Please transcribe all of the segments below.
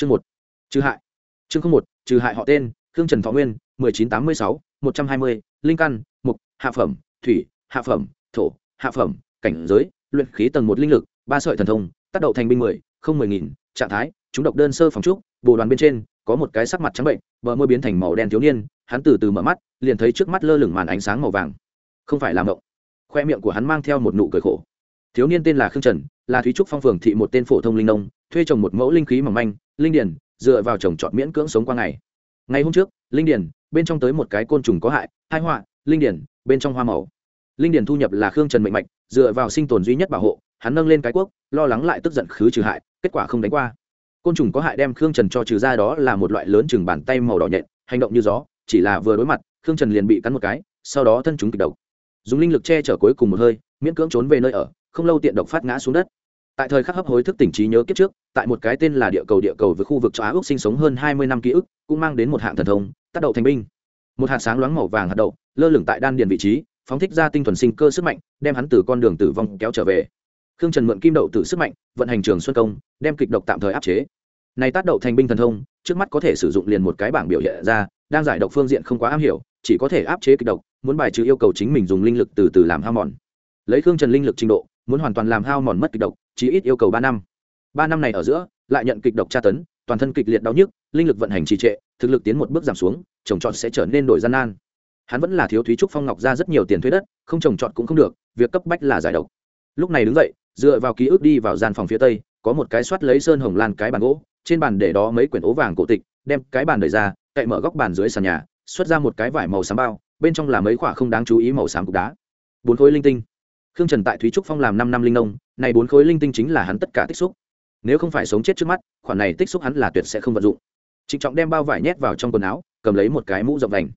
chương một, trừ hại. Chương không một, trừ hại họ tên, khương trần thọ nguyên, mười chín tám mươi sáu, một trăm hai mươi, linh căn, mục, hạ phẩm, thủy, hạ phẩm, thổ, hạ phẩm, cảnh giới, luyện khí tầng một linh lực, ba sợi thần thông, tác động thành binh mười, không mười nghìn, trạng thái, chúng độc đơn sơ phòng trúc, bồ đoàn bên trên, có một cái sắc mặt trắng bệnh, bờ môi biến thành màu đen thiếu niên, hắn từ từ mở mắt, liền thấy trước mắt lơ lửng màn ánh sáng màu vàng. Không phải làm động khoe miệng của hắn mang theo một nụ cười khổ. Thiếu niên tên là khương trần là thúy trúc phong phường thị một tên phổ thông linh nông, thuê trồng một mẫu linh khí mỏng manh, linh điển, dựa vào trồng trọt miễn cưỡng sống qua ngày. Ngày hôm trước, linh điển, bên trong tới một cái côn trùng có hại, hai họa, linh điển, bên trong hoa màu. Linh điển thu nhập là khương trần mệnh mạch, dựa vào sinh tồn duy nhất bảo hộ, hắn nâng lên cái quốc, lo lắng lại tức giận khứ trừ hại, kết quả không đánh qua. Côn trùng có hại đem khương trần cho trừ ra đó là một loại lớn chừng bàn tay màu đỏ nhện, hành động như gió, chỉ là vừa đối mặt, khương trần liền bị cắn một cái, sau đó thân chúng kịch độc. Dùng linh lực che chở cuối cùng một hơi, miễn cưỡng trốn về nơi ở không lâu tiện độc phát ngã xuống đất. Tại thời khắc hấp hối thức tỉnh trí nhớ kiếp trước, tại một cái tên là địa cầu địa cầu với khu vực châu á úc sinh sống hơn hai mươi năm ký ức, cũng mang đến một hạng thần thông, tác đậu thành binh. Một hạt sáng loáng màu vàng hạt đậu, lơ lửng tại đan điền vị trí, phóng thích ra tinh thuần sinh cơ sức mạnh, đem hắn từ con đường tử vong kéo trở về. Khương trần mượn kim đậu tử sức mạnh, vận hành trường xuân công, đem kịch độc tạm thời áp chế. Này tác đậu thành binh thần thông, trước mắt có thể sử dụng liền một cái bảng biểu hiện ra, đang giải độc phương diện không quá am hiểu, chỉ có thể áp chế kịch độc, muốn bài trừ yêu cầu chính mình dùng linh lực từ từ làm ham mòn. Lấy khương trần linh lực trình độ muốn hoàn toàn làm hao mòn mất kịch độc chỉ ít yêu cầu ba năm. Ba năm này ở giữa, lại nhận kịch độc tra tấn, toàn thân kịch liệt đau nhức, linh lực vận hành trì trệ, thực lực tiến một bước giảm xuống, trồng trọt sẽ trở nên đổi gian nan. Hắn vẫn là thiếu thúy trúc phong ngọc ra rất nhiều tiền thuế đất, không trồng trọt cũng không được, việc cấp bách là giải độc. Lúc này đứng dậy, dựa vào ký ức đi vào gian phòng phía tây, có một cái soát lấy sơn hồng lan cái bàn gỗ, trên bàn để đó mấy quyển ố vàng cổ tịch, đem cái bàn đẩy ra, cậy mở góc bàn dưới sàn nhà, xuất ra một cái vải màu xám bao, bên trong là mấy khoả không đáng chú ý màu xám cục đá. Bốn khối linh tinh khương trần tại thúy trúc phong làm năm năm linh nông này bốn khối linh tinh chính là hắn tất cả tích xúc. Nếu không phải sống chết trước mắt, khoản này tích xúc hắn là tuyệt sẽ không vận dụng. Trịnh trọng đem bao vải nhét vào trong quần áo, cầm lấy một cái mũ rộng đành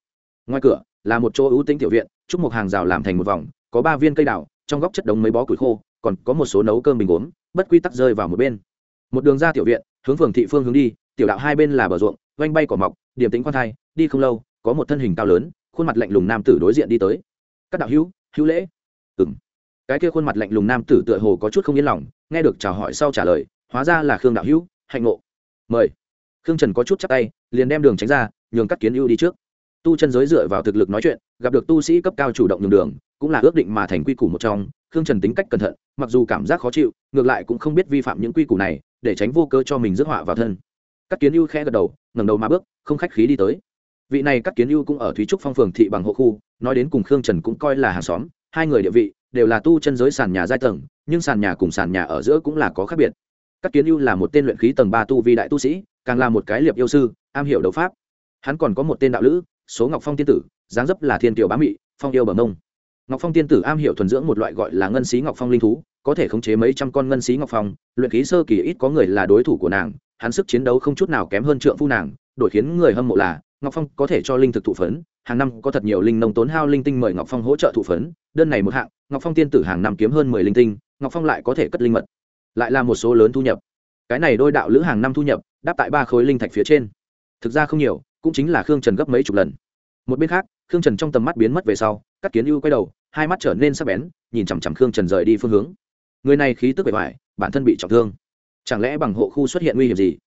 ngoài cửa, là một chỗ ưu tính tiểu viện trúc một hàng rào làm thành một vòng, có ba viên cây đào, trong góc chất đống mấy bó củi khô, còn có một số nấu cơm bình uống bất quy tắc rơi vào một bên. Một đường ra tiểu viện, hướng phường thị phương hướng đi, tiểu đạo hai bên là bờ ruộng oanh bay cỏ mọc, điểm tính khoan thai, đi không lâu, có một thân hình cao lớn, khuôn mặt lạnh lùng nam tử đối diện đi tới. Các đạo hữu hữu lễ. Ừng cái kia khuôn mặt lạnh lùng nam tử tựa hồ có chút không yên lòng, nghe được chào hỏi sau trả lời, hóa ra là khương đạo hữu, hạnh ngộ. Mời. Khương trần có chút chắc tay, liền đem đường tránh ra, nhường cắt kiến ưu đi trước. Tu chân giới dựa vào thực lực nói chuyện, gặp được tu sĩ cấp cao chủ động nhường đường, cũng là ước định mà thành quy củ một trong, khương trần tính cách cẩn thận, mặc dù cảm giác khó chịu, ngược lại cũng không biết vi phạm những quy củ này, để tránh vô cơ cho mình rước họa vào thân. Các kiến ưu khẽ gật đầu, ngẩng đầu mà bước, không khách khí đi tới. Vị này các kiến ưu cũng ở thúy trúc phong phường thị bằng hộ khu, nói đến cùng khương trần cũng coi là hàng xóm, hai người địa vị đều là tu chân giới sàn nhà giai tầng, nhưng sàn nhà cùng sàn nhà ở giữa cũng là có khác biệt. Các kiến ưu là một tên luyện khí tầng ba tu vi đại tu sĩ, càng là một cái liệp yêu sư, am hiểu đấu pháp. Hắn còn có một tên đạo lữ, số ngọc phong tiên tử, dáng dấp là thiên tiểu bá mị, phong yêu bờ mông. Ngọc phong tiên tử am hiểu thuần dưỡng một loại gọi là ngân xí ngọc phong linh thú, có thể khống chế mấy trăm con ngân xí ngọc phong, luyện khí sơ kỳ ít có người là đối thủ của nàng, hắn sức chiến đấu không chút nào kém hơn trượng phu nàng, đổi khiến người hâm mộ là, ngọc phong có thể cho linh thực thụ phấn, hàng năm có thật nhiều linh nông tốn hao linh tinh mời ngọc phong hỗ trợ thụ phấn, đơn này một hạng ngọc phong tiên tử hàng năm kiếm hơn mười linh tinh, ngọc phong lại có thể cất linh mật, lại là một số lớn thu nhập. Cái này đôi đạo lữ hàng năm thu nhập, đáp tại ba khối linh thạch phía trên. Thực ra không nhiều, cũng chính là khương trần gấp mấy chục lần. Một bên khác, khương trần trong tầm mắt biến mất về sau các kiến ưu quay đầu, hai mắt trở nên sắc bén, nhìn chằm chằm khương trần rời đi phương hướng. Người này khí tức bề ngoài, bản thân bị trọng thương. Chẳng lẽ bằng hộ khu xuất hiện nguy hiểm gì?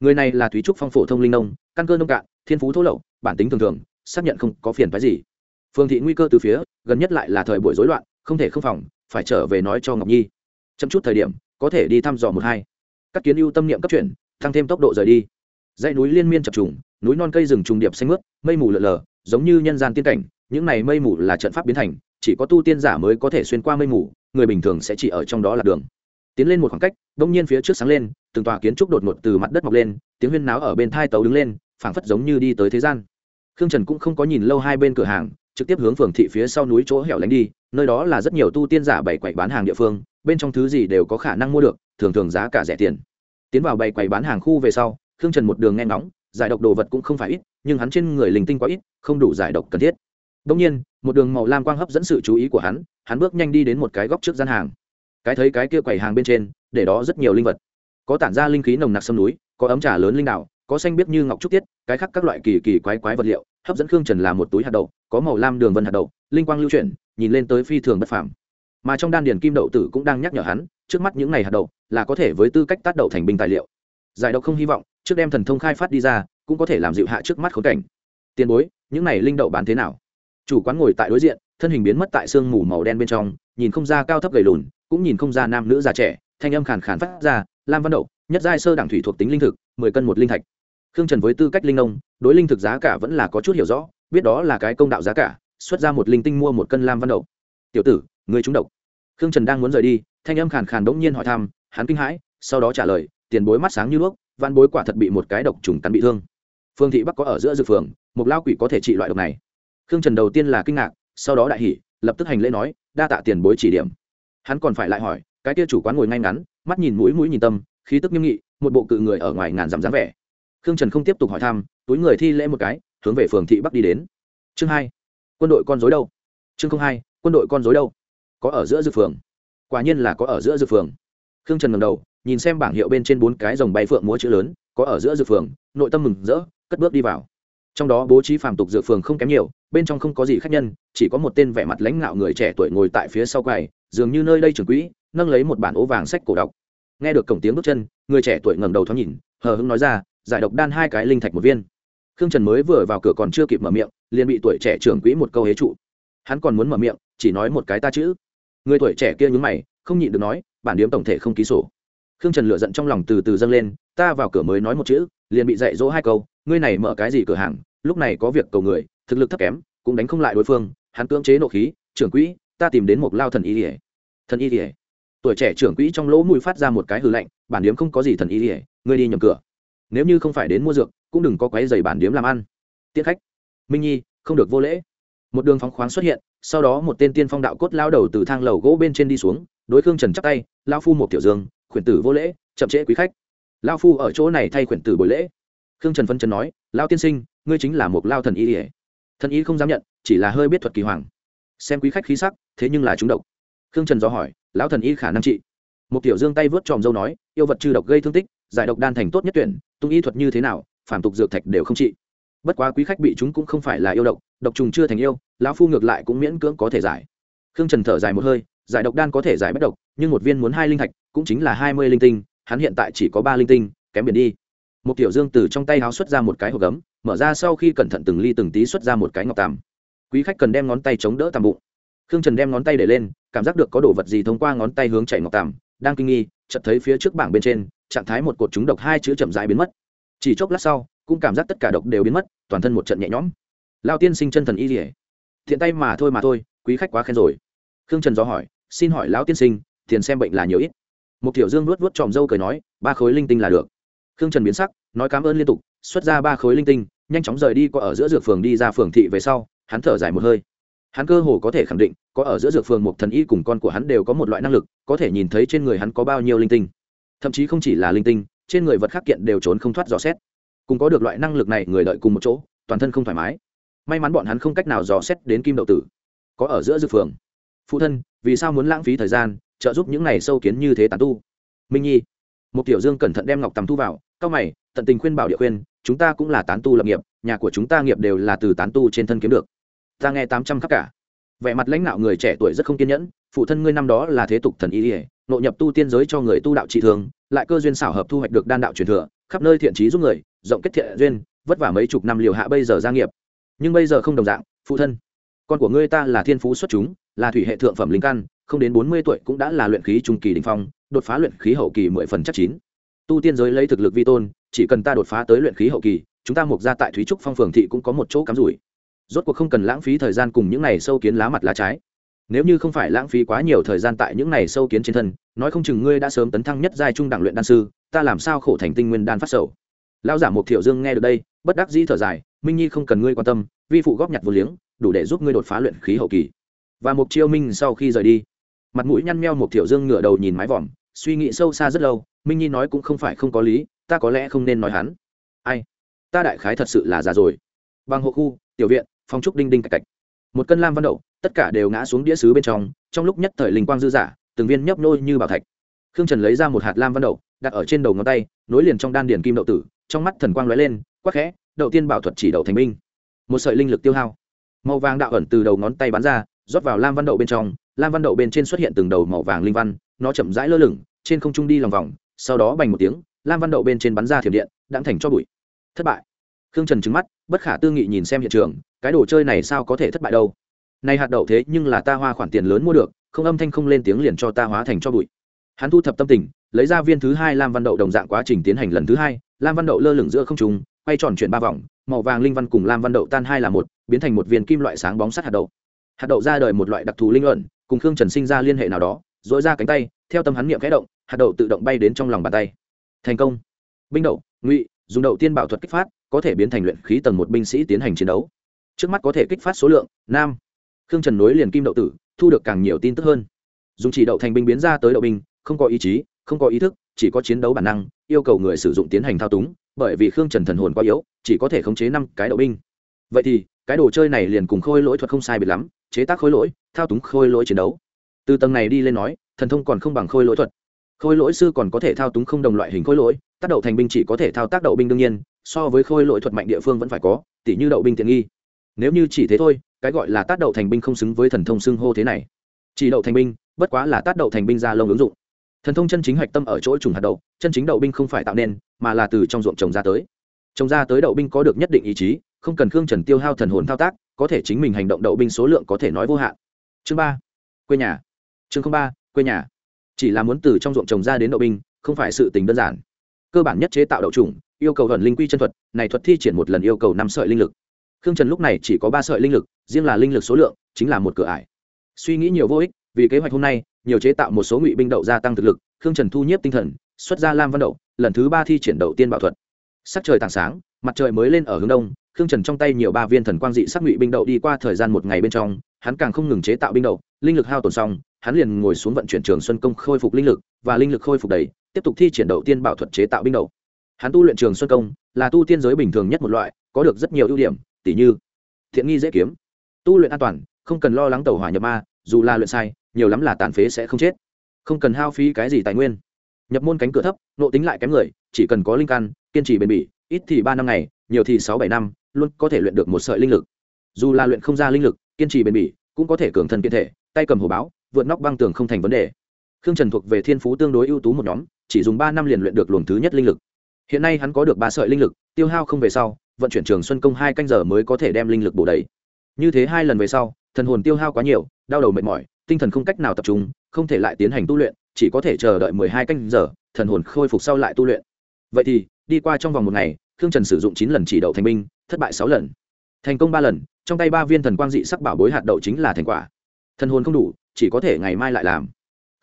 Người này là thúy trúc phong phổ thông linh nông, căn cơ nông cạn, thiên phú thô lậu, bản tính thường thường, xác nhận không có phiền phái gì. Phương thị nguy cơ từ phía, gần nhất lại là thời buổi rối loạn không thể không phòng, phải trở về nói cho ngọc nhi. Chậm chút thời điểm, có thể đi thăm dò một hai. Các kiến ưu tâm niệm cấp chuyển, tăng thêm tốc độ rời đi. Dãy núi liên miên chập trùng, núi non cây rừng trùng điệp xanh mướt, mây mù lợn lờ giống như nhân gian tiên cảnh, những này mây mù là trận pháp biến thành, chỉ có tu tiên giả mới có thể xuyên qua mây mù, người bình thường sẽ chỉ ở trong đó là đường. Tiến lên một khoảng cách, đông nhiên phía trước sáng lên, từng tòa kiến trúc đột ngột từ mặt đất mọc lên, tiếng huyên náo ở bên thai tàu đứng lên, phảng phất giống như đi tới thế gian. Khương trần cũng không có nhìn lâu hai bên cửa hàng trực tiếp hướng phường thị phía sau núi chỗ hẻo lánh đi, nơi đó là rất nhiều tu tiên giả bày quậy bán hàng địa phương, bên trong thứ gì đều có khả năng mua được, thường thường giá cả rẻ tiền. Tiến vào bày quầy bán hàng khu về sau, khương trần một đường nghe ngóng, giải độc đồ vật cũng không phải ít, nhưng hắn trên người linh tinh quá ít, không đủ giải độc cần thiết. Đông nhiên, một đường màu lam quang hấp dẫn sự chú ý của hắn hắn bước nhanh đi đến một cái góc trước gian hàng. Cái thấy cái kia quầy hàng bên trên, để đó rất nhiều linh vật. Có tản ra linh khí nồng nặc sông núi, có ấm trà lớn linh đạo có xanh biết như ngọc trúc tiết, cái khác các loại kỳ kỳ quái quái vật liệu hấp dẫn khương trần là một túi hạt đậu, có màu lam đường vân hạt đậu, linh quang lưu chuyển, nhìn lên tới phi thường bất phàm. Mà trong đan điền kim đậu tử cũng đang nhắc nhở hắn, trước mắt những ngày hạt đậu là có thể với tư cách tác đậu thành binh tài liệu. Giải độc không hy vọng, trước đem thần thông khai phát đi ra, cũng có thể làm dịu hạ trước mắt khốn cảnh. Tiền bối, những này linh đậu bán thế nào? Chủ quán ngồi tại đối diện, thân hình biến mất tại sương mù màu đen bên trong, nhìn không ra cao thấp gầy lùn, cũng nhìn không ra nam nữ già trẻ, thanh âm khàn khàn phát ra, lam văn đậu, nhất giai sơ đẳng thủy thuộc tính linh thực, mười cân một linh thạch khương trần với tư cách linh nông đối linh thực giá cả vẫn là có chút hiểu rõ, biết đó là cái công đạo giá cả, xuất ra một linh tinh mua một cân lam văn đậu. Tiểu tử, người trúng độc. Khương trần đang muốn rời đi, thanh âm khàn khàn đ ỗ n g nhiên hỏi thăm, hắn kinh hãi, sau đó trả lời, tiền bối mắt sáng như đuốc, văn bối quả thật bị một cái độc trùng cắn bị thương. Phương thị bắc có ở giữa dự phường, một lao quỷ có thể trị loại độc này. Khương trần đầu tiên là kinh ngạc, sau đó đại hỉ, lập tức hành lễ nói, đa tạ tiền bối chỉ điểm. Hắn còn phải lại hỏi, cái kia chủ quán ngồi ngay ngắn, mắt nhìn mũi mũi nhìn tâm, khí tức nghiêm nghị, một bộ cự người ở ngoài ngàn dặm dáng vẻ khương trần không tiếp tục hỏi thăm, túi người thi lễ một cái, hướng về phường thị bắc đi đến. Chương hai, quân đội con dối đâu? Chương hai, quân đội con dối đâu? Có ở giữa dược phường. Quả nhiên là có ở giữa dược phường. Khương trần ngầm đầu, nhìn xem bảng hiệu bên trên bốn cái dòng bay phượng múa chữ lớn, có ở giữa dược phường, nội tâm mừng rỡ, cất bước đi vào. Trong đó bố trí phàm tục dược phường không kém nhiều, bên trong không có gì khác nhân, chỉ có một tên vẻ mặt lãnh ngạo người trẻ tuổi ngồi tại phía sau quầy, dường như nơi đây trưởng quỹ, nâng lấy một bản ố vàng sách cổ đọc. Nghe được cổng tiếng bước chân, người trẻ tuổi ngẩng đầu thoáng nhìn, hờ hững nói ra giải độc đan hai cái linh thạch một viên. Khương trần mới vừa vào cửa còn chưa kịp mở miệng, liền bị tuổi trẻ trưởng quỹ một câu hế trụ. Hắn còn muốn mở miệng, chỉ nói một cái ta chữ. Người tuổi trẻ kia nhúng mày, không nhịn được nói, bản điếm tổng thể không ký sổ. Khương trần lựa giận trong lòng từ từ dâng lên, ta vào cửa mới nói một chữ, liền bị dạy dỗ hai câu, ngươi này mở cái gì cửa hàng, lúc này có việc cầu người, thực lực thấp kém, cũng đánh không lại đối phương, hắn cưỡng chế nộ khí, trưởng quỹ, ta tìm đến một lao thần y ỉa thần y ỉa tuổi trẻ trưởng quỹ trong lỗ mũi phát ra một cái hư lạnh, bản điếm không có gì thần y ỉa ngươi đi nhầm cửa nếu như không phải đến mua dược, cũng đừng có quái dày bản điếm làm ăn. Tiết khách. Minh nhi, không được vô lễ. Một đường phóng khoáng xuất hiện, sau đó một tên tiên phong đạo cốt lao đầu từ thang lầu gỗ bên trên đi xuống, đối khương trần chắc tay lao phu một tiểu dương, khuyển tử vô lễ, chậm trễ quý khách. Lao phu ở chỗ này thay khuyển tử buổi lễ. Khương trần phân trần nói lao tiên sinh, ngươi chính là một lao thần y ỉa thần y không dám nhận, chỉ là hơi biết thuật kỳ hoàng. Xem quý khách khí sắc, thế nhưng là chúng độc. Khương trần do hỏi, lão thần y khả năng trị? Một tiểu dương tay vớt tròm dâu nói, yêu vật trừ độc gây thương tích giải độc đan thành tốt nhất tuyển, tung y thuật như thế nào phản tục dược thạch đều không trị. Bất quá quý khách bị chúng cũng không phải là yêu độc độc trùng chưa thành yêu, lão phu ngược lại cũng miễn cưỡng có thể giải. Khương trần thở dài một hơi, giải độc đan có thể giải bất độc, nhưng một viên muốn hai linh thạch, cũng chính là hai mươi linh tinh, hắn hiện tại chỉ có ba linh tinh, kém biển đi. Một tiểu dương từ trong tay háo xuất ra một cái hộp gấm, mở ra sau khi cẩn thận từng ly từng tí xuất ra một cái ngọc tàm. Quý khách cần đem ngón tay chống đỡ tàm bụng. Khương trần đem ngón tay để lên, cảm giác được có đồ vật gì thông qua ngón tay hướng chảy ngọc tàm đang kinh nghi, chợt thấy phía trước bảng bên trên, trạng thái một cột chúng độc hai chữ chậm rãi biến mất. Chỉ chốc lát sau, cũng cảm giác tất cả độc đều biến mất, toàn thân một trận nhẹ nhõm. Lao tiên sinh chân thần y dỉa thiện tay mà thôi mà thôi, quý khách quá khen rồi. Khương trần do hỏi, xin hỏi lão tiên sinh, tiền xem bệnh là nhiều ít? Một tiểu dương nuốt vuốt tròm dâu cười nói, ba khối linh tinh là được. Khương trần biến sắc, nói cảm ơn liên tục, xuất ra ba khối linh tinh, nhanh chóng rời đi qua ở giữa dược phường đi ra phường thị về sau, hắn thở dài một hơi hắn cơ hồ có thể khẳng định, có ở giữa dược phường một thần y cùng con của hắn đều có một loại năng lực, có thể nhìn thấy trên người hắn có bao nhiêu linh tinh. Thậm chí không chỉ là linh tinh, trên người vật khác kiện đều trốn không thoát dò xét. Cùng có được loại năng lực này, người đợi cùng một chỗ, toàn thân không thoải mái. May mắn bọn hắn không cách nào dò xét đến kim đậu tử. Có ở giữa dược phường. Phụ thân, vì sao muốn lãng phí thời gian, trợ giúp những này sâu kiến như thế tán tu? Minh nhi. Một tiểu dương cẩn thận đem ngọc tầm thu vào, cao mày, tận tình khuyên bảo địa khuyên, chúng ta cũng là tán tu lập nghiệp, nhà của chúng ta nghiệp đều là từ tán tu trên thân kiếm được ta nghe tám trăm khắc cả. Vẻ mặt lãnh đạo người trẻ tuổi rất không kiên nhẫn, phụ thân ngươi năm đó là thế tục thần y ỉa nội nhập tu tiên giới cho người tu đạo trị thường, lại cơ duyên xảo hợp thu hoạch được đan đạo truyền thừa, khắp nơi thiện trí giúp người, rộng kết thiện duyên, vất vả mấy chục năm liều hạ bây giờ gia nghiệp. Nhưng bây giờ không đồng dạng, phụ thân, con của ngươi ta là thiên phú xuất chúng, là thủy hệ thượng phẩm linh căn, không đến bốn mươi tuổi cũng đã là luyện khí trung kỳ đình phong, đột phá luyện khí hậu kỳ mười phần chắc chín. Tu tiên giới lấy thực lực vi tôn, chỉ cần ta đột phá tới luyện khí hậu kỳ, chúng ta mục ra tại thúy trúc phong phường thị cũng có một chỗ cắm rủi rốt cuộc không cần lãng phí thời gian cùng những này sâu kiến lá mặt lá trái. Nếu như không phải lãng phí quá nhiều thời gian tại những này sâu kiến trên thân, nói không chừng ngươi đã sớm tấn thăng nhất giai trung đẳng luyện đan sư, ta làm sao khổ thành tinh nguyên đan phát sầu. Lão giả một thiểu dương nghe được đây, bất đắc dĩ thở dài, minh nhi không cần ngươi quan tâm, vi phụ góp nhặt vô liếng, đủ để giúp ngươi đột phá luyện khí hậu kỳ. Và một chiêu minh sau khi rời đi, mặt mũi nhăn meo một thiểu dương ngửa đầu nhìn mái vòm, suy nghĩ sâu xa rất lâu, minh nhi nói cũng không phải không có lý, ta có lẽ không nên nói hắn. Ai? Ta đại khái thật sự là già rồi. Bằng hộ khu, tiểu viện phong trúc đinh đinh cạch cạch. Một cân lam văn đậu, tất cả đều ngã xuống đĩa sứ bên trong trong lúc nhất thời linh quang dư giả từng viên nhấp nôi như bảo thạch. Khương trần lấy ra một hạt lam văn đậu, đặt ở trên đầu ngón tay, nối liền trong đan điền kim đậu tử, trong mắt thần quang lóe lên, quắc khẽ đầu tiên bảo thuật chỉ đậu thành minh một sợi linh lực tiêu hao. Màu vàng đạo ẩn từ đầu ngón tay bắn ra, rót vào lam văn đậu bên trong, lam văn đậu bên trên xuất hiện từng đầu màu vàng linh văn, nó chậm rãi lơ lửng, trên không trung đi lòng vòng, sau đó bành một tiếng, lam văn đậu bên trên bắn ra thiểm điện đặng thành cho bụi. Thất bại. Khương trần trứng mắt, bất khả tư nghị nhìn xem hiện trường cái đồ chơi này sao có thể thất bại đâu? Này hạt đậu thế nhưng là ta hoa khoản tiền lớn mua được, không âm thanh không lên tiếng liền cho ta hóa thành cho bụi. Hắn thu thập tâm tình, lấy ra viên thứ hai lam văn đậu đồng dạng quá trình tiến hành lần thứ hai, lam văn đậu lơ lửng giữa không trùng quay tròn chuyển ba vòng, màu vàng linh văn cùng lam văn đậu tan hai là một, biến thành một viên kim loại sáng bóng sắt hạt đậu. Hạt đậu ra đời một loại đặc thù linh luận cùng khương trần sinh ra liên hệ nào đó dội ra cánh tay, theo tâm hắn niệm kẽ động, hạt đậu tự động bay đến trong lòng bàn tay. Thành công. Binh đậu, ngụy, dùng đậu tiên bảo thuật kích phát, có thể biến thành luyện khí tầng một binh sĩ tiến hành chiến đấu trước mắt có thể kích phát số lượng, nam. Khương trần nối liền kim đậu tử, thu được càng nhiều tin tức hơn. Dùng chỉ đậu thành binh biến ra tới đậu binh, không có ý chí, không có ý thức, chỉ có chiến đấu bản năng, yêu cầu người sử dụng tiến hành thao túng, bởi vì khương trần thần hồn quá yếu, chỉ có thể khống chế năm cái đậu binh. Vậy thì, cái đồ chơi này liền cùng khôi lỗi thuật không sai biệt lắm, chế tác khôi lỗi, thao túng khôi lỗi chiến đấu. Từ tầng này đi lên nói, thần thông còn không bằng khôi lỗi thuật. Khôi lỗi sư còn có thể thao túng không đồng loại hình khôi lỗi, tác đậu thành binh chỉ có thể thao tác đậu binh đương nhiên, so với khôi lỗi thuật mạnh địa phương vẫn phải có tỷ như đậu binh tiện nghi nếu như chỉ thế thôi, cái gọi là tác đậu thành binh không xứng với thần thông xưng hô thế này. Chỉ đậu thành binh, bất quá là tác đậu thành binh ra lông ứng dụng. Thần thông chân chính hạch tâm ở chỗ trùng hạt đậu, chân chính đậu binh không phải tạo nên, mà là từ trong ruộng trồng ra tới. Trồng ra tới đậu binh có được nhất định ý chí, không cần khương trần tiêu hao thần hồn thao tác, có thể chính mình hành động đậu binh số lượng có thể nói vô hạn. Chương ba, quê nhà. Chương ba, quê nhà. Chỉ là muốn từ trong ruộng trồng ra đến đậu binh, không phải sự tình đơn giản. Cơ bản nhất chế tạo đậu trùng, yêu cầu gần linh quy chân thuật, này thuật thi triển một lần yêu cầu năm sợi linh lực khương trần lúc này chỉ có ba sợi linh lực, riêng là linh lực số lượng, chính là một cửa ải. Suy nghĩ nhiều vô ích, vì kế hoạch hôm nay, nhiều chế tạo một số ngụy binh đậu gia tăng thực lực, khương trần thu nhiếp tinh thần, xuất ra lam văn đậu, lần thứ ba thi triển đậu tiên bảo thuật. Sắc trời tảng sáng, mặt trời mới lên ở hướng đông, khương trần trong tay nhiều ba viên thần quang dị sắc ngụy binh đậu đi qua thời gian một ngày bên trong, hắn càng không ngừng chế tạo binh đậu, linh lực hao tổn xong, hắn liền ngồi xuống vận chuyển trường xuân công khôi phục linh lực, và linh lực khôi phục đầy, tiếp tục thi triển đậu tiên bảo thuật chế tạo binh đậu. Hắn tu luyện trường xuân công, là tu tiên giới bình thường nhất một loại, có được rất nhiều ưu điểm tỷ như, thiện nghi dễ kiếm. Tu luyện an toàn, không cần lo lắng tàu hỏa nhập ma, dù là luyện sai, nhiều lắm là tàn phế sẽ không chết. Không cần hao phí cái gì tài nguyên. Nhập môn cánh cửa thấp, nộ tính lại kém người, chỉ cần có linh căn, kiên trì bền bỉ, ít thì ba năm ngày, nhiều thì sáu bảy năm, luôn có thể luyện được một sợi linh lực. Dù là luyện không ra linh lực, kiên trì bền bỉ, cũng có thể cường thân kiên thể, tay cầm hồ báo, vượt nóc băng tường không thành vấn đề. Khương trần thuộc về thiên phú tương đối ưu tú một nhóm, chỉ dùng ba năm liền luyện được luồng thứ nhất linh lực. Hiện nay hắn có được ba sợi linh lực, tiêu hao không về sau vận chuyển trường xuân công hai canh giờ mới có thể đem linh lực bổ đầy. Như thế hai lần về sau, thần hồn tiêu hao quá nhiều, đau đầu mệt mỏi, tinh thần không cách nào tập trung, không thể lại tiến hành tu luyện, chỉ có thể chờ đợi mười hai canh giờ, thần hồn khôi phục sau lại tu luyện. Vậy thì, đi qua trong vòng một ngày, khương trần sử dụng chín lần chỉ đậu thành binh, thất bại sáu lần. Thành công ba lần, trong tay ba viên thần quang dị sắc bảo bối hạt đậu chính là thành quả. Thần hồn không đủ, chỉ có thể ngày mai lại làm.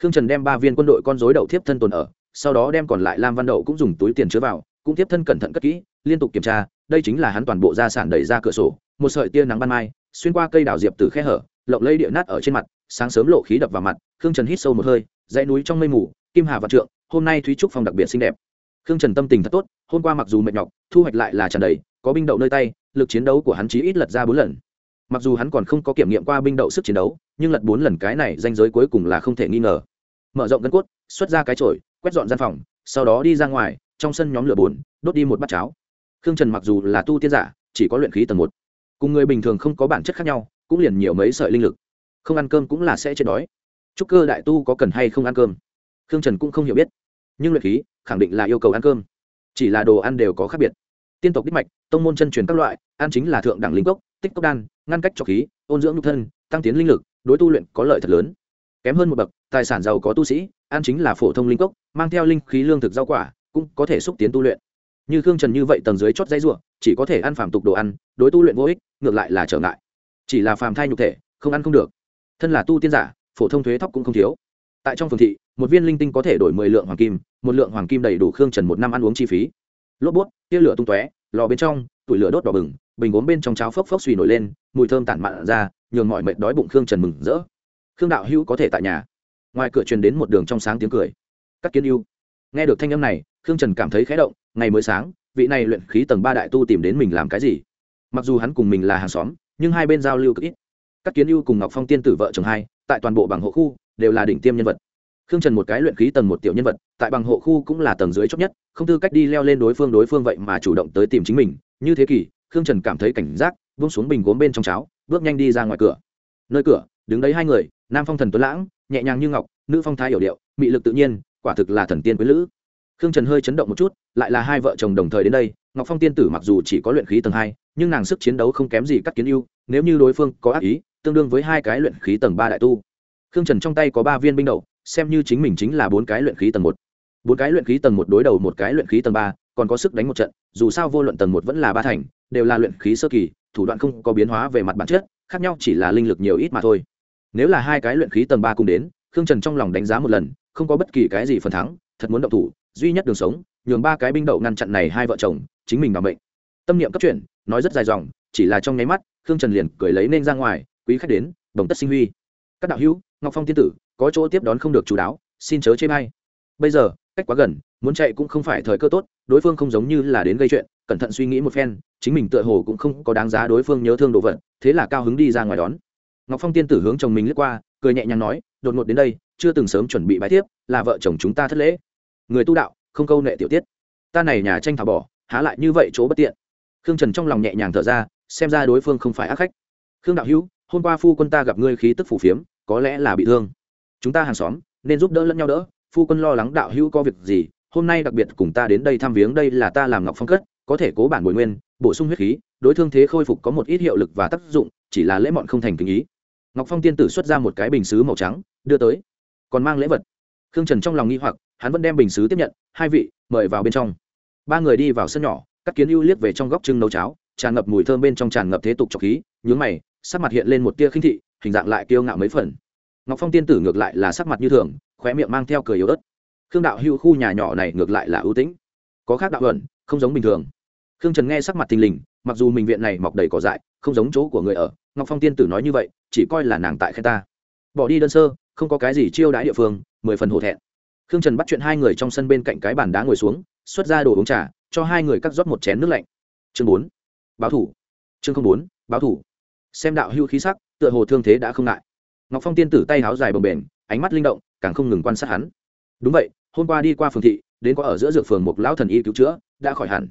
Khương trần đem ba viên quân đội con dối đậu thiếp thân tồn ở, sau đó đem còn lại lam văn đậu cũng dùng túi tiền chứa vào cũng tiếp thân cẩn thận cất kỹ, liên tục kiểm tra, đây chính là hắn toàn bộ gia sản đẩy ra cửa sổ, một sợi tia nắng ban mai, xuyên qua cây đào diệp từ khe hở, lộng lây địa nát ở trên mặt, sáng sớm lộ khí đập vào mặt, khương trần hít sâu một hơi, dãy núi trong mây mù, kim hà vạn trượng, hôm nay thúy trúc phong đặc biệt xinh đẹp. Khương trần tâm tình thật tốt, hôm qua mặc dù mệt nhọc, thu hoạch lại là tràn đầy, có binh đậu nơi tay, lực chiến đấu của hắn chí ít lật ra bốn lần. Mặc dù hắn còn không có kiểm nghiệm qua binh đậu sức chiến đấu, nhưng lật bốn lần cái này danh giới cuối cùng là không thể nghi ngờ. Mở rộng gân cốt, xuất ra cái chổi, quét dọn gian phòng, sau đó đi ra ngoài trong sân nhóm lửa bùn đốt đi một bát cháo. Khương trần mặc dù là tu tiên giả, chỉ có luyện khí tầng một. Cùng người bình thường không có bản chất khác nhau, cũng liền nhiều mấy sợi linh lực. Không ăn cơm cũng là sẽ chết đói. Chúc cơ đại tu có cần hay không ăn cơm? Khương trần cũng không hiểu biết. Nhưng luyện khí, khẳng định là yêu cầu ăn cơm. Chỉ là đồ ăn đều có khác biệt. Tiên tộc đích mạch, tông môn chân truyền các loại, ăn chính là thượng đẳng linh cốc, tích cốc đan, ngăn cách cho khí, ôn dưỡng nhục thân, tăng tiến linh lực, đối tu luyện có lợi thật lớn. Kém hơn một bậc, tài sản giàu có tu sĩ, ăn chính là phổ thông linh cốc, mang theo linh khí lương thực rau quả cũng có thể xúc tiến tu luyện. Như khương trần như vậy tầng dưới chót dây ruộng chỉ có thể ăn phàm tục đồ ăn, đối tu luyện vô ích, ngược lại là trở ngại. Chỉ là phàm thai nhục thể, không ăn không được. Thân là tu tiên giả, phổ thông thuế thóc cũng không thiếu. Tại trong phường thị, một viên linh tinh có thể đổi mười lượng hoàng kim, một lượng hoàng kim đầy đủ khương trần một năm ăn uống chi phí. Lốp bút, tia lửa tung tóe, lò bên trong, tủi lửa đốt đỏ bừng, bình gốm bên trong cháo phốc phốc suy nổi lên, mùi thơm tản mạn ra, nhường mọi mệt đói bụng khương trần mừng rỡ. Khương đạo hữu có thể tại nhà. Ngoài cửa truyền đến một đường trong sáng tiếng cười. Các kiến yêu nghe được thanh âm này, khương trần cảm thấy khé động, ngày mới sáng, vị này luyện khí tầng ba đại tu tìm đến mình làm cái gì? Mặc dù hắn cùng mình là hàng xóm, nhưng hai bên giao lưu cực ít. Các kiến ưu cùng ngọc phong tiên tử vợ chồng hai, tại toàn bộ bằng hộ khu, đều là đỉnh tiêm nhân vật. Khương trần một cái luyện khí tầng một tiểu nhân vật, tại bằng hộ khu cũng là tầng dưới chót nhất, không tư cách đi leo lên đối phương đối phương vậy mà chủ động tới tìm chính mình. Như thế kỷ khương trần cảm thấy cảnh giác, buông xuống bình gốm bên trong cháo, bước nhanh đi ra ngoài cửa. Nơi cửa, đứng đấy hai người, nam phong thần tuấn lãng, nhẹ nhàng như ngọc, nữ phong thái hiểu điệu, mị lực tự nhiên quả thực là thần tiên quý lữ. Khương trần hơi chấn động một chút, lại là hai vợ chồng đồng thời đến đây, ngọc phong tiên tử mặc dù chỉ có luyện khí tầng hai, nhưng nàng sức chiến đấu không kém gì các kiến ưu, nếu như đối phương có ác ý, tương đương với hai cái luyện khí tầng ba đại tu. Khương trần trong tay có ba viên binh đậu xem như chính mình chính là bốn cái luyện khí tầng một. Bốn cái luyện khí tầng một đối đầu một cái luyện khí tầng ba, còn có sức đánh một trận, dù sao vô luận tầng một vẫn là ba thành, đều là luyện khí sơ kỳ, thủ đoạn không có biến hóa về mặt bản chất, khác nhau chỉ là linh lực nhiều ít mà thôi. Nếu là hai cái luyện khí tầng ba cùng đến, khương trần trong lòng đánh giá một lần không có bất kỳ cái gì phần thắng, thật muốn động thủ, duy nhất đường sống, nhường ba cái binh đậu ngăn chặn này hai vợ chồng, chính mình bằng bệnh tâm niệm cấp chuyển, nói rất dài dòng, chỉ là trong nháy mắt, khương trần liền cười lấy nên ra ngoài, quý khách đến, đồng tất sinh huy. Các đạo hữu, ngọc phong tiên tử, có chỗ tiếp đón không được chú đáo, xin chớ chê bay bây giờ, cách quá gần, muốn chạy cũng không phải thời cơ tốt, đối phương không giống như là đến gây chuyện, cẩn thận suy nghĩ một phen, chính mình tựa hồ cũng không có đáng giá đối phương nhớ thương đồ vật, thế là cao hứng đi ra ngoài đón. Ngọc phong tiên tử hướng chồng mình lướt qua, cười nhẹ nhàng nói, đột ngột đến đây chưa từng sớm chuẩn bị bài tiếp là vợ chồng chúng ta thất lễ. Người tu đạo, không câu nệ tiểu tiết. Ta này nhà tranh thả bỏ, há lại như vậy chỗ bất tiện. Khương trần trong lòng nhẹ nhàng thở ra, xem ra đối phương không phải ác khách. Khương đạo hữu, hôm qua phu quân ta gặp ngươi khí tức phủ phiếm, có lẽ là bị thương. Chúng ta hàng xóm, nên giúp đỡ lẫn nhau đỡ. Phu quân lo lắng đạo hữu có việc gì, hôm nay đặc biệt cùng ta đến đây thăm viếng đây là ta làm ngọc phong cất, có thể cố bản bồi nguyên, bổ sung huyết khí, đối thương thế khôi phục có một ít hiệu lực và tác dụng, chỉ là lễ mọn không thành kinh ý. Ngọc phong tiên tử xuất ra một cái bình xứ màu trắng, đưa tới còn mang lễ vật. Khương trần trong lòng nghi hoặc, hắn vẫn đem bình xứ tiếp nhận, hai vị, mời vào bên trong. Ba người đi vào sân nhỏ, các kiến ưu liếc về trong góc trưng nấu cháo, tràn ngập mùi thơm bên trong tràn ngập thế tục trọc khí, nhướng mày, sắc mặt hiện lên một tia khinh thị, hình dạng lại kiêu ngạo mấy phần. Ngọc phong tiên tử ngược lại là sắc mặt như thường, khóe miệng mang theo cười yếu ớt. Khương đạo hưu khu nhà nhỏ này ngược lại là ưu tĩnh. Có khác đạo ẩn không giống bình thường. Khương trần nghe sắc mặt thình lình, mặc dù mình viện này mọc đầy cỏ dại, không giống chỗ của người ở, ngọc phong tiên tử nói như vậy, chỉ coi là nàng tại khai ta bỏ đi đơn sơ, không có cái gì chiêu đãi địa phương, mười phần hổ thẹn. Khương trần bắt chuyện hai người trong sân bên cạnh cái bàn đá ngồi xuống, xuất ra đồ uống trà, cho hai người cắt rót một chén nước lạnh. Chương bốn, báo thủ. Chương không bốn, báo thủ. Xem đạo hưu khí sắc, tựa hồ thương thế đã không ngại. Ngọc phong tiên tử tay háo dài bồng bềnh, ánh mắt linh động, càng không ngừng quan sát hắn. Đúng vậy, hôm qua đi qua phường thị, đến có ở giữa dược phường một lão thần y cứu chữa, đã khỏi hẳn.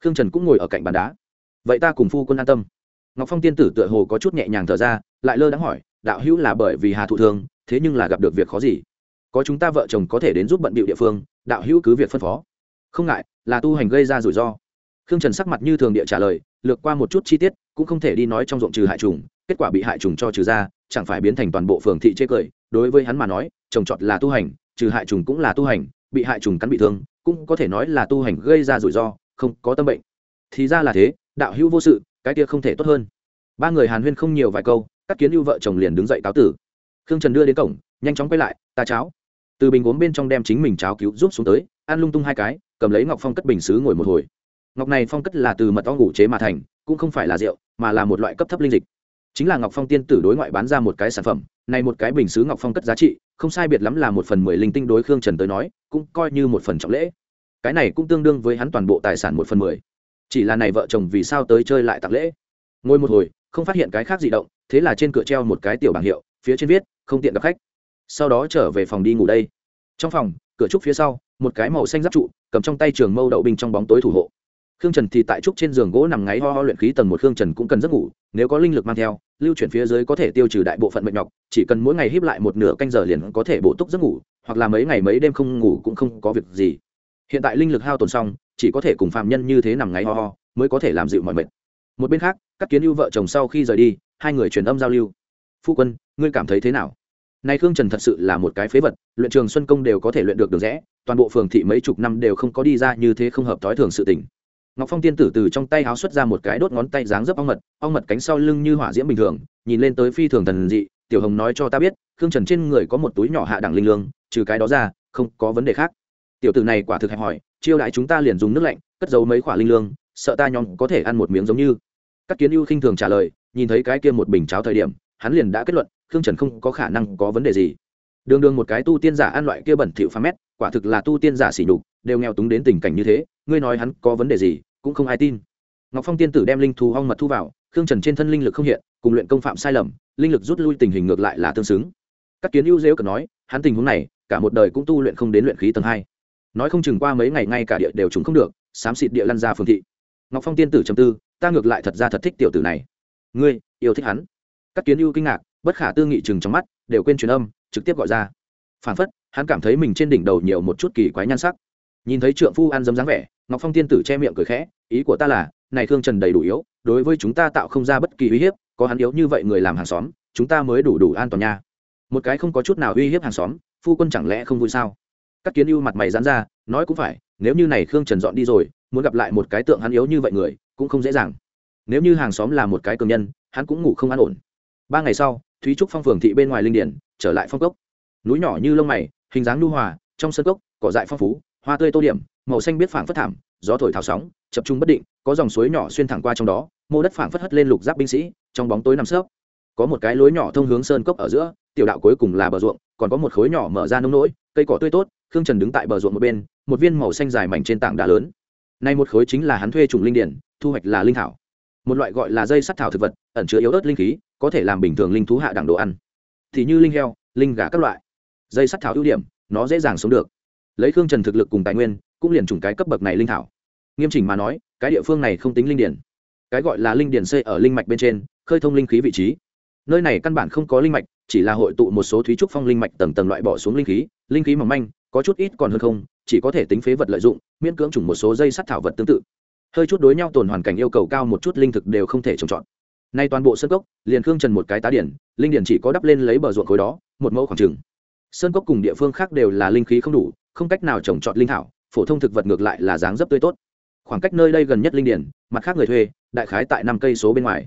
Khương trần cũng ngồi ở cạnh bàn đá. Vậy ta cùng phu quân an tâm. Ngọc phong tiên tử tựa hồ có chút nhẹ nhàng thở ra, lại lơ đãng hỏi đạo hữu là bởi vì hà thụ thương, thế nhưng là gặp được việc khó gì. Có chúng ta vợ chồng có thể đến giúp bận bịu địa phương, đạo hữu cứ việc phân phó. Không ngại, là tu hành gây ra rủi ro. Khương trần sắc mặt như thường địa trả lời, lược qua một chút chi tiết, cũng không thể đi nói trong ruộng trừ hại trùng, kết quả bị hại trùng cho trừ ra, chẳng phải biến thành toàn bộ phường thị chê cười. Đối với hắn mà nói, trồng trọt là tu hành, trừ hại trùng cũng là tu hành, bị hại trùng cắn bị thương, cũng có thể nói là tu hành gây ra rủi ro, không có tâm bệnh. Thì ra là thế, đạo hữu vô sự, cái kia không thể tốt hơn. Ba người hàn huyên không nhiều vài câu các kiến ưu vợ chồng liền đứng dậy cáo tử. Khương trần đưa đến cổng, nhanh chóng quay lại, ta cháo. Từ bình gốm bên trong đem chính mình cháo cứu giúp xuống tới, ăn lung tung hai cái, cầm lấy ngọc phong cất bình xứ ngồi một hồi. Ngọc này phong cất là từ mật ong ngủ chế mà thành, cũng không phải là rượu, mà là một loại cấp thấp linh dịch. Chính là ngọc phong tiên tử đối ngoại bán ra một cái sản phẩm, này một cái bình xứ ngọc phong cất giá trị, không sai biệt lắm là một phần mười linh tinh đối khương trần tới nói, cũng coi như một phần trọng lễ. Cái này cũng tương đương với hắn toàn bộ tài sản một phần mười. Chỉ là này vợ chồng vì sao tới chơi lại tặng lễ? Ngồi một hồi, không phát hiện cái khác gì động thế là trên cửa treo một cái tiểu bảng hiệu, phía trên viết, không tiện gặp khách. Sau đó trở về phòng đi ngủ đây. Trong phòng, cửa trúc phía sau, một cái màu xanh giáp trụ, cầm trong tay trường mâu đậu binh trong bóng tối thủ hộ. Khương trần thì tại trúc trên giường gỗ nằm ngáy ho ho luyện khí tầng một, khương trần cũng cần giấc ngủ, nếu có linh lực mang theo, lưu chuyển phía dưới có thể tiêu trừ đại bộ phận mệt nhọc, chỉ cần mỗi ngày híp lại một nửa canh giờ liền có thể bổ túc giấc ngủ, hoặc là mấy ngày mấy đêm không ngủ cũng không có việc gì. Hiện tại linh lực hao tồn xong, chỉ có thể cùng phạm nhân như thế nằm ngáy ho ho, mới có thể làm dịu mọi mệt. Một bên khác các kiến ưu vợ chồng sau khi rời đi hai người truyền âm giao lưu. Phu quân, ngươi cảm thấy thế nào? Nay khương trần thật sự là một cái phế vật, luyện trường xuân công đều có thể luyện được được rẽ, toàn bộ phường thị mấy chục năm đều không có đi ra như thế không hợp thói thường sự tình. Ngọc phong tiên tử từ trong tay háo xuất ra một cái đốt ngón tay dáng dấp ong mật ong mật cánh sau lưng như hỏa diễm bình thường, nhìn lên tới phi thường thần dị, tiểu hồng nói cho ta biết, khương trần trên người có một túi nhỏ hạ đẳng linh lương, trừ cái đó ra, không có vấn đề khác. Tiểu tử này quả thực hẹp hỏi chiêu đại chúng ta liền dùng nước lạnh, cất giấu mấy khoả linh lương, sợ ta nhóm có thể ăn một miếng giống như. Các kiến ưu khinh thường trả lời nhìn thấy cái kia một bình cháo thời điểm, hắn liền đã kết luận, khương trần không có khả năng có vấn đề gì. Đường đường một cái tu tiên giả ăn loại kia bẩn thỉu phàm mét, quả thực là tu tiên giả xỉ nhục, đều nghèo túng đến tình cảnh như thế, ngươi nói hắn có vấn đề gì, cũng không ai tin. Ngọc phong tiên tử đem linh thú hong mật thu vào, khương trần trên thân linh lực không hiện, cùng luyện công phạm sai lầm, linh lực rút lui tình hình ngược lại là tương xứng. Các kiến ưu dễu cần nói, hắn tình huống này, cả một đời cũng tu luyện không đến luyện khí tầng hai. Nói không chừng qua mấy ngày ngay cả địa đều trùng không được, xám xịt địa lăn ra phường thị. Ngọc phong tiên tử trầm tư, ta ngược lại thật ra thật thích tiểu tử này ngươi, yêu thích hắn. Các kiến ưu kinh ngạc, bất khả tư nghị chừng trong mắt, đều quên truyền âm, trực tiếp gọi ra. Phản phất, hắn cảm thấy mình trên đỉnh đầu nhiều một chút kỳ quái nhan sắc. Nhìn thấy trượng phu ăn dấm dáng vẻ, ngọc phong tiên tử che miệng cười khẽ, ý của ta là, này Thương trần đầy đủ yếu, đối với chúng ta tạo không ra bất kỳ uy hiếp, có hắn yếu như vậy người làm hàng xóm, chúng ta mới đủ đủ an toàn nha. Một cái không có chút nào uy hiếp hàng xóm, phu quân chẳng lẽ không vui sao? Các kiến ưu mặt mày dán ra, nói cũng phải, nếu như này khương trần dọn đi rồi, muốn gặp lại một cái tượng hắn yếu như vậy người, cũng không dễ dàng nếu như hàng xóm là một cái cường nhân, hắn cũng ngủ không an ổn. Ba ngày sau, thúy trúc phong phường thị bên ngoài linh điển, trở lại phong cốc. Núi nhỏ như lông mày, hình dáng nhu hòa, trong sân cốc, cỏ dại phong phú, hoa tươi tô điểm, màu xanh biết phảng phất thảm, gió thổi thảo sóng, chập trung bất định, có dòng suối nhỏ xuyên thẳng qua trong đó, mô đất phảng phất hất lên lục giáp binh sĩ, trong bóng tối nằm sấp. Có một cái lối nhỏ thông hướng sơn cốc ở giữa, tiểu đạo cuối cùng là bờ ruộng, còn có một khối nhỏ mở ra nông nỗi, cây cỏ tươi tốt, khương trần đứng tại bờ ruộng một bên, một viên màu xanh dài mảnh trên tảng đá lớn. Nay một khối chính là hắn thuê trùng linh điển, thu hoạch là linh thảo một loại gọi là dây sắt thảo thực vật, ẩn chứa yếu ớt linh khí, có thể làm bình thường linh thú hạ đẳng đồ ăn. Thì như linh heo, linh gà các loại. Dây sắt thảo ưu điểm, nó dễ dàng sống được. Lấy khương trần thực lực cùng tài nguyên, cũng liền trùng cái cấp bậc này linh thảo. Nghiêm chỉnh mà nói, cái địa phương này không tính linh điển. Cái gọi là linh điển xây ở linh mạch bên trên, khơi thông linh khí vị trí. Nơi này căn bản không có linh mạch, chỉ là hội tụ một số thúy trúc phong linh mạch tầng tầng loại bỏ xuống linh khí linh khí mỏng manh, có chút ít còn hơn không, chỉ có thể tính phế vật lợi dụng, miễn cưỡng chủng một số dây sắt thảo vật tương tự hơi chút đối nhau tồn hoàn cảnh yêu cầu cao một chút linh thực đều không thể trồng trọt. Nay toàn bộ sân cốc, liền khương trần một cái tá điển, linh điển chỉ có đắp lên lấy bờ ruộng khối đó, một mẫu khoảng trừng sơn cốc cùng địa phương khác đều là linh khí không đủ, không cách nào trồng trọt linh thảo, phổ thông thực vật ngược lại là dáng dấp tươi tốt. Khoảng cách nơi đây gần nhất linh điển, mặt khác người thuê, đại khái tại năm cây số bên ngoài.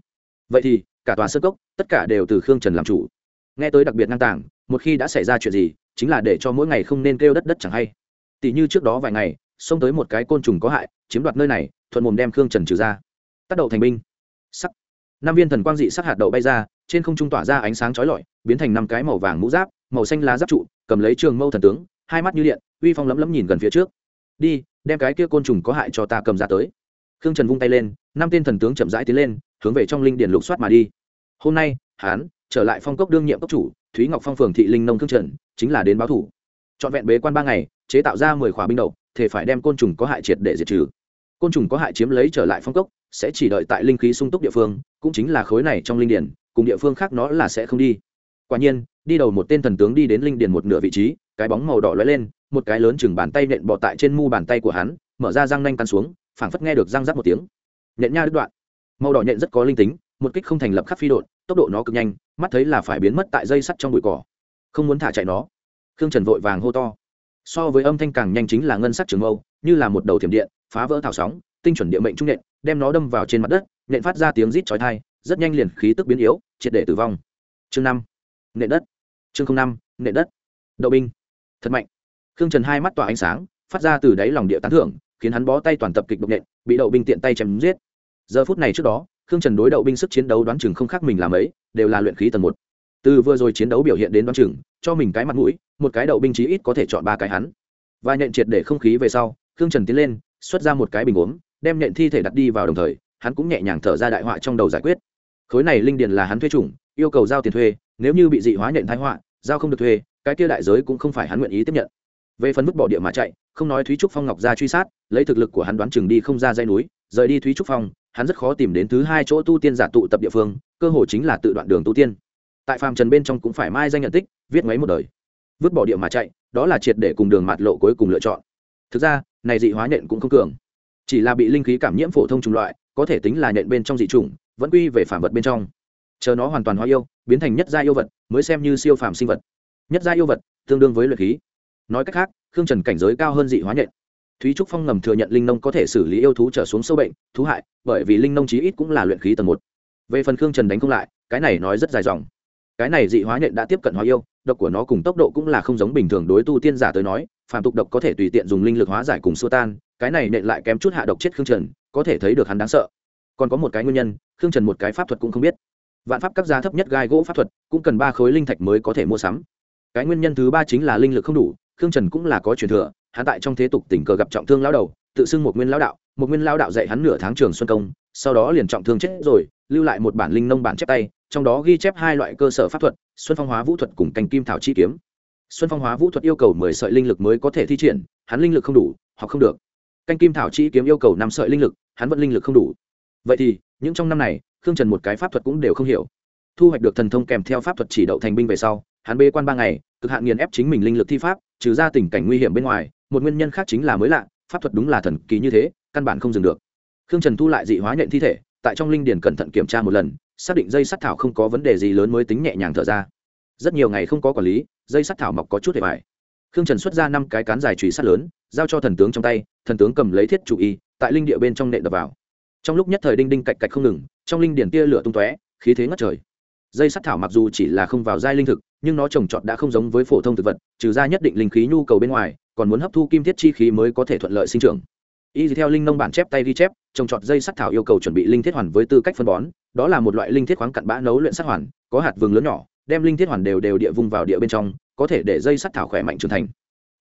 Vậy thì, cả tòa sơn cốc, tất cả đều từ khương trần làm chủ. Nghe tới đặc biệt ngang tàng, một khi đã xảy ra chuyện gì, chính là để cho mỗi ngày không nên kêu đất đất chẳng hay. Tỷ như trước đó vài ngày, xông tới một cái côn trùng có hại, chiếm đoạt nơi này thuận mồm đem khương trần trừ ra. Tác đậu thành binh. Sắc. Năm viên thần quang dị sắc hạt đậu bay ra, trên không trung tỏa ra ánh sáng chói lọi, biến thành năm cái màu vàng mũ giáp, màu xanh lá giáp trụ, cầm lấy trường mâu thần tướng, hai mắt như điện, uy phong lấm lấm nhìn gần phía trước. Đi, đem cái kia côn trùng có hại cho ta cầm ra tới. Khương trần vung tay lên, năm tên thần tướng chậm rãi tiến lên, hướng về trong linh điển lục soát mà đi. Hôm nay hán trở lại phong cốc đương nhiệm cốc chủ, thúy ngọc phong phường thị linh nông khương trần, chính là đến báo thủ. Trọn vẹn bế quan ba ngày, chế tạo ra mười khỏa binh đậu thể phải đem côn trùng có hại triệt để diệt trừ côn trùng có hại chiếm lấy trở lại phong cốc, sẽ chỉ đợi tại linh khí sung túc địa phương, cũng chính là khối này trong linh điển, cùng địa phương khác nó là sẽ không đi. Quả nhiên, đi đầu một tên thần tướng đi đến linh điển một nửa vị trí, cái bóng màu đỏ lóe lên, một cái lớn chừng bàn tay nện bọ tại trên mu bàn tay của hắn, mở ra răng nanh tan xuống, phảng phất nghe được răng rắc một tiếng. Nện nha đứt đoạn. Màu đỏ nhện rất có linh tính, một kích không thành lập khắc phi đột tốc độ nó cực nhanh, mắt thấy là phải biến mất tại dây sắt trong bụi cỏ. Không muốn thả chạy nó. Khương trần vội vàng hô to. So với âm thanh càng nhanh chính là ngân sắc trường âu như là một đầu thiểm điện phá vỡ thảo sóng tinh chuẩn địa mệnh trung nện đem nó đâm vào trên mặt đất nện phát ra tiếng rít chói tai, rất nhanh liền khí tức biến yếu triệt để tử vong. Chương năm nện đất. Chương năm nện đất. Đậu binh. Thật mạnh. Khương trần hai mắt tỏa ánh sáng phát ra từ đáy lòng địa tán thưởng khiến hắn bó tay toàn tập kịch độc nện bị đậu binh tiện tay chém giết. Giờ phút này trước đó khương trần đối đậu binh sức chiến đấu đoán chừng không khác mình làm ấy đều là luyện khí tầng một. Từ vừa rồi chiến đấu biểu hiện đến đoán chừng cho mình cái mặt mũi một cái đậu binh chí ít có thể chọn ba cái hắn. Và nhận triệt để không khí về sau khương trần tiến lên xuất ra một cái bình uống, đem nhện thi thể đặt đi vào đồng thời, hắn cũng nhẹ nhàng thở ra đại họa trong đầu giải quyết. Khối này linh điền là hắn thuê chủng, yêu cầu giao tiền thuê, nếu như bị dị hóa nhện thái họa, giao không được thuê, cái kia đại giới cũng không phải hắn nguyện ý tiếp nhận. Về phần vứt bỏ địa mà chạy, không nói thúy trúc phong ngọc ra truy sát, lấy thực lực của hắn đoán chừng đi không ra dây núi, rời đi thúy trúc phong, hắn rất khó tìm đến thứ hai chỗ tu tiên giả tụ tập địa phương, cơ hội chính là tự đoạn đường tu tiên. Tại phàm trần bên trong cũng phải mai danh nhận tích, viết mấy một đời. Vứt bỏ địa mà chạy, đó là triệt để cùng đường mạt lộ cuối cùng lựa chọn thực ra, này dị hóa nhện cũng không cường. Chỉ là bị linh khí cảm nhiễm phổ thông chủng loại, có thể tính là nhện bên trong dị chủng, vẫn quy về phản vật bên trong. Chờ nó hoàn toàn hóa yêu, biến thành nhất gia yêu vật, mới xem như siêu phàm sinh vật. Nhất gia yêu vật, tương đương với luyện khí. Nói cách khác, khương trần cảnh giới cao hơn dị hóa nhện. Thúy trúc phong ngầm thừa nhận linh nông có thể xử lý yêu thú trở xuống sâu bệnh, thú hại, bởi vì linh nông chí ít cũng là luyện khí tầng một. Về phần khương trần đánh không lại, cái này nói rất dài dòng. Cái này dị hóa nhện đã tiếp cận hóa yêu, độc của nó cùng tốc độ cũng là không giống bình thường đối tu tiên giả tới nói phàm tục độc có thể tùy tiện dùng linh lực hóa giải cùng xua tan, cái này nện lại kém chút hạ độc chết khương trần, có thể thấy được hắn đáng sợ. Còn có một cái nguyên nhân, khương trần một cái pháp thuật cũng không biết. Vạn pháp các giá thấp nhất gai gỗ pháp thuật, cũng cần ba khối linh thạch mới có thể mua sắm. Cái nguyên nhân thứ ba chính là linh lực không đủ, khương trần cũng là có truyền thừa, hắn tại trong thế tục tình cờ gặp trọng thương lão đầu, tự xưng một nguyên lão đạo, một nguyên lão đạo dạy hắn nửa tháng trường xuân công, sau đó liền trọng thương chết rồi, lưu lại một bản linh nông bản chép tay, trong đó ghi chép hai loại cơ sở pháp thuật, xuân phong hóa vũ thuật cùng cành kim thảo chi kiếm xuân phong hóa vũ thuật yêu cầu mười sợi linh lực mới có thể thi triển, hắn linh lực không đủ, hoặc không được. Canh kim thảo chi kiếm yêu cầu năm sợi linh lực, hắn vẫn linh lực không đủ. Vậy thì, những trong năm này, khương trần một cái pháp thuật cũng đều không hiểu. Thu hoạch được thần thông kèm theo pháp thuật chỉ đậu thành binh về sau, hắn bê quan ba ngày, cực hạn nghiền ép chính mình linh lực thi pháp, trừ ra tình cảnh nguy hiểm bên ngoài, một nguyên nhân khác chính là mới lạ, pháp thuật đúng là thần kỳ như thế, căn bản không dừng được. Khương trần thu lại dị hóa nhện thi thể, tại trong linh điền cẩn thận kiểm tra một lần, xác định dây sắt thảo không có vấn đề gì lớn mới tính nhẹ nhàng thở ra rất nhiều ngày không có quản lý, dây sắt thảo mọc có chút hề vải khương trần xuất ra năm cái cán dài trùy sắt lớn, giao cho thần tướng trong tay, thần tướng cầm lấy thiết chủ y, tại linh địa bên trong nện đập vào. Trong lúc nhất thời đinh đinh cạch cạch không ngừng, trong linh điển tia lửa tung tóe, khí thế ngất trời. Dây sắt thảo mặc dù chỉ là không vào giai linh thực, nhưng nó trồng trọt đã không giống với phổ thông thực vật, trừ ra nhất định linh khí nhu cầu bên ngoài, còn muốn hấp thu kim thiết chi khí mới có thể thuận lợi sinh trưởng. Y theo linh nông bản chép tay ghi chép, trồng trọt dây sắt thảo yêu cầu chuẩn bị linh thiết hoàn với tư cách phân bón, đó là một loại linh thiết khoáng cặn bã nấu luyện sắt hoàn, có hạt vừng lớn nhỏ đem linh thiết hoàn đều đều địa vung vào địa bên trong, có thể để dây sắt thảo khỏe mạnh trưởng thành.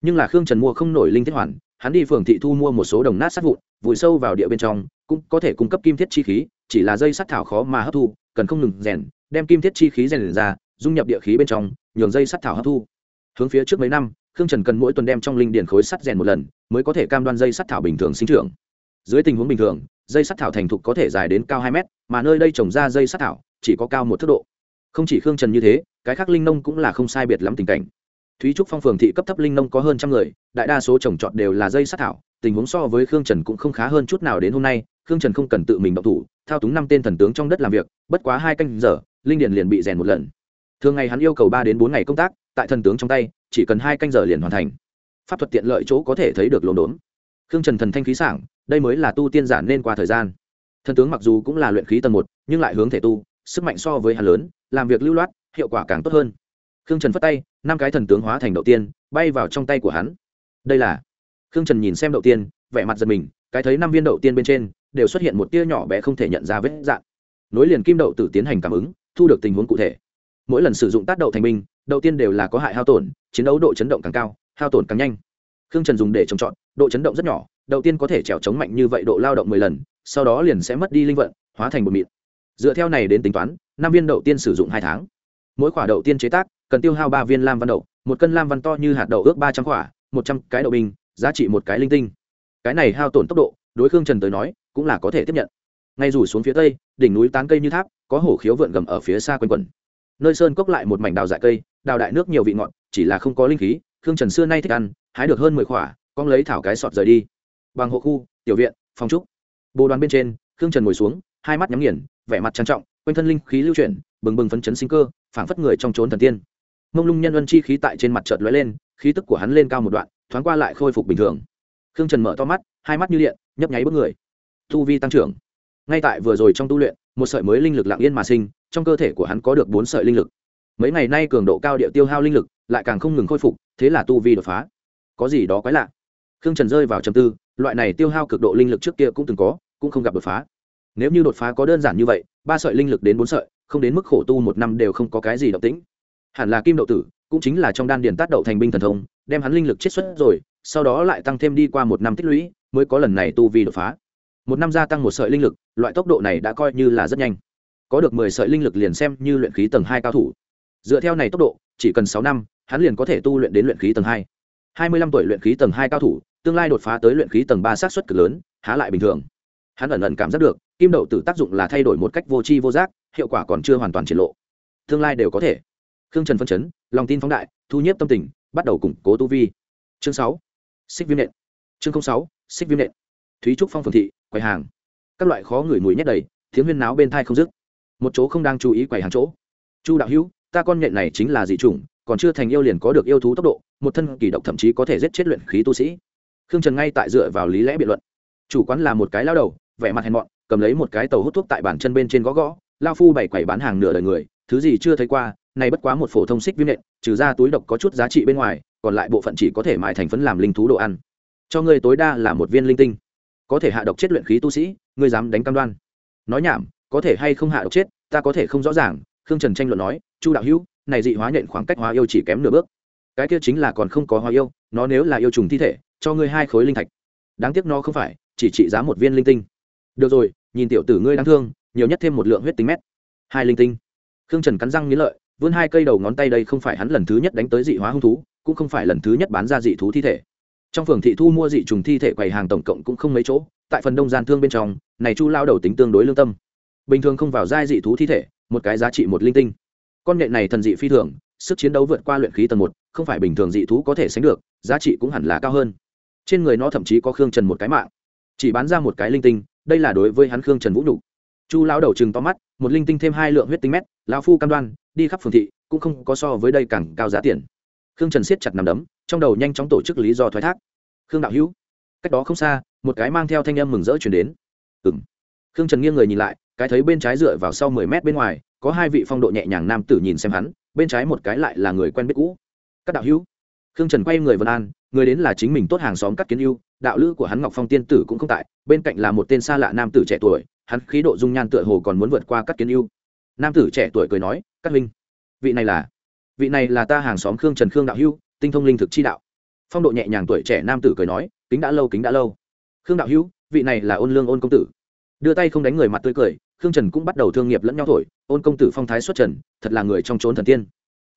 Nhưng là khương trần mua không nổi linh thiết hoàn, hắn đi phường thị thu mua một số đồng nát sắt vụn, vùi sâu vào địa bên trong, cũng có thể cung cấp kim thiết chi khí, chỉ là dây sắt thảo khó mà hấp thu, cần không ngừng rèn, đem kim thiết chi khí rèn ra, dung nhập địa khí bên trong, nhường dây sắt thảo hấp thu. Hướng phía trước mấy năm, khương trần cần mỗi tuần đem trong linh điền khối sắt rèn một lần, mới có thể cam đoan dây sắt thảo bình thường sinh trưởng. Dưới tình huống bình thường, dây sắt thảo thành thục có thể dài đến cao hai mét, mà nơi đây trồng ra dây sắt thảo, chỉ có cao một thước độ không chỉ khương trần như thế, cái khác linh nông cũng là không sai biệt lắm tình cảnh. Thúy trúc phong phường thị cấp thấp linh nông có hơn trăm người, đại đa số trồng trọt đều là dây sắt thảo, tình huống so với khương trần cũng không khá hơn chút nào đến hôm nay, khương trần không cần tự mình động thủ, thao túng năm tên thần tướng trong đất làm việc, bất quá hai canh giờ, linh điền liền bị rèn một lần. Thường ngày hắn yêu cầu ba đến bốn ngày công tác, tại thần tướng trong tay, chỉ cần hai canh giờ liền hoàn thành. Pháp thuật tiện lợi chỗ có thể thấy được lồn đốn. Khương trần thần thanh khí sảng, đây mới là tu tiên giản nên qua thời gian. Thần tướng mặc dù cũng là luyện khí tầng một, nhưng lại hướng thể tu, sức mạnh so với hắn lớn làm việc lưu loát, hiệu quả càng tốt hơn. Khương trần phất tay, năm cái thần tướng hóa thành đầu tiên, bay vào trong tay của hắn. Đây là, khương trần nhìn xem đầu tiên, vẻ mặt giật mình, cái thấy năm viên đậu tiên bên trên, đều xuất hiện một tia nhỏ bé không thể nhận ra vết dạn nối liền kim đậu tử tiến hành cảm ứng, thu được tình huống cụ thể. Mỗi lần sử dụng tác đậu thành binh, đầu tiên đều là có hại hao tổn, chiến đấu độ chấn động càng cao, hao tổn càng nhanh. Khương trần dùng để trồng trọt, độ chấn động rất nhỏ, đầu tiên có thể trèo chống mạnh như vậy độ lao động mười lần, sau đó liền sẽ mất đi linh vận, hóa thành một mịn dựa theo này đến tính toán, năm viên đậu tiên sử dụng hai tháng. Mỗi quả đậu tiên chế tác, cần tiêu hao ba viên lam văn đậu, một cân lam văn to như hạt đậu ước ba trăm quả, một trăm cái đậu bình, giá trị một cái linh tinh. Cái này hao tổn tốc độ, đối khương trần tới nói, cũng là có thể tiếp nhận. Ngay rủ xuống phía tây, đỉnh núi tán cây như tháp, có hổ khiếu vượn gầm ở phía xa quanh quần nơi sơn cốc lại một mảnh đào dại cây, đào đại nước nhiều vị ngọt, chỉ là không có linh khí, khương trần xưa nay thích ăn, hái được hơn mười khỏa con lấy thảo cái sọt rời đi. Bằng hộ khu, tiểu viện, phòng trúc. Bồ đoàn bên trên, khương trần ngồi xuống, hai mắt nhắm nghiền vẻ mặt trang trọng, quanh thân linh khí lưu chuyển, bừng bừng phấn chấn sinh cơ, phảng phất người trong trốn thần tiên. Mông lung nhân ân chi khí tại trên mặt chợt lóe lên, khí tức của hắn lên cao một đoạn, thoáng qua lại khôi phục bình thường. Khương trần mở to mắt, hai mắt như điện, nhấp nháy bước người. Tu vi tăng trưởng. Ngay tại vừa rồi trong tu luyện, một sợi mới linh lực lặng yên mà sinh, trong cơ thể của hắn có được bốn sợi linh lực. Mấy ngày nay cường độ cao điệu tiêu hao linh lực, lại càng không ngừng khôi phục, thế là tu vi đột phá. Có gì đó quái lạ? Khương trần rơi vào trầm tư, loại này tiêu hao cực độ linh lực trước kia cũng từng có, cũng không gặp đột phá nếu như đột phá có đơn giản như vậy, ba sợi linh lực đến bốn sợi, không đến mức khổ tu một năm đều không có cái gì động tĩnh. Hẳn là kim đậu tử, cũng chính là trong đan điền tác đậu thành binh thần thông, đem hắn linh lực chiết xuất rồi, sau đó lại tăng thêm đi qua một năm tích lũy, mới có lần này tu vi đột phá. Một năm gia tăng một sợi linh lực, loại tốc độ này đã coi như là rất nhanh. Có được mười sợi linh lực liền xem như luyện khí tầng hai cao thủ. Dựa theo này tốc độ, chỉ cần sáu năm, hắn liền có thể tu luyện đến luyện khí tầng hai. Hai mươi lăm tuổi luyện khí tầng hai cao thủ, tương lai đột phá tới luyện khí tầng ba xác suất cực lớn, há lại bình thường hắn ẩn ẩn cảm giác được, kim đậu tử tác dụng là thay đổi một cách vô tri vô giác, hiệu quả còn chưa hoàn toàn triển lộ. Tương lai đều có thể. Khương trần phân chấn, lòng tin phóng đại, thu nhếp tâm tình, bắt đầu củng cố tu vi. Chương sáu, xích viêm nện. Chương sáu, xích viêm nện. Thúy trúc phong phường thị, quầy hàng. Các loại khó ngửi mùi nhét đầy tiếng huyên náo bên thai không dứt. Một chỗ không đang chú ý quầy hàng chỗ. Chu đạo hữu, ta con nhện này chính là dị chủng, còn chưa thành yêu liền có được yêu thú tốc độ, một thân kỳ độc thậm chí có thể giết chết luyện khí tu sĩ. Khương trần ngay tại dựa vào lý lẽ biện luận. Chủ quán là một cái lao đầu vẻ mặt hèn mọn, cầm lấy một cái tàu hút thuốc tại bàn chân bên trên gõ gõ, lao phu bảy quẩy bán hàng nửa đời người, thứ gì chưa thấy qua, này bất quá một phổ thông xích viêm nện, trừ ra túi độc có chút giá trị bên ngoài, còn lại bộ phận chỉ có thể mại thành phấn làm linh thú đồ ăn. Cho ngươi tối đa là một viên linh tinh. Có thể hạ độc chết luyện khí tu sĩ, ngươi dám đánh cam đoan. Nói nhảm, có thể hay không hạ độc chết, ta có thể không rõ ràng, khương trần tranh luận nói, chu đạo hữu, này dị hóa nhện khoảng cách hóa yêu chỉ kém nửa bước. Cái kia chính là còn không có hóa yêu, nó nếu là yêu trùng thi thể, cho ngươi hai khối linh thạch. Đáng tiếc nó không phải, chỉ trị giá một viên linh tinh được rồi, nhìn tiểu tử ngươi đáng thương, nhiều nhất thêm một lượng huyết tính mét. Hai linh tinh. Khương trần cắn răng nghĩ lợi, vươn hai cây đầu ngón tay đây không phải hắn lần thứ nhất đánh tới dị hóa hung thú, cũng không phải lần thứ nhất bán ra dị thú thi thể. Trong phường thị thu mua dị trùng thi thể quầy hàng tổng cộng cũng không mấy chỗ, tại phần đông gian thương bên trong, này chu lao đầu tính tương đối lương tâm. Bình thường không vào giai dị thú thi thể, một cái giá trị một linh tinh. Con nhện này thần dị phi thường, sức chiến đấu vượt qua luyện khí tầng một, không phải bình thường dị thú có thể sánh được, giá trị cũng hẳn là cao hơn. Trên người nó thậm chí có khương trần một cái mạng. Chỉ bán ra một cái linh tinh đây là đối với hắn khương trần vũ nhục. Chu lão đầu chừng to mắt, một linh tinh thêm hai lượng huyết tinh mét, lão phu cam đoan, đi khắp phường thị, cũng không có so với đây càng cao giá tiền. Khương trần siết chặt nằm đấm, trong đầu nhanh chóng tổ chức lý do thoái thác. Khương đạo hữu, cách đó không xa, một cái mang theo thanh âm mừng rỡ chuyển đến. Ừng khương trần nghiêng người nhìn lại, cái thấy bên trái dựa vào sau mười mét bên ngoài, có hai vị phong độ nhẹ nhàng nam tử nhìn xem hắn, bên trái một cái lại là người quen biết cũ. Các đạo hữu. Khương trần quay người vân an, người đến là chính mình tốt hàng xóm cắt kiến yêu đạo lữ của hắn ngọc phong tiên tử cũng không tại, bên cạnh là một tên xa lạ nam tử trẻ tuổi, hắn khí độ dung nhan tựa hồ còn muốn vượt qua các kiến yêu nam tử trẻ tuổi cười nói, các minh vị này là, vị này là ta hàng xóm khương trần khương đạo hưu tinh thông linh thực chi đạo. Phong độ nhẹ nhàng tuổi trẻ nam tử cười nói, kính đã lâu, kính đã lâu. Khương đạo hưu vị này là ôn lương ôn công tử. Đưa tay không đánh người mặt tươi cười, khương trần cũng bắt đầu thương nghiệp lẫn nhau thổi, ôn công tử phong thái xuất trần, thật là người trong trốn thần tiên.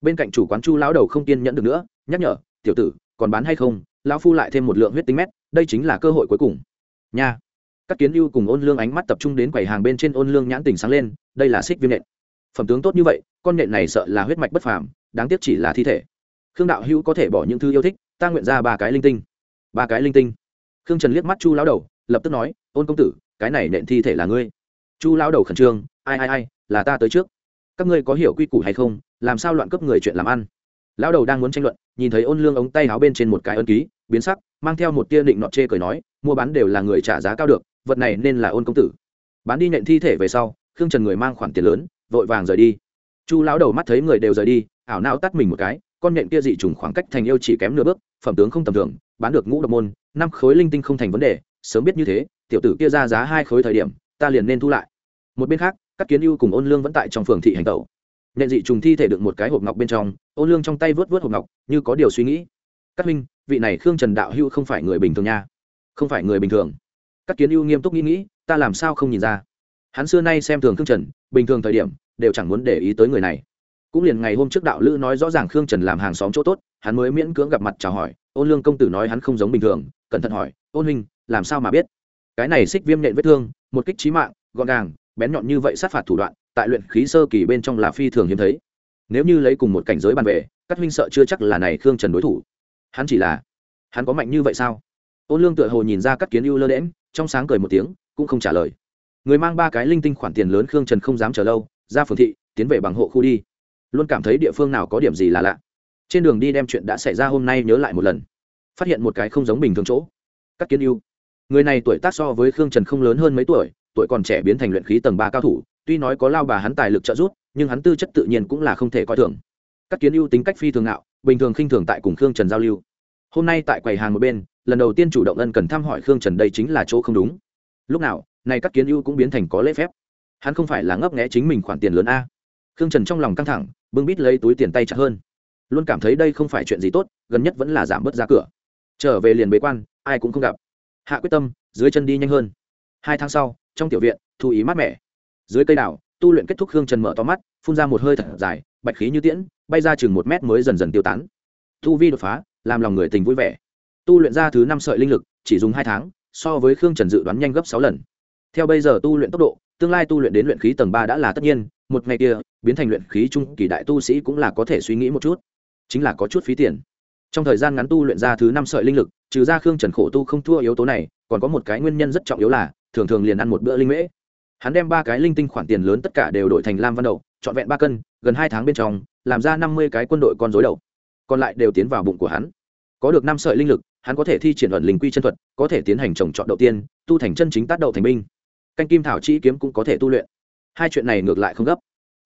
Bên cạnh chủ quán chu lão đầu không kiên nhẫn được nữa, nhắc nhở, tiểu tử, còn bán hay không? Lão phu lại thêm một lượng huyết tính mét đây chính là cơ hội cuối cùng. Nha. Các kiến ưu cùng ôn lương ánh mắt tập trung đến quầy hàng bên trên ôn lương nhãn tình sáng lên, đây là xích viêm nện. Phẩm tướng tốt như vậy, con nện này sợ là huyết mạch bất phàm, đáng tiếc chỉ là thi thể. Khương đạo hữu có thể bỏ những thứ yêu thích, ta nguyện ra ba cái linh tinh. Ba cái linh tinh. Khương trần liếc mắt chu lão đầu, lập tức nói, ôn công tử, cái này nện thi thể là ngươi. Chu lão đầu khẩn trương, ai ai ai, là ta tới trước. Các ngươi có hiểu quy củ hay không? Làm sao loạn cấp người chuyện làm ăn? Lão đầu đang muốn tranh luận, nhìn thấy ôn lương ống tay áo bên trên một cái ân ký, biến sắc, mang theo một tia định nọ chê cười nói, mua bán đều là người trả giá cao được, vật này nên là ôn công tử. Bán đi nện thi thể về sau, khương trần người mang khoản tiền lớn, vội vàng rời đi. Chu lão đầu mắt thấy người đều rời đi, ảo não tắt mình một cái, con nện kia dị trùng khoảng cách thành yêu chỉ kém nửa bước, phẩm tướng không tầm thường, bán được ngũ độc môn, năm khối linh tinh không thành vấn đề, sớm biết như thế, tiểu tử kia ra giá hai khối thời điểm, ta liền nên thu lại. Một bên khác, các kiến ưu cùng ôn lương vẫn tại trong phường thị hành tẩu nện dị trùng thi thể đựng một cái hộp ngọc bên trong, ôn lương trong tay vớt vớt hộp ngọc, như có điều suy nghĩ. Các minh vị này khương trần đạo hưu không phải người bình thường nha. Không phải người bình thường. Các kiến ưu nghiêm túc nghĩ nghĩ, ta làm sao không nhìn ra? Hắn xưa nay xem thường khương trần, bình thường thời điểm, đều chẳng muốn để ý tới người này. Cũng liền ngày hôm trước đạo lữ nói rõ ràng khương trần làm hàng xóm chỗ tốt, hắn mới miễn cưỡng gặp mặt chào hỏi. Ôn lương công tử nói hắn không giống bình thường, cẩn thận hỏi, ôn huynh, làm sao mà biết? Cái này xích viêm nhện vết thương, một kích trí mạng, gọn gàng, bén nhọn như vậy sát phạt thủ đoạn tại luyện khí sơ kỳ bên trong là phi thường hiếm thấy. Nếu như lấy cùng một cảnh giới bàn về các huynh sợ chưa chắc là này khương trần đối thủ. Hắn chỉ là, hắn có mạnh như vậy sao? Ôn lương tựa hồ nhìn ra các kiến ưu lơ đễm trong sáng cười một tiếng, cũng không trả lời. Người mang ba cái linh tinh khoản tiền lớn khương trần không dám chờ lâu, ra phường thị, tiến về bằng hộ khu đi. Luôn cảm thấy địa phương nào có điểm gì là lạ. Trên đường đi đem chuyện đã xảy ra hôm nay nhớ lại một lần. Phát hiện một cái không giống bình thường chỗ. Các kiến ưu. Người này tuổi tác so với khương trần không lớn hơn mấy tuổi tuổi còn trẻ biến thành luyện khí tầng ba cao thủ tuy nói có lao bà hắn tài lực trợ giúp, nhưng hắn tư chất tự nhiên cũng là không thể coi thường. Các kiến ưu tính cách phi thường ngạo, bình thường khinh thường tại cùng khương trần giao lưu. Hôm nay tại quầy hàng một bên, lần đầu tiên chủ động ân cần thăm hỏi khương trần đây chính là chỗ không đúng. Lúc nào, này các kiến ưu cũng biến thành có lễ phép. Hắn không phải là ngấp nghẽ chính mình khoản tiền lớn a. Khương trần trong lòng căng thẳng, bưng bít lấy túi tiền tay chặt hơn. Luôn cảm thấy đây không phải chuyện gì tốt, gần nhất vẫn là giảm bớt giá cửa. Trở về liền bế quan, ai cũng không gặp. Hạ quyết tâm, dưới chân đi nhanh hơn. Hai tháng sau, trong tiểu viện, thu ý mát mẻ dưới cây đào, tu luyện kết thúc hương trần mở to mắt phun ra một hơi thật dài bạch khí như tiễn bay ra chừng một mét mới dần dần tiêu tán. Tu vi đột phá làm lòng người tình vui vẻ. Tu luyện ra thứ năm sợi linh lực chỉ dùng hai tháng so với khương trần dự đoán nhanh gấp sáu lần. Theo bây giờ tu luyện tốc độ tương lai tu luyện đến luyện khí tầng ba đã là tất nhiên một ngày kia biến thành luyện khí trung kỳ đại tu sĩ cũng là có thể suy nghĩ một chút. Chính là có chút phí tiền. Trong thời gian ngắn tu luyện ra thứ năm sợi linh lực trừ ra khương trần khổ tu không thua yếu tố này còn có một cái nguyên nhân rất trọng yếu là thường thường liền ăn một bữa linh mễ hắn đem ba cái linh tinh khoản tiền lớn tất cả đều đổi thành lam văn đậu, trọn vẹn ba cân, gần hai tháng bên trong, làm ra năm mươi cái quân đội con dối đậu. còn lại đều tiến vào bụng của hắn. Có được năm sợi linh lực, hắn có thể thi triển luận linh quy chân thuật, có thể tiến hành trồng trọt đầu tiên, tu thành chân chính tác đậu thành binh. Canh kim thảo chi kiếm cũng có thể tu luyện. Hai chuyện này ngược lại không gấp.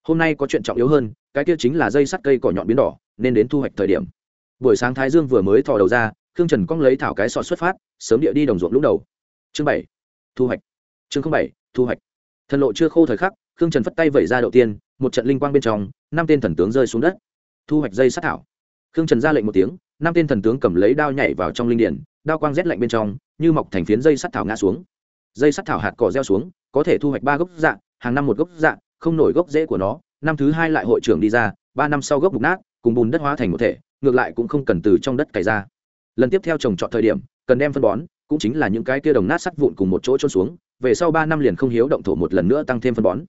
Hôm nay có chuyện trọng yếu hơn, cái kia chính là dây sắt cây cỏ nhọn biến đỏ, nên đến thu hoạch thời điểm. Buổi sáng thái dương vừa mới thò đầu ra, khương trần cong lấy thảo cái sọ xuất phát, sớm địa đi đồng ruộng lúc đầu. Chương bảy, thu hoạch. Chương bảy, thu hoạch thần lộ chưa khô thời khắc, khương trần phất tay vẩy ra đầu tiên, một trận linh quang bên trong, năm tên thần tướng rơi xuống đất. Thu hoạch dây sát thảo. Khương trần ra lệnh một tiếng, năm tên thần tướng cầm lấy đao nhảy vào trong linh điển, đao quang rét lạnh bên trong, như mọc thành phiến dây sắt thảo ngã xuống. Dây sắt thảo hạt cỏ gieo xuống, có thể thu hoạch ba gốc dạ hàng năm một gốc dạ không nổi gốc rễ của nó. Năm thứ hai lại hội trưởng đi ra, ba năm sau gốc mục nát, cùng bùn đất hóa thành một thể, ngược lại cũng không cần từ trong đất cày ra. Lần tiếp theo trồng trọt thời điểm, cần đem phân bón, cũng chính là những cái kia đồng nát sắt vụn cùng một chỗ trôn xuống về sau ba năm liền không hiếu động thổ một lần nữa tăng thêm phân bón.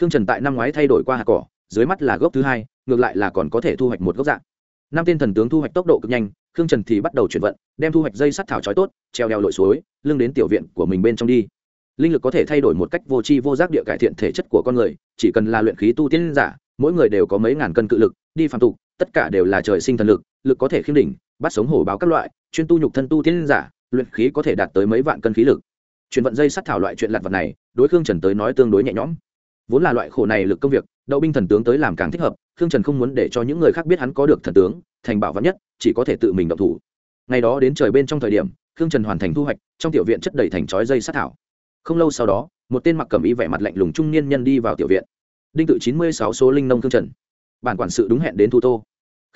Khương trần tại năm ngoái thay đổi qua hạt cỏ, dưới mắt là gốc thứ hai, ngược lại là còn có thể thu hoạch một gốc dạng. Năm tên thần tướng thu hoạch tốc độ cực nhanh, khương trần thì bắt đầu chuyển vận, đem thu hoạch dây sắt thảo trói tốt, treo đeo lội suối, lưng đến tiểu viện của mình bên trong đi. Linh lực có thể thay đổi một cách vô tri vô giác địa cải thiện thể chất của con người, chỉ cần là luyện khí tu tiên giả, mỗi người đều có mấy ngàn cân cự lực, đi phàm tục, tất cả đều là trời sinh thần lực lực có thể khiêm đỉnh, bắt sống hổ báo các loại, chuyên tu nhục thân tu tiên giả, luyện khí có thể đạt tới mấy vạn cân khí lực chuyển vận dây sắt thảo loại chuyện lặt vật này, đối khương trần tới nói tương đối nhẹ nhõm. Vốn là loại khổ này lực công việc, đậu binh thần tướng tới làm càng thích hợp, khương trần không muốn để cho những người khác biết hắn có được thần tướng, thành bảo vắn nhất, chỉ có thể tự mình động thủ. Ngày đó đến trời bên trong thời điểm, khương trần hoàn thành thu hoạch, trong tiểu viện chất đầy thành chói dây sát thảo. Không lâu sau đó, một tên mặc cầm y vẻ mặt lạnh lùng trung niên nhân đi vào tiểu viện. Đinh tự chín mươi sáu số linh nông khương trần. Bản quản sự đúng hẹn đến thu tô.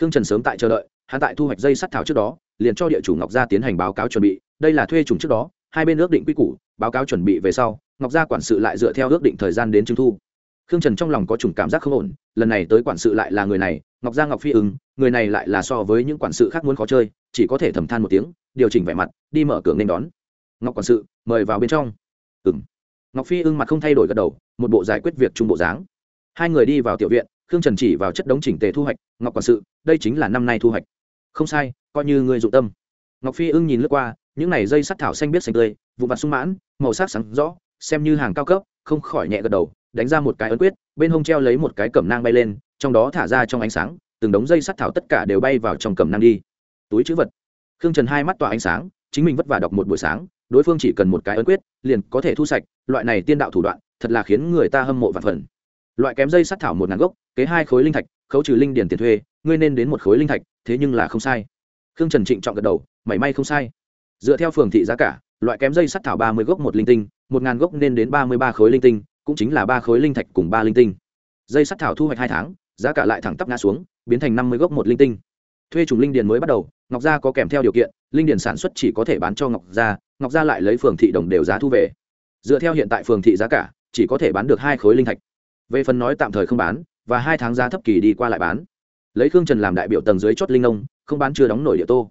Khương trần sớm tại chờ đợi, hắn tại thu hoạch dây sắt thảo trước đó, liền cho địa chủ ngọc gia tiến hành báo cáo chuẩn bị, đây là thuê trùng trước đó hai bên ước định quy củ, báo cáo chuẩn bị về sau, ngọc gia quản sự lại dựa theo ước định thời gian đến trưng thu. Khương trần trong lòng có chủng cảm giác không ổn, lần này tới quản sự lại là người này, ngọc gia ngọc phi ứng, người này lại là so với những quản sự khác muốn khó chơi, chỉ có thể thầm than một tiếng, điều chỉnh vẻ mặt, đi mở cửa nên đón. Ngọc quản sự, mời vào bên trong. Ừng ngọc phi ưng mặt không thay đổi gật đầu, một bộ giải quyết việc trung bộ dáng. Hai người đi vào tiểu viện, khương trần chỉ vào chất đống chỉnh tề thu hoạch, ngọc quản sự, đây chính là năm nay thu hoạch. Không sai, coi như người dụng tâm. Ngọc phi ưng nhìn lướt qua những này dây sắt thảo xanh biết xanh tươi vụ mặt sung mãn, màu sắc sáng rõ, xem như hàng cao cấp, không khỏi nhẹ gật đầu, đánh ra một cái ấn quyết, bên hông treo lấy một cái cẩm nang bay lên, trong đó thả ra trong ánh sáng, từng đống dây sắt thảo tất cả đều bay vào trong cẩm nang đi. Túi chữ vật. Khương trần hai mắt tỏa ánh sáng, chính mình vất vả đọc một buổi sáng, đối phương chỉ cần một cái ấn quyết, liền có thể thu sạch, loại này tiên đạo thủ đoạn, thật là khiến người ta hâm mộ và phần. Loại kém dây sắt thảo một ngàn gốc, kế hai khối linh thạch, khấu trừ linh điển tiền thuê, ngươi nên đến một khối linh thạch, thế nhưng là không sai. Khương trần trịnh trọng gật đầu, mảy may không sai dựa theo phường thị giá cả, loại kém dây sắt thảo ba mươi gốc một linh tinh, một ngàn gốc nên đến ba mươi ba khối linh tinh, cũng chính là ba khối linh thạch cùng ba linh tinh. Dây sắt thảo thu hoạch hai tháng, giá cả lại thẳng tắp ngã xuống, biến thành năm mươi gốc một linh tinh. Thuê chủng linh điền mới bắt đầu, ngọc gia có kèm theo điều kiện, linh điền sản xuất chỉ có thể bán cho ngọc gia ngọc gia lại lấy phường thị đồng đều giá thu về. Dựa theo hiện tại phường thị giá cả, chỉ có thể bán được hai khối linh thạch. Về phần nói tạm thời không bán, và hai tháng giá thấp kỳ đi qua lại bán. Lấy khương trần làm đại biểu tầng dưới chốt linh nông không bán chưa đóng nổi địa tô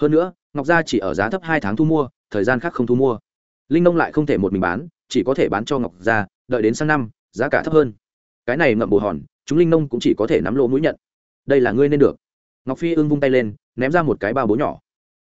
hơn nữa, ngọc gia chỉ ở giá thấp hai tháng thu mua, thời gian khác không thu mua. Linh nông lại không thể một mình bán, chỉ có thể bán cho ngọc gia, đợi đến sang năm, giá cả thấp hơn. Cái này ngậm bồ hòn, chúng linh nông cũng chỉ có thể nắm lỗ mũi nhận. Đây là ngươi nên được. Ngọc phi ưng vung tay lên, ném ra một cái bao bố nhỏ.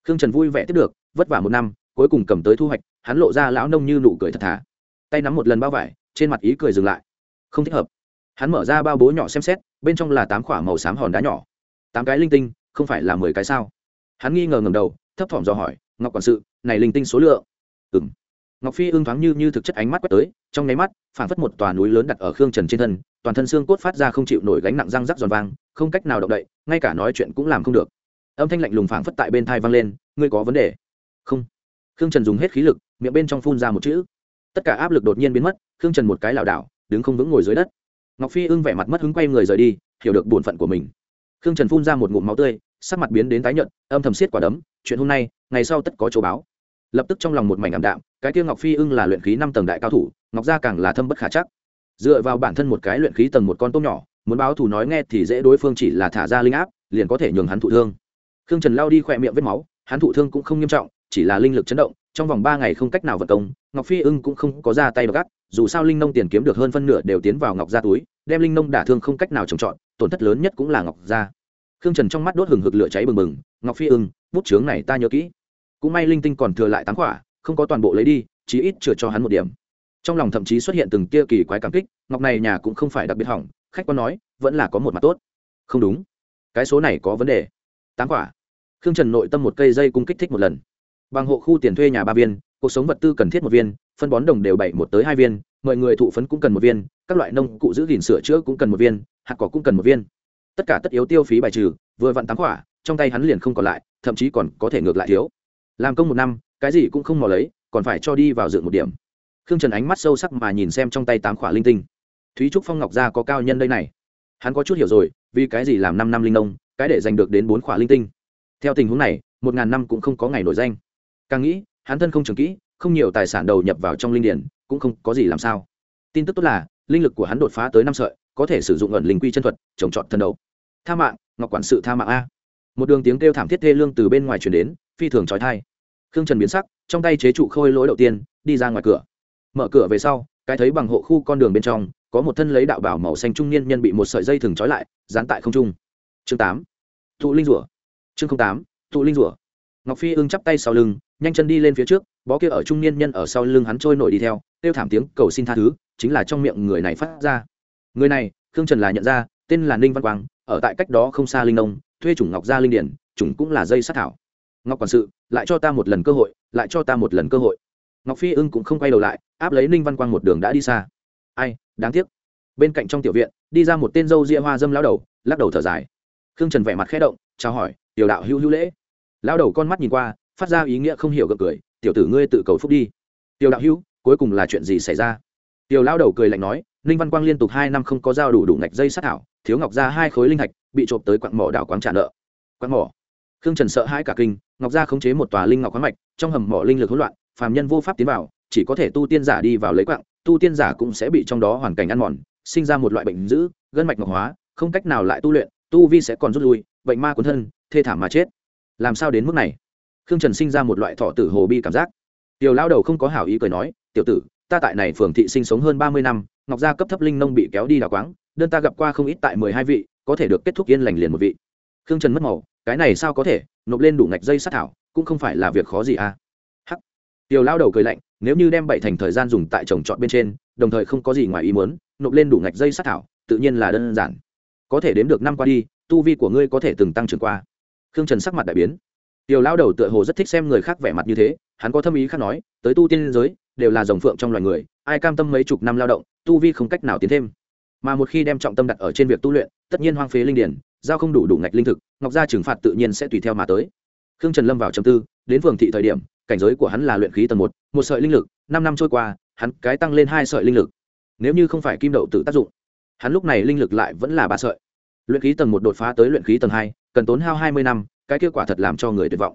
Khương trần vui vẻ tiếp được, vất vả một năm, cuối cùng cầm tới thu hoạch, hắn lộ ra lão nông như nụ cười thật thà. Tay nắm một lần bao vải, trên mặt ý cười dừng lại. Không thích hợp. Hắn mở ra bao bố nhỏ xem xét, bên trong là tám quả màu xám hòn đá nhỏ. Tám cái linh tinh, không phải là mười cái sao? Hắn nghi ngờ ngầm đầu, thấp thỏm dò hỏi, ngọc quản sự, này linh tinh số lượng? Ừ m ngọc phi ưng thoáng như như thực chất ánh mắt quét tới, trong nháy mắt phản phất một tòa núi lớn đặt ở khương trần trên thân, toàn thân xương cốt phát ra không chịu nổi gánh nặng răng rắc giòn vang, không cách nào động đậy, ngay cả nói chuyện cũng làm không được. Âm thanh lạnh lùng phảng phất tại bên thai vang lên, ngươi có vấn đề? Không. Khương trần dùng hết khí lực, miệng bên trong phun ra một chữ. Tất cả áp lực đột nhiên biến mất, khương trần một cái lảo đảo, đứng không vững ngồi dưới đất. Ngọc phi ưng vẻ mặt mất hứng quay người rời đi, hiểu được bổn phận của mình. Khương trần phun ra một ngụm máu tươi sắc mặt biến đến tái nhợt, âm thầm siết quả đấm, chuyện hôm nay, ngày sau tất có chỗ báo. Lập tức trong lòng một mảnh ảm đạm, cái kia ngọc phi ưng là luyện khí năm tầng đại cao thủ, ngọc gia càng là thâm bất khả chắc. Dựa vào bản thân một cái luyện khí tầng một con tôm nhỏ, muốn báo thù nói nghe thì dễ đối phương chỉ là thả ra linh áp, liền có thể nhường hắn thụ thương. Khương trần lao đi khỏe miệng vết máu, hắn thụ thương cũng không nghiêm trọng, chỉ là linh lực chấn động, trong vòng ba ngày không cách nào vật công, ngọc phi ưng cũng không có ra tay gắt, dù sao linh nông tiền kiếm được hơn phân nửa đều tiến vào ngọc gia túi, đem linh nông đả thương không cách nào trồng trọt, tổn thất lớn nhất cũng là ngọc gia khương trần trong mắt đốt hừng hực lửa cháy bừng bừng, ngọc phi ưng, bút chướng này ta nhớ kỹ. Cũng may linh tinh còn thừa lại tám quả, không có toàn bộ lấy đi, chí ít chừa cho hắn một điểm. Trong lòng thậm chí xuất hiện từng tia kỳ quái cảm kích, ngọc này nhà cũng không phải đặc biệt hỏng, khách quan nói, vẫn là có một mặt tốt. Không đúng. Cái số này có vấn đề. Tám quả. Khương trần nội tâm một cây dây cung kích thích một lần. Bằng hộ khu tiền thuê nhà ba viên, cuộc sống vật tư cần thiết một viên, phân bón đồng đều bảy một tới hai viên, mọi người thụ phấn cũng cần một viên, các loại nông cụ giữ gìn sửa chữa cũng cần một viên, hạt cỏ cũng cần một viên tất cả tất yếu tiêu phí bài trừ, vừa vặn tám quả, trong tay hắn liền không còn lại, thậm chí còn có thể ngược lại thiếu. Làm công một năm, cái gì cũng không mò lấy, còn phải cho đi vào dựng một điểm. Khương trần ánh mắt sâu sắc mà nhìn xem trong tay tám khỏa linh tinh. Thúy trúc phong ngọc gia có cao nhân đây này. Hắn có chút hiểu rồi, vì cái gì làm năm năm linh nông, cái để giành được đến bốn khỏa linh tinh? Theo tình huống này, một ngàn năm cũng không có ngày nổi danh. Càng nghĩ, hắn thân không trường kỹ, không nhiều tài sản đầu nhập vào trong linh điển, cũng không có gì làm sao. Tin tức tốt là, linh lực của hắn đột phá tới năm sợi, có thể sử dụng ẩn linh quy chân thuật, trồng trọt thân đầu tha mạng, ngọc quản sự tha mạng a. Một đường tiếng kêu thảm thiết thê lương từ bên ngoài chuyển đến, phi thường trói thai khương trần biến sắc, trong tay chế trụ khôi lỗi đầu tiên, đi ra ngoài cửa. Mở cửa về sau, cái thấy bằng hộ khu con đường bên trong, có một thân lấy đạo bảo màu xanh trung niên nhân bị một sợi dây thừng trói lại, dán tại không trung. Chương tám, thụ linh rủa chương tám, thụ linh rủa ngọc phi ưng chắp tay sau lưng, nhanh chân đi lên phía trước, bó kia ở trung niên nhân ở sau lưng hắn trôi nổi đi theo, kêu thảm tiếng cầu xin tha thứ, chính là trong miệng người này phát ra. Người này, khương trần là nhận ra, tên là ninh văn quang ở tại cách đó không xa linh nông, thuê chủng ngọc gia linh điển chủng cũng là dây sát thảo. Ngọc quản sự, lại cho ta một lần cơ hội, lại cho ta một lần cơ hội. Ngọc phi ưng cũng không quay đầu lại, áp lấy ninh văn quang một đường đã đi xa. Ai, đáng tiếc. Bên cạnh trong tiểu viện, đi ra một tên dâu ria hoa dâm lao đầu, lắc đầu thở dài. Khương trần vẻ mặt khẽ động, chào hỏi, tiểu đạo hữu hữu lễ. Lao đầu con mắt nhìn qua, phát ra ý nghĩa không hiểu gật cười, tiểu tử ngươi tự cầu phúc đi. Tiểu đạo hữu, cuối cùng là chuyện gì xảy ra? Tiểu lao đầu cười lạnh nói, ninh văn quang liên tục hai năm không có giao đủ đủ ngạch dây sát thảo thiếu ngọc ra hai khối linh thạch bị trộm tới quặng mỏ đảo quáng trả nợ. Quặng mỏ. Khương trần sợ hãi cả kinh, ngọc gia khống chế một tòa linh ngọc khoáng mạch, trong hầm mỏ linh lực hỗn loạn, phàm nhân vô pháp tiến vào, chỉ có thể tu tiên giả đi vào lấy quặng, tu tiên giả cũng sẽ bị trong đó hoàn cảnh ăn mòn, sinh ra một loại bệnh dữ, gân mạch ngọc hóa, không cách nào lại tu luyện, tu vi sẽ còn rút lui, bệnh ma cuốn thân, thê thảm mà chết. Làm sao đến mức này? Khương trần sinh ra một loại thọ tử hồ bi cảm giác. Tiểu lao đầu không có hảo ý cười nói, tiểu tử, ta tại này phường thị sinh sống hơn ba mươi năm, ngọc gia cấp thấp linh nông bị kéo đi đào quáng đơn ta gặp qua không ít tại mười hai vị, có thể được kết thúc yên lành liền một vị. Khương trần mất màu, cái này sao có thể, nộp lên đủ ngạch dây sát thảo, cũng không phải là việc khó gì à? Hắc. Tiểu lao đầu cười lạnh, nếu như đem bảy thành thời gian dùng tại trồng trọt bên trên, đồng thời không có gì ngoài ý muốn, nộp lên đủ ngạch dây sát thảo, tự nhiên là đơn giản. Có thể đếm được năm qua đi, tu vi của ngươi có thể từng tăng trưởng qua. Khương trần sắc mặt đại biến. Tiểu lao đầu tựa hồ rất thích xem người khác vẻ mặt như thế, hắn có thâm ý khác nói, tới tu tiên giới, đều là dòng phượng trong loài người, ai cam tâm mấy chục năm lao động, tu vi không cách nào tiến thêm mà một khi đem trọng tâm đặt ở trên việc tu luyện, tất nhiên hoang phế linh điển, giao không đủ đủ ngạch linh thực, ngọc gia trừng phạt tự nhiên sẽ tùy theo mà tới. Khương trần lâm vào trầm tư, đến phường thị thời điểm, cảnh giới của hắn là luyện khí tầng một một sợi linh lực, năm năm trôi qua, hắn cái tăng lên hai sợi linh lực. Nếu như không phải kim đậu tự tác dụng, hắn lúc này linh lực lại vẫn là ba sợi. Luyện khí tầng một đột phá tới luyện khí tầng hai, cần tốn hao hai mươi năm, cái kết quả thật làm cho người tuyệt vọng.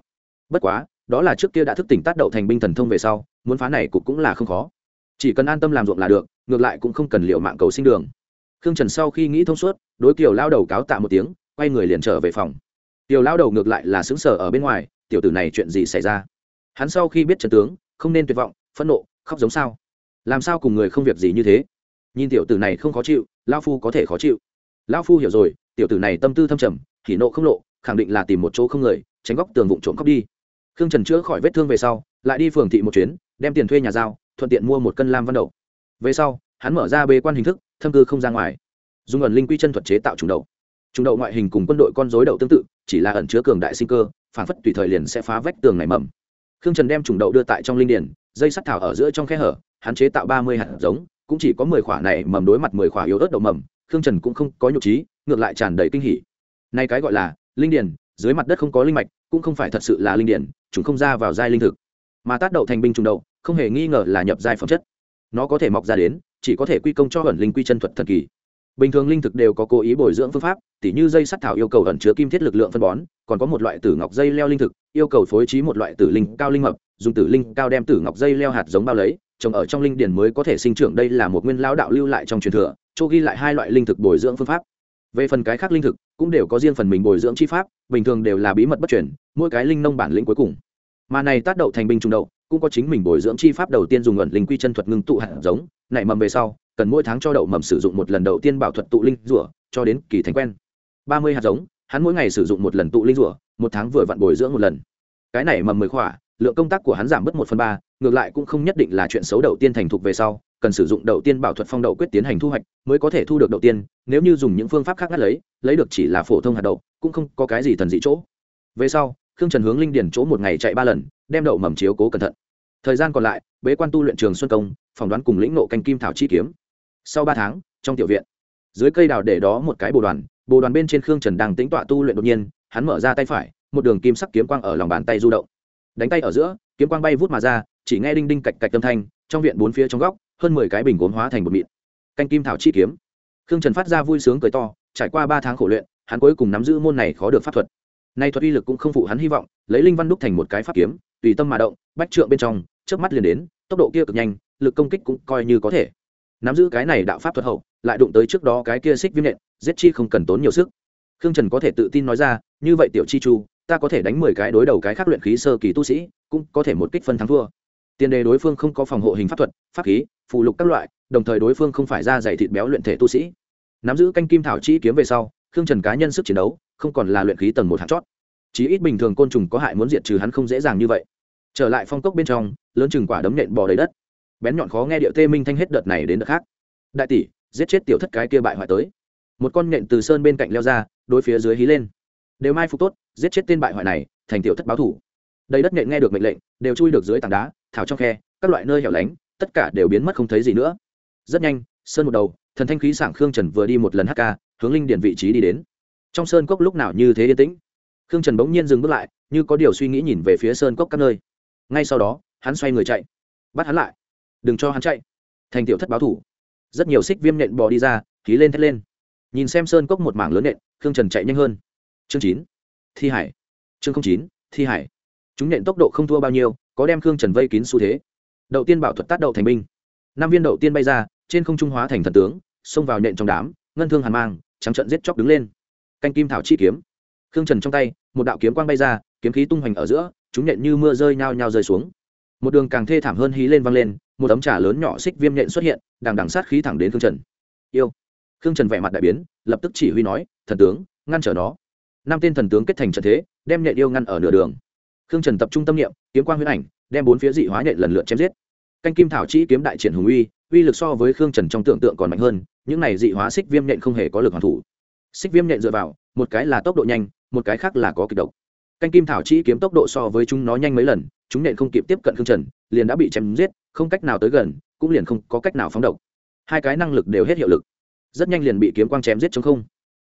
Bất quá, đó là trước kia đã thức tỉnh tác đậu thành binh thần thông về sau, muốn phá này cục cũng là không khó. Chỉ cần an tâm làm ruộng là được, ngược lại cũng không cần liệu mạng cầu sinh đường khương trần sau khi nghĩ thông suốt, đối kiều lao đầu cáo tạ một tiếng, quay người liền trở về phòng. Kiều lao đầu ngược lại là xứng sở ở bên ngoài, tiểu tử này chuyện gì xảy ra? Hắn sau khi biết trần tướng, không nên tuyệt vọng, phẫn nộ, khóc giống sao. Làm sao cùng người không việc gì như thế? Nhìn tiểu tử này không khó chịu, lao phu có thể khó chịu. Lao phu hiểu rồi, tiểu tử này tâm tư thâm trầm thì nộ không lộ, khẳng định là tìm một chỗ không người, tránh góc tường vụn trộm cắp đi. Khương trần chữa khỏi vết thương về sau, lại đi phường thị một chuyến, đem tiền thuê nhà giao, thuận tiện mua một cân lam văn đậu. Về sau, hắn mở ra bê quan hình thức thâm cư không ra ngoài. Dùng ẩn linh quy chân thuật chế tạo trùng đậu. Trùng đậu ngoại hình cùng quân đội con dối đậu tương tự, chỉ là ẩn chứa cường đại sinh cơ, phản phất tùy thời liền sẽ phá vách tường này mầm. Khương trần đem trùng đậu đưa tại trong linh điển dây sắt thảo ở giữa trong khe hở, hắn chế tạo ba mươi hạt giống, cũng chỉ có mười khỏa này mầm đối mặt mười khỏa yếu ớt đậu mầm, khương trần cũng không có nhục trí, ngược lại tràn đầy kinh hỉ. Nay cái gọi là linh điển dưới mặt đất không có linh mạch, cũng không phải thật sự là linh điển chúng không ra vào giai linh thực. Mà tác đậu thành binh trùng đậu, không hề nghi ngờ là nhập giai phẩm chất. Nó có thể mọc ra đến chỉ có thể quy công cho ẩn linh quy chân thuật thần kỳ. Bình thường linh thực đều có cố ý bồi dưỡng phương pháp, tỉ như dây sắt thảo yêu cầu ẩn chứa kim thiết lực lượng phân bón, còn có một loại tử ngọc dây leo linh thực, yêu cầu phối trí một loại tử linh cao linh mập, dùng tử linh cao đem tử ngọc dây leo hạt giống bao lấy, trồng ở trong linh điển mới có thể sinh trưởng. Đây là một nguyên lão đạo lưu lại trong truyền thừa, chỗ ghi lại hai loại linh thực bồi dưỡng phương pháp. Về phần cái khác linh thực, cũng đều có riêng phần mình bồi dưỡng chi pháp, bình thường đều là bí mật bất truyền, mỗi cái linh nông bản lĩnh cuối cùng. Mà này tác đậu thành binh trung đậu, cũng có chính mình bồi dưỡng chi pháp đầu tiên dùng ẩn linh quy chân thuật ngưng tụ hạt giống nảy mầm về sau, cần mỗi tháng cho đậu mầm sử dụng một lần đầu tiên bảo thuật tụ linh rủa cho đến kỳ thành quen. Ba mươi hạt giống, hắn mỗi ngày sử dụng một lần tụ linh rủa một tháng vừa vặn bồi dưỡng một lần. Cái này mầm mười khỏa, lượng công tác của hắn giảm bớt một phần ba, ngược lại cũng không nhất định là chuyện xấu đầu tiên thành thục về sau, cần sử dụng đầu tiên bảo thuật phong đậu quyết tiến hành thu hoạch mới có thể thu được đầu tiên, nếu như dùng những phương pháp khác ngắt lấy lấy được chỉ là phổ thông hạt đậu, cũng không có cái gì thần dị chỗ. Về sau, khương trần hướng linh điển chỗ một ngày chạy ba lần, đem đậu mầm chiếu cố cẩn thận. Thời gian còn lại, bế quan tu luyện trường xuân công phỏng đoán cùng lĩnh nộ canh kim thảo chi kiếm. Sau ba tháng, trong tiểu viện, dưới cây đào để đó một cái bồ đoàn bồ đoàn bên trên khương trần đang tính tọa tu luyện đột nhiên, hắn mở ra tay phải, một đường kim sắc kiếm quang ở lòng bàn tay du động. Đánh tay ở giữa, kiếm quang bay vút mà ra, chỉ nghe đinh đinh cạch cạch âm thanh, trong viện bốn phía trong góc, hơn mười cái bình gốm hóa thành một mịn. Canh kim thảo chi kiếm. Khương trần phát ra vui sướng cười to, trải qua ba tháng khổ luyện, hắn cuối cùng nắm giữ môn này khó được pháp thuật. Nay thuật uy lực cũng không phụ hắn hy vọng, lấy linh văn đúc thành một cái pháp kiếm, tùy tâm mà động, bách trượng bên trong trước mắt liền đến, tốc độ kia cực nhanh lực công kích cũng coi như có thể. Nắm giữ cái này đạo pháp thuật hậu, lại đụng tới trước đó cái kia xích viêm nện, giết chi không cần tốn nhiều sức. Khương trần có thể tự tin nói ra, như vậy tiểu chi chu, ta có thể đánh mười cái đối đầu cái khác luyện khí sơ kỳ tu sĩ, cũng có thể một kích phân thắng thua. Tiền đề đối phương không có phòng hộ hình pháp thuật, pháp khí phụ lục các loại, đồng thời đối phương không phải ra dày thịt béo luyện thể tu sĩ. Nắm giữ canh kim thảo chi kiếm về sau, khương trần cá nhân sức chiến đấu, không còn là luyện khí tầng một hạt chót. Chí ít bình thường côn trùng có hại muốn diệt trừ hắn không dễ dàng như vậy. Trở lại phong cốc bên trong, lớn chừng quả đấm nện bò đầy đất bén nhọn khó nghe điệu tê minh thanh hết đợt này đến đợt khác. Đại tỷ, giết chết tiểu thất cái kia bại hoại tới. Một con nhện từ sơn bên cạnh leo ra, đối phía dưới hí lên. Đều mai phục tốt, giết chết tên bại hoại này, thành tiểu thất báo thủ. Đầy đất nhện nghe được mệnh lệnh, đều chui được dưới tảng đá, thảo trong khe, các loại nơi hẻo lánh, tất cả đều biến mất không thấy gì nữa. Rất nhanh, sơn một đầu, thần thanh khí sảng khương trần vừa đi một lần hk hướng linh điển vị trí đi đến. Trong sơn cốc lúc nào như thế yên tĩnh? Khương trần bỗng nhiên dừng bước lại, như có điều suy nghĩ nhìn về phía sơn cốc các nơi. Ngay sau đó, hắn xoay người chạy, bắt hắn lại đừng cho hắn chạy. Thành tiểu thất báo thủ. Rất nhiều xích viêm nện bò đi ra khí lên thét lên. Nhìn xem sơn cốc một mảng lớn nện, khương trần chạy nhanh hơn. Chương chín, thi hải. Chương chín, thi hải. Chúng nện tốc độ không thua bao nhiêu, có đem khương trần vây kín xu thế. Đầu tiên bảo thuật tác đậu thành binh. Năm viên đầu tiên bay ra, trên không trung hóa thành thần tướng, xông vào nện trong đám, ngân thương hàn mang, trắng trận giết chóc đứng lên. Canh kim thảo chi kiếm. Khương trần trong tay, một đạo kiếm quang bay ra, kiếm khí tung hoành ở giữa, chúng nện như mưa rơi nhao nhao rơi xuống. Một đường càng thê thảm hơn hí lên văng lên một ấm trà lớn nhỏ xích viêm nện xuất hiện, đằng đằng sát khí thẳng đến khương trần. Yêu. Khương trần vẻ mặt đại biến, lập tức chỉ huy nói, thần tướng, ngăn trở nó. Năm tên thần tướng kết thành trận thế, đem nện yêu ngăn ở nửa đường. Khương trần tập trung tâm niệm, kiếm quang huyễn ảnh, đem bốn phía dị hóa nện lần lượt chém giết. Canh kim thảo chi kiếm đại triển hùng uy uy lực so với khương trần trong tưởng tượng còn mạnh hơn, những này dị hóa xích viêm nện không hề có lực hoàn thủ. Xích viêm nện dựa vào, một cái là tốc độ nhanh, một cái khác là có kịch độc. Canh kim thảo chi kiếm tốc độ so với chúng nó nhanh mấy lần chúng nện không kịp tiếp cận khương trần, liền đã bị chém giết, không cách nào tới gần, cũng liền không có cách nào phóng độc. Hai cái năng lực đều hết hiệu lực. Rất nhanh liền bị kiếm quang chém giết chống không.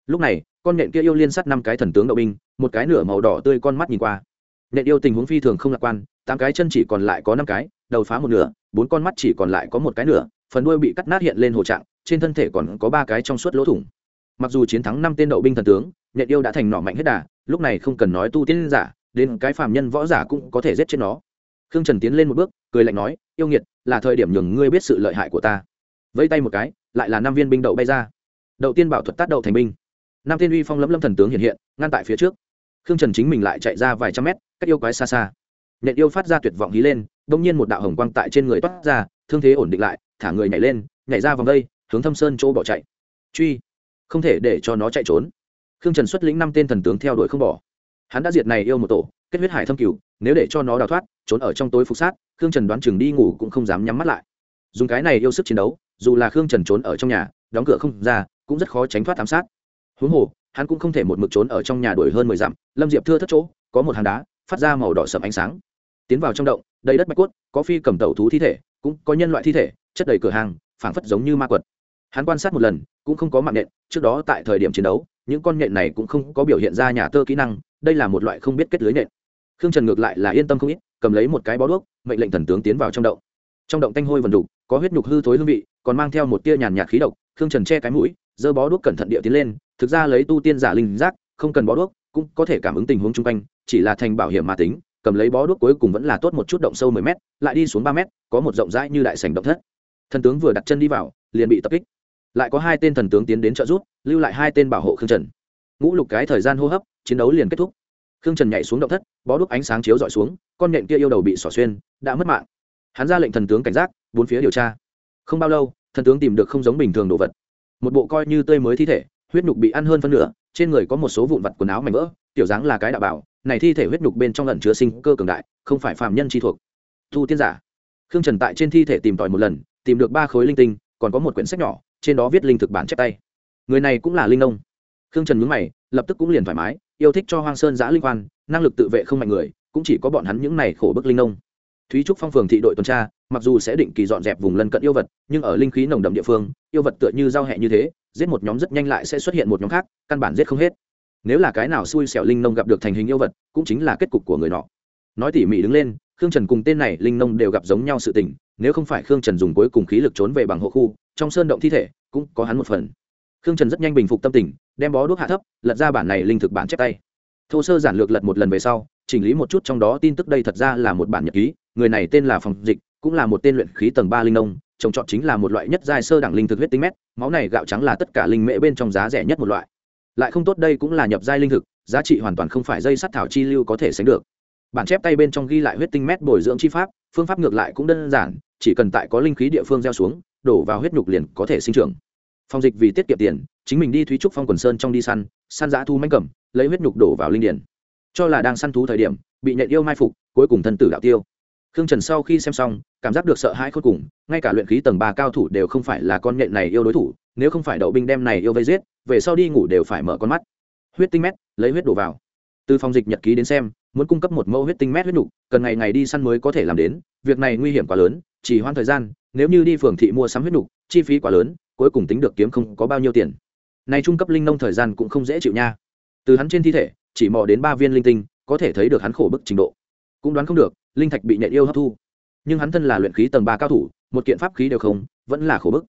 Lúc này, con nện kia yêu liên sát năm cái thần tướng đậu binh, một cái nửa màu đỏ tươi con mắt nhìn qua. Nện yêu tình huống phi thường không lạc quan, tám cái chân chỉ còn lại có năm cái, đầu phá một nửa, bốn con mắt chỉ còn lại có một cái nửa, phần đuôi bị cắt nát hiện lên hồ trạng, trên thân thể còn có ba cái trong suốt lỗ thủng. Mặc dù chiến thắng năm tên đậu binh thần tướng nhện yêu đã thành nỏ mạnh hết đà, lúc này không cần nói tu tiên giả đến cái phàm nhân võ giả cũng có thể giết chết nó. Khương trần tiến lên một bước, cười lạnh nói, yêu nghiệt, là thời điểm nhường ngươi biết sự lợi hại của ta. Vẫy tay một cái, lại là năm viên binh đậu bay ra. Đầu tiên bảo thuật tác đậu thành binh. Năm tiên uy phong lấm lâm thần tướng hiện hiện, ngăn tại phía trước. Khương trần chính mình lại chạy ra vài trăm mét, cách yêu quái xa xa. Nện yêu phát ra tuyệt vọng hí lên bỗng nhiên một đạo hồng quang tại trên người toát ra, thương thế ổn định lại, thả người nhảy lên, nhảy ra vòng đây, hướng thâm sơn chỗ bỏ chạy. Truy. Không thể để cho nó chạy trốn. Khương trần xuất lĩnh năm tên thần tướng theo đuổi không bỏ hắn đã diệt này yêu một tổ, kết huyết hải thâm cửu, nếu để cho nó đào thoát, trốn ở trong tối phục sát, khương trần đoán chừng đi ngủ cũng không dám nhắm mắt lại. Dùng cái này yêu sức chiến đấu, dù là khương trần trốn ở trong nhà, đóng cửa không ra, cũng rất khó tránh thoát ám sát. Huống hồ, hắn cũng không thể một mực trốn ở trong nhà đuổi hơn mười dặm, lâm diệp thưa thất chỗ, có một hàng đá, phát ra màu đỏ sầm ánh sáng. Tiến vào trong động, đầy đất bạch cốt có phi cầm tẩu thú thi thể, cũng có nhân loại thi thể, chất đầy cửa hàng, phảng phất giống như ma quật. Hắn quan sát một lần, cũng không có mạng nhện, trước đó tại thời điểm chiến đấu, những con nhện này cũng không có biểu hiện ra nhà tơ kỹ năng đây là một loại không biết kết lưới nện, khương trần ngược lại là yên tâm không ít cầm lấy một cái bó đuốc mệnh lệnh thần tướng tiến vào trong động. Trong động tanh hôi vần đục có huyết nhục hư thối hương vị còn mang theo một tia nhàn nhạt khí độc. Khương trần che cái mũi giơ bó đuốc cẩn thận địa tiến lên thực ra lấy tu tiên giả linh giác không cần bó đuốc cũng có thể cảm ứng tình huống chung quanh chỉ là thành bảo hiểm mà tính cầm lấy bó đuốc cuối cùng vẫn là tốt một chút động sâu mười m lại đi xuống ba m có một rộng rãi như đại sành động thất. Thần tướng vừa đặt chân đi vào liền bị tập kích. Lại có hai tên thần tướng tiến đến trợ giúp lưu lại hai tên bảo hộ khương trần ngũ lục cái thời gian hô hấp, chiến đấu liền kết thúc. Khương trần nhảy xuống động thất, bó đuốc ánh sáng chiếu dọi xuống, con nhện kia yêu đầu bị xỏ xuyên, đã mất mạng. Hắn ra lệnh thần tướng cảnh giác, bốn phía điều tra. Không bao lâu, thần tướng tìm được không giống bình thường đồ vật. Một bộ coi như tươi mới thi thể, huyết nhục bị ăn hơn phân nửa, trên người có một số vụn vặt quần áo mảnh vỡ, tiểu dáng là cái đạo bảo, này thi thể huyết nhục bên trong lần chứa sinh cơ cường đại, không phải phạm nhân chi thuộc. Thu tiên giả. Khương trần tại trên thi thể tìm tòi một lần, tìm được ba khối linh tinh, còn có một quyển sách nhỏ, trên đó viết linh thực bản chép tay. Người này cũng là linh nông khương trần mướn mày, lập tức cũng liền thoải mái, yêu thích cho hoang sơn giã linh quan, năng lực tự vệ không mạnh người, cũng chỉ có bọn hắn những này khổ bức linh nông. Thúy trúc phong phường thị đội tuần tra, mặc dù sẽ định kỳ dọn dẹp vùng lân cận yêu vật, nhưng ở linh khí nồng đậm địa phương, yêu vật tựa như giao hẹ như thế, giết một nhóm rất nhanh lại sẽ xuất hiện một nhóm khác, căn bản giết không hết. Nếu là cái nào xui xẻo linh nông gặp được thành hình yêu vật, cũng chính là kết cục của người nọ. Nói tỉ mỉ đứng lên, khương trần cùng tên này linh nông đều gặp giống nhau sự tình, nếu không phải khương trần dùng cuối cùng khí lực trốn về bằng hộ khu, trong sơn động thi thể cũng có hắn một phần. Khương trần rất nhanh bình phục tâm tình đem bó đuốc hạ thấp, lật ra bản này linh thực bản chép tay. Thô sơ giản lược lật một lần về sau, chỉnh lý một chút trong đó tin tức đây thật ra là một bản nhật ký, người này tên là phòng dịch, cũng là một tên luyện khí tầng ba linh nông, trồng trọt chính là một loại nhất giai sơ đẳng linh thực huyết tinh mét, máu này gạo trắng là tất cả linh mễ bên trong giá rẻ nhất một loại. Lại không tốt đây cũng là nhập giai linh thực, giá trị hoàn toàn không phải dây sắt thảo chi lưu có thể sánh được. Bản chép tay bên trong ghi lại huyết tinh mét bồi dưỡng chi pháp, phương pháp ngược lại cũng đơn giản, chỉ cần tại có linh khí địa phương gieo xuống, đổ vào huyết nhục liền có thể sinh trưởng. Phong dịch vì tiết kiệm tiền chính mình đi thúy trúc phong quần sơn trong đi săn săn giã thu manh cầm lấy huyết nhục đổ vào linh điển. Cho là đang săn thú thời điểm, bị nhện yêu mai phục, cuối cùng thân tử đạo tiêu. Khương trần sau khi xem xong, cảm giác được sợ hãi khôn cùng, ngay cả luyện khí tầng ba cao thủ đều không phải là con nhện này yêu đối thủ, nếu không phải đậu binh đem này yêu vây giết, về sau đi ngủ đều phải mở con mắt. Huyết tinh mét, lấy huyết đổ vào. Từ phòng dịch nhật ký đến xem, muốn cung cấp một mẫu huyết tinh mét huyết nục cần ngày ngày đi săn mới có thể làm đến, việc này nguy hiểm quá lớn, chỉ hoãn thời gian, nếu như đi phường thị mua sắm huyết nục chi phí quá lớn, cuối cùng tính được kiếm không có bao nhiêu tiền này trung cấp linh nông thời gian cũng không dễ chịu nha. Từ hắn trên thi thể, chỉ mò đến ba viên linh tinh, có thể thấy được hắn khổ bức trình độ. Cũng đoán không được, linh thạch bị nhện yêu hấp thu. Nhưng hắn thân là luyện khí tầng ba cao thủ, một kiện pháp khí đều không, vẫn là khổ bức.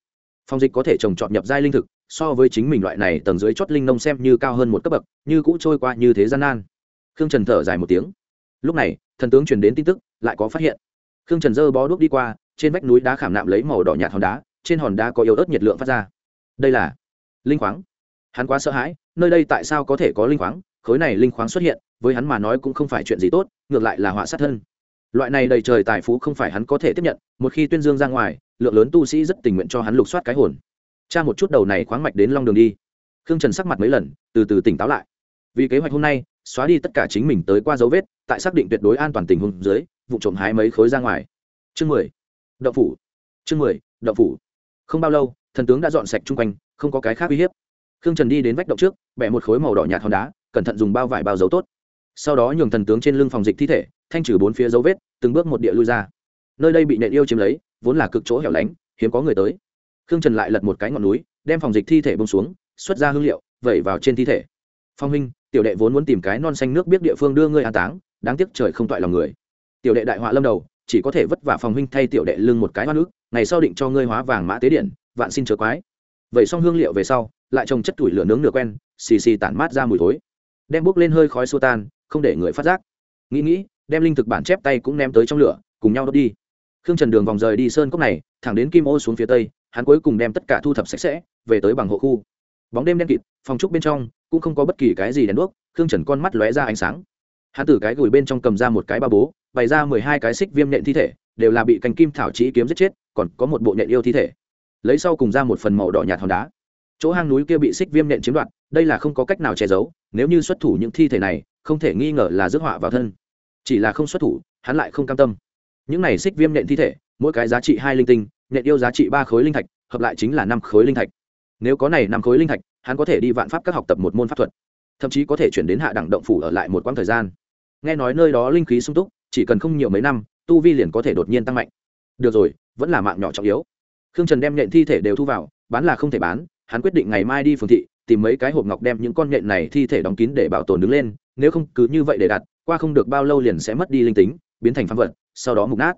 Phong dịch có thể trồng trọt nhập giai linh thực, so với chính mình loại này tầng dưới chót linh nông xem như cao hơn một cấp bậc, như cũ trôi qua như thế gian nan. Khương trần thở dài một tiếng. Lúc này, thần tướng truyền đến tin tức, lại có phát hiện. Khương trần dơ bó đuốc đi qua, trên vách núi đá khảm nạm lấy màu đỏ nhạt hòn đá, trên hòn đá có yếu ớt nhiệt lượng phát ra. Đây là linh khoáng. Hắn quá sợ hãi, nơi đây tại sao có thể có linh khoáng? Khối này linh khoáng xuất hiện, với hắn mà nói cũng không phải chuyện gì tốt, ngược lại là họa sát thân. Loại này đầy trời tài phú không phải hắn có thể tiếp nhận, một khi tuyên dương ra ngoài, lượng lớn tu sĩ rất tình nguyện cho hắn lục soát cái hồn. Cha một chút đầu này khoáng mạch đến long đường đi. Khương trần sắc mặt mấy lần, từ từ tỉnh táo lại. Vì kế hoạch hôm nay, xóa đi tất cả chính mình tới qua dấu vết, tại xác định tuyệt đối an toàn tình huống dưới, vụ trộm hái mấy khối ra ngoài. Chương mười. Đậu phủ. Chương mười. Đậu phủ. Không bao lâu, thần tướng đã dọn sạch chung quanh không có cái khác uy hiếp. Khương trần đi đến vách động trước, bẻ một khối màu đỏ nhạt hòn đá, cẩn thận dùng bao vải bao dấu tốt. Sau đó nhường thần tướng trên lưng phòng dịch thi thể, thanh trừ bốn phía dấu vết, từng bước một địa lui ra. Nơi đây bị nện yêu chiếm lấy, vốn là cực chỗ hẻo lánh, hiếm có người tới. Khương trần lại lật một cái ngọn núi, đem phòng dịch thi thể bông xuống, xuất ra hương liệu, vẩy vào trên thi thể. Phong huynh, tiểu đệ vốn muốn tìm cái non xanh nước biết địa phương đưa ngươi an táng, đáng tiếc trời không toại lòng người. Tiểu đệ đại họa lâm đầu, chỉ có thể vất vả phòng huynh thay tiểu đệ lưng một cái hoa nước, ngày sau định cho ngươi hóa vàng mã tế điện, vạn xin chớ quái vậy xong hương liệu về sau, lại trồng chất tủi lửa nướng nửa quen, xì xì tản mát ra mùi thối. Đem bốc lên hơi khói xô tan, không để người phát giác. Nghĩ nghĩ, đem linh thực bản chép tay cũng ném tới trong lửa, cùng nhau đốt đi. Khương trần đường vòng rời đi sơn cốc này, thẳng đến kim ô xuống phía tây, hắn cuối cùng đem tất cả thu thập sạch sẽ, về tới bằng hộ khu. Bóng đêm đen kịt, phòng trúc bên trong cũng không có bất kỳ cái gì đèn đuốc, khương trần con mắt lóe ra ánh sáng. Hắn từ cái gùi bên trong cầm ra một cái ba bố, bày ra mười hai cái xích viêm nhện thi thể, đều là bị cành kim thảo chỉ kiếm giết chết, còn có một bộ nhện yêu thi thể lấy sau cùng ra một phần màu đỏ nhạt hòn đá. Chỗ hang núi kia bị xích viêm nện chiếm đoạt, đây là không có cách nào che giấu, nếu như xuất thủ những thi thể này, không thể nghi ngờ là rước họa vào thân. Chỉ là không xuất thủ, hắn lại không cam tâm. Những này xích viêm nện thi thể, mỗi cái giá trị hai linh tinh, nện yêu giá trị ba khối linh thạch, hợp lại chính là năm khối linh thạch. Nếu có này năm khối linh thạch, hắn có thể đi vạn pháp các học tập một môn pháp thuật, thậm chí có thể chuyển đến hạ đẳng động phủ ở lại một quãng thời gian. Nghe nói nơi đó linh khí sung túc, chỉ cần không nhiều mấy năm, tu vi liền có thể đột nhiên tăng mạnh. Được rồi, vẫn là mạng nhỏ trọng yếu khương trần đem nhện thi thể đều thu vào, bán là không thể bán, hắn quyết định ngày mai đi phường thị, tìm mấy cái hộp ngọc đem những con nhện này thi thể đóng kín để bảo tồn đứng lên, nếu không cứ như vậy để đặt, qua không được bao lâu liền sẽ mất đi linh tính, biến thành phăng vật, sau đó mục nát.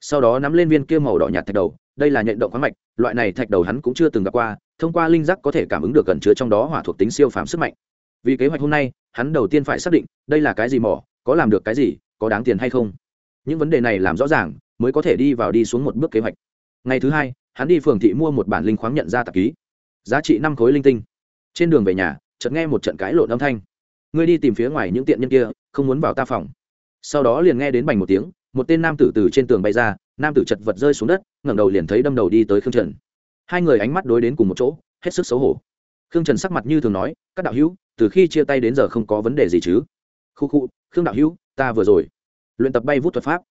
Sau đó nắm lên viên kia màu đỏ nhạt thạch đầu, đây là nhện động khoáng mạch, loại này thạch đầu hắn cũng chưa từng gặp qua, thông qua linh giác có thể cảm ứng được gần chứa trong đó hỏa thuộc tính siêu phàm sức mạnh. Vì kế hoạch hôm nay, hắn đầu tiên phải xác định, đây là cái gì mỏ, có làm được cái gì, có đáng tiền hay không. Những vấn đề này làm rõ ràng, mới có thể đi vào đi xuống một bước kế hoạch. Ngày thứ hai hắn đi phường thị mua một bản linh khoáng nhận ra tạp ký. Giá trị năm khối linh tinh. Trên đường về nhà, chợt nghe một trận cãi lộn âm thanh. Ngươi đi tìm phía ngoài những tiện nhân kia, không muốn vào ta phòng. Sau đó liền nghe đến bành một tiếng, một tên nam tử từ trên tường bay ra, nam tử chật vật rơi xuống đất, ngẩng đầu liền thấy đâm đầu đi tới khương trần. Hai người ánh mắt đối đến cùng một chỗ, hết sức xấu hổ. Khương trần sắc mặt như thường nói, các đạo hữu, từ khi chia tay đến giờ không có vấn đề gì chứ? Khu khu, khương đạo hữu, ta vừa rồi. Luyện tập bay vút thuật pháp.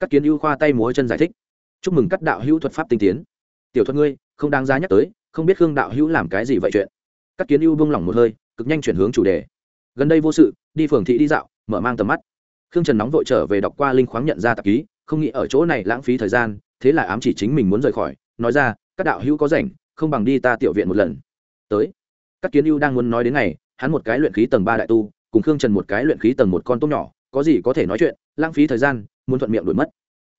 Các kiến ưu khoa tay múa chân giải thích. Chúc mừng các đạo hữu thuật pháp tinh tiến tiểu thuật ngươi, không đáng giá nhắc tới, không biết khương đạo hữu làm cái gì vậy chuyện. Các kiến ưu bông lỏng một hơi, cực nhanh chuyển hướng chủ đề. Gần đây vô sự, đi phường thị đi dạo, mở mang tầm mắt. Khương trần nóng vội trở về đọc qua linh khoáng nhận ra tạp ký, không nghĩ ở chỗ này lãng phí thời gian, thế là ám chỉ chính mình muốn rời khỏi, nói ra, các đạo hữu có rảnh, không bằng đi ta tiểu viện một lần. Tới. Các kiến ưu đang muốn nói đến ngày, hắn một cái luyện khí tầng ba đại tu, cùng khương trần một cái luyện khí tầng một con tốt nhỏ, có gì có thể nói chuyện, lãng phí thời gian, muốn thuận miệng đổi mất.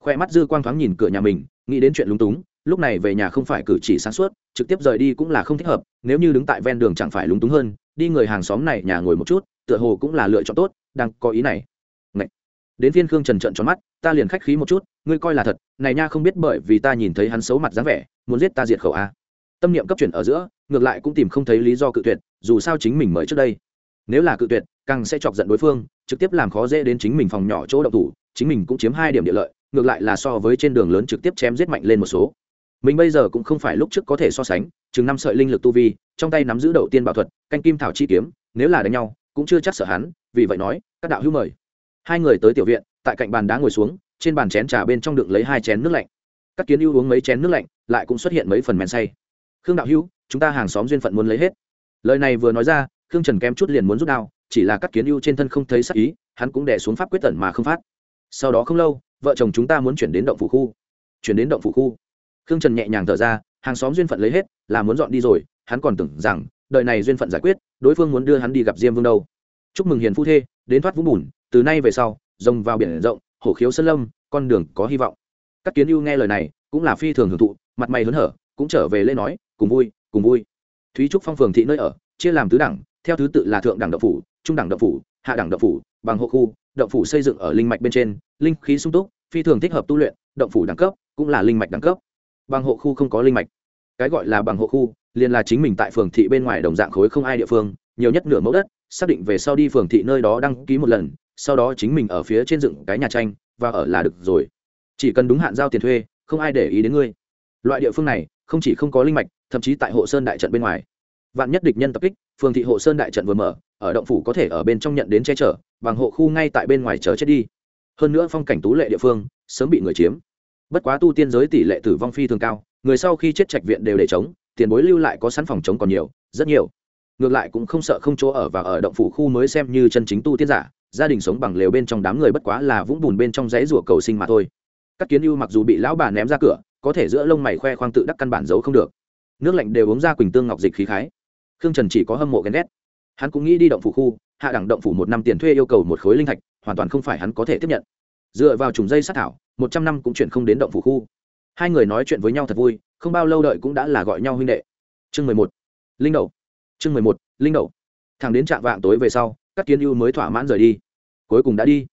Khoe mắt dư quang thoáng nhìn cửa nhà mình, nghĩ đến chuyện lúng túng lúc này về nhà không phải cử chỉ sáng suốt, trực tiếp rời đi cũng là không thích hợp, nếu như đứng tại ven đường chẳng phải lúng túng hơn, đi người hàng xóm này nhà ngồi một chút, tựa hồ cũng là lựa chọn tốt, đang có ý này. Ngậy. đến phiên khương trần trận tròn mắt, ta liền khách khí một chút, ngươi coi là thật, này nha không biết bởi vì ta nhìn thấy hắn xấu mặt dáng vẻ, muốn giết ta diệt khẩu a. Tâm niệm cấp chuyển ở giữa, ngược lại cũng tìm không thấy lý do cự tuyệt, dù sao chính mình mới trước đây. Nếu là cự tuyệt, càng sẽ chọc giận đối phương, trực tiếp làm khó dễ đến chính mình phòng nhỏ chỗ đậu thủ, chính mình cũng chiếm hai điểm địa lợi, ngược lại là so với trên đường lớn trực tiếp chém giết mạnh lên một số mình bây giờ cũng không phải lúc trước có thể so sánh, chừng năm sợi linh lực tu vi, trong tay nắm giữ đầu tiên bảo thuật, canh kim thảo chi kiếm, nếu là đánh nhau, cũng chưa chắc sợ hắn, vì vậy nói, các đạo hữu mời. Hai người tới tiểu viện, tại cạnh bàn đá ngồi xuống, trên bàn chén trà bên trong đựng lấy hai chén nước lạnh. Các kiến ưu uống mấy chén nước lạnh, lại cũng xuất hiện mấy phần men say. Khương đạo hữu, chúng ta hàng xóm duyên phận muốn lấy hết. Lời này vừa nói ra, khương trần kém chút liền muốn rút đao, chỉ là các kiến ưu trên thân không thấy sắc ý, hắn cũng đẻ xuống pháp quyết tẩn mà không phát. Sau đó không lâu, vợ chồng chúng ta muốn chuyển đến động phủ khu. Chuyển đến động phủ khu khương trần nhẹ nhàng thở ra, hàng xóm duyên phận lấy hết, là muốn dọn đi rồi, hắn còn tưởng rằng, đời này duyên phận giải quyết, đối phương muốn đưa hắn đi gặp diêm vương đâu. Chúc mừng hiền phu thê, đến thoát vũng bùn, từ nay về sau, rồng vào biển rộng, hổ khiếu sơn lâm, con đường có hy vọng. Các kiến ưu nghe lời này, cũng là phi thường hưởng thụ, mặt mày hớn hở, cũng trở về lê nói, cùng vui cùng vui. Thúy trúc phong phường thị nơi ở, chia làm tứ đẳng, theo thứ tự là thượng đẳng đậu phủ, trung đẳng đậu phủ, hạ đẳng đậu phủ, bằng hộ khu, đậu phủ xây dựng ở linh mạch bên trên, linh khí sung túc, phi thường thích hợp tu luyện, đậu phủ đẳng cấp, cũng là linh mạch đẳng cấp bằng hộ khu không có linh mạch. Cái gọi là bằng hộ khu, liền là chính mình tại phường thị bên ngoài đồng dạng khối không ai địa phương, nhiều nhất nửa mẫu đất, xác định về sau đi phường thị nơi đó đăng ký một lần, sau đó chính mình ở phía trên dựng cái nhà tranh, và ở là được rồi. Chỉ cần đúng hạn giao tiền thuê, không ai để ý đến ngươi. Loại địa phương này, không chỉ không có linh mạch, thậm chí tại hộ sơn đại trận bên ngoài. Vạn nhất địch nhân tập kích, phường thị hộ sơn đại trận vừa mở, ở động phủ có thể ở bên trong nhận đến che chở, bằng hộ khu ngay tại bên ngoài chờ chết đi. Hơn nữa phong cảnh tú lệ địa phương, sớm bị người chiếm bất quá tu tiên giới tỷ lệ tử vong phi thường cao, người sau khi chết trạch viện đều để chống tiền bối lưu lại có sẵn phòng chống còn nhiều, rất nhiều. Ngược lại cũng không sợ không chỗ ở và ở động phủ khu mới xem như chân chính tu tiên giả, gia đình sống bằng lều bên trong đám người bất quá là vũng bùn bên trong dãy rủa cầu sinh mà thôi. Các kiến ưu mặc dù bị lão bà ném ra cửa, có thể giữa lông mày khoe khoang tự đắc căn bản giấu không được. Nước lạnh đều uống ra quỳnh tương ngọc dịch khí khái. Khương trần chỉ có hâm mộ ghen ghét. Hắn cũng nghĩ đi động phủ khu, hạ đẳng động phủ một năm tiền thuê yêu cầu một khối linh thạch, hoàn toàn không phải hắn có thể tiếp nhận. Dựa vào trùng dây sát thảo một trăm năm cũng chuyển không đến động phủ khu. Hai người nói chuyện với nhau thật vui, không bao lâu đợi cũng đã là gọi nhau huynh đệ. Chương mười một, linh đầu. chương mười một, linh đầu. thằng đến trạm vạng tối về sau, các kiến ưu mới thỏa mãn rời đi. Cuối cùng đã đi.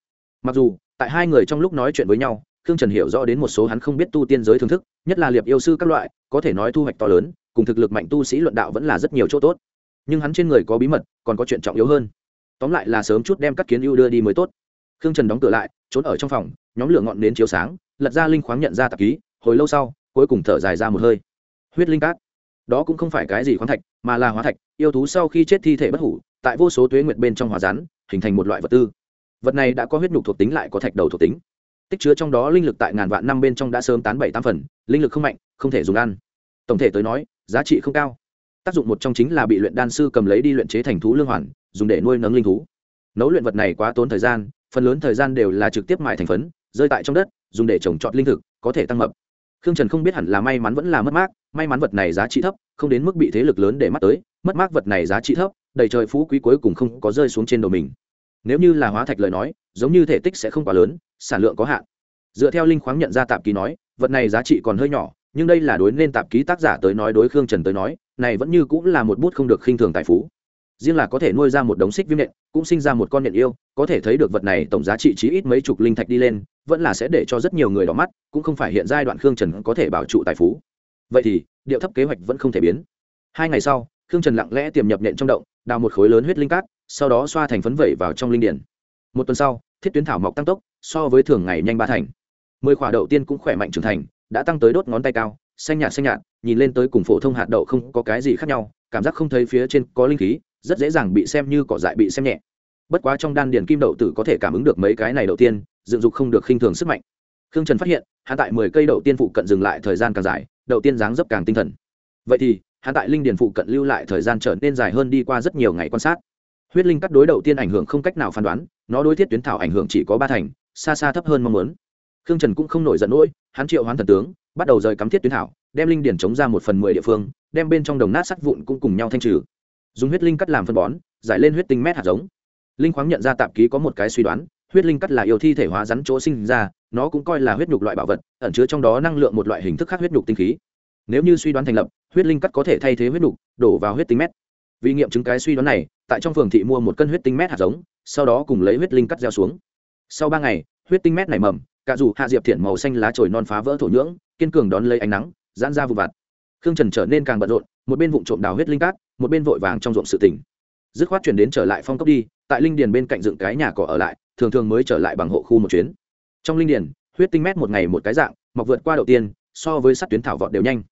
Mặc dù, tại hai người trong lúc nói chuyện với nhau, khương trần hiểu rõ đến một số hắn không biết tu tiên giới thưởng thức, nhất là liệp yêu sư các loại, có thể nói thu hoạch to lớn, cùng thực lực mạnh tu sĩ luận đạo vẫn là rất nhiều chỗ tốt. Nhưng hắn trên người có bí mật, còn có chuyện trọng yếu hơn. Tóm lại là sớm chút đem các kiến ưu đưa đi mới tốt khương trần đóng cửa lại, trốn ở trong phòng, nhóm lửa ngọn nến chiếu sáng, lật ra linh khoáng nhận ra tạp ký, hồi lâu sau, cuối cùng thở dài ra một hơi. Huyết linh cát. Đó cũng không phải cái gì khoáng thạch, mà là hóa thạch, yêu thú sau khi chết thi thể bất hủ, tại vô số tuế nguyệt bên trong hòa rắn, hình thành một loại vật tư. Vật này đã có huyết nhục thuộc tính lại có thạch đầu thuộc tính. Tích chứa trong đó linh lực tại ngàn vạn năm bên trong đã sớm tán bảy tám phần, linh lực không mạnh, không thể dùng ăn. Tổng thể tới nói, giá trị không cao. Tác dụng một trong chính là bị luyện đan sư cầm lấy đi luyện chế thành thú lương hoàn, dùng để nuôi nấng linh thú. Nấu luyện vật này quá tốn thời gian phần lớn thời gian đều là trực tiếp mại thành phấn, rơi tại trong đất, dùng để trồng trọt linh thực, có thể tăng mập. Khương trần không biết hẳn là may mắn vẫn là mất mát, may mắn vật này giá trị thấp, không đến mức bị thế lực lớn để mắt tới, mất mát vật này giá trị thấp, đầy trời phú quý cuối cùng không có rơi xuống trên đầu mình. Nếu như là hóa thạch lời nói, giống như thể tích sẽ không quá lớn, sản lượng có hạn. Dựa theo linh khoáng nhận ra tạp ký nói, vật này giá trị còn hơi nhỏ, nhưng đây là đối nên tạp ký tác giả tới nói, đối khương trần tới nói, này vẫn như cũng là một bút không được khinh thường tài phú riêng là có thể nuôi ra một đống xích viêm nện, cũng sinh ra một con nện yêu, có thể thấy được vật này tổng giá trị chí ít mấy chục linh thạch đi lên, vẫn là sẽ để cho rất nhiều người đỏ mắt, cũng không phải hiện giai đoạn khương trần có thể bảo trụ tài phú. Vậy thì, điệu thấp kế hoạch vẫn không thể biến. Hai ngày sau, khương trần lặng lẽ tiềm nhập nện trong động, đào một khối lớn huyết linh cát, sau đó xoa thành phấn vẩy vào trong linh điển một tuần sau, thiết tuyến thảo mọc tăng tốc, so với thường ngày nhanh ba thành. Mười khỏa đậu tiên cũng khỏe mạnh trưởng thành, đã tăng tới đốt ngón tay cao, xanh nhạt xanh nhạt, nhìn lên tới cùng phổ thông hạt đậu không có cái gì khác nhau, cảm giác không thấy phía trên có linh khí rất dễ dàng bị xem như cỏ dại bị xem nhẹ. Bất quá trong đan điền kim đậu tử có thể cảm ứng được mấy cái này đầu tiên, dựng dục không được khinh thường sức mạnh. Khương trần phát hiện hạ tại mười cây đậu tiên phụ cận dừng lại thời gian càng dài, đậu tiên dáng dấp càng tinh thần. Vậy thì hạ tại linh điền phụ cận lưu lại thời gian trở nên dài hơn đi qua rất nhiều ngày quan sát. Huyết linh cắt đối đầu tiên ảnh hưởng không cách nào phán đoán, nó đối thiết tuyến thảo ảnh hưởng chỉ có ba thành, xa xa thấp hơn mong muốn. Khương trần cũng không nổi giận nỗi, hắn triệu hoán thần tướng, bắt đầu rời cắm thiết tuyến thảo, đem linh điển chống ra một phần mười địa phương, đem bên trong đồng nát sắt vụn cũng cùng nhau thanh trừ dùng huyết linh cắt làm phân bón, giải lên huyết tinh mét hạt giống. Linh khoáng nhận ra tạp ký có một cái suy đoán, huyết linh cắt là yêu thi thể hóa rắn chỗ sinh ra, nó cũng coi là huyết nhục loại bảo vật, ẩn chứa trong đó năng lượng một loại hình thức khác huyết nhục tinh khí. Nếu như suy đoán thành lập, huyết linh cắt có thể thay thế huyết nhục, đổ vào huyết tinh mét. Vì nghiệm chứng cái suy đoán này, tại trong phường thị mua một cân huyết tinh mét hạt giống, sau đó cùng lấy huyết linh cắt gieo xuống. Sau ba ngày, huyết tinh mét nảy mầm, cả dù hạ diệp thiện màu xanh lá trồi non phá vỡ thổ nhưỡng, kiên cường đón lấy ánh nắng, giãn ra vụ vặt khương trần trở nên càng bận rộn, một bên vụ trộm đào huyết linh cát, một bên vội vàng trong ruộng sự tỉnh. Dứt khoát chuyển đến trở lại phong cốc đi, tại linh điền bên cạnh dựng cái nhà cỏ ở lại, thường thường mới trở lại bằng hộ khu một chuyến. Trong linh điền, huyết tinh mét một ngày một cái dạng, mọc vượt qua đầu tiên, so với sắt tuyến thảo vọt đều nhanh.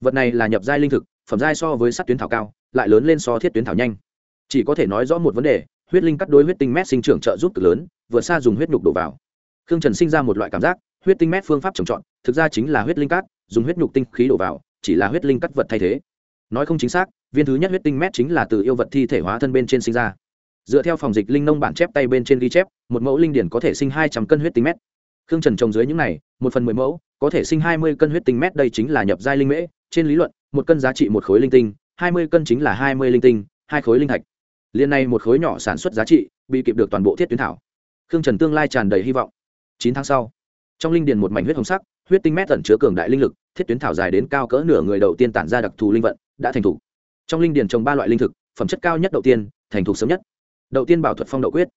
Vật này là nhập giai linh thực, phẩm giai so với sắt tuyến thảo cao, lại lớn lên so thiết tuyến thảo nhanh. Chỉ có thể nói rõ một vấn đề, huyết linh cắt đối huyết tinh mét sinh trưởng trợ giúp cực lớn, vượt xa dùng huyết nhục đổ vào. Khương trần sinh ra một loại cảm giác, huyết tinh mét phương pháp trồng trọt, thực ra chính là huyết linh cắt dùng huyết nhục tinh khí đổ vào chỉ là huyết linh cắt vật thay thế. Nói không chính xác, viên thứ nhất huyết tinh mét chính là từ yêu vật thi thể hóa thân bên trên sinh ra. Dựa theo phòng dịch linh nông bản chép tay bên trên ghi chép, một mẫu linh điển có thể sinh hai trăm cân huyết tinh mét. Khương trần trồng dưới những này, một phần mười mẫu, có thể sinh hai mươi cân huyết tinh mét, đây chính là nhập giai linh mễ. Trên lý luận, một cân giá trị một khối linh tinh, hai mươi cân chính là hai mươi linh tinh, hai khối linh thạch. Liên này một khối nhỏ sản xuất giá trị, bị kịp được toàn bộ thiết tuyến thảo. Khương trần tương lai tràn đầy hy vọng. Chín tháng sau, trong linh điền một mảnh huyết hồng sắc, huyết tinh mét tẩn chứa cường đại linh lực thiết tuyến thảo dài đến cao cỡ nửa người đầu tiên tản ra đặc thù linh vận, đã thành thục. Trong linh điền trồng ba loại linh thực, phẩm chất cao nhất đầu tiên, thành thục sớm nhất. Đầu tiên bảo thuật phong đậu quyết.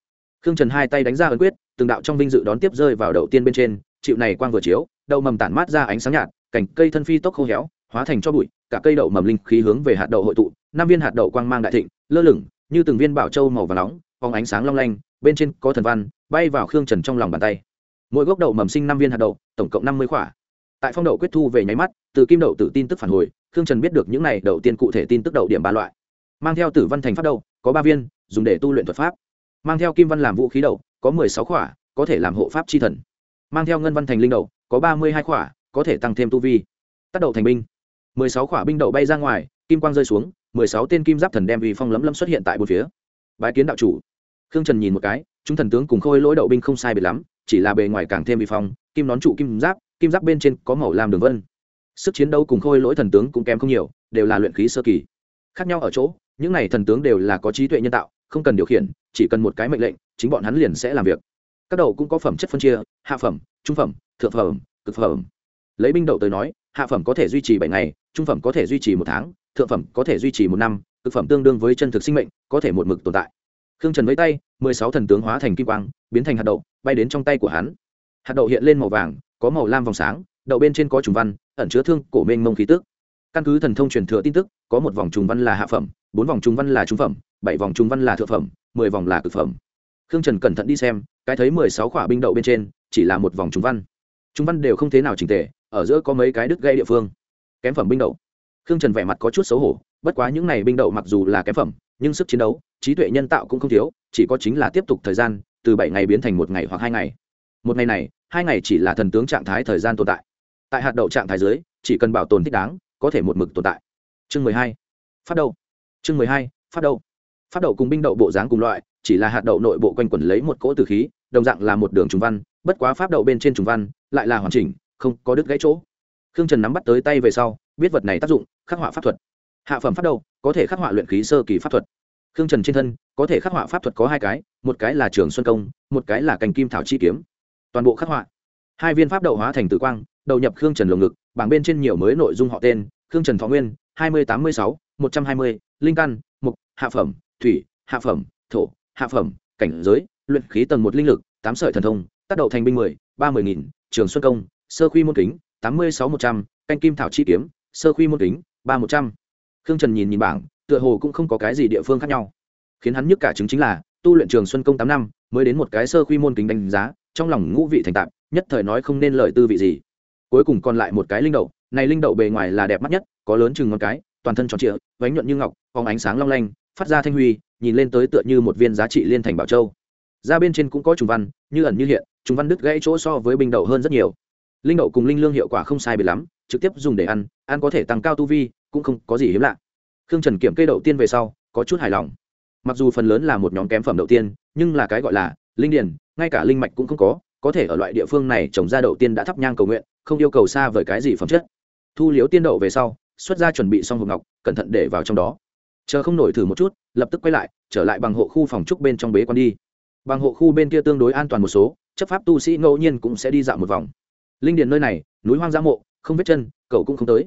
Khương trần hai tay đánh ra ấn quyết, từng đạo trong vinh dự đón tiếp rơi vào đầu tiên bên trên, chịu này quang vừa chiếu đậu mầm tản mát ra ánh sáng nhạt, cành cây thân phi tốc khô héo, hóa thành cho bụi, cả cây đậu mầm linh khí hướng về hạt đậu hội tụ, năm viên hạt đậu quang mang đại thịnh, lơ lửng, như từng viên bảo châu màu và nóng, phóng ánh sáng long lanh, bên trên có thần văn, bay vào khương trần trong lòng bàn tay. Mỗi gốc đậu mầm sinh năm viên hạt đậu, tổng cộng năm mươi quả tại phong đậu quyết thu về nháy mắt, từ kim đậu tự tin tức phản hồi, khương trần biết được những này đầu tiên cụ thể tin tức đậu điểm ba loại. Mang theo tử văn thành phát đậu, có ba viên, dùng để tu luyện thuật pháp. Mang theo kim văn làm vũ khí đậu, có mười sáu khỏa, có thể làm hộ pháp c h i thần. Mang theo ngân văn thành linh đậu, có ba mươi hai khỏa, có thể tăng thêm tu vi. Tác đậu thành binh. mười sáu khỏa binh đậu bay ra ngoài, kim quang rơi xuống, mười sáu tên kim giáp thần đem vì phong lấm lấm xuất hiện tại một phía. Bái kiến đạo chủ. Khương trần nhìn một cái, chúng thần tướng cùng khôi lỗi đậu binh không sai biệt lắm, chỉ là bề ngoài càng thêm bị phong, kim nón trụ kim giáp kim giáp bên trên có màu làm đường vân. Sức chiến đấu cùng khôi lỗi thần tướng cũng kém không nhiều, đều là luyện khí sơ kỳ. Khác nhau ở chỗ, những này thần tướng đều là có trí tuệ nhân tạo, không cần điều khiển, chỉ cần một cái mệnh lệnh, chính bọn hắn liền sẽ làm việc. Các đầu cũng có phẩm chất phân chia, hạ phẩm, trung phẩm, thượng phẩm, cực phẩm. Lấy binh đậu tới nói, hạ phẩm có thể duy trì bảy ngày, trung phẩm có thể duy trì một tháng, thượng phẩm có thể duy trì một năm, cực phẩm tương đương với chân thực sinh mệnh, có thể một mực tồn tại. Khương trần với tay, mười sáu thần tướng hóa thành kim quang, biến thành hạt đậu, bay đến trong tay của hắn. Hạt đậu hiện lên màu vàng có màu lam vòng sáng, đậu bên trên có trùng văn, ẩn chứa thương cổ mênh mông khí tức. Căn cứ thần thông truyền thừa tin tức, có một vòng trùng văn là hạ phẩm, bốn vòng trùng văn là trung phẩm, bảy vòng trùng văn là thượng phẩm, mười vòng là cực phẩm. Khương trần cẩn thận đi xem, cái thấy mười sáu khỏa binh đậu bên trên, chỉ là một vòng trùng văn. Trùng văn đều không thế nào trình tề, ở giữa có mấy cái đứt gây địa phương. Kém phẩm binh đậu. Khương trần vẻ mặt có chút xấu hổ, bất quá những này binh đậu mặc dù là kém phẩm, nhưng sức chiến đấu, trí tuệ nhân tạo cũng không thiếu, chỉ có chính là tiếp tục thời gian, từ bảy ngày biến thành một ngày hoặc hai ngày một ngày này, hai ngày chỉ là thần tướng trạng thái thời gian tồn tại. Tại hạt đậu trạng thái dưới, chỉ cần bảo tồn thích đáng, có thể một mực tồn tại. Chương mười hai. Phát đậu. Chương mười hai phát đậu. Phát đậu cùng binh đậu bộ dáng cùng loại, chỉ là hạt đậu nội bộ quanh quẩn lấy một cỗ từ khí, đồng dạng là một đường trùng văn, bất quá pháp đậu bên trên trùng văn, lại là hoàn chỉnh, không có đứt gãy chỗ. Khương trần nắm bắt tới tay về sau, biết vật này tác dụng, khắc họa pháp thuật. Hạ phẩm pháp đậu, có thể khắc họa luyện khí sơ kỳ pháp thuật. Khương trần trên thân, có thể khắc họa pháp thuật có hai cái, một cái là trường xuân công, một cái là cành kim thảo chi kiếm toàn bộ khắc họa. Hai viên pháp đậu hóa thành tử quang, đầu nhập khương trần lồng ngực, bảng bên trên nhiều mới nội dung họ tên, khương trần thọ nguyên, hai mươi tám mươi sáu, một trăm hai mươi, linh căn, mục, hạ phẩm, thủy, hạ phẩm, thổ, hạ phẩm, cảnh giới, luyện khí tầng một linh lực, tám sợi thần thông, tác đậu thành binh mười, ba mươi nghìn, trường xuân công, sơ khuy môn kính, tám mươi sáu một trăm, canh kim thảo chi kiếm, sơ khuy môn kính, ba một trăm. Khương trần nhìn nhìn bảng, tựa hồ cũng không có cái gì địa phương khác nhau. Khiến hắn nhức cả chứng chính là, tu luyện trường xuân công tám năm, mới đến một cái sơ khuy môn kính đánh giá trong lòng ngũ vị thành tạp, nhất thời nói không nên lời tư vị gì. Cuối cùng còn lại một cái linh đậu, này linh đậu bề ngoài là đẹp mắt nhất, có lớn chừng ngón cái, toàn thân tròn trịa, vánh nhuận như ngọc, phóng ánh sáng long lanh, phát ra thanh huy, nhìn lên tới tựa như một viên giá trị liên thành bảo châu. Ra bên trên cũng có trùng văn, như ẩn như hiện, trùng văn đứt gãy chỗ so với bình đậu hơn rất nhiều. Linh đậu cùng linh lương hiệu quả không sai biệt lắm, trực tiếp dùng để ăn ăn có thể tăng cao tu vi, cũng không có gì hiếm lạ. Khương trần kiểm cây đậu tiên về sau, có chút hài lòng. Mặc dù phần lớn là một nhóm kém phẩm đầu tiên, nhưng là cái gọi là linh điển ngay cả linh mạch cũng không có có thể ở loại địa phương này trồng ra đậu tiên đã thắp nhang cầu nguyện, không yêu cầu xa với cái gì phẩm chất. Thu liếu tiên đậu về sau, xuất ra chuẩn bị xong hộp ngọc, cẩn thận để vào trong đó. Chờ không nổi thử một chút, lập tức quay lại, trở lại bằng hộ khu phòng trúc bên trong bế quan đi. Bằng hộ khu bên kia tương đối an toàn một số, chấp pháp tu sĩ ngẫu nhiên cũng sẽ đi dạo một vòng. Linh điền nơi này, núi hoang dã mộ, không vết chân, cậu cũng không tới.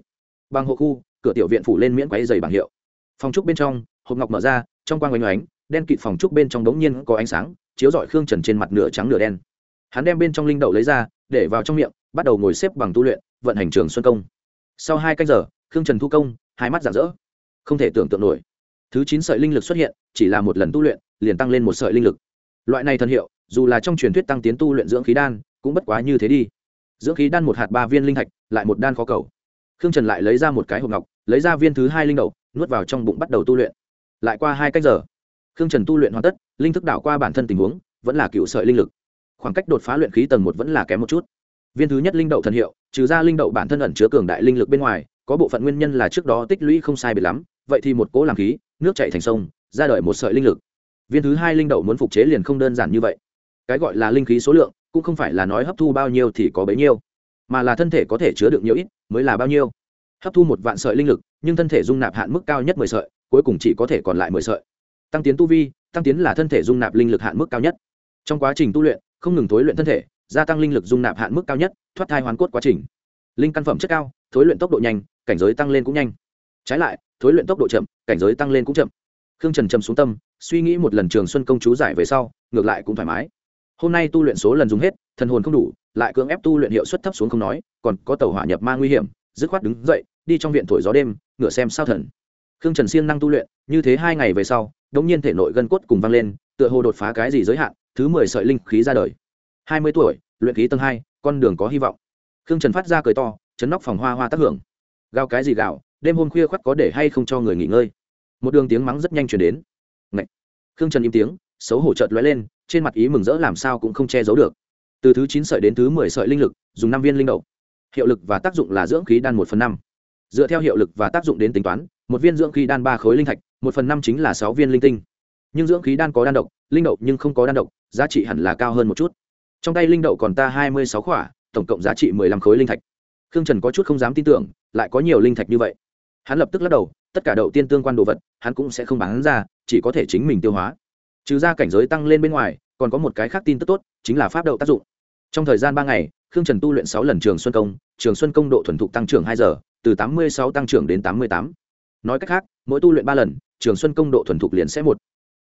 Bằng hộ khu, cửa tiểu viện phủ lên miễn quáy dày bảng hiệu. Phòng trúc bên trong, hộp ngọc mở ra, trong quang oanh oánh đen kịt phòng trúc bên trong đống nhiên có ánh sáng chiếu rọi khương trần trên mặt nửa trắng nửa đen. Hắn đem bên trong linh đậu lấy ra, để vào trong miệng, bắt đầu ngồi xếp bằng tu luyện, vận hành trường xuân công. Sau hai canh giờ, khương trần thu công, hai mắt rạng rỡ. Không thể tưởng tượng nổi. Thứ chín sợi linh lực xuất hiện, chỉ là một lần tu luyện, liền tăng lên một sợi linh lực. Loại này thần hiệu, dù là trong truyền thuyết tăng tiến tu luyện dưỡng khí đan, cũng bất quá như thế đi. Dưỡng khí đan một hạt ba viên linh thạch, lại một đan khó cầu. Khương trần lại lấy ra một cái hộp ngọc, lấy ra viên thứ hai linh đậu, nuốt vào trong bụng bắt đầu tu luyện. Lại qua hai cách giờ khương trần tu luyện hoàn tất, linh thức đảo qua bản thân tình huống, vẫn là cựu sợi linh lực. Khoảng cách đột phá luyện khí tầng một vẫn là kém một chút. Viên thứ nhất linh đậu thần hiệu, trừ ra linh đậu bản thân ẩn chứa cường đại linh lực bên ngoài, có bộ phận nguyên nhân là trước đó tích lũy không sai biệt lắm, vậy thì một cố làm khí, nước chạy thành sông, ra đời một sợi linh lực. Viên thứ hai linh đậu muốn phục chế liền không đơn giản như vậy. Cái gọi là linh khí số lượng, cũng không phải là nói hấp thu bao nhiêu thì có bấy nhiêu, mà là thân thể có thể chứa được nhiều ít, mới là bao nhiêu. Hấp thu một vạn sợi linh lực, nhưng thân thể dung nạp hạn mức cao nhất mười sợi, cuối cùng chỉ có thể còn lại mười sợi tăng tiến tu vi, tăng tiến là thân thể dung nạp linh lực hạn mức cao nhất. Trong quá trình tu luyện, không ngừng thối luyện thân thể, gia tăng linh lực dung nạp hạn mức cao nhất, thoát thai hoàn cốt quá trình. Linh căn phẩm chất cao, thối luyện tốc độ nhanh, cảnh giới tăng lên cũng nhanh. Trái lại, thối luyện tốc độ chậm, cảnh giới tăng lên cũng chậm. Khương trần trầm xuống tâm, suy nghĩ một lần trường xuân công chú giải về sau, ngược lại cũng thoải mái. Hôm nay tu luyện số lần dùng hết, thần hồn không đủ, lại cưỡng ép tu luyện hiệu suất thấp xuống không nói, còn có tàu hỏa nhập ma nguy hiểm, dứt khoát đứng dậy, đi trong viện thổi gió đêm, ngựa xem sao thần. Khương trần siêng năng tu luyện, như thế hai ngày về sau đống nhiên thể nội gân cốt cùng vang lên, tựa hồ đột phá cái gì giới hạn, thứ mười sợi linh khí ra đời. Hai mươi tuổi, luyện khí tầng hai, con đường có hy vọng. Khương trần phát ra cười to, chấn nóc phòng hoa hoa tác hưởng. Gào cái gì gạo đêm hôm khuya khoắt có để hay không cho người nghỉ ngơi. Một đường tiếng mắng rất nhanh truyền đến. Ngậy! khương trần im tiếng, xấu hổ chợt lóe lên, trên mặt ý mừng rỡ làm sao cũng không che giấu được. Từ thứ chín sợi đến thứ mười sợi linh lực, dùng năm viên linh đậu. Hiệu lực và tác dụng là dưỡng khí đan một phần năm. Dựa theo hiệu lực và tác dụng đến tính toán một viên dưỡng khí đan ba khối linh thạch, một phần năm chính là sáu viên linh tinh. Nhưng dưỡng khí đan có đan độc, linh đậu nhưng không có đan độc, giá trị hẳn là cao hơn một chút. Trong tay linh đậu còn ta hai mươi sáu khỏa, tổng cộng giá trị mười lăm khối linh thạch. Khương trần có chút không dám tin tưởng, lại có nhiều linh thạch như vậy. Hắn lập tức lắc đầu, tất cả đậu tiên tương quan đồ vật, hắn cũng sẽ không bán ra, chỉ có thể chính mình tiêu hóa. Trừ ra cảnh giới tăng lên bên ngoài, còn có một cái khác tin tức tốt, chính là pháp đậu tác dụng. Trong thời gian ba ngày, khương trần tu luyện sáu lần trường xuân công, trường xuân công độ thuần thục tăng trưởng hai giờ, từ tám mươi sáu tăng trưởng đến tám mươi tám nói cách khác, mỗi tu luyện ba lần, trường xuân công độ thuần thục liền sẽ một.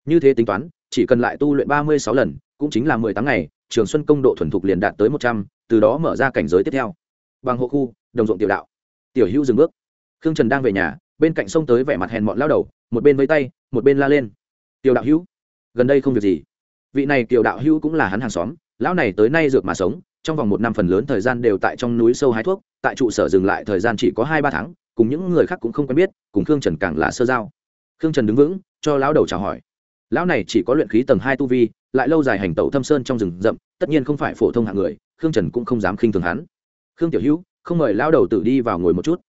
Như thế tính toán, chỉ cần lại tu luyện ba mươi sáu lần, cũng chính là mười tháng ngày, trường xuân công độ thuần thục liền đạt tới một trăm, từ đó mở ra cảnh giới tiếp theo. Bằng hộ khu, đồng ruộng tiểu đạo. Tiểu hữu dừng bước. Khương trần đang về nhà, bên cạnh sông tới vẻ mặt hèn mọn lao đầu, một bên vây tay, một bên la lên. Tiểu đạo hữu, gần đây không việc gì? Vị này tiểu đạo hữu cũng là hắn hàng xóm, lão này tới nay dược mà sống, trong vòng một năm phần lớn thời gian đều tại trong núi sâu hái thuốc, tại trụ sở dừng lại thời gian chỉ có hai ba tháng cùng những người khác cũng không quen biết, cùng khương trần càng là sơ giao. Khương trần đứng vững, cho lão đầu chào hỏi. Lão này chỉ có luyện khí tầng hai tu vi, lại lâu dài hành tẩu thâm sơn trong rừng rậm, tất nhiên không phải phổ thông hạng người, khương trần cũng không dám khinh thường hắn. Khương tiểu hữu, không mời lão đầu tự đi vào ngồi một chút.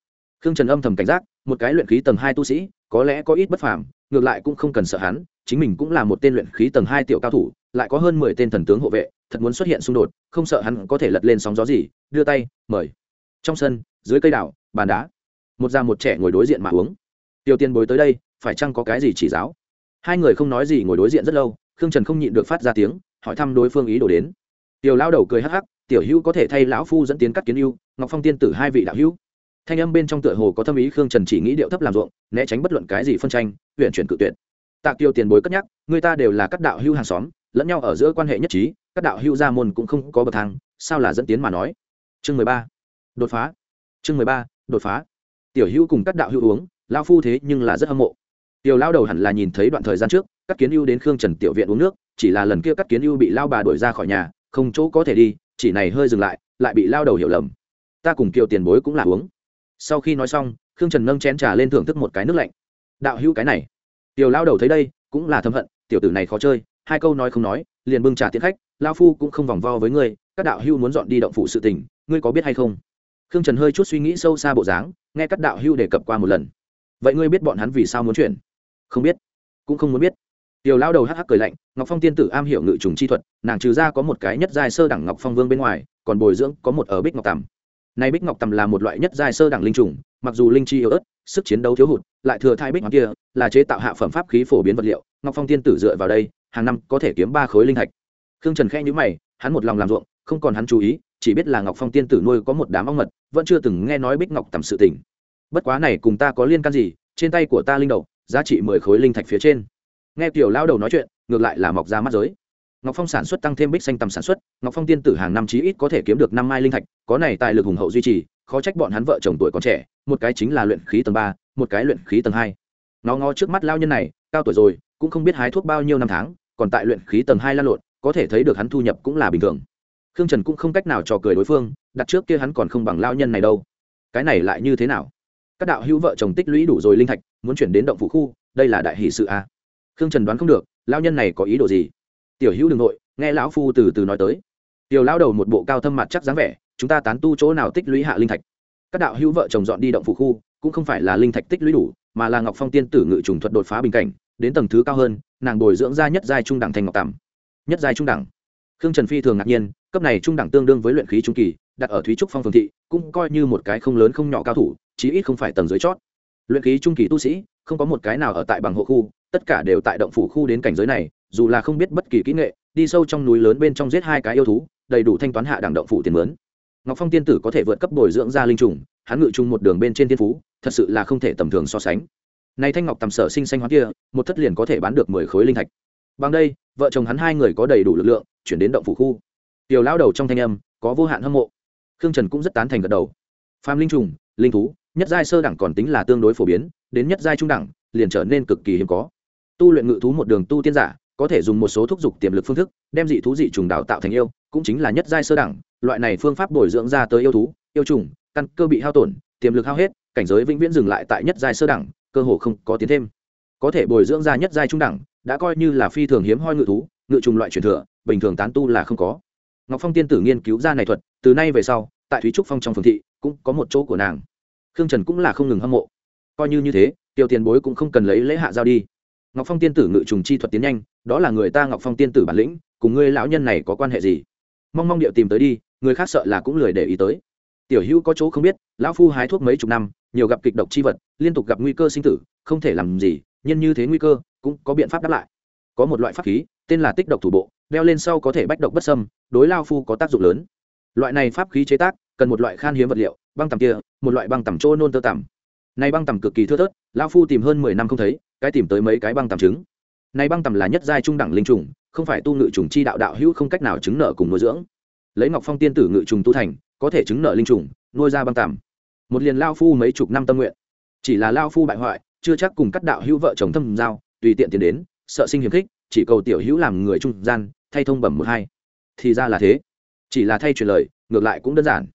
Khương trần âm thầm cảnh giác, một cái luyện khí tầng hai tu sĩ, có lẽ có ít bất phàm, ngược lại cũng không cần sợ hắn, chính mình cũng là một tên luyện khí tầng hai tiểu cao thủ, lại có hơn mười tên thần tướng hộ vệ, thật muốn xuất hiện xung đột, không sợ hắn có thể lật lên sóng gió gì, đưa tay, mời. Trong sân, dưới cây đảo, bàn đá một già một trẻ ngồi đối diện mà uống. Tiêu tiên bối tới đây, phải chăng có cái gì chỉ giáo? Hai người không nói gì ngồi đối diện rất lâu, khương trần không nhịn được phát ra tiếng, hỏi thăm đối phương ý đồ đến. Tiểu lao đầu cười hắc hắc, tiểu hữu có thể thay lão phu dẫn tiến cắt kiến yêu ngọc phong tiên tử hai vị đạo hữu. Thanh âm bên trong tựa hồ có tâm ý, khương trần chỉ nghĩ điệu thấp làm ruộng, né tránh bất luận cái gì phân tranh huyện chuyển cự tuyệt. Tạ tiêu tiền bối cất nhắc, người ta đều là các đạo hữu hàng xóm, lẫn nhau ở giữa quan hệ nhất trí, các đạo hữu gia môn cũng không có bậc thang, sao là dẫn tiến mà nói? Chương mười ba. Đột phá. Chương mười ba, đột phá tiểu hữu cùng các đạo hữu uống lao phu thế nhưng là rất hâm mộ. Tiểu lao đầu hẳn là nhìn thấy đoạn thời gian trước, các kiến ưu đến khương trần tiểu viện uống nước, chỉ là lần kia các kiến ưu bị lao bà đuổi ra khỏi nhà, không chỗ có thể đi, chỉ này hơi dừng lại lại bị lao đầu hiểu lầm. Ta cùng kiều tiền bối cũng là uống. Sau khi nói xong, khương trần nâng chén trà lên thưởng thức một cái nước lạnh. Đạo hữu cái này. Tiểu lao đầu thấy đây, cũng là thâm hận, tiểu tử này khó chơi, hai câu nói không nói, liền bưng trà tiễn khách lao phu cũng không vòng vo với ngươi, các đạo hưu muốn dọn đi động phủ sự tình, ngươi có biết hay không? Khương trần hơi chút suy nghĩ sâu xa bộ dáng, nghe các đạo hưu đề cập qua một lần. Vậy ngươi biết bọn hắn vì sao muốn chuyển? Không biết. Cũng không muốn biết. Tiểu lao đầu hắc hắc cười lạnh, ngọc phong tiên tử am hiểu ngự trùng chi thuật, nàng trừ ra có một cái nhất giai sơ đẳng ngọc phong vương bên ngoài, còn bồi dưỡng có một ở bích ngọc tầm. Nay bích ngọc tầm là một loại nhất giai sơ đẳng linh trùng, mặc dù linh chi yếu ớt, sức chiến đấu thiếu hụt, lại thừa thai bích ngọc kia, là chế tạo hạ phẩm pháp khí phổ biến vật liệu, ngọc phong tiên tử dựa vào đây, hàng năm có thể kiếm ba khối linh thạch. Khương trần khẽ nhữ mày, hắn một lòng làm ruộng, không còn hắn chú ý chỉ biết là ngọc phong tiên tử nuôi có một đám ong mật, vẫn chưa từng nghe nói bích ngọc tầm sự tình. Bất quá này cùng ta có liên can gì, trên tay của ta linh đầu giá trị mười khối linh thạch phía trên. Nghe tiểu lao đầu nói chuyện, ngược lại là mọc ra mắt giới. Ngọc phong sản xuất tăng thêm bích xanh tầm sản xuất, ngọc phong tiên tử hàng năm chí ít có thể kiếm được năm mai linh thạch, có này tài lực hùng hậu duy trì, khó trách bọn hắn vợ chồng tuổi còn trẻ, một cái chính là luyện khí tầng ba, một cái luyện khí tầng hai. Nó ngó trước mắt lao nhân này, cao tuổi rồi, cũng không biết hái thuốc bao nhiêu năm tháng, còn tại luyện khí tầng hai lan lộn, có thể thấy được hắn thu nhập cũng là bình thường khương trần cũng không cách nào trò cười đối phương, đặt trước kia hắn còn không bằng lao nhân này đâu. Cái này lại như thế nào? Các đạo hữu vợ chồng tích lũy đủ rồi linh thạch, muốn chuyển đến động phủ khu, đây là đại hỷ sự a khương trần đoán không được lao nhân này có ý đồ gì? Tiểu hữu đừng nội, nghe lão phu từ từ nói tới. Tiểu lao đầu một bộ cao thâm mặt chắc dáng vẻ, chúng ta tán tu chỗ nào tích lũy hạ linh thạch? Các đạo hữu vợ chồng dọn đi động phủ khu, cũng không phải là linh thạch tích lũy đủ, mà là ngọc phong tiên tử ngự trùng thuật đột phá bình cảnh, đến tầng thứ cao hơn, nàng bồi dưỡng ra nhất giai trung đẳng thành ngọc tằm. Nhất giai trung đẳng. Khương trần phi thường ngạc nhiên cấp này trung đẳng tương đương với luyện khí trung kỳ, đặt ở thúy trúc phong phường thị, cũng coi như một cái không lớn không nhỏ cao thủ, chí ít không phải tầng dưới chót. Luyện khí trung kỳ tu sĩ, không có một cái nào ở tại bằng hộ khu, tất cả đều tại động phủ khu đến cảnh giới này, dù là không biết bất kỳ kỹ nghệ, đi sâu trong núi lớn bên trong giết hai cái yêu thú, đầy đủ thanh toán hạ đẳng động phủ tiền mướn. Ngọc phong tiên tử có thể vượt cấp bồi dưỡng ra linh trùng, hắn ngự chung một đường bên trên thiên phú, thật sự là không thể tầm thường so sánh. Này thanh ngọc tầm sở sinh xanh hóa kia, một thất liền có thể bán được mười khối linh thạch. Bằng đây, vợ chồng hắn hai người có đầy đủ lực lượng, chuyển đến động phủ khu tiểu lao đầu trong thanh âm có vô hạn hâm mộ. Khương trần cũng rất tán thành gật đầu. Phàm linh trùng, linh thú, nhất giai sơ đẳng còn tính là tương đối phổ biến, đến nhất giai trung đẳng liền trở nên cực kỳ hiếm có. Tu luyện ngự thú một đường tu tiên giả, có thể dùng một số thúc giục tiềm lực phương thức, đem dị thú dị trùng đào tạo thành yêu, cũng chính là nhất giai sơ đẳng, loại này phương pháp bồi dưỡng ra tới yêu thú, yêu trùng, căn cơ bị hao tổn, tiềm lực hao hết, cảnh giới vĩnh viễn dừng lại tại nhất giai sơ đẳng, cơ hồ không có tiến thêm. Có thể bồi dưỡng ra nhất giai trung đẳng, đã coi như là phi thường hiếm hoi ngự thú, ngự trùng loại truyền thừa, bình thường tán tu là không có ngọc phong tiên tử nghiên cứu ra này thuật, từ nay về sau, tại thúy trúc phong trong phường thị cũng có một chỗ của nàng. Khương trần cũng là không ngừng hâm mộ. Coi như như thế, tiêu tiền bối cũng không cần lấy lễ hạ giao đi. Ngọc phong tiên tử ngự trùng chi thuật tiến nhanh, đó là người ta ngọc phong tiên tử bản lĩnh, cùng ngươi lão nhân này có quan hệ gì? Mong mong điệu tìm tới đi, người khác sợ là cũng lười để ý tới. Tiểu hữu có chỗ không biết, lão phu hái thuốc mấy chục năm, nhiều gặp kịch độc chi vật, liên tục gặp nguy cơ sinh tử, không thể làm gì nhưng như thế nguy cơ, cũng có biện pháp đáp lại. Có một loại pháp khí tên là tích độc thủ bộ, đeo lên sau có thể bách độc bất sâm đối lao phu có tác dụng lớn. Loại này pháp khí chế tác, cần một loại khan hiếm vật liệu, băng tầm kia, một loại băng tầm trô nôn tơ tằm. Này băng tầm cực kỳ thưa thớt, lao phu tìm hơn mười năm không thấy, cái tìm tới mấy cái băng tầm trứng. Này băng tầm là nhất giai trung đẳng linh trùng, không phải tu ngự trùng chi đạo đạo hữu không cách nào chứng nợ cùng nuôi dưỡng. Lấy ngọc phong tiên tử ngự trùng tu thành, có thể chứng nợ linh trùng, nuôi ra băng tầm. Một liền lao phu mấy chục năm tâm nguyện. Chỉ là lao phu bại hoại, chưa chắc cùng các đạo hữu vợ chồng thâm giao, tùy tiện tiến đến, sợ sinh hiểm khích chỉ cầu tiểu hữu làm người trung gian, thay thông bẩm một hai. Thì ra là thế. Chỉ là thay truyền lời, ngược lại cũng đơn giản.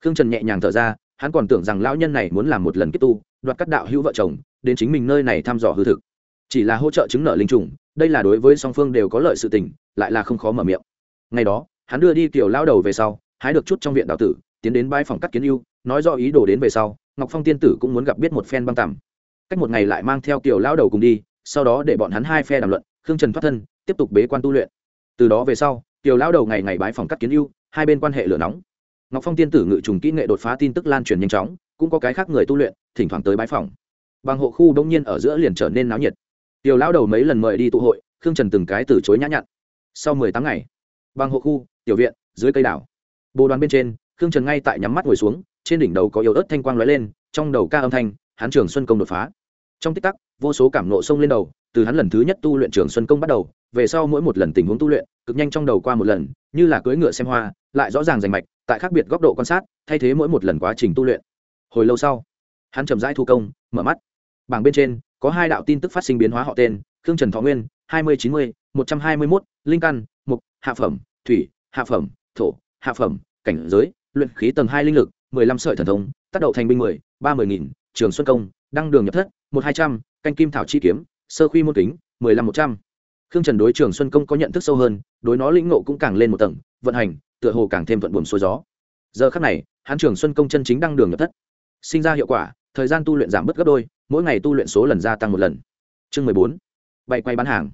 Khương trần nhẹ nhàng thở ra, hắn còn tưởng rằng lão nhân này muốn làm một lần kết tu, đoạt các đạo hữu vợ chồng, đến chính mình nơi này thăm dò hư thực. Chỉ là hỗ trợ chứng nợ linh trùng, đây là đối với song phương đều có lợi sự tình, lại là không khó mở miệng. Ngày đó, hắn đưa đi kiểu lao đầu về sau, hái được chút trong viện đạo tử, tiến đến bãi phòng cắt kiến yêu nói do ý đồ đến về sau, ngọc phong tiên tử cũng muốn gặp biết một phen băng tằm. Cách một ngày lại mang theo kiểu lao đầu cùng đi, sau đó để bọn hắn hai phe đàm luận khương trần thoát thân, tiếp tục bế quan tu luyện. Từ đó về sau, tiểu lao đầu ngày ngày bái phòng cắt kiến ưu, hai bên quan hệ lửa nóng. Ngọc phong tiên tử ngự trùng kỹ nghệ đột phá tin tức lan truyền nhanh chóng, cũng có cái khác người tu luyện, thỉnh thoảng tới bái phòng. Bằng hộ khu đông nhiên ở giữa liền trở nên náo nhiệt. Tiểu lao đầu mấy lần mời đi tụ hội, khương trần từng cái từ chối nhã nhặn. Sau mười tám ngày bằng hộ khu, tiểu viện, dưới cây đảo. Bồ đoàn bên trên, khương trần ngay tại nhắm mắt ngồi xuống, trên đỉnh đầu có yếu ớt thanh quang lóe lên, trong đầu ca âm thanh hán trường xuân công đột phá trong tích tắc, vô số cảm nộ sông lên đầu, từ hắn lần thứ nhất tu luyện trường xuân công bắt đầu, về sau mỗi một lần tình huống tu luyện, cực nhanh trong đầu qua một lần, như là cưỡi ngựa xem hoa, lại rõ ràng rành mạch, tại khác biệt góc độ quan sát, thay thế mỗi một lần quá trình tu luyện. Hồi lâu sau, hắn chậm rãi thu công, mở mắt. Bảng bên trên, có hai đạo tin tức phát sinh biến hóa họ tên, khương trần thọ nguyên, hai mươi chín mươi, một trăm hai mươi mốt, linh căn, mục, hạ phẩm, thủy, hạ phẩm, thổ, hạ phẩm, cảnh giới, luyện khí tầng hai linh lực, mười lăm sợi thần thông, tác đậu thành binh mười, ba mươi nghìn, trường xuân công, đăng đường nhập thất một hai trăm, canh kim thảo chi kiếm, sơ khuy môn kính, mười lăm một trăm. Khương trần đối trường xuân công có nhận thức sâu hơn, đối nó lĩnh ngộ cũng càng lên một tầng, vận hành, tựa hồ càng thêm thuận buồm xuôi gió. Giờ khắc này hán trường xuân công chân chính đăng đường nhập thất. Sinh ra hiệu quả, thời gian tu luyện giảm bớt gấp đôi, mỗi ngày tu luyện số lần gia tăng một lần. Chương mười bốn, bày quay bán hàng.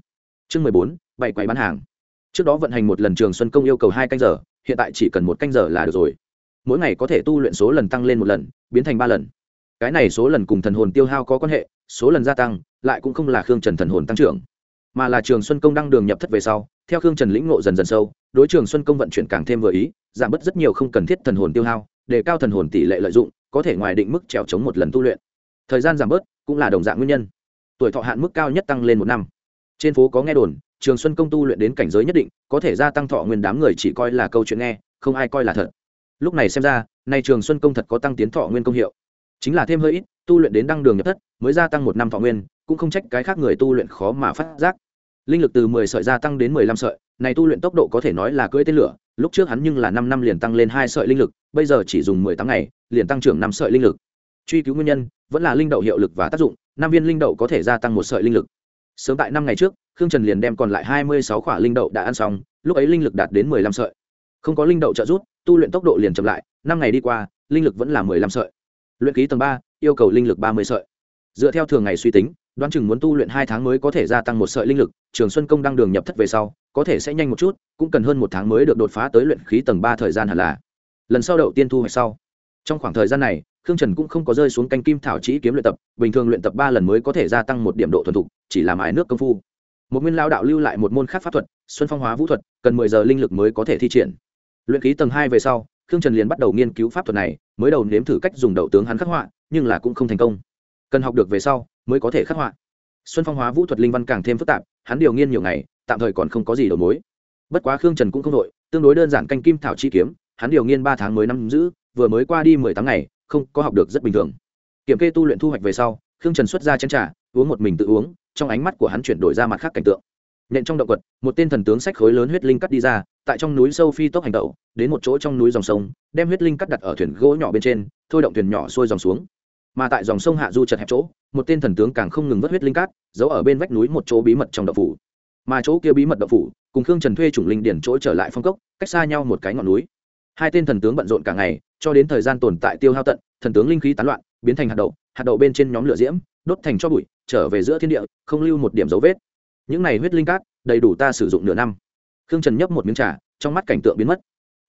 Chương mười bốn, bày quay bán hàng. Trước đó vận hành một lần trường xuân công yêu cầu hai canh giờ, hiện tại chỉ cần một canh giờ là được rồi. Mỗi ngày có thể tu luyện số lần tăng lên một lần, biến thành ba lần cái này số lần cùng thần hồn tiêu hao có quan hệ, số lần gia tăng, lại cũng không là khương trần thần hồn tăng trưởng, mà là trường xuân công đăng đường nhập thất về sau, theo khương trần lĩnh ngộ dần dần sâu, đối trường xuân công vận chuyển càng thêm vừa ý, giảm bớt rất nhiều không cần thiết thần hồn tiêu hao, để cao thần hồn tỷ lệ lợi dụng, có thể ngoài định mức trèo chống một lần tu luyện. Thời gian giảm bớt cũng là đồng dạng nguyên nhân. Tuổi thọ hạn mức cao nhất tăng lên một năm. Trên phố có nghe đồn, trường xuân công tu luyện đến cảnh giới nhất định, có thể gia tăng thọ nguyên đám người chỉ coi là câu chuyện nghe, không ai coi là thật. Lúc này xem ra, nay trường xuân công thật có tăng tiến thọ nguyên công hiệu chính là thêm hơi ít, tu luyện đến đăng đường nhập thất, mới gia tăng một năm thọ nguyên, cũng không trách cái khác người tu luyện khó mà phát giác. Linh lực từ mười sợi gia tăng đến mười lăm sợi, này tu luyện tốc độ có thể nói là cưỡi tên lửa, lúc trước hắn nhưng là năm năm liền tăng lên hai sợi linh lực, bây giờ chỉ dùng mười tháng ngày, liền tăng trưởng năm sợi linh lực. Truy cứu nguyên nhân, vẫn là linh đậu hiệu lực và tác dụng, năm viên linh đậu có thể gia tăng một sợi linh lực. Sớm tại năm ngày trước, khương trần liền đem còn lại hai mươi sáu khỏa linh đậu đã ăn xong, lúc ấy linh lực đạt đến mười lăm sợi. Không có linh đậu trợ giúp, tu luyện tốc độ liền chậm lại, năm ngày đi qua, linh lực vẫn là mười lăm sợi luyện ký tầng ba, yêu cầu linh lực ba mươi sợi. Dựa theo thường ngày suy tính, đoán chừng muốn tu luyện hai tháng mới có thể gia tăng một sợi linh lực, trường xuân công đang đường nhập thất về sau, có thể sẽ nhanh một chút, cũng cần hơn một tháng mới được đột phá tới luyện khí tầng ba thời gian hẳn là. Lần sau đầu tiên thu hoạch sau. Trong khoảng thời gian này, khương trần cũng không có rơi xuống canh kim thảo chỉ kiếm luyện tập, bình thường luyện tập ba lần mới có thể gia tăng một điểm độ thuần thục, chỉ làm ái nước công phu. Một nguyên lao đạo lưu lại một môn khác pháp thuật, xuân phong hóa vũ thuật, cần mười giờ linh lực mới có thể thi triển. Luyện khí tầng hai về sau khương trần liền bắt đầu nghiên cứu pháp thuật này, mới đầu nếm thử cách dùng đậu tướng hắn khắc họa, nhưng là cũng không thành công. Cần học được về sau, mới có thể khắc họa. Xuân phong hóa vũ thuật linh văn càng thêm phức tạp, hắn điều nghiên nhiều ngày, tạm thời còn không có gì đầu mối. Bất quá khương trần cũng không đội, tương đối đơn giản canh kim thảo chi kiếm, hắn điều nghiên ba tháng mới năm giữ, vừa mới qua đi mười tháng ngày, không có học được rất bình thường. Kiểm kê tu luyện thu hoạch về sau, khương trần xuất ra chén t r à uống một mình tự uống, trong ánh mắt của hắn chuyển đổi ra mặt khác cảnh tượng. Nện trong động quật, một tên thần tướng sách khối lớn huyết linh cắt đi ra tại trong núi sâu phi tốc hành tẩu, đến một chỗ trong núi dòng sông, đem huyết linh cắt đặt ở thuyền gỗ nhỏ bên trên, thôi động thuyền nhỏ xuôi dòng xuống. Mà tại dòng sông hạ du chật hẹp chỗ, một tên thần tướng càng không ngừng vớt huyết linh cát, giấu ở bên vách núi một chỗ bí mật trong đậu phủ. Mà chỗ kia bí mật đậu phủ, cùng khương trần thuê chủng linh điển chỗ trở lại phong cốc, cách xa nhau một cái ngọn núi. Hai tên thần tướng bận rộn cả ngày, cho đến thời gian tồn tại tiêu hao tận, thần tướng linh khí tán loạn, biến thành hạt đậu hạt đậu bên trên nhóm lửa diễm, đốt thành cho bụi, trở về giữa thiên địa, không lưu một điểm dấu vết. Những này huyết linh cát, đầy đủ ta sử dụng nửa năm khương trần nhấp một miếng trà, trong mắt cảnh tượng biến mất.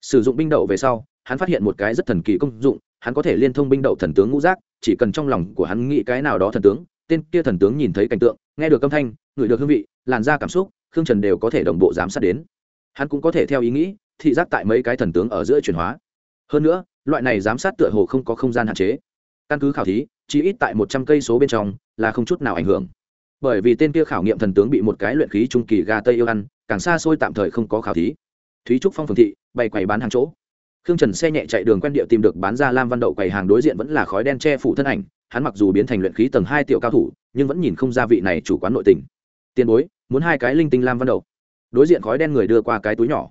Sử dụng binh đậu về sau, hắn phát hiện một cái rất thần kỳ công dụng, hắn có thể liên thông binh đậu thần tướng ngũ giác, chỉ cần trong lòng của hắn nghĩ cái nào đó thần tướng, tên kia thần tướng nhìn thấy cảnh tượng, nghe được âm thanh, ngửi được hương vị, làn da cảm xúc, khương trần đều có thể đồng bộ giám sát đến. Hắn cũng có thể theo ý nghĩ, thị giác tại mấy cái thần tướng ở giữa chuyển hóa. Hơn nữa, loại này giám sát tựa hồ không có không gian hạn chế. Căn cứ khảo thí, chỉ ít tại một trăm cây số bên trong là không chút nào ảnh hưởng. Bởi vì tên kia khảo nghiệm thần tướng bị một cái luyện khí trung kỳ gà tây yêu ăn càng xa xôi tạm thời không có khảo thí. Thúy trúc phong phường thị, bày quầy bán hàng chỗ. Khương trần xe nhẹ chạy đường quen địa tìm được bán ra lam văn đậu quầy hàng đối diện vẫn là khói đen che phủ thân ảnh, hắn mặc dù biến thành luyện khí tầng hai tiểu cao thủ, nhưng vẫn nhìn không ra vị này chủ quán nội tình. Tiền bối, muốn hai cái linh tinh lam văn đậu. Đối diện khói đen người đưa qua cái túi nhỏ.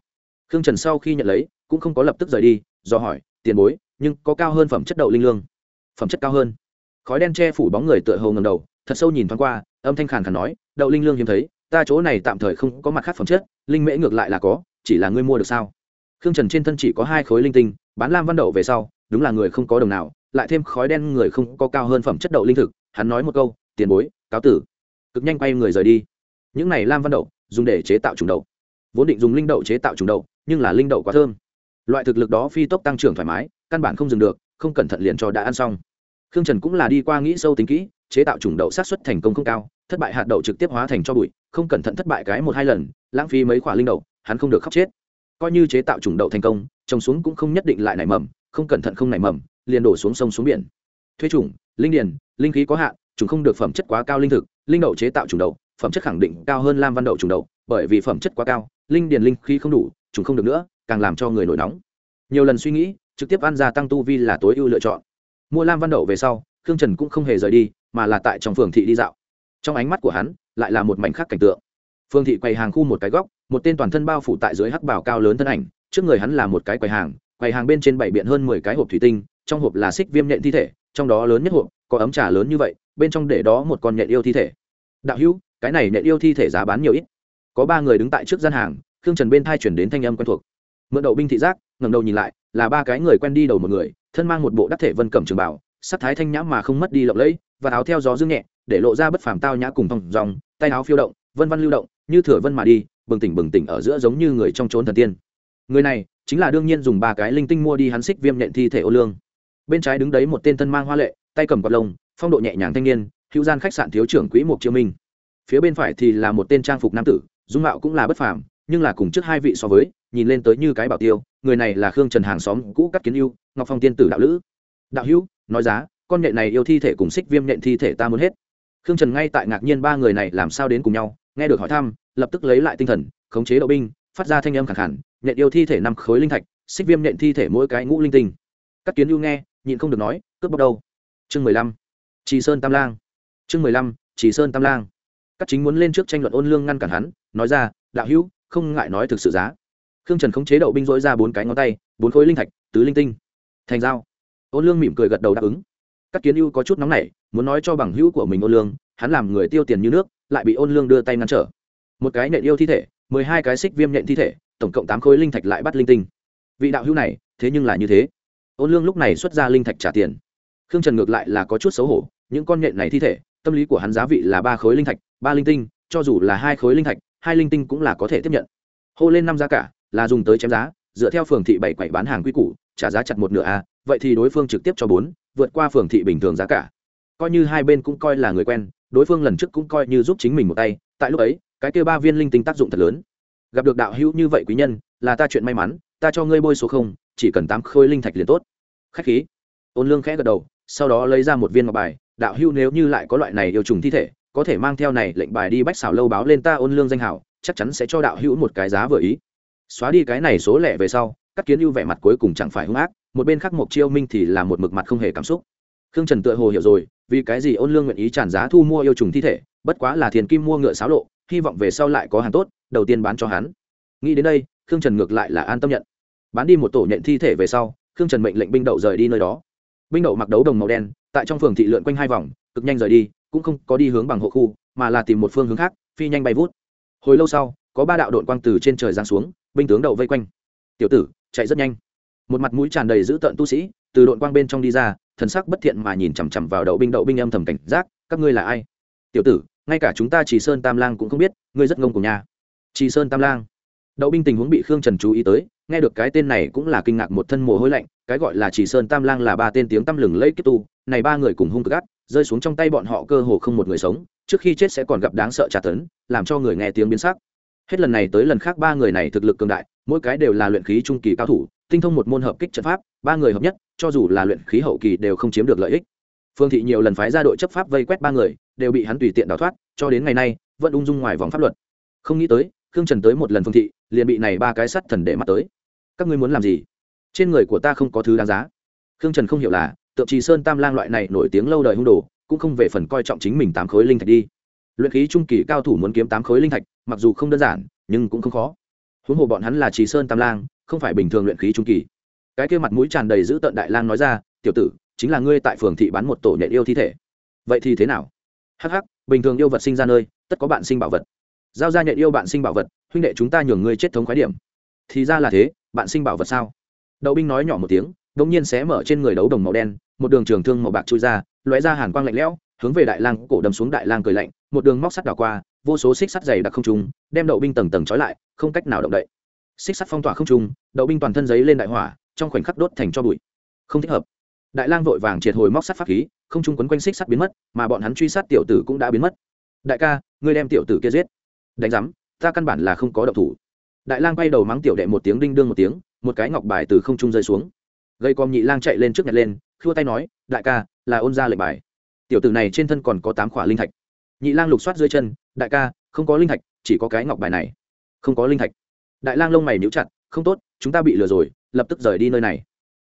Khương trần sau khi nhận lấy, cũng không có lập tức rời đi, do hỏi, tiền bối, nhưng có cao hơn phẩm chất đậu linh lương? Phẩm chất cao hơn. Khói đen che phủ bóng người tựa hầu ngầm đầu, thật sâu nhìn thoáng qua, âm thanh khàn khàn nói, đậu linh lương hiếm thấy ta chỗ này tạm thời không có mặt khác phẩm chất, linh mễ ngược lại là có, chỉ là ngươi mua được sao? Khương trần trên thân chỉ có hai khối linh tinh, bán lam văn đậu về sau, đúng là người không có đồng nào, lại thêm khói đen người không có cao hơn phẩm chất đậu linh thực, hắn nói một câu, tiền bối, cáo tử. Cực nhanh quay người rời đi. Những này lam văn đậu, dùng để chế tạo trùng đậu. Vốn định dùng linh đậu chế tạo trùng đậu, nhưng là linh đậu quá thơm. Loại thực lực đó phi tốc tăng trưởng thoải mái, căn bản không dừng được, không cẩn thận liền cho đã ăn xong. Khương trần cũng là đi qua nghĩ sâu tính kỹ, chế tạo trùng đậu sát xuất thành công không cao thất bại hạt đậu trực tiếp hóa thành cho bụi, không cẩn thận thất bại cái một hai lần, lãng phí mấy khoả linh đậu, hắn không được khóc chết. Coi như chế tạo chủng đậu thành công, trồng xuống cũng không nhất định lại nảy mầm, không cẩn thận không nảy mầm, liền đổ xuống sông xuống biển. Thuê chủng, linh điền, linh khí có hạn chúng không được phẩm chất quá cao linh thực, linh đậu chế tạo chủng đậu, phẩm chất khẳng định cao hơn lam văn đậu chủng đậu, bởi vì phẩm chất quá cao, linh điền linh khí không đủ chúng không được nữa, càng làm cho người nổi nóng. Nhiều lần suy nghĩ, trực tiếp ăn gia tăng tu vi là tối ưu lựa chọn. Mua lam văn đậu về sau, khương trần cũng không hề rời đi, mà là tại trong phường thị đi dạo trong ánh mắt của hắn, lại là một mảnh khác cảnh tượng. Phương thị quầy hàng khu một cái góc, một tên toàn thân bao phủ tại dưới hắc bảo cao lớn thân ảnh, trước người hắn là một cái quầy hàng quầy hàng bên trên bảy biện hơn mười cái hộp thủy tinh, trong hộp là xích viêm nhện thi thể, trong đó lớn nhất hộp có ấm trà lớn như vậy, bên trong để đó một con nhện yêu thi thể. Đạo hữu, cái này nhện yêu thi thể giá bán nhiều ít. Có ba người đứng tại trước gian hàng, khương trần bên thai chuyển đến thanh âm quen thuộc. Mượn đậu binh thị giác, ngẩng đầu nhìn lại, là ba cái người quen đi đầu một người, thân mang một bộ đắc thể vân cẩm trường bảo, sắc thái thanh nhã mà không mất đi lộng lẫy, và áo theo gió dương nhẹ để lộ ra bất phàm tao nhã cùng thong dòng tay áo phiêu động, vân văn lưu động, như thừa vân mà đi, bừng tỉnh bừng tỉnh ở giữa giống như người trong trốn thần tiên. Người này chính là đương nhiên dùng ba cái linh tinh mua đi hắn xích viêm nhện thi thể ô lương. Bên trái đứng đấy một tên thân mang hoa lệ, tay cầm quạt lông, phong độ nhẹ nhàng thanh niên, hữu gian khách sạn thiếu trưởng quỹ mục chiêu minh. Phía bên phải thì là một tên trang phục nam tử, dung mạo cũng là bất phàm, nhưng là cùng trước hai vị so với, nhìn lên tới như cái bảo tiêu, người này là khương trần hàng xóm cũ cắt kiến yêu ngọc phong tiên tử đạo lữ. Đạo hữu, nói giá, con nhện này yêu thi thể cùng xích viêm nhện thi thể ta muốn hết khương trần ngay tại ngạc nhiên ba người này làm sao đến cùng nhau, nghe được hỏi thăm, lập tức lấy lại tinh thần, khống chế đậu binh, phát ra thanh âm khẳng hẳn nhện yêu thi thể năm khối linh thạch, xích viêm nhện thi thể mỗi cái ngũ linh tinh. Các kiến ưu nghe, nhịn không được nói, cướp bóc đâu? Chương mười lăm, trì sơn tam lang. Chương mười lăm, trì sơn tam lang. Các chính muốn lên trước tranh luận ôn lương ngăn cản hắn, nói ra, đạo hữu, không ngại nói thực sự giá. Khương trần khống chế đậu binh dỗi ra bốn cái ngón tay, bốn khối linh thạch, tứ linh tinh. Thành dao ôn lương mỉm cười gật đầu đáp ứng. Các kiến ưu có chút nóng nảy muốn nói cho bằng hữu của mình ôn lương, hắn làm người tiêu tiền như nước, lại bị ôn lương đưa tay ngăn trở. Một cái nện yêu thi thể, mười hai cái xích viêm nện thi thể, tổng cộng tám khối linh thạch lại bắt linh tinh. Vị đạo hữu này, thế nhưng là như thế. Ôn lương lúc này xuất ra linh thạch trả tiền. Khương trần ngược lại là có chút xấu hổ, những con nhện này thi thể, tâm lý của hắn giá vị là ba khối linh thạch, ba linh tinh, cho dù là hai khối linh thạch, hai linh tinh cũng là có thể tiếp nhận. Hô lên năm giá cả, là dùng tới chém giá, dựa theo phường thị bảy quậy bán hàng quy củ, trả giá chặt một nửa a, vậy thì đối phương trực tiếp cho bốn, vượt qua phường thị bình thường giá cả coi như hai bên cũng coi là người quen, đối phương lần trước cũng coi như giúp chính mình một tay, tại lúc ấy, cái kêu ba viên linh tinh tác dụng thật lớn. Gặp được đạo hữu như vậy quý nhân, là ta chuyện may mắn, ta cho ngươi bôi số không, chỉ cần tám khối linh thạch liền tốt. Khách khí. Ôn lương khẽ gật đầu, sau đó lấy ra một viên ngọc bài, đạo hữu nếu như lại có loại này yêu trùng thi thể, có thể mang theo này lệnh bài đi bách xảo lâu báo lên ta ôn lương danh hảo, chắc chắn sẽ cho đạo hữu một cái giá vừa ý. Xóa đi cái này số lẻ về sau, các kiến ưu vẻ mặt cuối cùng chẳng phải hung ác, một bên khác mộc chiêu minh thì là một mực mặt không hề cảm xúc. Khương trần tựa hồ hiểu rồi vì cái gì ôn lương nguyện ý tràn giá thu mua yêu trùng thi thể, bất quá là thiền kim mua ngựa xáo lộ, hy vọng về sau lại có hàng tốt, đầu tiên bán cho hắn. Nghĩ đến đây, khương trần ngược lại là an tâm nhận. Bán đi một tổ nhận thi thể về sau, khương trần mệnh lệnh binh đậu rời đi nơi đó. Binh đậu mặc đấu đồng màu đen, tại trong phường thị lượn quanh hai vòng, cực nhanh rời đi, cũng không có đi hướng bằng hộ khu, mà là tìm một phương hướng khác, phi nhanh bay vút. Hồi lâu sau, có ba đạo đội quang từ trên trời giáng xuống, binh tướng đậu vây quanh. Tiểu tử, chạy rất nhanh. Một mặt mũi tràn đầy dữ tợn tu sĩ từ đội quang bên trong đi ra, thần sắc bất thiện mà nhìn chằm chằm vào đậu binh đậu binh âm thầm cảnh giác, các ngươi là ai? Tiểu tử, ngay cả chúng ta chỉ sơn tam lang cũng không biết, ngươi rất ngông cùng nhà chỉ sơn tam lang. Đậu binh tình huống bị khương trần chú ý tới, nghe được cái tên này cũng là kinh ngạc một thân mồ hôi lạnh, cái gọi là chỉ sơn tam lang là ba tên tiếng tăm lừng lẫy kết tu, này ba người cùng hung cực gắt rơi xuống trong tay bọn họ cơ hồ không một người sống, trước khi chết sẽ còn gặp đáng sợ tra tấn, làm cho người nghe tiếng biến sắc. Hết lần này tới lần khác ba người này thực lực cường đại, mỗi cái đều là luyện khí trung kỳ cao thủ tinh thông một môn hợp kích trận pháp, ba người hợp nhất, cho dù là luyện khí hậu kỳ đều không chiếm được lợi ích. Phương thị nhiều lần phái ra đội chấp pháp vây quét ba người, đều bị hắn tùy tiện đào thoát, cho đến ngày nay, vẫn ung dung ngoài vòng pháp luật. Không nghĩ tới, khương trần tới một lần phương thị, liền bị này ba cái sắt thần để mắt tới. Các ngươi muốn làm gì? Trên người của ta không có thứ đáng giá. Khương trần không hiểu là, tượng trì sơn tam lang loại này nổi tiếng lâu đời hung đồ, cũng không về phần coi trọng chính mình tám khối linh thạch đi. Luyện khí trung kỳ cao thủ muốn kiếm tám khối linh thạch, mặc dù không đơn giản, nhưng cũng không khó. Huống hồ bọn hắn là trì sơn tam lang không phải bình thường luyện khí trung kỳ. Cái kia mặt mũi tràn đầy giữ tợn đại lang nói ra, tiểu tử, chính là ngươi tại phường thị bán một tổ nhện yêu thi thể. Vậy thì thế nào? Hh bình thường yêu vật sinh ra nơi, tất có bạn sinh bảo vật. Giao ra nhện yêu bạn sinh bảo vật, huynh đệ chúng ta nhường ngươi chết thống khái điểm. Thì ra là thế, bạn sinh bảo vật sao? Đậu binh nói nhỏ một tiếng đ ỗ n g nhiên xé mở trên người đấu đồng màu đen, một đường trường thương màu bạc trôi ra, lóe ra hàn quang lạnh lẽo, hướng về đại lang cổ đâm xuống đại lang cười lạnh, một đường móc sắt đảo qua, vô số xích sắt dày đặc không trùng đem đậu binh tầng tầng trói lại, không cách nào động đậy xích sắt phong tỏa không trung, đậu binh toàn thân giấy lên đại hỏa, trong khoảnh khắc đốt thành cho bụi. Không thích hợp. Đại lang vội vàng triệt hồi móc sắt pháp khí, không trung quấn quanh xích sắt biến mất, mà bọn hắn truy sát tiểu tử cũng đã biến mất. Đại ca, ngươi đem tiểu tử kia giết. Đánh giám, ta căn bản là không có động thủ. Đại lang quay đầu mắng tiểu đệ một tiếng đinh đương một tiếng, một cái ngọc bài từ không trung rơi xuống. Gây com nhị lang chạy lên trước nhặt lên, khua tay nói, đại ca, là ôn ra lệnh bài. Tiểu tử này trên thân còn có tám khỏa linh thạch. Nhị lang lục soát dưới chân, đại ca, không có linh thạch, chỉ có cái ngọc bài này. Không có linh thạch đại lang lông mày níu chặt, không tốt, chúng ta bị lừa rồi, lập tức rời đi nơi này.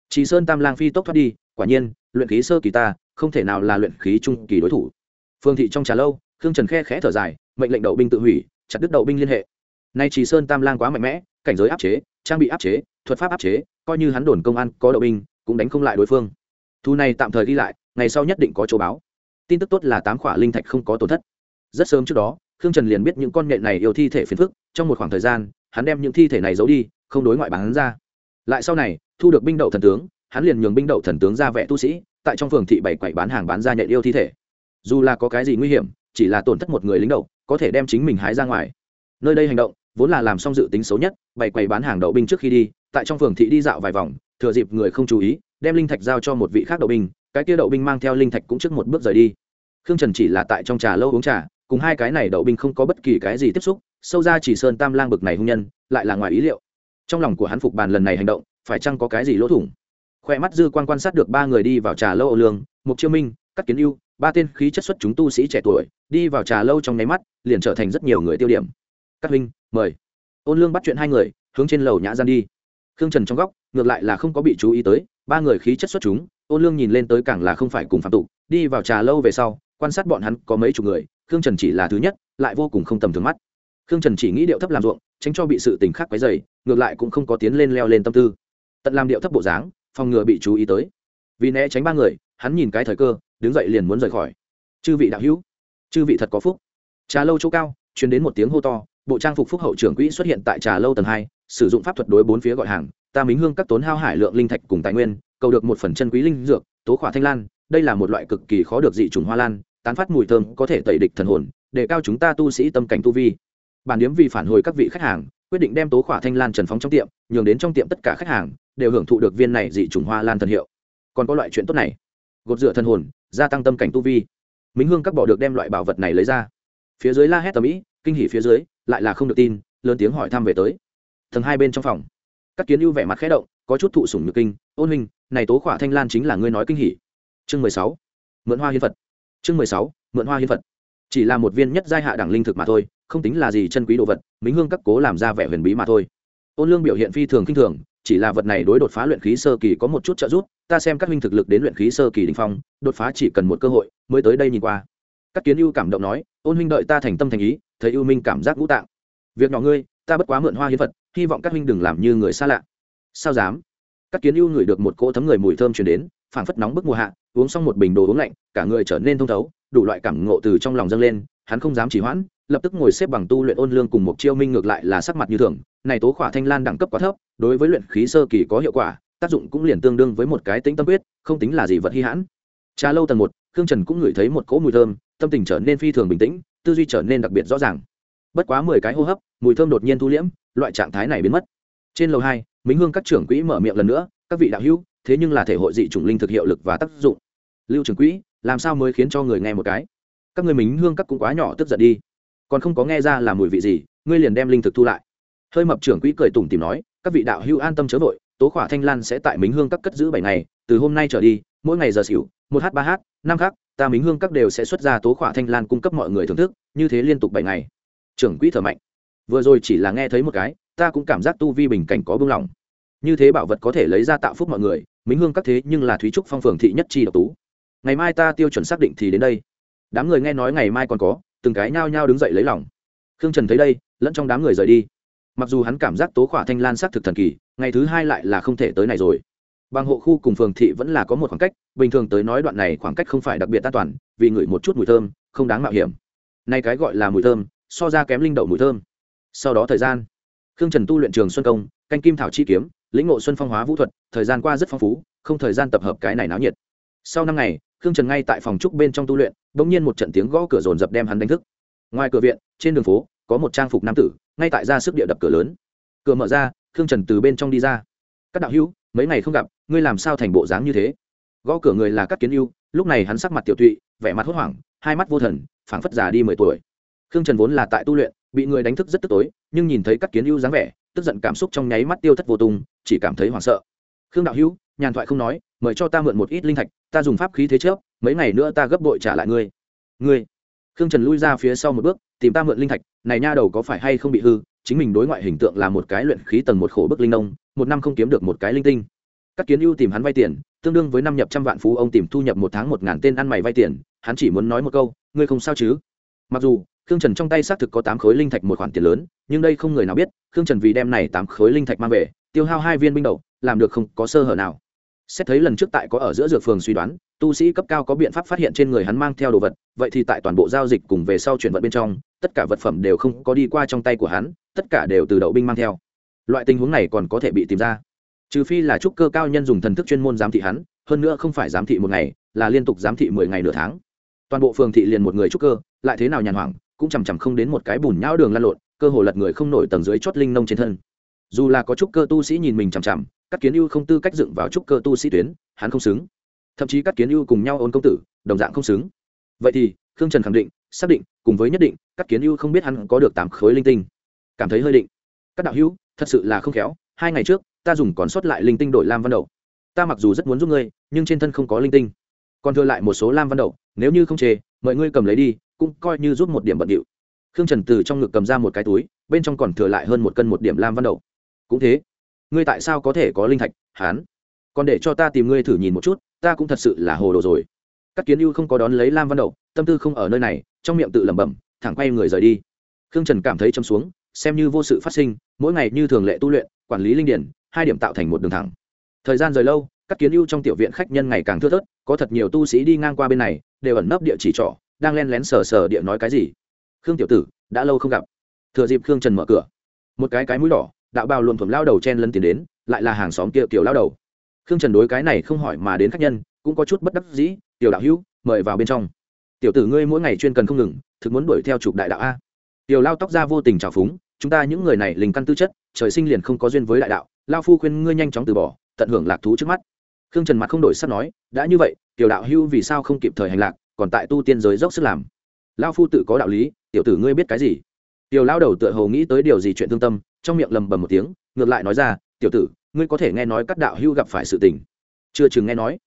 Chỉ sơn tam lang phi tốc thoát đi, quả nhiên, luyện khí sơ kỳ ta, không thể nào là luyện khí trung kỳ đối thủ. Phương thị trong trà lâu, khương trần khe khẽ thở dài, mệnh lệnh đậu binh tự hủy, chặt đứt đậu binh liên hệ. Nay chỉ sơn tam lang quá mạnh mẽ, cảnh giới áp chế, trang bị áp chế, thuật pháp áp chế, coi như hắn đồn công an, có đậu binh, cũng đánh không lại đối phương. Thu này tạm thời đi lại, ngày sau nhất định có chỗ báo. Tin tức tốt là tám khỏa linh thạch không có tổn thất. Rất sớm trước đó, khương trần liền biết những con nghệ này yêu thi thể phiền phức, trong một khoảng thời gian hắn đem những thi thể này giấu đi, không đối ngoại bán ra. Lại sau này, thu được binh đậu thần tướng, hắn liền nhường binh đậu thần tướng ra vẽ tu sĩ, tại trong phường thị bảy quậy bán hàng bán ra nhện yêu thi thể. Dù là có cái gì nguy hiểm, chỉ là tổn thất một người lính đậu, có thể đem chính mình hái ra ngoài. Nơi đây hành động, vốn là làm xong dự tính xấu nhất, bảy quầy bán hàng đậu binh trước khi đi, tại trong phường thị đi dạo vài vòng, thừa dịp người không chú ý, đem linh thạch giao cho một vị khác đậu binh, cái kia đậu binh mang theo linh thạch cũng trước một bước rời đi. Khương trần chỉ là tại trong trà lâu uống trà cùng hai cái này đậu binh không có bất kỳ cái gì tiếp xúc, sâu ra chỉ sơn tam lang bực này hung nhân, lại là ngoài ý liệu. Trong lòng của hắn phục bàn lần này hành động, phải chăng có cái gì lỗ thủng? Khoe mắt dư quan quan sát được ba người đi vào trà lâu âu lương, mục chiêu minh, cắt kiến ưu, ba tên khí chất xuất chúng tu sĩ trẻ tuổi, đi vào trà lâu trong nháy mắt, liền trở thành rất nhiều người tiêu điểm. Các huynh, mời. Ôn lương bắt chuyện hai người, hướng trên lầu nhã gian đi. Khương trần trong góc, ngược lại là không có bị chú ý tới, ba người khí chất xuất chúng, ôn lương nhìn lên tới càng là không phải cùng phạm tục, đi vào trà lâu về sau, quan sát bọn hắn có mấy chục người khương trần chỉ là thứ nhất, lại vô cùng không tầm thường mắt. Khương trần chỉ nghĩ điệu thấp làm ruộng, tránh cho bị sự tình khác quấy dày ngược lại cũng không có tiến lên leo lên tâm tư. Tận làm điệu thấp bộ dáng, phòng ngừa bị chú ý tới. Vì né tránh ba người, hắn nhìn cái thời cơ, đứng dậy liền muốn rời khỏi. Chư vị đạo hữu, chư vị thật có phúc. Trà lâu chỗ cao chuyến đến một tiếng hô to, bộ trang phục phúc hậu trưởng quỹ xuất hiện tại trà lâu tầng hai, sử dụng pháp thuật đối bốn phía gọi hàng, ta mính hương các tốn hao hải lượng linh thạch cùng tài nguyên, cầu được một phần chân quý linh dược, tố khỏa thanh lan, đây là một loại cực kỳ khó được dị trùng hoa lan tán phát mùi thơm có thể tẩy địch thần hồn, để cao chúng ta tu sĩ tâm cảnh tu vi. Bản điếm vì phản hồi các vị khách hàng, quyết định đem tố khỏa thanh lan trần phóng trong tiệm, nhường đến trong tiệm tất cả khách hàng đều hưởng thụ được viên này dị trùng hoa lan thần hiệu. Còn có loại chuyện tốt này. Gột rửa thần hồn, gia tăng tâm cảnh tu vi. Minh hương các bỏ được đem loại bảo vật này lấy ra. Phía dưới la hét tầm ĩ kinh hỉ phía dưới, lại là không được tin, lớn tiếng hỏi thăm về tới. Tầng hai bên trong phòng các kiến ưu vẻ mặt khẽ động, có chút thụ sủng nhược kinh, ôn huynh, này tố khỏa thanh lan chính là ngươi nói kinh hỉ. Chương mười sáu, mượn hoa hiến phật chương mười sáu, mượn hoa hiến phật. Chỉ là một viên nhất giai hạ đẳng linh thực mà thôi, không tính là gì chân quý đồ vật minh hương các cố làm ra vẻ huyền bí mà thôi. Ôn lương biểu hiện phi thường kinh thường, chỉ là vật này đối đột phá luyện khí sơ kỳ có một chút trợ giúp, ta xem các huynh thực lực đến luyện khí sơ kỳ đình phong, đột phá chỉ cần một cơ hội, mới tới đây nhìn qua. Các kiến ưu cảm động nói, ôn huynh đợi ta thành tâm thành ý, thấy ưu minh cảm giác ngũ tạng. Việc nhỏ ngươi, ta bất quá mượn hoa hiến vật hy vọng các huynh đừng làm như người xa lạ. Sao dám? Các kiến ưu ngửi được một cỗ thấm người mùi thơm chuyển đến phảng phất nóng bức mùa hạ, uống xong một bình đồ uống lạnh, cả người trở nên thông thấu, đủ loại cảm ngộ từ trong lòng dâng lên, hắn không dám chỉ hoãn, lập tức ngồi xếp bằng tu luyện ôn lương cùng một chiêu minh ngược lại là sắc mặt như thường, này tố khỏa thanh lan đẳng cấp quá thấp, đối với luyện khí sơ kỳ có hiệu quả, tác dụng cũng liền tương đương với một cái tính tâm quyết, không tính là gì vật hy hãn. Trà lâu tầng một, khương trần cũng ngửi thấy một cỗ mùi thơm, tâm tình trở nên phi thường bình tĩnh, tư duy trở nên đặc biệt rõ ràng. Bất quá mười cái hô hấp, mùi thơm đột nhiên thu liễm, loại trạng thái này biến mất. Trên lầu hai, minh hương các trưởng quỹ mở miệng lần nữa, các vị đạo hữu thế nhưng là thể hội dị chủng linh thực hiệu lực và tác dụng. Lưu trưởng quỹ, làm sao mới khiến cho người nghe một cái? Các người mình hương các cũng quá nhỏ tức giận đi. Còn không có nghe ra là mùi vị gì, ngươi liền đem linh thực thu lại. Hơi mập trưởng quỹ cười tủm tìm nói, các vị đạo hữu an tâm chớ vội, tố khỏa thanh lan sẽ tại minh hương các cất giữ bảy ngày, từ hôm nay trở đi, mỗi ngày giờ xỉu, một h ba h năm khác ta minh hương các đều sẽ xuất ra tố khỏa thanh lan cung cấp mọi người thưởng thức, như thế liên tục bảy ngày. Trưởng quỹ thở mạnh. Vừa rồi chỉ là nghe thấy một cái, ta cũng cảm giác tu vi bình cảnh có bưng lỏng như thế bảo vật có thể lấy ra tạo phúc mọi người minh hương các thế nhưng là thúy trúc phong phường thị nhất chi độc tú. Ngày mai ta tiêu chuẩn xác định thì đến đây. Đám người nghe nói ngày mai còn có, từng cái nhao nhao đứng dậy lấy lòng. Khương trần thấy đây, lẫn trong đám người rời đi. Mặc dù hắn cảm giác tố khỏa thanh lan s á c thực thần kỳ, ngày thứ hai lại là không thể tới này rồi. Bằng hộ khu cùng phường thị vẫn là có một khoảng cách, bình thường tới nói đoạn này khoảng cách không phải đặc biệt an toàn, vì ngửi một chút mùi thơm, không đáng mạo hiểm. Nay cái gọi là mùi thơm, so ra kém linh đậu mùi thơm. Sau đó thời gian, khương trần tu luyện trường xuân công, canh kim thảo chi kiếm lĩnh ngộ xuân phong hóa vũ thuật, thời gian qua rất phong phú, không thời gian tập hợp cái này náo nhiệt. Sau năm ngày, khương trần ngay tại phòng trúc bên trong tu luyện đ ỗ n g nhiên một trận tiếng gõ cửa rồn rập đem hắn đánh thức. Ngoài cửa viện, trên đường phố, có một trang phục nam tử, ngay tại ra sức địa đập cửa lớn. Cửa mở ra, khương trần từ bên trong đi ra. Các đạo hữu, mấy ngày không gặp, ngươi làm sao thành bộ dáng như thế? Gõ cửa người là các kiến yêu lúc này hắn sắc mặt tiểu tụy, vẻ mặt hốt hoảng, hai mắt vô thần, phảng phất già đi mười tuổi. Khương trần vốn là tại tu luyện, bị người đánh thức rất tức tối, nhưng nhìn thấy các kiến yêu dáng vẻ tức giận cảm xúc trong nháy mắt tiêu thất vô tung, chỉ cảm thấy hoảng sợ. Khương đạo hữu, nhàn thoại không nói, mời cho ta mượn một ít linh thạch, ta dùng pháp khí thế trước, mấy ngày nữa ta gấp bội trả lại ngươi. Ngươi? Khương trần lui ra phía sau một bước, tìm ta mượn linh thạch, này nha đầu có phải hay không bị hư, chính mình đối ngoại hình tượng là một cái luyện khí tầng một khổ bức linh nông, một năm không kiếm được một cái linh tinh. Các kiến ưu tìm hắn vay tiền, tương đương với năm nhập trăm vạn phú ông tìm thu nhập một tháng một ngàn tên ăn mày vay tiền, hắn chỉ muốn nói một câu, ngươi không sao chứ? Mặc dù khương trần trong tay xác thực có tám khối linh thạch một khoản tiền lớn, nhưng đây không người nào biết, khương trần vì đem này tám khối linh thạch mang về, tiêu hao hai viên binh đầu, làm được không có sơ hở nào. Xét thấy lần trước tại có ở giữa dược phường suy đoán, tu sĩ cấp cao có biện pháp phát hiện trên người hắn mang theo đồ vật, vậy thì tại toàn bộ giao dịch cùng về sau chuyển vận bên trong, tất cả vật phẩm đều không có đi qua trong tay của hắn, tất cả đều từ đậu binh mang theo. Loại tình huống này còn có thể bị tìm ra. Trừ phi là trúc cơ cao nhân dùng thần thức chuyên môn giám thị hắn, hơn nữa không phải giám thị một ngày, là liên tục giám thị mười ngày nửa tháng. Toàn bộ phường thị liền một người trúc cơ, lại thế nào nhàn hoảng cũng chằm chằm không đến một cái bùn nhão đường lăn lộn, cơ hồ lật người không nổi tầng dưới chót linh nông trên thân. Dù là có trúc cơ tu sĩ nhìn mình chằm chằm các kiến ưu không tư cách dựng vào trúc cơ tu sĩ tuyến, hắn không xứng. Thậm chí các kiến ưu cùng nhau ôn công tử, đồng dạng không xứng. Vậy thì, khương trần khẳng định, xác định, cùng với nhất định các kiến ưu không biết hắn có được tám khối linh tinh. Cảm thấy hơi định. Các đạo hữu, thật sự là không khéo, hai ngày trước, ta dùng còn sót lại linh tinh đổi lam văn đậu ta mặc dù rất muốn giúp ngươi, nhưng trên thân không có linh tinh. Còn thừa lại một số lam văn đậu nếu như không chê, mời ngươi cầm lấy đi cũng coi như giúp một điểm bận điệu. Khương trần từ trong ngực cầm ra một cái túi, bên trong còn thừa lại hơn một cân một điểm lam văn đậu. Cũng thế, ngươi tại sao có thể có linh thạch, hán? Còn để cho ta tìm ngươi thử nhìn một chút, ta cũng thật sự là hồ đồ rồi. Các kiến ưu không có đón lấy lam văn đậu, tâm tư không ở nơi này, trong miệng tự lẩm bẩm, thẳng quay người rời đi. Khương trần cảm thấy châm xuống, xem như vô sự phát sinh, mỗi ngày như thường lệ tu luyện, quản lý linh điển, hai điểm tạo thành một đường thẳng. Thời gian rời lâu các kiến ưu trong tiểu viện khách nhân ngày càng thưa thớt, có thật nhiều tu sĩ đi ngang qua bên này, đều ẩn nấp địa chỉ trọ đang len lén sờ sờ địa nói cái gì. Khương tiểu tử, đã lâu không gặp. Thừa dịp khương trần mở cửa, một cái cái mũi đỏ, đạo bào luồn thuầm lao đầu chen lân tiến đến, lại là hàng xóm kia kiểu lao đầu. Khương trần đối cái này không hỏi mà đến khách nhân, cũng có chút bất đắc dĩ, tiểu đạo hữu, mời vào bên trong. Tiểu tử ngươi mỗi ngày chuyên cần không ngừng, thực muốn đuổi theo chụp đại đạo a. Tiểu lao tóc ra vô tình trào phúng, chúng ta những người này linh căn tư chất, trời sinh liền không có duyên với đại đạo, lao phu khuyên ngươi nhanh chóng từ bỏ, tận hưởng lạc thú trước mắt. Khương trần mặt không đổi sắp nói, đã như vậy, tiểu đạo hưu vì sao không kịp thời hành lạc còn tại tu tiên giới dốc sức làm. Lao phu tự có đạo lý, tiểu tử ngươi biết cái gì? Tiểu lao đầu tựa hồ nghĩ tới điều gì chuyện thương tâm, trong miệng lầm bầm một tiếng, ngược lại nói ra, tiểu tử, ngươi có thể nghe nói các đạo hưu gặp phải sự tình. Chưa chừng nghe nói.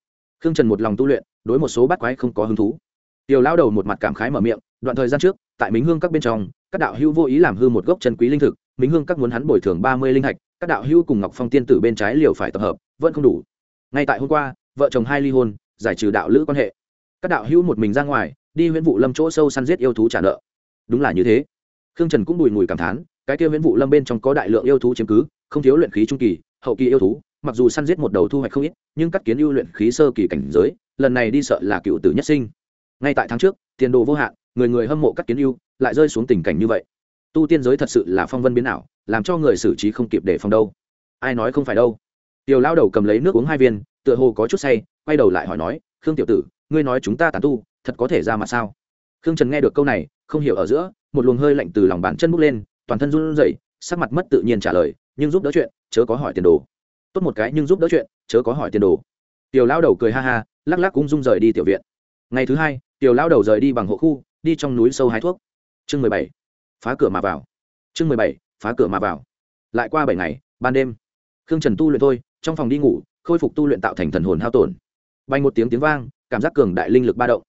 Khương trần một lòng tu luyện, đối một số bát quái không có hứng thú. Tiểu lao đầu một mặt cảm khái mở miệng, đoạn thời gian trước, tại minh hương các bên trong, các đạo hưu vô ý làm hư một gốc chân quý linh thực, minh hương các muốn hắn bồi thường ba mươi linh hạch, các đạo hưu cùng ngọc phong tiên tử bên trái liều phải tập hợp, vẫn không đủ. Ngay tại hôm qua, vợ chồng hai ly hôn, giải trừ đạo lữ quan hệ các đạo hữu một mình ra ngoài, đi huyện vụ lâm chỗ sâu săn giết yêu thú trả nợ. Đúng là như thế. Khương trần cũng bùi ngùi cảm thán, cái kia huyện vụ lâm bên trong có đại lượng yêu thú chiếm cứ, không thiếu luyện khí trung kỳ, hậu kỳ yêu thú, mặc dù săn giết một đầu thu hoạch không ít, nhưng các kiến ưu luyện khí sơ kỳ cảnh giới, lần này đi sợ là cựu tử nhất sinh. Ngay tại tháng trước, tiền đồ vô hạn, người người hâm mộ các kiến ưu, lại rơi xuống tình cảnh như vậy. Tu tiên giới thật sự là phong vân biến ảo, làm cho người xử trí không kịp để phòng đâu. Ai nói không phải đâu? Tiểu lao đầu cầm lấy nước uống hai viên, tựa hồ có chút say, quay đầu lại hỏi nói, khương tiểu tử ngươi nói chúng ta tán tu, thật có thể ra mà sao? Khương trần nghe được câu này, không hiểu ở giữa, một luồng hơi lạnh từ lòng bàn chân bước lên, toàn thân run rẩy, sắc mặt mất tự nhiên trả lời, nhưng giúp đỡ chuyện, chớ có hỏi tiền đồ. Tốt một cái nhưng giúp đỡ chuyện, chớ có hỏi tiền đồ. Tiểu lao đầu cười ha ha, lắc lắc cũng rung rời đi tiểu viện. Ngày thứ hai, tiểu lao đầu rời đi bằng hộ khu, đi trong núi sâu hái thuốc. Chương mười bảy, phá cửa mà vào. Chương mười bảy, phá cửa mà vào. Lại qua bảy ngày, ban đêm, khương trần tu luyện thôi, trong phòng đi ngủ, khôi phục tu luyện tạo thành thần hồn hao tổn. Bay một tiếng tiếng vang cảm giác cường đại linh lực ba động.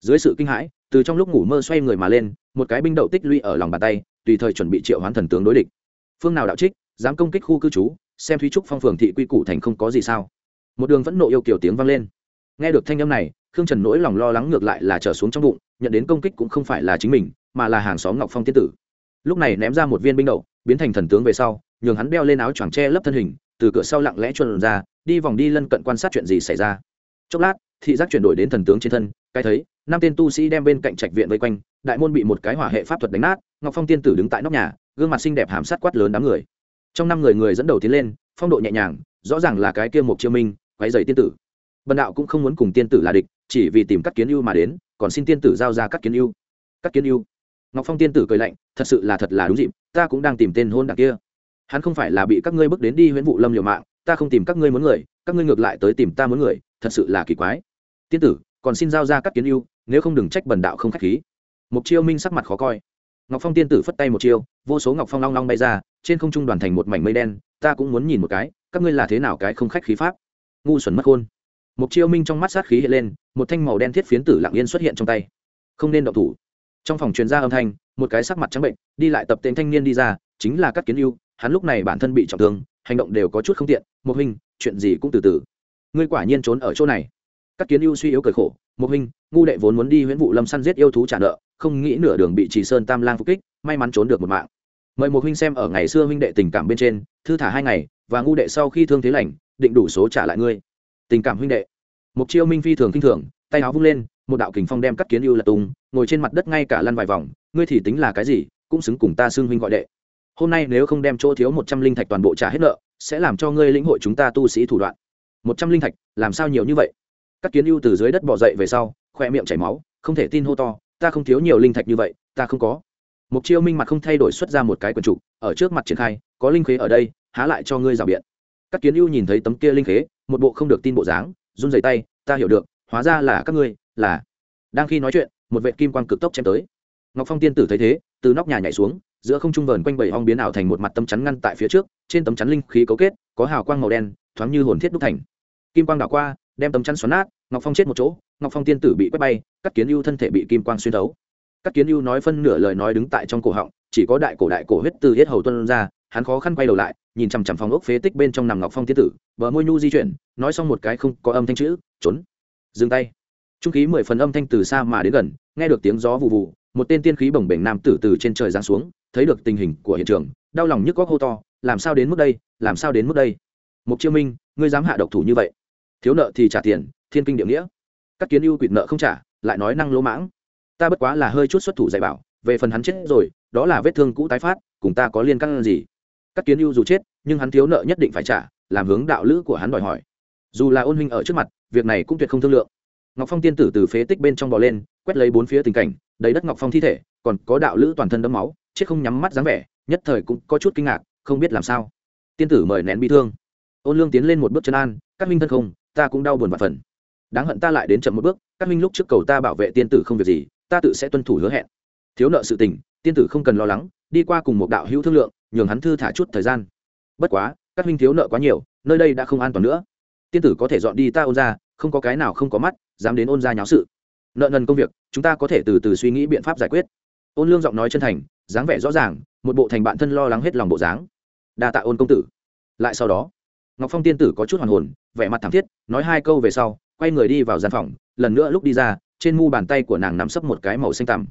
Dưới sự kinh hãi, từ trong lúc ngủ mơ xoay người mà lên, một cái binh đậu tích lũy ở lòng bàn tay, tùy thời chuẩn bị triệu hoán thần tướng đối địch. Phương nào đạo trích, dám công kích khu cư trú, xem thúy trúc phong phường thị quy củ thành không có gì sao. Một đường vẫn nộ yêu kiểu tiếng vang lên. Nghe được thanh âm này, khương trần nỗi lòng lo lắng ngược lại là trở xuống trong bụng, nhận đến công kích cũng không phải là chính mình, mà là hàng xóm ngọc phong tiên tử. Lúc này ném ra một viên binh đậu, biến thành thần tướng về sau, nhường hắn đeo lên áo choàng tre lấp thân hình, từ cửa sau lặng lẽ chuồn ra, đi vòng đi lân cận quan sát chuyện gì xảy ra. Chốc lát thị giác chuyển đổi đến thần tướng trên thân, cái thấy, năm tên tu sĩ đem bên cạnh trạch viện vây quanh, đại môn bị một cái hỏa hệ pháp thuật đánh nát, ngọc phong tiên tử đứng tại nóc nhà, gương mặt xinh đẹp hàm sát quát lớn đám người. Trong năm người người dẫn đầu tiến lên, phong độ nhẹ nhàng, rõ ràng là cái kia một chiêu minh quái dày tiên tử. Bần đạo cũng không muốn cùng tiên tử là địch, chỉ vì tìm các kiến ưu mà đến, còn xin tiên tử giao ra các kiến ưu. Các kiến ưu. Ngọc phong tiên tử cười lạnh, thật sự là thật là đúng dịp, ta cũng đang tìm tên hôn đặc kia. Hắn không phải là bị các ngươi bước đến đi huyễn vụ lâm liều mạng, ta không tìm các ngươi muốn người, các ngươi ngược lại tới tìm ta muốn người, thật sự là kỳ quái tiên tử, còn xin giao ra các kiến ưu, nếu không đừng trách bần đạo không k h á c h khí. Mục chiêu minh sắc mặt khó coi. Ngọc phong tiên tử phất tay một chiêu, vô số ngọc phong long long bay ra, trên không trung đoàn thành một mảnh mây đen, ta cũng muốn nhìn một cái, các ngươi là thế nào cái không khách khí pháp? Ngu xuẩn mất khôn mục chiêu minh trong mắt sát khí hiện lên, một thanh màu đen thiết phiến tử lặng yên xuất hiện trong tay. Không nên động thủ. Trong phòng truyền ra âm thanh, một cái sắc mặt trắng bệnh, đi lại tập tên thanh niên đi ra, chính là các kiến ưu, hắn lúc này bản thân bị trọng thương, hành động đều có chút không tiện một hình, chuyện gì cũng từ từ. Ngươi quả nhiên trốn ở chỗ này các kiến ưu suy yếu cởi khổ một hình ngu đệ vốn muốn đi huyễn vụ lâm săn giết yêu thú trả nợ, không nghĩ nửa đường bị trì sơn tam lang phục kích, may mắn trốn được một mạng. Mời một huynh xem ở ngày xưa huynh đệ tình cảm bên trên, thư thả hai ngày, và ngu đệ sau khi thương thế lành, định đủ số trả lại ngươi. Tình cảm huynh đệ. Mục chiêu minh phi thường kinh thường, tay áo vung lên, một đạo kình phong đem cắt kiến ưu lật tung, ngồi trên mặt đất ngay cả lăn vài vòng, ngươi thì tính là cái gì, cũng xứng cùng ta xưng huynh gọi đệ. Hôm nay nếu không đem chỗ thiếu một trăm linh thạch toàn bộ trả hết nợ, sẽ làm cho ngươi lĩnh hội chúng ta tu sĩ thủ đoạn. Một trăm linh thạch, làm sao nhiều như vậy? Các kiến ưu từ dưới đất bỏ dậy về sau, khoe miệng chảy máu, không thể tin hô to, ta không thiếu nhiều linh thạch như vậy, ta không có. Mục chiêu minh mặt không thay đổi xuất ra một cái quần trục, ở trước mặt triển khai, có linh khế ở đây, há lại cho ngươi rào biện. Các kiến ưu nhìn thấy tấm kia linh khế, một bộ không được tin bộ dáng, run rẩy tay, ta hiểu được, hóa ra là các ngươi, là. Đang khi nói chuyện, một vệ kim quang cực tốc chém tới. Ngọc phong tiên tử thấy thế, từ nóc nhà nhảy xuống, giữa không trung vờn quanh bảy hong biến ảo thành một mặt tấm chắn ngăn tại phía trước, trên tấm chắn linh khí cấu kết, có hào quang màu đen, thoáng như hồn thiết đúc thành. Kim quang đảo qua đem tấm chắn xoắn nát, ngọc phong chết một chỗ, ngọc phong tiên tử bị quét bay các kiến ưu thân thể bị kim quang xuyên thấu. Các kiến ưu nói phân nửa lời nói đứng tại trong cổ họng, chỉ có đại cổ đại cổ huyết từ hết hầu tuân ra, hắn khó khăn quay đầu lại, nhìn chằm chằm phòng ốc phế tích bên trong nằm ngọc phong tiên tử, bờ môi nhu di chuyển, nói xong một cái không có âm thanh chữ, trốn. Dừng tay. Trung khí mười phần âm thanh từ xa mà đến gần, nghe được tiếng gió vụ vụ một tên tiên khí bồng bềnh nam tử từ trên trời giáng xuống, thấy được tình hình của hiện trường, đau lòng nhức góc hô to, làm sao đến mức đây? Làm sao đến mức đây? Mục chiêu minh, ngươi dám hạ độc thủ như vậy? Thiếu nợ thì trả tiền, thiên kinh địa nghĩa. Các kiến ưu quỵt nợ không trả, lại nói năng lỗ mãng. Ta bất quá là hơi chút xuất thủ dạy bảo, về phần hắn chết rồi, đó là vết thương cũ tái phát, cùng ta có liên căn gì? Các kiến ưu dù chết, nhưng hắn thiếu nợ nhất định phải trả, làm hướng đạo lữ của hắn đòi hỏi. Dù là ôn huynh ở trước mặt, việc này cũng tuyệt không thương lượng. Ngọc phong tiên tử từ phế tích bên trong bò lên, quét lấy bốn phía tình cảnh, đầy đất ngọc phong thi thể, còn có đạo lữ toàn thân đẫm máu, chết không nhắm mắt dáng vẻ, nhất thời cũng có chút kinh ngạc, không biết làm sao. Tiên tử mời nén bi thương. Ôn lương tiến lên một bước chân an, các minh thân không ta cũng đau buồn và phần. Đáng hận ta lại đến chậm một bước, các minh lúc trước cầu ta bảo vệ tiên tử không việc gì, ta tự sẽ tuân thủ hứa hẹn. Thiếu nợ sự tình, tiên tử không cần lo lắng, đi qua cùng một đạo hữu thương lượng, nhường hắn thư thả chút thời gian. Bất quá, các minh thiếu nợ quá nhiều, nơi đây đã không an toàn nữa. Tiên tử có thể dọn đi ta ôn ra, không có cái nào không có mắt, dám đến ôn ra nháo sự. Nợ nần công việc, chúng ta có thể từ từ suy nghĩ biện pháp giải quyết. Ôn lương giọng nói chân thành, dáng vẻ rõ ràng, một bộ thành bạn thân lo lắng hết lòng bộ dáng. Đa tạ ôn công tử. Lại sau đó ngọc phong tiên tử có chút hoàn hồn, vẻ mặt thảm thiết, nói hai câu về sau, quay người đi vào gian phòng, lần nữa lúc đi ra, trên mu bàn tay của nàng nằm sấp một cái màu xanh tằm.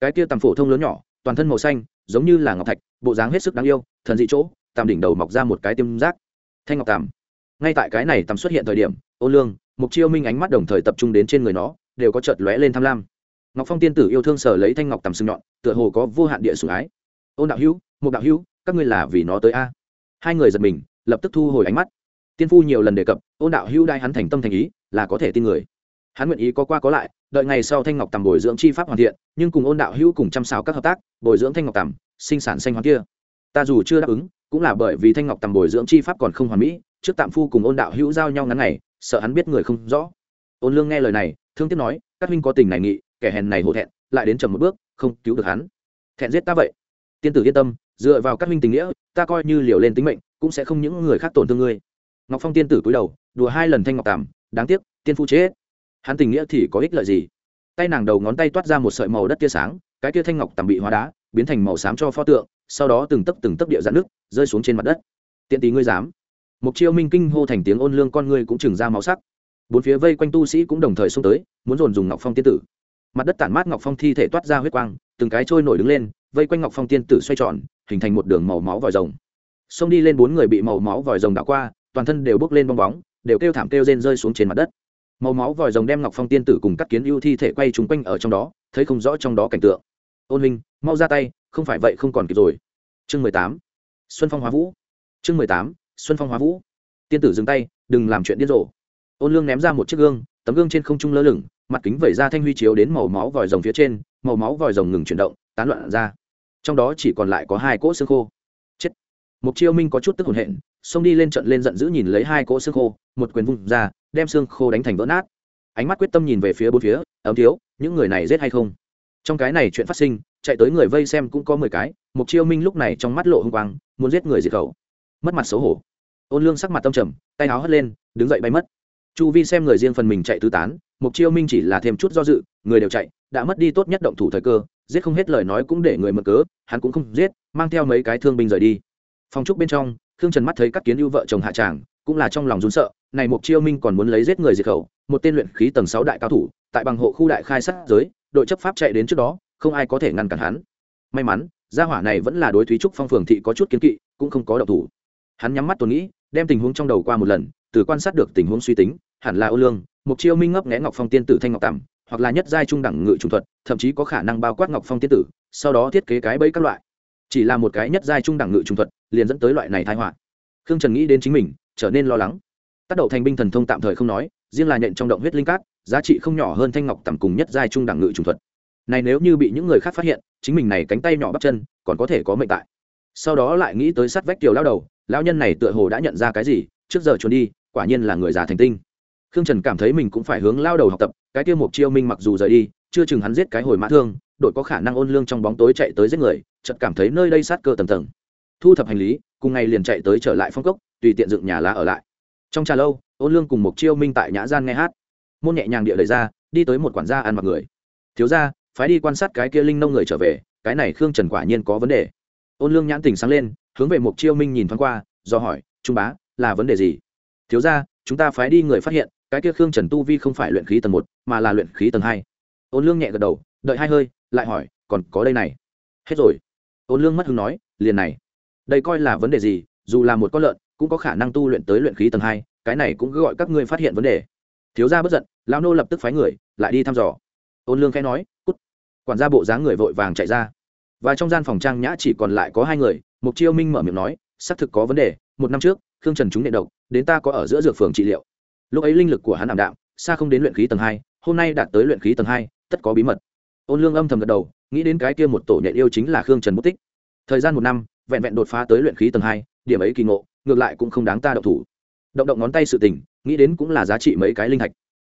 Cái kia tằm phổ thông lớn nhỏ, toàn thân màu xanh, giống như là ngọc thạch, bộ dáng hết sức đáng yêu, thần dị chỗ, tằm đỉnh đầu mọc ra một cái tiêm giác. thanh ngọc tằm. Ngay tại cái này tằm xuất hiện thời điểm ô lương, mục chiêu minh ánh mắt đồng thời tập trung đến trên người nó, đều có chợt lóe lên tham lam. Ngọc phong tiên tử yêu thương sở lấy thanh ngọc tằm sừng nhọn, tựa hồ có vô hạn địa sủng ái. Ôn đạo hữu một đạo hữu, các ngươi là vì nó tới a? Hai người giật mình lập tức thu hồi ánh mắt. Tiên phu nhiều lần đề cập, ôn đạo hữu đai hắn thành tâm thành ý, là có thể tin người. Hắn nguyện ý có qua có lại, đợi ngày sau thanh ngọc tầm bồi dưỡng chi pháp hoàn thiện, nhưng cùng ôn đạo hữu cùng chăm sao các hợp tác, bồi dưỡng thanh ngọc tầm sinh sản xanh hoàn kia. Ta dù chưa đáp ứng, cũng là bởi vì thanh ngọc tầm bồi dưỡng chi pháp còn không hoàn mỹ, trước tạm phu cùng ôn đạo hữu giao nhau ngắn ngày, sợ hắn biết người không rõ. Ôn lương nghe lời này, thương tiếc nói, các huynh có tình này nghị, kẻ hèn này hổ thẹn, lại đến chậm một bước, không cứu được hắn. Thẹn giết ta vậy? Tiên tử yên tâm, dựa vào các huynh tình nghĩa, ta coi như liều lên tính mệnh cũng sẽ không những người khác tổn thương ngươi. Ngọc phong tiên tử cúi đầu, đùa hai lần thanh ngọc tàm, đáng tiếc, tiên phu chết. Hắn tình nghĩa thì có ích lợi gì? Tay nàng đầu ngón tay toát ra một sợi màu đất tia sáng, cái tia thanh ngọc tàm bị hóa đá, biến thành màu xám cho pho tượng, sau đó từng tấc từng tấc địa dạn nước, rơi xuống trên mặt đất. Tiện tí ngươi dám. Mục chiêu minh kinh hô thành tiếng ôn lương con ngươi cũng trừng ra máu sắc. Bốn phía vây quanh tu sĩ cũng đồng thời xông tới, muốn dồn dùng ngọc phong tiên tử. Mặt đất tản mát ngọc phong thi thể toát ra huyết quang, từng cái trôi nổi đứng lên, vây quanh ngọc phong tiên tử xoay tròn, hình thành một đường màu máu vòi rồng xông đi lên bốn người bị màu máu vòi rồng đảo qua, toàn thân đều bốc lên bong bóng, đều kêu thảm kêu rên rơi xuống trên mặt đất. Màu máu vòi rồng đem ngọc phong tiên tử cùng các kiến ưu thi thể quay trúng quanh ở trong đó, thấy không rõ trong đó cảnh tượng. Ôn huynh, mau ra tay, không phải vậy không còn kịp rồi. Chương mười tám, xuân phong hóa vũ. Chương mười tám, xuân phong hóa vũ. Tiên tử dừng tay, đừng làm chuyện điên rồ. Ôn lương ném ra một chiếc gương, tấm gương trên không trung lơ lửng, mặt kính vẩy ra thanh huy chiếu đến màu máu vòi rồng phía trên, màu máu vòi rồng ngừng chuyển động, tán loạn ra. Trong đó chỉ còn lại có hai cỗ xương khô mục chiêu minh có chút tức hồn hện xông đi lên trận lên giận dữ nhìn lấy hai cỗ xương khô, một quyền vung ra, đem xương khô đánh thành vỡ nát. Ánh mắt quyết tâm nhìn về phía bốn phía, ấm thiếu, những người này giết hay không? Trong cái này chuyện phát sinh, chạy tới người vây xem cũng có mười cái, mục chiêu minh lúc này trong mắt lộ h ư n g quang, muốn giết người diệt khẩu. Mất mặt xấu hổ. Ôn lương sắc mặt tâm trầm, tay áo hất lên, đứng dậy bay mất. Chu vi xem người riêng phần mình chạy tứ tán, mục chiêu minh chỉ là thêm chút do dự, người đều chạy, đã mất đi tốt nhất động thủ thời cơ, giết không hết lời nói cũng để người mở cớ, hắn cũng không giết, mang theo mấy cái thương binh rời đi phòng trúc bên trong, khương trần mắt thấy các kiến ưu vợ chồng hạ tràng, cũng là trong lòng rún sợ, này mục chiêu minh còn muốn lấy giết người diệt khẩu, một tên luyện khí tầng sáu đại cao thủ, tại bằng hộ khu đại khai sát giới, đội chấp pháp chạy đến trước đó, không ai có thể ngăn cản hắn. May mắn, gia hỏa này vẫn là đối thúy trúc phong phường thị có chút kiến kỵ, cũng không có độc thủ. Hắn nhắm mắt tuần nghĩ, đem tình huống trong đầu qua một lần, từ quan sát được tình huống suy tính, hẳn là ô lương mục chiêu minh ngấp nghé ngọc phong tiên tử thanh ngọc tằm, hoặc là nhất giai trung đẳng ngự trung thuật, thậm chí có khả năng bao quát ngọc phong tiên tử, sau đó thiết kế cái bẫy các loại chỉ là một cái nhất giai trung đẳng ngự trung thuật, liền dẫn tới loại này tai họa. Khương trần nghĩ đến chính mình, trở nên lo lắng. Tác đậu thành binh thần thông tạm thời không nói, riêng là nhện trong động huyết linh cát, giá trị không nhỏ hơn thanh ngọc tầm cùng nhất giai trung đẳng ngự trùng thuật. Này nếu như bị những người khác phát hiện, chính mình này cánh tay nhỏ bắp chân, còn có thể có mệnh tại. Sau đó lại nghĩ tới sát vách kiều lao đầu, lão nhân này tựa hồ đã nhận ra cái gì, trước giờ trốn đi, quả nhiên là người già thành tinh. Khương trần cảm thấy mình cũng phải hướng lao đầu học tập, cái tiêu mục chiêu minh mặc dù rời đi, chưa chừng hắn giết cái hồi mã thương đội có khả năng ôn lương trong bóng tối chạy tới giết người, chợt cảm thấy nơi đây sát cơ tầm tầng. Thu thập hành lý, cùng ngày liền chạy tới trở lại phong cốc, tùy tiện dựng nhà lá ở lại. Trong trà lâu, ôn lương cùng một chiêu minh tại nhã gian nghe hát. Môn nhẹ nhàng địa lời ra, đi tới một quản gia ăn mặc người. Thiếu ra phái đi quan sát cái kia linh nông người trở về, cái này khương trần quả nhiên có vấn đề. Ôn lương nhãn tình sáng lên, hướng về một chiêu minh nhìn thoáng qua, do hỏi, trung bá, là vấn đề gì? Thiếu ra chúng ta phái đi người phát hiện, cái kia khương trần tu vi không phải luyện khí tầng một, mà là luyện khí tầng hai. Ôn lương nhẹ gật đầu, đợi hai hơi lại hỏi, còn có đây này. Hết rồi. Ôn lương mất hứng nói, liền này. Đây coi là vấn đề gì, dù là một con lợn, cũng có khả năng tu luyện tới luyện khí tầng hai, cái này cũng gọi các ngươi phát hiện vấn đề. Thiếu gia bất giận, lão nô lập tức phái người, lại đi thăm dò. Ôn lương khẽ nói, cút. Quản gia bộ dáng người vội vàng chạy ra. Và trong gian phòng trang nhã chỉ còn lại có hai người, mục chiêu minh mở miệng nói, xác thực có vấn đề, một năm trước, khương trần chúng điện độc, đến ta có ở giữa dược phường trị liệu. Lúc ấy linh lực của hắn ảm đạm, xa không đến luyện khí tầng hai, hôm nay đạt tới luyện khí tầng hai, tất có bí mật ôn lương âm thầm gật đầu, nghĩ đến cái kia một tổ nhện yêu chính là khương trần mất tích. Thời gian một năm, vẹn vẹn đột phá tới luyện khí tầng hai, điểm ấy kỳ ngộ, ngược lại cũng không đáng ta động thủ. Động động ngón tay sự tình, nghĩ đến cũng là giá trị mấy cái linh thạch.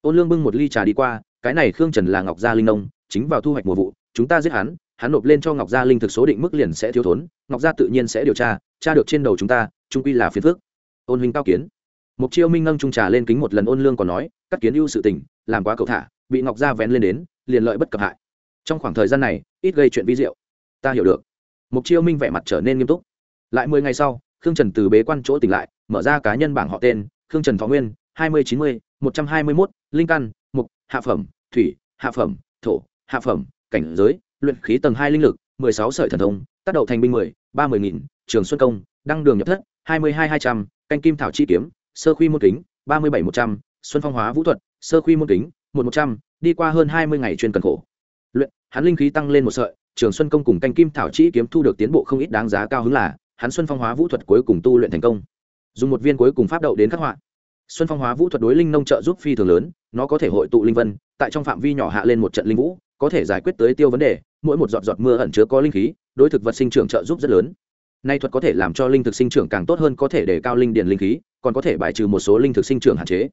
Ôn lương bưng một ly trà đi qua, cái này khương trần là ngọc gia linh nông, chính vào thu hoạch mùa vụ, chúng ta giết hắn hắn nộp lên cho ngọc gia linh thực số định mức liền sẽ thiếu thốn, ngọc gia tự nhiên sẽ điều tra tra được trên đầu chúng ta trung quy là phiền phước ôn huynh cao kiến. Mục chiêu minh nâng trung trà lên kính một lần ôn lương còn nói, cắt kiến ưu sự tình, làm quá cầu thả, bị ngọc gia vén lên đến, liền lợi bất cập hại trong khoảng thời gian này, ít gây chuyện vi diệu. Ta hiểu được. Mục chiêu minh vẻ mặt trở nên nghiêm túc. Lại mười ngày sau, khương trần từ bế quan chỗ tỉnh lại, mở ra cá nhân bảng họ tên, khương trần thọ nguyên, hai mươi chín mươi, một trăm hai mươi mốt, linh căn, mục, hạ phẩm, thủy, hạ phẩm, thổ, hạ phẩm, cảnh giới, luyện khí tầng hai linh lực, mười sáu sợi thần thông, tác đậu thành binh mười, ba mươi nghìn, trường xuân công, đăng đường nhập thất, hai mươi hai hai trăm, canh kim thảo chi kiếm, sơ khuy môn kính, ba mươi bảy một trăm, xuân phong hóa vũ thuật, sơ khuy môn kính, một một trăm, đi qua hơn hai mươi ngày chuyên cần khổ hắn linh khí tăng lên một sợi, trường xuân công cùng canh kim thảo trĩ kiếm thu được tiến bộ không ít đáng giá cao hứng là, hắn xuân phong hóa vũ thuật cuối cùng tu luyện thành công. Dùng một viên cuối cùng pháp đậu đến khắc họa. Xuân phong hóa vũ thuật đối linh nông trợ giúp phi thường lớn, nó có thể hội tụ linh vân, tại trong phạm vi nhỏ hạ lên một trận linh vũ, có thể giải quyết tới tiêu vấn đề, mỗi một giọt giọt mưa ẩn chứa có linh khí, đối thực vật sinh trưởng trợ giúp rất lớn. Nay thuật có thể làm cho linh thực sinh trưởng càng tốt hơn có thể để cao linh điền linh khí, còn có thể bài trừ một số linh thực sinh trưởng hạn chế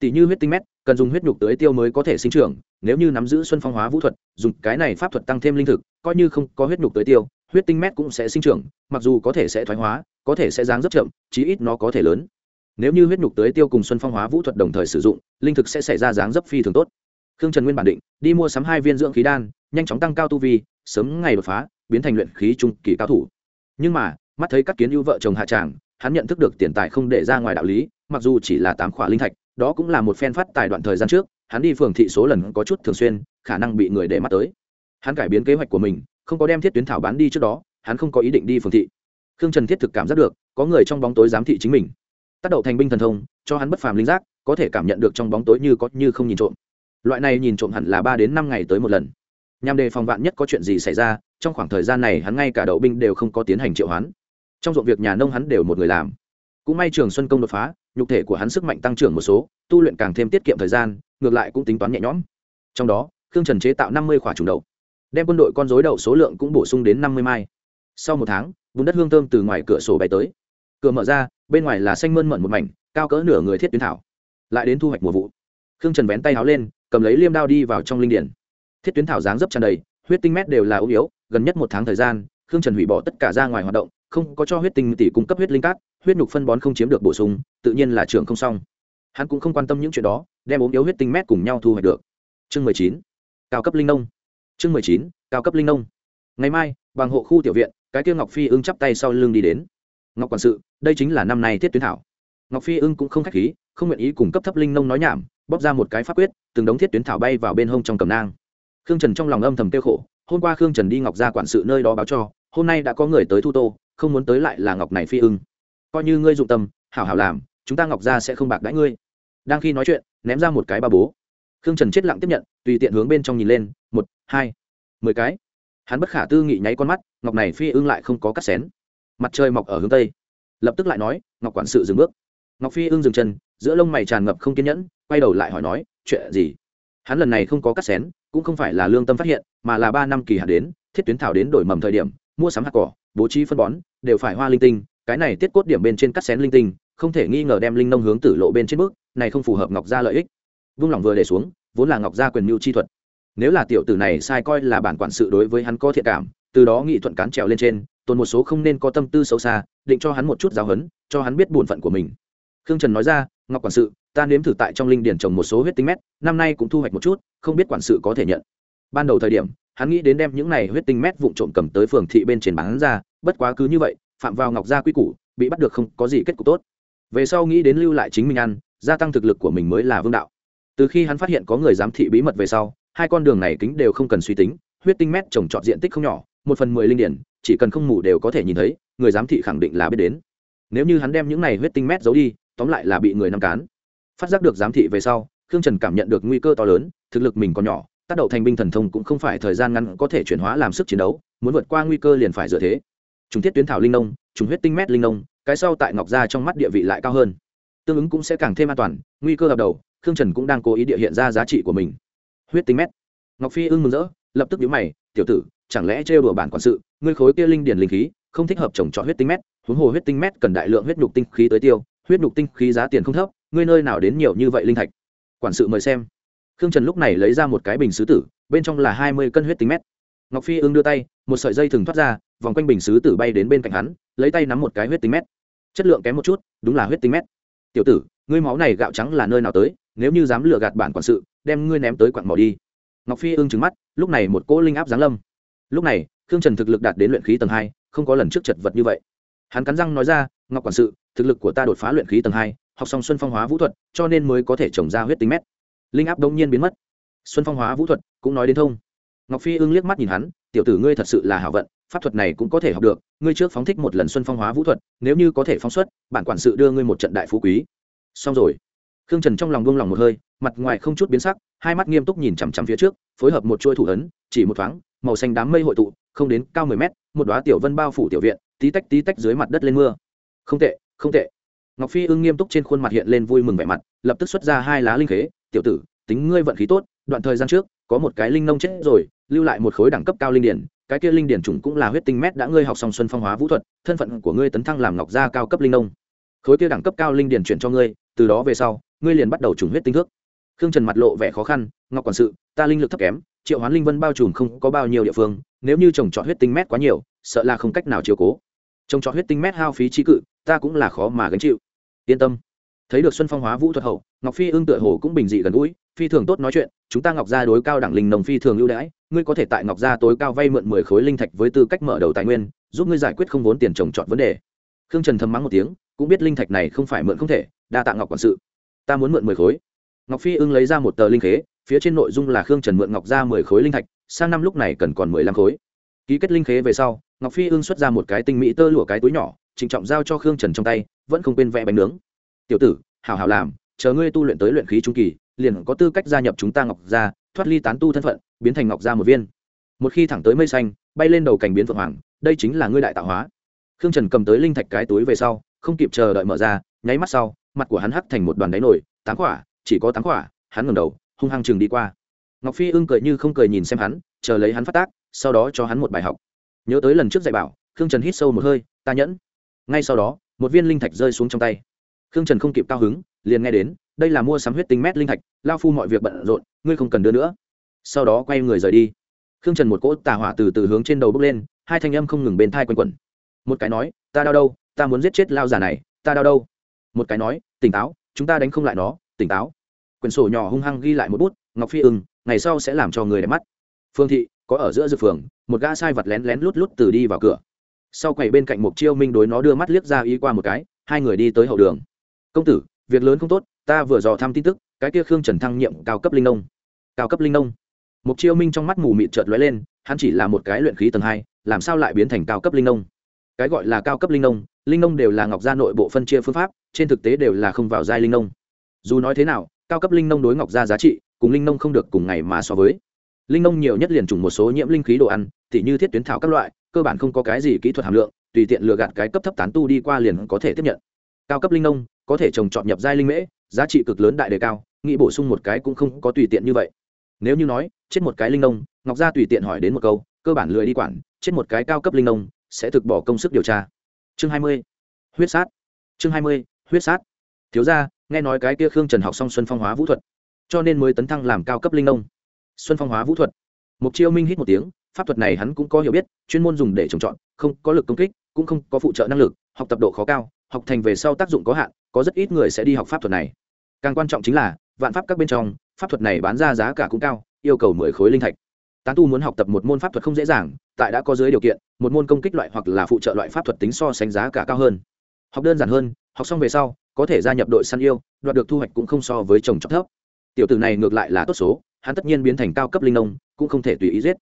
tỷ như huyết tinh mét, cần dùng huyết nhục tưới tiêu mới có thể sinh trưởng, nếu như nắm giữ xuân phong hóa vũ thuật, dùng cái này pháp thuật tăng thêm linh thực, coi như không có huyết nhục tưới tiêu, huyết tinh mét cũng sẽ sinh trưởng, mặc dù có thể sẽ thoái hóa, có thể sẽ dáng rất chậm, chí ít nó có thể lớn. Nếu như huyết nhục tưới tiêu cùng xuân phong hóa vũ thuật đồng thời sử dụng, linh thực sẽ xảy ra dáng dấp phi thường tốt. Khương trần nguyên bản định, đi mua sắm hai viên dưỡng khí đan, nhanh chóng tăng cao tu vi, sớm ngày đột phá, biến thành luyện khí trung kỳ cao thủ. Nhưng mà, mắt thấy các kiến ưu vợ chồng hạ tràng, hắn nhận thức được tiền tài không để ra ngoài đạo lý, mặc dù chỉ là tám khỏa linh thạch đó cũng là một phen phát tài đoạn thời gian trước, hắn đi phường thị số lần có chút thường xuyên, khả năng bị người để mắt tới. Hắn cải biến kế hoạch của mình, không có đem thiết tuyến thảo bán đi trước đó, hắn không có ý định đi phường thị. Khương trần thiết thực cảm giác được, có người trong bóng tối giám thị chính mình. Tác động thành binh thần thông, cho hắn bất phàm linh giác, có thể cảm nhận được trong bóng tối như có như không nhìn trộm. Loại này nhìn trộm hẳn là ba đến năm ngày tới một lần. Nhằm đề phòng vạn nhất có chuyện gì xảy ra, trong khoảng thời gian này hắn ngay cả đậu binh đều không có tiến hành triệu hoán. Trong ruộng việc nhà nông hắn đều một người làm. Cũng may trường xuân công đột phá nhục thể của hắn sức mạnh tăng trưởng một số, tu luyện càng thêm tiết kiệm thời gian, ngược lại cũng tính toán nhẹ nhõm. Trong đó, khương trần chế tạo năm mươi quả trùng đậu đem quân đội con dối đậu số lượng cũng bổ sung đến năm mươi mai. Sau một tháng, vùng đất hương thơm từ ngoài cửa sổ bay tới. Cửa mở ra, bên ngoài là xanh mơn mận một mảnh, cao cỡ nửa người thiết tuyến thảo. Lại đến thu hoạch mùa vụ. Khương trần vén tay áo lên, cầm lấy liêm đao đi vào trong linh điển. Thiết tuyến thảo dáng dấp tràn đầy, huyết tinh mét đều là ốm yếu, gần nhất một tháng thời gian, khương trần hủy bỏ tất cả ra ngoài hoạt động không có cho huyết tinh tỷ cung cấp huyết linh cát, huyết nhục phân bón không chiếm được bổ sung, tự nhiên là trưởng không xong. Hắn cũng không quan tâm những chuyện đó, đem ốm yếu huyết tinh mét cùng nhau thu hoạch được. Chương mười chín, cao cấp linh nông. Chương mười chín, cao cấp linh nông. Ngày mai, bằng hộ khu tiểu viện, cái kia ngọc phi ưng chắp tay sau lưng đi đến. Ngọc quản sự, đây chính là năm nay thiết tuyến thảo. Ngọc phi ưng cũng không k h á c h khí, không nguyện ý cung cấp thấp linh nông nói nhảm, bóp ra một cái pháp quyết, từng đống thiết tuyến thảo bay vào bên hông trong cầm nang. Khương trần trong lòng âm thầm tiêu khổ, hôm qua khương trần đi ngọc ra quản sự nơi đó báo cho, hôm nay đã có người tới thu tô không muốn tới lại là ngọc này phi ưng. Coi như ngươi dụng tâm, hảo hảo làm, chúng ta ngọc ra sẽ không bạc đãi ngươi. Đang khi nói chuyện, ném ra một cái ba bố. Khương trần chết lặng tiếp nhận, tùy tiện hướng bên trong nhìn lên, một, hai, mười cái. Hắn bất khả tư nghị nháy con mắt, ngọc này phi ưng lại không có cắt xén. Mặt trời mọc ở hướng tây. Lập tức lại nói, ngọc quản sự dừng bước. Ngọc phi ưng dừng chân, giữa lông mày tràn ngập không kiên nhẫn, quay đầu lại hỏi nói, chuyện gì? Hắn lần này không có cắt xén, cũng không phải là lương tâm phát hiện, mà là ba năm kỳ hạn đến, thiết tuyến thảo đến đổi mầm thời điểm, mua sắm hạt cỏ bố trí phân bón, đều phải hoa linh tinh, cái này tiết cốt điểm bên trên cắt xén linh tinh, không thể nghi ngờ đem linh nông hướng tử lộ bên trên bước, này không phù hợp ngọc gia lợi ích. Vung lòng vừa để xuống, vốn là ngọc gia quyền mưu chi thuật. Nếu là tiểu tử này sai coi là bản quản sự đối với hắn có thiện cảm, từ đó nghị thuận cán trèo lên trên, tồn một số không nên có tâm tư xấu xa, định cho hắn một chút giáo hấn cho hắn biết bổn phận của mình. Khương trần nói ra, ngọc quản sự, ta nếm thử tại trong linh điển trồng một số huyết tinh mét, năm nay cũng thu hoạch một chút, không biết quản sự có thể nhận. Ban đầu thời điểm hắn nghĩ đến đem những này huyết tinh mét vụn trộm cầm tới phường thị bên trên bán ra, bất quá cứ như vậy, phạm vào ngọc gia quy củ, bị bắt được không có gì kết cục tốt. Về sau nghĩ đến lưu lại chính mình ăn, gia tăng thực lực của mình mới là vương đạo. Từ khi hắn phát hiện có người giám thị bí mật về sau, hai con đường này kính đều không cần suy tính, huyết tinh mét trồng trọt diện tích không nhỏ, một phần mười linh điển, chỉ cần không mù đều có thể nhìn thấy, người giám thị khẳng định là biết đến. Nếu như hắn đem những này huyết tinh mét giấu đi, tóm lại là bị người nằm cán. Phát giác được giám thị về sau, khương trần cảm nhận được nguy cơ to lớn, thực lực mình còn nhỏ tác động thành binh thần thông cũng không phải thời gian ngắn có thể chuyển hóa làm sức chiến đấu, muốn vượt qua nguy cơ liền phải dựa thế. Chúng thiết tuyến thảo linh nông chúng huyết tinh mét linh nông, cái sau tại ngọc gia trong mắt địa vị lại cao hơn. Tương ứng cũng sẽ càng thêm an toàn, nguy cơ gặp đầu, khương trần cũng đang cố ý địa hiện ra giá trị của mình. Huyết tinh mét. Ngọc phi ưng mừng rỡ, lập tức nhíu mày, tiểu tử, chẳng lẽ trêu đùa bản quản sự, ngươi khối kia linh điển linh khí, không thích hợp trồng trọt huyết tinh mét, huống hồ huyết tinh mét cần đại lượng huyết nhục tinh khí tới tiêu, huyết nhục tinh khí giá tiền không thấp, ngươi nơi nào đến nhiều như vậy linh thạch? Quản sự mời xem khương trần lúc này lấy ra một cái bình sứ tử, bên trong là hai mươi cân huyết tinh mét. Ngọc phi ưng đưa tay, một sợi dây thừng thoát ra, vòng quanh bình sứ tử bay đến bên cạnh hắn, lấy tay nắm một cái huyết tinh mét. Chất lượng kém một chút, đúng là huyết tinh mét. Tiểu tử, ngươi máu này gạo trắng là nơi nào tới, nếu như dám lừa gạt bản quản sự, đem ngươi ném tới quặng mỏ đi. Ngọc phi ưng trừng mắt, lúc này một cỗ linh áp giáng lâm. Lúc này, khương trần thực lực đạt đến luyện khí tầng hai, không có lần trước chật vật như vậy. Hắn cắn răng nói ra, ngọc quản sự, thực lực của ta đột phá luyện khí tầng hai, học xong xuân phong hóa vũ thuật, cho nên mới có thể trồng ra huyết tính mét linh áp đông nhiên biến mất. Xuân phong hóa vũ thuật, cũng nói đến thông. Ngọc phi ưng liếc mắt nhìn hắn, tiểu tử ngươi thật sự là hảo vận, pháp thuật này cũng có thể học được, ngươi trước phóng thích một lần xuân phong hóa vũ thuật, nếu như có thể phóng xuất, bản quản sự đưa ngươi một trận đại phú quý. Xong rồi. Khương trần trong lòng buông lòng một hơi, mặt ngoài không chút biến sắc, hai mắt nghiêm túc nhìn chằm chằm phía trước, phối hợp một chuôi thủ ấn, chỉ một thoáng, màu xanh đám mây hội tụ, không đến cao mười mét, một đoá tiểu vân bao phủ tiểu viện, tí tách tí tách dưới mặt đất lên mưa. Không tệ không tệ. Ngọc phi ưng nghiêm túc trên khuôn mặt hiện lên vui mừng vẻ mặt, lập tức xuất ra hai lá linh khế tiểu tử, tính ngươi vận khí tốt, đoạn thời gian trước, có một cái linh nông chết rồi, lưu lại một khối đẳng cấp cao linh điển, cái kia linh điển chủng cũng là huyết tinh mét đã ngươi học xong xuân phong hóa vũ thuật, thân phận của ngươi tấn thăng làm ngọc gia cao cấp linh nông. Khối kia đẳng cấp cao linh điển chuyển cho ngươi, từ đó về sau, ngươi liền bắt đầu trùng huyết tinh thước. Khương trần mặt lộ vẻ khó khăn, ngọc quản sự, ta linh lực thấp kém, triệu hoán linh vân bao trùm không có bao nhiêu địa phương, nếu như trồng trọt huyết tinh mét quá nhiều, sợ là không cách nào chiều cố. Trồng trọt huyết tinh mét hao phí trí cự, ta cũng là khó mà gánh chịu. Yên tâm. Thấy được xuân phong hóa vũ thuật hậu ngọc phi ương tựa hồ cũng bình dị gần gũi, phi thường tốt nói chuyện, chúng ta ngọc gia đối cao đẳng linh nồng phi thường ưu đãi, ngươi có thể tại ngọc gia tối cao vay mượn mười khối linh thạch với tư cách mở đầu tài nguyên, giúp ngươi giải quyết không vốn tiền trồng trọt vấn đề. Khương trần thầm mắng một tiếng, cũng biết linh thạch này không phải mượn không thể, đa tạ ngọc quản sự. Ta muốn mượn mười khối. Ngọc phi ưng lấy ra một tờ linh khế, phía trên nội dung là khương trần mượn ngọc ra mười khối linh thạch, sang năm lúc này cần còn mười lăm khối. Ký kết linh khế về sau, ngọc phi ưng xuất ra một cái tinh mỹ tơ lụa cái túi nhỏ, trịnh trọng giao cho khương trần trong tay, vẫn không quên vẽ bánh nướng. Tiểu tử hào hào làm chờ ngươi tu luyện tới luyện khí trung kỳ, liền có tư cách gia nhập chúng ta ngọc gia, thoát ly tán tu thân phận, biến thành ngọc gia một viên. Một khi thẳng tới mây xanh, bay lên đầu cảnh biến phượng hoàng, đây chính là ngươi đại tạo hóa. Khương trần cầm tới linh thạch cái túi về sau, không kịp chờ đợi mở ra, nháy mắt sau, mặt của hắn hắc thành một đoàn đáy nổi tám quả, chỉ có tám quả, hắn ngầm đầu, hung hăng chừng đi qua. Ngọc phi ưng cười như không cười nhìn xem hắn, chờ lấy hắn phát tác, sau đó cho hắn một bài học. Nhớ tới lần trước dạy bảo, khương trần hít sâu một hơi, ta nhẫn. Ngay sau đó, một viên linh thạch rơi xuống trong tay. Khương trần không kịp cao hứng liền nghe đến, đây là mua sắm huyết tinh mét linh thạch, lao phu mọi việc bận rộn, ngươi không cần đưa nữa. Sau đó quay người rời đi. Khương trần một cỗ tà hỏa từ từ hướng trên đầu bước lên, hai thanh âm không ngừng bên thai quanh quẩn. Một cái nói, ta đau đâu? Ta muốn giết chết lao giả này. Ta đau đâu? Một cái nói, tỉnh táo, chúng ta đánh không lại nó. Tỉnh táo. Quyển sổ nhỏ hung hăng ghi lại một bút, ngọc phi ưng, ngày sau sẽ làm cho người đẹp mắt. Phương thị, có ở giữa dược phường, một gã sai vật lén lén lút lút từ đi vào cửa. Sau quầy bên cạnh mục chiêu minh đối nó đưa mắt liếc ra ý qua một cái, hai người đi tới hậu đường. Công tử việc lớn không tốt, ta vừa dò thăm tin tức, cái kia khương trần thăng nhiệm cao cấp linh nông. Cao cấp linh nông. Mục chiêu minh trong mắt mù mịt trợt lóe lên, hắn chỉ là một cái luyện khí tầng hai, làm sao lại biến thành cao cấp linh nông? Cái gọi là cao cấp linh nông linh nông đều là ngọc gia nội bộ phân chia phương pháp, trên thực tế đều là không vào giai linh nông. Dù nói thế nào, cao cấp linh nông đối ngọc gia giá trị, cùng linh nông không được cùng ngày mà so với. Linh nông nhiều nhất liền trùng một số nhiễm linh khí đồ ăn thì như thiết tuyến thảo các loại, cơ bản không có cái gì kỹ thuật hàm lượng, tùy tiện lừa gạt cái cấp thấp tán tu đi qua liền có thể tiếp nhận. Cao cấp linh nông có thể trồng trọt nhập giai linh mễ, giá trị cực lớn đại đề cao, nghĩ bổ sung một cái cũng không có tùy tiện như vậy. Nếu như nói, chết một cái linh nông, ngọc gia tùy tiện hỏi đến một câu, cơ bản lười đi quản, chết một cái cao cấp linh nông, sẽ thực bỏ công sức điều tra. Chương hai mươi, huyết sát. Chương hai mươi, huyết sát. Thiếu ra nghe nói cái kia khương trần học xong xuân phong hóa vũ thuật, cho nên mới tấn thăng làm cao cấp linh nông. Xuân phong hóa vũ thuật. Mục chiêu minh hít một tiếng, pháp thuật này hắn cũng có hiểu biết, chuyên môn dùng để trồng trọt, không có lực công kích, cũng không có phụ trợ năng lực, học tập độ khó cao, học thành về sau tác dụng có hạn có rất ít người sẽ đi học pháp thuật này. Càng quan trọng chính là, vạn pháp các bên trong, pháp thuật này bán ra giá cả cũng cao, yêu cầu mười khối linh thạch. Tán tu muốn học tập một môn pháp thuật không dễ dàng, tại đã có dưới điều kiện, một môn công kích loại hoặc là phụ trợ loại pháp thuật tính so sánh giá cả cao hơn. Học đơn giản hơn, học xong về sau, có thể gia nhập đội săn yêu, đoạt được thu hoạch cũng không so với trồng trọt thấp. Tiểu tử này ngược lại là tốt số, hắn tất nhiên biến thành cao cấp linh nông, cũng không thể tùy ý giết.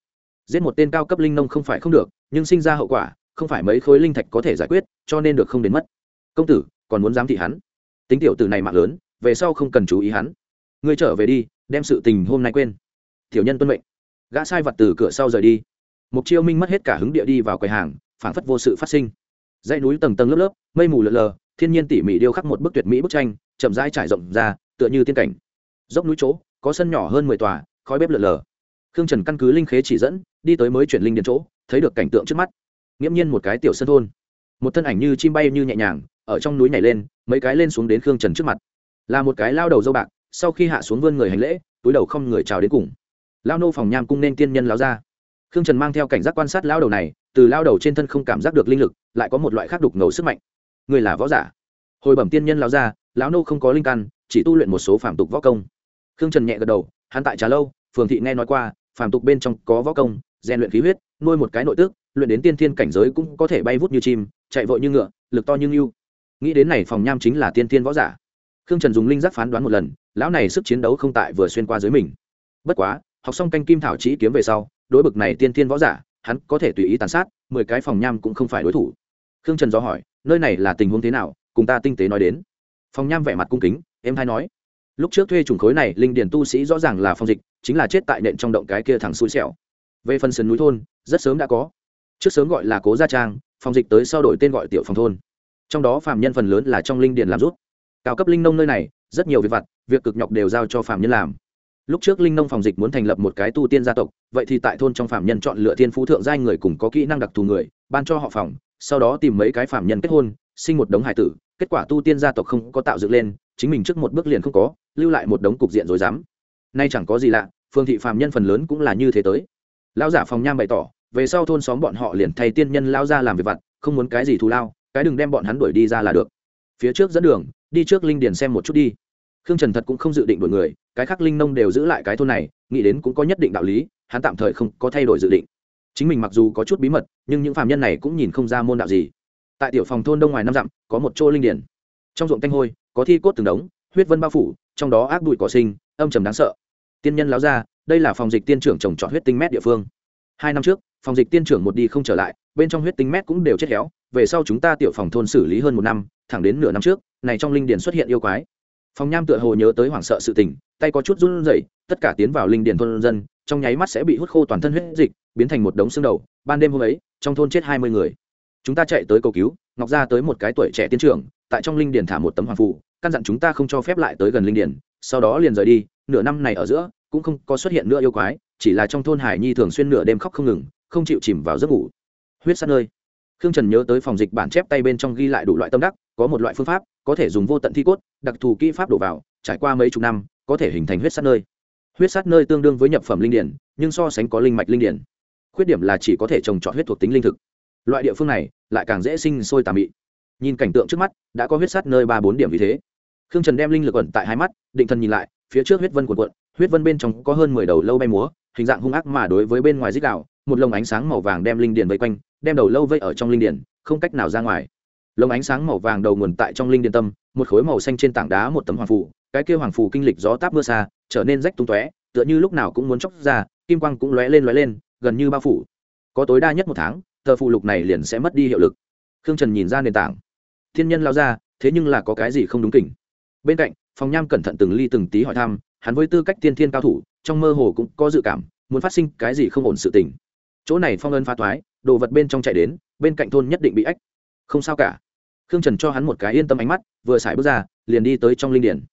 Giết một tên cao cấp linh nông không phải không được, nhưng sinh ra hậu quả, không phải mấy khối linh thạch có thể giải quyết, cho nên được không đến mất. Công tử còn muốn giám thị hắn. Tính tiểu tử này mạng lớn, về sau không cần chú ý hắn. Ngươi trở về đi, đem sự tình hôm nay quên. Tiểu nhân tuân mệnh. Gã sai vật từ cửa sau rời đi. Mục chiêu minh mất hết cả hứng địa đi vào quầy hàng, phảng phất vô sự phát sinh. Dãy núi tầng tầng lớp lớp, mây mù lờ lờ, thiên nhiên tỉ mỉ điêu khắc một bức tuyệt mỹ bức tranh, chậm rãi trải rộng ra, tựa như tiên cảnh. Dốc núi chỗ, có sân nhỏ hơn mười tòa, khói bếp lờ lờ. Khương trần căn cứ linh khế chỉ dẫn, đi tới mới chuyển linh đến chỗ, thấy được cảnh tượng trước mắt. Nghiễm nhiên một cái tiểu sân thôn một thân ảnh như chim bay như nhẹ nhàng, ở trong núi nhảy lên, mấy cái lên xuống đến khương trần trước mặt. Là một cái lao đầu dâu bạc, sau khi hạ xuống vươn người hành lễ, túi đầu không người chào đến cùng. Lao nô phòng nham cung nên tiên nhân lao ra. Khương trần mang theo cảnh giác quan sát lao đầu này, từ lao đầu trên thân không cảm giác được linh lực, lại có một loại khác đục ngầu sức mạnh. Người là võ giả. Hồi bẩm tiên nhân lao ra, lão nô không có linh căn, chỉ tu luyện một số phạm tục võ công. Khương trần nhẹ gật đầu, hắn tại trà lâu, phường thị nghe nói qua phạm tục bên trong có võ công, rèn luyện khí huyết, nuôi một cái nội tước luyện đến tiên thiên cảnh giới cũng có thể bay vút như chim chạy vội như ngựa, lực to như ngưu. Nghĩ đến này phòng nham chính là tiên tiên võ giả. Khương trần dùng linh giác phán đoán một lần, lão này sức chiến đấu không tại vừa xuyên qua dưới mình. Bất quá, học xong canh kim thảo chỉ kiếm về sau, đối bực này tiên tiên võ giả, hắn có thể tùy ý tàn sát, mười cái phòng nham cũng không phải đối thủ. Khương trần do hỏi, nơi này là tình huống thế nào, cùng ta tinh tế nói đến. Phòng nham vẻ mặt cung kính, em hay nói. Lúc trước thuê chủng khối này, linh điền tu sĩ rõ ràng là phong dịch, chính là chết tại nện trong động cái kia thẳng xui xẻo. Về phần sườn núi thôn, rất sớm đã có trước sớm gọi là cố gia trang, phòng dịch tới sau đổi tên gọi tiểu phòng thôn. Trong đó phạm nhân phần lớn là trong linh điền làm rút cao cấp linh nông nơi này, rất nhiều việc vặt, việc cực nhọc đều giao cho phạm nhân làm. Lúc trước linh nông phòng dịch muốn thành lập một cái tu tiên gia tộc, vậy thì tại thôn trong phạm nhân chọn lựa tiên phú thượng giai người cùng có kỹ năng đặc thù người, ban cho họ phòng, sau đó tìm mấy cái phạm nhân kết hôn, sinh một đống hải tử, kết quả tu tiên gia tộc không có tạo dựng lên, chính mình trước một bước liền không có, lưu lại một đống cục diện rồi dám nay chẳng có gì lạ, phương thị phạm nhân phần lớn cũng là như thế tới. Lão giả phòng nham bày tỏ về sau thôn xóm bọn họ liền thay tiên nhân lao ra làm việc vặt, không muốn cái gì thù lao, cái đừng đem bọn hắn đuổi đi ra là được. Phía trước dẫn đường, đi trước linh điền xem một chút đi. Khương trần thật cũng không dự định đuổi người, cái khác linh nông đều giữ lại cái thôn này, nghĩ đến cũng có nhất định đạo lý, hắn tạm thời không có thay đổi dự định. Chính mình mặc dù có chút bí mật, nhưng những phạm nhân này cũng nhìn không ra môn đạo gì. Tại tiểu phòng thôn đông ngoài năm dặm, có một chỗ linh điển trong ruộng tanh hôi, có thi cốt từng đống, huyết vân bao phủ, trong đó ác bụi cỏ sinh, âm trầm đáng sợ. Tiên nhân láo ra, đây là phòng dịch tiên trưởng trồng trọt huyết tinh mét địa phương hai năm trước, phòng dịch tiên trưởng một đi không trở lại, bên trong huyết tinh mét cũng đều chết héo, về sau chúng ta tiểu phòng thôn xử lý hơn một năm, thẳng đến nửa năm trước, này trong linh điền xuất hiện yêu quái. Phòng nham tựa hồ nhớ tới hoảng sợ sự tình, tay có chút run rẩy, tất cả tiến vào linh điền thôn dân, trong nháy mắt sẽ bị hút khô toàn thân huyết dịch, biến thành một đống xương đầu. Ban đêm hôm ấy, trong thôn chết hai mươi người. Chúng ta chạy tới cầu cứu, ngọc ra tới một cái tuổi trẻ tiến trưởng, tại trong linh điền thả một tấm hoàng phụ căn dặn chúng ta không cho phép lại tới gần linh điền, sau đó liền rời đi, nửa năm này ở giữa, cũng không có xuất hiện nữa yêu quái chỉ là trong thôn hải nhi thường xuyên nửa đêm khóc không ngừng, không chịu chìm vào giấc ngủ. Huyết sát nơi. Khương trần nhớ tới phòng dịch bản chép tay bên trong ghi lại đủ loại tâm đắc, có một loại phương pháp, có thể dùng vô tận thi cốt, đặc thù kỹ pháp đổ vào, trải qua mấy chục năm, có thể hình thành huyết sát nơi. Huyết sát nơi tương đương với nhập phẩm linh điển, nhưng so sánh có linh mạch linh điển. Khuyết điểm là chỉ có thể trồng trọt huyết thuộc tính linh thực. Loại địa phương này, lại càng dễ sinh sôi tà mị. Nhìn cảnh tượng trước mắt, đã có huyết sát nơi ba bốn điểm vì thế. Khương trần đem linh lực ẩn tại hai mắt, định thần nhìn lại, phía trước huyết vân cuộn cuộn, huyết vân bên trong có hơn mười đầu lâu bay múa hình dạng hung ác mà đối với bên ngoài dích đạo một lồng ánh sáng màu vàng đem linh điền vây quanh đem đầu lâu vây ở trong linh điền không cách nào ra ngoài. Lồng ánh sáng màu vàng đầu nguồn tại trong linh điền tâm một khối màu xanh trên tảng đá một tấm hoàng phủ, cái kia hoàng phủ kinh lịch gió táp mưa xa trở nên rách tung tóe tựa như lúc nào cũng muốn chóc ra kim quang cũng lóe lên lóe lên gần như bao phủ. Có tối đa nhất một tháng tờ phụ lục này liền sẽ mất đi hiệu lực. Khương trần nhìn ra nền tảng. Thiên nhân lao ra thế nhưng là có cái gì không đúng kỉnh? Bên cạnh phòng nham cẩn thận từng ly từng tí hỏi thăm hắn với tư cách tiên thiên cao thủ trong mơ hồ cũng có dự cảm, muốn phát sinh cái gì không ổn sự tình. Chỗ này phong ân phá thoái, đồ vật bên trong chạy đến, bên cạnh thôn nhất định bị ách. Không sao cả. Khương trần cho hắn một cái yên tâm ánh mắt, vừa xài bước ra, liền đi tới trong linh điển.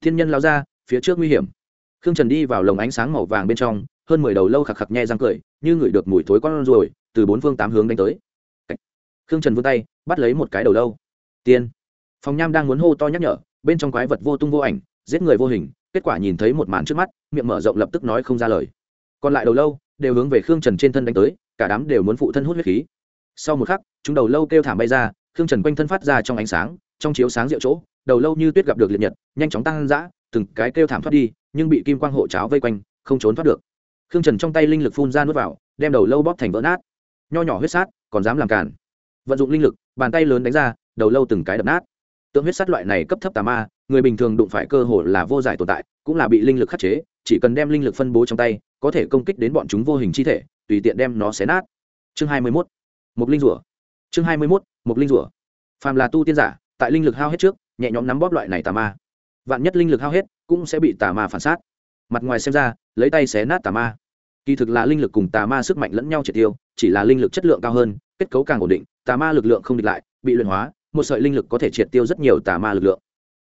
Thiên nhân lao ra, phía trước nguy hiểm. Khương trần đi vào lồng ánh sáng màu vàng bên trong, hơn mười đầu lâu khạc khạc nhẹ răng cười, như ngửi được mùi thối con ruồi, từ bốn phương tám hướng đánh tới. Khương trần vươn tay, bắt lấy một cái đầu lâu. Tiên. Phòng nham đang muốn hô to nhắc nhở, bên trong quái vật vô tung vô ảnh, giết người vô hình kết quả nhìn thấy một màn trước mắt, miệng mở rộng lập tức nói không ra lời. Còn lại đầu lâu đều hướng về khương trần trên thân đánh tới, cả đám đều muốn phụ thân hút huyết khí. Sau một khắc, chúng đầu lâu kêu thảm bay ra, khương trần quanh thân phát ra trong ánh sáng, trong chiếu sáng rượu chỗ, đầu lâu như tuyết gặp được liệt nhật, nhanh chóng tăng dã, từng cái kêu thảm thoát đi, nhưng bị kim quang hộ cháo vây quanh, không trốn thoát được. Khương trần trong tay linh lực phun ra nuốt vào, đem đầu lâu bóp thành vỡ nát. Nho nhỏ huyết sát, còn dám làm cản vận dụng linh lực, bàn tay lớn đánh ra, đầu lâu từng cái đập nát. Tượng huyết sát loại này cấp thấp tà ma người bình thường đụng phải cơ hội là vô giải tồn tại, cũng là bị linh lực khắc chế, chỉ cần đem linh lực phân bố trong tay, có thể công kích đến bọn chúng vô hình chi thể, tùy tiện đem nó xé nát. Chương hai mươi mốt một linh rủa chương hai mươi mốt một linh rủa phàm là tu tiên giả, tại linh lực hao hết trước, nhẹ nhõm nắm bóp loại này tà ma. Vạn nhất linh lực hao hết, cũng sẽ bị tà ma phản sát. Mặt ngoài xem ra, lấy tay xé nát tà ma. Kỳ thực là linh lực cùng tà ma sức mạnh lẫn nhau triệt tiêu, chỉ là linh lực chất lượng cao hơn, kết cấu càng ổn định, tà ma lực lượng không địch lại, bị luyện hóa, một sợi linh lực có thể triệt tiêu rất nhiều tà ma lực lượng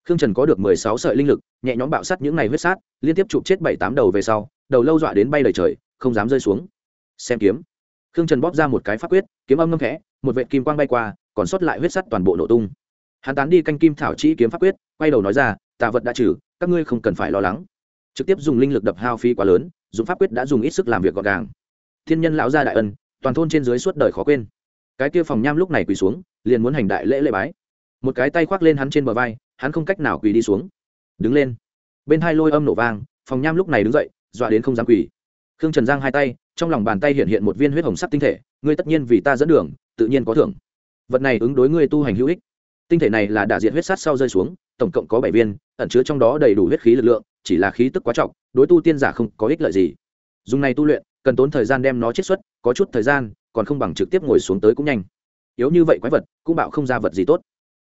khương trần có được mười sáu sợi linh lực, nhẹ nhõm bạo sát những ngày huyết sát, liên tiếp chụp chết bảy tám đầu về sau, đầu lâu dọa đến bay lời trời, không dám rơi xuống. Xem kiếm. Khương trần bóp ra một cái pháp quyết, kiếm âm ngâm khẽ, một vệ kim quang bay qua, còn sót lại huyết sắt toàn bộ nổ tung. Hắn tán đi canh kim thảo chi kiếm pháp quyết, quay đầu nói ra, tà vật đã trừ, các ngươi không cần phải lo lắng. Trực tiếp dùng linh lực đập hao phí quá lớn, dùng pháp quyết đã dùng ít sức làm việc gọn gàng. Thiên nhân lão gia đại ân, toàn thôn trên dưới suốt đời khó quên. Cái kia phòng nham lúc này quỳ xuống, liền muốn hành đại lễ lễ bái. Một cái tay khoác lên hắn trên bờ vai hắn không cách nào quỳ đi xuống. Đứng lên. Bên hai lôi âm nổ vang, phòng nham lúc này đứng dậy, dọa đến không dám quỳ. Khương trần giang hai tay, trong lòng bàn tay hiện hiện một viên huyết hồng sắc tinh thể, ngươi tất nhiên vì ta dẫn đường, tự nhiên có thưởng. Vật này ứng đối ngươi tu hành hữu ích. Tinh thể này là đả diện huyết sát sau rơi xuống, tổng cộng có bảy viên, ẩn chứa trong đó đầy đủ huyết khí lực lượng, chỉ là khí tức quá trọng, đối tu tiên giả không có ích lợi gì. Dùng này tu luyện, cần tốn thời gian đem nó chiết xuất, có chút thời gian, còn không bằng trực tiếp ngồi xuống tới cũng nhanh. Yếu như vậy quái vật, cũng bạo không ra vật gì tốt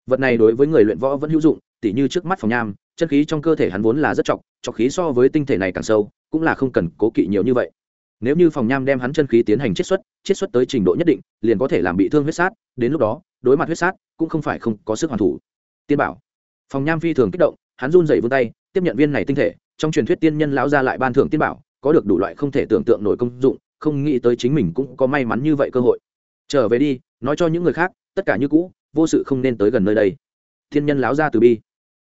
vật này đối với người luyện võ vẫn hữu dụng, tỉ như trước mắt phòng nham, chân khí trong cơ thể hắn vốn là rất trọng chọc khí so với tinh thể này càng sâu, cũng là không cần cố kỵ nhiều như vậy. Nếu như phòng nham đem hắn chân khí tiến hành chiết xuất chiết xuất tới trình độ nhất định, liền có thể làm bị thương huyết sát, đến lúc đó, đối mặt huyết sát cũng không phải không có sức hoàn thủ. Tiên bảo. Phòng nham phi thường kích động, hắn run dậy vươn tay, tiếp nhận viên này tinh thể, trong truyền thuyết tiên nhân lão ra lại ban thưởng tiên bảo, có được đủ loại không thể tưởng tượng nổi công dụng, không nghĩ tới chính mình cũng có may mắn như vậy cơ hội. Trở về đi, nói cho những người khác, tất cả như cũ vô sự không nên tới gần nơi đây. Thiên nhân láo ra từ bi.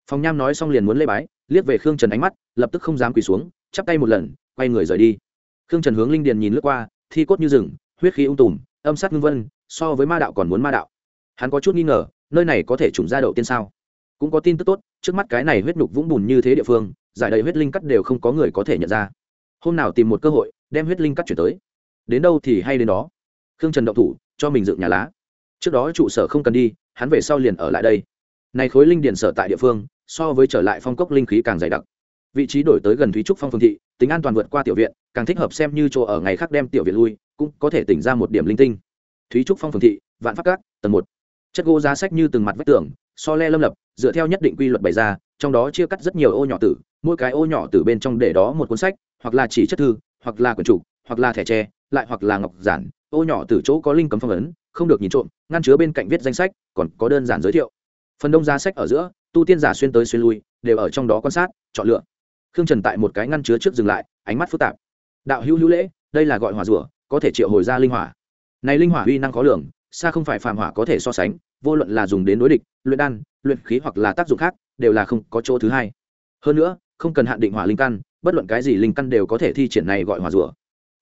Phòng nham nói xong liền muốn lê bái, liếc về khương trần ánh mắt, lập tức không dám quỳ xuống, chắp tay một lần, quay người rời đi. Khương trần hướng linh điền nhìn lướt qua, thi cốt như rừng, huyết khí ung tùm, âm sát ngưng vân, so với ma đạo còn muốn ma đạo. Hắn có chút nghi ngờ, nơi này có thể trùng ra đậu tiên sao? Cũng có tin tức tốt, trước mắt cái này huyết nhục vũng bùn như thế địa phương, giải đầy huyết linh cắt đều không có người có thể nhận ra. Hôm nào tìm một cơ hội, đem huyết linh cắt chuyển tới. Đến đâu thì hay đến đó. Khương trần động thủ, cho mình dựng nhà lá trước đó trụ sở không cần đi, hắn về sau liền ở lại đây. Này khối linh điền sở tại địa phương, so với trở lại phong cốc linh khí càng dày đặc. Vị trí đổi tới gần thúy trúc phong phương thị, tính an toàn vượt qua tiểu viện, càng thích hợp xem như chỗ ở ngày khác đem tiểu viện lui, cũng có thể tỉnh ra một điểm linh tinh. Thúy trúc phong phương thị, vạn pháp các, tầng một. Chất gỗ giá sách như từng mặt vách tường, so le lâm lập, dựa theo nhất định quy luật bày ra, trong đó chia cắt rất nhiều ô nhỏ tử, mỗi cái ô nhỏ tử bên trong để đó một cuốn sách, hoặc là chỉ chất thư, hoặc là quyển trục hoặc là thẻ tre, lại hoặc là ngọc giản, ô nhỏ từ chỗ có linh cấm phong ấn, không được nhìn trộm, ngăn chứa bên cạnh viết danh sách, còn có đơn giản giới thiệu. Phần đông giá sách ở giữa, tu tiên giả xuyên tới xuyên lui, đều ở trong đó quan sát, chọn lựa. Khương trần tại một cái ngăn chứa trước dừng lại, ánh mắt phức tạp. Đạo hữu hữu lễ, đây là gọi hỏa rủa có thể triệu hồi ra linh hỏa. Này linh hỏa uy năng khó lường, xa không phải phàm hỏa có thể so sánh, vô luận là dùng đến đối địch, luyện đan, luyện khí hoặc là tác dụng khác, đều là không có chỗ thứ hai. Hơn nữa, không cần hạn định hỏa linh căn, bất luận cái gì linh căn đều có thể thi triển này gọi hỏa rủa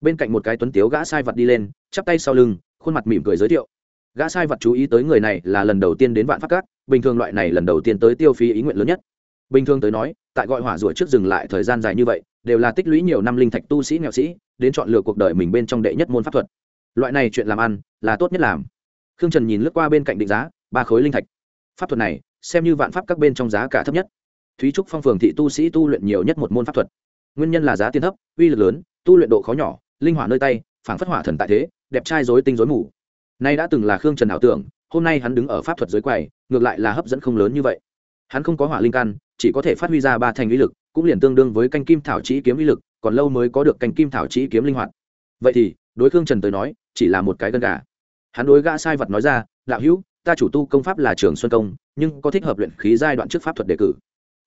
bên cạnh một cái tuấn tiếu gã sai vật đi lên, chắp tay sau lưng, khuôn mặt mỉm cười giới thiệu. Gã sai vật chú ý tới người này là lần đầu tiên đến vạn phát cát, bình thường loại này lần đầu tiên tới tiêu phí ý nguyện lớn nhất. Bình thường tới nói, tại gọi hỏa rủa trước dừng lại thời gian dài như vậy, đều là tích lũy nhiều năm linh thạch tu sĩ nghèo sĩ, đến chọn lựa cuộc đời mình bên trong đệ nhất môn pháp thuật. Loại này chuyện làm ăn, là tốt nhất làm. Khương trần nhìn lướt qua bên cạnh định giá, ba khối linh thạch. Pháp thuật này, xem như vạn pháp các bên trong giá cả thấp nhất. Thúy trúc phong phường thị tu sĩ tu luyện nhiều nhất một môn pháp thuật. Nguyên nhân là giá tiền thấp, uy lực lớn, tu luyện độ khó nhỏ linh hỏa nơi tay, phảng phất hỏa thần tại thế, đẹp trai dối tinh dối mù. Nay đã từng là khương trần ảo tưởng, hôm nay hắn đứng ở pháp thuật dưới quầy, ngược lại là hấp dẫn không lớn như vậy. Hắn không có hỏa linh căn, chỉ có thể phát huy ra ba thành uy lực, cũng liền tương đương với canh kim thảo chỉ kiếm uy lực, còn lâu mới có được canh kim thảo chỉ kiếm linh hoạt. Vậy thì, đối khương trần tới nói, chỉ là một cái gân gà. Hắn đối gã sai vật nói ra, đạo hữu, ta chủ tu công pháp là trường xuân công, nhưng có thích hợp luyện khí giai đoạn trước pháp thuật đề cử.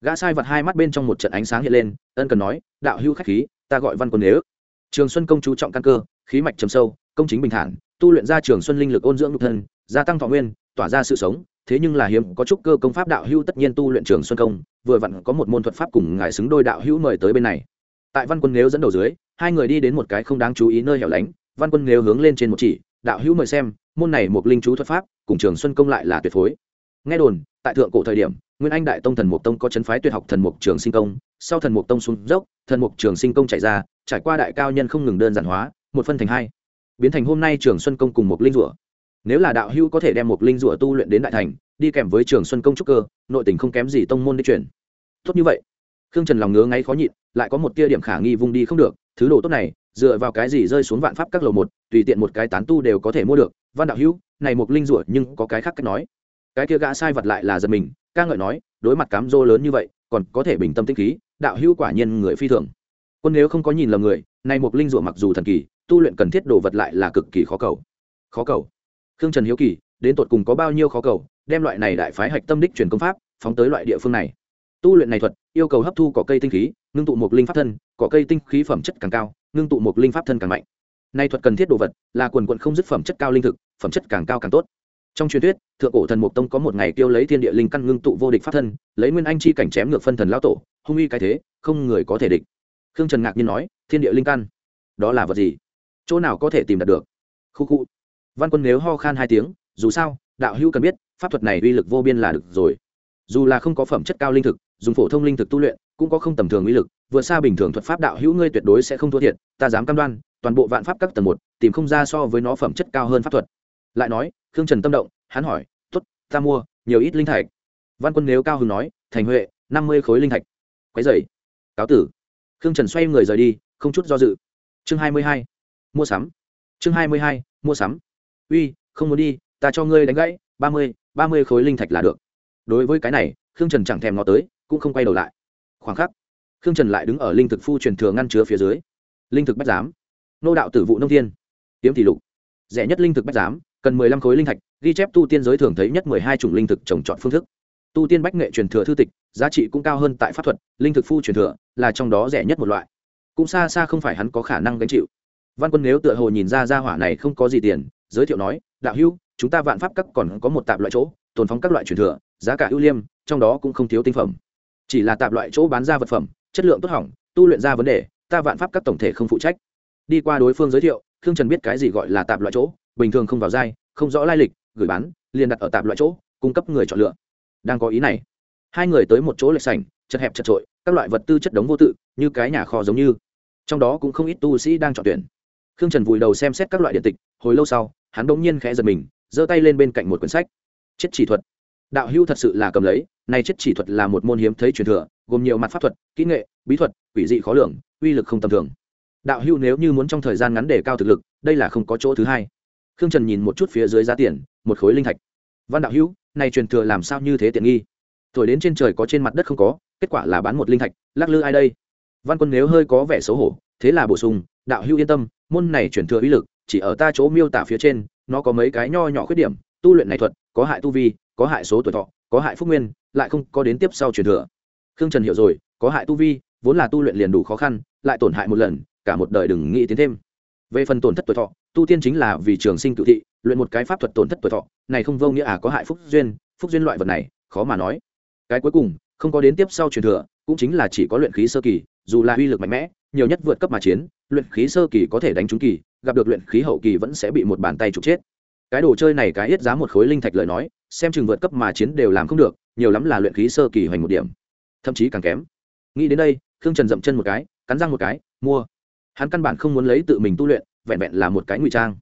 Gã sai vật hai mắt bên trong một trận ánh sáng hiện lên, ân cần nói, đạo hữu khách khí, ta gọi văn quân nếu trường xuân công chú trọng căn cơ, khí mạch trầm sâu, công chính bình thản, tu luyện ra trường xuân linh lực ôn dưỡng nhục thân, gia tăng thọ nguyên, tỏa ra sự sống, thế nhưng là hiếm có chút cơ công pháp đạo hữu tất nhiên tu luyện trường xuân công, vừa vặn có một môn thuật pháp cùng ngài xứng đôi đạo hữu mời tới bên này. Tại văn quân nếu dẫn đầu dưới, hai người đi đến một cái không đáng chú ý nơi hẻo lánh, văn quân nếu hướng lên trên một chỉ, đạo hữu mời xem, môn này một linh chú thuật pháp, cùng trường xuân công lại là tuyệt phối. Nghe đồn, tại thượng cổ thời điểm nguyên anh đại tông thần mục tông có chấn phái tuyệt học thần mục trường sinh công, sau thần mục tông xuống dốc, thần mục trường sinh công chạy ra, trải qua đại cao nhân không ngừng đơn giản hóa, một phân thành hai. Biến thành hôm nay trường xuân công cùng một linh rủa. Nếu là đạo hữu có thể đem một linh rủa tu luyện đến đại thành, đi kèm với trường xuân công trúc cơ, nội tình không kém gì tông môn đi chuyển tốt như vậy. Khương trần lòng ngứa ngáy khó nhịn, lại có một tia điểm khả nghi vung đi không được, thứ đồ tốt này, dựa vào cái gì rơi xuống vạn pháp các lầu một, tùy tiện một cái tán tu đều có thể mua được. Văn đạo hữu, này một linh rủa nhưng có cái khác cách nói. Cái kia gã sai vật lại là giật mình ca ngợi nói, đối mặt cám dô lớn như vậy, còn có thể bình tâm tinh khí, đạo hữu quả nhiên người phi thường. Quân nếu không có nhìn lầm người, nay một linh rủa mặc dù thần kỳ, tu luyện cần thiết đồ vật lại là cực kỳ khó cầu. Khó cầu. Khương trần hiếu kỳ, đến tột cùng có bao nhiêu khó cầu, đem loại này đại phái hạch tâm đích truyền công pháp, phóng tới loại địa phương này. Tu luyện này thuật, yêu cầu hấp thu cỏ cây tinh khí, ngưng tụ một linh pháp thân cỏ cây tinh khí phẩm chất càng cao, ngưng tụ một linh pháp thân càng mạnh. Nay thuật cần thiết đồ vật là quần quận không dứt phẩm chất cao linh thực, phẩm chất càng cao càng tốt trong truyền thuyết, thượng cổ thần mục tông có một ngày tiêu lấy thiên địa linh căn ngưng tụ vô địch pháp thân, lấy nguyên anh chi cảnh chém ngược phân thần lão tổ, hung uy cái thế, không người có thể địch. Khương trần ngạc nhiên nói, thiên địa linh căn? Đó là vật gì? Chỗ nào có thể tìm đạt được? Khu khu. Văn quân nếu ho khan hai tiếng, dù sao, đạo hữu cần biết, pháp thuật này uy lực vô biên là được rồi. Dù là không có phẩm chất cao linh thực, dùng phổ thông linh thực tu luyện, cũng có không tầm thường uy lực, vượt xa bình thường thuật pháp đạo hữu ngươi tuyệt đối sẽ không thua thiệt, ta dám cam đoan, toàn bộ vạn pháp các tầng một, tìm không ra so với nó phẩm chất cao hơn pháp thuật. Lại nói khương trần tâm động, hắn hỏi t ố t ta mua, nhiều ít linh thạch. Văn quân nếu cao hưng nói, thành huệ, năm mươi khối linh thạch. Quái dày cáo tử. Khương trần xoay người rời đi, không chút do dự. Chương hai mươi hai, mua sắm. Chương hai mươi hai, mua sắm. Uy, không muốn đi, ta cho ngươi đánh gãy, ba mươi ba mươi khối linh thạch là được. Đối với cái này, khương trần chẳng thèm ngó tới, cũng không quay đầu lại. Khoảng khắc, khương trần lại đứng ở linh thực phu truyền thừa ngăn chứa phía dưới. Linh thực bách giám. Nô đạo tử vụ nông thiên. Kiếm thị lục. Rẻ nhất linh thực bách giám cần mười lăm khối linh thạch, ghi chép tu tiên giới thường thấy nhất mười hai chủng linh thực trồng trọt phương thức. Tu tiên bách nghệ truyền thừa thư tịch, giá trị cũng cao hơn tại pháp thuật, linh thực phu truyền thừa là trong đó rẻ nhất một loại. Cũng xa xa không phải hắn có khả năng gánh chịu. Văn quân nếu tựa hồ nhìn ra ra hỏa này không có gì tiền, giới thiệu nói, đạo hữu, chúng ta vạn pháp các còn có một tạp loại chỗ, tồn phóng các loại truyền thừa, giá cả ưu liêm, trong đó cũng không thiếu tinh phẩm. Chỉ là tạp loại chỗ bán ra vật phẩm, chất lượng tốt hỏng, tu luyện ra vấn đề, ta vạn pháp các tổng thể không phụ trách. Đi qua đối phương giới thiệu, khương trần biết cái gì gọi là tạp loại chỗ bình thường không vào dai không rõ lai lịch, gửi bán, liền đặt ở tạp loại chỗ, cung cấp người chọn lựa. Đang có ý này. Hai người tới một chỗ lệch sảnh, chật hẹp chật trội, các loại vật tư chất đống vô tự, như cái nhà kho giống như. Trong đó cũng không ít tu sĩ đang chọn tuyển. Khương trần vùi đầu xem xét các loại điện tịch, hồi lâu sau, hắn đ ỗ n g nhiên khẽ giật mình, giơ tay lên bên cạnh một quyển sách. Chết chỉ thuật. Đạo hưu thật sự là cầm lấy, nay chết chỉ thuật là một môn hiếm thấy truyền thừa, gồm nhiều mặt pháp thuật, kỹ nghệ, bí thuật, quỷ dị khó lường, uy lực không tầm thường. Đạo hưu nếu như muốn trong thời gian ngắn để cao thực lực, đây là không có chỗ thứ hai khương trần nhìn một chút phía dưới giá tiền, một khối linh thạch. Văn đạo hữu này truyền thừa làm sao như thế tiện nghi? Thổi đến trên trời có trên mặt đất không có, kết quả là bán một linh thạch, lắc lư ai đây? Văn quân nếu hơi có vẻ xấu hổ, thế là bổ sung, đạo hữu yên tâm, môn này truyền thừa uy lực, chỉ ở ta chỗ miêu tả phía trên, nó có mấy cái nho nhỏ khuyết điểm, tu luyện này thuật, có hại tu vi, có hại số tuổi thọ, có hại phúc nguyên, lại không có đến tiếp sau truyền thừa. Khương trần hiểu rồi, có hại tu vi, vốn là tu luyện liền đủ khó khăn, lại tổn hại một lần, cả một đời đừng nghĩ tiến thêm về phần tổn thất tuổi thọ, tu tiên chính là vì trường sinh cự thị, luyện một cái pháp thuật tổn thất tuổi thọ, này không vô nghĩa à có hại phúc duyên phúc duyên loại vật này, khó mà nói. Cái cuối cùng, không có đến tiếp sau truyền thừa, cũng chính là chỉ có luyện khí sơ kỳ, dù là uy lực mạnh mẽ, nhiều nhất vượt cấp mà chiến, luyện khí sơ kỳ có thể đánh trúng kỳ, gặp được luyện khí hậu kỳ vẫn sẽ bị một bàn tay trục chết. Cái đồ chơi này cái ít giá một khối linh thạch lời nói, xem chừng vượt cấp mà chiến đều làm không được, nhiều lắm là luyện khí sơ kỳ hoành một điểm, thậm chí càng kém. Nghĩ đến đây, khương trần dậm chân một cái, cắn răng một cái, mua hắn căn bản không muốn lấy tự mình tu luyện, vẹn vẹn là một cái ngụy trang.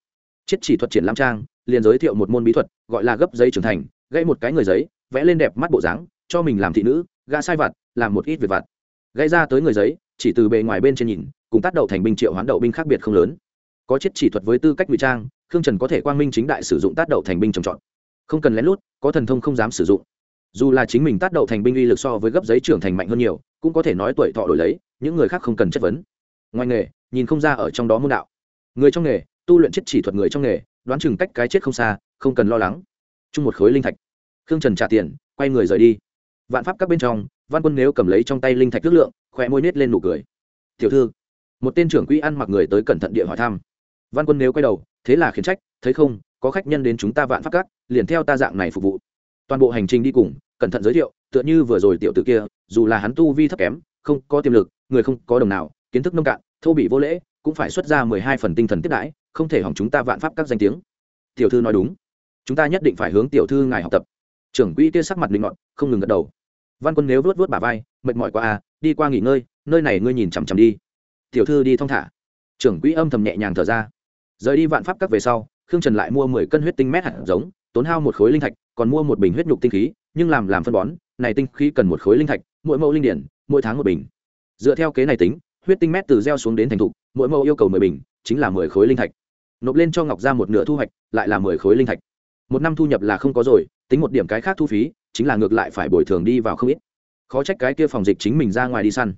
Chết chỉ thuật triển lãm trang, liền giới thiệu một môn bí thuật, gọi là gấp giấy trưởng thành gây một cái người giấy, vẽ lên đẹp mắt bộ dáng, cho mình làm thị nữ, gã sai vặt, làm một ít việc vặt. Gây ra tới người giấy, chỉ từ bề ngoài bên trên nhìn, cùng tác đậu thành binh triệu hoán đậu binh khác biệt không lớn. Có chết chỉ thuật với tư cách ngụy trang, khương trần có thể quang minh chính đại sử dụng tác đậu thành binh trồng trọt. Không cần lén lút, có thần thông không dám sử dụng. Dù là chính mình tác đậu thành binh uy lực so với gấp giấy trưởng thành mạnh hơn nhiều, cũng có thể nói tuổi thọ đổi lấy, những người khác không cần chất vấn. Ngoài nghề nhìn không ra ở trong đó môn đạo. Người trong nghề, tu luyện chết chỉ thuật người trong nghề, đoán chừng cách cái chết không xa, không cần lo lắng. Chung một khối linh thạch. Khương trần trả tiền, quay người rời đi. Vạn pháp các bên trong, văn quân nếu cầm lấy trong tay linh thạch ước lượng khỏe môi nết lên nụ cười. Tiểu thư. Một tên trưởng quỹ ăn mặc người tới cẩn thận địa hỏi thăm. Văn quân nếu quay đầu, thế là khiển trách, thấy không, có khách nhân đến chúng ta vạn pháp các, liền theo ta dạng này phục vụ. Toàn bộ hành trình đi cùng, cẩn thận giới thiệu, tựa như vừa rồi tiểu tử kia, dù là hắn tu vi thấp kém, không có tiềm lực, người không có đồng nào, kiến thức nông cạn thô bị vô lễ, cũng phải xuất ra mười hai phần tinh thần tiếp đãi, không thể hỏng chúng ta vạn pháp các danh tiếng. Tiểu thư nói đúng. Chúng ta nhất định phải hướng tiểu thư ngài học tập. Trưởng quỹ kia sắc mặt linh ngọn không ngừng gật đầu. Văn quân nếu vớt vớt bả vai, mệt mỏi quá à đi qua nghỉ ngơi, nơi này ngươi nhìn chằm chằm đi. Tiểu thư đi thong thả. Trưởng quỹ âm thầm nhẹ nhàng thở ra. Rời đi vạn pháp các về sau, khương trần lại mua mười cân huyết tinh mét hạt giống, tốn hao một khối linh thạch, còn mua một bình huyết nhục tinh khí, nhưng làm làm phân bón, này tinh khí cần một khối linh thạch, mỗi mẫu linh điển, mỗi tháng một bình. Dựa theo kế này tính huyết tinh mét từ gieo xuống đến thành thục, mỗi mẫu yêu cầu mười bình, chính là mười khối linh thạch. Nộp lên cho ngọc ra một nửa thu hoạch, lại là mười khối linh thạch. Một năm thu nhập là không có rồi, tính một điểm cái khác thu phí, chính là ngược lại phải bồi thường đi vào không ít. Khó trách cái kia phòng dịch chính mình ra ngoài đi săn.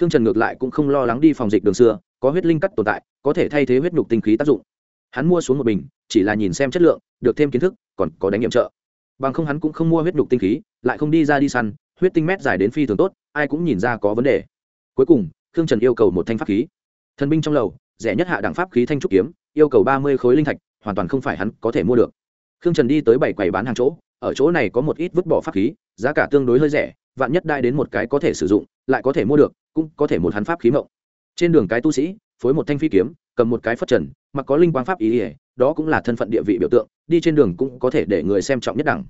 Khương trần ngược lại cũng không lo lắng đi phòng dịch đường xưa, có huyết linh cắt tồn tại, có thể thay thế huyết nhục tinh khí tác dụng. Hắn mua xuống một bình, chỉ là nhìn xem chất lượng, được thêm kiến thức, còn có đánh nghiệm trợ. Bằng không hắn cũng không mua huyết nhục tinh khí, lại không đi ra đi săn, huyết tinh mét dài đến phi thường tốt, ai cũng nhìn ra có vấn đề. Cuối cùng khương trần yêu cầu một thanh pháp khí. Thần binh trong lầu, rẻ nhất hạ đẳng pháp khí thanh trúc kiếm, yêu cầu ba mươi khối linh thạch, hoàn toàn không phải hắn có thể mua được. Khương trần đi tới bảy quầy bán hàng chỗ, ở chỗ này có một ít vứt bỏ pháp khí, giá cả tương đối hơi rẻ, vạn nhất đai đến một cái có thể sử dụng, lại có thể mua được, cũng có thể một hắn pháp khí mộng. Trên đường cái tu sĩ, phối một thanh phi kiếm, cầm một cái phất trần, mặc có linh quang pháp ý ỉa đó cũng là thân phận địa vị biểu tượng, đi trên đường cũng có thể để người xem trọng nhất đẳng.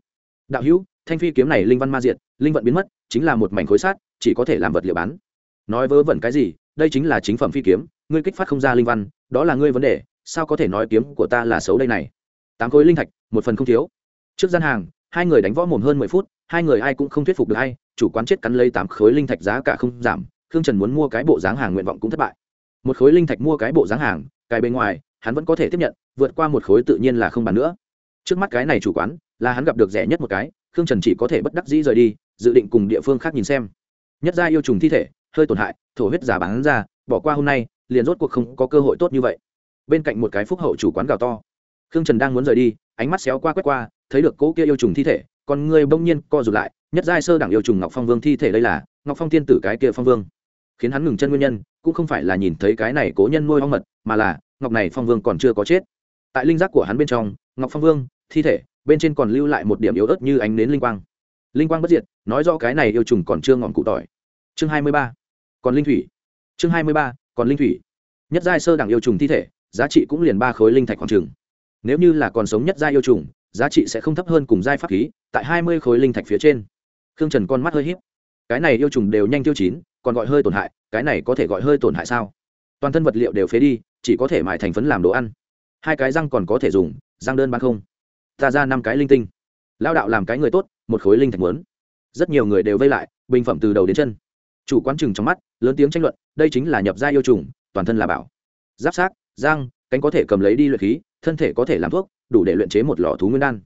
Đạo hữu, thanh phi kiếm này linh văn ma diệt, linh vận biến mất, chính là một mảnh khối sát, chỉ có thể làm vật liệu bán nói vớ vẩn cái gì, đây chính là chính phẩm phi kiếm, ngươi kích phát không ra linh văn, đó là ngươi vấn đề, sao có thể nói kiếm của ta là xấu đây này? Tám khối linh thạch, một phần không thiếu. Trước gian hàng, hai người đánh võ mồm hơn mười phút, hai người ai cũng không thuyết phục được ai. chủ quán chết cắn lấy tám khối linh thạch giá cả không giảm, khương trần muốn mua cái bộ dáng hàng nguyện vọng cũng thất bại. Một khối linh thạch mua cái bộ dáng hàng, cái bên ngoài, hắn vẫn có thể tiếp nhận, vượt qua một khối tự nhiên là không bàn nữa. Trước mắt cái này chủ quán, là hắn gặp được rẻ nhất một cái, khương trần chỉ có thể bất đắc dĩ rời đi, dự định cùng địa phương khác nhìn xem. Nhất ra yêu trùng thi thể hơi tổn hại, thổ huyết giả bán ra, bỏ qua hôm nay, liền rốt cuộc không có cơ hội tốt như vậy. Bên cạnh một cái phúc hậu chủ quán gào to. Khương trần đang muốn rời đi, ánh mắt xéo qua quét qua, thấy được cỗ kia yêu trùng thi thể còn người bỗng nhiên co rụt lại, nhất giai sơ đẳng yêu trùng ngọc phong vương thi thể đây là, ngọc phong tiên tử cái kia phong vương. Khiến hắn ngừng chân nguyên nhân, cũng không phải là nhìn thấy cái này cố nhân nuôi hoang mật, mà là, ngọc này phong vương còn chưa có chết. Tại linh giác của hắn bên trong, ngọc phong vương, thi thể, bên trên còn lưu lại một điểm yếu ớt như ánh nến linh quang. Linh quang bất diệt, nói rõ cái này yêu trùng còn chưa ngọn cụ tỏi chương hai mươi ba, còn linh thủy. Chương hai mươi ba, còn linh thủy. Nhất giai sơ đẳng yêu trùng thi thể, giá trị cũng liền ba khối linh thạch khoảng trừng nếu như là còn sống nhất giai yêu trùng, giá trị sẽ không thấp hơn cùng giai pháp khí, tại hai mươi khối linh thạch phía trên. Khương trần con mắt hơi h í p cái này yêu trùng đều nhanh tiêu chín, còn gọi hơi tổn hại, cái này có thể gọi hơi tổn hại sao? Toàn thân vật liệu đều phế đi, chỉ có thể mài thành phấn làm đồ ăn. Hai cái răng còn có thể dùng, răng đơn bán không. Ta ra năm cái linh tinh. Lao đạo làm cái người tốt, một khối linh thạch muốn. Rất nhiều người đều vây lại, bình phẩm từ đầu đến chân chủ quán chừng trong mắt, lớn tiếng tranh luận, đây chính là nhập gia yêu trùng, toàn thân là bảo. Giáp sát giang, cánh có thể cầm lấy đi luyện khí, thân thể có thể làm thuốc, đủ để luyện chế một lò thú nguyên đan.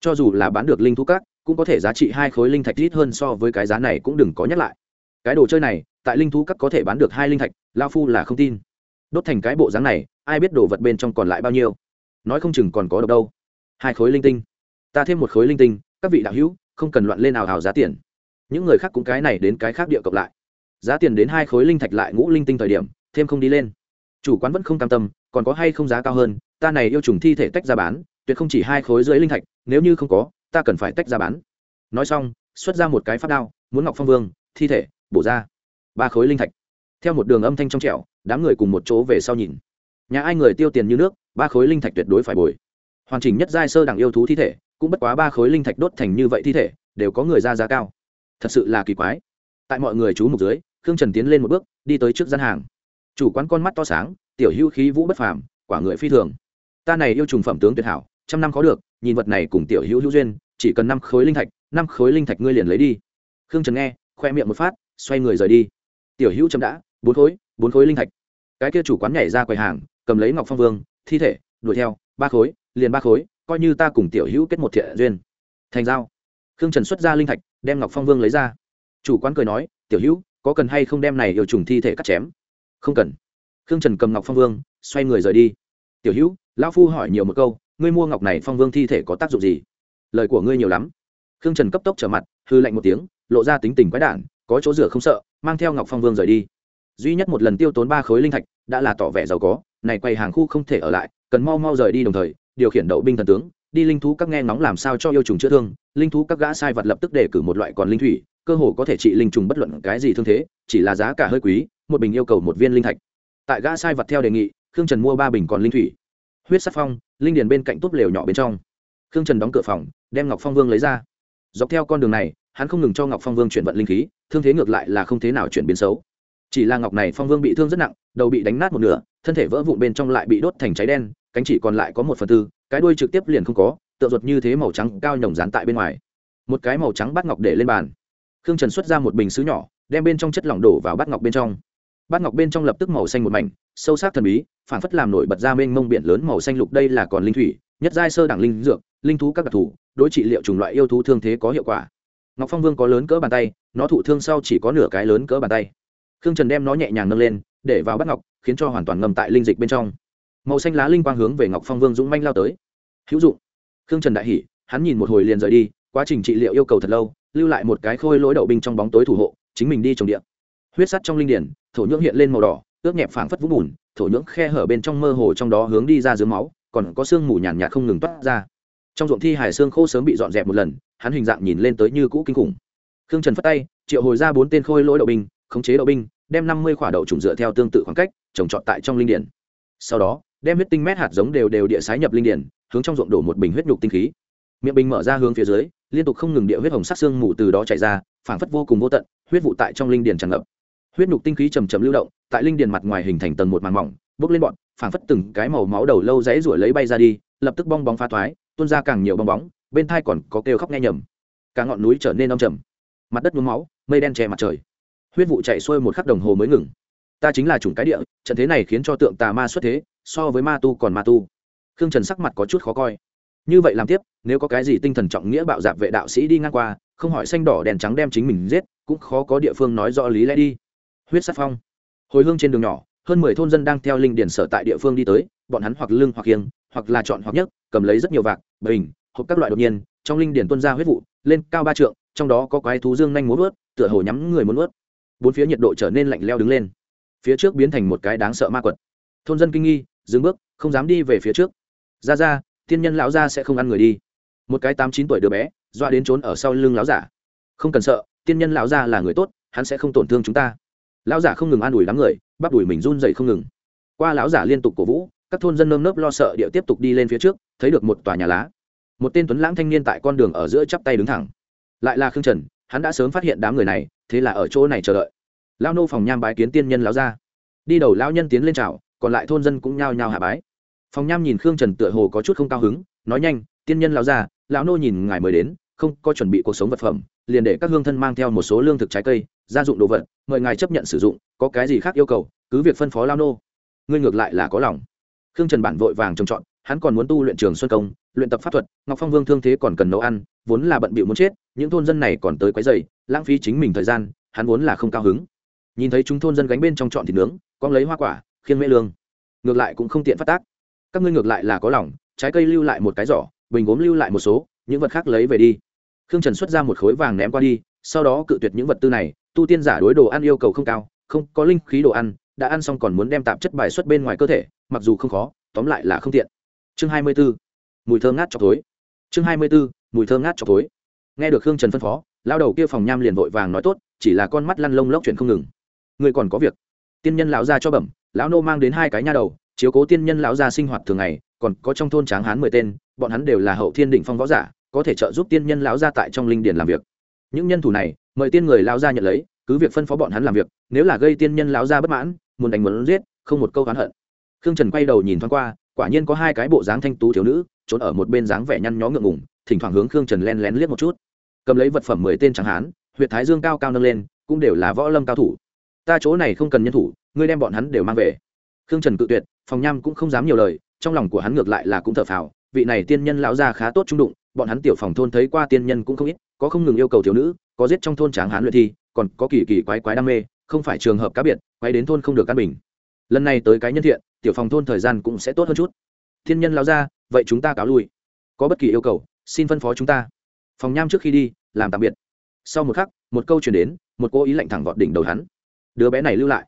Cho dù là bán được linh thú cát cũng có thể giá trị hai khối linh thạch ít hơn so với cái giá này cũng đừng có nhắc lại. Cái đồ chơi này, tại linh thú cát có thể bán được hai linh thạch, lao phu là không tin. Đốt thành cái bộ dáng này, ai biết đồ vật bên trong còn lại bao nhiêu? Nói không chừng còn có độc đâu. Hai khối linh tinh. Ta thêm một khối linh tinh, các vị đạo hữu, không cần loạn lên nào hào giá tiền. Những người khác cũng cái này đến cái khác địa cộng lại giá tiền đến hai khối linh thạch lại ngũ linh tinh thời điểm, thêm không đi lên. Chủ quán vẫn không cam tâm, còn có hay không giá cao hơn, ta này yêu trùng thi thể tách ra bán, tuyệt không chỉ hai khối dưới linh thạch, nếu như không có, ta cần phải tách ra bán. Nói xong, xuất ra một cái phát đao, muốn ngọc phong vương, thi thể, bổ ra. Ba khối linh thạch. Theo một đường âm thanh trong trẻo, đám người cùng một chỗ về sau nhìn. Nhà ai người tiêu tiền như nước, ba khối linh thạch tuyệt đối phải bồi. Hoàn chỉnh nhất giai sơ đẳng yêu thú thi thể, cũng bất quá ba khối linh thạch đốt thành như vậy thi thể, đều có người ra giá cao. Thật sự là kỳ quái tại mọi người chú mục dưới, khương trần tiến lên một bước, đi tới trước gian hàng. Chủ quán con mắt to sáng, tiểu hữu khí vũ bất phàm, quả người phi thường. Ta này yêu trùng phẩm tướng tuyệt hảo, trăm năm có được, nhìn vật này cùng tiểu hữu hữu duyên, chỉ cần năm khối linh thạch, năm khối linh thạch ngươi liền lấy đi. Khương trần nghe, khoe miệng một phát, xoay người rời đi. Tiểu hữu chấm đã, bốn khối bốn khối linh thạch. Cái kia chủ quán nhảy ra quầy hàng, cầm lấy ngọc phong vương, thi thể, đuổi theo, ba khối, liền ba khối, coi như ta cùng tiểu hữu kết một thiện duyên. Thành giao. Khương trần xuất ra linh thạch, đem ngọc phong vương lấy ra chủ quán cười nói, tiểu hữu, có cần hay không đem này yêu trùng thi thể cắt chém? Không cần. Khương trần cầm ngọc phong vương, xoay người rời đi. Tiểu hữu, lão phu hỏi nhiều một câu, ngươi mua ngọc này phong vương thi thể có tác dụng gì? Lời của ngươi nhiều lắm. Khương trần cấp tốc trở mặt, hư lạnh một tiếng, lộ ra tính tình quái đản, có chỗ rửa không sợ, mang theo ngọc phong vương rời đi. Duy nhất một lần tiêu tốn ba khối linh thạch, đã là tỏ vẻ giàu có, này quay hàng khu không thể ở lại, cần mau mau rời đi đồng thời, điều khiển đậu binh thần tướng, đi linh thú các nghe ngóng làm sao cho yêu trùng chữa thương, linh thú các gã sai vật lập tức đề cử một loại còn linh thủy cơ hồ có thể trị linh trùng bất luận cái gì thương thế, chỉ là giá cả hơi quý, một bình yêu cầu một viên linh thạch. Tại gã sai vật theo đề nghị, khương trần mua ba bình còn linh thủy. Huyết sắc phong, linh điền bên cạnh túp lều nhỏ bên trong. Khương trần đóng cửa phòng, đem ngọc phong vương lấy ra. Dọc theo con đường này, hắn không ngừng cho ngọc phong vương chuyển vận linh khí, thương thế ngược lại là không thế nào chuyển biến xấu. Chỉ là ngọc này phong vương bị thương rất nặng, đầu bị đánh nát một nửa, thân thể vỡ vụn bên trong lại bị đốt thành cháy đen, cánh chỉ còn lại có một phần tư, cái đuôi trực tiếp liền không có, tựa ruột như thế màu trắng cao nhồng dán tại bên ngoài. Một cái màu trắng bắt ngọc để lên bàn khương trần xuất ra một bình xứ nhỏ, đem bên trong chất lỏng đổ vào bát ngọc bên trong. Bát ngọc bên trong lập tức màu xanh một mảnh, sâu sắc thần bí phản phất làm nổi bật ra mênh mông biển lớn màu xanh lục đây là còn linh thủy, nhất giai sơ đẳng linh dược, linh thú các đặc thù, đối trị liệu chủng loại yêu thú thương thế có hiệu quả. Ngọc phong vương có lớn cỡ bàn tay, nó thụ thương sau chỉ có nửa cái lớn cỡ bàn tay. Khương trần đem nó nhẹ nhàng nâng lên, để vào bát ngọc, khiến cho hoàn toàn ngầm tại linh dịch bên trong. Màu xanh lá linh quang hướng về ngọc phong vương dũng manh lao tới. Hữu dụng. Khương trần đại hỉ, hắn nhìn một hồi liền rời đi, quá trình trị liệu yêu cầu thật lâu lưu lại một cái khôi lỗi đậu binh trong bóng tối thủ hộ, chính mình đi trồng điện huyết sắt trong linh điển, thổ nhưỡng hiện lên màu đỏ, ướt nhẹp phảng phất vũng bùn, thổ nhưỡng khe hở bên trong mơ hồ trong đó hướng đi ra dưới máu, còn có sương mù nhàn nhạt không ngừng toát ra. Trong ruộng thi hải xương khô sớm bị dọn dẹp một lần, hắn hình dạng nhìn lên tới như cũ kinh khủng. Khương trần phất tay, triệu hồi ra bốn tên khôi lỗi đậu binh, khống chế đậu binh, đem năm mươi quả đậu trùng dựa theo tương tự khoảng cách, trồng trọt tại trong linh điển. Sau đó, đem huyết tinh mét hạt giống đều đều địa sái nhập linh điển, hướng trong ruộng đổ một bình huyết nhục tinh khí. Miệng bình mở ra hướng phía dưới liên tục không ngừng địa huyết hồng sắc xương mù từ đó chảy ra, phảng phất vô cùng vô tận, huyết vụ tại trong linh điển tràn ngập. Huyết nhục tinh khí chầm chậm lưu động, tại linh điển mặt ngoài hình thành tầng một màn mỏng, bốc lên bọn, phảng phất từng cái màu máu đầu lâu dãy ruổi lấy bay ra đi, lập tức bong bóng phá thoái, tuôn ra càng nhiều bong bóng, bên thai còn có kêu khóc nghe nhầm. Cả ngọn núi trở nên âm trầm. Mặt đất nhuốm máu, mây đen che mặt trời. Huyết vụ chạy xuôi một khắc đồng hồ mới ngừng. Ta chính là chủng cái địa, trận thế này khiến cho tượng tà ma xuất thế, so với ma tu còn ma tu. Khương trần sắc mặt có chút khó coi như vậy làm tiếp, nếu có cái gì tinh thần trọng nghĩa bạo dạp vệ đạo sĩ đi ngang qua, không hỏi xanh đỏ đèn trắng đem chính mình giết, cũng khó có địa phương nói rõ lý lẽ đi. Huyết sát phong. Hồi hương trên đường nhỏ, hơn mười thôn dân đang theo linh điển sở tại địa phương đi tới, bọn hắn hoặc lưng hoặc kiêng, hoặc là chọn hoặc nhấc, cầm lấy rất nhiều vạc, bình, hộp các loại đột nhiên, trong linh điển tuân ra huyết vụ, lên cao ba trượng, trong đó có quái thú dương nhanh muốn vớt, tựa hồ nhắm người muốn vớt bốn phía nhiệt độ trở nên lạnh leo đứng lên. Phía trước biến thành một cái đáng sợ ma quật. Thôn dân kinh nghi, dừng bước, không dám đi về phía trước. Ra ra tiên nhân lão gia sẽ không ăn người đi. Một cái tám chín tuổi đứa bé, doa đến trốn ở sau lưng lão giả. Không cần sợ, tiên nhân lão gia là người tốt, hắn sẽ không tổn thương chúng ta. Lão giả không ngừng an ủi đám người, bắp đùi mình run dậy không ngừng. Qua lão giả liên tục cổ vũ, các thôn dân nơm nớp lo sợ điệu tiếp tục đi lên phía trước, thấy được một tòa nhà lá. Một tên tuấn lãng thanh niên tại con đường ở giữa chắp tay đứng thẳng. Lại là khương trần, hắn đã sớm phát hiện đám người này, thế là ở chỗ này chờ đợi. Lao nô phòng nham bái kiến tiên nhân lão gia. Đi đầu lão nhân tiến lên chào, còn lại thôn dân cũng nhao nhao hạ bái phòng nham nhìn khương trần tựa hồ có chút không cao hứng nói nhanh tiên nhân lão già, lão nô nhìn ngài mới đến không có chuẩn bị cuộc sống vật phẩm liền để các hương thân mang theo một số lương thực trái cây gia dụng đồ vật mời ngài chấp nhận sử dụng có cái gì khác yêu cầu cứ việc phân phó lao nô. Ngươi ngược lại là có lòng. Khương trần bản vội vàng trồng trọt hắn còn muốn tu luyện trường xuân công luyện tập pháp thuật ngọc phong vương thương thế còn cần nấu ăn vốn là bận bịu muốn chết những thôn dân này còn tới quấy dày lãng phí chính mình thời gian hắn vốn là không cao hứng. Nhìn thấy chúng thôn dân gánh bên trong trọn thịt nướng con lấy hoa quả khiêng mễ lương. Ngược lại cũng không tiện phát tác các ngươi ngược lại là có lòng, trái cây lưu lại một cái giỏ, bình gốm lưu lại một số, những vật khác lấy về đi. Khương trần xuất ra một khối vàng ném qua đi, sau đó cự tuyệt những vật tư này, tu tiên giả đối đồ ăn yêu cầu không cao, không có linh khí đồ ăn, đã ăn xong còn muốn đem tạp chất bài xuất bên ngoài cơ thể, mặc dù không khó, tóm lại là không tiện. Chương hai mươi b ố mùi thơm ngát chọc thối. Chương hai mươi b ố mùi thơm ngát chọc thối. Nghe được khương trần phân phó, lao đầu kia phòng nham liền vội vàng nói tốt, chỉ là con mắt lăn lông lốc chuyện không ngừng. Người còn có việc. Tiên nhân lão gia cho bẩm, lão nô mang đến hai cái nha đầu chiếu cố tiên nhân lão gia sinh hoạt thường ngày, còn có trong thôn tráng hán mười tên, bọn hắn đều là hậu thiên đỉnh phong võ giả, có thể trợ giúp tiên nhân lão gia tại trong linh điền làm việc. Những nhân thủ này, mời tiên người lão gia nhận lấy, cứ việc phân phó bọn hắn làm việc, nếu là gây tiên nhân lão gia bất mãn, muốn đánh muốn giết, không một câu oán hận. Khương trần quay đầu nhìn thoáng qua, quả nhiên có hai cái bộ dáng thanh tú thiếu nữ, trốn ở một bên dáng vẻ nhăn nhó ngượng ngùng, thỉnh thoảng hướng khương trần len lén liếc một chút. Cầm lấy vật phẩm mười tên tráng hán huyện thái dương cao cao nâng lên, cũng đều là võ lâm cao thủ. Ta chỗ này không cần nhân thủ, ngươi đem bọn hắn đều mang về. Khương trần cự tuyệt phòng nham cũng không dám nhiều lời, trong lòng của hắn ngược lại là cũng thở phào, vị này tiên nhân lão gia khá tốt trung đụng, bọn hắn tiểu phòng thôn thấy qua tiên nhân cũng không ít, có không ngừng yêu cầu thiếu nữ, có giết trong thôn tráng hán luyện thi, còn có kỳ kỳ quái quái đam mê, không phải trường hợp cá biệt quay đến thôn không được căn bình. Lần này tới cái nhân thiện, tiểu phòng thôn thời gian cũng sẽ tốt hơn chút. Thiên nhân lao ra vậy chúng ta cáo lui. Có bất kỳ yêu cầu, xin phân phó chúng ta. Phòng nham trước khi đi, làm tạm biệt. Sau một khắc, một câu chuyển đến, một cô ý lạnh thẳng vọt đỉnh đầu hắn. Đứa bé này lưu lại.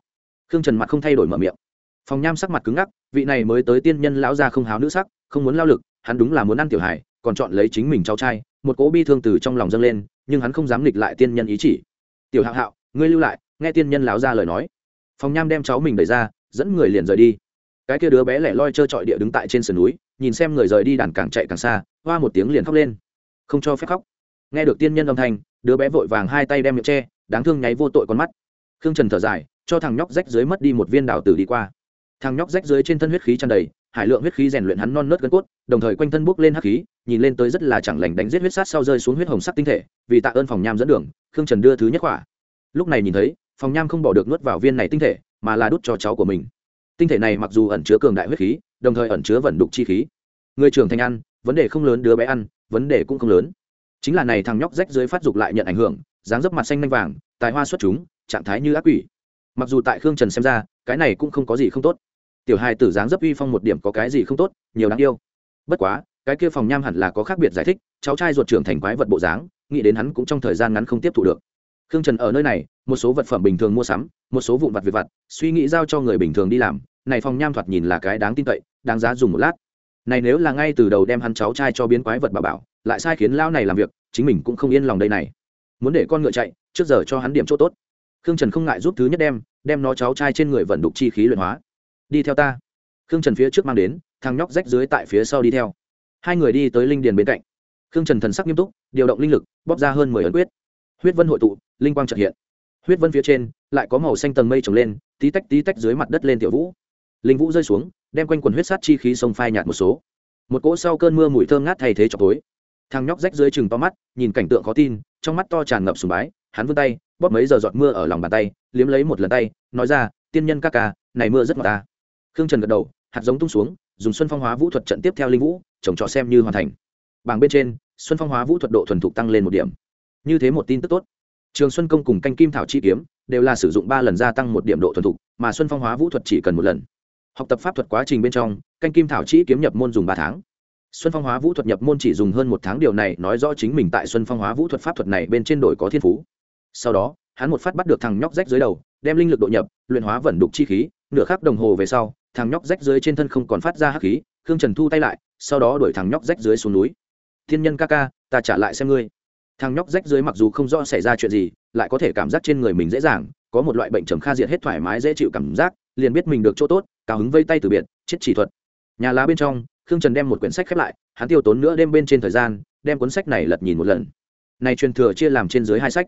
Khương trần mặt không thay đổi mở miệng phòng nham sắc mặt cứng ngắc, vị này mới tới tiên nhân lão gia không háo nữ sắc, không muốn lao lực, hắn đúng là muốn ăn tiểu hải còn chọn lấy chính mình cháu trai, một cỗ bi thương từ trong lòng dâng lên, nhưng hắn không dám nghịch lại tiên nhân ý chỉ. Tiểu hạo hạo, ngươi lưu lại, nghe tiên nhân lão ra lời nói. Phòng nham đem cháu mình đẩy ra, dẫn người liền rời đi. Cái kia đứa bé lẻ loi trơ trọi địa đứng tại trên sườn núi, nhìn xem người rời đi đàn càng chạy càng xa, hoa một tiếng liền khóc lên. Không cho phép khóc. Nghe được tiên nhân âm thanh, đứa bé vội vàng hai tay đem miệng che, đáng thương nháy vô tội con mắt. Khương trần thở dài, cho thằng nhóc rách dưới mất đi một viên đào tử đi qua thằng nhóc rách dưới trên thân huyết khí tràn đầy, hải lượng huyết khí rèn luyện hắn non nớt gân cốt, đồng thời quanh thân bốc lên hắc khí, nhìn lên tới rất là chẳng lành đánh giết huyết sát sau rơi xuống huyết hồng sắc tinh thể, vì tạ ơn phòng nham dẫn đường, khương trần đưa thứ nhất quả. Lúc này nhìn thấy, phòng nham không bỏ được nuốt vào viên này tinh thể, mà là đút cho cháu của mình. Tinh thể này mặc dù ẩn chứa cường đại huyết khí, đồng thời ẩn chứa vẩn đục chi khí. Người trưởng thành ăn, vấn đề không lớn, đứa bé ăn, vấn đề cũng không lớn. Chính là này thằng nhóc rách dưới phát dục lại nhận ảnh hưởng, dáng dấp mặt xanh nanh vàng, tài hoa xuất chúng, trạng thái như ác quỷ. Mặc dù tại khương trần xem ra, cái này cũng không có gì không tốt tiểu hai tử dáng dấp uy phong một điểm có cái gì không tốt, nhiều đáng yêu. Bất quá, cái kia phòng nham hẳn là có khác biệt giải thích, cháu trai ruột trưởng thành quái vật bộ dáng, nghĩ đến hắn cũng trong thời gian ngắn không tiếp thu được. Khương trần ở nơi này, một số vật phẩm bình thường mua sắm, một số vụn vặt về vặt, suy nghĩ giao cho người bình thường đi làm. Này phòng nham thoạt nhìn là cái đáng tin cậy, đáng giá dùng một lát. Này nếu là ngay từ đầu đem hắn cháu trai cho biến quái vật bà bảo, lại sai khiến lao này làm việc, chính mình cũng không yên lòng đây này. Muốn để con ngựa chạy, trước giờ cho hắn điểm chỗ tốt. Khương trần không ngại giúp thứ nhất đem đem nó cháu trai trên người vận đục chi khí luyện hóa đi theo ta. Khương trần phía trước mang đến, thằng nhóc rách dưới tại phía sau đi theo. Hai người đi tới linh điền bên cạnh. Khương trần thần sắc nghiêm túc, điều động linh lực, bóp ra hơn mười ấn quyết. Huyết vân hội tụ, linh quang trật hiện. Huyết vân phía trên, lại có màu xanh tầng mây trồng lên, tí tách tí tách dưới mặt đất lên tiểu vũ. Linh vũ rơi xuống, đem quanh quần huyết sát chi khí sông phai nhạt một số. Một cỗ sau cơn mưa mùi thơm ngát thay thế chọc tối. Thằng nhóc rách dưới chừng to mắt, nhìn cảnh tượng khó tin, trong mắt to tràn ngập sùng bái, hắn vươn tay, bóp mấy giờ giọt mưa ở lòng bàn tay, liếm lấy một lần tay, nói ra, tiên nhân ca ca, này mưa rất ngọt ta khương trần gật đầu, hạt giống tung xuống, dùng xuân phong hóa vũ thuật trận tiếp theo linh vũ, trồng trọt xem như hoàn thành. Bảng bên trên, xuân phong hóa vũ thuật độ thuần thục tăng lên một điểm. Như thế một tin tức tốt. Trường xuân công cùng canh kim thảo chi kiếm đều là sử dụng ba lần gia tăng một điểm độ thuần thục, mà xuân phong hóa vũ thuật chỉ cần một lần. Học tập pháp thuật quá trình bên trong, canh kim thảo chi kiếm nhập môn dùng ba tháng. Xuân phong hóa vũ thuật nhập môn chỉ dùng hơn một tháng, điều này nói rõ chính mình tại xuân phong hóa vũ thuật pháp thuật này bên trên đổi có thiên phú. Sau đó, hắn một phát bắt được thằng nhóc rách dưới đầu, đem linh lực độ nhập, luyện hóa vẩn đục chi khí, nửa khắc đồng hồ về sau thằng nhóc rách dưới trên thân không còn phát ra hắc khí, khương trần thu tay lại, sau đó đuổi thằng nhóc rách dưới xuống núi. Thiên nhân ca ca, ta trả lại xem ngươi. Thằng nhóc rách dưới mặc dù không rõ xảy ra chuyện gì, lại có thể cảm giác trên người mình dễ dàng, có một loại bệnh trầm kha diệt hết thoải mái dễ chịu cảm giác, liền biết mình được chỗ tốt, cao hứng vây tay từ biệt, chết chỉ thuật. Nhà lá bên trong, khương trần đem một quyển sách khép lại, hắn tiêu tốn nữa đêm bên trên thời gian, đem cuốn sách này lật nhìn một lần. Này truyền thừa chia làm trên dưới hai sách.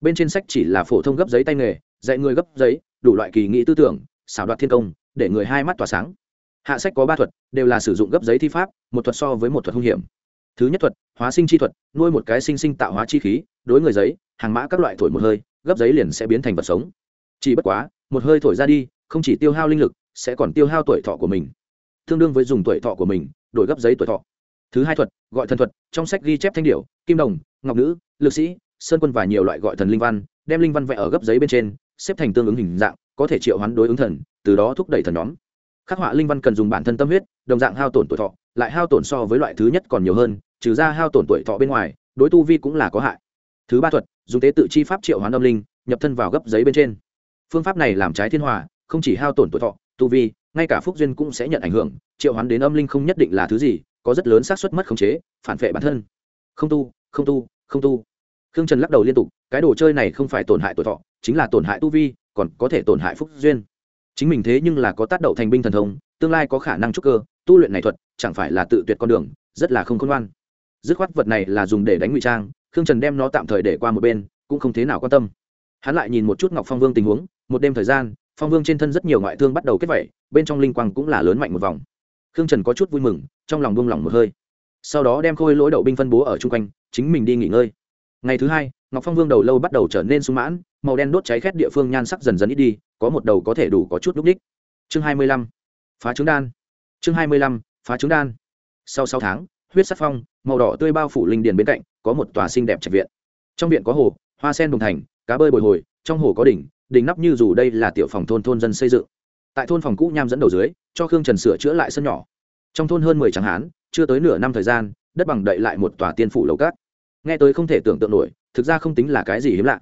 Bên trên sách chỉ là phổ thông gấp giấy tay nghề, dạy người gấp giấy, đủ loại kỳ nghĩ tư tưởng, xảo đoạt thiên công để người hai mắt tỏa sáng. Hạ sách có ba thuật đều là sử dụng gấp giấy thi pháp một thuật so với một thuật hung hiểm. Thứ nhất thuật hóa sinh chi thuật nuôi một cái sinh sinh tạo hóa chi khí đối người giấy hàng mã các loại thổi một hơi gấp giấy liền sẽ biến thành vật sống. Chỉ bất quá một hơi thổi ra đi không chỉ tiêu hao linh lực sẽ còn tiêu hao tuổi thọ của mình. Tương đương với dùng tuổi thọ của mình đổi gấp giấy tuổi thọ. Thứ hai thuật gọi thần thuật trong sách ghi chép thanh điểu, kim đồng ngọc nữ lực sĩ sơn quân và nhiều loại gọi thần linh văn đem linh văn vẽ ở gấp giấy bên trên xếp thành tương ứng hình dạng có thể triệu hoán đối ứng thần từ đó thúc đẩy thần nhóm. Khắc họa linh văn cần dùng bản thân tâm huyết, đồng dạng hao tổn tuổi thọ, lại hao tổn so với loại thứ nhất còn nhiều hơn, trừ ra hao tổn tuổi thọ bên ngoài, đối tu vi cũng là có hại. Thứ ba thuật, dùng tế tự chi pháp triệu hoán âm linh, nhập thân vào gấp giấy bên trên. Phương pháp này làm trái thiên hòa, không chỉ hao tổn tuổi thọ, tu vi, ngay cả phúc duyên cũng sẽ nhận ảnh hưởng, triệu hoán đến âm linh không nhất định là thứ gì, có rất lớn xác suất mất khống chế, phản vệ bản thân. Không tu không tu không tu. Khương trần lắc đầu liên tục, cái đồ chơi này không phải tổn hại tuổi thọ, chính là tổn hại tu vi, còn có thể tổn hại phúc duyên chính mình thế nhưng là có tác động thành binh thần thông, tương lai có khả năng trúc cơ, tu luyện này thuật, chẳng phải là tự tuyệt con đường, rất là không khôn ngoan. Dứt khoát vật này là dùng để đánh ngụy trang, khương trần đem nó tạm thời để qua một bên, cũng không thế nào quan tâm. Hắn lại nhìn một chút ngọc phong vương tình huống, một đêm thời gian, phong vương trên thân rất nhiều ngoại thương bắt đầu kết vẩy, bên trong linh quang cũng là lớn mạnh một vòng. Khương trần có chút vui mừng, trong lòng buông lỏng một hơi. Sau đó đem khôi lỗi đậu binh phân bố ở chung quanh, chính mình đi nghỉ ngơi. Ngày thứ hai, ngọc phong vương đầu lâu bắt đầu trở nên sung mãn màu đen đốt cháy khét địa phương nhan sắc dần dần ít đi, có một đầu có thể đủ có chút núp đích. Chương hai mươi lăm, phá trứng đan. Chương hai mươi lăm, phá trứng đan. Sau sáu tháng, huyết sắc phong, màu đỏ tươi bao phủ linh điền bên cạnh, có một tòa xinh đẹp trạch viện. Trong viện có hồ, hoa sen đồng thành, cá bơi bồi hồi, trong hồ có đỉnh đỉnh nắp như dù đây là tiểu phòng thôn thôn dân xây dựng. Tại thôn phòng cũ nham dẫn đầu dưới, cho khương trần sửa chữa lại sân nhỏ. Trong thôn hơn mười tráng hán, chưa tới nửa năm thời gian, đất bằng đậy lại một tòa tiên phủ lầu cát nghe tới không thể tưởng tượng nổi, thực ra không tính là cái gì hiếm lạ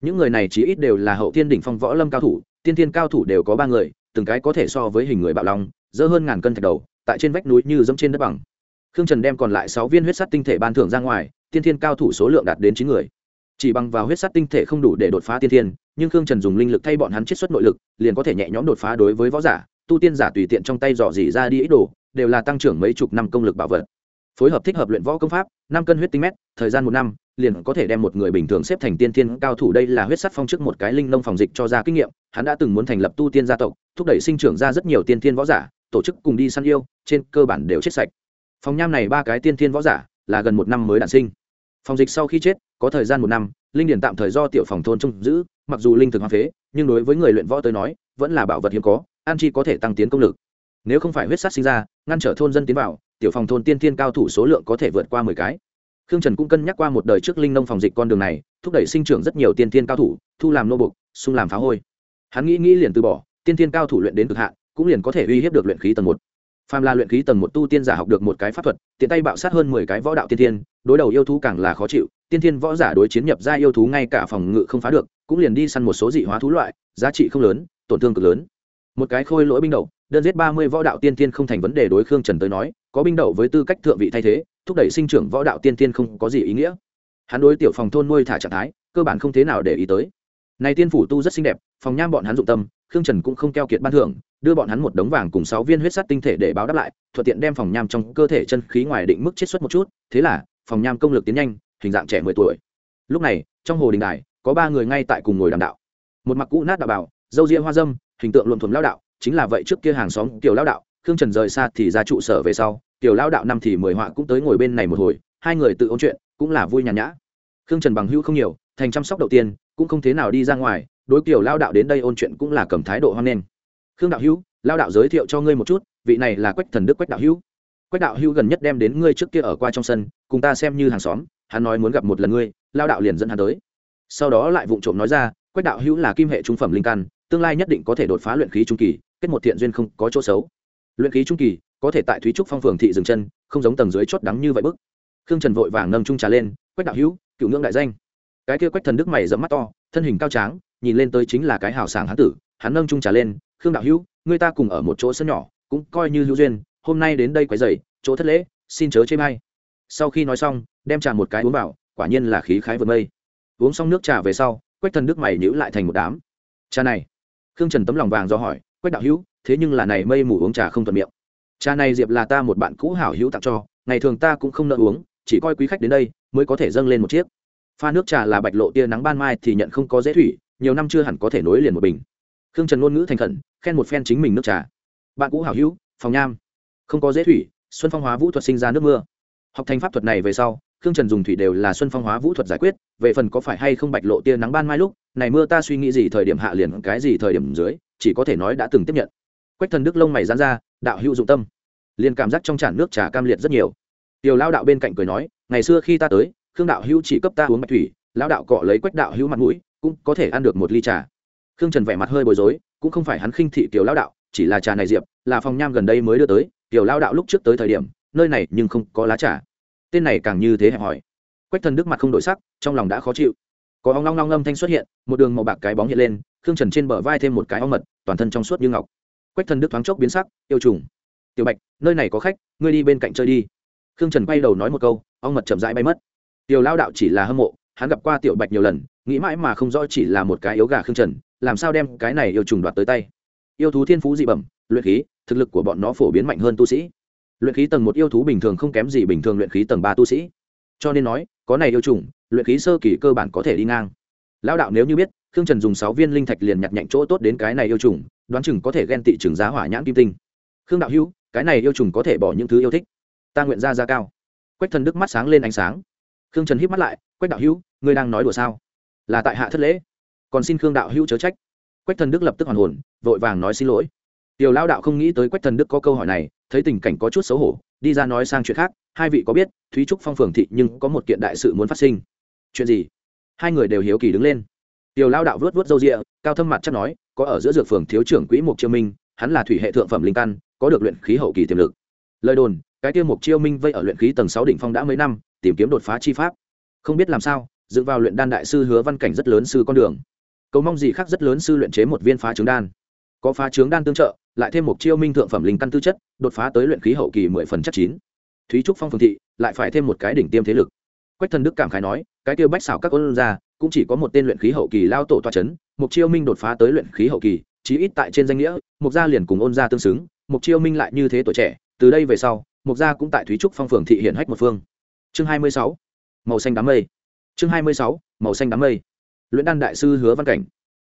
những người này chí ít đều là hậu thiên đỉnh phong võ lâm cao thủ, tiên thiên cao thủ đều có ba người, từng cái có thể so với hình người bạo long dỡ hơn ngàn cân thạch đầu, tại trên vách núi như dẫm trên đất bằng. Khương trần đem còn lại sáu viên huyết sắt tinh thể ban thưởng ra ngoài, tiên thiên cao thủ số lượng đạt đến chín người. Chỉ bằng vào huyết sắt tinh thể không đủ để đột phá tiên thiên, nhưng khương trần dùng linh lực thay bọn hắn chiết xuất nội lực, liền có thể nhẹ nhõm đột phá đối với võ giả, tu tiên giả tùy tiện trong tay dò dỉ ra đi ít đồ, đều là tăng trưởng mấy chục năm công lực bảo vật. Phối hợp thích hợp luyện võ công pháp, năm cân huyết tinh mét, thời gian một năm liền có thể đem một người bình thường xếp thành tiên thiên cao thủ. Đây là huyết sắt phong trước một cái linh nông phòng dịch cho ra kinh nghiệm. Hắn đã từng muốn thành lập tu tiên gia tộc, thúc đẩy sinh trưởng ra rất nhiều tiên thiên võ giả, tổ chức cùng đi săn yêu, trên cơ bản đều chết sạch. Phòng nham này ba cái tiên thiên võ giả là gần một năm mới đản sinh. Phòng dịch sau khi chết, có thời gian một năm, linh điển tạm thời do tiểu phòng thôn trông giữ, mặc dù linh thực hoa phế, nhưng đối với người luyện võ tới nói, vẫn là bảo vật hiếm có, an chi có thể tăng tiến công lực. Nếu không phải huyết sát sinh ra, ngăn trở thôn dân tiến vào, tiểu phòng thôn tiên thiên cao thủ số lượng có thể vượt qua mười cái khương trần cũng cân nhắc qua một đời trước linh nông phòng dịch con đường này, thúc đẩy sinh trưởng rất nhiều tiên thiên cao thủ, thu làm nô bục xung làm phá hôi. Hắn nghĩ nghĩ liền từ bỏ, tiên tiên cao thủ luyện đến cực hạn, cũng liền có thể uy hiếp được luyện khí tầng một. Phàm là luyện khí tầng một tu tiên giả học được một cái pháp thuật, tiện tay bạo sát hơn mười cái võ đạo tiên tiên đối đầu yêu thú càng là khó chịu, tiên tiên võ giả đối chiến nhập ra yêu thú ngay cả phòng ngự không phá được, cũng liền đi săn một số dị hóa thú loại, giá trị không lớn, tổn thương cực lớn. Một cái khôi lỗi binh đậu đơn giết ba mươi võ đạo tiên tiên không thành vấn đề đối khương trần tới nói, có binh đậu với tư cách thượng vị thay thế thúc đẩy sinh trưởng võ đạo tiên tiên không có gì ý nghĩa. Hắn đối tiểu phòng thôn nuôi thả trạng thái, cơ bản không thế nào để ý tới. Này tiên phủ tu rất xinh đẹp, phòng nham bọn hắn dụng tâm, khương trần cũng không keo kiệt ban thưởng, đưa bọn hắn một đống vàng cùng sáu viên huyết sắt tinh thể để báo đáp lại, thuận tiện đem phòng nham trong cơ thể chân khí ngoài định mức chiết xuất một chút, thế là, phòng nham công lực tiến nhanh, hình dạng trẻ mười tuổi. Lúc này, trong hồ đình đài, có ba người ngay tại cùng ngồi đàm đạo. Một mặc cũ nát đạo bảo dâu ria hoa dâm, hình tượng luồn thuần lao đạo, chính là vậy trước kia hàng xóm tiểu lao đạo, khương trần rời xa thì ra trụ sở về sau tiểu lao đạo năm thì mười họa cũng tới ngồi bên này một hồi, hai người tự ôn chuyện, cũng là vui nhàn nhã. Khương trần bằng hữu không nhiều, thành chăm sóc đầu tiên, cũng không thế nào đi ra ngoài, đối kiểu lao đạo đến đây ôn chuyện cũng là cầm thái độ hoan nghênh. Khương đạo hữu lao đạo giới thiệu cho ngươi một chút, vị này là quách thần đức quách đạo hữu. Quách đạo hữu gần nhất đem đến ngươi trước kia ở qua trong sân, cùng ta xem như hàng xóm, hắn nói muốn gặp một lần ngươi lao đạo liền dẫn hắn tới. Sau đó lại vụng trộm nói ra, quách đạo hữu là kim hệ trung phẩm linh căn, tương lai nhất định có thể đột phá luyện khí trung kỳ, kết một thiện duyên không có chỗ xấu luyện khí trung kỳ, có thể tại thúy trúc phong phường thị dừng chân, không giống tầng dưới chót đắng như vậy bức. Khương trần vội vàng nâng trung trà lên, quách đạo hữu, cựu ngưỡng đại danh. Cái kia quách thần đức mày dẫm mắt to, thân hình cao tráng, nhìn lên tới chính là cái hào sảng hán tử, hắn nâng trung trà lên, khương đạo hữu, người ta cùng ở một chỗ sân nhỏ, cũng coi như hữu duyên, hôm nay đến đây quấy dày chỗ thất lễ, xin chớ chê may sau khi nói xong, đem trà một cái uống vào, quả nhiên là khí khái vượt mây uống xong nước trà về sau, quách thần đức mày nhữ lại thành một đám. Trà này? Khương trần tấm lòng vàng do hỏi, quách đạo hữu thế nhưng là này mây mù uống trà không thuận miệng. Trà này diệp là ta một bạn cũ hảo hữu tặng cho, ngày thường ta cũng không nợ uống, chỉ coi quý khách đến đây mới có thể dâng lên một chiếc. Pha nước trà là bạch lộ tia nắng ban mai thì nhận không có dễ thủy, nhiều năm chưa hẳn có thể nối liền một bình. Khương trần ngôn ngữ thành khẩn, khen một phen chính mình nước trà. Bạn cũ hảo hữu, phòng nham. Không có dễ thủy, xuân phong hóa vũ thuật sinh ra nước mưa. Học thành pháp thuật này về sau, khương trần dùng thủy đều là xuân phong hóa vũ thuật giải quyết, về phần có phải hay không bạch lộ tia nắng ban mai lúc, này mưa ta suy nghĩ gì thời điểm hạ liền cái gì thời điểm dưới, chỉ có thể nói đã từng tiếp nhận quách thần đức lông mày dán ra, đạo hữu dụng tâm. Liền cảm giác trong tràn nước trà cam liệt rất nhiều. Tiểu lao đạo bên cạnh cười nói, ngày xưa khi ta tới, khương đạo hữu chỉ cấp ta uống bạch thủy lao đạo cọ lấy quách đạo hữu mặt mũi, cũng có thể ăn được một ly trà. Khương trần vẻ mặt hơi bối rối, cũng không phải hắn khinh thị tiểu lao đạo, chỉ là trà này diệp, là phòng nham gần đây mới đưa tới, tiểu lao đạo lúc trước tới thời điểm, nơi này nhưng không có lá trà. Tên này càng như thế hẹp hỏi quách thần đức mặt không đổi sắc, trong lòng đã khó chịu. Có ong long long âm thanh xuất hiện, một đường màu bạc cái bóng hiện lên, khương trần trên bờ vai thêm một cái ong mật, toàn thân trong suốt như ngọc quách thần đức thoáng chốc biến sắc, yêu trùng, tiểu bạch, nơi này có khách, ngươi đi bên cạnh chơi đi. Khương trần quay đầu nói một câu, ong mật chậm rãi bay mất. Tiểu lao đạo chỉ là hâm mộ, hắn gặp qua tiểu bạch nhiều lần, nghĩ mãi mà không rõ chỉ là một cái yếu gà khương trần, làm sao đem cái này yêu trùng đoạt tới tay. Yêu thú thiên phú dị bẩm, luyện khí, thực lực của bọn nó phổ biến mạnh hơn tu sĩ. Luyện khí tầng một yêu thú bình thường không kém gì bình thường luyện khí tầng ba tu sĩ. Cho nên nói, có này yêu trùng, luyện khí sơ kỳ cơ bản có thể đi ngang. Lao đạo nếu như biết khương trần dùng sáu viên linh thạch liền nhặt nhạnh chỗ tốt đến cái này yêu trùng, đoán chừng có thể ghen tị trừng giá hỏa nhãn kim tinh. Khương đạo hữu, cái này yêu trùng có thể bỏ những thứ yêu thích. Ta nguyện ra ra cao. Quách thần đức mắt sáng lên ánh sáng. Khương trần hít mắt lại, quách đạo hữu, ngươi đang nói đùa sao? Là tại hạ thất lễ. Còn xin khương đạo hữu chớ trách. Quách thần đức lập tức hoàn hồn, vội vàng nói xin lỗi. Tiểu lao đạo không nghĩ tới quách thần đức có câu hỏi này, thấy tình cảnh có chút xấu hổ, đi ra nói sang chuyện khác. Hai vị có biết, thúy trúc phong phường thị nhưng có một kiện đại sự muốn phát sinh. Chuyện gì? Hai người đều hiếu kỳ đứng lên tiểu lao đạo vớt vớt râu rịa, cao thâm mặt chắc nói, có ở giữa dược phường thiếu trưởng quỹ mục chiêu minh, hắn là thủy hệ thượng phẩm linh căn, có được luyện khí hậu kỳ tiềm lực. Lời đồn, cái tiêu mục chiêu minh vây ở luyện khí tầng sáu đỉnh phong đã mấy năm, tìm kiếm đột phá chi pháp. Không biết làm sao, dựng vào luyện đan đại sư hứa văn cảnh rất lớn sư con đường. Cầu mong gì khác rất lớn sư luyện chế một viên phá trứng đan. Có phá trứng đan tương trợ, lại thêm một chiêu minh thượng phẩm linh căn tư chất, đột phá tới luyện khí hậu kỳ mười phần chất chín. Thúy trúc phong phương thị, lại phải thêm một cái đỉnh tiêm thế lực. Quách thần đức cảm khái nói, cái tiêu bách xảo các ôn ra cũng chỉ có một tên luyện khí hậu kỳ lao tổ toa c h ấ n mục chiêu minh đột phá tới luyện khí hậu kỳ, chí ít tại trên danh nghĩa, mục gia liền cùng ôn gia tương xứng, mục chiêu minh lại như thế tuổi trẻ, từ đây về sau, mục gia cũng tại thúy trúc phong phường thị hiện hách một phương. Chương hai mươi sáu, màu xanh đám mây. Chương hai mươi sáu, màu xanh đám mây. Luyện đan đại sư hứa văn cảnh.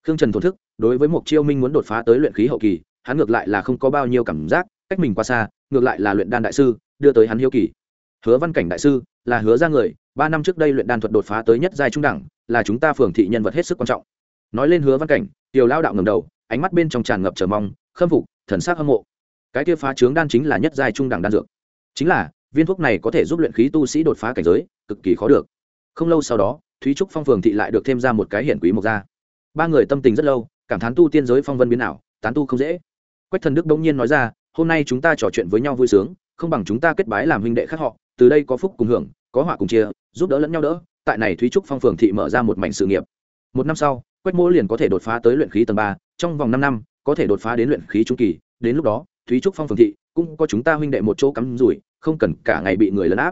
Khương trần thổ thức, đối với mục chiêu minh muốn đột phá tới luyện khí hậu kỳ, hắn ngược lại là không có bao nhiêu cảm giác, cách mình qua xa, ngược lại là luyện đan đại sư, đưa tới hắn hiếu kỳ. Hứa văn cảnh đại sư, là hứa ra người, ba năm trước đây luyện đan thuật đột phá tới nhất giai trung đẳng là chúng ta phường thị nhân vật hết sức quan trọng. Nói lên hứa văn cảnh, tiểu lao đạo ngầm đầu, ánh mắt bên trong tràn ngập chờ mong, khâm phục, thần sắc hâm mộ. Cái kia phá trướng đan chính là nhất giai trung đẳng đan dược. Chính là, viên thuốc này có thể giúp luyện khí tu sĩ đột phá cảnh giới, cực kỳ khó được. Không lâu sau đó, thúy trúc phong phường thị lại được thêm ra một cái hiển quý mộc gia. Ba người tâm tình rất lâu, cảm thán tu tiên giới phong vân biến ảo, tán tu không dễ. Quách thần đức bỗng nhiên nói ra, hôm nay chúng ta trò chuyện với nhau vui sướng, không bằng chúng ta kết bái làm huynh đệ khác họ, từ đây có phúc cùng hưởng, có họa cùng chia, giúp đỡ lẫn nhau đỡ tại này thúy trúc phong phường thị mở ra một mảnh sự nghiệp. Một năm sau, quách mỗ liền có thể đột phá tới luyện khí tầng ba, trong vòng năm năm, có thể đột phá đến luyện khí trung kỳ. Đến lúc đó, thúy trúc phong phường thị cũng có chúng ta huynh đệ một chỗ cắm rủi, không cần cả ngày bị người lấn áp.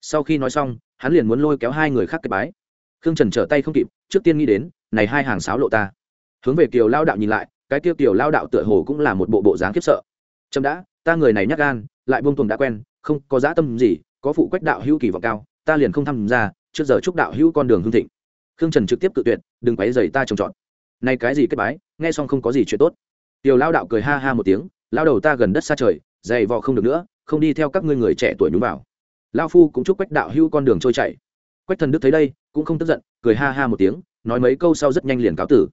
Sau khi nói xong, hắn liền muốn lôi kéo hai người khác kết bái. Khương trần trở tay không kịp, trước tiên nghĩ đến, này hai hàng sáo lộ ta. Hướng về kiều lao đạo nhìn lại, cái tiêu kiều lao đạo tựa hồ cũng là một bộ bộ dáng khiếp sợ. Chậm đã, ta người này nhắc gan, lại buông tuồng đã quen, không có dã tâm gì, có phụ quách đạo hữu kỳ vọng cao, ta liền không tham gia trước giờ chúc đạo hữu con đường hương thịnh. Khương trần trực tiếp cự tuyệt, đừng quấy dày ta trồng trọt. Nay cái gì kết bái, nghe xong không có gì chuyện tốt. Tiểu lao đạo cười ha ha một tiếng, lao đầu ta gần đất xa trời, dày vò không được nữa, không đi theo các ngươi người trẻ tuổi nhúng vào. Lao phu cũng chúc quách đạo hữu con đường trôi chảy. Quách thần đức thấy đây, cũng không tức giận, cười ha ha một tiếng, nói mấy câu sau rất nhanh liền cáo tử.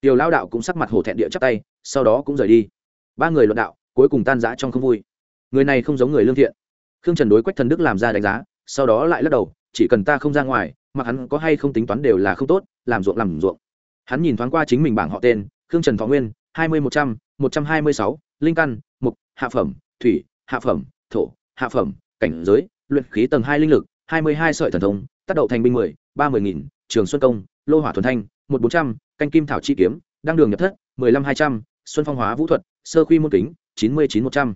Tiểu lao đạo cũng sắc mặt hổ thẹn địa chắp tay, sau đó cũng rời đi. Ba người luận đạo, cuối cùng tan rã trong không vui. Người này không giống người lương thiện. Khương trần đối quách thần đức làm ra đánh giá, sau đó lại lắc đầu chỉ cần ta không ra ngoài, mặc hắn có hay không tính toán đều là không tốt, làm ruộng làm ruộng. Hắn nhìn thoáng qua chính mình bảng họ tên, khương trần thọ nguyên, hai mươi một trăm một trăm hai mươi sáu, linh căn, mục, hạ phẩm, thủy, hạ phẩm, thổ, hạ phẩm, cảnh giới, luyện khí tầng hai linh lực, hai mươi hai sợi thần thông, tác đậu thành binh mười, ba mươi nghìn, trường xuân công, lô hỏa thuần thanh, một bốn trăm, canh kim thảo chi kiếm, đăng đường nhập thất, mười lăm hai trăm, xuân phong hóa vũ thuật, sơ quy môn kính, chín mươi chín một trăm.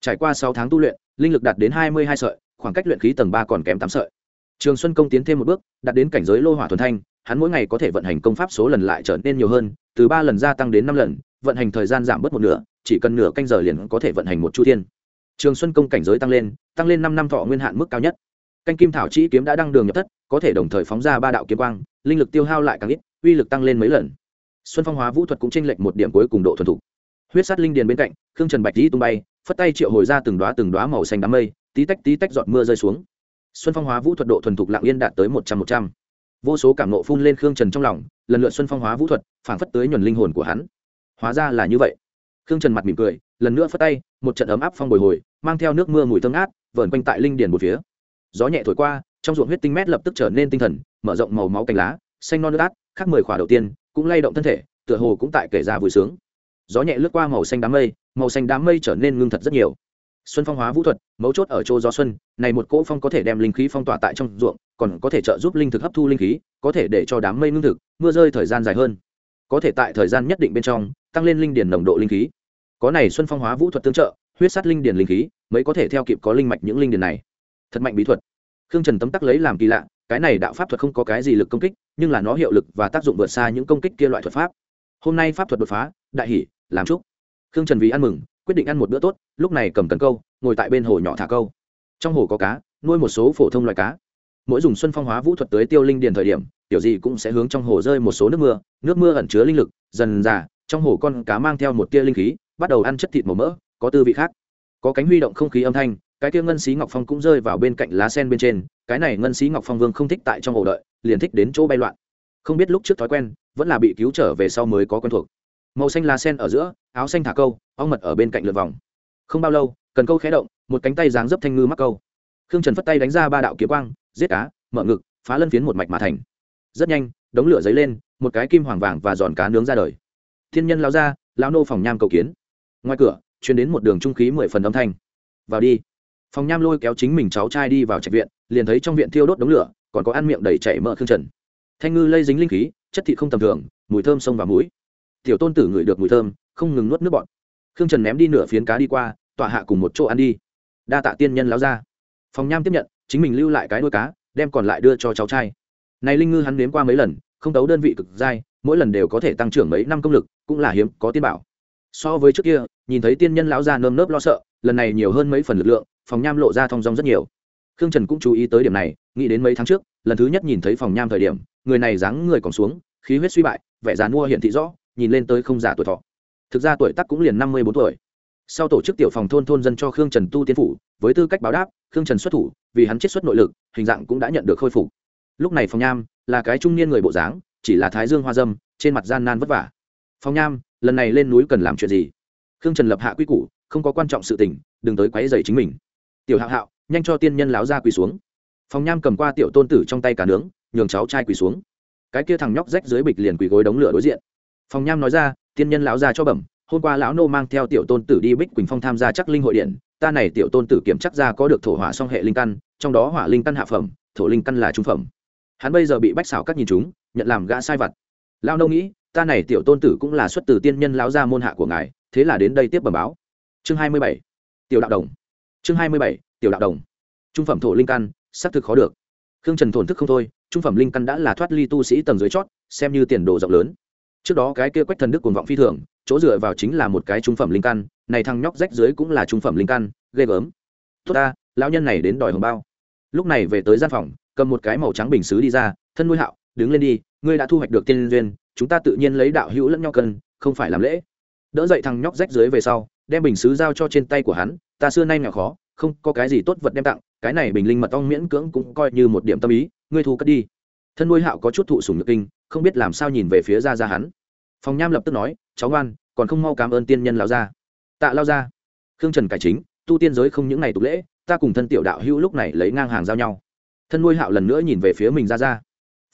Trải qua sáu tháng tu luyện, linh lực đạt đến hai mươi hai sợi, khoảng cách luyện khí tầng ba còn kém tám sợi trường xuân công tiến thêm một bước, đạt đến cảnh giới lô hỏa thuần thanh, hắn mỗi ngày có thể vận hành công pháp số lần lại trở nên nhiều hơn, từ ba lần gia tăng đến năm lần, vận hành thời gian giảm bớt một nửa, chỉ cần nửa canh giờ liền có thể vận hành một chu thiên. Trường xuân công cảnh giới tăng lên tăng lên năm năm thọ nguyên hạn mức cao nhất. Canh kim thảo chi kiếm đã đăng đường nhập thất, có thể đồng thời phóng ra ba đạo kiếm quang, linh lực tiêu hao lại càng ít, uy lực tăng lên mấy lần. Xuân phong hóa vũ thuật cũng chênh lệch một điểm cuối cùng độ thuần thục. Huyết sát linh điền bên cạnh, khương trần bạch dĩ tung bay, phất tay triệu hồi ra từng đoá từng đoá màu xanh đám mây, tí tách tí tách giọt mưa rơi xuống xuân phong hóa vũ thuật độ thuần thục lạng yên đạt tới một trăm một trăm. Vô số cảm nộ phun lên khương trần trong lòng, lần lượt xuân phong hóa vũ thuật phảng phất tới nhuần linh hồn của hắn. Hóa ra là như vậy. Khương trần mặt mỉm cười, lần nữa phất tay, một trận ấm áp phong bồi hồi, mang theo nước mưa mùi thơm ngát, vờn quanh tại linh điền một phía. Gió nhẹ thổi qua, trong ruộng huyết tinh mét lập tức trở nên tinh thần, mở rộng màu máu cành lá, xanh non nước át khác mười khỏa đầu tiên, cũng lay động thân thể, tựa hồ cũng tại kể ra vui sướng. Gió nhẹ lướt qua màu xanh đám mây, màu xanh đám mây trở nên ngưng thật rất nhiều xuân phong hóa vũ thuật, mấu chốt ở chỗ gió xuân, này một cỗ phong có thể đem linh khí phong tỏa tại trong ruộng, còn có thể trợ giúp linh thực hấp thu linh khí, có thể để cho đám mây ngưng thực, mưa rơi thời gian dài hơn. Có thể tại thời gian nhất định bên trong, tăng lên linh điển nồng độ linh khí. Có này xuân phong hóa vũ thuật tương trợ, huyết sát linh điển linh khí, mới có thể theo kịp có linh mạch những linh điển này. Thật mạnh bí thuật. Khương trần tấm tắc lấy làm kỳ lạ, cái này đạo pháp thuật không có cái gì lực công kích, nhưng là nó hiệu lực và tác dụng vượt xa những công kích kia loại thuật pháp. Hôm nay pháp thuật đột phá, đại hỷ làm chúc. Khương trần vì ăn mừng quyết định ăn một bữa tốt, lúc này cầm cần câu, ngồi tại bên hồ nhỏ thả câu. Trong hồ có cá, nuôi một số phổ thông loại cá. Mỗi dùng xuân phong hóa vũ thuật tới tiêu linh điền thời điểm, tiểu gì cũng sẽ hướng trong hồ rơi một số nước mưa. Nước mưa ẩn chứa linh lực, dần dà trong hồ con cá mang theo một tia linh khí, bắt đầu ăn chất thịt màu mỡ, có tư vị khác. Có cánh huy động không khí âm thanh, cái tia ngân xí ngọc phong cũng rơi vào bên cạnh lá sen bên trên. Cái này ngân xí ngọc phong vương không thích tại trong hồ đợi, liền thích đến chỗ bay loạn. Không biết lúc trước thói quen, vẫn là bị cứu trở về sau mới có quen thuộc màu xanh lá sen ở giữa, áo xanh thả câu, ong mật ở bên cạnh lượt vòng. Không bao lâu, cần câu khé động, một cánh tay dáng dấp thanh ngư mắc câu. Khương trần phất tay đánh ra ba đạo kiếm quang, giết cá, mở ngực, phá lân phiến một mạch mà thành. Rất nhanh, đống lửa dấy lên, một cái kim hoàng vàng và giòn cá nướng ra đời. Thiên nhân lao ra lao nô phòng nham cầu kiến. Ngoài cửa chuyển đến một đường trung khí mười phần âm thanh. Vào đi. Phòng nham lôi kéo chính mình cháu trai đi vào trạch viện, liền thấy trong viện thiêu đốt đống lửa, còn có ăn miệng đầy chảy mỡ khương trần. Thanh ngư lây dính linh khí, chất thị không tầm thường, mùi thơm sông và mũi tiểu tôn tử ngửi được mùi thơm, không ngừng nuốt nước bọt. Khương trần ném đi nửa phiến cá đi qua, tọa hạ cùng một chỗ ăn đi. Đa tạ tiên nhân láo ra phòng nham tiếp nhận, chính mình lưu lại cái đuôi cá, đem còn lại đưa cho cháu trai. Này linh ngư hắn nếm qua mấy lần, không tấu đơn vị cực dai, mỗi lần đều có thể tăng trưởng mấy năm công lực, cũng là hiếm, có tiên bảo. So với trước kia, nhìn thấy tiên nhân lão ra nơm nớp lo sợ, lần này nhiều hơn mấy phần lực lượng phòng nham lộ ra thong dong rất nhiều. Khương trần cũng chú ý tới điểm này, nghĩ đến mấy tháng trước, lần thứ nhất nhìn thấy phòng nham thời điểm, người này dáng người còn xuống, khí huyết suy bại, vẻ dán mua hiện thị rõ nhìn lên tới không giả tuổi thọ. Thực ra tuổi tác cũng liền năm mươi bốn tuổi. Sau tổ chức tiểu phòng thôn thôn dân cho khương trần tu tiên phủ, với tư cách báo đáp, khương trần xuất thủ, vì hắn chết xuất nội lực, hình dạng cũng đã nhận được khôi phục. Lúc này phòng nham là cái trung niên người bộ dáng, chỉ là thái dương hoa dâm, trên mặt gian nan vất vả. Phòng nham, lần này lên núi cần làm chuyện gì? Khương trần lập hạ quy củ, không có quan trọng sự tình, đừng tới quấy dày chính mình. Tiểu hạo hạo, nhanh cho tiên nhân láo ra quỳ xuống. Phòng nham cầm qua tiểu tôn tử trong tay cả nướng, nhường cháu trai quỳ xuống. Cái kia thằng nhóc rách dưới bịch liền quỳ gối đống lửa đối diện phòng nham nói ra, tiên nhân lão gia cho bẩm, hôm qua lão nô mang theo tiểu tôn tử đi bích quỳnh phong tham gia chắc linh hội điện, ta này tiểu tôn tử kiểm chắc ra có được thổ hỏa song hệ linh căn, trong đó hỏa linh căn hạ phẩm, thổ linh căn là trung phẩm. Hắn bây giờ bị bách xảo các nhìn chúng, nhận làm gã sai vặt. Lao nô nghĩ, ta này tiểu tôn tử cũng là xuất từ tiên nhân lão gia môn hạ của ngài, thế là đến đây tiếp bẩm báo. Chương hai mươi bảy. Tiểu đạo đồng. Chương hai mươi bảy, tiểu đạo đồng. Trung phẩm thổ linh căn, xác thực khó được. Khương trần thổn thức không thôi, trung phẩm linh căn đã là thoát ly tu sĩ tầng dưới chót, xem như tiền đồ rộng lớn trước đó cái kia quách thần đức cuồng vọng phi thường, chỗ dựa vào chính là một cái trung phẩm linh căn, này thằng nhóc rách dưới cũng là trung phẩm linh căn, ghê gớm. Tốt ta, lão nhân này đến đòi hồng bao. Lúc này về tới gian phòng, cầm một cái màu trắng bình xứ đi ra, thân nuôi hạo, đứng lên đi, ngươi đã thu hoạch được tiên duyên, chúng ta tự nhiên lấy đạo hữu lẫn nhau cân, không phải làm lễ. Đỡ dậy thằng nhóc rách dưới về sau, đem bình xứ giao cho trên tay của hắn, ta xưa nay nghèo khó, không có cái gì tốt vật đem tặng, cái này bình linh mật ong miễn cưỡng cũng coi như một điểm tâm ý, ngươi thu cất đi. Thân nuôi hạo có chút thụ sùng nhược kinh, không biết làm sao nhìn về phía ra ra hắn phòng nham lập tức nói, cháu ngoan, còn không mau cảm ơn tiên nhân lao ra tạ lao ra khương trần cải chính, tu tiên giới không những ngày tục lễ, ta cùng thân tiểu đạo hữu lúc này lấy ngang hàng giao nhau. Thân nuôi hạo lần nữa nhìn về phía mình ra ra.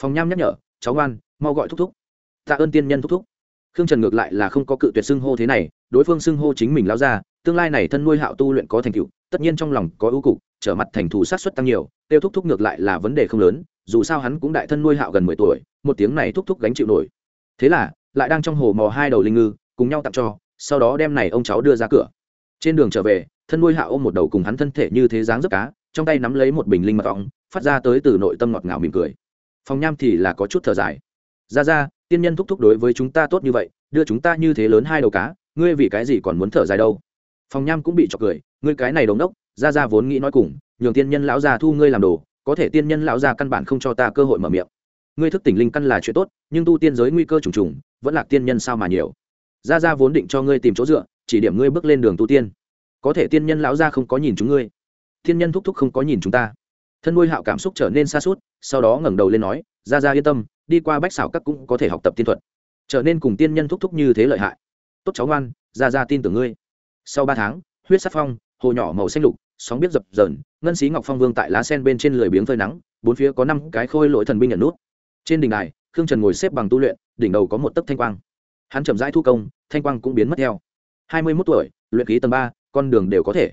Phòng nham nhắc nhở, cháu ngoan, mau gọi thúc thúc. Tạ ơn tiên nhân thúc thúc. Khương trần ngược lại là không có cự tuyệt xưng hô thế này, đối phương xưng hô chính mình lao ra tương lai này thân nuôi hạo tu luyện có thành tựu, tất nhiên trong lòng có ưu cục, trở mặt thành thù sát xuất tăng nhiều, tiêu thúc thúc ngược lại là vấn đề không lớn, dù sao hắn cũng đại thân nuôi hạo gần mười tuổi, một tiếng này thúc thúc gánh chịu nổi. Thế là lại đang trong hồ mò hai đầu linh ngư, cùng nhau tặng cho, sau đó đem này ông cháu đưa ra cửa. Trên đường trở về, thân nuôi hạ ôm một đầu cùng hắn thân thể như thế dáng dấp cá, trong tay nắm lấy một bình linh mật ong, phát ra tới từ nội tâm ngọt ngào mỉm cười. Phòng nham thì là có chút thở dài. Ra ra, tiên nhân thúc thúc đối với chúng ta tốt như vậy, đưa chúng ta như thế lớn hai đầu cá, ngươi vì cái gì còn muốn thở dài đâu? Phòng nham cũng bị chọc cười, ngươi cái này đống đốc, ra ra vốn nghĩ nói cùng, nhường tiên nhân lão già thu ngươi làm đồ, có thể tiên nhân lão già căn bản không cho ta cơ hội mở miệng ngươi thức tỉnh linh căn là chuyện tốt, nhưng tu tiên giới nguy cơ trùng trùng, vẫn là tiên nhân sao mà nhiều. Gia Gia vốn định cho ngươi tìm chỗ dựa, chỉ điểm ngươi bước lên đường tu tiên. Có thể tiên nhân lão gia không có nhìn chúng ngươi. Tiên nhân thúc thúc không có nhìn chúng ta. Thân nuôi hạo cảm xúc trở nên xa suốt, sau đó ngẩng đầu lên nói, Gia Gia yên tâm, đi qua bách xảo các cũng có thể học tập tiên thuật. Trở nên cùng tiên nhân thúc thúc như thế lợi hại. Tốt cháu ngoan, Gia Gia tin tưởng ngươi. Sau ba tháng, huyết sắc phong, hồ nhỏ màu xanh lục, sóng biết dập dờn, ngân xí ngọc phong vương tại lá sen bên trên lười biếng phơi nắng, bốn phía có năm cái khôi lỗi thần binh nhận nút trên đỉnh đài, khương trần ngồi xếp bằng tu luyện, đỉnh đầu có một tấc thanh quang. Hắn chậm rãi thu công, thanh quang cũng biến mất theo. Hai mươi mốt tuổi, luyện khí tầng ba, con đường đều có thể.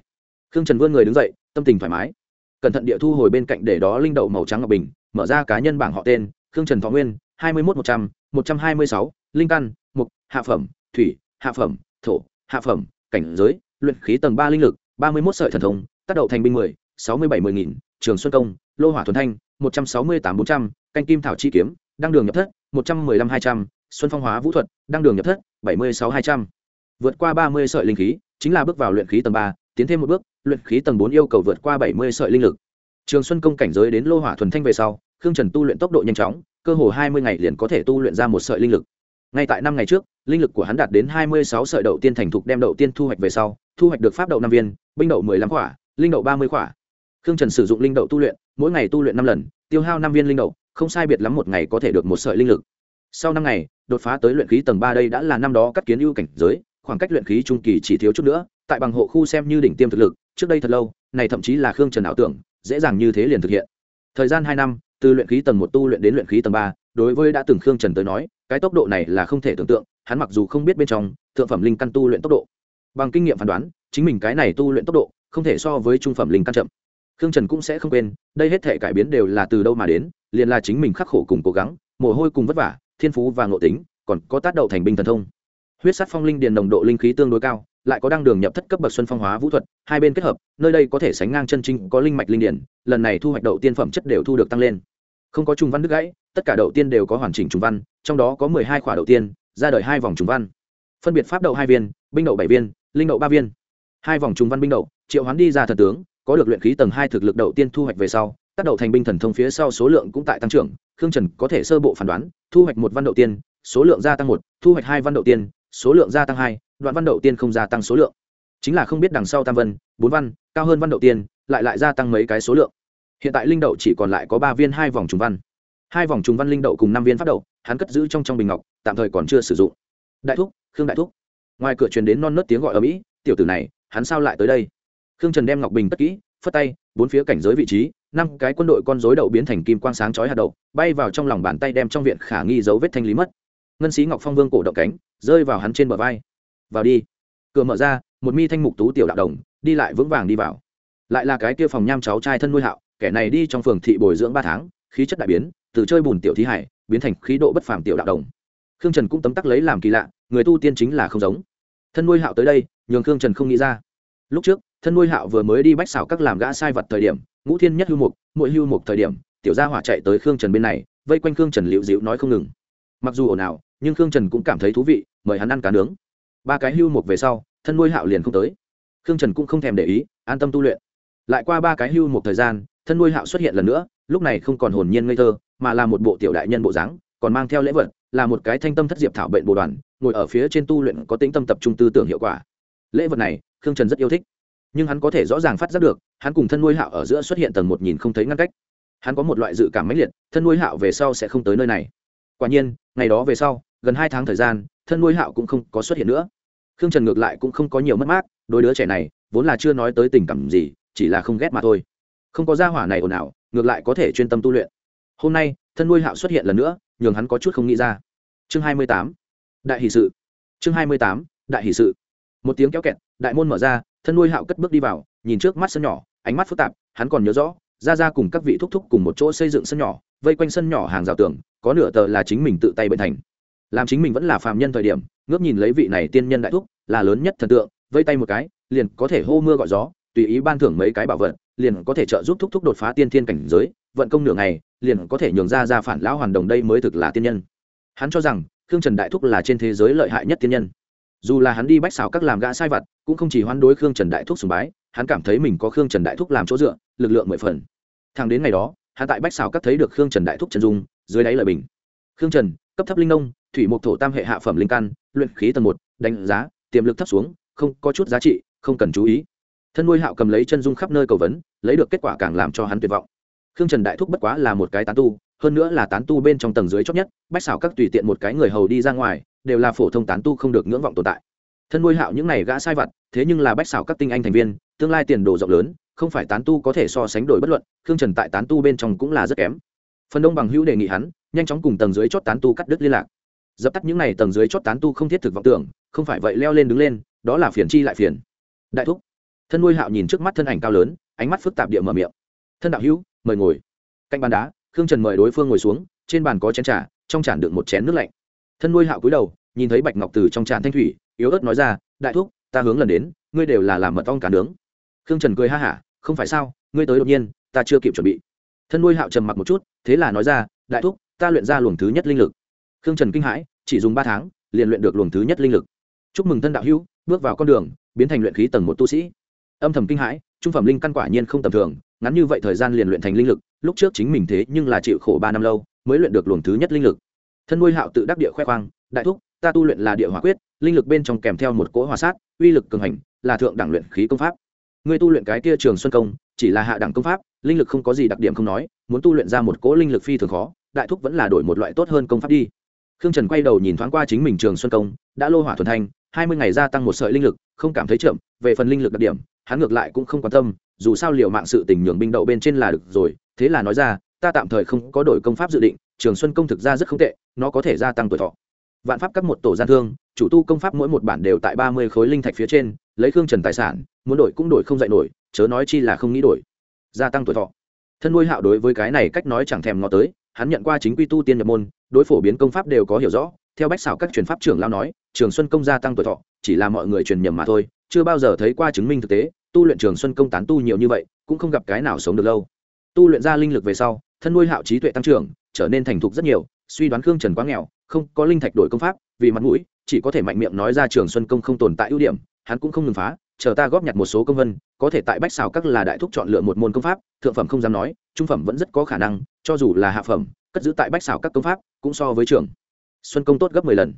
Khương trần vươn người đứng dậy, tâm tình thoải mái. Cẩn thận địa thu hồi bên cạnh để đó linh đậu màu trắng ngọc bình, mở ra cá nhân bảng họ tên, khương trần thọ nguyên, hai mươi một một trăm một trăm hai mươi sáu, linh căn, mục, hạ phẩm, thủy, hạ phẩm, thổ, hạ phẩm, cảnh giới, luyện khí tầng ba linh lực, ba mươi một sợi thần thông, tác đậu thành binh mười, sáu mươi bảy mươi nghìn, trường xuân công lô hỏa thuần thanh, một trăm sáu mươi tám bốn trăm, canh kim thảo chi kiếm, đăng đường nhập thất, một trăm mười lăm hai trăm, xuân phong hóa vũ thuật, đăng đường nhập thất, bảy mươi sáu hai trăm. Vượt qua ba mươi sợi linh khí, chính là bước vào luyện khí tầng ba, tiến thêm một bước, luyện khí tầng bốn yêu cầu vượt qua bảy mươi sợi linh lực. Trường xuân công cảnh giới đến lô hỏa thuần thanh về sau, khương trần tu luyện tốc độ nhanh chóng, cơ hồ hai mươi ngày liền có thể tu luyện ra một sợi linh lực. Ngay tại năm ngày trước, linh lực của hắn đạt đến hai mươi sáu sợi đậu tiên thành thục đem đậu tiên thu hoạch về sau, thu hoạch được pháp đậu năm viên, binh đậu mười lăm quả, linh đậu ba mươi quả. Khương trần sử dụng linh đậu tu luyện mỗi ngày tu luyện năm lần, tiêu hao năm viên linh đậu, không sai biệt lắm một ngày có thể được một sợi linh lực. Sau năm ngày, đột phá tới luyện khí tầng ba đây đã là năm đó cắt kiến ưu cảnh giới, khoảng cách luyện khí trung kỳ chỉ thiếu chút nữa, tại bằng hộ khu xem như đỉnh tiêm thực lực, trước đây thật lâu, này thậm chí là khương trần ảo tưởng, dễ dàng như thế liền thực hiện. Thời gian hai năm, từ luyện khí tầng một tu luyện đến luyện khí tầng ba, đối với đã từng khương trần tới nói, cái tốc độ này là không thể tưởng tượng, hắn mặc dù không biết bên trong, thượng phẩm linh căn tu luyện tốc độ. Bằng kinh nghiệm phán đoán, chính mình cái này tu luyện tốc độ, không thể so với trung phẩm linh căn chậm khương trần cũng sẽ không quên, đây hết thể cải biến đều là từ đâu mà đến, liền là chính mình khắc khổ cùng cố gắng, mồ hôi cùng vất vả, thiên phú và ngộ tính, còn có tác động thành binh thần thông. Huyết sát phong linh điền nồng độ linh khí tương đối cao, lại có đăng đường nhập thất cấp bậc xuân phong hóa vũ thuật, hai bên kết hợp, nơi đây có thể sánh ngang chân trinh có linh mạch linh điển lần này thu hoạch đậu tiên phẩm chất đều thu được tăng lên. Không có trùng văn đứt gãy, tất cả đậu tiên đều có hoàn chỉnh trùng văn, trong đó có mười hai khỏa đậu tiên, ra đời hai vòng trùng văn. Phân biệt pháp đậu hai viên, binh đậu bảy viên, linh đậu ba viên. Hai vòng trùng văn binh đậu, triệu hoán đi ra thần tướng có được luyện khí tầng hai thực lực đậu tiên thu hoạch về sau, tác đậu thành binh thần thông phía sau số lượng cũng tại tăng trưởng, khương trần có thể sơ bộ phán đoán, thu hoạch một văn đậu tiên, số lượng gia tăng một, thu hoạch hai văn đậu tiên, số lượng gia tăng hai, đoạn văn đậu tiên không gia tăng số lượng. Chính là không biết đằng sau tam vân, bốn văn, cao hơn văn đậu tiên, lại lại gia tăng mấy cái số lượng. Hiện tại linh đậu chỉ còn lại có ba viên hai vòng trùng văn. Hai vòng trùng văn linh đậu cùng năm viên phát đậu, hắn cất giữ trong trong bình ngọc, tạm thời còn chưa sử dụng. Đại thúc, khương đại thúc. Ngoài cửa truyền đến non nớt tiếng gọi ở mỹ, tiểu tử này, hắn sao lại tới đây? Khương trần đem ngọc bình tất kỹ, phất tay, bốn phía cảnh giới vị trí, năm cái quân đội con dối đậu biến thành kim quang sáng chói hạt đậu, bay vào trong lòng bàn tay đem trong viện khả nghi dấu vết thanh lý mất. Ngân sĩ ngọc phong vương cổ động cánh, rơi vào hắn trên bờ vai. Vào đi. Cửa mở ra, một mi thanh mục tú tiểu đạo đồng, đi lại vững vàng đi vào. Lại là cái kia phòng nham cháu trai thân nuôi hạo, kẻ này đi trong phường thị bồi dưỡng ba tháng, khí chất đại biến, từ chơi bùn tiểu thí hải, biến thành khí độ bất phàm tiểu đạo đồng. Khương trần cũng tấm tắc lấy làm kỳ lạ, người tu tiên chính là không giống. Thân nuôi hạo tới đây, nhường khương trần không nghĩ ra. Lúc trước thân nuôi hạo vừa mới đi bách xảo các làm gã sai vật thời điểm, ngũ thiên nhất hưu mục mỗi hưu mục thời điểm, tiểu gia hỏa chạy tới khương trần bên này, vây quanh khương trần liễu dịu nói không ngừng. Mặc dù ồn ào, nhưng khương trần cũng cảm thấy thú vị, mời hắn ăn cá nướng. Ba cái hưu mục về sau, thân nuôi hạo liền không tới. Khương trần cũng không thèm để ý, an tâm tu luyện. Lại qua ba cái hưu một thời gian, thân nuôi hạo xuất hiện lần nữa, lúc này không còn hồn nhiên ngây thơ, mà là một bộ tiểu đại nhân bộ dáng, còn mang theo lễ vật, là một cái thanh tâm thất diệp thảo bệnh bồ đoàn, ngồi ở phía trên tu luyện có tính tâm tập trung tư tưởng hiệu quả. Lễ vật này, khương trần rất yêu thích nhưng hắn có thể rõ ràng phát giác được, hắn cùng thân nuôi hạo ở giữa xuất hiện tầng một nhìn không thấy ngăn cách. Hắn có một loại dự cảm mãnh liệt, thân nuôi hạo về sau sẽ không tới nơi này. Quả nhiên, ngày đó về sau, gần hai tháng thời gian, thân nuôi hạo cũng không có xuất hiện nữa. Khương trần ngược lại cũng không có nhiều mất mát đôi đứa trẻ này, vốn là chưa nói tới tình cảm gì, chỉ là không ghét mà thôi. Không có gia hỏa này ồn ào, ngược lại có thể chuyên tâm tu luyện. Hôm nay, thân nuôi hạo xuất hiện lần nữa, nhường hắn có chút không nghĩ ra. Chương hai mươi tám. Đại hỷ sự. Chương hai mươi tám. Đại hỷ sự. Một tiếng kéo kẹt, đại môn mở ra thân nuôi hạo cất bước đi vào, nhìn trước mắt sân nhỏ, ánh mắt phức tạp, hắn còn nhớ rõ ra ra cùng các vị thúc thúc cùng một chỗ xây dựng sân nhỏ, vây quanh sân nhỏ hàng rào tường, có nửa tờ là chính mình tự tay bệnh thành. Làm chính mình vẫn là phàm nhân thời điểm, ngước nhìn lấy vị này tiên nhân đại thúc, là lớn nhất thần tượng, vây tay một cái, liền có thể hô mưa gọi gió, tùy ý ban thưởng mấy cái bảo vật, liền có thể trợ giúp thúc thúc đột phá tiên thiên cảnh giới, vận công nửa ngày, liền có thể nhường ra ra phản lão hoàn đồng đây mới thực là tiên nhân. Hắn cho rằng, khương trần đại thúc là trên thế giới lợi hại nhất tiên nhân dù là hắn đi bách xảo các làm gã sai vặt, cũng không chỉ hoán đối khương trần đại thúc sùng bái, hắn cảm thấy mình có khương trần đại thúc làm chỗ dựa, lực lượng mười phần. Thằng đến ngày đó, hắn tại bách xảo các thấy được khương trần đại thúc trần dung, dưới đáy lời bình. Khương trần, cấp thấp linh nông, thủy mục thổ tam hệ hạ phẩm linh căn, luyện khí tầng một, đánh giá, tiềm lực thấp xuống, không có chút giá trị, không cần chú ý. Thân nuôi hạo cầm lấy chân dung khắp nơi cầu vấn, lấy được kết quả càng làm cho hắn tuyệt vọng. Khương trần đại thúc bất quá là một cái tán tu, hơn nữa là tán tu bên trong tầng dưới chót nhất, bách xảo các tùy tiện một cái người hầu đi ra ngoài đều là phổ thông tán tu không được ngưỡng vọng tồn tại. Thân nuôi hạo những này gã sai vặt, thế nhưng là bách xảo các tinh anh thành viên, tương lai tiền đồ rộng lớn, không phải tán tu có thể so sánh đổi bất luận, khương trần tại tán tu bên trong cũng là rất kém. Phần đông bằng hữu đề nghị hắn, nhanh chóng cùng tầng dưới chót tán tu cắt đứt liên lạc. Dập tắt những n à y tầng dưới chót tán tu không thiết thực vọng tưởng, không phải vậy leo lên đứng lên, đó là phiền chi lại phiền. Đại thúc, thân nuôi hạo nhìn trước mắt thân ảnh cao lớn, ánh mắt phức tạp địa mở miệng. Thân đạo hữu, mời ngồi. Cạnh bàn đá, khương trần mời đối phương ngồi xuống, trên bàn có chén trà, trong tràn đựng một chén nước lạnh thân nuôi hạo cúi đầu, nhìn thấy bạch ngọc từ trong tràn thanh thủy, yếu ớt nói ra, đại thúc, ta hướng lần đến, ngươi đều là làm mật ong cả nướng. Khương trần cười ha hả, không phải sao, ngươi tới đột nhiên, ta chưa kịp chuẩn bị. Thân nuôi hạo trầm mặc một chút, thế là nói ra, đại thúc, ta luyện ra luồng thứ nhất linh lực. Khương trần kinh hãi, chỉ dùng ba tháng, liền luyện được luồng thứ nhất linh lực. Chúc mừng thân đạo hữu, bước vào con đường, biến thành luyện khí tầng một tu sĩ. Âm thầm kinh hãi, trung phẩm linh căn quả nhiên không tầm thường, ngắn như vậy thời gian liền luyện thành linh lực, lúc trước chính mình thế nhưng là chịu khổ ba năm lâu, mới luyện được luồng thứ nhất linh lực thân nuôi hạo tự đắc địa khoe khoang, đại thúc, ta tu luyện là địa hỏa quyết, linh lực bên trong kèm theo một cỗ hòa sát, uy lực cường hành, là thượng đẳng luyện khí công pháp. Ngươi tu luyện cái kia trường xuân công, chỉ là hạ đẳng công pháp, linh lực không có gì đặc điểm không nói, muốn tu luyện ra một cỗ linh lực phi thường khó, đại thúc vẫn là đổi một loại tốt hơn công pháp đi. Khương trần quay đầu nhìn thoáng qua chính mình trường xuân công, đã lô hỏa thuần thanh, hai mươi ngày gia tăng một sợi linh lực, không cảm thấy chậm, về phần linh lực đặc điểm, hắn ngược lại cũng không quan tâm, dù sao liệu mạng sự tình nhường binh đậu bên trên là được rồi, thế là nói ra, ta tạm thời không có đổi công pháp dự định trường xuân công thực ra rất không tệ, nó có thể gia tăng tuổi thọ. Vạn pháp các một tổ gian thương, chủ tu công pháp mỗi một bản đều tại ba mươi khối linh thạch phía trên, lấy khương trần tài sản, muốn đổi cũng đổi không dạy nổi, chớ nói chi là không nghĩ đổi. Gia tăng tuổi thọ. Thân nuôi hạo đối với cái này cách nói chẳng thèm ngó tới, hắn nhận qua chính quy tu tiên nhập môn, đối phổ biến công pháp đều có hiểu rõ, theo bách xảo các truyền pháp trưởng lao nói, trường xuân công gia tăng tuổi thọ, chỉ là mọi người truyền nhầm mà thôi, chưa bao giờ thấy qua chứng minh thực tế, tu luyện trường xuân công tán tu nhiều như vậy, cũng không gặp cái nào sống được lâu. Tu luyện ra linh lực về sau, thân nuôi hạo trí tuệ tăng trưởng trở nên thành thục rất nhiều, suy đoán khương trần quá nghèo, không có linh thạch đổi công pháp, vì mặt mũi, chỉ có thể mạnh miệng nói ra trường xuân công không tồn tại ưu điểm, hắn cũng không ngừng phá, chờ ta góp nhặt một số công vân, có thể tại bách xào các là đại thúc chọn lựa một môn công pháp, thượng phẩm không dám nói, trung phẩm vẫn rất có khả năng, cho dù là hạ phẩm, cất giữ tại bách xào các công pháp, cũng so với trường xuân công tốt gấp mười lần.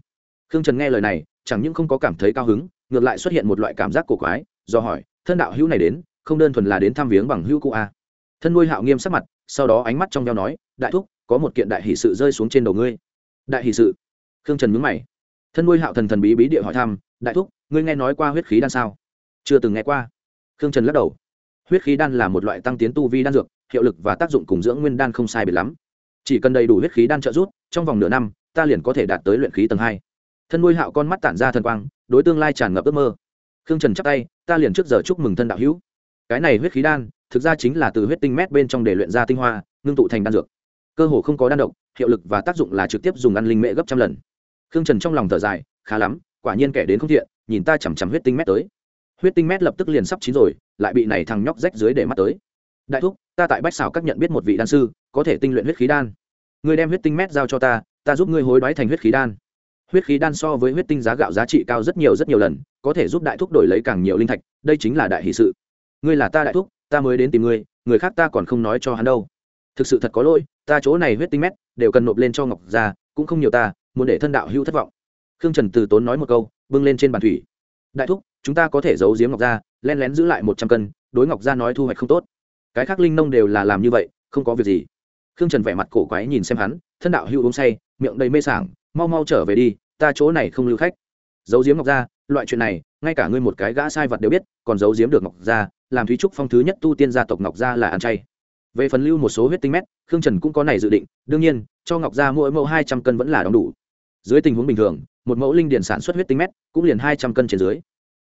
Khương trần nghe lời này, chẳng những không có cảm thấy cao hứng, ngược lại xuất hiện một loại cảm giác cổ quái, do hỏi, thân đạo hữu này đến, không đơn thuần là đến thăm viếng bằng hữu cụ a à? thân nuôi hạo nghiêm sắc mặt, sau đó ánh mắt trong veo nói, đại thúc có một kiện đại hỷ sự rơi xuống trên đầu ngươi. Đại hỷ sự? Khương trần mướn mày. Thân nuôi hạo thần thần bí bí địa hỏi thăm, đại thúc, ngươi nghe nói qua huyết khí đan sao? Chưa từng nghe qua. Khương trần lắc đầu. Huyết khí đan là một loại tăng tiến tu vi đan dược, hiệu lực và tác dụng cùng dưỡng nguyên đan không sai biệt lắm. Chỉ cần đầy đủ huyết khí đan trợ giúp, trong vòng nửa năm, ta liền có thể đạt tới luyện khí tầng hai. Thân nuôi hạo con mắt tản ra thần quang, đối tương lai tràn ngập ước mơ. Khương trần chắc tay, ta liền trước giờ chúc mừng thân đạo hữu. Cái này huyết khí đan, thực ra chính là từ huyết tinh mét bên trong để luyện ra tinh hoa, ngưng tụ thành đan dược cơ hồ không có đan độc, hiệu lực và tác dụng là trực tiếp dùng ăn linh mễ gấp trăm lần. Khương trần trong lòng thở dài, khá lắm, quả nhiên kẻ đến không thiện, nhìn ta chằm chằm huyết tinh mét tới. Huyết tinh mét lập tức liền sắp chín rồi, lại bị này thằng nhóc rách dưới để mắt tới. Đại thúc, ta tại bách xào các nhận biết một vị đan sư, có thể tinh luyện huyết khí đan. Ngươi đem huyết tinh mét giao cho ta ta giúp ngươi hối đoái thành huyết khí đan. Huyết khí đan so với huyết tinh giá gạo giá trị cao rất nhiều rất nhiều lần, có thể giúp đại thúc đổi lấy càng nhiều linh thạch, đây chính là đại hỷ sự. Ngươi là ta đại thúc, ta mới đến tìm ngươi, người khác ta còn không nói cho hắn đâu thực sự thật có lỗi, ta chỗ này huyết tinh mét, đều cần nộp lên cho ngọc gia, cũng không nhiều ta, muốn để thân đạo hữu thất vọng. Khương trần từ tốn nói một câu, bưng lên trên bàn thủy. Đại thúc, chúng ta có thể giấu giếm ngọc gia len lén giữ lại một trăm cân, đối ngọc gia nói thu hoạch không tốt. Cái khác linh nông đều là làm như vậy, không có việc gì. Khương trần vẻ mặt cổ quái nhìn xem hắn, thân đạo hữu uống say, miệng đầy mê sảng, mau mau trở về đi, ta chỗ này không lưu khách. Giấu giếm ngọc gia, loại chuyện này, ngay cả ngươi một cái gã sai vật đều biết, còn giấu giếm được ngọc gia, làm thúy trúc phong thứ nhất tu tiên gia tộc ngọc gia là ăn chay về phần lưu một số huyết tinh mét, khương trần cũng có này dự định, đương nhiên, cho ngọc gia mỗi mẫu hai trăm cân vẫn là đóng đủ. Dưới tình huống bình thường, một mẫu linh điền sản xuất huyết tinh mét cũng liền hai trăm cân trên dưới.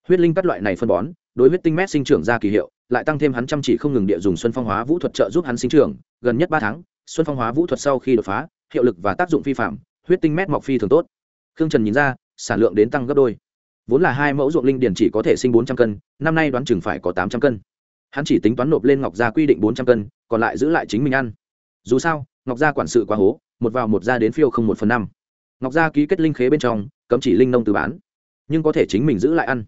Huyết linh các loại này phân bón, đối huyết tinh mét sinh trưởng ra kỳ hiệu, lại tăng thêm hắn chăm chỉ không ngừng địa dùng xuân phong hóa vũ thuật trợ giúp hắn sinh trưởng, gần nhất ba tháng, xuân phong hóa vũ thuật sau khi đột phá, hiệu lực và tác dụng phi phạm, huyết tinh mét mọc phi thường tốt. Khương trần nhìn ra, sản lượng đến tăng gấp đôi. Vốn là hai mẫu ruộng linh điền chỉ có thể sinh bốn trăm cân, năm nay đoán chừng phải có tám trăm cân. Hắn chỉ tính toán nộp lên ngọc gia quy định bốn trăm cân còn lại giữ lại chính mình ăn. Dù sao, ngọc gia quản sự quá hố, một vào một ra đến phiêu không một phần năm. Ngọc gia ký kết linh khế bên trong, cấm chỉ linh nông từ bán. Nhưng có thể chính mình giữ lại ăn.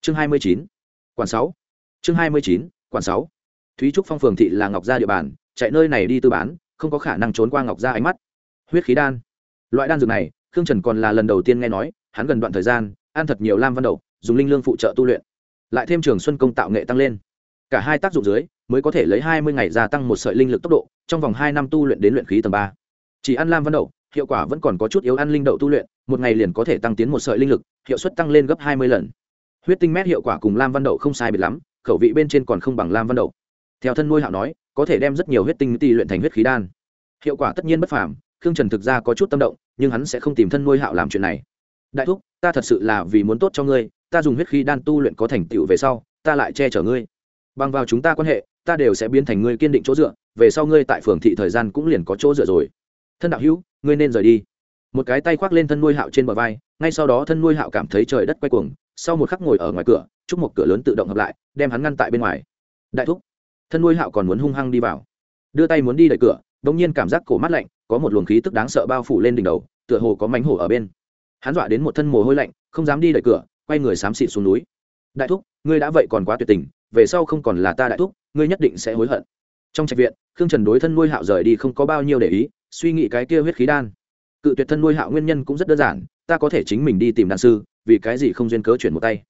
Chương hai mươi chín, quản sáu. Chương hai mươi chín, quản sáu. Thúy trúc phong phường thị là ngọc gia địa bàn, chạy nơi này đi tư bán, không có khả năng trốn qua ngọc gia ánh mắt. Huyết khí đan. Loại đan dược này, khương trần còn là lần đầu tiên nghe nói, hắn gần đoạn thời gian, ăn thật nhiều lam văn đậu, dùng linh lương phụ trợ tu luyện. Lại thêm trường xuân công tạo nghệ tăng lên. Cả hai tác dụng dưới mới có thể lấy hai mươi ngày gia tăng một sợi linh lực tốc độ, trong vòng hai năm tu luyện đến luyện khí tầng ba. Chỉ ăn lam văn đậu, hiệu quả vẫn còn có chút yếu ăn linh đậu tu luyện, một ngày liền có thể tăng tiến một sợi linh lực, hiệu suất tăng lên gấp hai mươi lần. Huyết tinh mét hiệu quả cùng lam văn đậu không sai biệt lắm, khẩu vị bên trên còn không bằng lam văn đậu. Theo thân nuôi hạo nói, có thể đem rất nhiều huyết tinh ti luyện thành huyết khí đan. Hiệu quả tất nhiên bất phàm, khương trần thực ra có chút tâm động, nhưng hắn sẽ không tìm thân nuôi hạo làm chuyện này. Đại thúc, ta thật sự là vì muốn tốt cho ngươi, ta dùng huyết khí đan tu luyện có thành tựu về sau, ta lại che chở ngươi. Bằng vào chúng ta quan hệ ta đều sẽ biến thành ngươi kiên định chỗ dựa, về sau ngươi tại phường thị thời gian cũng liền có chỗ dựa rồi. Thân đạo hữu, ngươi nên rời đi. Một cái tay khoác lên thân nuôi hạo trên bờ vai, ngay sau đó thân nuôi hạo cảm thấy trời đất quay cuồng, sau một khắc ngồi ở ngoài cửa, chúc một cửa lớn tự động hợp lại, đem hắn ngăn tại bên ngoài. Đại thúc, thân nuôi hạo còn muốn hung hăng đi vào. Đưa tay muốn đi đẩy cửa, bỗng nhiên cảm giác cổ mắt lạnh, có một luồng khí tức đáng sợ bao phủ lên đỉnh đầu, tựa hồ có mánh hổ ở bên. Hắn dọa đến một thân mồ hôi lạnh, không dám đi đẩy cửa, quay người xám xịt xuống núi. Đại thúc, ngươi đã vậy còn quá tuyệt tình về sau không còn là ta đại thúc, ngươi nhất định sẽ hối hận. Trong trạch viện, khương trần đối thân nuôi hạo rời đi không có bao nhiêu để ý, suy nghĩ cái kia huyết khí đan. Cự tuyệt thân nuôi hạo nguyên nhân cũng rất đơn giản, ta có thể chính mình đi tìm đàn sư, vì cái gì không duyên cớ chuyển một tay.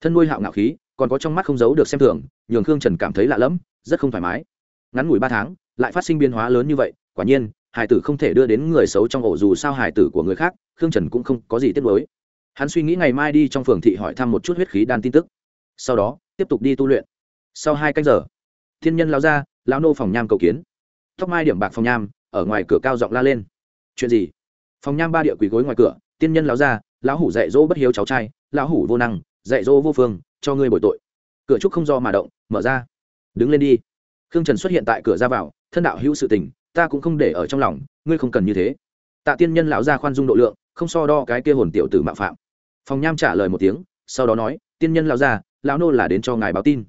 Thân nuôi hạo ngạo khí, còn có trong mắt không giấu được xem thường, nhường khương trần cảm thấy lạ lẫm, rất không thoải mái. Ngắn ngủi ba tháng, lại phát sinh biến hóa lớn như vậy, quả nhiên, hải tử không thể đưa đến người xấu trong ổ dù sao hải tử của người khác, khương trần cũng không có gì tiếc nuối. Hắn suy nghĩ ngày mai đi trong phường thị hỏi thăm một chút huyết khí đan tin tức. Sau đó tiếp tục đi tu luyện. Sau hai canh giờ, thiên nhân lao ra lao nô phòng nham cầu kiến. Tóc mai điểm bạc phòng nham, ở ngoài cửa cao giọng la lên. Chuyện gì? Phòng nham ba địa quỳ gối ngoài cửa tiên nhân lão ra, lão hủ dạy dỗ bất hiếu cháu trai, lão hủ vô năng, dạy dỗ vô phương, cho ngươi bồi tội. Cửa trúc không do mà động, mở ra. Đứng lên đi. Khương trần xuất hiện tại cửa ra vào, thân đạo hữu sự tình, ta cũng không để ở trong lòng, ngươi không cần như thế. Tạ tiên nhân lão ra khoan dung độ lượng, không so đo cái kia hồn tiểu tử mạo phạm. Phòng nham trả lời một tiếng, sau đó nói tiên nhân lão ra lão nô là đến cho ngài báo tin.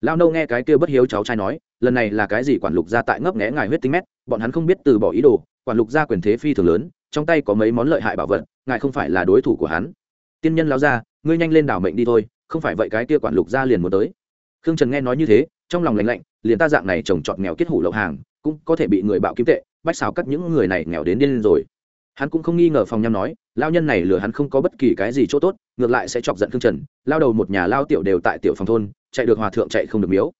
Lão nô nghe cái kia bất hiếu cháu trai nói lần này là cái gì quản lục gia tại ngấp nghẽ ngài huyết tinh mét bọn hắn không biết từ bỏ ý đồ quản lục gia quyền thế phi thường lớn trong tay có mấy món lợi hại bảo vật ngài không phải là đối thủ của hắn. Tiên nhân lão gia, ngươi nhanh lên đảo mệnh đi thôi không phải vậy cái kia quản lục gia liền muốn tới. Khương trần nghe nói như thế trong lòng lạnh lạnh liền ta dạng này trồng trọt nghèo kết hủ lậu hàng cũng có thể bị người bạo kiếm tệ bách xào cắt những người này nghèo đến điên rồi hắn cũng không nghi ngờ phòng nham nói lao nhân này lừa hắn không có bất kỳ cái gì chỗ tốt, ngược lại sẽ chọc giận khương trần, lao đầu một nhà lao tiểu đều tại tiểu phòng thôn, chạy được hòa thượng chạy không được miếu.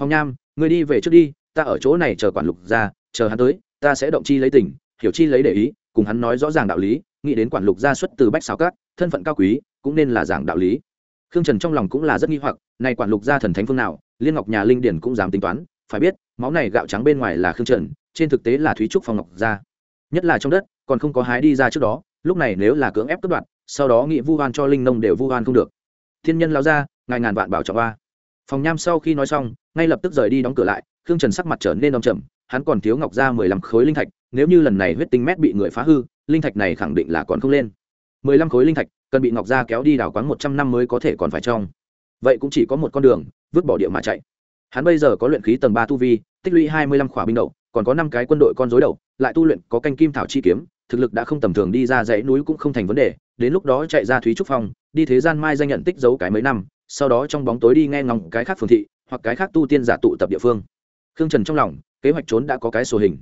Phòng nham người đi về trước đi, ta ở chỗ này chờ quản lục ra chờ hắn tới, ta sẽ động chi lấy tình, hiểu chi lấy để ý, cùng hắn nói rõ ràng đạo lý, nghĩ đến quản lục gia xuất từ bách xào cát thân phận cao quý, cũng nên là giảng đạo lý. Khương trần trong lòng cũng là rất nghi hoặc, này quản lục gia thần thánh phương nào, liên ngọc nhà linh điển cũng dám tính toán, phải biết, máu này gạo trắng bên ngoài là khương trần, trên thực tế là thúy trúc phong ngọc gia, nhất là trong đất còn không có hái đi ra trước đó, lúc này nếu là cưỡng ép cất đoạn sau đó nghị vu hoan cho linh nông đều vu hoan không được. Thiên nhân lao ra, ngài ngàn vạn bảo trọng ba phòng nham sau khi nói xong, ngay lập tức rời đi đóng cửa lại, khương trần sắc mặt trở nên đông trầm, hắn còn thiếu ngọc ra mười lăm khối linh thạch, nếu như lần này huyết tinh mét bị người phá hư, linh thạch này khẳng định là còn không lên. mười lăm khối linh thạch, cần bị ngọc gia kéo đi đào quáng một trăm năm mới có thể còn phải trong. Vậy cũng chỉ có một con đường, vứt bỏ địa mà chạy. Hắn bây giờ có luyện khí tầng ba tu vi, tích lũy hai mươi lăm khỏa binh đậu, còn có năm cái quân đội con dối đậu, lại tu luyện có canh kim thảo chi kiếm thực lực đã không tầm thường đi ra dãy núi cũng không thành vấn đề, đến lúc đó chạy ra thúy trúc phong, đi thế gian mai danh nhận tích giấu cái mấy năm, sau đó trong bóng tối đi nghe ngóng cái khác phường thị, hoặc cái khác tu tiên giả tụ tập địa phương. Khương trần trong lòng, kế hoạch trốn đã có cái sổ hình.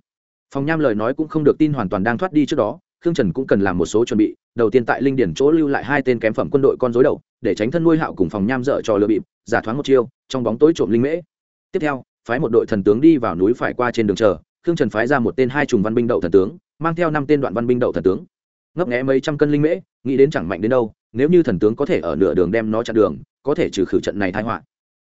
Phòng nham lời nói cũng không được tin hoàn toàn đang thoát đi trước đó, khương trần cũng cần làm một số chuẩn bị, đầu tiên tại linh điển chỗ lưu lại hai tên kém phẩm quân đội con dối đầu, để tránh thân nuôi hạo cùng phòng nham dở cho lừa bịp, giả thoáng một chiêu, trong bóng tối trộm linh mễ. Tiếp theo, phái một đội thần tướng đi vào núi phải qua trên đường chờ, khương trần phái ra một tên hai trùng văn binh đậu thần tướng mang theo năm tên đoạn văn binh đậu thần tướng. Ngấp nghẽ mấy trăm cân linh mễ, nghĩ đến chẳng mạnh đến đâu, nếu như thần tướng có thể ở nửa đường đem nó chặn đường, có thể trừ khử trận này thái họa.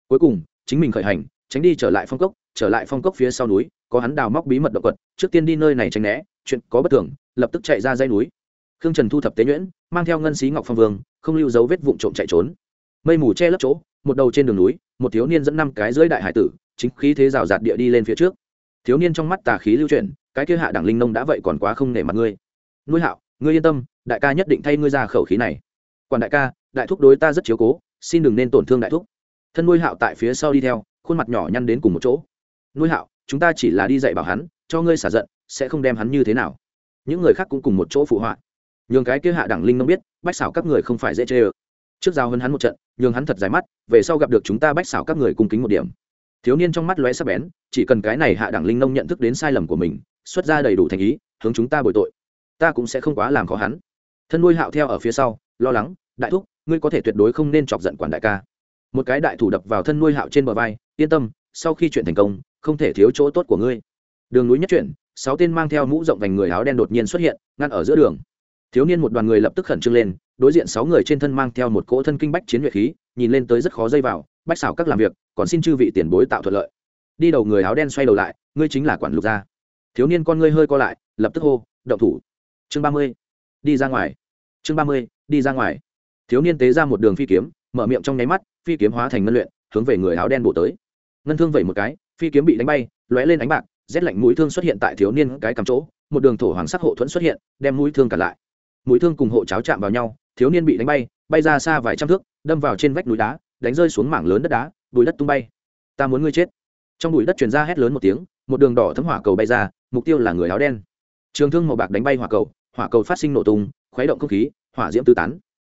Cuối cùng, chính mình khởi hành, tránh đi trở lại phong cốc, trở lại phong cốc phía sau núi, có hắn đào móc bí mật động vật, trước tiên đi nơi này tránh né, chuyện có bất thường, lập tức chạy ra dây núi. Khương trần thu thập tế nhuyễn, mang theo ngân xí ngọc phong vương, không lưu dấu vết vụn trộm chạy trốn. Mây mù che lấp chỗ, một đầu trên đường núi, một thiếu niên dẫn năm cái dưới đại hải tử, chính khí thế rào rạt địa đi lên phía trước thiếu niên trong mắt tà khí lưu chuyển, cái kia hạ đẳng linh nông đã vậy còn quá không nể mặt ngươi. Nuôi hạo, ngươi yên tâm, đại ca nhất định thay ngươi ra khẩu khí này. Quản đại ca, đại thúc đối ta rất chiếu cố, xin đừng nên tổn thương đại thúc. Thân nuôi hạo tại phía sau đi theo, khuôn mặt nhỏ nhăn đến cùng một chỗ. Nuôi hạo, chúng ta chỉ là đi dạy bảo hắn, cho ngươi xả giận, sẽ không đem hắn như thế nào. Những người khác cũng cùng một chỗ phụ họa. Nhường cái kia hạ đẳng linh nông biết, bách xảo các người không phải dễ chê ơ. Trước giao hơn hắn một trận, nhường hắn thật dài mắt, về sau gặp được chúng ta bách xảo các người cung kính một điểm thiếu niên trong mắt lóe sắc bén, chỉ cần cái này hạ đẳng linh nông nhận thức đến sai lầm của mình, xuất ra đầy đủ thành ý, hướng chúng ta bồi tội. Ta cũng sẽ không quá làm khó hắn. Thân nuôi hạo theo ở phía sau, lo lắng, đại thúc, ngươi có thể tuyệt đối không nên chọc giận quản đại ca. Một cái đại thủ đập vào thân nuôi hạo trên bờ vai, yên tâm, sau khi chuyện thành công, không thể thiếu chỗ tốt của ngươi. Đường núi nhất chuyển, sáu tên mang theo mũ rộng vành người áo đen đột nhiên xuất hiện, ngăn ở giữa đường. Thiếu niên một đoàn người lập tức khẩn trương lên, đối diện sáu người trên thân mang theo một cỗ thân kinh bách chiến nhuệ khí nhìn lên tới rất khó dây vào, bách xảo các làm việc, còn xin chư vị tiền bối tạo thuận lợi. Đi đầu người áo đen xoay đầu lại, ngươi chính là quản lục gia. Thiếu niên con ngươi hơi co lại, lập tức hô, động thủ. Chương ba mươi, đi ra ngoài. Chương ba mươi, đi ra ngoài. Thiếu niên tế ra một đường phi kiếm, mở miệng trong nháy mắt, phi kiếm hóa thành ngân luyện, hướng về người áo đen bổ tới. Ngân thương vẩy một cái, phi kiếm bị đánh bay, lóe lên ánh bạc, rét lạnh mũi thương xuất hiện tại thiếu niên cái cắm chỗ, một đường thổ hoàng sắc hộ thuẫn xuất hiện, đem mũi thương cả lại. Mũi thương cùng hộ cháo chạm vào nhau, thiếu niên bị đánh bay bay ra xa vài trăm thước, đâm vào trên vách núi đá, đánh rơi xuống mảng lớn đất đá bụi đất tung bay. Ta muốn ngươi chết. Trong bụi đất truyền ra hét lớn một tiếng, một đường đỏ thấm hỏa cầu bay ra, mục tiêu là người áo đen. Trường thương màu bạc đánh bay hỏa cầu hỏa cầu phát sinh nổ tung, khuấy động không khí, hỏa diễm tứ tán.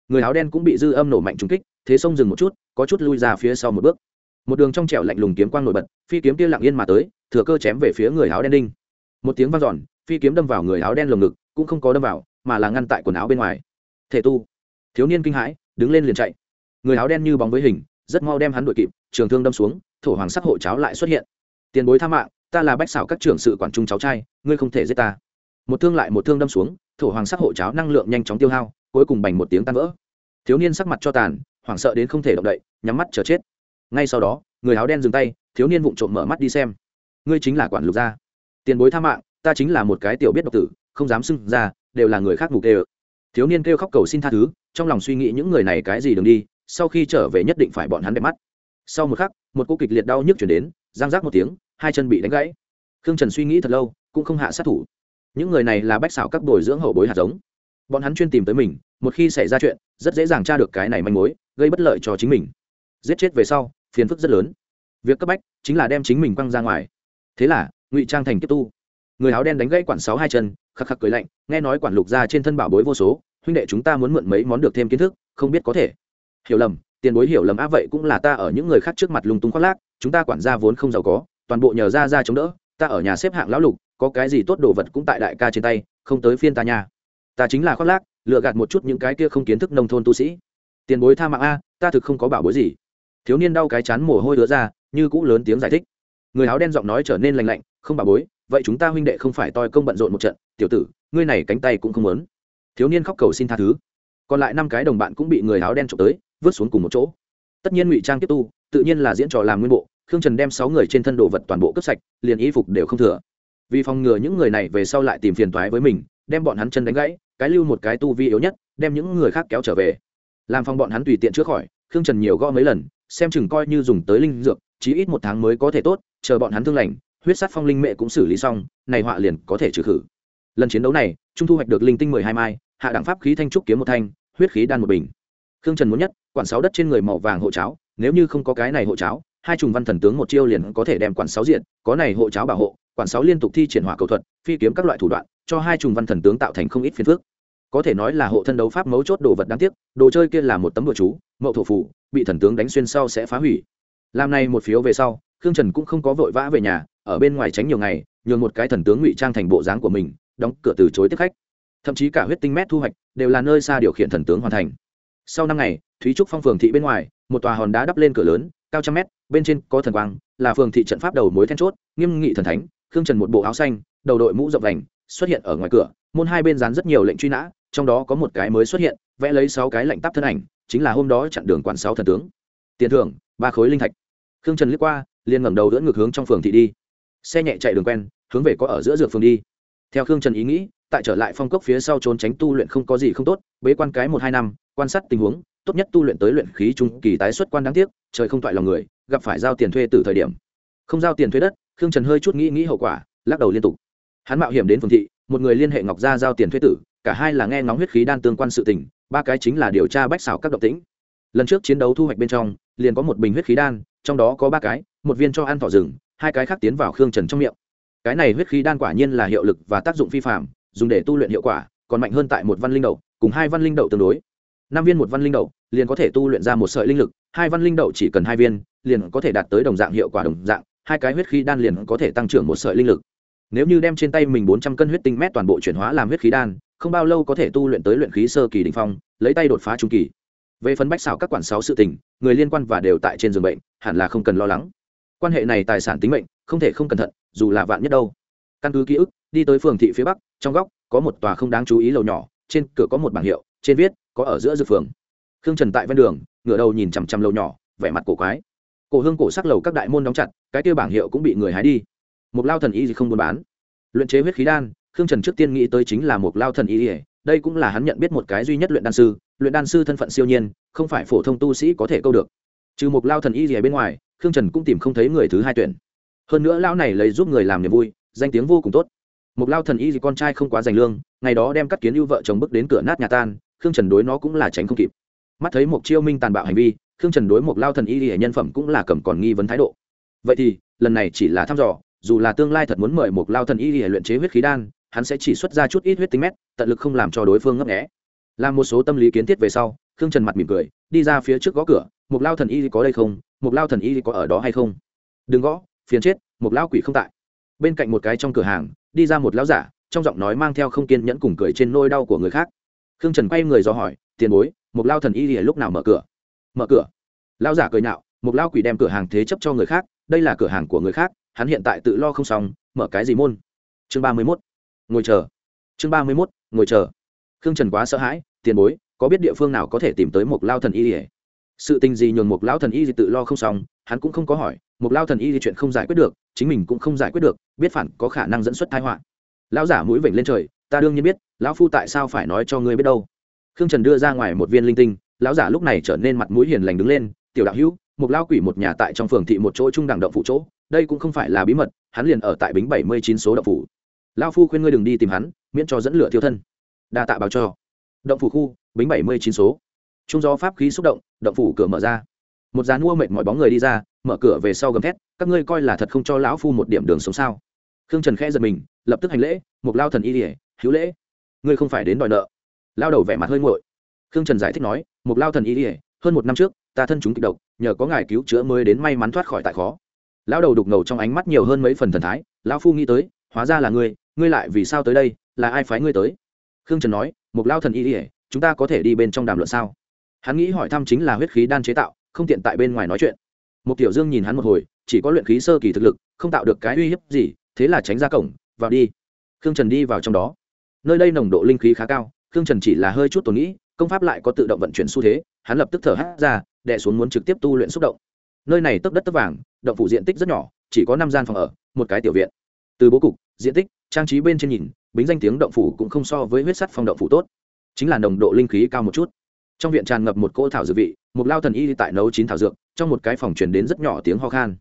Người áo đen cũng bị dư âm nổ mạnh trúng kích, thế sông dừng một chút, có chút lui ra phía sau một bước. Một đường trong trẻo lạnh lùng kiếm quang nổi bật, phi kiếm kia lặng yên mà tới, thừa cơ chém về phía người áo đen đinh. Một tiếng vang dọn, phi kiếm đâm vào người áo đen lồng ngực, cũng không có đâm vào, mà là ngăn tại quần áo bên ngoài. Thể tu thiếu niên kinh hãi, đứng lên liền chạy. Người áo đen như bóng với hình, rất mau đem hắn đuổi kịp, trường thương đâm xuống, thổ hoàng sắc hộ cháo lại xuất hiện. Tiền bối tha mạng, ta là bách xảo các trưởng sự quản trung cháu trai, ngươi không thể giết ta. Một thương lại một thương đâm xuống, thổ hoàng sắc hộ cháo năng lượng nhanh chóng tiêu hao, cuối cùng bành một tiếng tan vỡ. Thiếu niên sắc mặt cho tàn, hoảng sợ đến không thể động đậy, nhắm mắt chờ chết. Ngay sau đó, người áo đen dừng tay, thiếu niên vụng trộm mở mắt đi xem. Ngươi chính là quản lục gia. Tiền bối tha mạng, ta chính là một cái tiểu biết độc tử, không dám xưng ra, đều là người khác mục đều. thiếu niên kêu khóc cầu xin tha thứ trong lòng suy nghĩ những người này cái gì đường đi, sau khi trở về nhất định phải bọn hắn đẹp mắt. Sau một khắc, một cô kịch liệt đau nhức chuyển đến giang giác một tiếng, hai chân bị đánh gãy. Khương trần suy nghĩ thật lâu, cũng không hạ sát thủ. Những người này là bách xảo các bồi dưỡng hậu bối hạt giống. Bọn hắn chuyên tìm tới mình, một khi xảy ra chuyện, rất dễ dàng tra được cái này manh mối, gây bất lợi cho chính mình. Giết chết về sau, phiền phức rất lớn. Việc cấp bách chính là đem chính mình quăng ra ngoài. Thế là, ngụy trang thành kiếp tu. Người áo đen đánh gãy quản sáu hai chân, khắc khắc cười lạnh, nghe nói quản lục ra trên thân bảo bối vô số huynh đệ chúng ta muốn mượn mấy món được thêm kiến thức, không biết có thể. Hiểu lầm, tiền bối hiểu lầm á, vậy cũng là ta ở những người khác trước mặt lung tung khoác lác, chúng ta quản gia vốn không giàu có, toàn bộ nhờ ra ra chống đỡ, ta ở nhà xếp hạng lão lục, có cái gì tốt đồ vật cũng tại đại ca trên tay, không tới phiên ta nhà ta chính là khoác lác lựa gạt một chút những cái kia không kiến thức nông thôn tu sĩ. Tiền bối tha mạng a ta thực không có bảo bối gì. Thiếu niên đau cái chán mồ hôi đứa ra, như cũ lớn tiếng giải thích. Người áo đen giọng nói trở nên lành lạnh, không bảo bối, vậy chúng ta huynh đệ không phải toi công bận rộn một trận, tiểu tử, ngươi này cánh tay cũng không muốn thiếu niên khóc cầu xin tha thứ. Còn lại năm cái đồng bạn cũng bị người áo đen trộm tới, vứt xuống cùng một chỗ. Tất nhiên ngụy trang tiếp tu, tự nhiên là diễn trò làm nguyên bộ, khương trần đem sáu người trên thân đồ vật toàn bộ cướp sạch, liền y phục đều không thừa. Vì phòng ngừa những người này về sau lại tìm phiền toái với mình, đem bọn hắn chân đánh gãy, cái lưu một cái tu vi yếu nhất, đem những người khác kéo trở về. Làm phòng bọn hắn tùy tiện chữa khỏi, khương trần nhiều gõ mấy lần, xem chừng coi như dùng tới linh dược, chí ít một tháng mới có thể tốt, chờ bọn hắn thương lành, huyết sát phong linh mệ cũng xử lý xong, này họa liền có thể trừ khử lần chiến đấu này, trung thu hoạch được linh tinh mười hai mai, hạ đẳng pháp khí thanh trúc kiếm một thanh, huyết khí đan một bình. Khương trần muốn nhất, quản sáu đất trên người màu vàng hộ cháo, nếu như không có cái này hộ cháo, hai trùng văn thần tướng một chiêu liền có thể đem quản sáu diện, có này hộ cháo bảo hộ, quản sáu liên tục thi triển hỏa cầu thuật, phi kiếm các loại thủ đoạn, cho hai trùng văn thần tướng tạo thành không ít phiền phức. Có thể nói là hộ thân đấu pháp mấu chốt đồ vật đáng tiếc, đồ chơi kia là một tấm đồ chú, mậu thổ phủ, bị thần tướng đánh xuyên sau sẽ phá hủy. Làm này một phiếu về sau, khương trần cũng không có vội vã về nhà, ở bên ngoài tránh nhiều ngày, nhường một cái thần tướng ngụy trang thành bộ dáng của mình đóng cửa từ chối tiếp khách. Thậm chí cả huyết tinh mét thu hoạch đều là nơi xa điều khiển thần tướng hoàn thành. Sau năm ngày, thúy trúc phong phường thị bên ngoài, một tòa hòn đá đắp lên cửa lớn, cao trăm mét, bên trên có thần quang, là phường thị trận pháp đầu mối then chốt, nghiêm nghị thần thánh, khương trần một bộ áo xanh, đầu đội mũ rộng vành, xuất hiện ở ngoài cửa, môn hai bên dán rất nhiều lệnh truy nã, trong đó có một cái mới xuất hiện, vẽ lấy sáu cái lệnh tắp thân ảnh, chính là hôm đó chặn đường quản sáu thần tướng. Tiền thưởng, ba khối linh thạch. Khương trần liếc qua, liền ngẩng đầu đỡ ngược hướng trong phường thị đi. Xe nhẹ chạy đường quen, hướng về có ở giữa dược phường đi theo khương trần ý nghĩ, tại trở lại phong cốc phía sau trốn tránh tu luyện không có gì không tốt, bế quan cái một hai năm, quan sát tình huống, tốt nhất tu luyện tới luyện khí trung kỳ tái xuất quan đáng tiếc, trời không toại lòng người, gặp phải giao tiền thuê từ thời điểm. Không giao tiền thuê đất, khương trần hơi chút nghĩ nghĩ hậu quả, lắc đầu liên tục. Hắn mạo hiểm đến phường thị, một người liên hệ ngọc gia giao tiền thuê tử, cả hai là nghe ngóng huyết khí đan tương quan sự tình, ba cái chính là điều tra bách xảo các động tĩnh. Lần trước chiến đấu thu hoạch bên trong, liền có một bình huyết khí đan, trong đó có ba cái, một viên cho ăn thỏ rừng, hai cái khác tiến vào khương trần trong miệng cái này huyết khí đan quả nhiên là hiệu lực và tác dụng phi phạm dùng để tu luyện hiệu quả, còn mạnh hơn tại một văn linh đậu, cùng hai văn linh đậu tương đối. Năm viên một văn linh đậu, liền có thể tu luyện ra một sợi linh lực, hai văn linh đậu chỉ cần hai viên, liền có thể đạt tới đồng dạng hiệu quả đồng dạng, hai cái huyết khí đan liền có thể tăng trưởng một sợi linh lực. Nếu như đem trên tay mình bốn trăm cân huyết tinh mét toàn bộ chuyển hóa làm huyết khí đan, không bao lâu có thể tu luyện tới luyện khí sơ kỳ đình phong, lấy tay đột phá trung kỳ. Về phần bách xảo các quản sáu sự tình, người liên quan và đều tại trên giường bệnh, hẳn là không cần lo lắng. Quan hệ này tài sản tính mệnh, không thể không cẩn thận dù là vạn nhất đâu. Căn cứ ký ức, đi tới phường thị phía bắc, trong góc có một tòa không đáng chú ý lầu nhỏ, trên cửa có một bảng hiệu, trên viết, có ở giữa dược phường. Khương trần tại ven đường, ngửa đầu nhìn chằm chằm lầu nhỏ, vẻ mặt cổ quái. Cổ hương cổ sắc lầu các đại môn đóng chặt, cái kia bảng hiệu cũng bị người hái đi. Một lao thần y gì không buôn bán. Luyện chế huyết khí đan, khương trần trước tiên nghĩ tới chính là một lao thần y, đây cũng là hắn nhận biết một cái duy nhất luyện đan sư, luyện đan sư thân phận siêu nhiên, không phải phổ thông tu sĩ có thể câu được. Trừ một lao thần y gì bên ngoài, khương trần cũng tìm không thấy người thứ hai tuyển hơn nữa lão này lấy giúp người làm niềm vui, danh tiếng vô cùng tốt. Một lao thần y gì con trai không quá dành lương, ngày đó đem cắt kiến ưu vợ chồng bước đến cửa nát nhà tan, khương trần đối nó cũng là tránh không kịp. Mắt thấy một chiêu minh tàn bạo hành vi, khương trần đối một lao thần y gì nhân phẩm cũng là cầm còn nghi vấn thái độ. Vậy thì, lần này chỉ là thăm dò, dù là tương lai thật muốn mời một lao thần y gì luyện chế huyết khí đan, hắn sẽ chỉ xuất ra chút ít huyết tính mét, tận lực không làm cho đối phương ngấp nghẽ làm một số tâm lý kiến thiết về sau, khương trần mặt mỉm cười, đi ra phía trước gõ cửa một lao thần y có đây không? Một lao thần y có ở đó hay không? Đừng gõ phiền chết, một lão quỷ không tại. Bên cạnh một cái trong cửa hàng, đi ra một lão giả, trong giọng nói mang theo không kiên nhẫn cùng cười trên nôi đau của người khác. Khương trần quay người do hỏi, tiền bối, một lao thần y thì lúc nào mở cửa? Mở cửa? Lão giả cười nhạo, một lao quỷ đem cửa hàng thế chấp cho người khác, đây là cửa hàng của người khác, hắn hiện tại tự lo không xong, mở cái gì môn? Chương ba mươi mốt, ngồi chờ. Chương ba mươi mốt, ngồi chờ. Khương trần quá sợ hãi, tiền bối, có biết địa phương nào có thể tìm tới một lao thần y ỉa sự tình gì nhường một lão thần y gì tự lo không xong, hắn cũng không có hỏi một lao thần y thì chuyện không giải quyết được, chính mình cũng không giải quyết được, biết phản có khả năng dẫn xuất thái họa. Lão giả mũi vểnh lên trời, ta đương nhiên biết, lão phu tại sao phải nói cho ngươi biết đâu. Khương trần đưa ra ngoài một viên linh tinh, lão giả lúc này trở nên mặt mũi hiền lành đứng lên, tiểu đạo hữu, một lao quỷ một nhà tại trong phường thị một chỗ trung đẳng động phủ chỗ, đây cũng không phải là bí mật, hắn liền ở tại bính bảy mươi chín số động phủ. Lao phu khuyên ngươi đừng đi tìm hắn, miễn cho dẫn lửa thiêu thân. Đa tạ báo cho. Động phủ khu, bính bảy mươi chín số. Trung do pháp khí xúc động động phủ cửa mở ra. Một dàn mua mệt mọi bóng người đi ra mở cửa về sau gầm thét, các ngươi coi là thật không cho lão phu một điểm đường sống sao? Khương trần khẽ giật mình, lập tức hành lễ một lao thần y ỉa hữu lễ. Ngươi không phải đến đòi nợ. Lao đầu vẻ mặt hơi nguội. Khương trần giải thích nói một lao thần y ỉa hơn một năm trước, ta thân chúng kịch độc, nhờ có ngài cứu chữa mới đến may mắn thoát khỏi tại khó. Lao đầu đục ngầu trong ánh mắt nhiều hơn mấy phần thần thái, lão phu nghĩ tới, hóa ra là ngươi ngươi lại vì sao tới đây, là ai phái ngươi tới? Khương trần nói một lao thần y ỉa chúng ta có thể đi bên trong đàm luận sao? Hắn nghĩ hỏi thăm chính là huyết khí đan chế tạo, không tiện tại bên ngoài nói chuyện một tiểu dương nhìn hắn một hồi, chỉ có luyện khí sơ kỳ thực lực, không tạo được cái uy hiếp gì, thế là tránh ra cổng, vào đi. Khương trần đi vào trong đó. Nơi đây nồng độ linh khí khá cao, khương trần chỉ là hơi chút tồn nghĩ, công pháp lại có tự động vận chuyển xu thế, hắn lập tức thở hát ra đẻ xuống muốn trực tiếp tu luyện xúc động. Nơi này tấp đất tấp vàng, động phủ diện tích rất nhỏ, chỉ có năm gian phòng ở, một cái tiểu viện. Từ bố cục, diện tích, trang trí bên trên nhìn, bính danh tiếng động phủ cũng không so với huyết sắt phong động phủ tốt. Chính là nồng độ linh khí cao một chút. Trong viện tràn ngập một cỗ thảo dược vị, một lao thần y tại nấu chín thảo dược trong một cái phòng truyền đến rất nhỏ tiếng ho khan.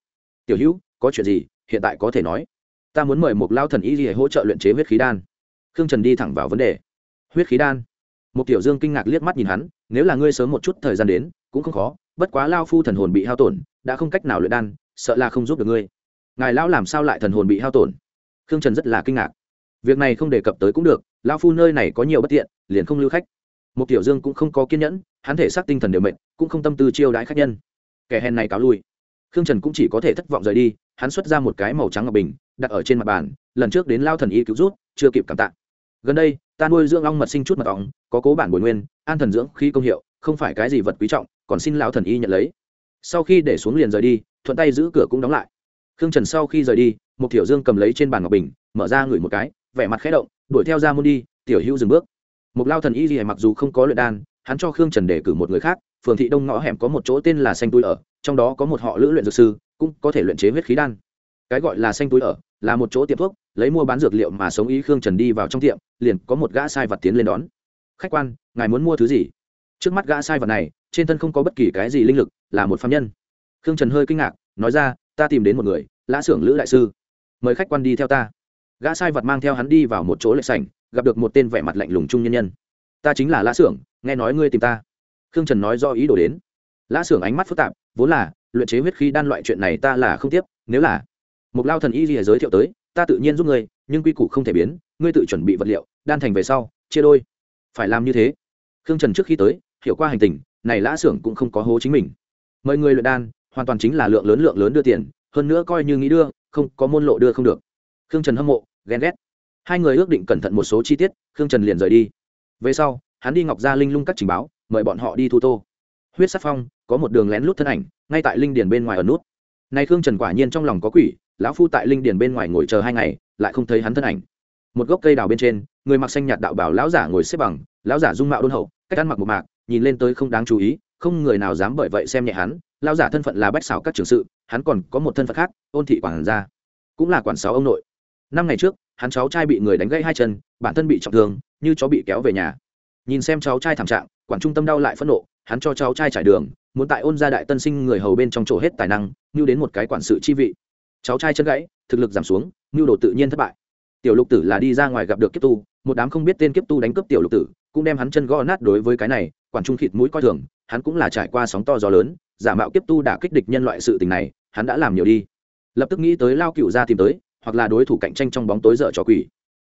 Tiểu hữu, có chuyện gì? Hiện tại có thể nói. Ta muốn mời một lao thần y hỗ trợ luyện chế huyết khí đan. Khương trần đi thẳng vào vấn đề. Huyết khí đan? Một tiểu dương kinh ngạc liếc mắt nhìn hắn, nếu là ngươi sớm một chút thời gian đến, cũng không khó. Bất quá lao phu thần hồn bị hao tổn, đã không cách nào luyện đan, sợ là không giúp được ngươi. Ngài lão làm sao lại thần hồn bị hao tổn? Khương trần rất là kinh ngạc. Việc này không đề cập tới cũng được lao phu nơi này có nhiều bất tiện, liền không lưu khách. Một tiểu dương cũng không có kiên nhẫn, hắn thể xác tinh thần đều mệnh cũng không tâm tư chiêu đãi khách nhân kẻ hèn này cáo lui. Khương trần cũng chỉ có thể thất vọng rời đi, hắn xuất ra một cái màu trắng ngọc bình, đặt ở trên mặt bàn, lần trước đến lao thần y cứu rút chưa kịp cảm tạ. Gần đây, ta nuôi dưỡng ong mật sinh chút mật ong, có cố bản bồi nguyên, an thần dưỡng khi công hiệu, không phải cái gì vật quý trọng, còn xin lão thần y nhận lấy. Sau khi để xuống liền rời đi, thuận tay giữ cửa cũng đóng lại. Khương trần sau khi rời đi một tiểu dương cầm lấy trên bàn ngọc bình, mở ra ngửi một cái, vẻ mặt khẽ động, đuổi theo ra môn đi, tiểu hữu dừng bước. Một lao thần y gì mặc dù không có luyện đan, hắn cho khương trần để cử một người khác phường thị đông ngõ hẻm có một chỗ tên là xanh túi ở, trong đó có một họ lữ luyện dược sư, cũng có thể luyện chế huyết khí đan. Cái gọi là xanh túi ở, là một chỗ tiệm thuốc, lấy mua bán dược liệu mà sống ý khương trần đi vào trong tiệm, liền có một gã sai vật tiến lên đón. Khách quan, ngài muốn mua thứ gì? Trước mắt gã sai vật này, trên thân không có bất kỳ cái gì linh lực, là một phạm nhân. Khương trần hơi kinh ngạc, nói ra, ta tìm đến một người, lã xưởng lữ đại sư. Mời khách quan đi theo ta. Gã sai vật mang theo hắn đi vào một chỗ lệ sảnh, gặp được một tên vẻ mặt lạnh lùng trung nhân nhân. Ta chính là lã xưởng nghe nói ngươi tìm ta khương trần nói do ý đồ đến. Lã xưởng ánh mắt phức tạp, vốn là, luyện chế huyết khí đan loại chuyện này ta là không tiếp, nếu là một lao thần y gì giới thiệu tới, ta tự nhiên giúp ngươi, nhưng quy củ không thể biến, ngươi tự chuẩn bị vật liệu, đan thành về sau, chia đôi. Phải làm như thế. Khương trần trước khi tới, hiểu qua hành tình, này lã xưởng cũng không có hố chính mình. Mời người luyện đan, hoàn toàn chính là lượng lớn lượng lớn đưa tiền, hơn nữa coi như nghĩ đưa, không, có môn lộ đưa không được. Khương trần hâm mộ, ghen ghét. Hai người ước định cẩn thận một số chi tiết, khương trần liền rời đi. Về sau, hắn đi ngọc gia linh lung các trình báo mời bọn họ đi thu tô. Huyết sắc phong, có một đường lén lút thân ảnh, ngay tại linh điền bên ngoài ở nút. Nay khương trần quả nhiên trong lòng có quỷ, lão phu tại linh điền bên ngoài ngồi chờ hai ngày, lại không thấy hắn thân ảnh. Một gốc cây đào bên trên, người mặc xanh nhạt đạo bảo lão giả ngồi xếp bằng, lão giả dung mạo đôn hậu, cách ăn mặc một mạc, nhìn lên tới không đáng chú ý, không người nào dám bởi vậy xem nhẹ hắn, lão giả thân phận là bách xảo các trưởng sự, hắn còn có một thân phận khác, ôn thị quản gia, cũng là quản sáu ông nội. Năm ngày trước, hắn cháu trai bị người đánh gãy hai chân, bản thân bị trọng thương, như chó bị kéo về nhà. Nhìn xem cháu trai thảm trạng quản trung tâm đau lại phẫn nộ, hắn cho cháu trai trải đường, muốn tại ôn gia đại tân sinh người hầu bên trong chỗ hết tài năng, như đến một cái quản sự chi vị. Cháu trai chân gãy, thực lực giảm xuống, như đồ tự nhiên thất bại. Tiểu lục tử là đi ra ngoài gặp được kiếp tu, một đám không biết tên kiếp tu đánh cướp tiểu lục tử, cũng đem hắn chân gõ nát đối với cái này, quản trung khịt mũi coi thường, hắn cũng là trải qua sóng to gió lớn, giả mạo kiếp tu đã kích địch nhân loại sự tình này, hắn đã làm nhiều đi. Lập tức nghĩ tới lao cựu ra tìm tới, hoặc là đối thủ cạnh tranh trong bóng tối dở trò quỷ.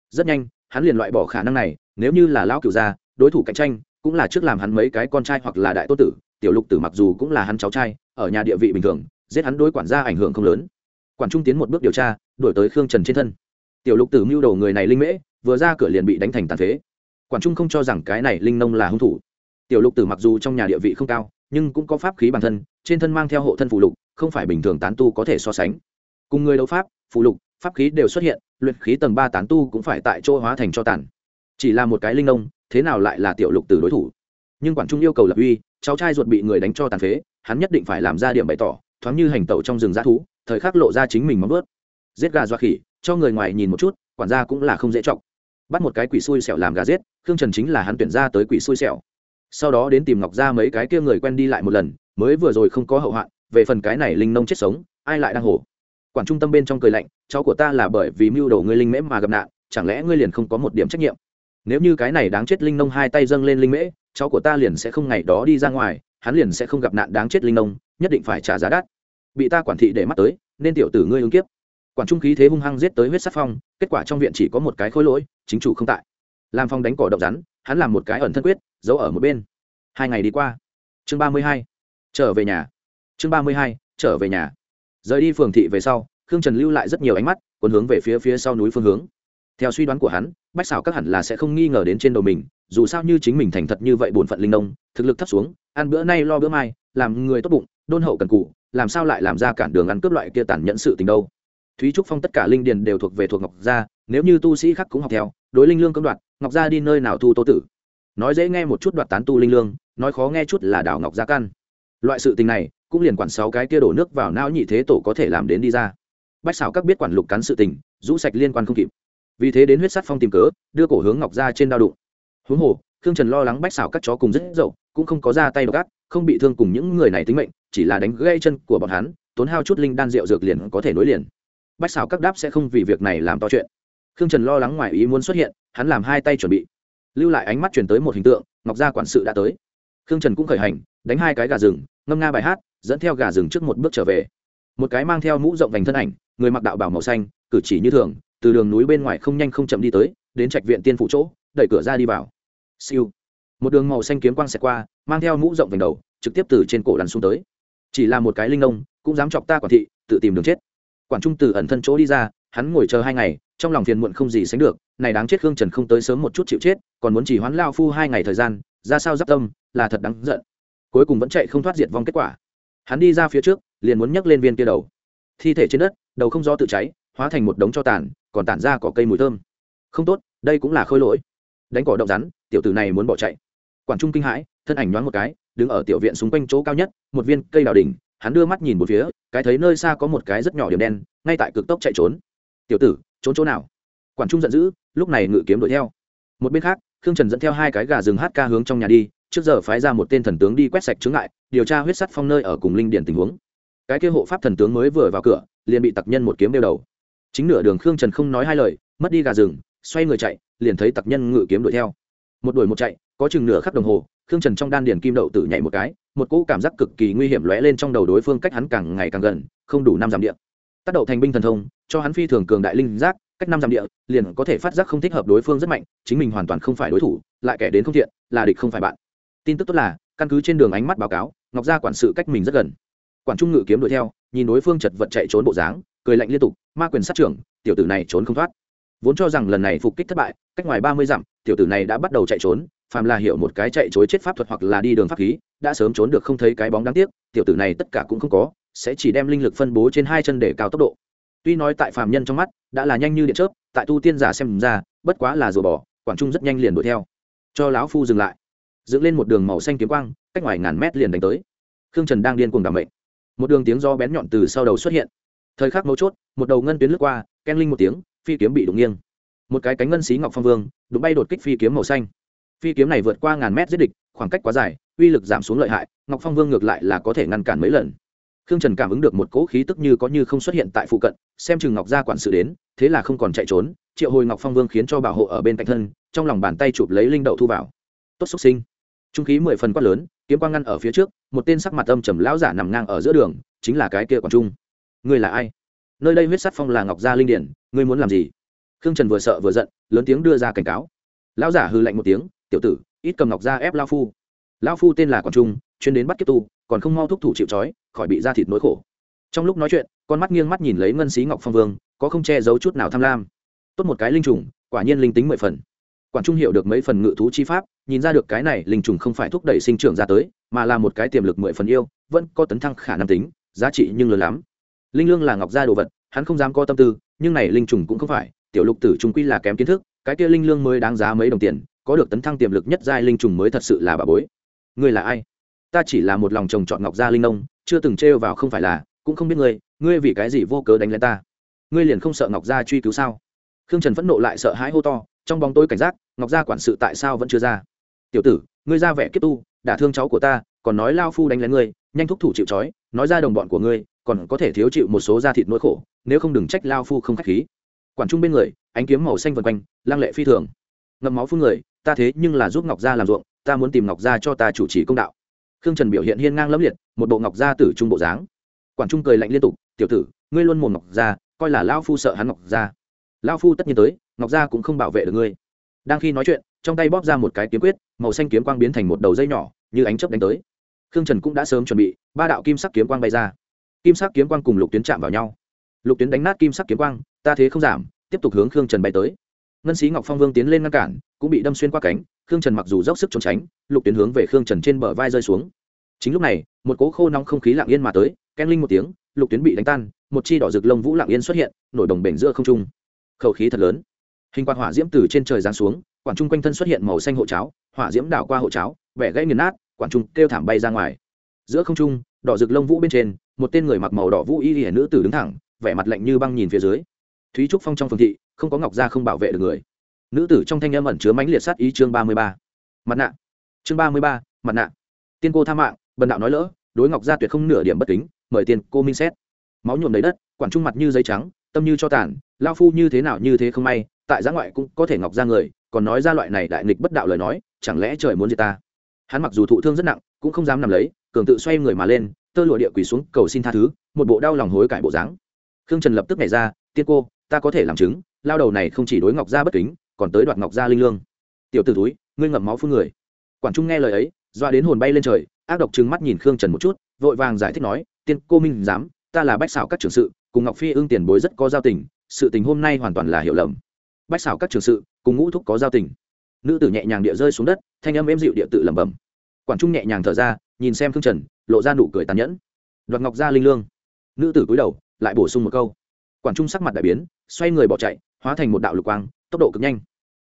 Rất nhanh, hắn liền loại bỏ khả năng này, nếu như là lao cựu ra, đối thủ cạnh tranh cũng là trước làm hắn mấy cái con trai hoặc là đại tô tử, tiểu lục tử mặc dù cũng là hắn cháu trai, ở nhà địa vị bình thường, giết hắn đối quản gia ảnh hưởng không lớn. Quản trung tiến một bước điều tra đổi tới khương trần trên thân. Tiểu lục tử mưu đồ người này linh mễ, vừa ra cửa liền bị đánh thành tàn phế. Quản trung không cho rằng cái này linh nông là hung thủ. Tiểu lục tử mặc dù trong nhà địa vị không cao, nhưng cũng có pháp khí bản thân, trên thân mang theo hộ thân phụ lục, không phải bình thường tán tu có thể so sánh. Cùng người đấu pháp phụ lục, pháp khí đều xuất hiện, luyện khí tầng ba tán tu cũng phải tại chỗ hóa thành cho tàn. Chỉ là một cái linh nông thế nào lại là tiểu lục tử đối thủ? Nhưng quản trung yêu cầu lập uy, cháu trai ruột bị người đánh cho tàn phế, hắn nhất định phải làm ra điểm bày tỏ, thoáng như hành tẩu trong rừng g thú, thời khắc lộ ra chính mình móng vớt giết gà doa khỉ, cho người ngoài nhìn một chút, quản gia cũng là không dễ trọng bắt một cái quỷ xui xẻo làm gà giết, khương trần chính là hắn tuyển ra tới quỷ xui xẻo. Sau đó đến tìm ngọc ra mấy cái kia người quen đi lại một lần, mới vừa rồi không có hậu hoạn, về phần cái này linh nông chết sống, ai lại đang hổ? Quản trung tâm bên trong cười lạnh, cháu của ta là bởi vì mưu đồ ngươi linh mễ mà gặp nạn, chẳng lẽ ngươi liền không có một điểm trách nhiệm? Nếu như cái này đáng chết linh nông hai tay dâng lên linh mễ, cháu của ta liền sẽ không ngày đó đi ra ngoài, hắn liền sẽ không gặp nạn đáng chết linh nông, nhất định phải trả giá đắt. Bị ta quản thị để mắt tới, nên tiểu tử ngươi ứng kiếp. Quản trung khí thế hung hăng giết tới huyết sắc phong, kết quả trong viện chỉ có một cái khối lỗi, chính chủ không tại. Làm phong đánh cỏ độc rắn, hắn làm một cái ẩn thân quyết, giấu ở một bên. Hai ngày đi qua. Chương ba mươi hai. Trở về nhà. Chương ba mươi hai, trở về nhà. Rời đi phường thị về sau, khương trần lưu lại rất nhiều ánh mắt còn hướng về phía phía sau núi phương hướng theo suy đoán của hắn, bách xảo các hẳn là sẽ không nghi ngờ đến trên đầu mình, dù sao như chính mình thành thật như vậy bổn phận linh nông, thực lực thấp xuống, ăn bữa nay lo bữa mai, làm người tốt bụng, đôn hậu cần cụ, làm sao lại làm ra cản đường ăn cướp loại kia tàn nhẫn sự tình đâu. Thúy trúc phong tất cả linh điền đều thuộc về thuộc ngọc gia, nếu như tu sĩ khác cũng học theo, đối linh lương cưỡng đoạt, ngọc gia đi nơi nào thu tô tử. Nói dễ nghe một chút đoạt tán tu linh lương, nói khó nghe chút là đảo ngọc gia căn. Loại sự tình này, cũng liền quản sáu cái kia đổ nước vào não nhị thế tổ có thể làm đến đi ra. Bách xảo các biết quản lục cắn sự tình, rũ sạch liên quan không kịp vì thế đến huyết sắt phong tìm cớ, đưa cổ hướng ngọc ra trên đao đụng. Huống hồ, khương trần lo lắng bách xảo các chó cùng rất dậu, cũng không có ra tay gác không bị thương cùng những người này tính mệnh, chỉ là đánh gãy chân của bọn hắn, tốn hao chút linh đan rượu dược liền có thể nối liền. Bách xảo các đáp sẽ không vì việc này làm to chuyện. Khương trần lo lắng ngoài ý muốn xuất hiện, hắn làm hai tay chuẩn bị. Lưu lại ánh mắt chuyển tới một hình tượng, ngọc gia quản sự đã tới. Khương trần cũng khởi hành, đánh hai cái gà rừng, ngâm nga bài hát, dẫn theo gà rừng trước một bước trở về. Một cái mang theo mũ rộng vành thân ảnh, người mặc đạo bảo màu xanh, cử chỉ như thường từ đường núi bên ngoài không nhanh không chậm đi tới, đến trạch viện tiên phụ chỗ, đẩy cửa ra đi vào. Siêu. Một đường màu xanh kiếm quang xẹt qua, mang theo mũ rộng vành đầu, trực tiếp từ trên cổ lăn xuống tới. Chỉ là một cái linh nông, cũng dám chọc ta quản thị, tự tìm đường chết. Quản trung từ ẩn thân chỗ đi ra, hắn ngồi chờ hai ngày, trong lòng phiền muộn không gì sánh được, này đáng chết khương trần không tới sớm một chút chịu chết, còn muốn chỉ hoán lao phu hai ngày thời gian, ra sao giáp tâm, là thật đáng giận. Cuối cùng vẫn chạy không thoát diệt vong kết quả. Hắn đi ra phía trước, liền muốn nhấc lên viên kia đầu. Thi thể trên đất, đầu không do tự cháy, hóa thành một đống cho tàn còn tản ra cỏ cây mùi thơm. Không tốt, đây cũng là khôi lỗi. Đánh cỏ động rắn, tiểu tử này muốn bỏ chạy. Quản trung kinh hãi, thân ảnh nhoáng một cái, đứng ở tiểu viện xung quanh chỗ cao nhất, một viên cây đào đỉnh, hắn đưa mắt nhìn một phía, cái thấy nơi xa có một cái rất nhỏ điểm đen, ngay tại cực tốc chạy trốn. Tiểu tử, trốn chỗ nào? Quản trung giận dữ, lúc này ngự kiếm đuổi theo. Một bên khác, khương trần dẫn theo hai cái gà rừng hát ca hướng trong nhà đi, trước giờ phái ra một tên thần tướng đi quét sạch chướng ngại, điều tra huyết sắt phong nơi ở cùng linh điển tình huống. Cái kia hộ pháp thần tướng mới vừa vào cửa, liền bị tặc nhân một kiếm đeo đầu chính nửa đường khương trần không nói hai lời, mất đi gà rừng, xoay người chạy, liền thấy tặc nhân ngự kiếm đuổi theo. Một đuổi một chạy, có chừng nửa khắc đồng hồ, khương trần trong đan điền kim đậu tử nhảy một cái, một cỗ cảm giác cực kỳ nguy hiểm lóe lên trong đầu đối phương cách hắn càng ngày càng gần, không đủ năm dặm địa. Tác động thành binh thần thông, cho hắn phi thường cường đại linh giác, cách năm dặm địa, liền có thể phát giác không thích hợp đối phương rất mạnh, chính mình hoàn toàn không phải đối thủ, lại kẻ đến không thiện, là địch không phải bạn. Tin tức tốt là, căn cứ trên đường ánh mắt báo cáo, ngọc gia quản sự cách mình rất gần quản trung ngự kiếm đuổi theo, nhìn đối phương chật vật chạy trốn bộ dáng, cười lạnh liên tục, ma quyền sát trưởng, tiểu tử này trốn không thoát. Vốn cho rằng lần này phục kích thất bại, cách ngoài ba mươi dặm, tiểu tử này đã bắt đầu chạy trốn, phàm là hiểu một cái chạy chối chết pháp thuật hoặc là đi đường pháp khí, đã sớm trốn được không thấy cái bóng đáng tiếc, tiểu tử này tất cả cũng không có, sẽ chỉ đem linh lực phân bố trên hai chân để cao tốc độ. Tuy nói tại phàm nhân trong mắt, đã là nhanh như điện chớp, tại tu tiên giả xem ra, bất quá là rùa bỏ quảng trung rất nhanh liền đuổi theo. Cho lão phu dừng lại. Dựng lên một đường màu xanh kiếm quang, cách ngoài ngàn mét liền đánh tới. Khương trần đang điên cuồng đảm mệnh một đường tiếng do bén nhọn từ sau đầu xuất hiện. Thời khắc mấu chốt, một đầu ngân tuyến lướt qua, ken linh một tiếng, phi kiếm bị đụng nghiêng. Một cái cánh ngân xí ngọc phong vương, đụng bay đột kích phi kiếm màu xanh. Phi kiếm này vượt qua ngàn mét giết địch, khoảng cách quá dài, uy lực giảm xuống lợi hại, ngọc phong vương ngược lại là có thể ngăn cản mấy lần. Khương trần cảm ứng được một cỗ khí tức như có như không xuất hiện tại phụ cận, xem chừng ngọc gia quản sự đến, thế là không còn chạy trốn, triệu hồi ngọc phong vương khiến cho bảo hộ ở bên cạnh thân, trong lòng bàn tay chụp lấy linh đậu thu vào. Tốt xúc sinh. Trung khí mười phần quát lớn kiếm quang ngăn ở phía trước, một tên sắc mặt âm trầm lão giả nằm ngang ở giữa đường, chính là cái kia quảng trung. Ngươi là ai? Nơi đây huyết sắt phong là ngọc gia linh điển, ngươi muốn làm gì? Khương trần vừa sợ vừa giận, lớn tiếng đưa ra cảnh cáo. Lão giả hư lạnh một tiếng, tiểu tử, ít cầm ngọc gia ép lao phu. Lao phu tên là quảng trung, chuyên đến bắt kiếp tu, còn không mau thúc thủ chịu trói, khỏi bị da thịt nỗi khổ. Trong lúc nói chuyện, con mắt nghiêng mắt nhìn lấy ngân xí ngọc phong vương, có không che giấu chút nào tham lam. Tốt một cái linh trùng, quả nhiên linh tính mười phần quản trung hiểu được mấy phần ngự thú chi pháp, nhìn ra được cái này linh trùng không phải thúc đẩy sinh trưởng ra tới, mà là một cái tiềm lực mười phần yêu, vẫn có tấn thăng khả năng tính, giá trị nhưng lớn lắm. Linh lương là ngọc gia đồ vật, hắn không dám có tâm tư, nhưng này linh trùng cũng không phải, tiểu lục tử trung quy là kém kiến thức, cái kia linh lương mới đáng giá mấy đồng tiền, có được tấn thăng tiềm lực nhất giai linh trùng mới thật sự là bà bối. Ngươi là ai? Ta chỉ là một lòng chồng chọn ngọc gia linh nông chưa từng trêu vào không phải là, cũng không biết ngươi ngươi vì cái gì vô cớ đánh lên ta? Ngươi liền không sợ ngọc gia truy cứu sao? Khương trần phẫn nộ lại sợ hãi hô to, trong bóng tối cảnh giác ngọc gia quản sự tại sao vẫn chưa ra? Tiểu tử, ngươi ra vẻ kiếp tu, đả thương cháu của ta, còn nói lao phu đánh lén ngươi, nhanh thúc thủ chịu trói, nói ra đồng bọn của ngươi, còn có thể thiếu chịu một số da thịt nỗi khổ, nếu không đừng trách lao phu không k h á c h khí. Quản trung bên người, ánh kiếm màu xanh vần quanh, lăng lệ phi thường. Ngậm máu phun người, ta thế nhưng là giúp ngọc gia làm ruộng, ta muốn tìm ngọc gia cho ta chủ trì công đạo. Khương trần biểu hiện hiên ngang lẫm liệt, một bộ ngọc gia tử trung bộ dáng. Quản trung cười lạnh liên tục, tiểu tử, ngươi luôn mồm ngọc gia, coi là lao phu sợ hắn ngọc gia. Lao phu tất nhiên tới, ngọc gia cũng không bảo vệ được ngươi đang khi nói chuyện, trong tay bóp ra một cái kiếm quyết, màu xanh kiếm quang biến thành một đầu dây nhỏ, như ánh chớp đánh tới. Khương trần cũng đã sớm chuẩn bị, ba đạo kim sắc kiếm quang bay ra. Kim sắc kiếm quang cùng lục tuyến chạm vào nhau. Lục tuyến đánh nát kim sắc kiếm quang, ta thế không giảm, tiếp tục hướng khương trần bay tới. Ngân sĩ ngọc phong vương tiến lên ngăn cản, cũng bị đâm xuyên qua cánh, khương trần mặc dù dốc sức trốn tránh, lục tuyến hướng về khương trần trên bờ vai rơi xuống. Chính lúc này, một cỗ khô nóng không khí lặng yên mà tới ken linh một tiếng, lục tuyến bị đánh tan, một chi đỏ rực lông vũ lặng yên xuất hiện, nổi đồng bể giữa không trung. Khẩu khí thật lớn hình quạt hỏa diễm từ trên trời giáng xuống quản trung quanh thân xuất hiện màu xanh hộ cháo, hỏa diễm đảo qua hộ cháo vẻ gãy nghiền nát quản trung kêu thảm bay ra ngoài. Giữa không trung, đỏ rực lông vũ bên trên, một tên người mặc màu đỏ vũ y hiển nữ tử đứng thẳng, vẻ mặt lạnh như băng nhìn phía dưới. Thúy trúc phong trong phương thị, không có ngọc gia không bảo vệ được người. Nữ tử trong thanh âm ẩn chứa mãnh liệt sát ý chương ba mươi ba. Mặt nạ. Chương ba mươi ba, mặt nạ. Tiên cô tha mạng, bần đạo nói lỡ, đối ngọc gia tuyệt không nửa điểm bất kính, mời tiền cô minh xét. Máu nhuộm đầy đất quản trung mặt như giấy trắng, tâm như cho tàn lao phu như thế nào như thế không may tại giã ngoại cũng có thể ngọc ra người, còn nói ra loại này đại nghịch bất đạo lời nói, chẳng lẽ trời muốn gì ta? Hắn mặc dù thụ thương rất nặng, cũng không dám nằm lấy, cường tự xoay người mà lên, tơ lụa địa quỳ xuống cầu xin tha thứ, một bộ đau lòng hối cải bộ dáng. Khương trần lập tức nhảy ra, tiên cô, ta có thể làm chứng, lao đầu này không chỉ đối ngọc gia bất kính, còn tới đoạt ngọc gia linh lương. Tiểu t ử túi ngươi ngậm máu phun người. Quản trung nghe lời ấy, doa đến hồn bay lên trời, ác độc trừng mắt nhìn khương trần một chút, vội vàng giải thích nói, tiên cô minh dám ta là bách xảo các trưởng sự, cùng ngọc phi ương tiền bối rất có giao tình, sự tình hôm nay hoàn toàn là hiểu lầm bách xảo các trường sự, cùng ngũ thúc có giao tình. Nữ tử nhẹ nhàng địa rơi xuống đất, thanh âm êm dịu địa tự lẩm bẩm. Quản trung nhẹ nhàng thở ra, nhìn xem khương trần, lộ ra nụ cười tàn nhẫn. Đoạt ngọc ra linh lương. Nữ tử cúi đầu, lại bổ sung một câu. Quản trung sắc mặt đại biến, xoay người bỏ chạy, hóa thành một đạo lục quang, tốc độ cực nhanh.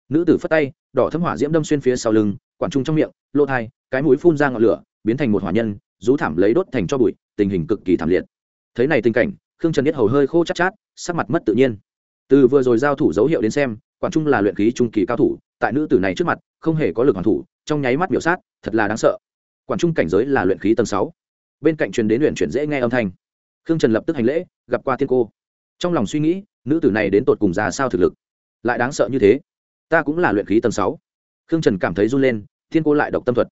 Nữ tử phất tay, đỏ thấm hỏa diễm đâm xuyên phía sau lưng quản trung trong miệng, lỗ thai, cái mũi phun ra ngọn lửa, biến thành một hỏa nhân, rú thảm lấy đốt thành cho bụi, tình hình cực kỳ thảm liệt. Thấy này tình cảnh, khương trần biết hầu hơi khô chát chát, sắc mặt mất tự nhiên từ vừa rồi giao thủ dấu hiệu đến xem, quản trung là luyện khí trung kỳ cao thủ, tại nữ tử này trước mặt, không hề có lực hoàn thủ, trong nháy mắt biểu sát, thật là đáng sợ. Quản trung cảnh giới là luyện khí tầng sáu. Bên cạnh truyền đến luyện chuyển dễ nghe âm thanh. Khương trần lập tức hành lễ, gặp qua thiên cô. Trong lòng suy nghĩ, nữ tử này đến tột cùng ra sao thực lực? Lại đáng sợ như thế. Ta cũng là luyện khí tầng sáu. Khương trần cảm thấy run lên thiên cô lại độc tâm thuật.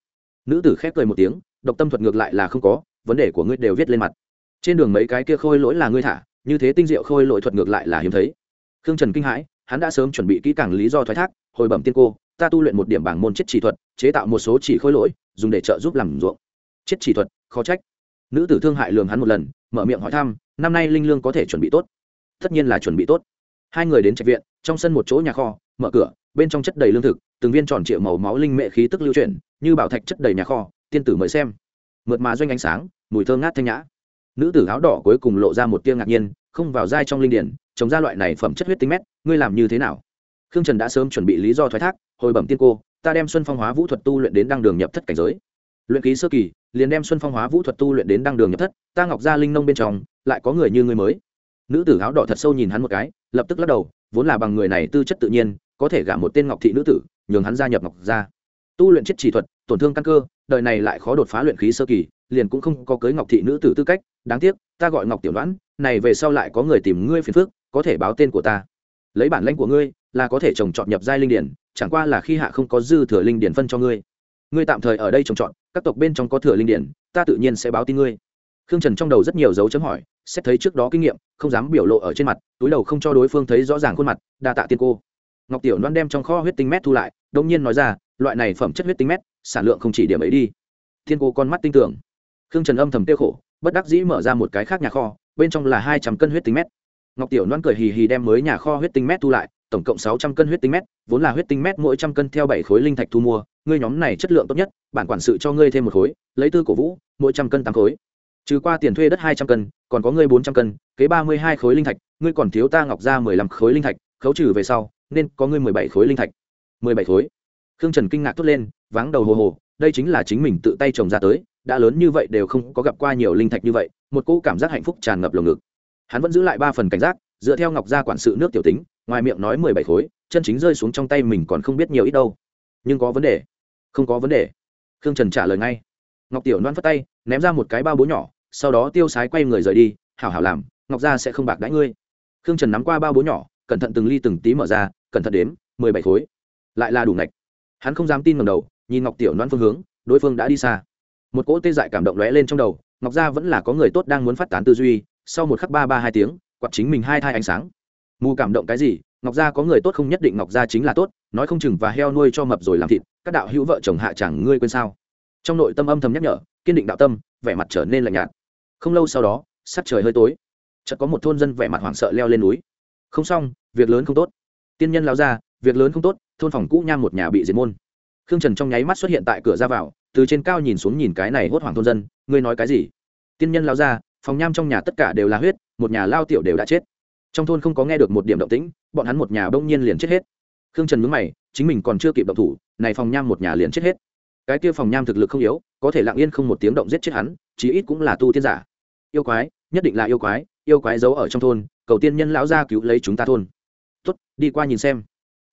Nữ tử khép cười một tiếng, độc tâm thuật ngược lại là không có, vấn đề của ngươi đều viết lên mặt. Trên đường mấy cái kia khôi lỗi là ngươi thả, như thế tinh diệu khôi lỗi thuật ngược lại là hiếm thấy khương trần kinh hãi, hắn đã sớm chuẩn bị kỹ càng lý do thoái thác, hồi bẩm tiên cô, ta tu luyện một điểm bảng môn chết chỉ thuật, chế tạo một số chỉ khôi lỗi, dùng để trợ giúp làm ruộng. Chết chỉ thuật, khó trách. Nữ tử thương hại lường hắn một lần, mở miệng hỏi thăm, năm nay linh lương có thể chuẩn bị tốt? Tất nhiên là chuẩn bị tốt. Hai người đến trạch viện, trong sân một chỗ nhà kho, mở cửa, bên trong chất đầy lương thực, từng viên tròn triệu màu máu linh mệ khí tức lưu chuyển, như bảo thạch chất đầy nhà kho, tiên tử mời xem. Mượt mà doanh ánh sáng, mùi thơm ngát thanh nhã. Nữ tử áo đỏ cuối cùng lộ ra một tia ngạc nhiên, không vào dai trong linh điển chống ra loại này phẩm chất huyết tinh mét, ngươi làm như thế nào? Khương trần đã sớm chuẩn bị lý do thoái thác, hồi bẩm tiên cô, ta đem xuân phong hóa vũ thuật tu luyện đến đăng đường nhập thất cảnh giới. Luyện ký sơ kỳ, liền đem xuân phong hóa vũ thuật tu luyện đến đăng đường nhập thất, ta ngọc gia linh nông bên trong, lại có người như ngươi mới. Nữ tử áo đỏ thật sâu nhìn hắn một cái, lập tức lắc đầu, vốn là bằng người này tư chất tự nhiên, có thể gả một tên ngọc thị nữ tử, nhường hắn gia nhập ngọc gia. Tu luyện chết chỉ thuật, tổn thương căn cơ, đời này lại khó đột phá luyện khí sơ kỳ, liền cũng không có cưới ngọc thị nữ tử tư cách, đáng tiếc, ta gọi ngọc tiểu đoán này về sau lại có người tìm ngươi phiền phước có thể báo tên của ta. Lấy bản lãnh của ngươi, là có thể trồng trọt nhập giai linh điển, chẳng qua là khi hạ không có dư thừa linh điển phân cho ngươi. Ngươi tạm thời ở đây trồng trọt, các tộc bên trong có thừa linh điển, ta tự nhiên sẽ báo tin ngươi. Khương trần trong đầu rất nhiều dấu chấm hỏi, xét thấy trước đó kinh nghiệm, không dám biểu lộ ở trên mặt, túi đầu không cho đối phương thấy rõ ràng khuôn mặt, đa tạ tiên cô. Ngọc tiểu loan đem trong kho huyết tinh mét thu lại đông nhiên nói ra, loại này phẩm chất huyết tinh mét, sản lượng không chỉ điểm ấy đi. Thiên cô con mắt tinh tưởng. Khương trần âm thầm tiêu khổ, bất đắc dĩ mở ra một cái khác nhà kho, bên trong là hai trăm cân huyết tinh mét ngọc tiểu loan cười hì hì đem mới nhà kho huyết tinh mét thu lại, tổng cộng sáu trăm cân huyết tinh mét, vốn là huyết tinh mét mỗi trăm cân theo bảy khối linh thạch thu mua, ngươi nhóm này chất lượng tốt nhất, bản quản sự cho ngươi thêm một khối, lấy tư cổ vũ, mỗi trăm cân tám khối. Trừ qua tiền thuê đất hai trăm cân, còn có ngươi bốn trăm cân, kế ba mươi hai khối linh thạch, ngươi còn thiếu ta ngọc ra mười lăm khối linh thạch, khấu trừ về sau, nên có ngươi mười bảy khối linh thạch. Mười bảy khối. Khương trần kinh ngạc thốt lên, váng đầu hồ hồ, đây chính là chính mình tự tay trồng ra tới, đã lớn như vậy đều không có gặp qua nhiều linh thạch như vậy, một cỗ cảm giác hạnh phúc tràn ngập lồng ngực hắn vẫn giữ lại ba phần cảnh giác, dựa theo ngọc gia quản sự nước tiểu tính, ngoài miệng nói mười bảy khối, chân chính rơi xuống trong tay mình còn không biết nhiều ít đâu. Nhưng có vấn đề. Không có vấn đề. Khương trần trả lời ngay. Ngọc tiểu loan phất tay, ném ra một cái bao bố nhỏ, sau đó tiêu sái quay người rời đi, hảo hảo làm, ngọc gia sẽ không bạc đãi ngươi. Khương trần nắm qua bao bố nhỏ, cẩn thận từng ly từng tí mở ra, cẩn thận đếm, mười bảy khối. Lại là đủ ngạch. Hắn không dám tin ngầm đầu, nhìn ngọc tiểu loan phương hướng, đối phương đã đi xa. Một cỗ tê dại cảm động lóe lên trong đầu, ngọc gia vẫn là có người tốt đang muốn phát tán tư duy sau một khắc ba ba hai tiếng quạt chính mình hai thai ánh sáng. Mù cảm động cái gì? Ngọc gia có người tốt không nhất định ngọc gia chính là tốt, nói không chừng và heo nuôi cho mập rồi làm thịt, các đạo hữu vợ chồng hạ chẳng ngươi quên sao? Trong nội tâm âm thầm nhắc nhở, kiên định đạo tâm, vẻ mặt trở nên lạnh nhạt. Không lâu sau đó, sắc trời hơi tối. Chợt có một thôn dân vẻ mặt hoảng sợ leo lên núi. Không xong, việc lớn không tốt. Tiên nhân lao ra, việc lớn không tốt, thôn phòng cũ nham một nhà bị diệt môn. Khương trần trong nháy mắt xuất hiện tại cửa ra vào, từ trên cao nhìn xuống nhìn cái này hốt hoảng thôn dân, ngươi nói cái gì? Tiên nhân lao ra phòng nham trong nhà tất cả đều là huyết, một nhà lao tiểu đều đã chết. Trong thôn không có nghe được một điểm động tĩnh, bọn hắn một nhà bỗng nhiên liền chết hết. Khương trần mướn mày, chính mình còn chưa kịp động thủ, này phòng nham một nhà liền chết hết. Cái kia phòng nham thực lực không yếu, có thể lặng yên không một tiếng động giết chết hắn, chí ít cũng là tu tiên giả. Yêu quái, nhất định là yêu quái yêu quái giấu ở trong thôn, cầu tiên nhân lão gia cứu lấy chúng ta thôn. Tốt, đi qua nhìn xem.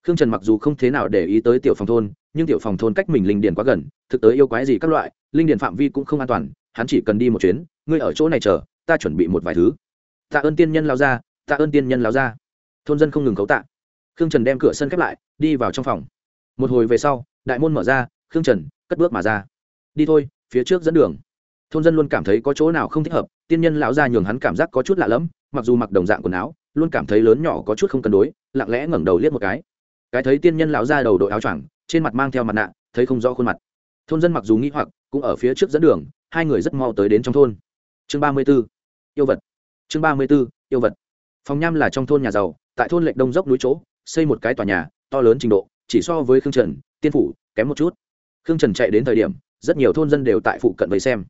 Khương trần mặc dù không thế nào để ý tới tiểu phòng thôn, nhưng tiểu phòng thôn cách mình linh điền quá gần, thực tế yêu quái gì các loại, linh điền phạm vi cũng không an toàn, hắn chỉ cần đi một chuyến ngươi ở chỗ này chờ, ta chuẩn bị một vài thứ. Tạ ơn tiên nhân lao ra, tạ ơn tiên nhân lao ra. Thôn dân không ngừng cấu tạ. Khương trần đem cửa sân khép lại, đi vào trong phòng. Một hồi về sau, đại môn mở ra, khương trần cất bước mà ra. Đi thôi, phía trước dẫn đường. Thôn dân luôn cảm thấy có chỗ nào không thích hợp, tiên nhân lão ra nhường hắn cảm giác có chút lạ lẫm, mặc dù mặc đồng dạng quần áo, luôn cảm thấy lớn nhỏ có chút không cân đối, lặng lẽ ngẩng đầu liếc một cái. Cái thấy tiên nhân lão ra đầu đội áo choàng, trên mặt mang theo mặt nạ, thấy không rõ khuôn mặt. Thôn dân mặc dù nghĩ hoặc, cũng ở phía trước dẫn đường, hai người rất mau tới đến trong thôn chương ba mươi b ố yêu vật. Chương ba mươi b ố yêu vật. Phòng nham là trong thôn nhà giàu, tại thôn lệch đông dốc núi chỗ, xây một cái tòa nhà, to lớn trình độ, chỉ so với khương trần, tiên phủ, kém một chút. Khương trần chạy đến thời điểm, rất nhiều thôn dân đều tại phụ cận vây xem.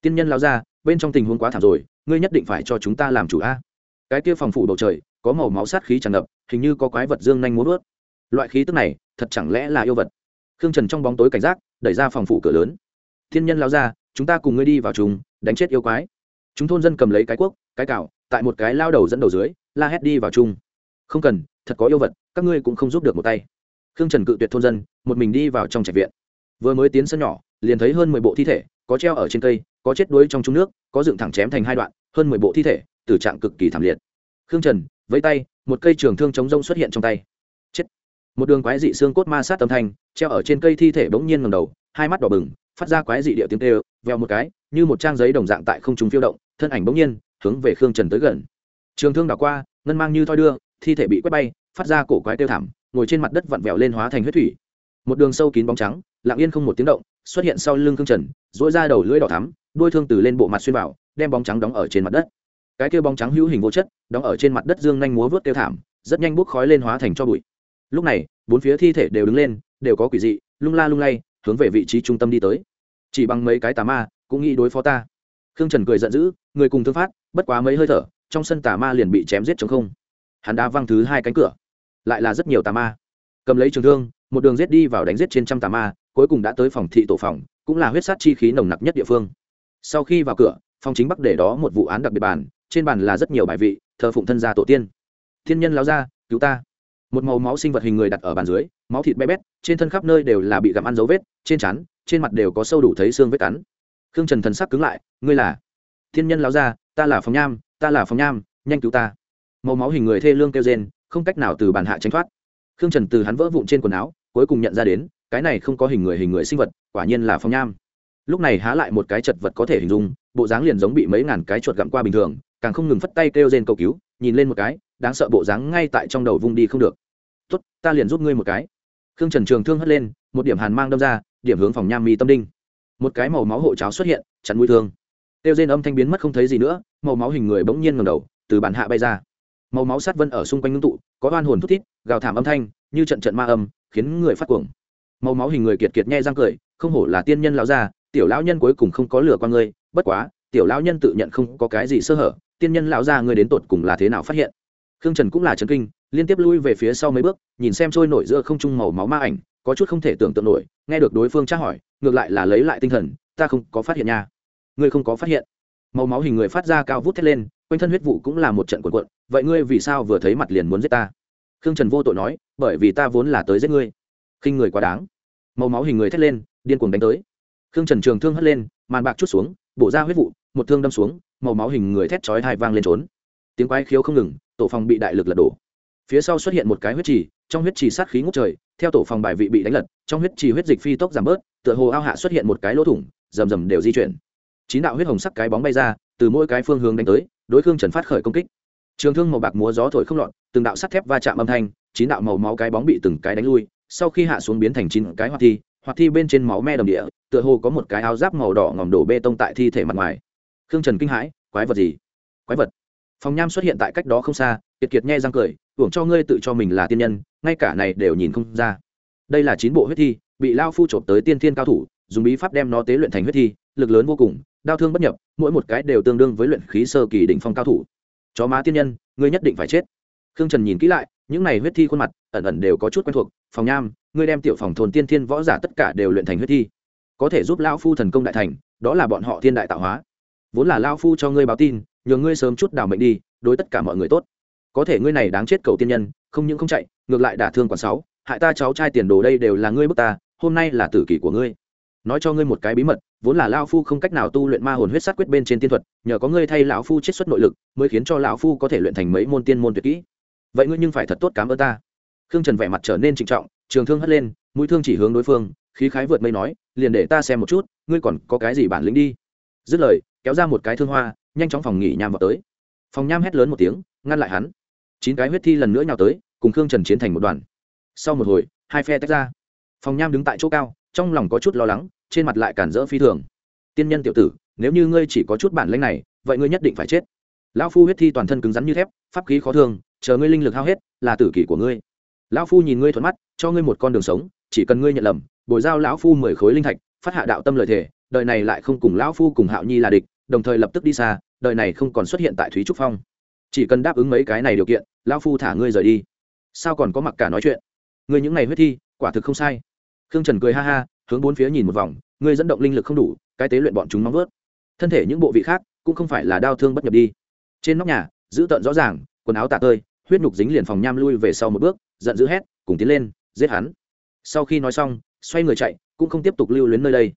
Tiên nhân lao ra, bên trong tình huống quá thảm rồi, ngươi nhất định phải cho chúng ta làm chủ a. Cái kia phòng phủ bầu trời, có màu máu sát khí tràn ngập, hình như có quái vật dương nhanh muốn ướt loại khí tức này, thật chẳng lẽ là yêu vật? Khương trần trong bóng tối cảnh giác, đẩy ra phòng phủ cửa lớn. Thiên nhân lao ra, chúng ta cùng ngươi đi vào chúng đánh chết yêu quái chúng thôn dân cầm lấy cái cuốc cái cào, tại một cái lao đầu dẫn đầu dưới la hét đi vào chung. Không cần thật có yêu vật các ngươi cũng không giúp được một tay. Khương trần cự tuyệt thôn dân một mình đi vào trong trạch viện. Vừa mới tiến sân nhỏ liền thấy hơn mười bộ thi thể có treo ở trên cây có chết đuối trong trúng nước có dựng thẳng chém thành hai đoạn hơn mười bộ thi thể tử trạng cực kỳ thảm liệt. Khương trần với tay một cây trường thương chống rông xuất hiện trong tay. Chết. Một đường quái dị xương cốt ma sát âm thanh treo ở trên cây thi thể bỗng nhiên ngầm đầu hai mắt đỏ bừng phát ra quái dị điệu tiếng tê vèo một cái, như một trang giấy đồng dạng tại không trung phiêu động, thân ảnh bỗng nhiên hướng về khương trần tới gần. Trường thương đảo qua, ngân mang như thoi đưa, thi thể bị quét bay, phát ra cổ quái tiêu thảm, ngồi trên mặt đất vặn vẹo lên hóa thành huyết thủy. Một đường sâu kín bóng trắng, lặng yên không một tiếng động, xuất hiện sau lưng khương trần dỗi ra đầu lưỡi đỏ thắm, đuôi thương từ lên bộ mặt xuyên vào, đem bóng trắng đóng ở trên mặt đất. Cái kia bóng trắng hữu hình vô chất, đóng ở trên mặt đất dương nhanh múa vớt tiêu thảm, rất nhanh bốc khói lên hóa thành cho bụi. Lúc này, bốn phía thi thể đều đứng lên, đều có quỷ dị, lung la lung lay, hướng về vị trí trung tâm đi tới chỉ bằng mấy cái tà ma, cũng nghĩ đối phó ta. Khương trần cười giận dữ, người cùng thương phát, bất quá mấy hơi thở, trong sân tà ma liền bị chém giết chống không. Hắn đá văng thứ hai cánh cửa. Lại là rất nhiều tà ma. Cầm lấy trường thương, một đường giết đi vào đánh giết trên trăm tà ma, cuối cùng đã tới phòng thị tổ phòng, cũng là huyết sát chi khí nồng nặc nhất địa phương. Sau khi vào cửa, phòng chính bắc để đó một vụ án đặc biệt bàn, trên bàn là rất nhiều bài vị, thờ phụng thân gia tổ tiên. Thiên nhân lao ra cứu ta một màu máu sinh vật hình người đặt ở bàn dưới, máu thịt bé bét, trên thân khắp nơi đều là bị gặm ăn dấu vết, trên chắn trên mặt đều có sâu đủ thấy xương vết cắn. Khương trần thần sắc cứng lại, ngươi là? Thiên nhân láo ra ta là phòng nham, ta là phòng nham, nhanh cứu ta. Màu máu hình người thê lương kêu rên, không cách nào từ bàn hạ tránh thoát. Khương trần từ hắn vỡ vụn trên quần áo, cuối cùng nhận ra đến, cái này không có hình người hình người sinh vật, quả nhiên là phong nham. Lúc này há lại một cái chật vật có thể hình dung, bộ dáng liền giống bị mấy ngàn cái chuột gặm qua bình thường, càng không ngừng phất tay kêu rên cầu cứu, nhìn lên một cái, đáng sợ bộ dáng ngay tại trong đầu vung đi không được tốt, ta liền giúp ngươi một cái. Khương trần trường thương hất lên, một điểm hàn mang đâm ra, điểm hướng phòng nham mi tâm đinh. Một cái màu máu hộ cháo xuất hiện, chặn mũi thương. Tiêu rên âm thanh biến mất không thấy gì nữa, màu máu hình người bỗng nhiên ngầm đầu, từ bản hạ bay ra. Màu máu sát vân ở xung quanh ngưng tụ, có oan hồn thút thít, gào thảm âm thanh, như trận trận ma âm, khiến người phát cuồng. Màu máu hình người kiệt kiệt nghe răng cười, không hổ là tiên nhân lão gia, tiểu lão nhân cuối cùng không có lửa qua ngươi, bất quá, tiểu lão nhân tự nhận không có cái gì sơ hở, tiên nhân lão gia ngươi đến tột cùng là thế nào phát hiện? Khương trần cũng là chấn kinh, liên tiếp lui về phía sau mấy bước, nhìn xem trôi nổi giữa không trung màu máu ma ảnh, có chút không thể tưởng tượng nổi, nghe được đối phương tra hỏi, ngược lại là lấy lại tinh thần, ta không có phát hiện nha. Ngươi không có phát hiện. Màu máu hình người phát ra cao vút thét lên, quanh thân huyết vụ cũng là một trận cuộn cuộn, vậy ngươi vì sao vừa thấy mặt liền muốn giết ta? Khương trần vô tội nói, bởi vì ta vốn là tới giết ngươi. Khinh người quá đáng. Màu máu hình người thét lên, điên cuồng đánh tới. Khương trần trường thương hất lên, màn bạc chút xuống, bổ ra huyết vụ, một thương đâm xuống, màu máu hình người thét chói hai vang lên trốn. Tiếng quái khiếu không ngừng tổ phòng bị đại lực lật đổ. Phía sau xuất hiện một cái huyết trì, trong huyết trì sát khí ngút trời, theo tổ phòng bài vị bị đánh lật, trong huyết trì huyết dịch phi tốc giảm bớt, tựa hồ ao hạ xuất hiện một cái lỗ thủng, rầm rầm đều di chuyển. Chín đạo huyết hồng sắc cái bóng bay ra, từ mỗi cái phương hướng đánh tới, đối khương trần phát khởi công kích. Trường thương màu bạc múa gió thổi không lọt, từng đạo sắt thép va chạm âm thanh, chín đạo màu máu cái bóng bị từng cái đánh lui, sau khi hạ xuống biến thành chín cái hoạt thi hoạt thi bên trên máu me đầm địa, tựa hồ có một cái áo giáp màu đỏ ngòm đổ bê tông tại thi thể mặt ngoài. Khương trần kinh hãi, quái vật gì? Quái vật phòng nham xuất hiện tại cách đó không xa, kiệt kiệt nghe răng cười, hưởng cho ngươi tự cho mình là tiên nhân, ngay cả này đều nhìn không ra. Đây là chín bộ huyết thi, bị lao phu trộm tới tiên thiên cao thủ, dùng bí pháp đem nó tế luyện thành huyết thi, lực lớn vô cùng đau thương bất nhập, mỗi một cái đều tương đương với luyện khí sơ kỳ đỉnh phong cao thủ. Chó má tiên nhân, ngươi nhất định phải chết. Khương trần nhìn kỹ lại, những này huyết thi khuôn mặt, ẩn ẩn đều có chút quen thuộc, phòng nham, ngươi đem tiểu phòng thôn tiên thiên võ giả tất cả đều luyện thành huyết thi, có thể giúp lão phu thần công đại thành, đó là bọn họ thiên đại tạo hóa. Vốn là lão phu cho ngươi báo tin nhờ ngươi sớm chút đào mệnh đi, đối tất cả mọi người tốt. Có thể ngươi này đáng chết cầu tiên nhân, không những không chạy, ngược lại đả thương quản sáu, hại ta cháu trai tiền đồ đây đều là ngươi bức ta, hôm nay là tử kỷ của ngươi. Nói cho ngươi một cái bí mật, vốn là lão phu không cách nào tu luyện ma hồn huyết sát quyết bên trên tiên thuật, nhờ có ngươi thay lão phu chiết xuất nội lực, mới khiến cho lão phu có thể luyện thành mấy môn tiên môn tuyệt kỹ. Vậy ngươi nhưng phải thật tốt cảm ơn ta. Khương trần vẻ mặt trở nên trịnh trọng, trường thương hất lên, mũi thương chỉ hướng đối phương, khí khái vượt mây nói, liền để ta xem một chút, ngươi còn có cái gì bản lĩnh đi? Dứt lời, kéo ra một cái thương hoa nhanh chóng phòng nghỉ nham vào tới. Phòng nham hét lớn một tiếng ngăn lại hắn. Chín cái huyết thi lần nữa nhào tới cùng khương trần chiến thành một đoàn. Sau một hồi hai phe tách ra. Phòng nham đứng tại chỗ cao trong lòng có chút lo lắng trên mặt lại cản rỡ phi thường. Tiên nhân tiểu tử nếu như ngươi chỉ có chút bản lĩnh này vậy ngươi nhất định phải chết. Lão phu huyết thi toàn thân cứng rắn như thép pháp khí khó thương chờ ngươi linh lực hao hết là tử kỷ của ngươi. Lão phu nhìn ngươi thuận mắt cho ngươi một con đường sống chỉ cần ngươi nhận lầm bồi giao lão phu mười khối linh thạch phát hạ đạo tâm lời thể, đời này lại không cùng lão phu cùng hạo nhi là địch đồng thời lập tức đi xa, đời này không còn xuất hiện tại thúy trúc phong. Chỉ cần đáp ứng mấy cái này điều kiện, lão phu thả ngươi rời đi. Sao còn có mặc cả nói chuyện? Ngươi những ngày huyết thi, quả thực không sai. Khương trần cười ha ha, hướng bốn phía nhìn một vòng, ngươi dẫn động linh lực không đủ, cái tế luyện bọn chúng nóng vớt thân thể những bộ vị khác cũng không phải là đau thương bất nhập đi. Trên nóc nhà, giữ tợn rõ ràng, quần áo tạ tơi, huyết nhục dính liền phòng nham lui về sau một bước, giận dữ hét, cùng tiến lên, giết hắn. Sau khi nói xong, xoay người chạy, cũng không tiếp tục lưu luyến nơi đây.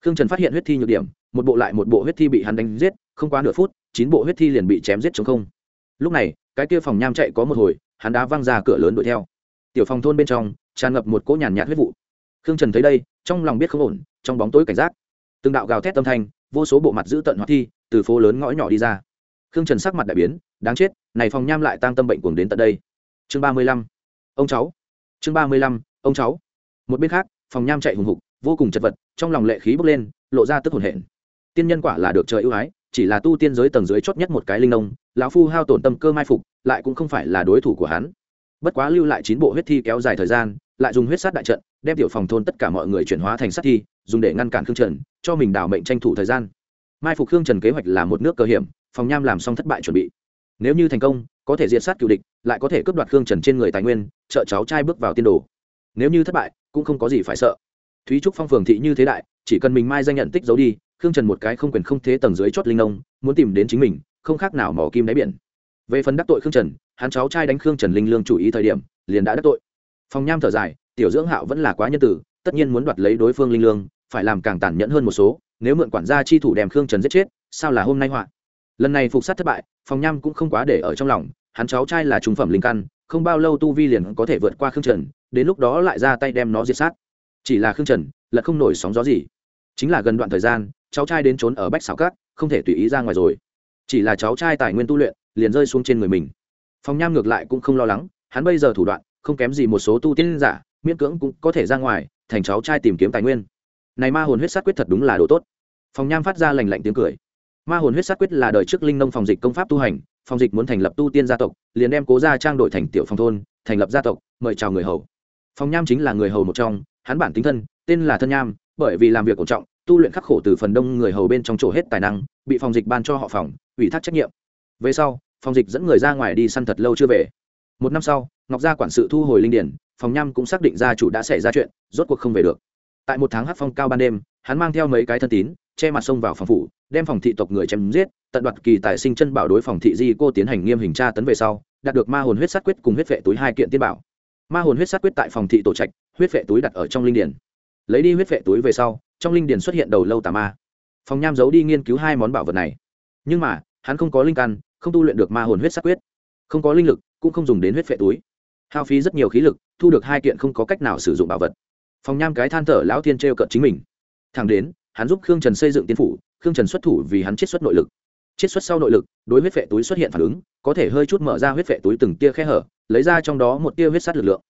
Khương trần phát hiện huyết thi nhược điểm một bộ lại một bộ huyết thi bị hắn đánh giết, không quá nửa phút, chín bộ huyết thi liền bị chém giết chống không. Lúc này, cái kia phòng nham chạy có một hồi, hắn đã văng ra cửa lớn đuổi theo. Tiểu phòng thôn bên trong, tràn ngập một cỗ nhàn nhạt huyết vụ. Khương trần thấy đây, trong lòng biết không ổn, trong bóng tối cảnh giác. Từng đạo gào thét tâm thanh, vô số bộ mặt giữ tận hoạt thi, từ phố lớn ngõ nhỏ đi ra. Khương trần sắc mặt đại biến, đáng chết, này phòng nham lại tăng tâm bệnh cuồng đến tận đây. Chương ba mươi lăm. Ông cháu. Chương ba mươi lăm, ông cháu. Một bên khác, phòng nham chạy hùng hục, vô cùng chật vật, trong lòng lệ khí bốc lên, lộ ra tức hồn hển tiên nhân quả là được trời ưu ái, chỉ là tu tiên giới tầng dưới chót nhất một cái linh nông, lão phu hao tổn tâm cơ mai phục, lại cũng không phải là đối thủ của hắn. Bất quá lưu lại chín bộ huyết thi kéo dài thời gian, lại dùng huyết sát đại trận, đem tiểu phòng thôn tất cả mọi người chuyển hóa thành sát thi, dùng để ngăn cản khương trần, cho mình đảo mệnh tranh thủ thời gian. Mai phục khương trần kế hoạch là một nước cơ hiểm, phòng nham làm xong thất bại chuẩn bị. Nếu như thành công, có thể diệt sát cựu địch, lại có thể cướp đoạt khương trần trên người tài nguyên, trợ cháu trai bước vào tiên đồ. Nếu như thất bại, cũng không có gì phải sợ. Thúy trúc phong phường thị như thế đại, chỉ cần mình mai danh nhận tích giấu đi khương trần một cái không quyền không thế tầng dưới chót linh nông muốn tìm đến chính mình, không khác nào mỏ kim đáy biển. Về phần đắc tội khương trần, hắn cháu trai đánh khương trần linh lương chủ ý thời điểm, liền đã đắc tội. Phong nham thở dài, tiểu dưỡng hạo vẫn là quá nhân tử, tất nhiên muốn đoạt lấy đối phương linh lương, phải làm càng tàn nhẫn hơn một số, nếu mượn quản gia chi thủ đem khương trần giết chết, sao là hôm nay họa? Lần này phục sát thất bại, phong nham cũng không quá để ở trong lòng, hắn cháu trai là trung phẩm linh căn, không bao lâu tu vi liền có thể vượt qua khương trần, đến lúc đó lại ra tay đem nó diệt sát. Chỉ là khương trần, lật không nổi sóng gió gì. Chính là gần đoạn thời gian cháu trai đến trốn ở bách xảo cát không thể tùy ý ra ngoài rồi. Chỉ là cháu trai tài nguyên tu luyện, liền rơi xuống trên người mình. Phong nham ngược lại cũng không lo lắng, hắn bây giờ thủ đoạn, không kém gì một số tu tiên giả, miễn cưỡng cũng có thể ra ngoài, thành cháu trai tìm kiếm tài nguyên. Này ma hồn huyết sát quyết thật đúng là đồ tốt. Phong nham phát ra lành lạnh tiếng cười. Ma hồn huyết sát quyết là đời trước linh nông phòng dịch công pháp tu hành, phòng dịch muốn thành lập tu tiên gia tộc, liền đem cố gia trang đổi thành tiểu phòng thôn, thành lập gia tộc, mời chào người hầu. Phong nham chính là người hầu một trong, hắn bản tính thân, tên là thân nham, bởi vì làm việc cổ trọng tu luyện khắc khổ từ phần đông người hầu bên trong chỗ hết tài năng, bị phòng dịch ban cho họ phòng, ủy thác trách nhiệm. Về sau, phòng dịch dẫn người ra ngoài đi săn thật lâu chưa về. Một năm sau, ngọc gia quản sự thu hồi linh điển, phòng nham cũng xác định gia chủ đã xảy ra chuyện, rốt cuộc không về được. Tại một tháng hát phong cao ban đêm, hắn mang theo mấy cái thân tín, che mặt sông vào phòng phủ, đem phòng thị tộc người chém giết, tận đoạt kỳ tài sinh chân bảo đối phòng thị di cô tiến hành nghiêm hình tra tấn về sau, đạt được ma hồn huyết sát quyết cùng huyết vệ túi hai kiện tiên bảo. Ma hồn huyết sát quyết tại phòng thị tổ trạch, huyết vệ túi đặt ở trong linh điển. Lấy đi huyết vệ túi về sau trong linh điển xuất hiện đầu lâu tà ma. Phòng nham giấu đi nghiên cứu hai món bảo vật này. Nhưng mà, hắn không có linh căn, không tu luyện được ma hồn huyết sát quyết. Không có linh lực, cũng không dùng đến huyết vệ túi. Hao phí rất nhiều khí lực, thu được hai kiện không có cách nào sử dụng bảo vật. Phòng nham cái than thở lão thiên t r cận chính mình. Thẳng đến, hắn giúp khương trần xây dựng tiên phủ, khương trần xuất thủ vì hắn chiết xuất nội lực. Chiết xuất sau nội lực, đối huyết vệ túi xuất hiện phản ứng, có thể hơi chút mở ra huyết vệ túi từng tia khe hở, lấy ra trong đó một tia huyết sắt lực lượng.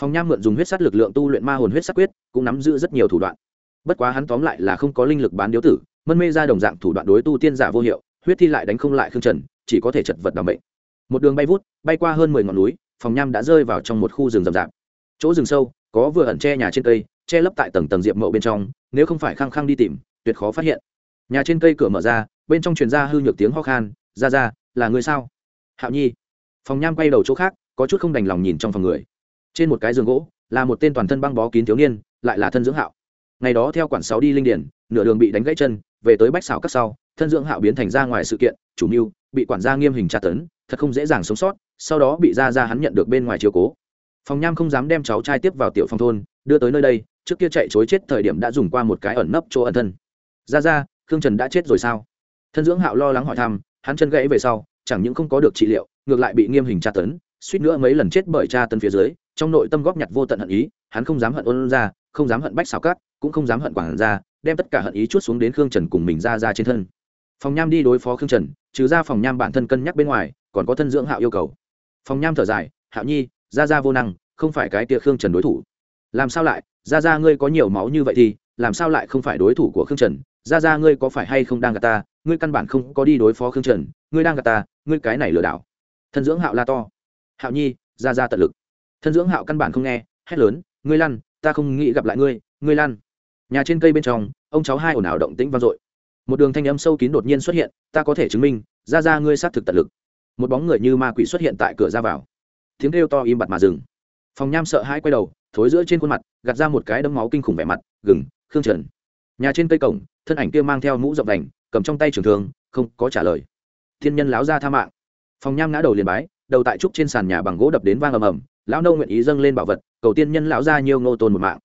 Phòng nham mượn dùng huyết sắt lực lượng tu luyện ma hồn huyết sắc quyết, cũng nắm giữ rất nhiều thủ đoạn bất quá hắn tóm lại là không có linh lực bán điếu tử, mân mê ra đồng dạng thủ đoạn đối tu tiên giả vô hiệu, huyết thi lại đánh không lại khương trần, chỉ có thể chật vật đ ả bệnh một đường bay vút, bay qua hơn mười ngọn núi, phòng nham đã rơi vào trong một khu rừng rậm rạp. Chỗ rừng sâu, có vừa ẩn che nhà trên cây, che lấp tại tầng tầng diệp mậu bên trong, nếu không phải khăng khăng đi tìm, tuyệt khó phát hiện. Nhà trên cây cửa mở ra, bên trong truyền ra hư nhược tiếng ho khan, ra ra, là người sao? Hạo nhi. Phòng nham quay đầu chỗ khác, có chút không đành lòng nhìn trong phòng người. Trên một cái giường gỗ, là một tên toàn thân băng bó kín thiếu niên, lại là thân dưỡng hạo ngày đó theo quản sáu đi linh điển, nửa đường bị đánh gãy chân, về tới bách xảo các sau, thân dưỡng hạo biến thành ra ngoài sự kiện, chủ mưu, bị quản gia nghiêm hình tra tấn, thật không dễ dàng sống sót, sau đó bị ra ra hắn nhận được bên ngoài chiều cố. Phòng nham không dám đem cháu trai tiếp vào tiểu phòng thôn, đưa tới nơi đây, trước kia chạy chối chết thời điểm đã dùng qua một cái ẩn nấp chỗ ẩn thân. Ra ra, khương trần đã chết rồi sao? Thân dưỡng hạo lo lắng hỏi thăm, hắn chân gãy về sau, chẳng những không có được trị liệu, ngược lại bị nghiêm hình tra tấn, suýt nữa mấy lần chết bởi tra tấn phía dưới, trong nội tâm góp nhặt vô tận hận ý, hắn không dám hận ôn ra không dám hận bách xào cát, cũng không dám hận quản ra đem tất cả hận ý chút xuống đến khương trần cùng mình ra ra trên thân. Phòng nham đi đối phó khương trần, trừ ra phòng nham bản thân cân nhắc bên ngoài, còn có thân dưỡng hạo yêu cầu. Phòng nham thở dài, hạo nhi, ra ra vô năng, không phải cái tia khương trần đối thủ. Làm sao lại? Ra ra ngươi có nhiều máu như vậy thì, làm sao lại không phải đối thủ của khương trần? Ra ra ngươi có phải hay không đang gạt ta? Ngươi căn bản không có đi đối phó khương trần, ngươi đang gạt ta, ngươi cái này lừa đảo. Thân dưỡng hạo la to. Hạo nhi, ra ra tận lực. Thân dưỡng hạo căn bản không nghe, hét lớn, ngươi lăn ta không nghĩ gặp lại ngươi ngươi lan. nhà trên cây bên trong, ông cháu hai ồn ào động tĩnh vang dội. Một đường thanh âm sâu kín đột nhiên xuất hiện, ta có thể chứng minh, ra ra ngươi xác thực tận lực. Một bóng người như ma quỷ xuất hiện tại cửa ra vào. Tiếng kêu to im bặt mà dừng. Phòng nham sợ hãi quay đầu, thối giữa trên khuôn mặt, gạt ra một cái đấm máu kinh khủng vẻ mặt, gừng, khương trần. Nhà trên cây cổng, thân ảnh kia mang theo mũ rộng đành, cầm trong tay trường thương, không có trả lời. Thiên nhân láo ra tha mạng. Phòng nham ngã đầu liền bái, đầu tại trúc trên sàn nhà bằng gỗ đập đến vang ầm ầm lão nô nguyện ý dâng lên bảo vật, cầu tiên nhân lão ra nhiều ngô tôn một mạng.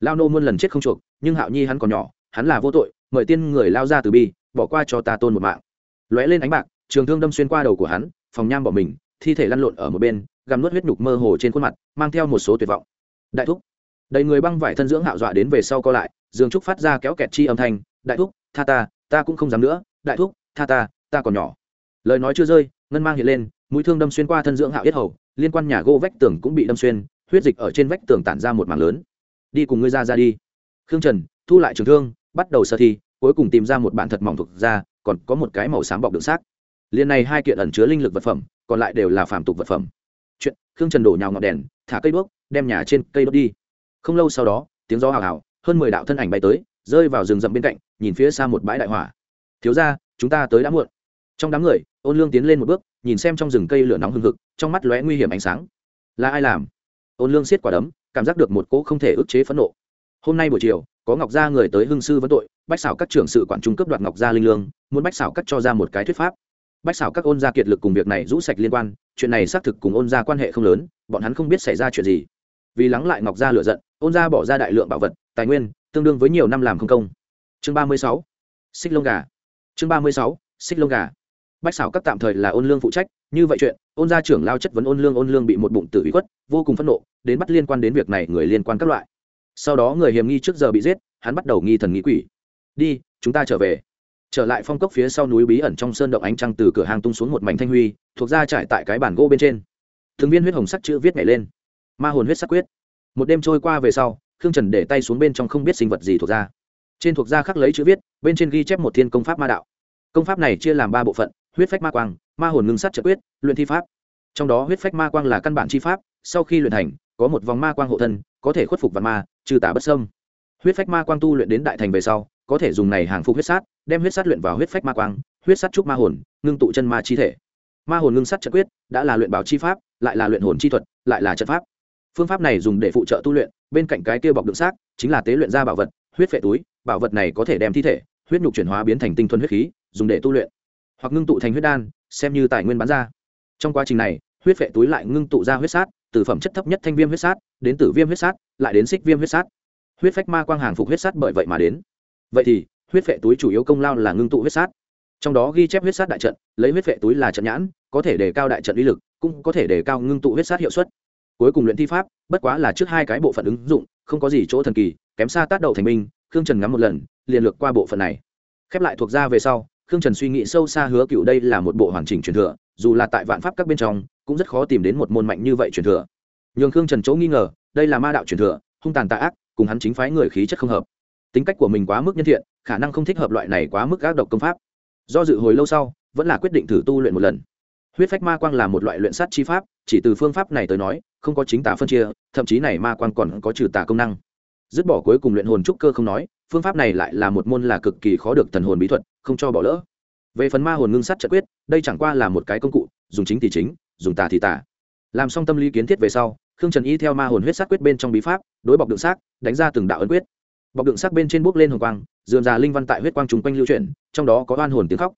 Lao nô muôn lần chết không chuộc, nhưng hạo nhi hắn còn nhỏ, hắn là vô tội, mời tiên người lao ra từ bi, bỏ qua cho ta tôn một mạng. Lóe lên ánh bạc, trường thương đâm xuyên qua đầu của hắn, phòng nham bỏ mình, thi thể lăn lộn ở một bên, gặm nuốt huyết nhục mơ hồ trên khuôn mặt, mang theo một số tuyệt vọng. Đại thúc. Đầy người băng vải thân dưỡng hạo dọa đến về sau co lại, dương trúc phát ra kéo kẹt chi âm thanh, đại thúc, tha ta ta cũng không dám nữa, đại thúc, tha ta ta còn nhỏ. Lời nói chưa rơi, ngân mang hiện lên mũi thương đâm xuyên qua thân dưỡng hạo yết hầu, liên quan nhà gỗ vách tường cũng bị đâm xuyên, huyết dịch ở trên vách tường tản ra một mảng lớn. Đi cùng ngươi ra ra đi. Khương trần, thu lại trường thương, bắt đầu sơ thi, cuối cùng tìm ra một bản thật mỏng thuộc ra còn có một cái màu xám bọc đựng xác. Liền này hai kiện ẩn chứa linh lực vật phẩm, còn lại đều là phàm tục vật phẩm. Chuyện, khương trần đổ nhào ngọn đèn, thả cây đuốc, đem nhà trên cây đốt đi. Không lâu sau đó, tiếng gió hào hào, hơn mười đạo thân ảnh bay tới, rơi vào rừng rậm bên cạnh, nhìn phía xa một bãi đại hỏa. Thiếu ra chúng ta tới đã muộn trong đám người, ôn lương tiến lên một bước, nhìn xem trong rừng cây lửa nóng hừng hực, trong mắt lóe nguy hiểm ánh sáng. Là ai làm? Ôn lương siết quả đấm, cảm giác được một cỗ không thể ức chế phẫn nộ. Hôm nay buổi chiều, có ngọc gia người tới hưng sư vấn tội, bách xảo các trưởng sự quản trung cấp đoạt ngọc gia linh lương, muốn bách xảo các cho ra một cái thuyết pháp. Bách xảo các ôn gia kiệt lực cùng việc này rũ sạch liên quan, chuyện này xác thực cùng ôn gia quan hệ không lớn, bọn hắn không biết xảy ra chuyện gì. Vì lắng lại ngọc gia lựa giận, ôn gia bỏ ra đại lượng bảo vật, tài nguyên, tương đương với nhiều năm làm không công. Chương ba mươi sáu, xích lông gà. Chương ba mươi sáu, xích lông gà bách xảo các tạm thời là ôn lương phụ trách, như vậy chuyện, ôn gia trưởng lao chất vấn ôn lương ôn lương bị một bụng tử bị khuất, vô cùng phẫn nộ, đến bắt liên quan đến việc này người liên quan các loại. Sau đó người hiểm nghi trước giờ bị giết, hắn bắt đầu nghi thần nghi quỷ. Đi, chúng ta trở về. Trở lại phong cốc phía sau núi bí ẩn trong sơn động ánh trăng từ cửa hàng tung xuống một mảnh thanh huy, thuộc ra trải tại cái bản gỗ bên trên. Thường viên huyết hồng sắc chữ viết nhảy lên. Ma hồn huyết sắc quyết. Một đêm trôi qua về sau, khương trần để tay xuống bên trong không biết sinh vật gì thuộc ra. Trên thuộc ra khắc lấy chữ viết, bên trên ghi chép một thiên công pháp ma đạo. Công pháp này chia làm ba bộ phận huyết phách ma quang, ma hồn ngưng sắt trợ quyết, luyện thi pháp. Trong đó huyết phách ma quang là căn bản chi pháp, sau khi luyện thành, có một vòng ma quang hộ thân, có thể khuất phục vạn ma, trừ tả bất sâm huyết phách ma quang tu luyện đến đại thành về sau, có thể dùng này hàng phục huyết sát, đem huyết sát luyện vào huyết phách ma quang, huyết sát trúc ma hồn, ngưng tụ chân ma chi thể. Ma hồn ngưng sắt trận quyết, đã là luyện bảo chi pháp, lại là luyện hồn chi thuật, lại là trận pháp. Phương pháp này dùng để phụ trợ tu luyện, bên cạnh cái kia bọc đựng xác, chính là tế luyện ra bảo vật, huyết phệ túi, bảo vật này có thể đem thi thể, huyết nhục chuyển hóa biến thành tinh thuần huyết khí, dùng để tu luyện hoặc ngưng tụ thành huyết đan, xem như tài nguyên bán ra. Trong quá trình này, huyết phệ túi lại ngưng tụ ra huyết sát, từ phẩm chất thấp nhất thanh viêm huyết sát, đến tử viêm huyết sát, lại đến xích viêm huyết sát. Huyết phách ma quang hàng phục huyết sát bởi vậy mà đến. Vậy thì, huyết phệ túi chủ yếu công lao là ngưng tụ huyết sát. Trong đó ghi chép huyết sát đại trận, lấy huyết phệ túi là trận nhãn, có thể đề cao đại trận uy lực, cũng có thể đề cao ngưng tụ huyết sát hiệu suất. Cuối cùng luyện thi pháp, bất quá là trước hai cái bộ phận ứng dụng, không có gì chỗ thần kỳ, kém xa tát đầu thành minh, khương trần ngắm một lần, liền lược qua bộ phận này. Khép lại thuộc ra về sau khương trần suy nghĩ sâu xa hứa cựu đây là một bộ hoàn chỉnh truyền thừa, dù là tại vạn pháp các bên trong, cũng rất khó tìm đến một môn mạnh như vậy truyền thừa. Nhường khương trần chỗ nghi ngờ, đây là ma đạo truyền thừa, hung tàn tạ ác, cùng hắn chính phái người khí chất không hợp. Tính cách của mình quá mức nhân thiện, khả năng không thích hợp loại này quá mức ác độc công pháp. Do dự hồi lâu sau, vẫn là quyết định thử tu luyện một lần. Huyết phách ma quang là một loại luyện sát chi pháp, chỉ từ phương pháp này tới nói, không có chính tả phân chia, thậm chí này ma quang còn có trừ tả công năng dứt bỏ cuối cùng luyện hồn trúc cơ không nói, phương pháp này lại là một môn là cực kỳ khó được thần hồn bí thuật, không cho bỏ lỡ. Về phần ma hồn ngưng sát trận quyết, đây chẳng qua là một cái công cụ, dùng chính thì chính, dùng tà thì tà. Làm xong tâm lý kiến thiết về sau, khương trần y theo ma hồn huyết sát quyết bên trong bí pháp, đối bọc đựng xác, đánh ra từng đạo ấn quyết. Bọc đựng xác bên trên bước lên hồng quang, dườm già linh văn tại huyết quang trùng quanh lưu chuyển, trong đó có oan hồn tiếng khóc.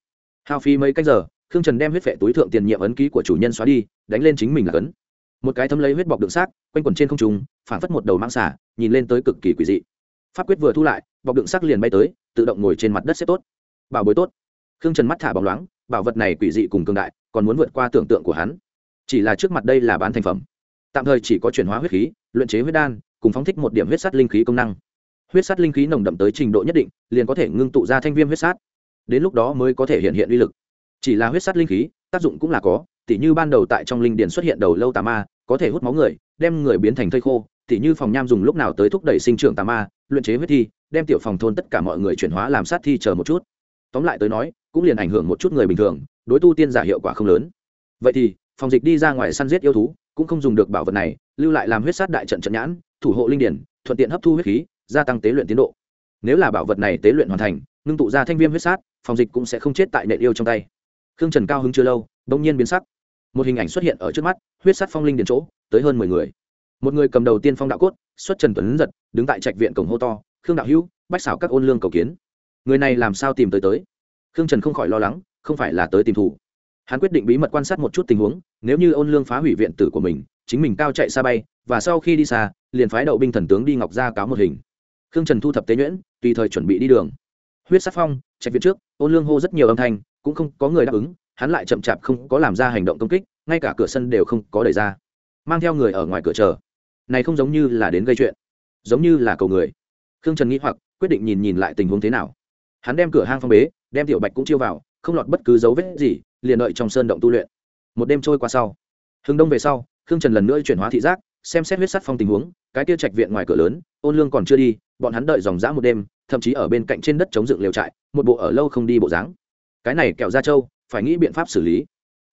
Hao phí mấy canh giờ, khương trần đem huyết vệ túi thượng tiền nhiệm ấn ký của chủ nhân xóa đi, đánh lên chính mình là cấn một cái thấm lấy huyết bọc đựng xác, quanh quẩn trên không trung, phảng phất một đầu mang xả nhìn lên tới cực kỳ quỷ dị. Pháp quyết vừa thu lại, bọc đựng xác liền bay tới, tự động ngồi trên mặt đất xếp tốt. Bảo bối tốt. Khương trần mắt thả bóng loáng, bảo vật này quỷ dị cùng cường đại, còn muốn vượt qua tưởng tượng của hắn. Chỉ là trước mặt đây là bán thành phẩm. Tạm thời chỉ có chuyển hóa huyết khí, luyện chế huyết đan, cùng phóng thích một điểm huyết sắt linh khí công năng. Huyết sắt linh khí nồng đậm tới trình độ nhất định, liền có thể ngưng tụ ra thanh viêm huyết sát. Đến lúc đó mới có thể hiện hiện uy lực. Chỉ là huyết sắt linh khí tác dụng cũng là có, tỉ như ban đầu tại trong linh điền xuất hiện đầu lâu tà ma, có thể hút máu người, đem người biến thành thây khô, tỉ như phòng nham dùng lúc nào tới thúc đẩy sinh trưởng tà ma, luyện chế huyết thi, đem tiểu phòng thôn tất cả mọi người chuyển hóa làm sát thi chờ một chút. Tóm lại tới nói, cũng liền ảnh hưởng một chút người bình thường, đối tu tiên giả hiệu quả không lớn. Vậy thì, phòng dịch đi ra ngoài săn giết yêu thú, cũng không dùng được bảo vật này, lưu lại làm huyết sát đại trận trận nhãn, thủ hộ linh điển thuận tiện hấp thu huyết khí, gia tăng tế luyện tiến độ. Nếu là bảo vật này tế luyện hoàn thành, ngưng tụ ra thanh viêm huyết sát, phòng dịch cũng sẽ không chết tại nệ yêu trong tay khương trần cao hứng chưa lâu, bỗng nhiên biến sắc. Một hình ảnh xuất hiện ở trước mắt, huyết sắt phong linh điện chỗ, tới hơn mười người. Một người cầm đầu tiên phong đạo cốt, xuất trần tuấn giật, đứng tại trạch viện cổng hô to, khương đạo hữu, bách xảo các ôn lương cầu kiến. Người này làm sao tìm tới tới? Khương trần không khỏi lo lắng, không phải là tới tìm thủ. Hắn quyết định bí mật quan sát một chút tình huống, nếu như ôn lương phá hủy viện tử của mình, chính mình cao chạy xa bay, và sau khi đi xa, liền phái đậu binh thần tướng đi ngọc ra cáo một hình. Khương trần thu thập tế nhuyễn, tùy thời chuẩn bị đi đường. Huyết sắc phong, trạch viện trước, ôn lương hô rất nhiều âm thanh cũng không có người đáp ứng, hắn lại chậm chạp không có làm ra hành động công kích, ngay cả cửa sân đều không có đẩy ra. Mang theo người ở ngoài cửa chờ. Này không giống như là đến gây chuyện, giống như là cầu người. Khương trần nghĩ hoặc, quyết định nhìn nhìn lại tình huống thế nào. Hắn đem cửa hang phong bế, đem tiểu bạch cũng chiêu vào, không lọt bất cứ dấu vết gì, liền đợi trong sơn động tu luyện. Một đêm trôi qua sau, hưng đông về sau, khương trần lần nữa chuyển hóa thị giác, xem xét huyết sắt phong tình huống, cái kia trạch viện ngoài cửa lớn, ôn lương còn chưa đi, bọn hắn đợi dòng dã một đêm, thậm chí ở bên cạnh trên đất chống dựng liều trại, một bộ ở lâu không đi bộ dáng cái này kẹo ra châu phải nghĩ biện pháp xử lý.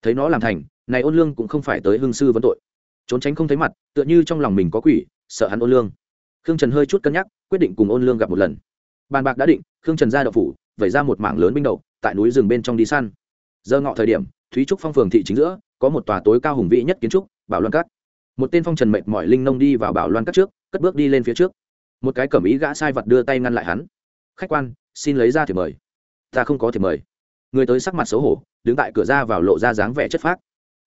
Thấy nó làm thành, này ôn lương cũng không phải tới hương sư vấn tội. Trốn tránh không thấy mặt, tựa như trong lòng mình có quỷ, sợ hắn ôn lương. Khương trần hơi chút cân nhắc, quyết định cùng ôn lương gặp một lần. Bàn bạc đã định, khương trần ra đậu phủ, vẩy ra một mảng lớn binh đậu tại núi rừng bên trong đi săn. Giờ ngọ thời điểm, thúy trúc phong phường thị chính giữa, có một tòa tối cao hùng vĩ nhất kiến trúc, bảo loan cát. Một tên phong trần mệt mỏi linh nông đi vào bảo loan cát trước, cất bước đi lên phía trước. Một cái cẩm ý gã sai vật đưa tay ngăn lại hắn. Khách quan, xin lấy ra thì mời. Ta không có thì mời người tới sắc mặt xấu hổ, đứng tại cửa ra vào lộ ra dáng vẻ chất phác.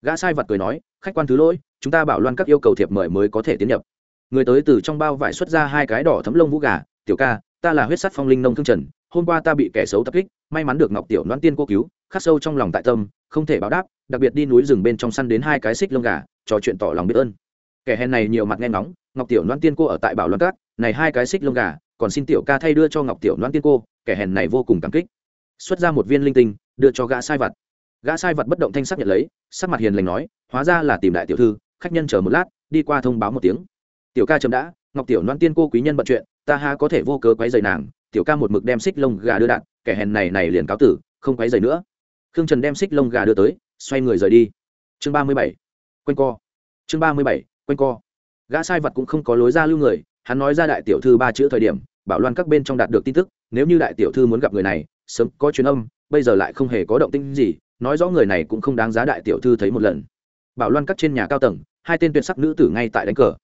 Gã sai vật cười nói, khách quan thứ lỗi, chúng ta bảo loan các yêu cầu thiệp mời mới có thể tiến nhập. Người tới từ trong bao vải xuất ra hai cái đỏ thấm lông vũ gà, tiểu ca, ta là huyết sắt phong linh nông thương trần, hôm qua ta bị kẻ xấu tập kích, may mắn được ngọc tiểu đoán tiên cô cứu, khắc sâu trong lòng tại tâm, không thể báo đáp, đặc biệt đi núi rừng bên trong săn đến hai cái xích lông gà, trò chuyện tỏ lòng biết ơn. Kẻ hèn này nhiều mặt nghe ngóng, ngọc tiểu đoán tiên cô ở tại bảo loan các, này hai cái xích lông gà, còn xin tiểu ca thay đưa cho ngọc tiểu đoán tiên cô, kẻ hèn này vô cùng cảm kích xuất ra một viên linh tinh, đưa cho gã sai vật. Gã sai vật bất động thanh sắc nhận lấy, sắc mặt hiền lành nói, hóa ra là tìm đại tiểu thư, khách nhân chờ một lát, đi qua thông báo một tiếng. Tiểu ca chấm đã, ngọc tiểu loan tiên cô quý nhân bận chuyện, ta ha có thể vô cớ quấy rầy nàng, tiểu ca một mực đem xích lông gà đưa đạn kẻ hèn này này liền cáo tử, không quấy rầy nữa. Khương trần đem xích lông gà đưa tới, xoay người rời đi. Chương ba mươi bảy, quanh co. Chương ba mươi bảy, quanh co. Gã sai vật cũng không có lối ra lưu người, hắn nói ra đại tiểu thư ba chữ thời điểm, bảo loan các bên trong đạt được tin tức, nếu như đại tiểu thư muốn gặp người này sớm có chuyến âm, bây giờ lại không hề có động tĩnh gì, nói rõ người này cũng không đáng giá đại tiểu thư thấy một lần. Bảo loan cắt trên nhà cao tầng, hai tên tuyệt sắc nữ tử ngay tại đánh cờ.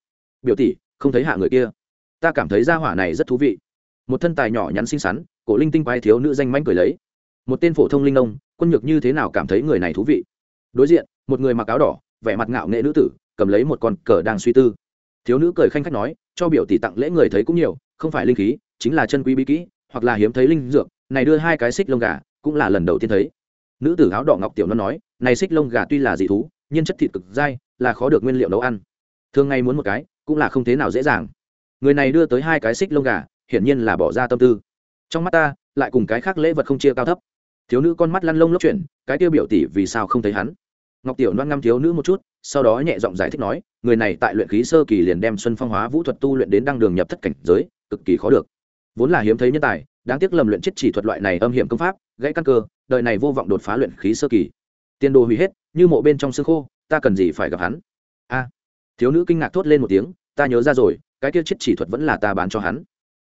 Biểu tỷ, không thấy hạ người kia. Ta cảm thấy gia hỏa này rất thú vị. Một thân tài nhỏ nhắn xinh xắn, cổ linh tinh quái thiếu nữ danh manh cười lấy. Một tên phổ thông linh nông, quân nhược như thế nào cảm thấy người này thú vị? Đối diện, một người mặc áo đỏ, vẻ mặt ngạo nghệ nữ tử, cầm lấy một con cờ đang suy tư. Thiếu nữ cười khanh khách nói, cho biểu tỷ tặng lễ người thấy cũng nhiều, không phải linh khí, chính là chân quý bí kỹ, hoặc là hiếm thấy linh dược này đưa hai cái xích lông gà, cũng là lần đầu tiên thấy. Nữ tử áo đỏ ngọc tiểu nó nói, này xích lông gà tuy là dị thú, nhưng chất thịt cực dai, là khó được nguyên liệu nấu ăn. Thường ngày muốn một cái, cũng là không thế nào dễ dàng. Người này đưa tới hai cái xích lông gà, hiển nhiên là bỏ ra tâm tư. Trong mắt ta, lại cùng cái khác lễ vật không chia cao thấp. Thiếu nữ con mắt lăn lông lốc chuyển, cái tiêu biểu tỷ vì sao không thấy hắn? Ngọc tiểu loan ngăm thiếu nữ một chút, sau đó nhẹ giọng giải thích nói, người này tại luyện khí sơ kỳ liền đem xuân phong hóa vũ thuật tu luyện đến đăng đường nhập thất cảnh giới, cực kỳ khó được vốn là hiếm thấy nhân tài, đáng tiếc lầm luyện chết chỉ thuật loại này âm hiểm công pháp, gãy căn cơ, đời này vô vọng đột phá luyện khí sơ kỳ. Tiền đồ hủy hết, như mộ bên trong xương khô, ta cần gì phải gặp hắn? A, thiếu nữ kinh ngạc thốt lên một tiếng, ta nhớ ra rồi, cái kia chết chỉ thuật vẫn là ta bán cho hắn.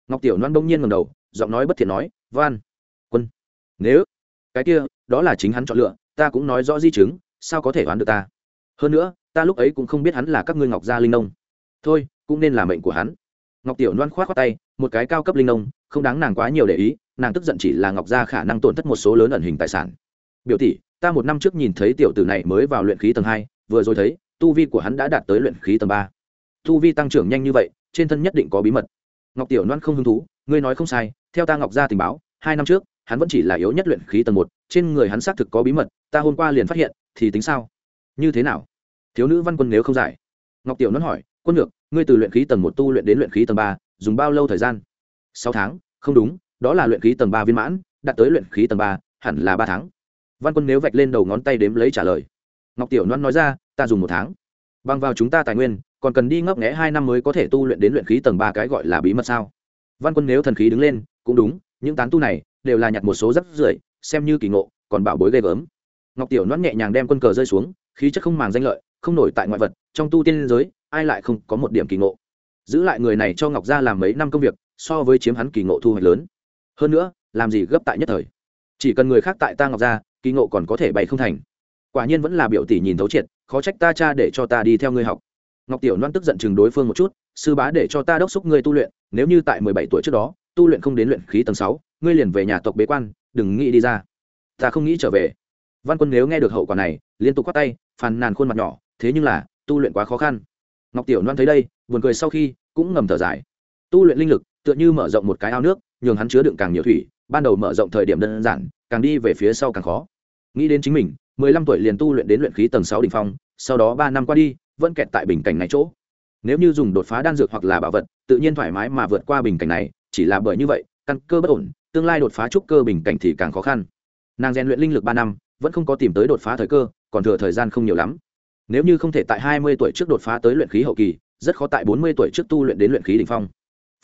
Ngọc tiểu loan bỗng nhiên ngầm đầu, giọng nói bất thiện nói, van, quân, nếu cái kia, đó là chính hắn chọn lựa, ta cũng nói rõ di chứng, sao có thể đoán được ta? Hơn nữa, ta lúc ấy cũng không biết hắn là các ngươi ngọc gia linh nông. Thôi, cũng nên là mệnh của hắn. Ngọc tiểu loan k h o á t tay một cái cao cấp linh nông, không đáng nàng quá nhiều để ý, nàng tức giận chỉ là ngọc gia khả năng tổn thất một số lớn ẩn hình tài sản. Biểu tỷ, ta một năm trước nhìn thấy tiểu tử này mới vào luyện khí tầng hai, vừa rồi thấy, tu vi của hắn đã đạt tới luyện khí tầng ba. Tu vi tăng trưởng nhanh như vậy, trên thân nhất định có bí mật. Ngọc tiểu loan không hứng thú, ngươi nói không sai, theo ta ngọc gia tình báo, hai năm trước, hắn vẫn chỉ là yếu nhất luyện khí tầng một, trên người hắn xác thực có bí mật, ta hôm qua liền phát hiện, thì tính sao? Như thế nào? Thiếu nữ văn quân nếu không giải. Ngọc tiểu loan hỏi, quân ngược ngươi từ luyện khí tầng một tu luyện đến luyện khí tầng ba dùng bao lâu thời gian? Sáu tháng? Không đúng, đó là luyện khí tầng ba viên mãn, đạt tới luyện khí tầng ba, hẳn là ba tháng. Văn quân nếu vạch lên đầu ngón tay đếm lấy trả lời. Ngọc tiểu loan nói ra, ta dùng một tháng. Bằng vào chúng ta tài nguyên, còn cần đi ngấp nghẽ hai năm mới có thể tu luyện đến luyện khí tầng ba cái gọi là bí mật sao? Văn quân nếu thần khí đứng lên, cũng đúng, những tán tu này đều là nhặt một số rất rưởi, xem như kỳ ngộ, còn bảo bối ghê gớm. Ngọc tiểu loan nhẹ nhàng đem quân cờ rơi xuống, khí chất không màng danh lợi, không nổi tại ngoại vật, trong tu tiên giới, ai lại không có một điểm kỳ ngộ? Giữ lại người này cho ngọc gia làm mấy năm công việc, so với chiếm hắn kỳ ngộ thu hoạch lớn. Hơn nữa, làm gì gấp tại nhất thời. Chỉ cần người khác tại ta ngọc gia, kỳ ngộ còn có thể bày không thành. Quả nhiên vẫn là biểu tỷ nhìn thấu triệt, khó trách ta cha để cho ta đi theo ngươi học. Ngọc tiểu loan tức giận chừng đối phương một chút, sư bá để cho ta đốc xúc ngươi tu luyện, nếu như tại mười bảy tuổi trước đó, tu luyện không đến luyện khí tầng sáu, ngươi liền về nhà tộc bế quan, đừng nghĩ đi ra. Ta không nghĩ trở về. Văn quân nếu nghe được hậu quả này, liên tục quát tay, phàn nàn khuôn mặt nhỏ, thế nhưng là, tu luyện quá khó khăn. Ngọc tiểu loan thấy đây, buồn cười sau khi cũng ngầm thở dài. Tu luyện linh lực, tựa như mở rộng một cái ao nước, nhường hắn chứa đựng càng nhiều thủy, ban đầu mở rộng thời điểm đơn giản, càng đi về phía sau càng khó. Nghĩ đến chính mình, mười lăm tuổi liền tu luyện đến luyện khí tầng sáu đ ỉ n h phong, sau đó ba năm qua đi, vẫn kẹt tại bình cảnh này chỗ. Nếu như dùng đột phá đan dược hoặc là bảo vật, tự nhiên thoải mái mà vượt qua bình cảnh này, chỉ là bởi như vậy, căn cơ bất ổn, tương lai đột phá trúc cơ bình cảnh thì càng khó khăn. Nàng rèn luyện linh lực ba năm, vẫn không có tìm tới đột phá thời cơ, còn thừa thời gian không nhiều lắm. Nếu như không thể tại hai mươi tuổi trước đột phá tới luyện khí hậu kỳ rất khó tại bốn mươi tuổi trước tu luyện đến luyện khí đỉnh phong.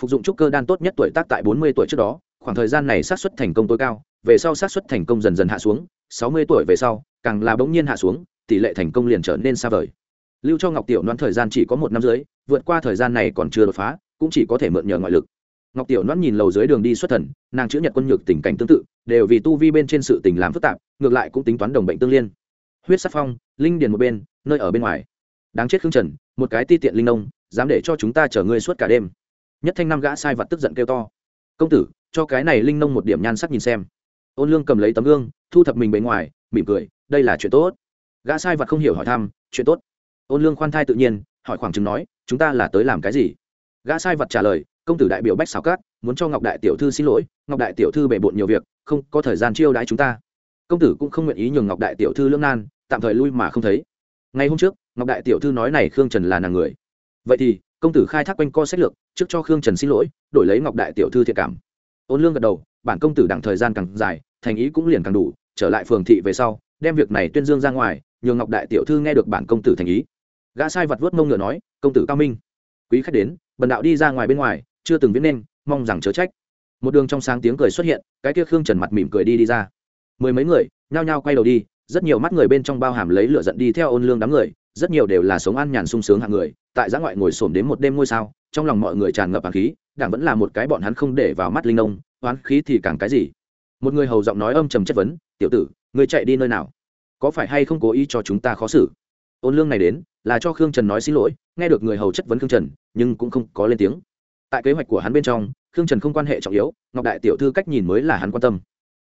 Phục dụng trúc cơ đan tốt nhất tuổi tác tại bốn mươi tuổi trước đó, khoảng thời gian này sát xuất thành công tối cao, về sau sát xuất thành công dần dần hạ xuống, sáu mươi tuổi về sau, càng là bỗng nhiên hạ xuống, tỷ lệ thành công liền trở nên xa vời. Lưu cho ngọc tiểu Loan thời gian chỉ có một năm dưới vượt qua thời gian này còn chưa đột phá, cũng chỉ có thể mượn nhờ ngoại lực. Ngọc tiểu Loan nhìn lầu dưới đường đi xuất thần, nàng chữ nhật quân nhược tình cảnh tương tự, đều vì tu vi bên trên sự tình làm phức tạp, ngược lại cũng tính toán đồng bệnh tương liên. Huyết sắc phong, linh điền một bên, nơi ở bên ngoài. Đáng chết khương trần một cái ti tiện linh nông, dám để cho chúng ta chở ngươi suốt cả đêm. Nhất thanh năm gã sai vật tức giận kêu to. Công tử, cho cái này linh nông một điểm nhan sắc nhìn xem. Ôn lương cầm lấy tấm gương, thu thập mình bề ngoài, mỉm cười, đây là chuyện tốt. Gã sai vật không hiểu hỏi thăm, chuyện tốt. Ôn lương khoan thai tự nhiên, hỏi khoảng chừng nói, chúng ta là tới làm cái gì? Gã sai vật trả lời, công tử đại biểu bách xào cát muốn cho ngọc đại tiểu thư xin lỗi, ngọc đại tiểu thư bể bộn nhiều việc, không có thời gian chiêu đãi chúng ta. Công tử cũng không nguyện ý nhường ngọc đại tiểu thư lương nan, tạm thời lui mà không thấy. Ngày hôm trước ngọc đại tiểu thư nói này khương trần là nàng người. Vậy thì, công tử khai thác quanh co sách lược, trước cho khương trần xin lỗi, đổi lấy ngọc đại tiểu thư thiệt cảm. Ôn lương gật đầu, bản công tử đặng thời gian càng dài, thành ý cũng liền càng đủ, trở lại phường thị về sau, đem việc này tuyên dương ra ngoài, nhường ngọc đại tiểu thư nghe được bản công tử thành ý. Gã sai vật vớt mông ngựa nói, công tử cao minh. Quý khách đến, bần đạo đi ra ngoài bên ngoài, chưa từng viết nên, mong rằng chớ trách. Một đường trong sáng tiếng cười xuất hiện, cái kia khương trần mặt mỉm cười đi đi ra. Mười mấy người, nhao nhao quay đầu đi, rất nhiều mắt người bên trong bao hàm lấy lửa giận đi theo ôn lương đám người rất nhiều đều là sống an nhàn sung sướng hạng người, tại giã ngoại ngồi xổm đến một đêm ngôi sao, trong lòng mọi người tràn ngập hàng khí, đảng vẫn là một cái bọn hắn không để vào mắt linh nông oán khí thì càng cái gì? Một người hầu giọng nói âm trầm chất vấn, tiểu tử người chạy đi nơi nào? Có phải hay không cố ý cho chúng ta khó xử? Ôn lương này đến, là cho khương trần nói xin lỗi, nghe được người hầu chất vấn khương trần, nhưng cũng không có lên tiếng. Tại kế hoạch của hắn bên trong, khương trần không quan hệ trọng yếu, ngọc đại tiểu thư cách nhìn mới là hắn quan tâm.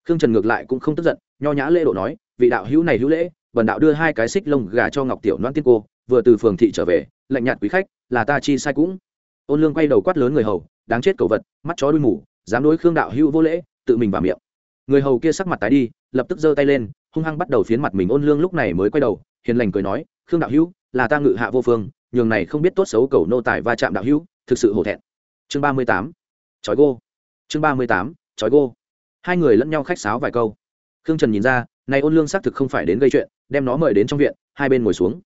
Khương trần ngược lại cũng không tức giận, nho nhã lễ độ nói, vị đạo hữu này hữu lễ bần đạo đưa hai cái xích lông gà cho ngọc tiểu noan tiên cô, vừa từ phường thị trở về, lạnh nhạt quý khách, là ta chi sai cũng. Ôn lương quay đầu quát lớn người hầu, đáng chết cầu vật, mắt chó đuôi mù, dám đối khương đạo hữu vô lễ, tự mình vào miệng. Người hầu kia sắc mặt tái đi, lập tức giơ tay lên, hung hăng bắt đầu phiến mặt mình. Ôn lương lúc này mới quay đầu, hiền lành cười nói, khương đạo hữu, là ta ngự hạ vô phương, nhường này không biết tốt xấu cầu nô tài va chạm đạo hữu, thực sự hổ thẹn. Chương ba mươi tám, chói gô. Chương ba mươi tám, chói gô. Hai người lẫn nhau khách sáo vài câu. Khương trần nhìn ra nay ôn lương xác thực không phải đến gây chuyện đem nó mời đến trong viện, hai bên ngồi xuống.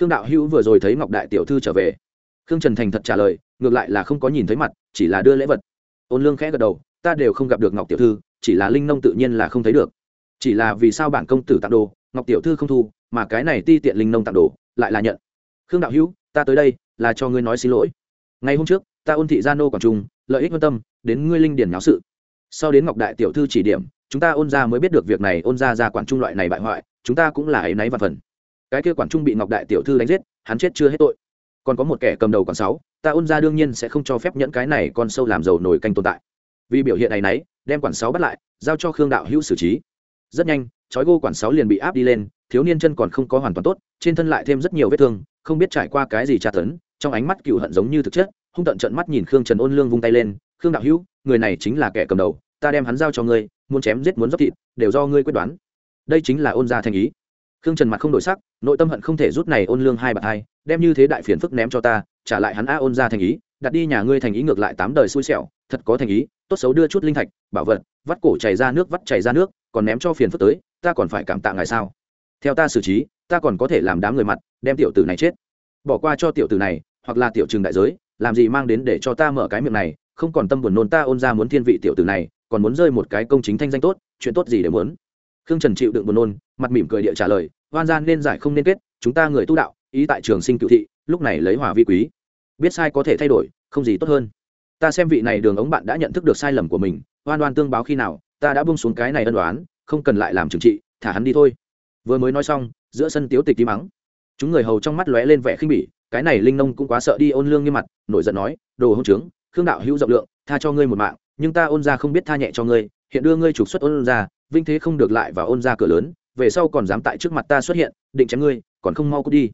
Khương đạo hữu vừa rồi thấy ngọc đại tiểu thư trở về. Khương trần thành thật trả lời, ngược lại là không có nhìn thấy mặt, chỉ là đưa lễ vật. Ôn lương khẽ gật đầu, ta đều không gặp được ngọc tiểu thư, chỉ là linh nông tự nhiên là không thấy được. Chỉ là vì sao bản công tử tặng đồ, ngọc tiểu thư không thu, mà cái này ti tiện linh nông tặng đồ, lại là nhận. Khương đạo hữu, ta tới đây, là cho ngươi nói xin lỗi. Ngày hôm trước, ta ôn thị gia nô quảng trung lợi ích quan tâm, đến ngươi linh điển nháo sự. Sau đến ngọc đại tiểu thư chỉ điểm, chúng ta ôn ra mới biết được việc này, ôn ra ra quản trung loại này bại hoại chúng ta cũng là ấy náy và phần. Cái kia quản trung bị ngọc đại tiểu thư đánh giết, hắn chết chưa hết tội. Còn có một kẻ cầm đầu còn sáu, ta ôn ra đương nhiên sẽ không cho phép nhẫn cái này con sâu làm dầu nổi canh tồn tại. Vì biểu hiện này nấy đem quản sáu bắt lại, giao cho khương đạo hữu xử trí. Rất nhanh chói gô quản sáu liền bị áp đi lên, thiếu niên chân còn không có hoàn toàn tốt, trên thân lại thêm rất nhiều vết thương, không biết trải qua cái gì tra tấn, trong ánh mắt cựu hận giống như thực chất, hung tận trận mắt nhìn khương trần ôn lương vung tay lên, khương đạo hữu, người này chính là kẻ cầm đầu, ta đem hắn giao cho ngươi, muốn chém giết muốn dốc thịt, đều do ngươi quyết đoán đây chính là ôn gia thành ý. Khương trần mặt không đổi sắc, nội tâm hận không thể rút này ôn lương hai bạt hai, đem như thế đại phiền phức ném cho ta, trả lại hắn a ôn gia thành ý, đặt đi nhà ngươi thành ý ngược lại tám đời xui xẻo, thật có thành ý, tốt xấu đưa chút linh thạch, bảo vật, vắt cổ chảy ra nước vắt chảy ra nước, còn ném cho phiền phức tới, ta còn phải cảm tạ ngài sao? Theo ta xử trí, ta còn có thể làm đám người mặt, đem tiểu tử này chết. Bỏ qua cho tiểu tử này, hoặc là tiểu trường đại giới, làm gì mang đến để cho ta mở cái miệng này, không còn tâm buồn nôn ta ôn ra muốn thiên vị tiểu tử này, còn muốn rơi một cái công chính thanh danh tốt, chuyện tốt gì để muốn? Khương trần chịu đựng buồn nôn, mặt mỉm cười địa trả lời, hoan gian nên giải không nên kết, chúng ta người tu đạo, ý tại trường sinh cựu thị, lúc này lấy hòa vi quý. Biết sai có thể thay đổi, không gì tốt hơn. Ta xem vị này đường ống bạn đã nhận thức được sai lầm của mình oan oan tương báo khi nào, ta đã bung xuống cái này ân đoán không cần lại làm trừng trị, thả hắn đi thôi. Vừa mới nói xong, giữa sân tiếu tịch tí mắng chúng người hầu trong mắt lóe lên vẻ khinh bỉ, cái này linh nông cũng quá sợ đi ôn lương như mặt, nổi giận nói, đồ hông trướng, khương đạo hữu rộng lượng, tha cho ngươi một mạng, nhưng ta ôn ra không biết tha nhẹ cho ngươi, hiện đưa ngươi trục xuất ôn ra vinh thế không được lại và ôn ra cửa lớn, về sau còn dám tại trước mặt ta xuất hiện, định chém ngươi, còn không mau cút đi.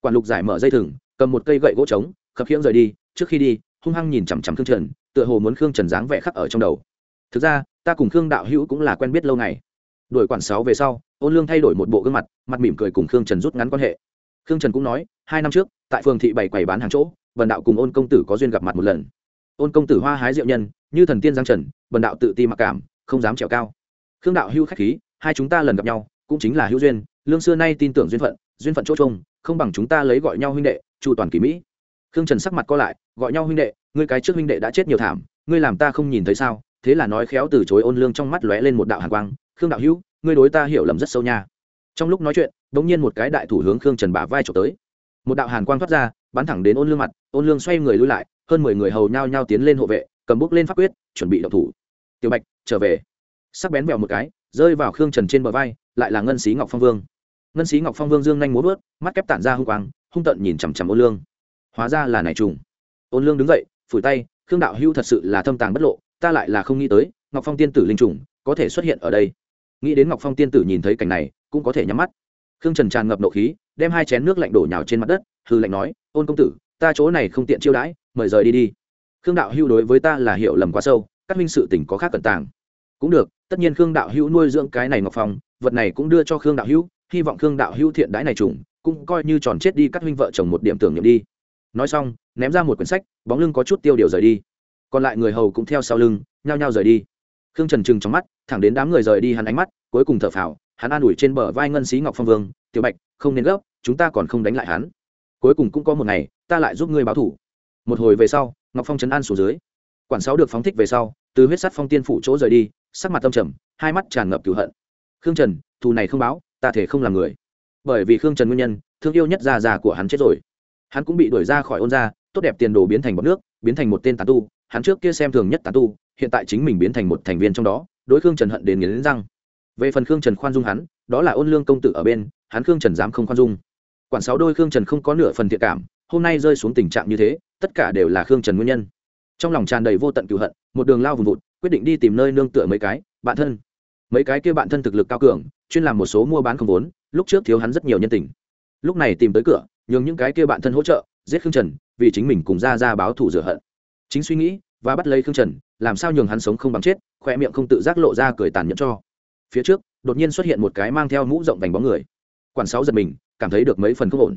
Quản lục giải mở dây thừng, cầm một cây gậy gỗ trống, khập khiễng rời đi, trước khi đi, hung hăng nhìn chằm chằm khương trần, tựa hồ muốn khương trần dáng vẻ khắc ở trong đầu. Thực ra, ta cùng khương đạo hữu cũng là quen biết lâu ngày. Đuổi quản sáu về sau, ôn lương thay đổi một bộ gương mặt mặt mỉm cười cùng khương trần rút ngắn quan hệ. Khương trần cũng nói, hai năm trước, tại phường thị bảy quầy bán hàng chỗ vần đạo cùng ôn công tử có duyên gặp mặt một lần. Ôn công tử hoa hái diệu nhân, như thần tiên giang trần vần đạo tự ti mặc cảm, không dám trèo cao khương đạo hưu khách khí, hai chúng ta lần gặp nhau, cũng chính là hữu duyên, lương xưa nay tin tưởng duyên phận duyên phận chỗ trông không bằng chúng ta lấy gọi nhau huynh đệ, chu toàn kỳ mỹ. Khương trần sắc mặt co lại, gọi nhau huynh đệ, ngươi cái trước huynh đệ đã chết nhiều thảm, ngươi làm ta không nhìn thấy sao? Thế là nói khéo từ chối ôn lương trong mắt lóe lên một đạo hàn quang, khương đạo hữu ngươi đối ta hiểu lầm rất sâu nha. Trong lúc nói chuyện đ ỗ n g nhiên một cái đại thủ hướng khương trần bả vai trộm tới. Một đạo hàn quang thoát ra, bắn thẳng đến ôn lương mặt, ôn lương xoay người lui lại, hơn mười người hầu nhao nhao tiến lên hộ vệ, cầm bút lên pháp quyết, chuẩn bị đậu thủ. Tiểu bạch, trở về sắc bén vèo một cái, rơi vào khương trần trên bờ vai, lại là ngân xí ngọc phong vương. Ngân xí ngọc phong vương dương nhanh muốn vớt, mắt kép tản ra hung quang, hung tận nhìn chằm chằm ôn lương. Hóa ra là này trùng. Ôn lương đứng dậy, phủi tay, khương đạo hưu thật sự là thâm tàng bất lộ, ta lại là không nghĩ tới, ngọc phong tiên tử linh trùng có thể xuất hiện ở đây. Nghĩ đến ngọc phong tiên tử nhìn thấy cảnh này, cũng có thể nhắm mắt. Khương trần tràn ngập nộ khí, đem hai chén nước lạnh đổ nhào trên mặt đất hư lạnh nói, ôn công tử, ta chỗ này không tiện chiêu đãi, mời rời đi đi. Khương đạo hưu đối với ta là hiểu lầm quá sâu, các minh sự tỉnh có khác cẩn tàng. Cũng được tất nhiên khương đạo hưu nuôi dưỡng cái này ngọc phong, vật này cũng đưa cho khương đạo hưu hy vọng khương đạo hưu thiện đái này trùng, cũng coi như tròn chết đi các huynh vợ chồng một điểm tưởng niệm đi. Nói xong, ném ra một quyển sách, bóng lưng có chút tiêu điều rời đi. Còn lại người hầu cũng theo sau lưng, nhao nhao rời đi. Khương trần trừng trong mắt, thẳng đến đám người rời đi hắn ánh mắt, cuối cùng thở phào, hắn an ủi trên bờ vai ngân Sĩ ngọc phong vương, tiểu bạch, không nên gấp, chúng ta còn không đánh lại hắn. Cuối cùng cũng có một ngày, ta lại giúp ngươi báo thủ. Một hồi về sau, ngọc phong trấn an xuống dưới. Quản sáu được phóng thích về sau, từ huyết sắt phong tiên phủ chỗ rời đi sắc mặt tâm trầm, hai mắt tràn ngập cửu hận. Khương trần, thù này không báo, ta thể không làm người. Bởi vì khương trần nguyên nhân, thương yêu nhất già già của hắn chết rồi. Hắn cũng bị đuổi ra khỏi ôn gia, tốt đẹp tiền đồ biến thành bọc nước, biến thành một tên tán tu. Hắn trước kia xem thường nhất tán tu, hiện tại chính mình biến thành một thành viên trong đó, đối khương trần hận đến nghiến răng. Về phần khương trần khoan dung hắn, đó là ôn lương công tử ở bên, hắn khương trần dám không khoan dung. Quản sáu đôi khương trần không có nửa phần thiện cảm, hôm nay rơi xuống tình trạng như thế, tất cả đều là khương trần nguyên nhân. Trong lòng tràn đầy vô tận cựu hận, một đường lao vùng vụt quyết định đi tìm nơi nương tựa mấy cái, bạn thân. Mấy cái kia bạn thân thực lực cao cường, chuyên làm một số mua bán không vốn, lúc trước thiếu hắn rất nhiều nhân tình. Lúc này tìm tới cửa, nhường những cái kia bạn thân hỗ trợ, giết khương trần, vì chính mình cùng ra ra báo thủ rửa hận. Chính suy nghĩ, và bắt lấy khương trần, làm sao nhường hắn sống không bằng chết khoe miệng không tự giác lộ ra cười tàn nhẫn cho. Phía trước, đột nhiên xuất hiện một cái mang theo mũ rộng vành bóng người. Quản sáu giật mình, cảm thấy được mấy phần không ổn.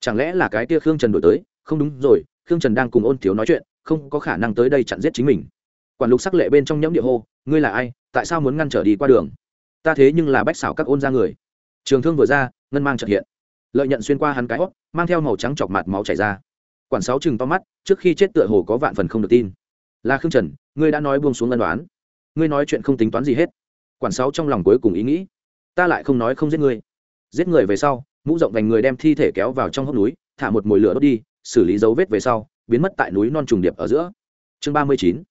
Chẳng lẽ là cái kia khương trần đổi tới? Không đúng rồi, khương trần đang cùng ôn thiếu nói chuyện, không có khả năng tới đây chặn giết chính mình quản lục sắc lệ bên trong nhẫm địa hô, ngươi là ai? Tại sao muốn ngăn trở đi qua đường? Ta thế nhưng là bách xảo các ôn ra người. Trường thương vừa ra, ngân mang trật hiện. Lợi nhận xuyên qua hắn cái hót mang theo màu trắng chọc mặt máu chảy ra. Quản sáu chừng to mắt, trước khi chết tựa hồ có vạn phần không được tin. Là khương trần, ngươi đã nói buông xuống ân đoán ngươi nói chuyện không tính toán gì hết. Quản sáu trong lòng cuối cùng ý nghĩ. Ta lại không nói không giết ngươi. Giết người về sau, mũ rộng vành người đem thi thể kéo vào trong hốc núi, thả một mồi lửa đốt đi, xử lý dấu vết về sau, biến mất tại núi non trùng điệp ở giữa. Chương ba mươi chín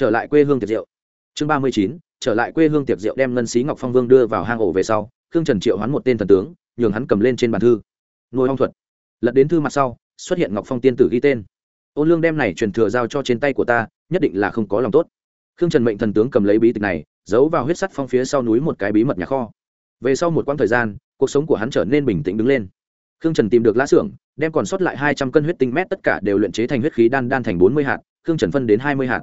trở lại quê hương tiệc rượu. Chương ba mươi chín, trở lại quê hương tiệc rượu đem ngân xí ngọc phong vương đưa vào hang ổ về sau, khương trần triệu hoán một tên thần tướng, nhường hắn cầm lên trên bàn thư. Nuôi hong thuật. Lật đến thư mặt sau, xuất hiện ngọc phong tiên tử ghi tên. Ôn lương đem này truyền thừa giao cho trên tay của ta, nhất định là không có lòng tốt. Khương trần mệnh thần tướng cầm lấy bí tịch này, giấu vào huyết sắt phong phía sau núi một cái bí mật nhà kho. Về sau một quãng thời gian, cuộc sống của hắn trở nên bình tĩnh đứng lên. Khương trần tìm được lá xưởng, đem còn sót lại hai trăm cân huyết tinh mét tất cả đều luyện chế thành huyết khí đan đan thành bốn mươi hạt, khương trần phân đến hai mươi hạt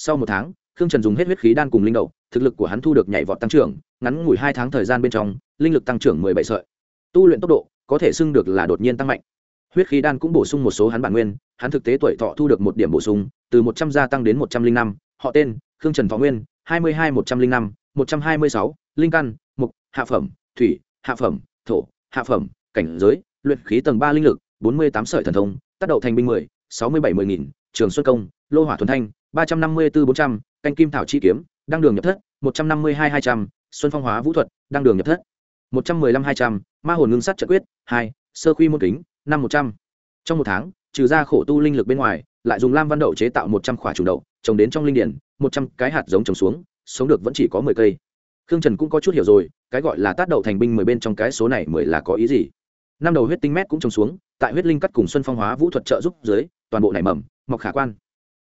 sau một tháng, khương trần dùng hết huyết khí đan cùng linh đậu, thực lực của hắn thu được nhảy vọt tăng trưởng, ngắn ngủi hai tháng thời gian bên trong, linh lực tăng trưởng mười bảy sợi. Tu luyện tốc độ, có thể xưng được là đột nhiên tăng mạnh. Huyết khí đan cũng bổ sung một số hắn bản nguyên, hắn thực tế tuổi thọ thu được một điểm bổ sung, từ một trăm gia tăng đến một trăm linh năm, họ tên, khương trần thọ nguyên, hai mươi hai một trăm linh năm, một trăm hai mươi sáu, linh căn, mục, hạ phẩm, thủy, hạ phẩm, thổ, hạ phẩm, cảnh giới, luyện khí tầng ba linh lực, bốn mươi tám sợi thần thông, tác đậu thành binh mười, sáu mươi bảy mươi nghìn, trường xuân công, lô hỏa thuần thanh ba trăm năm mươi bốn bốn trăm, canh kim thảo chi kiếm, đăng đường nhập thất, một trăm năm mươi hai hai trăm, xuân phong hóa vũ thuật, đăng đường nhập thất, một trăm mười lăm hai trăm, ma hồn ngưng sắt trận quyết, hai, sơ quy môn kính, năm một trăm. Trong một tháng, trừ ra khổ tu linh lực bên ngoài, lại dùng lam văn đậu chế tạo một trăm khỏa chủ đậu, trồng đến trong linh điển, một trăm cái hạt giống trồng xuống, sống được vẫn chỉ có mười cây. Khương trần cũng có chút hiểu rồi, cái gọi là tát đậu thành binh mười bên trong cái số này mười là có ý gì? Năm đầu huyết tinh mét cũng trồng xuống, tại huyết linh cắt cùng xuân phong hóa vũ thuật trợ giúp dưới, toàn bộ nảy mầm, mọc khả quan.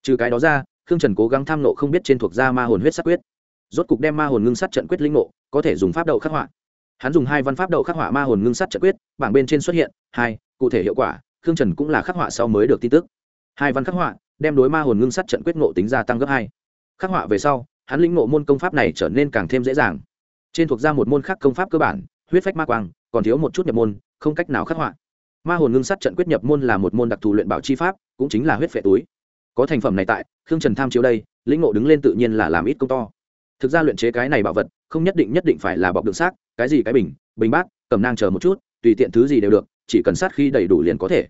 Trừ cái đó ra khương trần cố gắng tham nộ không biết trên thuộc da ma hồn huyết sát quyết. Rốt cục đem ma hồn ngưng sắt trận quyết linh nộ có thể dùng pháp đậu khắc họa. Hắn dùng hai văn pháp đậu khắc họa ma hồn ngưng sắt trận quyết, bảng bên trên xuất hiện, hai, cụ thể hiệu quả, khương trần cũng là khắc họa sau mới được tin tức. Hai văn khắc họa, đem đối ma hồn ngưng sắt trận quyết nộ tính gia tăng gấp hai. Khắc họa về sau, hắn lĩnh ngộ môn công pháp này trở nên càng thêm dễ dàng. Trên thuộc ra một môn khác công pháp cơ bản, huyết phách ma quang, còn thiếu một chút nhập môn, không cách nào khắc họa. Ma hồn ngưng sắt trận quyết nhập môn là một môn đặc thù luyện bảo chi pháp, cũng chính là huyết phệ túi có thành phẩm này tại, khương trần tham chiếu đây, lĩnh ngộ đứng lên tự nhiên là làm ít công to. Thực ra luyện chế cái này bảo vật, không nhất định nhất định phải là bọc đựng xác, cái gì cái bình bình bát cầm nang chờ một chút, tùy tiện thứ gì đều được, chỉ cần sát khi đầy đủ liền có thể.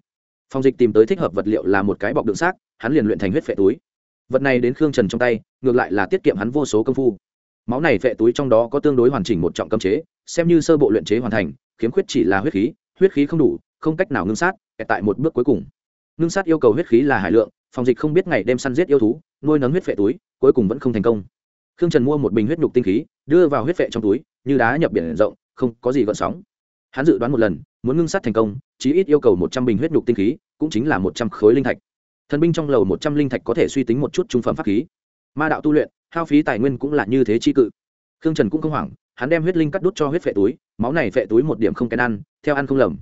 Phong dịch tìm tới thích hợp vật liệu là một cái bọc đựng xác, hắn liền luyện thành huyết phệ túi. Vật này đến khương trần trong tay, ngược lại là tiết kiệm hắn vô số công phu. Máu này phệ túi trong đó có tương đối hoàn chỉnh một trọng cấm chế, xem như sơ bộ luyện chế hoàn thành, khiếm khuyết chỉ là huyết khí huyết khí không đủ, không cách nào ngưng sát tại một bước cuối cùng. Ngưng sát yêu cầu huyết khí là hải lượng phòng dịch không biết ngày đêm săn giết yêu thú, nuôi nấng huyết phệ túi, cuối cùng vẫn không thành công. Khương trần mua một bình huyết nhục tinh khí, đưa vào huyết phệ trong túi, như đá nhập biển rộng, không có gì gợn sóng. Hắn dự đoán một lần, muốn ngưng sát thành công, chí ít yêu cầu một trăm bình huyết nhục tinh khí, cũng chính là một trăm khối linh thạch. Thần binh trong lầu một trăm linh thạch có thể suy tính một chút trung phẩm pháp khí. Ma đạo tu luyện, hao phí tài nguyên cũng là như thế chi cự. Khương trần cũng không hoảng, hắn đem huyết linh cắt đút cho huyết phệ túi, máu này phệ túi một điểm không kén ăn, theo ăn không lầm.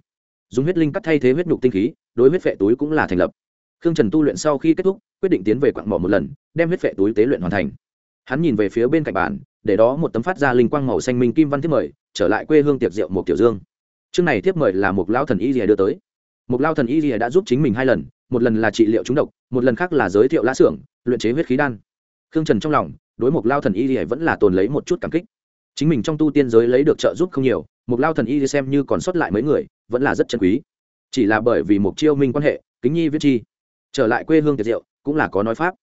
Dùng huyết linh cắt thay thế huyết nhục tinh khí, đối huyết phệ túi cũng là thành lập khương trần tu luyện sau khi kết thúc, quyết định tiến về quặng mỏ một lần, đem huyết phệ túi tế luyện hoàn thành. Hắn nhìn về phía bên cạnh bàn, để đó một tấm phát ra linh quang màu xanh minh kim văn thiết mời, trở lại quê hương tiệc rượu một tiểu dương. Chương này tiếp mời là một lao thần y rìa đưa tới. Một lao thần y rìa đã giúp chính mình hai lần, một lần là trị liệu trúng độc, một lần khác là giới thiệu lã xưởng, luyện chế huyết khí đan. Khương trần trong lòng, đối một lao thần y rìa vẫn là tồn lấy một chút cảm kích. Chính mình trong tu tiên giới lấy được trợ giúp không nhiều, một lao thần y xem như còn sót lại mấy người, vẫn là rất chân quý. Chỉ là bởi vì một chiêu minh quan hệ, kính nhi viết chi trở lại quê hương tiệc rượu, cũng là có nói pháp.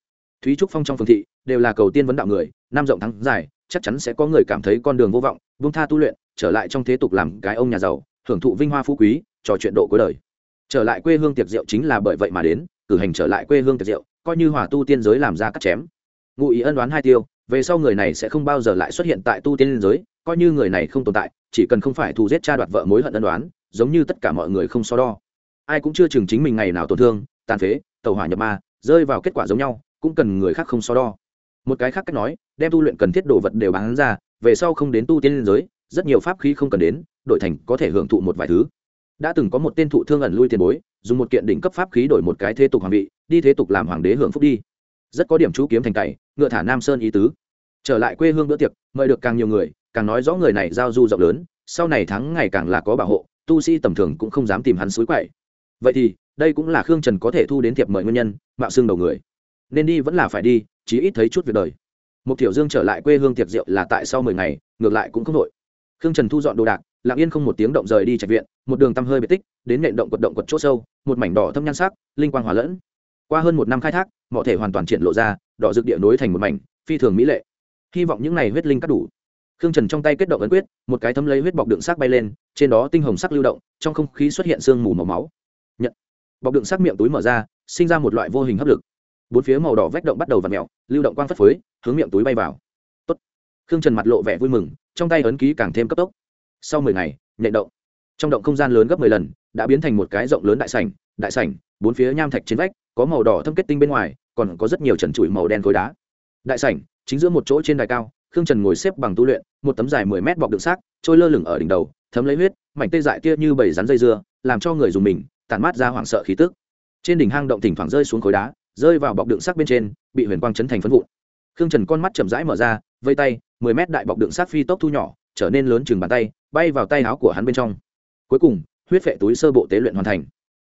Thúy trúc phong trong phường thị đều là cầu tiên vấn đạo người nam rộng thắng dài, chắc chắn sẽ có người cảm thấy con đường vô vọng vung tha tu luyện, trở lại trong thế tục làm cái ông nhà giàu, hưởng thụ vinh hoa phú quý, trò chuyện độ cuối đời. Trở lại quê hương tiệc rượu chính là bởi vậy mà đến, cử hành trở lại quê hương tiệc rượu, coi như hòa tu tiên giới làm ra cắt chém. Ngụ ý ân đoán hai tiêu, về sau người này sẽ không bao giờ lại xuất hiện tại tu tiên giới, coi như người này không tồn tại, chỉ cần không phải thù giết cha đoạt vợ mối hận ân đoán giống như tất cả mọi người không so đo. Ai cũng chưa chừng chính mình ngày nào tổn thương, tàn phế tàu hỏa nhập ma, rơi vào kết quả giống nhau, cũng cần người khác không so đo. Một cái khác cách nói, đem tu luyện cần thiết đồ vật đều bán ra, về sau không đến tu tiên liên giới, rất nhiều pháp khí không cần đến, đổi thành có thể hưởng thụ một vài thứ. Đã từng có một tên thụ thương ẩn lui tiền bối, dùng một kiện đỉnh cấp pháp khí đổi một cái thế tục hoàng vị, đi thế tục làm hoàng đế hưởng phúc đi. Rất có điểm chú kiếm thành cày ngựa thả nam sơn ý tứ. Trở lại quê hương bữa tiệc, mời được càng nhiều người, càng nói rõ người này giao du rộng lớn, sau này thắng ngày càng là có bảo hộ, tu sĩ tầm thường cũng không dám tìm hắn suối quậy. Vậy thì đây cũng là khương trần có thể thu đến thiệp mời nguyên nhân, mạo xương đầu người. Nên đi vẫn là phải đi, chí ít thấy chút việc đời. Một tiểu dương trở lại quê hương tiệc rượu là tại sau mười ngày, ngược lại cũng không đội khương trần thu dọn đồ đạc, lặng yên không một tiếng động rời đi trạch viện, một đường tăm hơi biệt tích, đến nện động quật động quật chỗ sâu, một mảnh đỏ thâm nhan sắc, linh quang hòa lẫn. Qua hơn một năm khai thác, mọi thể hoàn toàn triển lộ ra, đỏ rực địa nối thành một mảnh, phi thường mỹ lệ. Hy vọng những ngày huyết linh cắt đủ. Khương trần trong tay kết động ấn quyết, một cái thấm lấy huyết bọc đựng sắc bay lên, trên đó tinh hồng sắc lưu động, trong không khí xuất hiện sương mù màu máu bọc đựng sắc miệng túi mở ra, sinh ra một loại vô hình hấp lực. Bốn phía màu đỏ vách động bắt đầu v ặ mẹo lưu động quang phất phới, hướng miệng túi bay vào. Tốt. khương trần mặt lộ vẻ vui mừng, trong tay ấn ký càng thêm cấp tốc. Sau mười ngày, nhện động. Trong động không gian lớn gấp mười lần, đã biến thành một cái rộng lớn đại sảnh đại sảnh, bốn phía nham thạch trên vách, có màu đỏ thâm kết tinh bên ngoài, còn có rất nhiều trần trụi màu đen khối đá. Đại sảnh, chính giữa một chỗ trên đài cao, khương trần ngồi xếp bằng tu luyện, một tấm dài mười mét bọc đựng xác, trôi lơ lửng ở đỉnh đầu, thấm lấy huyết, mảnh tê dại kia như bảy rắn dây dưa, làm cho người dùng mình tàn mát ra hoảng sợ khí tức. Trên đỉnh hang động thỉnh thoảng rơi xuống khối đá, rơi vào bọc đựng sắc bên trên, bị huyền quang chấn thành phân vụn. Khương trần con mắt chậm rãi mở ra, vây tay, mười mét đại bọc đựng sắc phi tốc thu nhỏ, trở nên lớn chừng bàn tay, bay vào tay áo của hắn bên trong. Cuối cùng, huyết phệ túi sơ bộ tế luyện hoàn thành.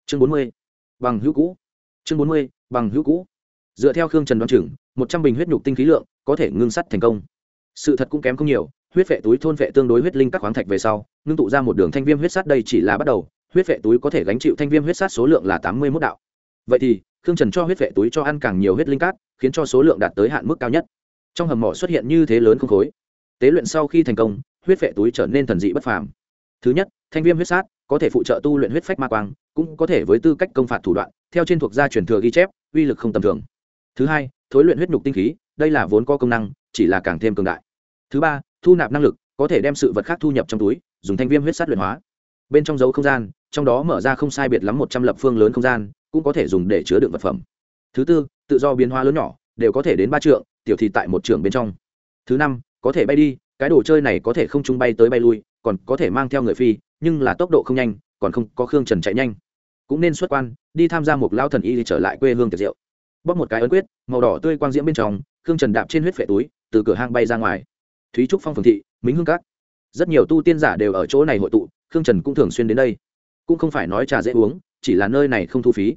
Chương bốn mươi, bằng hữu cũ. Chương bốn mươi, bằng hữu cũ. Dựa theo khương trần đoán chừng, một trăm bình huyết nhục tinh khí lượng có thể ngưng sắt thành công. Sự thật cũng kém không nhiều, huyết vệ túi thôn vệ tương đối huyết linh các khoáng thạch về sau, ngưng tụ ra một đường thanh viêm huyết sắt đây chỉ là bắt đầu huyết vệ túi có thể gánh chịu thanh viêm huyết sát số lượng là tám mươi mốt đạo. Vậy thì, khương trần cho huyết vệ túi cho ăn càng nhiều huyết linh cát, khiến cho số lượng đạt tới hạn mức cao nhất. Trong hầm mỏ xuất hiện như thế lớn không khối. Tế luyện sau khi thành công, huyết vệ túi trở nên thần dị bất phàm. Thứ nhất, thanh viêm huyết sát có thể phụ trợ tu luyện huyết phách ma quang, cũng có thể với tư cách công phạt thủ đoạn, theo trên thuộc gia truyền thừa ghi chép, uy lực không tầm thường. Thứ hai, thối luyện huyết nhục tinh khí, đây là vốn có công năng, chỉ là càng thêm cường đại. Thứ ba, thu nạp năng lực, có thể đem sự vật khác thu nhập trong túi, dùng thanh viêm huyết sát luyện hóa bên trong dấu không gian, trong đó mở ra không sai biệt lắm một trăm lập phương lớn không gian, cũng có thể dùng để chứa đựng vật phẩm. Thứ tư, tự do biến hóa lớn nhỏ, đều có thể đến ba trượng, tiểu thị tại một trường bên trong. Thứ năm, có thể bay đi, cái đồ chơi này có thể không trung bay tới bay lui, còn có thể mang theo người phi, nhưng là tốc độ không nhanh, còn không có khương trần chạy nhanh. Cũng nên xuất quan, đi tham gia một lao thần y thì trở lại quê hương tiệc rượu. Bóp một cái ấn quyết, màu đỏ tươi quang diễm bên trong, khương trần đạp trên huyết phệ túi, từ cửa hang bay ra ngoài. Thúy trúc phong phường thị, minh hương cát rất nhiều tu tiên giả đều ở chỗ này hội tụ, khương trần cũng thường xuyên đến đây. Cũng không phải nói trà dễ uống, chỉ là nơi này không thu phí.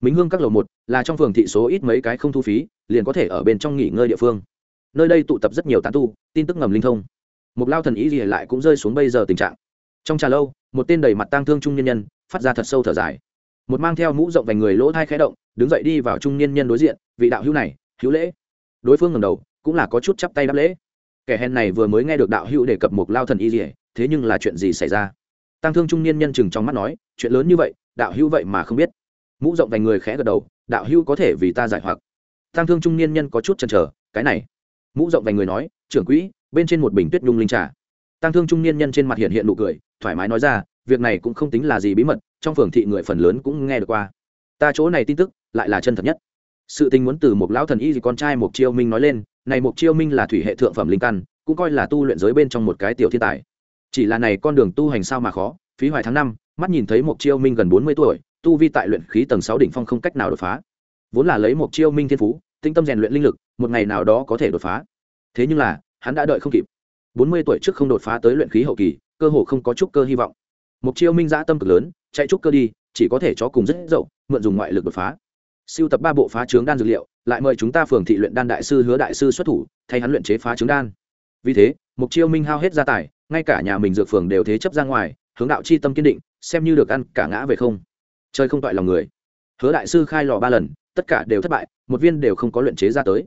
Minh hương các lầu một là trong phường thị số ít mấy cái không thu phí, liền có thể ở bên trong nghỉ ngơi địa phương. Nơi đây tụ tập rất nhiều tán tu, tin tức ngầm linh thông. Một lao thần ý gì lại cũng rơi xuống bây giờ tình trạng. Trong trà lâu, một tên đầy mặt tang thương trung nhân nhân phát ra thật sâu thở dài. Một mang theo mũ rộng vành người lỗ thai khẽ động, đứng dậy đi vào trung niên nhân đối diện, vị đạo hữu này, hữu lễ. Đối phương ngầm đầu, cũng là có chút chắp tay đáp lễ kẻ hèn này vừa mới nghe được đạo hữu đề cập một lao thần y dỉa thế nhưng là chuyện gì xảy ra? Tăng thương trung niên nhân chừng trong mắt nói, chuyện lớn như vậy, đạo hữu vậy mà không biết. Mũ rộng vành người khẽ gật đầu, đạo hữu có thể vì ta giải hoặc. Tăng thương trung niên nhân có chút chần chờ, cái này. Mũ rộng vành người nói, trưởng quỹ, bên trên một bình tuyết nhung linh trà. Tăng thương trung niên nhân trên mặt hiện hiện nụ cười, thoải mái nói ra, việc này cũng không tính là gì bí mật, trong phường thị người phần lớn cũng nghe được qua. Ta chỗ này tin tức, lại là chân thật nhất. Sự tình muốn từ một lão thần y gì con trai một chiêu minh nói lên này mục chiêu minh là thủy hệ thượng phẩm linh căn, cũng coi là tu luyện giới bên trong một cái tiểu thiên tài. Chỉ là này con đường tu hành sao mà khó, phí hoài tháng năm, mắt nhìn thấy mục chiêu minh gần bốn mươi tuổi, tu vi tại luyện khí tầng sáu đỉnh phong không cách nào đột phá. Vốn là lấy mục chiêu minh thiên phú, tinh tâm rèn luyện linh lực, một ngày nào đó có thể đột phá. Thế nhưng là, hắn đã đợi không kịp. bốn mươi tuổi trước không đột phá tới luyện khí hậu kỳ, cơ hồ không có chút cơ hy vọng. Mục chiêu minh dã tâm cực lớn, chạy chút cơ đi, chỉ có thể cho cùng rất dậu, mượn dùng ngoại lực đột phá siêu tập ba bộ phá trướng đan dược liệu, lại mời chúng ta phường thị luyện đan đại sư hứa đại sư xuất thủ, thay hắn luyện chế phá trướng đan. Vì thế, mục chiêu minh hao hết gia tài, ngay cả nhà mình dược phường đều thế chấp ra ngoài, hướng đạo chi tâm kiên định, xem như được ăn cả ngã về không. Chơi không toại lòng người. Hứa đại sư khai lò ba lần, tất cả đều thất bại, một viên đều không có luyện chế ra tới.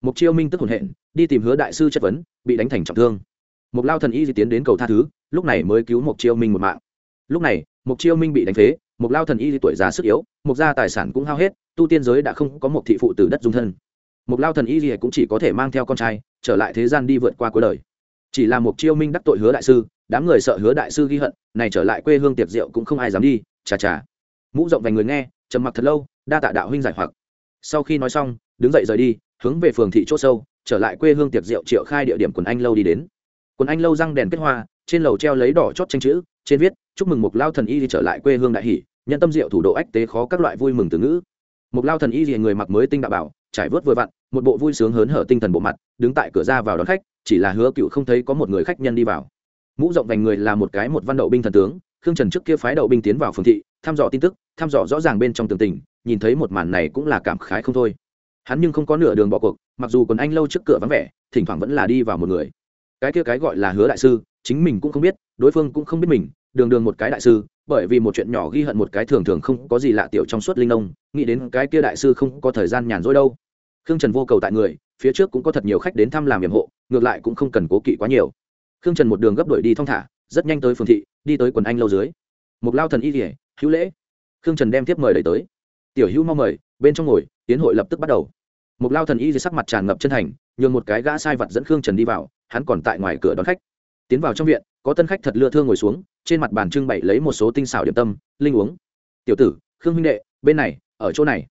Mục chiêu minh tức hồn hện, đi tìm hứa đại sư chất vấn, bị đánh thành trọng thương. Mục lao thần y di tiến đến cầu tha thứ, lúc này mới cứu mục chiêu minh một mạng. Lúc này, mục chiêu minh bị đánh phế một lao thần y tuổi già sức yếu một gia tài sản cũng hao hết, tu tiên giới đã không có một thị phụ từ đất dung thân. Một lao thần y gì cũng chỉ có thể mang theo con trai, trở lại thế gian đi vượt qua cuối đời. Chỉ là một chiêu minh đắc tội hứa đại sư, đám người sợ hứa đại sư ghi hận, này trở lại quê hương tiệc rượu cũng không ai dám đi, chà chà. Mũ rộng vành người nghe, trầm mặc thật lâu, đa tạ đạo huynh giải hoặc. Sau khi nói xong, đứng dậy rời đi, hướng về phường thị c h ỗ sâu, trở lại quê hương tiệc rượu triệu khai địa điểm quần anh lâu đi đến. Quần anh lâu răng đèn kết hoa, trên lầu treo lấy đỏ chót tranh chữ, trên viết chúc mừng một lao thần y thì trở lại quê hương đại hỷ, nhân tâm diệu thủ độ ách tế khó các loại vui mừng từ ngữ. Một lao thần y thì người mặc mới tinh đạo bảo, trải vớt vừa vặn, một bộ vui sướng hớn hở tinh thần bộ mặt, đứng tại cửa ra vào đón khách, chỉ là hứa cựu không thấy có một người khách nhân đi vào. Mũ rộng vành người là một cái một văn đậu binh thần tướng, khương trần trước kia phái đậu binh tiến vào phường thị, thăm dò tin tức, thăm dò rõ ràng bên trong tường tình nhìn thấy một màn này cũng là cảm khái không thôi. Hắn nhưng không có nửa đường bỏ cuộc, mặc dù còn anh lâu trước cửa vắng vẻ, thỉnh thoảng vẫn là đi vào một người. Cái kia cái gọi là hứa đại sư, chính mình cũng không biết, đối phương cũng không biết mình đường đường một cái đại sư, bởi vì một chuyện nhỏ ghi hận một cái thường thường không có gì lạ tiểu trong suốt linh nông nghĩ đến cái kia đại sư không có thời gian nhàn rỗi đâu. Khương trần vô cầu tại người, phía trước cũng có thật nhiều khách đến thăm làm nhiệm hộ, ngược lại cũng không cần cố kỵ quá nhiều. Khương trần một đường gấp đuổi đi thong thả, rất nhanh tới phường thị, đi tới quần anh lâu dưới. Một lao thần y kỉa hữu lễ. Khương trần đem tiếp mời đẩy tới. Tiểu hữu mau mời, bên trong ngồi, tiến hội lập tức bắt đầu. Một lao thần y dưới sắc mặt tràn ngập chân thành, nhường một cái gã sai vật dẫn khương trần đi vào, hắn còn tại ngoài cửa đón khách. Tiến vào trong viện có tân khách thật lưa thương ngồi xuống, trên mặt bàn trưng bày lấy một số tinh xảo điểm tâm, linh uống. Tiểu tử, khương huynh đệ, bên này, ở chỗ này.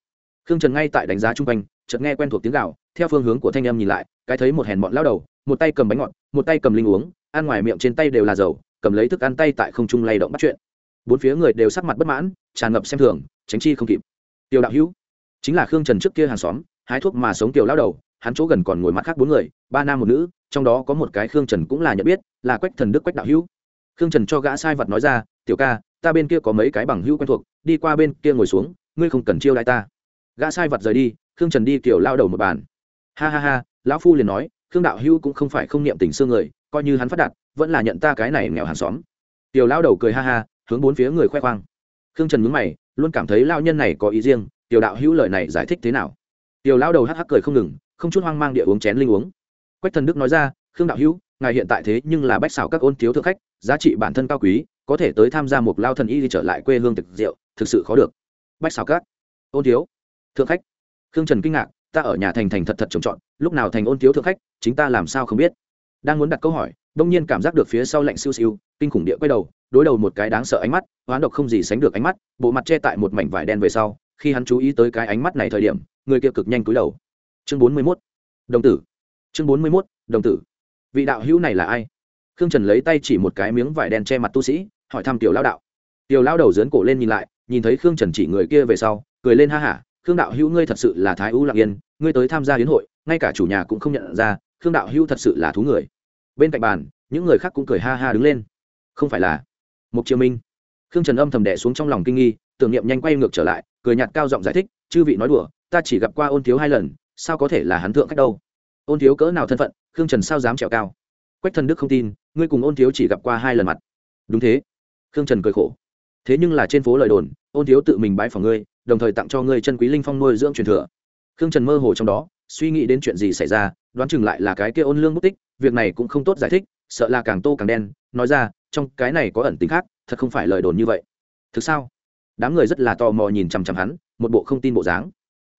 Khương trần ngay tại đánh giá chung quanh, chợt nghe quen thuộc tiếng gạo theo phương hướng của thanh em nhìn lại, cái thấy một hèn bọn lao đầu, một tay cầm bánh ngọt, một tay cầm linh uống, ăn ngoài miệng trên tay đều là dầu, cầm lấy thức ăn tay tại không trung lay động bắt chuyện. Bốn phía người đều sắc mặt bất mãn, tràn ngập xem thường, tránh chi không kịp. Tiểu đạo hữu, chính là khương trần trước kia hàng xóm, hái thuốc mà sống tiểu lao đầu, hắn chỗ gần còn ngồi mặt khác bốn người, ba nam một nữ trong đó có một cái khương trần cũng là nhận biết, là quách thần đức quách đạo hữu. Khương trần cho gã sai vật nói ra, tiểu ca, ta bên kia có mấy cái bằng hữu quen thuộc, đi qua bên kia ngồi xuống, ngươi không cần chiêu đại ta. Gã sai vật rời đi, khương trần đi kiểu lao đầu một bàn. Ha ha ha, lão phu liền nói, khương đạo hữu cũng không phải không niệm tình xương người, coi như hắn phát đạt, vẫn là nhận ta cái này nghèo hàng xóm. Tiểu lao đầu cười ha ha, hướng bốn phía người khoe khoang. Khương trần mướn mày, luôn cảm thấy lao nhân này có ý riêng, tiểu đạo hữu lời này giải thích thế nào? Tiểu lao đầu hắc hắc cười không ngừng, không chút hoang mang địa uống chén linh uống quách thần đức nói ra, khương đạo hữu, ngài hiện tại thế nhưng là bách xảo các ôn thiếu thượng khách, giá trị bản thân cao quý, có thể tới tham gia một lao thần y đi trở lại quê hương thực diệu thực sự khó được. Bách xảo các ôn thiếu thượng khách? Khương trần kinh ngạc, ta ở nhà thành thành thật thật trồng trọt, lúc nào thành ôn thiếu thượng khách, chính ta làm sao không biết? Đang muốn đặt câu hỏi, đông nhiên cảm giác được phía sau lạnh siêu siêu, kinh khủng địa quay đầu, đối đầu một cái đáng sợ ánh mắt, hoán độc không gì sánh được ánh mắt, bộ mặt che tại một mảnh vải đen về sau, khi hắn chú ý tới cái ánh mắt này thời điểm, người kia cực nhanh cúi đầu. Chương bốn mươi mốt. Đồng tử chương bốn mươi mốt, đồng tử. Vị đạo hữu này là ai? Khương trần lấy tay chỉ một cái miếng vải đen che mặt tu sĩ, hỏi thăm tiểu lao đạo. Tiểu lao đầu dớn cổ lên nhìn lại, nhìn thấy khương trần chỉ người kia về sau, cười lên ha hả, khương đạo hữu ngươi thật sự là thái ưu lạc yên, ngươi tới tham gia hiến hội, ngay cả chủ nhà cũng không nhận ra, khương đạo hữu thật sự là thú người. Bên cạnh bàn, những người khác cũng cười ha ha đứng lên. Không phải là mục triều minh. Khương trần âm thầm đẻ xuống trong lòng kinh nghi, tưởng niệm nhanh quay ngược trở lại, cười nhạt cao giọng giải thích, chư vị nói đùa, ta chỉ gặp qua ôn thiếu hai lần, sao có thể là hắn thượng khách đâu? Ôn thiếu cỡ nào thân phận, khương trần sao dám trèo cao? Quách thần đức không tin, ngươi cùng ôn thiếu chỉ gặp qua hai lần mặt. Đúng thế. Khương trần cười khổ. Thế nhưng là trên phố lời đồn, ôn thiếu tự mình bái phòng ngươi, đồng thời tặng cho ngươi chân quý linh phong nuôi dưỡng truyền thừa. Khương trần mơ hồ trong đó, suy nghĩ đến chuyện gì xảy ra, đoán chừng lại là cái kia ôn lương mất tích, việc này cũng không tốt giải thích, sợ là càng tô càng đen, nói ra, trong cái này có ẩn tính khác, thật không phải lời đồn như vậy. Thực sao? Đám người rất là tò mò nhìn chằm chằm hắn, một bộ không tin bộ dáng.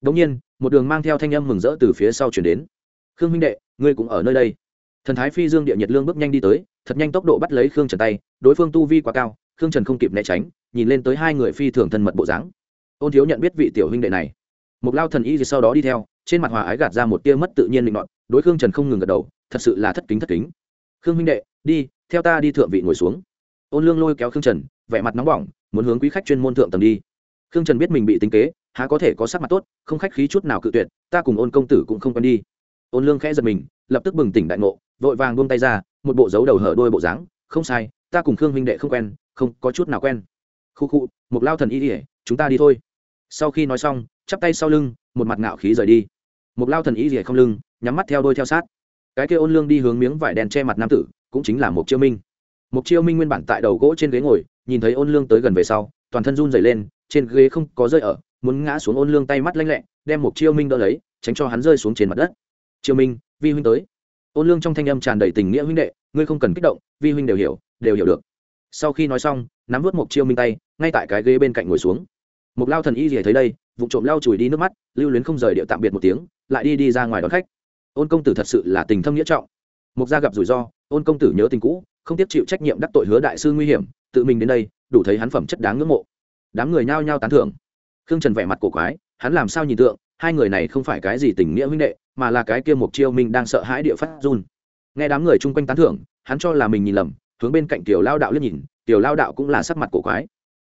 Đ ỗ n g nhiên, một đường mang theo thanh âm mừng rỡ từ phía sau chuyển đến khương huynh đệ, ngươi cũng ở nơi đây. Thần thái phi dương địa nhiệt lương bước nhanh đi tới, thật nhanh tốc độ bắt lấy khương trần tay, đối phương tu vi quá cao, khương trần không kịp né tránh, nhìn lên tới hai người phi thường thân mật bộ dáng. Ôn thiếu nhận biết vị tiểu huynh đệ này. Một lao thần y gì sau đó đi theo, trên mặt hòa ái gạt ra một tia mất tự nhiên định đoạn đối khương trần không ngừng gật đầu, thật sự là thất kính thất kính. Khương huynh đệ, đi, theo ta đi thượng vị ngồi xuống. Ôn lương lôi kéo khương trần, vẻ mặt nóng bỏng, muốn hướng quý khách chuyên môn thượng tầng đi. Khương trần biết mình bị tính kế, há có thể có sắc mặt tốt, không khách khí chút nào cự tuyệt, ta cùng ôn công tử cũng không quen đi ôn lương khẽ giật mình, lập tức bừng tỉnh đại ngộ, vội vàng buông tay ra, một bộ dấu đầu hở đôi bộ dáng, không sai, ta cùng khương huynh đệ không quen, không có chút nào quen. Khu khu một lao thần y ỉa chúng ta đi thôi. Sau khi nói xong, chắp tay sau lưng, một mặt ngạo khí rời đi. Một lao thần y ỉa không lưng, nhắm mắt theo đôi theo sát. Cái kia ôn lương đi hướng miếng vải đen che mặt nam tử, cũng chính là một chiêu minh. Một chiêu minh nguyên bản tại đầu gỗ trên ghế ngồi, nhìn thấy ôn lương tới gần về sau, toàn thân run dày lên, trên ghế không có rơi ở, muốn ngã xuống ôn lương tay mắt lanh lẹ, đem một chiêu minh đỡ lấy, tránh cho hắn rơi xuống trên mặt đất triều minh, vi huynh tới. Ôn lương trong thanh âm tràn đầy tình nghĩa huynh đệ, ngươi không cần kích động, vi huynh đều hiểu đều hiểu được. Sau khi nói xong, nắm vớt một chiêu minh tay, ngay tại cái ghế bên cạnh ngồi xuống. Một lao thần y rỉa thấy đây vụ trộm lao chùi đi nước mắt, lưu luyến không rời điệu tạm biệt một tiếng, lại đi đi ra ngoài đón khách. Ôn công tử thật sự là tình thâm nghĩa trọng. Mục gia gặp rủi ro, ôn công tử nhớ tình cũ, không tiếp chịu trách nhiệm đắc tội hứa đại sư nguy hiểm, tự mình đến đây, đủ thấy hắn phẩm chất đáng ngưỡng mộ. Đám người nhao nhao tán thưởng. Khương trần vẻ mặt cổ quái, hắn làm sao nhìn tượng hai người này không phải cái gì tình nghĩa huynh đệ, mà là cái kia mục chiêu minh đang sợ hãi địa phát run. Nghe đám người chung quanh tán thưởng, hắn cho là mình nhìn lầm, hướng bên cạnh tiểu lao đạo liếc nhìn, tiểu lao đạo cũng là sắc mặt cổ quái.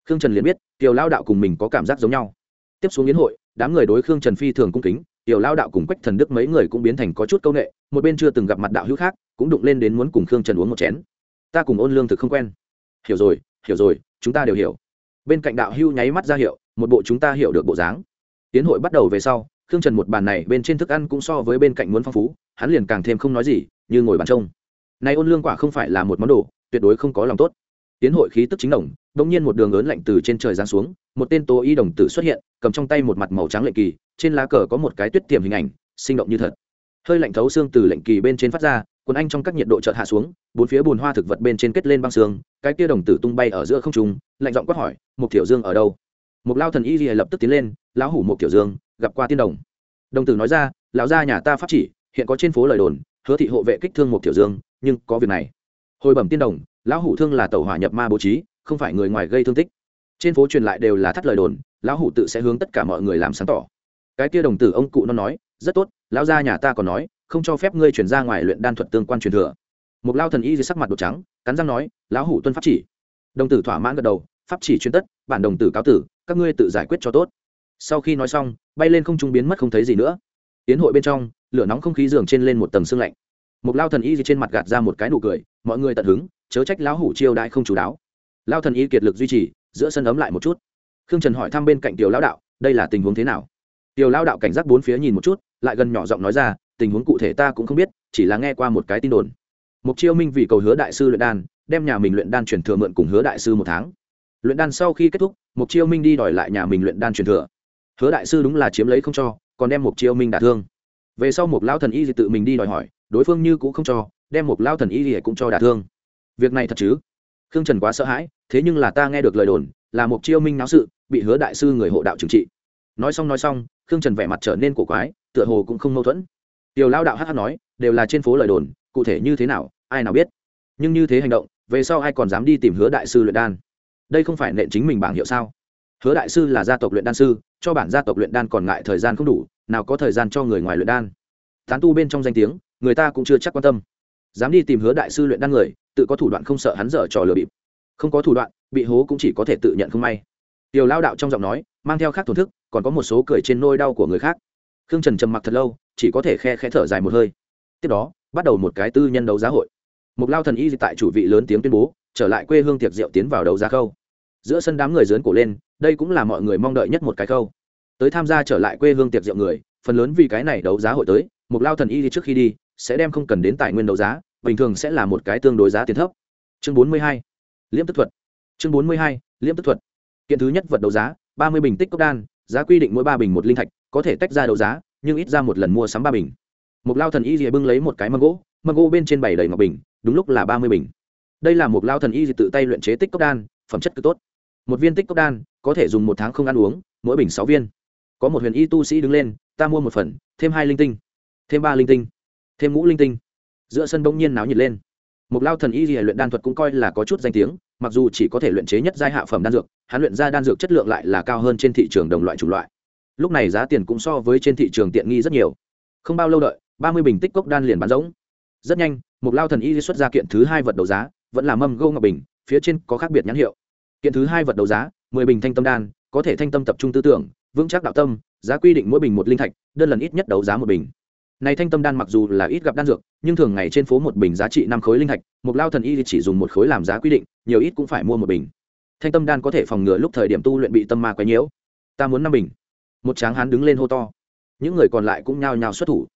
Khương trần liền biết, tiểu lao đạo cùng mình có cảm giác giống nhau. Tiếp xuống yến hội, đám người đối khương trần phi thường cung kính, tiểu lao đạo cùng quách thần đức mấy người cũng biến thành có chút c â u n ệ một bên chưa từng gặp mặt đạo hữu khác, cũng đụng lên đến muốn cùng khương trần uống một chén. Ta cùng ôn lương thực không quen. Hiểu rồi hiểu rồi, chúng ta đều hiểu. Bên cạnh đạo hữu nháy mắt ra hiệu, một bộ chúng ta hiểu được bộ dáng tiến hội bắt đầu về sau, khương trần một bàn này bên trên thức ăn cũng so với bên cạnh muốn phong phú, hắn liền càng thêm không nói gì, như ngồi bàn trông. Nay ôn lương quả không phải là một món đồ, tuyệt đối không có lòng tốt. Tiến hội khí tức chính đồng, bỗng nhiên một đường lớn lạnh từ trên trời giáng xuống, một tên tố y đồng tử xuất hiện, cầm trong tay một mặt màu trắng lệnh kỳ, trên lá cờ có một cái tuyết tiềm hình ảnh, sinh động như thật. Hơi lạnh thấu xương từ lệnh kỳ bên trên phát ra, quần anh trong các nhiệt độ chợt hạ xuống, bốn phía bùn hoa thực vật bên trên kết lên băng xương, cái kia đồng tử tung bay ở giữa không trung, lạnh giọng quát hỏi một tiểu dương ở đâu? Một lao thần y lìa lập tức tiến lên lão hủ một tiểu dương, gặp qua tiên đồng. Đồng tử nói ra, lão gia nhà ta phát chỉ, hiện có trên phố lời đồn, hứa thị hộ vệ kích thương một tiểu dương, nhưng có việc này. Hồi bẩm tiên đồng, lão hủ thương là tàu hỏa nhập ma bố trí, không phải người ngoài gây thương tích. Trên phố truyền lại đều là thắt lời đồn, lão hủ tự sẽ hướng tất cả mọi người làm sáng tỏ. Cái kia đồng tử ông cụ nó nói, rất tốt, lão gia nhà ta còn nói, không cho phép ngươi chuyển ra ngoài luyện đan thuật tương quan truyền thừa. Một lao thần y dưới sắc mặt đột trắng, cắn răng nói, lão hủ tuân pháp chỉ. Đồng tử thỏa mãn gật đầu, pháp chỉ chuyên tất, bản đồng tử cáo tử, các ngươi tự giải quyết cho tốt sau khi nói xong, bay lên không trung biến mất không thấy gì nữa. Tiến hội bên trong, lửa nóng không khí giường trên lên một tầng sương lạnh. Một lao thần y gì trên mặt gạt ra một cái nụ cười, mọi người tận hứng, chớ trách lão hủ chiêu đại không chú đáo. Lao thần y kiệt lực duy trì, giữa sân ấm lại một chút. Khương trần hỏi thăm bên cạnh tiểu lão đạo, đây là tình huống thế nào? Tiểu lão đạo cảnh giác bốn phía nhìn một chút, lại gần nhỏ giọng nói ra, tình huống cụ thể ta cũng không biết, chỉ là nghe qua một cái tin đồn. Mục chiêu minh vì cầu hứa đại sư luyện đan, đem nhà mình luyện đan truyền thừa mượn cùng hứa đại sư một tháng. Luyện đan sau khi kết thúc mục chiêu minh đi đòi lại nhà mình luyện đan truyền thừa hứa đại sư đúng là chiếm lấy không cho, còn đem một chiêu minh đả thương. Về sau một lao thần y thì tự mình đi đòi hỏi, đối phương như cũng không cho, đem một lao thần y thì cũng cho đả thương. Việc này thật chứ? Khương trần quá sợ hãi, thế nhưng là ta nghe được lời đồn, là một chiêu minh náo sự, bị hứa đại sư người hộ đạo trừng trị. Nói xong nói xong, khương trần vẻ mặt trở nên cổ quái, tựa hồ cũng không mâu thuẫn. Tiểu lao đạo hát nói, đều là trên phố lời đồn, cụ thể như thế nào, ai nào biết. Nhưng như thế hành động, về sau ai còn dám đi tìm hứa đại sư luyện đan? Đây không phải nện chính mình bảng hiệu sao? Hứa đại sư là gia tộc luyện đan sư cho bản gia tộc luyện đan còn ngại thời gian không đủ, nào có thời gian cho người ngoài luyện đan. Tán tu bên trong danh tiếng, người ta cũng chưa chắc quan tâm. Dám đi tìm hứa đại sư luyện đan người, tự có thủ đoạn không sợ hắn dở trò lừa bịp. Không có thủ đoạn, bị hố cũng chỉ có thể tự nhận không may. Tiểu lao đạo trong giọng nói, mang theo khác thổn thức, còn có một số cười trên nôi đau của người khác. Khương trần trầm mặc thật lâu, chỉ có thể khe khẽ thở dài một hơi. Tiếp đó, bắt đầu một cái tư nhân đấu giá hội. Một lao thần y tại chủ vị lớn tiếng tuyên bố, trở lại quê hương tiệc rượu tiến vào đấu giá khâu. Giữa sân đám người dớn cổ lên đây cũng là mọi người mong đợi nhất một cái khâu. Tới tham gia trở lại quê hương tiệc rượu người, phần lớn vì cái này đấu giá hội tới một lao thần y đi trước khi đi, sẽ đem không cần đến tài nguyên đấu giá, bình thường sẽ là một cái tương đối giá tiền thấp. Chương bốn mươi hai, liễm tức thuật. Chương bốn mươi hai, liễm tức thuật. Kiện thứ nhất vật đấu giá, ba mươi bình tích cốc đan, giá quy định mỗi ba bình một linh thạch, có thể tách ra đấu giá, nhưng ít ra một lần mua sắm ba bình. Một lao thần y rìa bưng lấy một cái mâm gỗ mâm gỗ bên trên bảy đầy ngọc bình, đúng lúc là ba mươi bình. Đây là một lao thần y tự tay luyện chế tích cốc đan, phẩm chất cực tốt một viên tích cốc đan, có thể dùng một tháng không ăn uống, mỗi bình sáu viên. Có một huyền y tu sĩ đứng lên, ta mua một phần, thêm hai linh tinh, thêm ba linh tinh, thêm ngũ linh tinh. Giữa sân bỗng nhiên náo nhiệt lên. Một lao thần y luyện đan thuật cũng coi là có chút danh tiếng, mặc dù chỉ có thể luyện chế nhất giai hạ phẩm đan dược, hắn luyện ra đan dược chất lượng lại là cao hơn trên thị trường đồng loại chủng loại. Lúc này giá tiền cũng so với trên thị trường tiện nghi rất nhiều. Không bao lâu đợi, ba mươi bình tích cốc đan liền bán rỗng. Rất nhanh một lao thần y xuất ra kiện thứ hai vật đấu giá, vẫn là mâm gô ngọc bình, phía trên có khác biệt nhãn hiệu kiện thứ hai vật đấu giá, mười bình thanh tâm đan, có thể thanh tâm tập trung tư tưởng, vững chắc đạo tâm, giá quy định mỗi bình một linh thạch, đơn lần ít nhất đấu giá một bình. Này thanh tâm đan mặc dù là ít gặp đan dược, nhưng thường ngày trên phố một bình giá trị năm khối linh thạch, một lao thần y chỉ dùng một khối làm giá quy định, nhiều ít cũng phải mua một bình. Thanh tâm đan có thể phòng ngừa lúc thời điểm tu luyện bị tâm ma quấy nhiễu. Ta muốn năm bình. Một tráng hán đứng lên hô to. Những người còn lại cũng nhao nhao xuất thủ.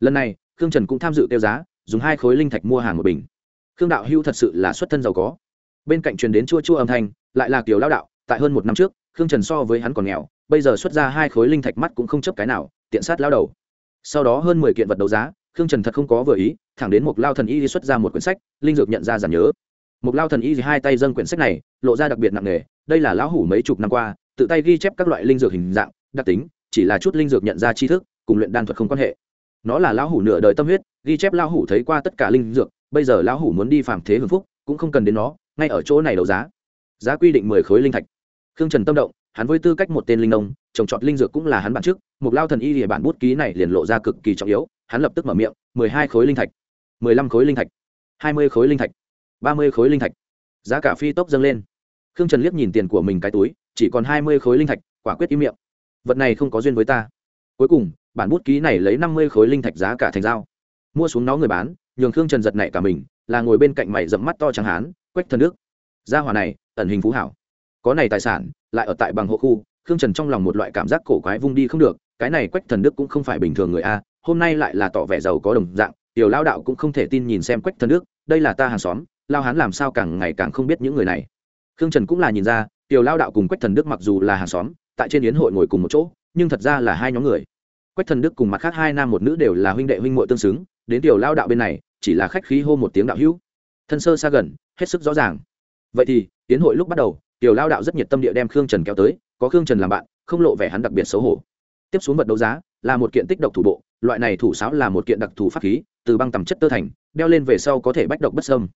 Lần này, khương trần cũng tham dự tiêu giá, dùng hai khối linh thạch mua hàng một bình. Khương đạo hưu thật sự là xuất thân giàu có. Bên cạnh truyền đến chua chua âm thanh lại là kiểu lao đạo, tại hơn một năm trước, khương trần so với hắn còn nghèo, bây giờ xuất ra hai khối linh thạch mắt cũng không chấp cái nào, tiện sát lao đầu. Sau đó hơn mười kiện vật đấu giá, khương trần thật không có vừa ý, thẳng đến một lao thần y xuất ra một quyển sách, linh dược nhận ra giản nhớ. Một lao thần y hai tay dâng quyển sách này, lộ ra đặc biệt nặng nề, đây là lão hủ mấy chục năm qua, tự tay ghi chép các loại linh dược hình dạng, đặc tính, chỉ là chút linh dược nhận ra tri thức, cùng luyện đan thuật không quan hệ. Nó là lão hủ nửa đời tâm huyết, ghi chép lão hủ thấy qua tất cả linh dược, bây giờ lão hủ muốn đi phàm thế hưng phúc, cũng không cần đến nó, ngay ở chỗ này đấu giá giá quy định mười khối linh thạch. Khương trần tâm động, hắn với tư cách một tên linh nông, trồng trọt linh dược cũng là hắn bản trước một lao thần y thì bản bút ký này liền lộ ra cực kỳ trọng yếu, hắn lập tức mở miệng, mười hai khối linh thạch. mười lăm khối linh thạch. hai mươi khối linh thạch. ba mươi khối linh thạch. Giá cả phi tốc dâng lên. Khương trần liếc nhìn tiền của mình cái túi, chỉ còn hai mươi khối linh thạch, quả quyết im miệng. Vật này không có duyên với ta. Cuối cùng, bản bút ký này lấy năm mươi khối linh thạch giá cả thành dao mua xuống nó người bán, nhường khương trần giật này cả mình, là ngồi bên cạnh mày dẫm mắt to trắng hán, quách thần nước gia hỏa này, ẩn hình phú hảo. Có này tài sản, lại ở tại bằng hộ khu, khương trần trong lòng một loại cảm giác cổ quái vung đi không được, cái này quách thần đức cũng không phải bình thường người a, hôm nay lại là tỏ vẻ giàu có đồng dạng, tiểu lao đạo cũng không thể tin nhìn xem quách thần đức, đây là ta hàng xóm, lao hán làm sao càng ngày càng không biết những người này. Khương trần cũng là nhìn ra, tiểu lao đạo cùng quách thần đức mặc dù là hàng xóm, tại trên yến hội ngồi cùng một chỗ, nhưng thật ra là hai nhóm người. Quách thần đức cùng mặt khác hai nam một nữ đều là huynh đệ huynh muội tương xứng, đến tiểu lao đạo bên này, chỉ là khách khí hô một tiếng đạo hữu. Thân sơ xa gần, hết sức rõ ràng vậy thì, tiến hội lúc bắt đầu tiểu lao đạo rất nhiệt tâm địa đem khương trần kéo tới, có khương trần làm bạn, không lộ vẻ hắn đặc biệt xấu hổ. Tiếp xuống vật đấu giá, là một kiện tích độc thủ bộ, loại này thủ sáo là một kiện đặc thù pháp khí, từ băng tầm chất tơ thành, đeo lên về sau có thể bách độc bất sâm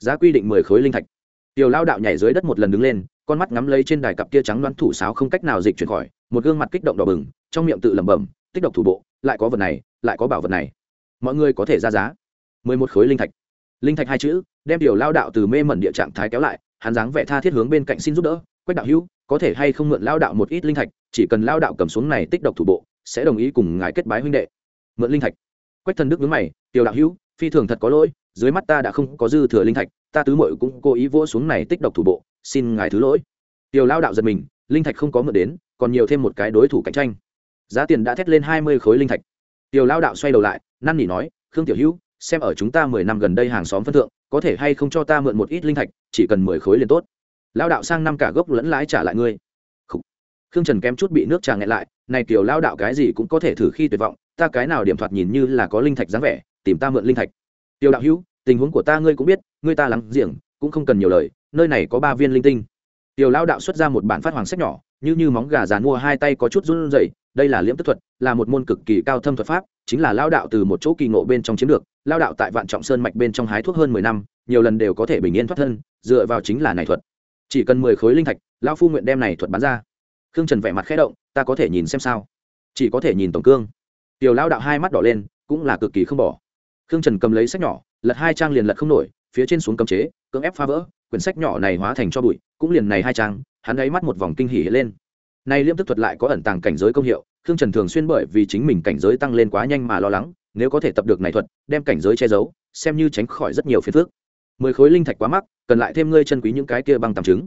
giá quy định mười khối linh thạch. Tiểu lao đạo nhảy dưới đất một lần đứng lên, con mắt ngắm lấy trên đài cặp kia trắng đoán thủ sáo không cách nào dịch chuyển khỏi, một gương mặt kích động đỏ bừng, trong miệng tự lẩm bẩm, tích độc thủ bộ, lại có vật này, lại có bảo vật này. Mọi người có thể ra giá. Mười một khối linh thạch. Linh thạch hai chữ đem điều lao đạo từ mê mẩn địa trạng thái kéo lại, hắn dáng vẻ tha thiết hướng bên cạnh xin giúp đỡ, quách đạo hữu, có thể hay không mượn lao đạo một ít linh thạch, chỉ cần lao đạo cầm xuống này tích độc thủ bộ, sẽ đồng ý cùng ngài kết bái huynh đệ. Mượn linh thạch? Quách thần đức nhướng mày, tiểu đạo hữu, phi thường thật có lỗi, dưới mắt ta đã không có dư thừa linh thạch, ta tứ mội cũng cố ý vỗ xuống này tích độc thủ bộ, xin ngài thứ lỗi. Tiểu lao đạo giật mình, linh thạch không có mượn đến, còn nhiều thêm một cái đối thủ cạnh tranh. Giá tiền đã thét lên hai mươi khối linh thạch. Tiểu lao đạo xoay đầu lại, năn nỉ nói, khương tiểu hữu, xem ở chúng ta mười năm gần đây hàng xóm phân thượng có thể hay không cho ta mượn một ít linh thạch, chỉ cần mười khối liền tốt. Lao đạo sang năm cả gốc lẫn lãi trả lại ngươi. Khương trần kém chút bị nước trà nghẹn lại, này kiểu lao đạo cái gì cũng có thể thử khi tuyệt vọng, ta cái nào điểm thoạt nhìn như là có linh thạch dáng vẻ, tìm ta mượn linh thạch. Tiêu đạo hữu, tình huống của ta ngươi cũng biết, ngươi ta lắng giềng, cũng không cần nhiều lời, nơi này có ba viên linh tinh tiểu lao đạo xuất ra một bản phát hoàng sách nhỏ, như như móng gà dàn mua hai tay có chút run rẩy, đây là liễm tức thuật, là một môn cực kỳ cao thâm thuật pháp, chính là lao đạo từ một chỗ kỳ ngộ bên trong chiếm được lao đạo tại vạn trọng sơn mạch bên trong hái thuốc hơn mười năm, nhiều lần đều có thể bình yên thoát thân, dựa vào chính là này thuật. Chỉ cần mười khối linh thạch lao phu nguyện đem này thuật bán ra. Khương trần vẻ mặt khẽ động, ta có thể nhìn xem sao? Chỉ có thể nhìn tổng cương. Tiểu lao đạo hai mắt đỏ lên, cũng là cực kỳ không bỏ. Khương trần cầm lấy sách nhỏ, lật hai trang liền lật không nổi, phía trên xuống cấm chế, cưỡng ép phá vỡ quyển sách nhỏ này hóa thành cho bụi, cũng liền này hai trang, hắn ấy mắt một vòng kinh hỉ lên. Nay liêm tức thuật lại có ẩn tàng cảnh giới công hiệu, khương trần thường xuyên bởi vì chính mình cảnh giới tăng lên quá nhanh mà lo lắng, nếu có thể tập được này thuật, đem cảnh giới che giấu, xem như tránh khỏi rất nhiều phiền phức. Mười khối linh thạch quá mắc, cần lại thêm ngươi chân quý những cái kia bằng tạm chứng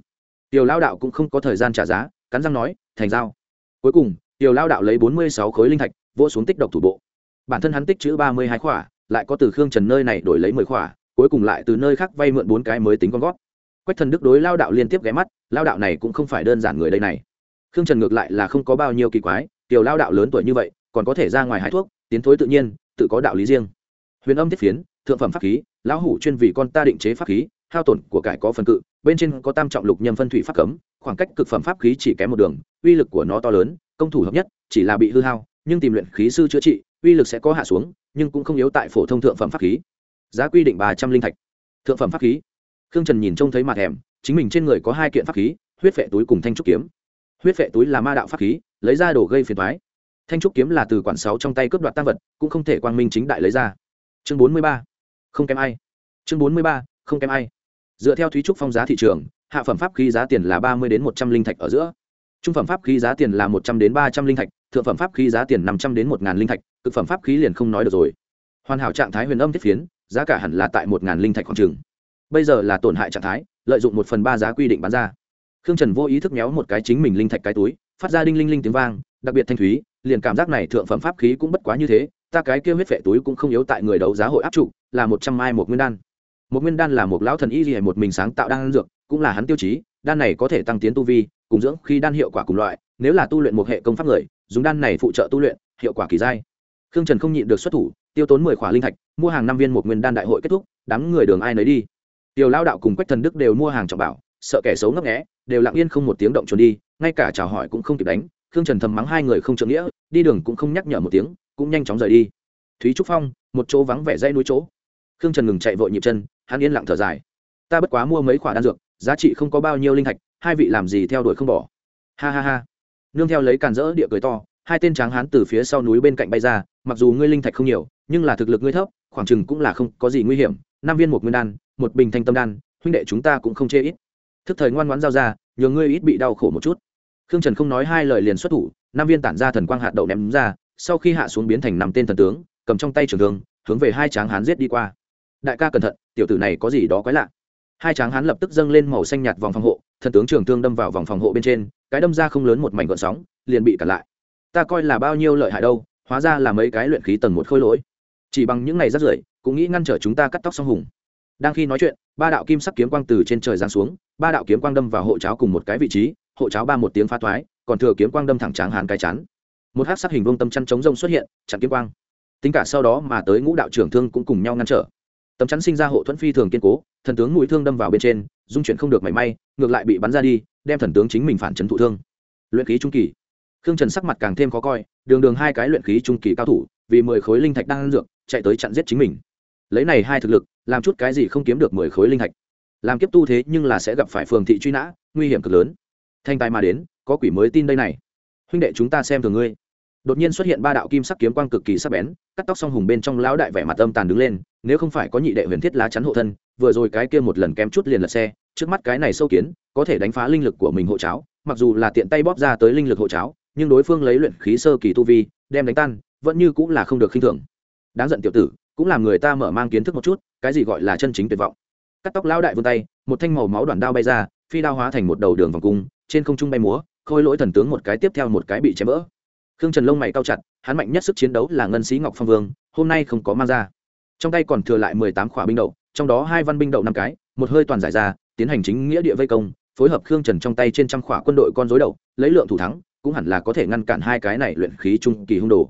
tiểu lao đạo cũng không có thời gian trả giá, cắn răng nói, thành giao. Cuối cùng, tiểu lao đạo lấy bốn mươi sáu khối linh thạch, vỗ xuống tích độc thủ bộ. Bản thân hắn tích chữ ba mươi hai khỏa, lại có từ khương trần nơi này đổi lấy mười khỏa, cuối cùng lại từ nơi khác vay mượn bốn cái mới tính con gót quách thần đức đối lao đạo liên tiếp ghé mắt, lao đạo này cũng không phải đơn giản người đây này. Khương trần ngược lại là không có bao nhiêu kỳ quái, tiểu lao đạo lớn tuổi như vậy, còn có thể ra ngoài hái thuốc, tiến thối tự nhiên, tự có đạo lý riêng. Huyền âm thiết phiến, thượng phẩm pháp khí, lão hủ chuyên vì con ta định chế pháp khí, hao tổn của cải có phần cự, bên trên có tam trọng lục nhâm phân thủy pháp cấm, khoảng cách cực phẩm pháp khí chỉ kém một đường, uy lực của nó to lớn, công thủ hợp nhất, chỉ là bị hư hao, nhưng tìm luyện khí sư chữa trị, uy lực sẽ có hạ xuống, nhưng cũng không yếu tại phổ thông thượng phẩm pháp khí. Giá quy định ba trăm linh thạch. Thượng phẩm pháp khí khương trần nhìn trông thấy mặt thèm, chính mình trên người có hai kiện pháp khí, huyết vệ túi cùng thanh trúc kiếm. Huyết vệ túi là ma đạo pháp khí, lấy ra đổ gây phiền thoái thanh trúc kiếm là từ quản sáu trong tay cướp đoạt tăng vật, cũng không thể quang minh chính đại lấy ra. Chương bốn mươi ba. Không kém ai. Chương bốn mươi ba, không kém ai. Dựa theo thúy trúc phong giá thị trường, hạ phẩm pháp khí giá tiền là ba mươi đến một trăm linh thạch ở giữa. Trung phẩm pháp khí giá tiền là một trăm đến ba trăm linh thạch, thượng phẩm pháp khí giá tiền năm trăm đến một ngàn linh thạch, cực phẩm pháp khí liền không nói được rồi. Hoàn hảo trạng thái huyền âm thiết phiến, giá cả hẳn là tại một ngàn linh thạch khoảng trường bây giờ là tổn hại trạng thái, lợi dụng một phần ba giá quy định bán ra. Khương trần vô ý thức méo một cái chính mình linh thạch cái túi, phát ra đinh linh linh tiếng vang, đặc biệt thanh thúy, liền cảm giác này thượng phẩm pháp khí cũng bất quá như thế, ta cái kia huyết vệ túi cũng không yếu tại người đấu giá hội áp trụ, là một trăm mai một nguyên đan. Một nguyên đan là một lão thần y gì một mình sáng tạo đan dược, cũng là hắn tiêu chí, đan này có thể tăng tiến tu vi, cùng dưỡng khi đan hiệu quả cùng loại, nếu là tu luyện một hệ công pháp người, dùng đan này phụ trợ tu luyện, hiệu quả kỳ dai. Khương trần không nhịn được xuất thủ, tiêu tốn mười khỏa linh thạch, mua hàng năm viên một nguyên đan đại hội kết thúc, đám người đường ai nấy đi tiểu lao đạo cùng quách thần đức đều mua hàng trọng bảo, sợ kẻ xấu ngấp nghẽ đều lặng yên không một tiếng động trốn đi, ngay cả chào hỏi cũng không kịp đánh, khương trần thầm mắng hai người không trượng nghĩa, đi đường cũng không nhắc nhở một tiếng, cũng nhanh chóng rời đi. Thúy trúc phong, một chỗ vắng vẻ dây núi chỗ. Khương trần ngừng chạy vội nhịp chân, hắn yên lặng thở dài. Ta bất quá mua mấy khoản đan dược, giá trị không có bao nhiêu linh thạch, hai vị làm gì theo đuổi không bỏ. Ha ha ha. Nương theo lấy càn rỡ địa cười to, hai tên tráng hán từ phía sau núi bên cạnh bay ra, mặc dù ngươi linh thạch không nhiều, nhưng là thực lực ngươi thấp, khoảng chừng cũng là không có gì nguy hiểm năm viên một nguyên đan, một bình thanh tâm đan, huynh đệ chúng ta cũng không chê ít. Thức thời ngoan ngoãn giao ra nhờ ngươi ít bị đau khổ một chút. Khương trần không nói hai lời liền xuất thủ, năm viên tản ra thần quang hạt đậu ném ra, sau khi hạ xuống biến thành năm tên thần tướng, cầm trong tay trường thương, hướng về hai tráng hán giết đi qua. Đại ca cẩn thận, tiểu tử này có gì đó quái lạ. Hai tráng hán lập tức dâng lên màu xanh nhạt vòng phòng hộ, thần tướng trường thương đâm vào vòng phòng hộ bên trên, cái đâm ra không lớn một mảnh gọn sóng, liền bị cản lại. Ta coi là bao nhiêu lợi hại đâu, hóa ra là mấy cái luyện khí tầng một khôi lỗi. Chỉ bằng những này rắt rưởi cũng nghĩ ngăn trở chúng ta cắt tóc song hùng. Đang khi nói chuyện, ba đạo kim sắc kiếm quang từ trên trời giáng xuống, ba đạo kiếm quang đâm vào hộ cháo cùng một cái vị trí, hộ cháo ba một tiếng phá thoái, còn thừa kiếm quang đâm thẳng tráng hàn cái chán. một hát sắc hình vông tâm chăn chống rông xuất hiện, chặn kiếm quang. Tính cả sau đó mà tới ngũ đạo trưởng thương cũng cùng nhau ngăn trở. Tấm chắn sinh ra hộ thuẫn phi thường kiên cố, thần tướng mũi thương đâm vào bên trên, dung chuyển không được mảy may, ngược lại bị bắn ra đi, đem thần tướng chính mình phản chấn thụ thương. Luyện khí trung kỳ. Khương trần sắc mặt càng thêm khó coi, đường đường hai cái luyện khí trung kỳ cao thủ, vì mười khối linh thạch đang dược, chạy tới chặn giết chính mình lấy này hai thực lực, làm chút cái gì không kiếm được mười khối linh thạch. Làm kiếp tu thế nhưng là sẽ gặp phải phường thị truy nã, nguy hiểm cực lớn. Thanh tài mà đến, có quỷ mới tin đây này. Huynh đệ chúng ta xem thường ngươi. Đột nhiên xuất hiện ba đạo kim sắc kiếm quang cực kỳ sắc bén, cắt tóc song hùng bên trong lão đại vẻ mặt âm tàn đứng lên, nếu không phải có nhị đệ huyền thiết lá chắn hộ thân, vừa rồi cái kia một lần kém chút liền lật xe, trước mắt cái này sâu kiến, có thể đánh phá linh lực của mình hộ cháo, mặc dù là tiện tay bóp ra tới linh lực hộ cháo, nhưng đối phương lấy luyện khí sơ kỳ tu vi, đem đánh tan, vẫn như cũng là không được khinh thường. Đáng giận tiểu tử cũng làm người ta mở mang kiến thức một chút, cái gì gọi là chân chính tuyệt vọng. Cắt tóc lão đại vươn tay, một thanh màu máu đoạn đao bay ra, phi đao hóa thành một đầu đường vòng cung, trên không trung bay múa, khôi lỗi thần tướng một cái tiếp theo một cái bị chém vỡ. Khương trần lông mày cao chặt, hắn mạnh nhất sức chiến đấu là ngân sĩ ngọc phong vương, hôm nay không có mang ra. Trong tay còn thừa lại mười tám khỏa binh đậu, trong đó hai văn binh đậu năm cái, một hơi toàn giải ra, tiến hành chính nghĩa địa vây công, phối hợp khương trần trong tay trên trăm khỏa quân đội con dối đậu, lấy lượng thủ thắng, cũng hẳn là có thể ngăn cản hai cái này luyện khí trung kỳ hung đồ.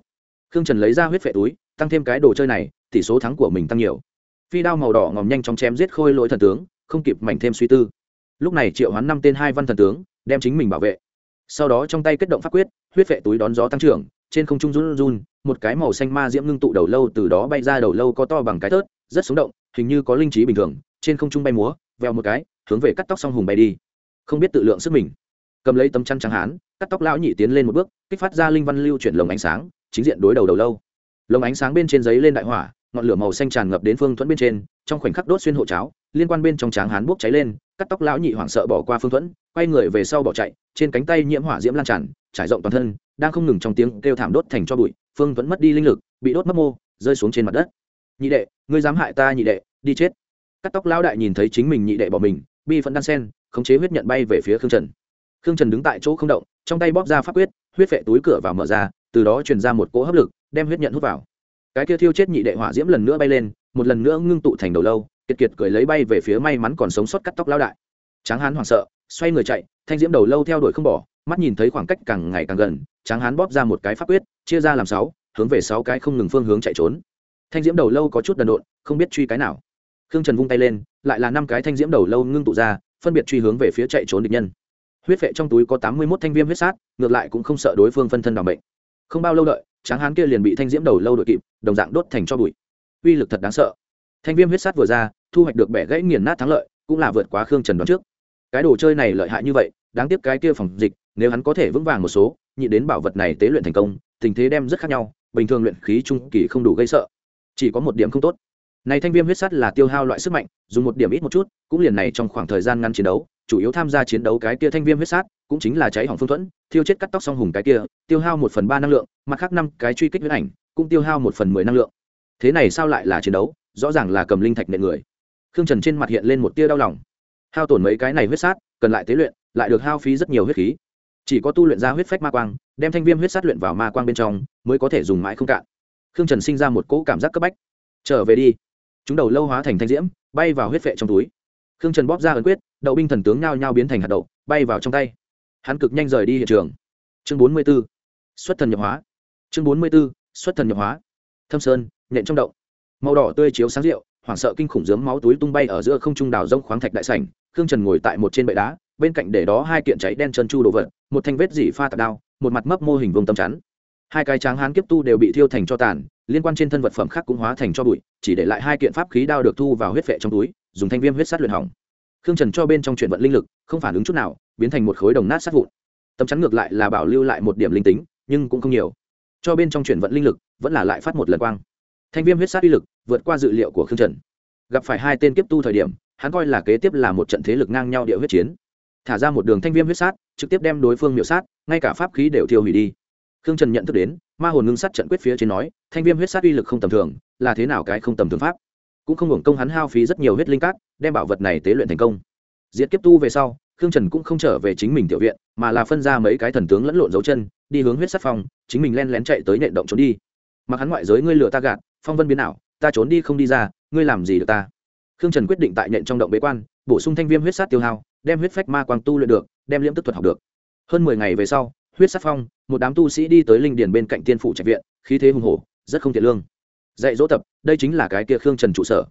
Khương trần lấy ra huyết vệ túi tăng thêm cái đồ chơi này, tỷ số thắng của mình tăng nhiều. Phi đao màu đỏ ngòm nhanh chóng chém giết khôi lỗi thần tướng, không kịp mảnh thêm suy tư. Lúc này triệu hoán năm tên hai văn thần tướng, đem chính mình bảo vệ. Sau đó trong tay kết động pháp quyết, huyết vệ túi đón gió tăng trưởng, trên không trung run run một cái màu xanh ma diễm ngưng tụ đầu lâu từ đó bay ra đầu lâu có to bằng cái tớt, rất sống động, hình như có linh trí bình thường, trên không trung bay múa veo một cái, hướng về cắt tóc song hùng bay đi. Không biết tự lượng sức mình. Cầm lấy tấm chăn trắng hán, cắt tóc lão nhị tiến lên một bước, kích phát ra linh văn lưu chuyển lồng ánh sáng, chính diện đối đầu đầu lâu lồng ánh sáng bên trên giấy lên đại hỏa, ngọn lửa màu xanh tràn ngập đến phương thuẫn bên trên, trong khoảnh khắc đốt xuyên hộ cháo, liên quan bên trong tráng hán bốc cháy lên, cắt tóc lão nhị hoảng sợ bỏ qua phương thuẫn, quay người về sau bỏ chạy, trên cánh tay nhiễm hỏa diễm lan tràn, trải rộng toàn thân, đang không ngừng trong tiếng kêu thảm đốt thành cho bụi, phương thuẫn mất đi linh lực, bị đốt mất mô, rơi xuống trên mặt đất. Nhị đệ, ngươi dám hại ta nhị đệ, đi chết. Cắt tóc lão đại nhìn thấy chính mình nhị đệ bỏ mình, bi phẫn đan sen, khống chế huyết nhận bay về phía khương trần. Khương trần đứng tại chỗ không động, trong tay bóp ra pháp quyết, huyết vệ túi cửa vào mở ra, từ đó truyền ra một cỗ hấp lực đem huyết nhận hút vào. Cái kia thiêu chết nhị đệ hỏa diễm lần nữa bay lên, một lần nữa ngưng tụ thành đầu lâu, kiệt kiệt cười lấy bay về phía may mắn còn sống sót cắt tóc lão đại. Tráng hán hoảng sợ, xoay người chạy, thanh diễm đầu lâu theo đuổi không bỏ, mắt nhìn thấy khoảng cách càng ngày càng gần, tráng hán bóp ra một cái pháp quyết, chia ra làm sáu, hướng về sáu cái không ngừng phương hướng chạy trốn. Thanh diễm đầu lâu có chút đần độn, không biết truy cái nào. Khương trần vung tay lên, lại là năm cái thanh diễm đầu lâu ngưng tụ ra, phân biệt truy hướng về phía chạy trốn địch nhân. Huyết vệ trong túi có tám mươi một thanh viêm huyết sát, ngược lại cũng không sợ đối phương phân thân đ bệnh. Không bao lâu đợi tráng hán kia liền bị thanh diễm đầu lâu đội kịp, đồng dạng đốt thành cho bụi. Uy lực thật đáng sợ. Thanh viêm huyết sát vừa ra, thu hoạch được bẻ gãy nghiền nát thắng lợi, cũng là vượt quá khương trần đoán trước. Cái đồ chơi này lợi hại như vậy, đáng tiếc cái kia phòng dịch, nếu hắn có thể vững vàng một số, nhị đến bảo vật này tế luyện thành công, tình thế đem rất khác nhau, bình thường luyện khí trung kỳ không đủ gây sợ. Chỉ có một điểm không tốt. Này thanh viêm huyết sắt là tiêu hao loại sức mạnh, dùng một điểm ít một chút, cũng liền này trong khoảng thời gian ngắn chiến đấu, chủ yếu tham gia chiến đấu cái kia thanh viêm huyết sát cũng chính là cháy hỏng phương thuẫn, thiêu chết cắt tóc song hùng cái kia, tiêu hao một phần ba năng lượng, mặt khác năm cái truy kích huyết ảnh, cũng tiêu hao một phần mười năng lượng. Thế này sao lại là chiến đấu? Rõ ràng là cầm linh thạch nệ người. Khương trần trên mặt hiện lên một tia đau lòng. Hao tổn mấy cái này huyết sát, cần lại tế luyện, lại được hao phí rất nhiều huyết khí. Chỉ có tu luyện ra huyết phách ma quang, đem thanh viêm huyết sát luyện vào ma quang bên trong, mới có thể dùng mãi không cạn. Khương trần sinh ra một cỗ cảm giác cấp bách. Trở về đi. Chúng đầu lâu hóa thành thanh diễm, bay vào huyết vệ trong túi. Khương trần bóp ra ấn quyết, đậu binh thần tướng nhao nhao biến thành hạt đậu, bay vào trong tay hắn cực nhanh rời đi hiện trường. Chương bốn mươi b ố xuất thần nhập hóa. Chương bốn mươi b ố xuất thần nhập hóa. Thâm sơn, nhện trong động. màu đỏ tươi chiếu sáng rượu, hoảng sợ kinh khủng dướng máu túi tung bay ở giữa không trung đào rông khoáng thạch đại sảnh. Khương trần ngồi tại một trên bệ đá, bên cạnh để đó hai kiện cháy đen chân chu đồ vật, một thanh vết dỉ pha tạt đao, một mặt mấp mô hình vùng tâm chắn. Hai cái tráng hán kiếp tu đều bị thiêu thành cho tàn, liên quan trên thân vật phẩm khác cũng hóa thành cho bụi, chỉ để lại hai kiện pháp khí đao được thu vào huyết vệ trong túi, dùng thanh viêm huyết sát luyện hỏng khương trần cho bên trong chuyển vận linh lực, không phản ứng chút nào, biến thành một khối đồng nát sát vụn. Tấm chắn ngược lại là bảo lưu lại một điểm linh tính, nhưng cũng không nhiều. Cho bên trong chuyển vận linh lực, vẫn là lại phát một lần quang. Thanh viêm huyết sát uy lực, vượt qua dự liệu của khương trần. Gặp phải hai tên kiếp tu thời điểm, hắn coi là kế tiếp là một trận thế lực ngang nhau địa huyết chiến. Thả ra một đường thanh viêm huyết sát, trực tiếp đem đối phương miểu sát, ngay cả pháp khí đều tiêu hủy đi. Khương trần nhận thức đến, ma hồn ngưng sát trận quyết phía trên nói, thanh viêm huyết sát uy lực không tầm thường, là thế nào cái không tầm thường pháp? Cũng không hưởng công hắn hao phí rất nhiều huyết linh cát, đem bảo vật này tế luyện thành công. Diệt kiếp tu về sau, khương trần cũng không trở về chính mình tiểu viện, mà là phân ra mấy cái thần tướng lẫn lộn dấu chân, đi hướng huyết sát phong chính mình len lén chạy tới nện động trốn đi. Mặc hắn ngoại giới ngươi lừa ta gạt, phong vân biến ảo, ta trốn đi không đi ra, ngươi làm gì được ta? Khương trần quyết định tại nện trong động bế quan, bổ sung thanh viêm huyết sát tiêu hao, đem huyết phách ma quang tu luyện được, đem liễm tức thuật học được. Hơn mười ngày về sau, huyết sát phong một đám tu sĩ đi tới linh điền bên cạnh tiên phủ trạch viện, khí thế hùng hổ, rất không thiện lương dạy dỗ tập, đây chính là cái kia khương trần trụ sở.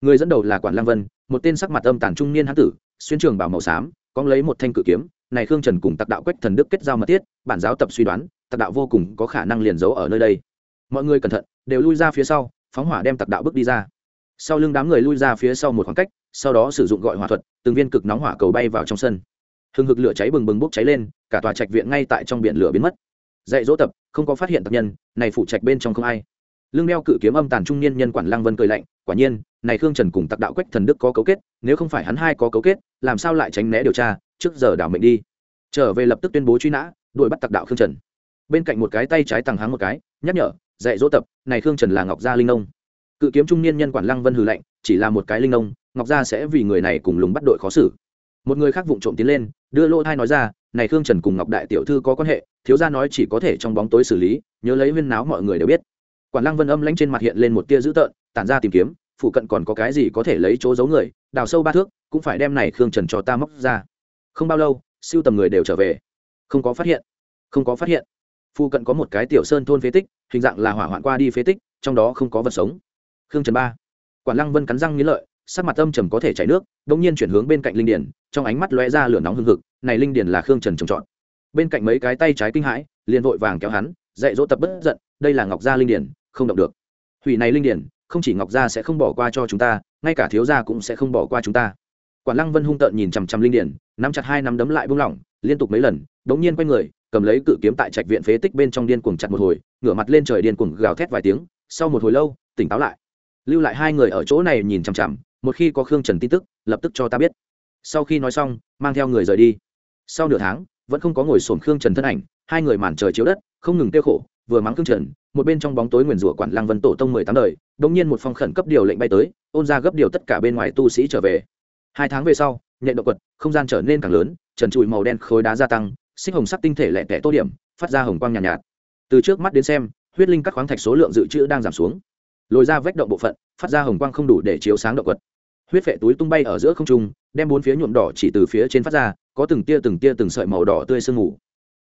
Người dẫn đầu là quản lang vân, một tên sắc mặt âm tàn trung niên hán tử, xuyên trường bảo màu xám, có lấy một thanh cự kiếm. Này khương trần cùng tặc đạo quách thần đức kết giao mật thiết, bản giáo tập suy đoán tặc đạo vô cùng có khả năng liền giấu ở nơi đây. Mọi người cẩn thận, đều lui ra phía sau, phóng hỏa đem tặc đạo bước đi ra. Sau lưng đám người lui ra phía sau một khoảng cách, sau đó sử dụng gọi hỏa thuật, từng viên cực nóng hỏa cầu bay vào trong sân. Hừng hực lửa cháy bừng bừng bốc cháy lên, cả tòa trạch viện ngay tại trong biển lửa biến mất. Dạy dỗ tập, không có phát hiện tập nhân, này phủ trạch bên trong không ai lương đeo cự kiếm âm tàn trung niên nhân quản lăng vân cười lạnh, quả nhiên, này khương trần cùng tặc đạo quách thần đức có cấu kết, nếu không phải hắn hai có cấu kết, làm sao lại tránh né điều tra, trước giờ đảo mệnh đi. Trở về lập tức tuyên bố truy nã, đuổi bắt tặc đạo khương trần. Bên cạnh một cái tay trái tàng háng một cái, nhắc nhở, dạy dỗ tập, này khương trần là ngọc gia linh nông. Cự kiếm trung niên nhân quản lăng vân hừ lạnh, chỉ là một cái linh nông, ngọc gia sẽ vì người này cùng lùng bắt đội khó xử. Một người khác vụng trộm tiến lên, đưa lô thai nói ra, này khương trần cùng ngọc đại tiểu thư có quan hệ, thiếu gia nói chỉ có thể trong bóng tối xử lý, nhớ lấy huyên náo mọi người đều biết quản lăng vân âm lãnh trên mặt hiện lên một tia dữ tợn, tản ra tìm kiếm phụ cận còn có cái gì có thể lấy chỗ giấu người, đào sâu ba thước, cũng phải đem này khương trần cho ta móc ra. Không bao lâu, siêu tầm người đều trở về. Không có phát hiện, không có phát hiện. Phụ cận có một cái tiểu sơn thôn phế tích, hình dạng là hỏa hoạn qua đi phế tích, trong đó không có vật sống. Khương trần ba. Quản lăng vân cắn răng nghĩ lợi, sắc mặt âm trầm có thể chảy nước đ ỗ n g nhiên chuyển hướng bên cạnh linh điển trong ánh mắt lóe ra lửa nóng hưng hực, này linh điển là khương trần trồng trọt. Bên cạnh mấy cái tay trái kinh hãi, liền vội vàng kéo hắn, dạy dỗ tập bất giận, đây là ngọc gia linh điển không động được. Hủy này linh điển, không chỉ ngọc gia sẽ không bỏ qua cho chúng ta, ngay cả thiếu gia cũng sẽ không bỏ qua chúng ta. Quản lăng vân hung tợn nhìn chằm chằm linh điển, nắm chặt hai nắm đấm lại buông lỏng, liên tục mấy lần, đống nhiên quay người, cầm lấy cự kiếm tại trạch viện phế tích bên trong điên cuồng chặt một hồi, ngửa mặt lên trời điên cuồng gào thét vài tiếng, sau một hồi lâu, tỉnh táo lại. Lưu lại hai người ở chỗ này nhìn chằm chằm, một khi có khương trần tin tức, lập tức cho ta biết. Sau khi nói xong, mang theo người rời đi. Sau nửa tháng, vẫn không có ngồi sổm khương trần thân ảnh, hai người màn trời chiếu đất, không ngừng tiêu khổ, vừa mắng khương trần một bên trong bóng tối nguyền rủa quản lang vân tổ tông mười tám đời đ ỗ n g nhiên một phong khẩn cấp điều lệnh bay tới ôn ra gấp điều tất cả bên ngoài tu sĩ trở về. Hai tháng về sau nhận động quật không gian trở nên càng lớn trần trụi màu đen khối đá gia tăng xích hồng sắc tinh thể lẹ tẻ tô điểm phát ra hồng quang nhàn nhạt, nhạt. Từ trước mắt đến xem huyết linh các khoáng thạch số lượng dự trữ đang giảm xuống. Lồi ra vách động bộ phận phát ra hồng quang không đủ để chiếu sáng động quật. Huyết phệ túi tung bay ở giữa không trung đem bốn phía nhuộm đỏ chỉ từ phía trên phát ra có từng tia từng tia từng sợi màu đỏ tươi sương mù.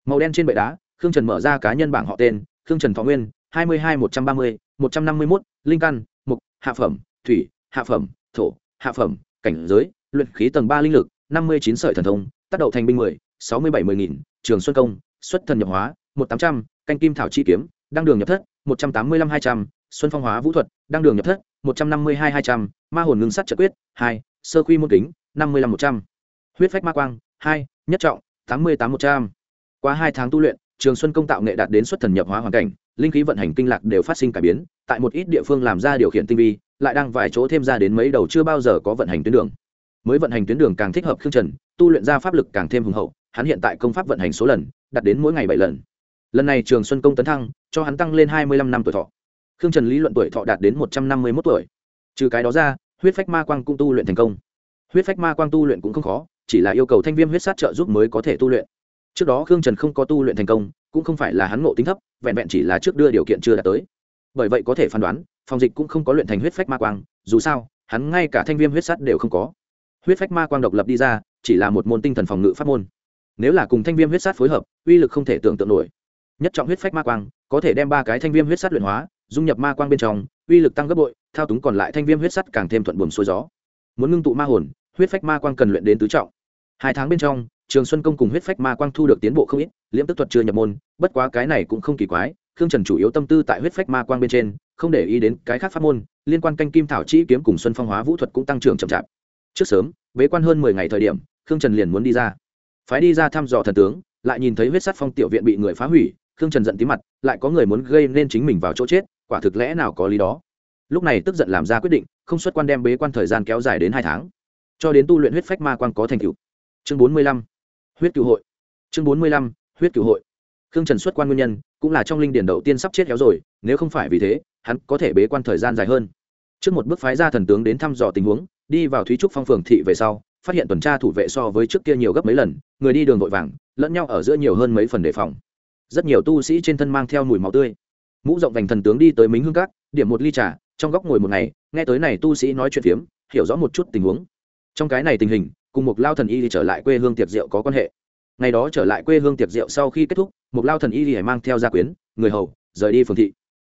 Màu đen trên bệ đá khương trần mở ra cá nhân bảng họ tên khương trần thọ nguyên hai mươi hai một trăm ba mươi, một trăm năm mươi mốt, linh căn, mục, hạ phẩm, thủy, hạ phẩm, thổ, hạ phẩm, cảnh giới, luyện khí tầng ba linh lực, năm mươi chín sợi thần thông, tác đậu thành binh mười, sáu mươi bảy mươi nghìn, trường xuân công, xuất thần nhập hóa, một tám trăm, canh kim thảo chi kiếm, đăng đường nhập thất, một trăm tám mươi lăm hai trăm, xuân phong hóa vũ thuật, đăng đường nhập thất, một trăm năm mươi hai hai trăm, ma hồn ngưng sắt trợ quyết, hai, sơ quy môn kính, năm mươi lăm một trăm. Huyết phách ma quang, hai, nhất trọng, tám mươi tám một trăm. Qua hai tháng tu luyện trường xuân công tạo nghệ đạt đến xuất thần nhập hóa hoàn cảnh, linh khí vận hành kinh lạc đều phát sinh cải biến, tại một ít địa phương làm ra điều khiển tinh vi, lại đang vài chỗ thêm ra đến mấy đầu chưa bao giờ có vận hành tuyến đường. Mới vận hành tuyến đường càng thích hợp khương trần, tu luyện ra pháp lực càng thêm hùng hậu, hắn hiện tại công pháp vận hành số lần, đạt đến mỗi ngày bảy lần. Lần này trường xuân công tấn thăng, cho hắn tăng lên hai mươi lăm năm tuổi thọ. Khương trần lý luận tuổi thọ đạt đến một trăm năm mươi mốt tuổi. Trừ cái đó ra, huyết phách ma quang cũng tu luyện thành công. Huyết phách ma quang tu luyện cũng không khó, chỉ là yêu cầu thanh viêm huyết sát trợ giúp mới có thể tu luyện trước đó khương trần không có tu luyện thành công, cũng không phải là hắn ngộ tính thấp, vẹn vẹn chỉ là trước đưa điều kiện chưa đạt tới. Bởi vậy có thể phán đoán, phòng dịch cũng không có luyện thành huyết phách ma quang, dù sao, hắn ngay cả thanh viêm huyết sắt đều không có. Huyết phách ma quang độc lập đi ra, chỉ là một môn tinh thần phòng ngự pháp môn. Nếu là cùng thanh viêm huyết sát phối hợp, uy lực không thể tưởng tượng nổi. Nhất trọng huyết phách ma quang, có thể đem ba cái thanh viêm huyết sát luyện hóa, dung nhập ma quang bên trong, uy lực tăng gấp bội, thao túng còn lại thanh viêm huyết sắt càng thêm thuận buồm xuôi gió. Muốn ngưng tụ ma hồn, huyết phách ma quang cần luyện đến tứ trọng. Hai tháng bên trong trường xuân công cùng huyết phách ma quang thu được tiến bộ không ít, liễm tức thuật chưa nhập môn, bất quá cái này cũng không kỳ quái, khương trần chủ yếu tâm tư tại huyết phách ma quang bên trên, không để ý đến cái khác pháp môn, liên quan canh kim thảo chi kiếm cùng xuân phong hóa vũ thuật cũng tăng trưởng chậm chạp. Trước sớm, bế quan hơn mười ngày thời điểm, khương trần liền muốn đi ra. Phái đi ra thăm dò thần tướng, lại nhìn thấy huyết sắt phong tiểu viện bị người phá hủy, khương trần giận tí mặt, lại có người muốn gây nên chính mình vào chỗ chết, quả thực lẽ nào có lý đó. Lúc này tức giận làm ra quyết định, không xuất quan đem bế quan thời gian kéo dài đến hai tháng. Cho đến tu luyện huyết phách ma quan có thành tựu. Chương bốn mươi lăm huyết cựu hội. Chương bốn mươi lăm, huyết cựu hội. Khương trần xuất quan nguyên nhân cũng là trong linh điển đầu tiên sắp chết héo rồi, nếu không phải vì thế, hắn có thể bế quan thời gian dài hơn. Trước một bước phái ra thần tướng đến thăm dò tình huống, đi vào thúy trúc phong phường thị về sau, phát hiện tuần tra thủ vệ so với trước kia nhiều gấp mấy lần, người đi đường vội vàng, lẫn nhau ở giữa nhiều hơn mấy phần đề phòng. Rất nhiều tu sĩ trên thân mang theo mùi máu tươi. Mũ rộng vành thần tướng đi tới mính hương cát điểm một ly trà, trong góc ngồi một ngày, nghe tới này tu sĩ nói chuyện phiếm, hiểu rõ một chút tình huống. Trong cái này tình hình cùng một lao thần y thì trở lại quê hương tiệc rượu có quan hệ. Ngày đó trở lại quê hương tiệc rượu sau khi kết thúc, một lao thần y thì mang theo gia quyến, người hầu, rời đi phường thị.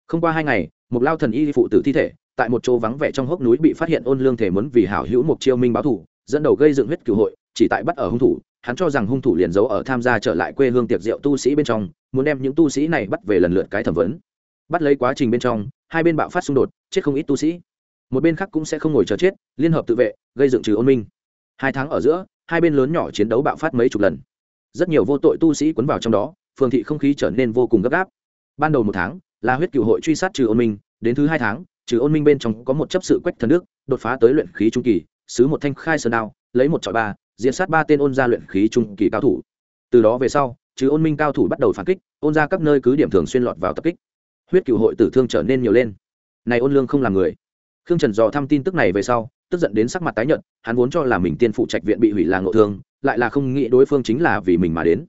Không qua hai ngày, một lao thần y phụ tử thi thể, tại một chỗ vắng vẻ trong hốc núi bị phát hiện ôn lương thể muốn vì hảo hữu một chiêu minh báo thủ, dẫn đầu gây dựng huyết cửu hội, chỉ tại bắt ở hung thủ. Hắn cho rằng hung thủ liền giấu ở tham gia trở lại quê hương tiệc rượu tu sĩ bên trong, muốn đem những tu sĩ này bắt về lần lượt cái thẩm vấn. Bắt lấy quá trình bên trong, hai bên bạo phát xung đột, chết không ít tu sĩ. Một bên khác cũng sẽ không ngồi chờ chết, liên hợp tự vệ, gây dựng trừ ôn minh hai tháng ở giữa, hai bên lớn nhỏ chiến đấu bạo phát mấy chục lần. Rất nhiều vô tội tu sĩ quấn vào trong đó phường thị không khí trở nên vô cùng gấp gáp. Ban đầu một tháng là huyết cựu hội truy sát trừ ôn minh, đến thứ hai tháng, trừ ôn minh bên trong có một chấp sự quách thần nước đột phá tới luyện khí trung kỳ xứ một thanh khai sơn đao, lấy một trọi ba diễn sát ba tên ôn gia luyện khí trung kỳ cao thủ. Từ đó về sau, trừ ôn minh cao thủ bắt đầu phản kích, ôn ra các nơi cứ điểm thường xuyên lọt vào tập kích. Huyết cựu hội tử thương trở nên nhiều lên. Này ôn lương không làm người. Khương trần dò thăm tin tức này về sau tức giận đến sắc mặt tái nhợt, hắn vốn cho là mình tiên phụ trạch viện bị hủy là ngộ thương, lại là không nghĩ đối phương chính là vì mình mà đến.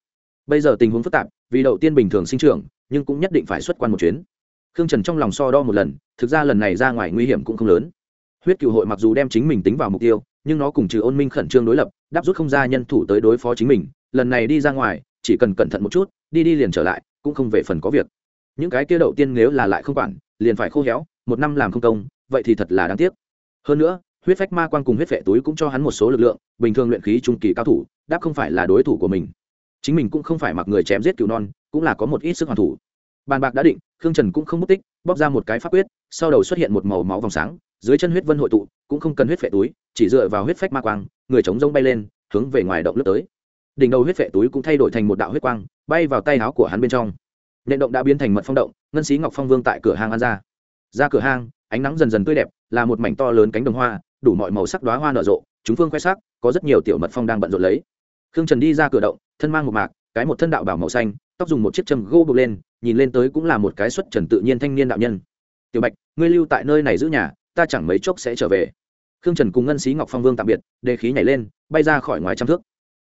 Bây giờ tình huống phức tạp, vì đầu tiên bình thường sinh trưởng, nhưng cũng nhất định phải xuất quan một chuyến. Khương trần trong lòng so đo một lần, thực ra lần này ra ngoài nguy hiểm cũng không lớn. Huyết cựu hội mặc dù đem chính mình tính vào mục tiêu, nhưng nó cùng trừ ôn minh khẩn trương đối lập, đáp rút không ra nhân thủ tới đối phó chính mình, lần này đi ra ngoài, chỉ cần cẩn thận một chút, đi đi liền trở lại, cũng không về phần có việc. Những cái kia đầu tiên nếu là lại không quản, liền phải khô héo, một năm làm không công, vậy thì thật là đáng tiếc. Hơn nữa huyết phách ma quang cùng huyết vệ túi cũng cho hắn một số lực lượng, bình thường luyện khí trung kỳ cao thủ, đáp không phải là đối thủ của mình. Chính mình cũng không phải mặc người chém giết cựu non, cũng là có một ít sức hoàn thủ. Bàn bạc đã định, khương trần cũng không mất tích, bóc ra một cái pháp quyết, sau đầu xuất hiện một màu máu vòng sáng, dưới chân huyết vân hội tụ, cũng không cần huyết vệ túi, chỉ dựa vào huyết phách ma quang, người chống rông bay lên, hướng về ngoài động lướt tới. Đỉnh đầu huyết vệ túi cũng thay đổi thành một đạo huyết quang, bay vào tay áo của hắn bên trong. Nệ động đã biến thành mật phong động, ngân sĩ ngọc phong vương tại cửa hàng ăn ra. Ra cửa hang ánh nắng dần dần tươi đẹp, là một mảnh to lớn cánh đồng hoa đủ mọi màu sắc đoá hoa nở rộ, chúng phương khoe sắc, có rất nhiều tiểu mật phong đang bận rộn lấy. Khương trần đi ra cửa động, thân mang một mạc, cái một thân đạo bảo màu xanh, tóc dùng một chiếc châm gỗ buộc lên, nhìn lên tới cũng là một cái xuất trần tự nhiên thanh niên đạo nhân. Tiểu bạch, ngươi lưu tại nơi này giữ nhà, ta chẳng mấy chốc sẽ trở về. Khương trần cùng ngân sĩ ngọc phong vương tạm biệt, đề khí nhảy lên, bay ra khỏi ngoài trăm thước.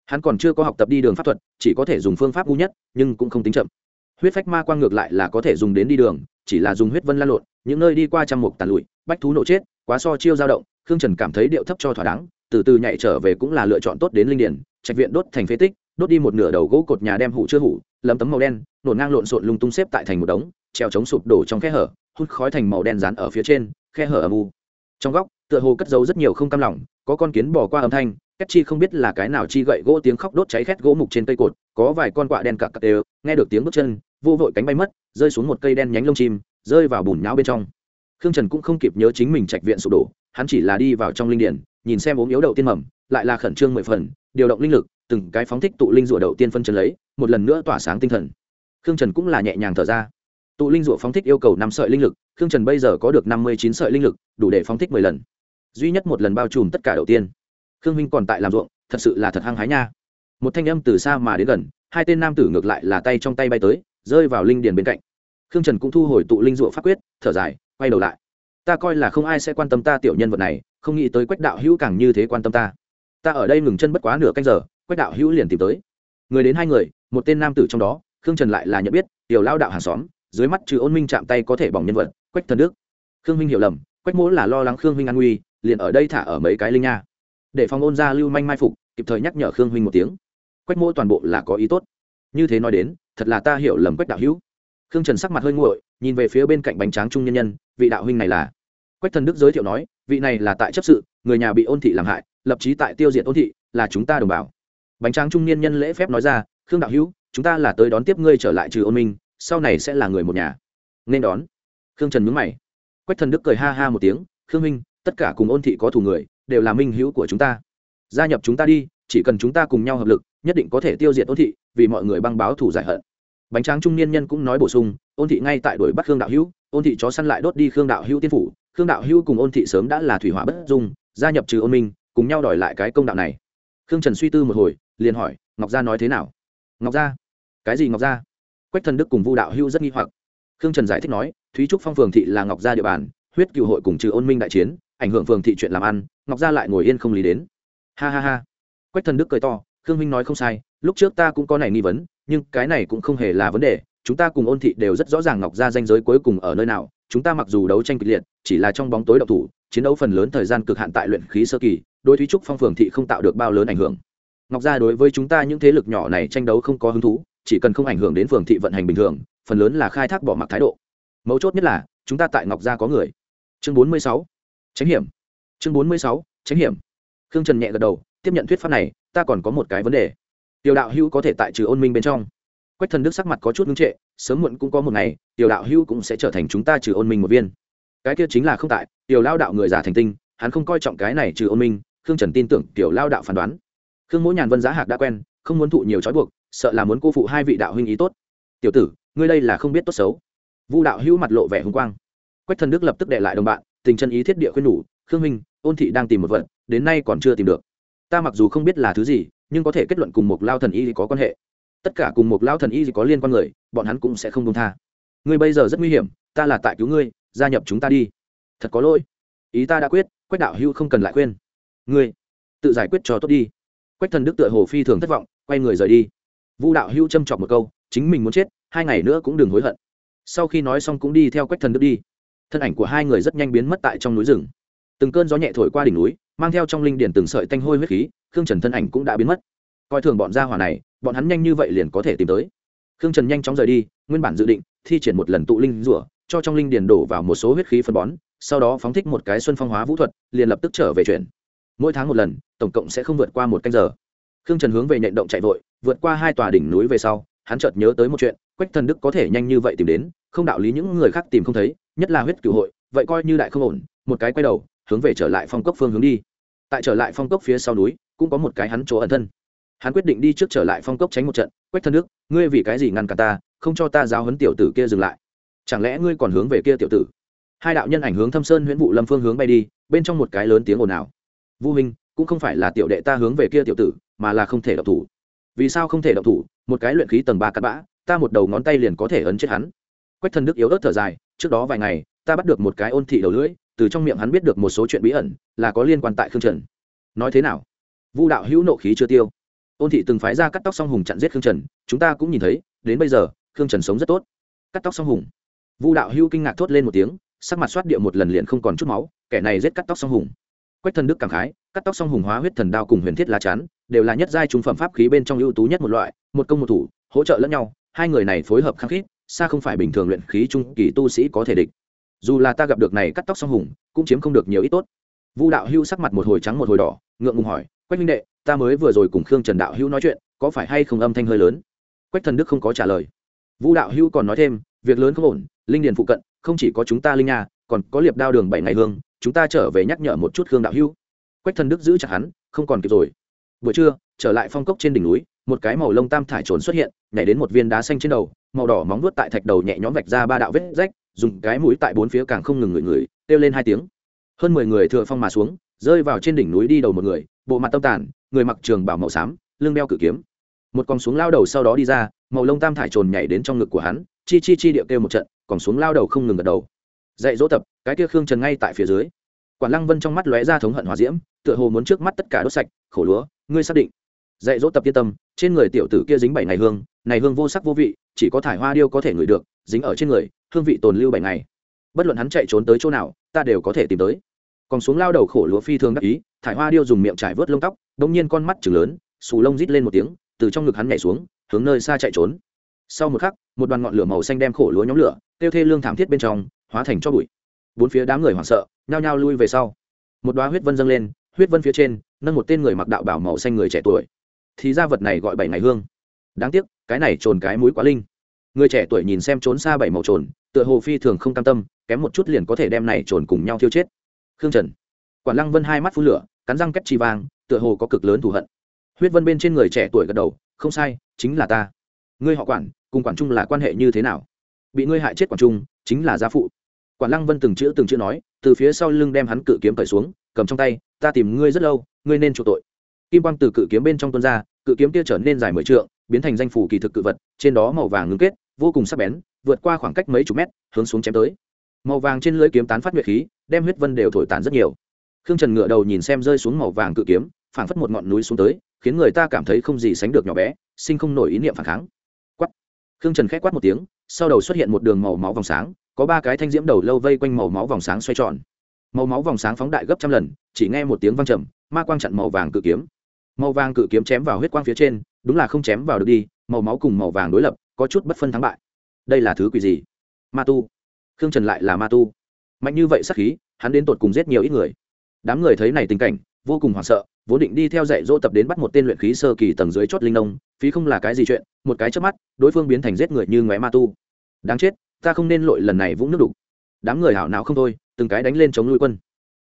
Hắn còn chưa có học tập đi đường pháp thuật, chỉ có thể dùng phương pháp ngu nhất, nhưng cũng không tính chậm. Huyết phách ma quang ngược lại là có thể dùng đến đi đường, chỉ là dùng huyết vân lan lộn, những nơi đi qua trăm mục tàn lụi, bách thú nộ chết, quá so chiêu dao động khương trần cảm thấy điệu thấp cho thỏa đáng, từ từ nhảy trở về cũng là lựa chọn tốt đến linh điển, trạch viện đốt thành phế tích, đốt đi một nửa đầu gỗ cột nhà đem hủ chưa hủ, lấm tấm màu đen, nổn ngang lộn xộn lung tung xếp tại thành một đống, treo chống sụp đổ trong khe hở, hút khói thành màu đen rán ở phía trên, khe hở âm u. Trong góc, tựa hồ cất giấu rất nhiều không cam lỏng có con kiến bỏ qua âm thanh, cách chi không biết là cái nào chi gậy gỗ tiếng khóc đốt cháy khét gỗ mục trên cây cột, có vài con quạ đen cặc cặc đều, nghe được tiếng bước chân, vô vội cánh bay mất, rơi xuống một cây đen nhánh lông chim, rơi vào bùn nhão bên trong. Khương trần cũng không kịp nhớ chính mình trạch viện sụp đổ hắn chỉ là đi vào trong linh điển, nhìn xem ốm yếu đầu tiên mầm, lại là khẩn trương mười phần, điều động linh lực, từng cái phóng thích tụ linh rủa đầu tiên phân chân lấy, một lần nữa tỏa sáng tinh thần. Khương trần cũng là nhẹ nhàng thở ra. Tụ linh rủa phóng thích yêu cầu năm sợi linh lực, khương trần bây giờ có được năm mươi chín sợi linh lực, đủ để phóng thích mười lần. Duy nhất một lần bao trùm tất cả đầu tiên. Khương minh còn tại làm ruộng, thật sự là thật hăng hái nha. Một thanh âm từ xa mà đến gần, hai tên nam tử ngược lại là tay trong tay bay tới, rơi vào linh điền bên cạnh. Khương trần cũng thu hồi tụ linh rụa pháp quyết, thở dài, quay đầu lại ta coi là không ai sẽ quan tâm ta tiểu nhân vật này, không nghĩ tới quách đạo hữu càng như thế quan tâm ta. Ta ở đây ngừng chân bất quá nửa canh giờ, quách đạo hữu liền tìm tới. Người đến hai người, một tên nam tử trong đó, khương trần lại là nhận biết, tiểu lao đạo hàng xóm, dưới mắt trừ ôn minh chạm tay có thể bỏng nhân vật, quách thần đức. Khương minh hiểu lầm, quách mỗ là lo lắng khương minh an nguy, liền ở đây thả ở mấy cái linh nha. Để phòng ôn ra lưu manh mai phục, kịp thời nhắc nhở khương minh một tiếng. Quách mỗ toàn bộ là có ý tốt. Như thế nói đến, thật là ta hiểu lầm quách đạo hữu. Khương trần sắc mặt hơi nguội, nhìn về phía bên cạnh bánh tráng trung nhân nhân, vị đạo huynh này là quách thần đức giới thiệu nói, vị này là tại chấp sự, người nhà bị ôn thị làm hại, lập trí tại tiêu diệt ôn thị, là chúng ta đồng bào. Bánh tráng trung niên nhân lễ phép nói ra, khương đạo hữu, chúng ta là tới đón tiếp ngươi trở lại trừ ôn minh, sau này sẽ là người một nhà. Nên đón. Khương trần mướn mày. Quách thần đức cười ha ha một tiếng, khương minh tất cả cùng ôn thị có thù người, đều là minh hữu của chúng ta. Gia nhập chúng ta đi, chỉ cần chúng ta cùng nhau hợp lực, nhất định có thể tiêu diệt ôn thị, vì mọi người băng báo thủ giải hận. Bánh tráng trung niên nhân cũng nói bổ sung, ôn thị ngay tại đuổi bắt khương đạo hữu, ôn thị chó săn lại đốt đi khương đạo hữu tiên phủ khương đạo hữu cùng ôn thị sớm đã là thủy hỏa bất dung, gia nhập trừ ôn minh, cùng nhau đòi lại cái công đạo này. Khương trần suy tư một hồi, liền hỏi, ngọc gia nói thế nào? Ngọc gia? Cái gì ngọc gia? Quách thần đức cùng vu đạo hữu rất nghi hoặc. Khương trần giải thích nói, thúy trúc phong phường thị là ngọc gia địa bàn, huyết cựu hội cùng trừ ôn minh đại chiến, ảnh hưởng phường thị chuyện làm ăn, ngọc gia lại ngồi yên không lý đến. Ha ha ha. Quách thần đức cười to, khương minh nói không sai, lúc trước ta cũng có này nghi vấn, nhưng cái này cũng không hề là vấn đề, chúng ta cùng ôn thị đều rất rõ ràng ngọc gia danh giới cuối cùng ở nơi nào, chúng ta mặc dù đấu tranh kịch liệt chỉ là trong bóng tối độc thủ, chiến đấu phần lớn thời gian cực hạn tại luyện khí sơ kỳ, đối thúy trúc phong phường thị không tạo được bao lớn ảnh hưởng. Ngọc gia đối với chúng ta những thế lực nhỏ này tranh đấu không có hứng thú, chỉ cần không ảnh hưởng đến phường thị vận hành bình thường, phần lớn là khai thác bỏ mặc thái độ. Mấu chốt nhất là, chúng ta tại ngọc gia có người. Chương bốn mươi sáu tránh hiểm. Chương bốn mươi sáu tránh hiểm. Khương trần nhẹ gật đầu, tiếp nhận thuyết pháp này, ta còn có một cái vấn đề. Tiểu đạo hữu có thể tại trừ ôn minh bên trong. Quách thần đức sắc mặt có chút ngưng trệ, sớm muộn cũng có một ngày, tiểu đạo hữu cũng sẽ trở thành chúng ta trừ ôn minh một viên cái kia chính là không tại, tiểu lao đạo người giả thành tinh, hắn không coi trọng cái này trừ ôn minh, khương trần tin tưởng tiểu lao đạo phán đoán. Khương mỗi nhàn vân giá hạc đã quen, không muốn thụ nhiều trói buộc, sợ là muốn cô phụ hai vị đạo huynh ý tốt. Tiểu tử, ngươi đây là không biết tốt xấu. Vu đạo hữu mặt lộ vẻ hùng quang. Quách thần đức lập tức đệ lại đồng bạn, tình chân ý thiết địa khuyên nhủ, khương minh ôn thị đang tìm một vật, đến nay còn chưa tìm được. Ta mặc dù không biết là thứ gì, nhưng có thể kết luận cùng một lao thần y có quan hệ. Tất cả cùng một lao thần y có liên quan người, bọn hắn cũng sẽ không công tha. Ngươi bây giờ rất nguy hiểm, ta là tại cứu ngươi gia nhập chúng ta đi. Thật có lỗi. Ý ta đã quyết, quách đạo hữu không cần lại khuyên. Ngươi, tự giải quyết cho tốt đi. Quách thần đức tựa hồ phi thường thất vọng, quay người rời đi. Vu đạo hữu châm chọc một câu, chính mình muốn chết, hai ngày nữa cũng đừng hối hận. Sau khi nói xong cũng đi theo quách thần đức đi. Thân ảnh của hai người rất nhanh biến mất tại trong núi rừng. Từng cơn gió nhẹ thổi qua đỉnh núi, mang theo trong linh điển từng sợi tanh hôi huyết khí, khương trần thân ảnh cũng đã biến mất. Coi thường bọn gia hỏa này, bọn hắn nhanh như vậy liền có thể tìm tới. Khương trần nhanh chóng rời đi, nguyên bản dự định thi triển một lần tụ linh rủa cho trong linh điển đổ vào một số huyết khí phân bón, sau đó phóng thích một cái xuân phong hóa vũ thuật, liền lập tức trở về chuyển. Mỗi tháng một lần, tổng cộng sẽ không vượt qua một canh giờ. Khương trần hướng về nhện động chạy vội, vượt qua hai tòa đỉnh núi về sau, hắn chợt nhớ tới một chuyện, quách thần đức có thể nhanh như vậy tìm đến, không đạo lý những người khác tìm không thấy, nhất là huyết cửu hội, vậy coi như đại không ổn, một cái quay đầu, hướng về trở lại phong cốc phương hướng đi. Tại trở lại phong cốc phía sau núi, cũng có một cái hắn chỗ ẩn thân. Hắn quyết định đi trước trở lại phong cốc tránh một trận, quách thần đức, ngươi vì cái gì ngăn cả ta, không cho ta giáo huấn tiểu tử kia dừng lại? Chẳng lẽ ngươi còn hướng về kia tiểu tử? Hai đạo nhân ảnh hướng thâm sơn huyễn vụ lâm phương hướng bay đi, bên trong một cái lớn tiếng ồn ào. Vu minh, cũng không phải là tiểu đệ ta hướng về kia tiểu tử, mà là không thể độc thủ. Vì sao không thể độc thủ? Một cái luyện khí tầng ba cắt bã, ta một đầu ngón tay liền có thể ấn chết hắn. Quách thần đức yếu ớt thở dài, trước đó vài ngày, ta bắt được một cái ôn thị đầu lưỡi, từ trong miệng hắn biết được một số chuyện bí ẩn, là có liên quan tại khương trần. Nói thế nào? Vu đạo hữu nộ khí chưa tiêu. Ôn thị từng phái ra cắt tóc song hùng chặn giết khương trần, chúng ta cũng nhìn thấy, đến bây giờ, khương trần sống rất tốt. Cắt tóc song hùng vu đạo Hưu kinh ngạc thốt lên một tiếng, sắc mặt xoát địa một lần liền không còn chút máu, kẻ này giết cắt tóc song hùng. Quách thần đức cảm khái, cắt tóc song hùng hóa huyết thần đao cùng huyền thiết lá chắn, đều là nhất giai trung phẩm pháp khí bên trong ưu tú nhất một loại, một công một thủ, hỗ trợ lẫn nhau, hai người này phối hợp khăng khít, xa không phải bình thường luyện khí trung kỳ tu sĩ có thể địch. Dù là ta gặp được này cắt tóc song hùng, cũng chiếm không được nhiều ít tốt. Vu đạo hưu sắc mặt một hồi trắng một hồi đỏ, ngượng ngùng hỏi, quách minh đệ, ta mới vừa rồi cùng khương trần đạo hưu nói chuyện, có phải hay không âm thanh hơi lớn? Quách thần đức không có trả lời. Vu đạo hưu còn nói thêm, việc lớn không ổn linh điền phụ cận không chỉ có chúng ta linh nhà, còn có liệp đao đường bảy ngày hương chúng ta trở về nhắc nhở một chút khương đạo hưu quách thần đức giữ chặt hắn không còn kịp rồi. Buổi trưa trở lại phong cốc trên đỉnh núi một cái màu lông tam thải trồn xuất hiện nhảy đến một viên đá xanh trên đầu màu đỏ móng nuốt tại thạch đầu nhẹ nhõm vạch ra ba đạo vết rách dùng cái mũi tại bốn phía càng không ngừng ngửi ngửi kêu lên hai tiếng. Hơn mười người thừa phong mà xuống rơi vào trên đỉnh núi đi đầu một người bộ mặt tâm tàn người mặc trường bảo màu xám lưng đeo cự kiếm. Một con xuống lao đầu sau đó đi ra màu lông tam thải trồn nhảy đến trong ngực của hắn chi chi chi điệu kêu một trận, còn xuống lao đầu không ngừng gật đầu. Dạy dỗ tập, cái kia khương trần ngay tại phía dưới. Quản lăng vân trong mắt lóe ra thống hận hòa diễm, tựa hồ muốn trước mắt tất cả đốt sạch, khổ lúa, ngươi xác định? Dạy dỗ tập yên tâm, trên người tiểu tử kia dính bảy ngày hương, này hương vô sắc vô vị, chỉ có thải hoa điêu có thể ngửi được, dính ở trên người, hương vị tồn lưu bảy ngày. Bất luận hắn chạy trốn tới chỗ nào, ta đều có thể tìm tới. Còn xuống lao đầu khổ lúa phi thường đắc ý, thải hoa điêu dùng miệng trải vớt lông tóc đ nhiên con mắt chừng lớn, xù lông rít lên một tiếng, từ trong ngực hắn nhảy xuống, hướng nơi xa chạy trốn sau một khắc, một đoàn ngọn lửa màu xanh đem khổ lúa nhóm lửa, tiêu thê lương thảm thiết bên trong, hóa thành cho bụi. Bốn phía đám người hoảng sợ, nhao nhao lui về sau. Một đoá huyết vân dâng lên, huyết vân phía trên, nâng một tên người mặc đạo bảo màu xanh người trẻ tuổi. Thì ra vật này gọi bảy ngày hương. Đáng tiếc, cái này trồn cái mũi quá linh. Người trẻ tuổi nhìn xem trốn xa bảy màu trồn, tựa hồ phi thường không cam tâm, kém một chút liền có thể đem này trồn cùng nhau thiêu chết. Khương trần. Quản lăng vân hai mắt phun lửa, cắn răng cách chi vang, tựa hồ có cực lớn thù hận. Huyết vân bên trên người trẻ tuổi gật đầu, không sai, chính là ta ngươi họ quản, cùng quản trung là quan hệ như thế nào? Bị ngươi hại chết quản trung, chính là gia phụ. Quản lăng vân từng chữ từng chữ nói, từ phía sau lưng đem hắn cự kiếm cởi xuống, cầm trong tay, ta tìm ngươi rất lâu, ngươi nên chuộc tội. Kim quang từ cự kiếm bên trong tuôn ra, cự kiếm kia trở nên dài mười trượng, biến thành danh phủ kỳ thực cự vật, trên đó màu vàng ngưng kết, vô cùng sắc bén, vượt qua khoảng cách mấy chục mét, hướng xuống chém tới. Màu vàng trên lưỡi kiếm tán phát nguyệt khí, đem huyết vân đều thổi tàn rất nhiều. Khương trần ngựa đầu nhìn xem rơi xuống màu vàng cự kiếm, phảng phất một ngọn núi xuống tới, khiến người ta cảm thấy không gì sánh được nhỏ bé, sinh không nổi ý niệm phản kháng khương trần khét quát một tiếng, sau đầu xuất hiện một đường màu máu vòng sáng, có ba cái thanh diễm đầu lâu vây quanh màu máu vòng sáng xoay tròn. Màu máu vòng sáng phóng đại gấp trăm lần, chỉ nghe một tiếng vang trầm, ma quang chặn màu vàng cự kiếm. Màu vàng cự kiếm chém vào huyết quang phía trên, đúng là không chém vào được đi, màu máu cùng màu vàng đối lập, có chút bất phân thắng bại. Đây là thứ quỷ gì? Ma tu. Khương trần lại là ma tu. Mạnh như vậy sắc khí, hắn đến tột cùng giết nhiều ít người. Đám người thấy này tình cảnh, vô cùng hoảng sợ vốn định đi theo dạy dỗ tập đến bắt một tên luyện khí sơ kỳ tầng dưới chót linh nông, phí không là cái gì chuyện, một cái trước mắt, đối phương biến thành giết người như ngoé ma tu. Đáng chết, ta không nên lội lần này vũng nước đục. Đám người hảo não không thôi, từng cái đánh lên chống nuôi quân.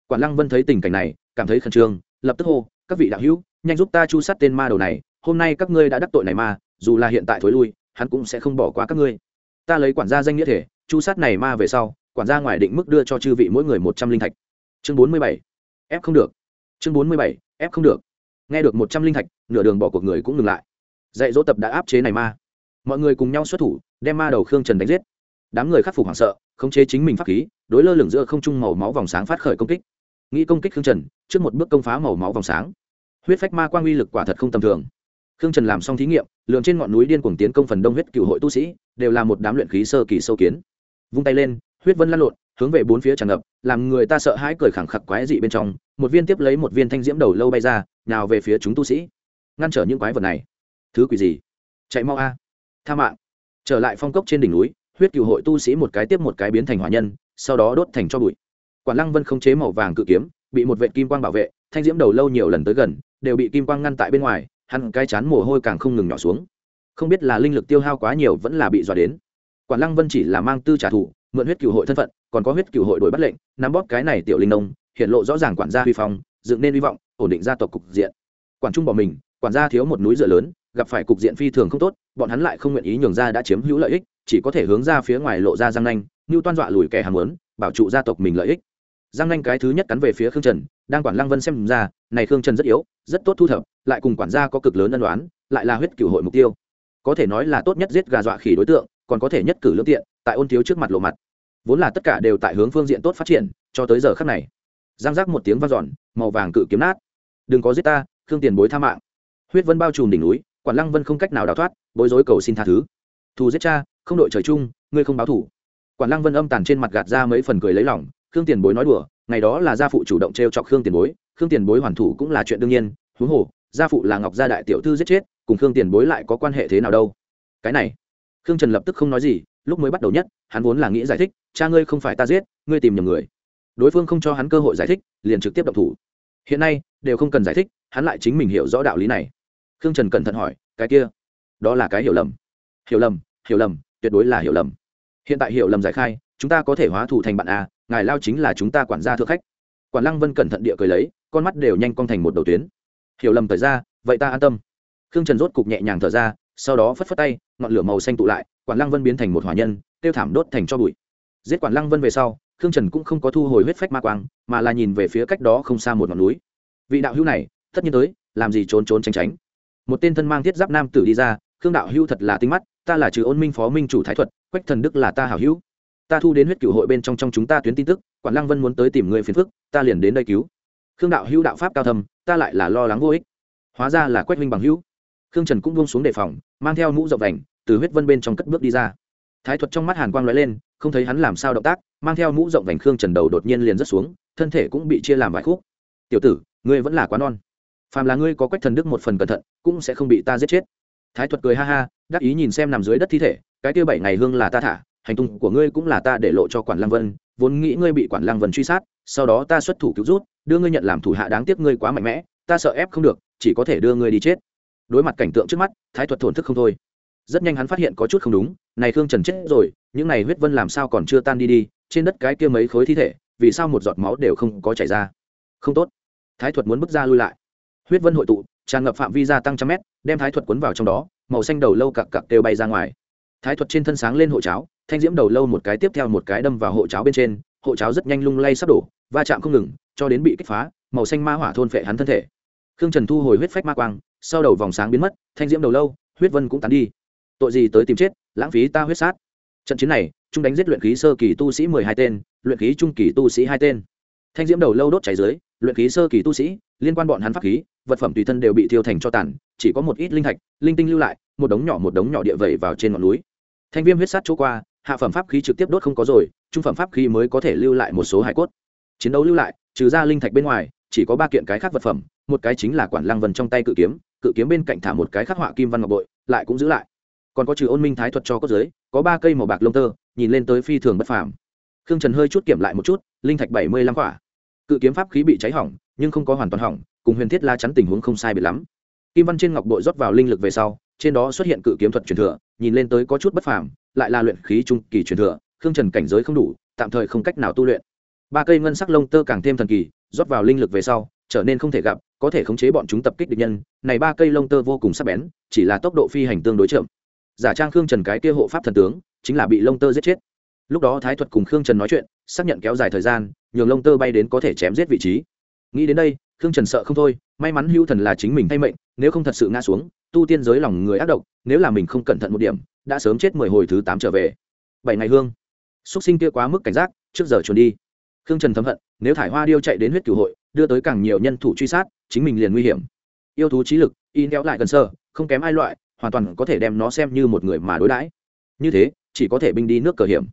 Quản lăng vân thấy tình cảnh này, cảm thấy khẩn trương, lập tức hô, các vị đạo hữu, nhanh giúp ta chu sát tên ma đầu này, hôm nay các ngươi đã đắc tội này ma, dù là hiện tại thối lui, hắn cũng sẽ không bỏ qua các ngươi. Ta lấy quản gia danh nghĩa thể, chu sát này ma về sau, quản gia ngoài định mức đưa cho chư vị mỗi người một trăm linh thạch. Chương bốn mươi bảy. Ép không được chương bốn mươi bảy, ép không được. Nghe được một trăm linh thạch, nửa đường bỏ cuộc người cũng ngừng lại. Dạy dỗ tập đã áp chế này ma. Mọi người cùng nhau xuất thủ, đem ma đầu khương trần đánh giết. Đám người khắc phục hoảng sợ, khống chế chính mình pháp khí, đối lơ lửng giữa không trung màu máu vòng sáng phát khởi công kích. Nghĩ công kích khương trần, trước một bước công phá màu máu vòng sáng. Huyết phách ma quang uy lực quả thật không tầm thường. Khương trần làm xong thí nghiệm lượng trên ngọn núi điên cuồng tiến công phần đông huyết cựu hội tu sĩ, đều là một đám luyện khí sơ kỳ sâu kiến. Vung tay lên, huyết vân lăn lộn, hướng về bốn phía tràn ngập làm người ta sợ hãi cười khẳng khặc quái dị bên trong, một viên tiếp lấy một viên thanh diễm đầu lâu bay ra, nào về phía chúng tu sĩ. Ngăn trở những quái vật này. Thứ quỷ gì? Chạy mau a. Tha mạng. Trở lại phong cốc trên đỉnh núi, huyết cựu hội tu sĩ một cái tiếp một cái biến thành hỏa nhân, sau đó đốt thành cho bụi. Quản lăng vân không chế màu vàng cự kiếm, bị một vệ kim quang bảo vệ, thanh diễm đầu lâu nhiều lần tới gần, đều bị kim quang ngăn tại bên ngoài, hắn cái chán mồ hôi càng không ngừng nhỏ xuống. Không biết là linh lực tiêu hao quá nhiều vẫn là bị dọa đến quản lăng vân chỉ là mang tư trả thù, mượn huyết cựu hội thân phận, còn có huyết cựu hội đổi bắt lệnh, nắm bóp cái này tiểu linh nông, hiện lộ rõ ràng quản gia huy phong, dựng nên hy vọng, ổn định gia tộc cục diện. Quản trung bỏ mình, quản gia thiếu một núi dựa lớn, gặp phải cục diện phi thường không tốt, bọn hắn lại không nguyện ý nhường ra đã chiếm hữu lợi ích, chỉ có thể hướng ra phía ngoài lộ ra giang nanh, như toan dọa lùi kẻ hàng lớn bảo trụ gia tộc mình lợi ích. Giang nanh cái thứ nhất cắn về phía khương trần, đang quản lăng vân xem ra, này khương trần rất yếu, rất tốt thu thập, lại cùng quản gia có cực lớn ân đoán lại là huyết cửu hội mục tiêu. Có thể nói là tốt nhất giết gà dọa khỉ đối tượng còn có thể nhất cử lương tiện, tại ôn thiếu trước mặt lộ mặt. Vốn là tất cả đều tại hướng phương diện tốt phát triển, cho tới giờ khắc này. Giang giác một tiếng vang dọn, màu vàng cự kiếm nát. Đừng có giết ta, khương tiền bối tha mạng. Huyết vân bao trùm đỉnh núi, quản lăng vân không cách nào đào thoát, bối rối cầu xin tha thứ. Thù giết cha, không đội trời chung, ngươi không báo thủ. Quản lăng vân âm tàn trên mặt gạt ra mấy phần cười lấy lòng, khương tiền bối nói đùa, ngày đó là gia phụ chủ động t r e o chọc khương tiền bối, khương tiền bối hoàn thủ cũng là chuyện đương nhiên, huống hồ, gia phụ là ngọc gia đại tiểu thư giết chết, cùng khương tiền bối lại có quan hệ thế nào đâu? Cái này khương trần lập tức không nói gì, lúc mới bắt đầu nhất, hắn vốn là nghĩ giải thích, cha ngươi không phải ta giết, ngươi tìm nhầm người. Đối phương không cho hắn cơ hội giải thích, liền trực tiếp động thủ. Hiện nay, đều không cần giải thích, hắn lại chính mình hiểu rõ đạo lý này. Khương trần cẩn thận hỏi, cái kia, đó là cái hiểu lầm. Hiểu lầm hiểu lầm, tuyệt đối là hiểu lầm. Hiện tại hiểu lầm giải khai, chúng ta có thể hóa thủ thành bạn a ngài lao chính là chúng ta quản gia thượng khách. Quản lăng vân cẩn thận địa cười lấy, con mắt đều nhanh cong thành một đầu tuyến. Hiểu lầm thời ra, vậy ta an tâm. Khương trần rốt cục nhẹ nhàng thở ra sau đó phất phất tay ngọn lửa màu xanh tụ lại quản lăng vân biến thành một hỏa nhân tiêu thảm đốt thành cho bụi. Giết quản lăng vân về sau khương trần cũng không có thu hồi huyết phách ma quang mà là nhìn về phía cách đó không xa một ngọn núi. Vị đạo hữu này tất nhiên tới làm gì trốn trốn tránh tránh. Một tên thân mang thiết giáp nam tử đi ra khương đạo hữu thật là tinh mắt ta là trừ ôn minh phó minh chủ thái thuật quách thần đức là ta hảo hữu. Ta thu đến huyết cựu hội bên trong trong chúng ta tuyến tin tức quản lăng vân muốn tới tìm người phiền phức ta liền đến đây cứu. Khương đạo hữu đạo pháp cao thầm, ta lại là lo lắng vô ích. Hóa ra là quách minh bằng hữu khương trần cũng buông xuống đề phòng, mang theo mũ rộng vành, từ huyết vân bên trong cất bước đi ra. Thái thuật trong mắt hàn quang lóe lên, không thấy hắn làm sao động tác, mang theo mũ rộng vành khương trần đầu đột nhiên liền rớt xuống, thân thể cũng bị chia làm vài khúc. Tiểu tử, ngươi vẫn là quá non. Phàm là ngươi có quách thần đức một phần cẩn thận, cũng sẽ không bị ta giết chết. Thái thuật cười ha ha, đắc ý nhìn xem nằm dưới đất thi thể, cái kia bảy ngày hương là ta thả, hành tung của ngươi cũng là ta để lộ cho quản lăng vân, vốn nghĩ ngươi bị quản lăng vân truy sát, sau đó ta xuất thủ cứu rút, đưa ngươi nhận làm thủ hạ đáng tiếc ngươi quá mạnh mẽ, ta sợ ép không được, chỉ có thể đưa ngươi đi chết đối mặt cảnh tượng trước mắt, thái thuật thổn thức không thôi. Rất nhanh hắn phát hiện có chút không đúng, này khương trần chết rồi, những này huyết vân làm sao còn chưa tan đi đi, trên đất cái kia mấy khối thi thể, vì sao một giọt máu đều không có chảy ra? Không tốt. Thái thuật muốn bước ra lui lại. Huyết vân hội tụ, tràn ngập phạm vi gia tăng trăm mét, đem thái thuật cuốn vào trong đó, màu xanh đầu lâu cặc cặc đều bay ra ngoài. Thái thuật trên thân sáng lên hộ cháo, thanh diễm đầu lâu một cái tiếp theo một cái đâm vào hộ cháo bên trên, hộ cháo rất nhanh lung lay sắp đổ, va chạm không ngừng, cho đến bị kích phá, màu xanh ma hỏa thôn phệ hắn thân thể. Khương trần thu hồi huyết phách ma quang sau đầu vòng sáng biến mất, thanh diễm đầu lâu, huyết vân cũng tán đi. Tội gì tới tìm chết, lãng phí ta huyết sát. Trận chiến này trung đánh giết luyện khí sơ kỳ tu sĩ mười hai tên, luyện khí trung kỳ tu sĩ hai tên. Thanh diễm đầu lâu đốt cháy dưới, luyện khí sơ kỳ tu sĩ, liên quan bọn hắn pháp khí, vật phẩm tùy thân đều bị thiêu thành cho tàn, chỉ có một ít linh thạch, linh tinh lưu lại, một đống nhỏ một đống nhỏ địa vẩy vào trên ngọn núi. Thanh viêm huyết sát chỗ qua, hạ phẩm pháp khí trực tiếp đốt không có rồi, trung phẩm pháp khí mới có thể lưu lại một số hải cốt. Chiến đấu lưu lại, trừ ra linh thạch bên ngoài, chỉ có ba kiện cái khác vật phẩm, một cái chính là quản lăng vân trong tay cự kiếm cự kiếm bên cạnh thả một cái khắc họa kim văn ngọc bội, lại cũng giữ lại. Còn có trừ ôn minh thái thuật cho cốt giới, có ba cây màu bạc lông tơ, nhìn lên tới phi thường bất phàm. Khương trần hơi chút kiểm lại một chút, linh thạch bảy mươi lăm quả. Cự kiếm pháp khí bị cháy hỏng, nhưng không có hoàn toàn hỏng, cùng huyền thiết la chắn tình huống không sai biệt lắm. Kim văn trên ngọc bội rót vào linh lực về sau, trên đó xuất hiện cự kiếm thuật truyền thừa, nhìn lên tới có chút bất phàm, lại là luyện khí trung kỳ truyền thừa, khương trần cảnh giới không đủ, tạm thời không cách nào tu luyện. Ba cây ngân sắc lông tơ càng thêm thần kỳ, rót vào linh lực về sau trở nên không thể gặp, có thể khống chế bọn chúng tập kích địch nhân, này ba cây lông tơ vô cùng sắc bén, chỉ là tốc độ phi hành tương đối chậm. Giả trang khương trần cái kia hộ pháp thần tướng, chính là bị lông tơ giết chết. Lúc đó thái thuật cùng khương trần nói chuyện, xác nhận kéo dài thời gian, nhường lông tơ bay đến có thể chém giết vị trí. Nghĩ đến đây, khương trần sợ không thôi, may mắn hưu thần là chính mình thay mệnh, nếu không thật sự ngã xuống, tu tiên giới lòng người ác độc, nếu là mình không cẩn thận một điểm, đã sớm chết mười hồi thứ tám trở về. Bảy ngày hương. Xúc sinh kia quá mức cảnh giác, trước giờ trốn đi. Khương trần thấm hận, nếu thải hoa điêu chạy đến huyết cửu hội đưa tới càng nhiều nhân thủ truy sát, chính mình liền nguy hiểm. Yêu thú trí lực, in kéo lại gần sơ, không kém ai loại, hoàn toàn có thể đem nó xem như một người mà đối đãi. Như thế, chỉ có thể binh đi nước cờ hiểm.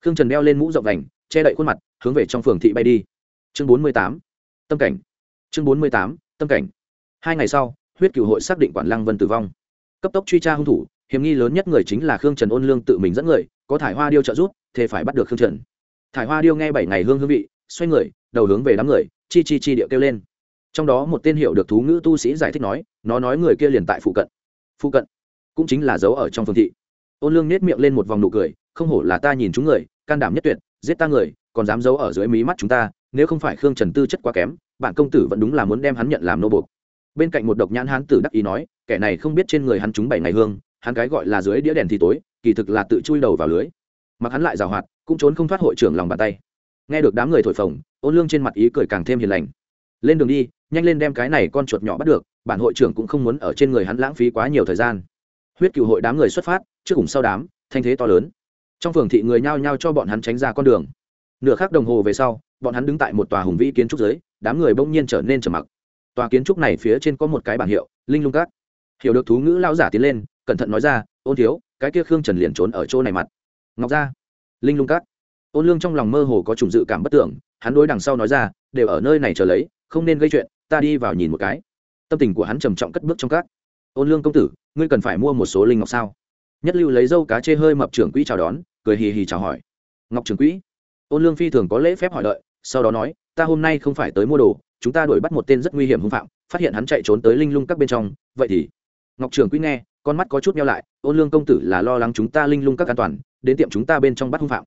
Khương trần đeo lên mũ rộng vành, che đậy khuôn mặt, hướng về trong phường thị bay đi. Chương bốn mươi tám, tâm cảnh. Chương bốn mươi tám, tâm cảnh. Hai ngày sau, huyết cựu hội xác định quản lăng vân tử vong. Cấp tốc truy tra hung thủ, hiểm nghi lớn nhất người chính là khương trần ôn lương tự mình dẫn người, có thải hoa điêu trợ giúp thế phải bắt được khương trần. Thải hoa điêu nghe bảy ngày hương hương vị, xoay người, đầu hướng về đám người chi chi chi điệu kêu lên. Trong đó một tên hiệu được thú ngữ tu sĩ giải thích nói, nó nói người kia liền tại phụ cận. Phụ cận? Cũng chính là dấu ở trong phương thị. Ôn lương nết miệng lên một vòng nụ cười, không hổ là ta nhìn chúng người, can đảm nhất tuyệt, giết ta người, còn dám giấu ở dưới mí mắt chúng ta, nếu không phải khương trần tư chất quá kém, bạn công tử vẫn đúng là muốn đem hắn nhận làm nô buộc. Bên cạnh một độc nhãn hán tử đắc ý nói, kẻ này không biết trên người hắn chúng bảy ngày hương, hắn cái gọi là dưới đĩa đèn thì tối, kỳ thực là tự chui đầu vào lưới. Mặc hắn lại rào hoạt, cũng trốn không thoát hội trưởng lòng bàn tay nghe được đám người thổi phồng, ôn lương trên mặt ý cười càng thêm hiền lành. Lên đường đi, nhanh lên đem cái này con chuột nhỏ bắt được, bản hội trưởng cũng không muốn ở trên người hắn lãng phí quá nhiều thời gian. Huyết cựu hội đám người xuất phát, trước cùng sau đám, thanh thế to lớn. Trong phường thị người nhao nhao cho bọn hắn tránh ra con đường. Nửa khắc đồng hồ về sau, bọn hắn đứng tại một tòa hùng vĩ kiến trúc dưới, đám người bỗng nhiên trở nên trầm mặc. Tòa kiến trúc này phía trên có một cái bản hiệu, linh lung cát. Hiểu được thú ngữ lao giả tiến lên, cẩn thận nói ra, ôn thiếu, cái kia khương trần liền trốn ở chỗ này mặt. Ngọc gia. Linh lung cát ôn lương trong lòng mơ hồ có trùng dự cảm bất tưởng, hắn đối đằng sau nói ra, đều ở nơi này chờ lấy, không nên gây chuyện, ta đi vào nhìn một cái. Tâm tình của hắn trầm trọng cất bước trong cát ôn lương công tử, ngươi cần phải mua một số linh ngọc sao? Nhất lưu lấy dâu cá chê hơi mập trưởng quỹ chào đón, cười hì hì chào hỏi. Ngọc trưởng quỹ? Ôn lương phi thường có lễ phép hỏi đợi, sau đó nói, ta hôm nay không phải tới mua đồ, chúng ta đuổi bắt một tên rất nguy hiểm hung phạm, phát hiện hắn chạy trốn tới linh lung các bên trong, vậy thì ngọc trưởng quỹ nghe, con mắt có chút nhau lại, ôn lương công tử là lo lắng chúng ta linh lung các an toàn, đến tiệm chúng ta bên trong bắt hung phạm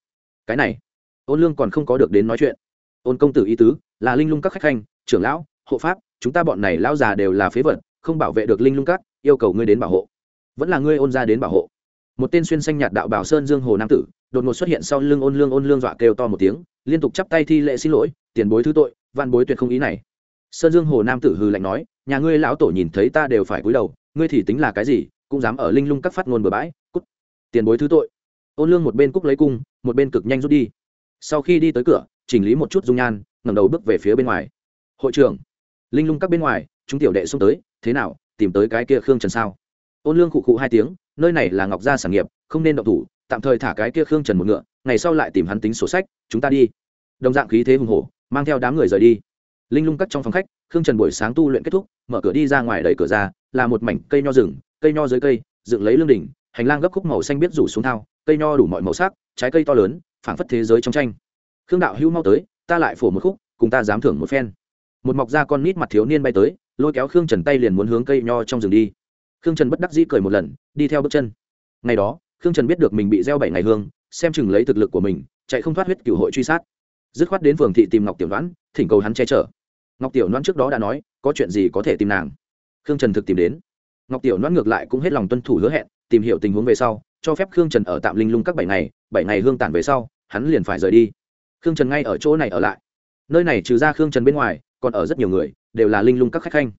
cái này. Ôn lương còn không có được đến nói chuyện. Ôn công tử ý tứ, là linh lung các khách khanh, trưởng lão, hộ pháp, chúng ta bọn này lão già đều là phế vật, không bảo vệ được linh lung các, yêu cầu ngươi đến bảo hộ. Vẫn là ngươi ôn ra đến bảo hộ. Một tên xuyên xanh nhạt đạo bảo sơn dương hồ nam tử, đột ngột xuất hiện sau lưng ôn lương ôn lương dọa kêu to một tiếng, liên tục chắp tay thi lệ xin lỗi, tiền bối thứ tội van bối tuyệt không ý này. Sơn dương hồ nam tử hừ lạnh nói, nhà ngươi lão tổ nhìn thấy ta đều phải cúi đầu, ngươi thì tính là cái gì, cũng dám ở linh lung các phát ngôn bừa bãi, cút. Tiền bối thứ tội ôn lương một bên cúc lấy cung, một bên cực nhanh rút đi. Sau khi đi tới cửa, chỉnh lý một chút dung nhan, ngẩng đầu bước về phía bên ngoài. Hội trưởng, linh lung các bên ngoài, chúng tiểu đệ xông tới, thế nào, tìm tới cái kia khương trần sao? Ôn lương khụ khụ hai tiếng, nơi này là ngọc gia sản nghiệp, không nên động thủ, tạm thời thả cái kia khương trần một ngựa, ngày sau lại tìm hắn tính sổ sách, chúng ta đi. Đồng dạng khí thế hùng hổ, mang theo đám người rời đi. Linh lung cắt trong phòng khách, khương trần buổi sáng tu luyện kết thúc, mở cửa đi ra ngoài đẩy cửa ra, là một mảnh cây nho rừng, cây nho dưới cây, dựng lấy lương đỉnh, hành lang gấp khúc màu xanh biết rủ xuống thao cây nho đủ mọi màu sắc, trái cây to lớn, phảng phất thế giới trong tranh. Khương đạo hưu mau tới, ta lại phổ một khúc, cùng ta dám thưởng một phen. Một mọc da con nít mặt thiếu niên bay tới, lôi kéo khương trần tay liền muốn hướng cây nho trong rừng đi. Khương trần bất đắc dĩ cười một lần, đi theo bước chân. Ngày đó, khương trần biết được mình bị gieo bảy ngày hương, xem chừng lấy thực lực của mình, chạy không thoát huyết cựu hội truy sát. Dứt khoát đến phường thị tìm ngọc tiểu đoán thỉnh cầu hắn che chở. Ngọc tiểu đoán trước đó đã nói, có chuyện gì có thể tìm nàng. Khương trần thực tìm đến. Ngọc tiểu đoán ngược lại cũng hết lòng tuân thủ hứa hẹn, tìm hiểu tình huống về sau cho phép khương trần ở tạm linh lung các bảy ngày bảy ngày hương tản về sau, hắn liền phải rời đi. Khương trần ngay ở chỗ này ở lại. Nơi này trừ ra khương trần bên ngoài, còn ở rất nhiều người, đều là linh lung các khách khanh.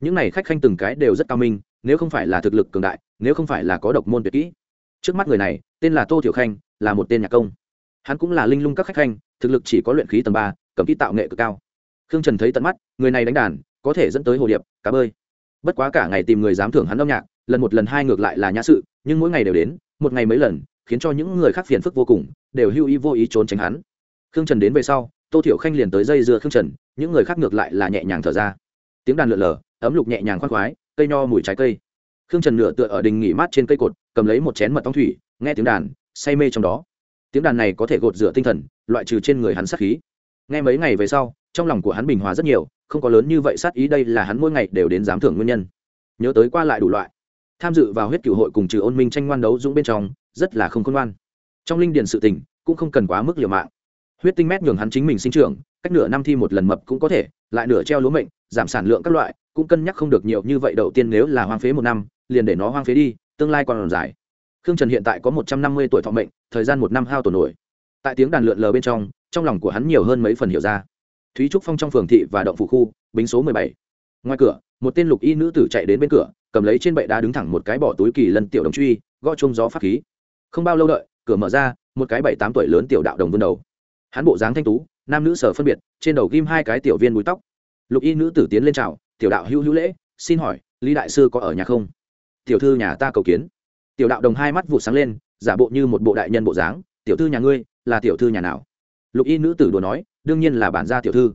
Những này khách khanh từng cái đều rất cao minh, nếu không phải là thực lực cường đại, nếu không phải là có độc môn tuyệt kỹ. Trước mắt người này, tên là tô thiểu khanh, là một tên nhạc công. Hắn cũng là linh lung các khách khanh, thực lực chỉ có luyện khí tầng ba, cầm kỹ tạo nghệ cực cao. Khương trần thấy tận mắt, người này đánh đàn, có thể dẫn tới hồ điệp, cá bơi. Bất quá cả ngày tìm người dám thưởng hắn âm nhạc, lần một lần hai ngược lại là nhã sự, nhưng mỗi ngày đều đến một ngày mấy lần, khiến cho những người khác phiền phức vô cùng, đều hưu ý vô ý trốn tránh hắn. Khương trần đến về sau, tô thiểu khanh liền tới dây dưa khương trần, những người khác ngược lại là nhẹ nhàng thở ra. Tiếng đàn lượn lờ, ấm lục nhẹ nhàng khoác khoái, cây nho mùi trái cây. Khương trần nửa tựa ở đình nghỉ mát trên cây cột, cầm lấy một chén mật tông thủy, nghe tiếng đàn, say mê trong đó. Tiếng đàn này có thể gột rửa tinh thần, loại trừ trên người hắn sát khí. Nghe mấy ngày về sau, trong lòng của hắn bình hòa rất nhiều, không có lớn như vậy, sát ý đây là hắn mỗi ngày đều đến giám thưởng nguyên nhân. Nhớ tới qua lại đủ loại tham dự vào huyết cửu hội cùng trừ ôn minh tranh ngoan đấu dũng bên trong, rất là không khôn ngoan. Trong linh điền sự tình, cũng không cần quá mức liều mạng. Huyết tinh mét nhường hắn chính mình sinh trưởng, cách nửa năm thi một lần mập cũng có thể, lại nửa treo lúa mệnh, giảm sản lượng các loại, cũng cân nhắc không được nhiều như vậy đầu tiên nếu là hoang phế một năm, liền để nó hoang phế đi, tương lai còn dài. Khương trần hiện tại có một trăm năm mươi tuổi thọ mệnh, thời gian một năm hao tổn nổi. Tại tiếng đàn lượn lờ bên trong trong lòng của hắn nhiều hơn mấy phần hiểu ra. Thúy trúc phong trong phường thị và động phủ khu, bính số mười bảy. Ngoài cửa, một tên lục y nữ tử chạy đến bên cửa cầm lấy trên bệ đá đứng thẳng một cái bỏ túi kỳ lân tiểu đồng truy, gõ chung gió pháp khí. Không bao lâu đợi, cửa mở ra, một cái bảy tám tuổi lớn tiểu đạo đồng vươn đầu. Hắn bộ dáng thanh tú, nam nữ sở phân biệt, trên đầu ghim hai cái tiểu viên búi tóc. Lục y nữ tử tiến lên chào, tiểu đạo hữu hữu lễ, xin hỏi, lý đại sư có ở nhà không? Tiểu thư nhà ta cầu kiến. Tiểu đạo đồng hai mắt vụ sáng lên, giả bộ như một bộ đại nhân bộ dáng, tiểu thư nhà ngươi, là tiểu thư nhà nào? Lục y nữ tử đùa nói, đương nhiên là bản gia tiểu thư.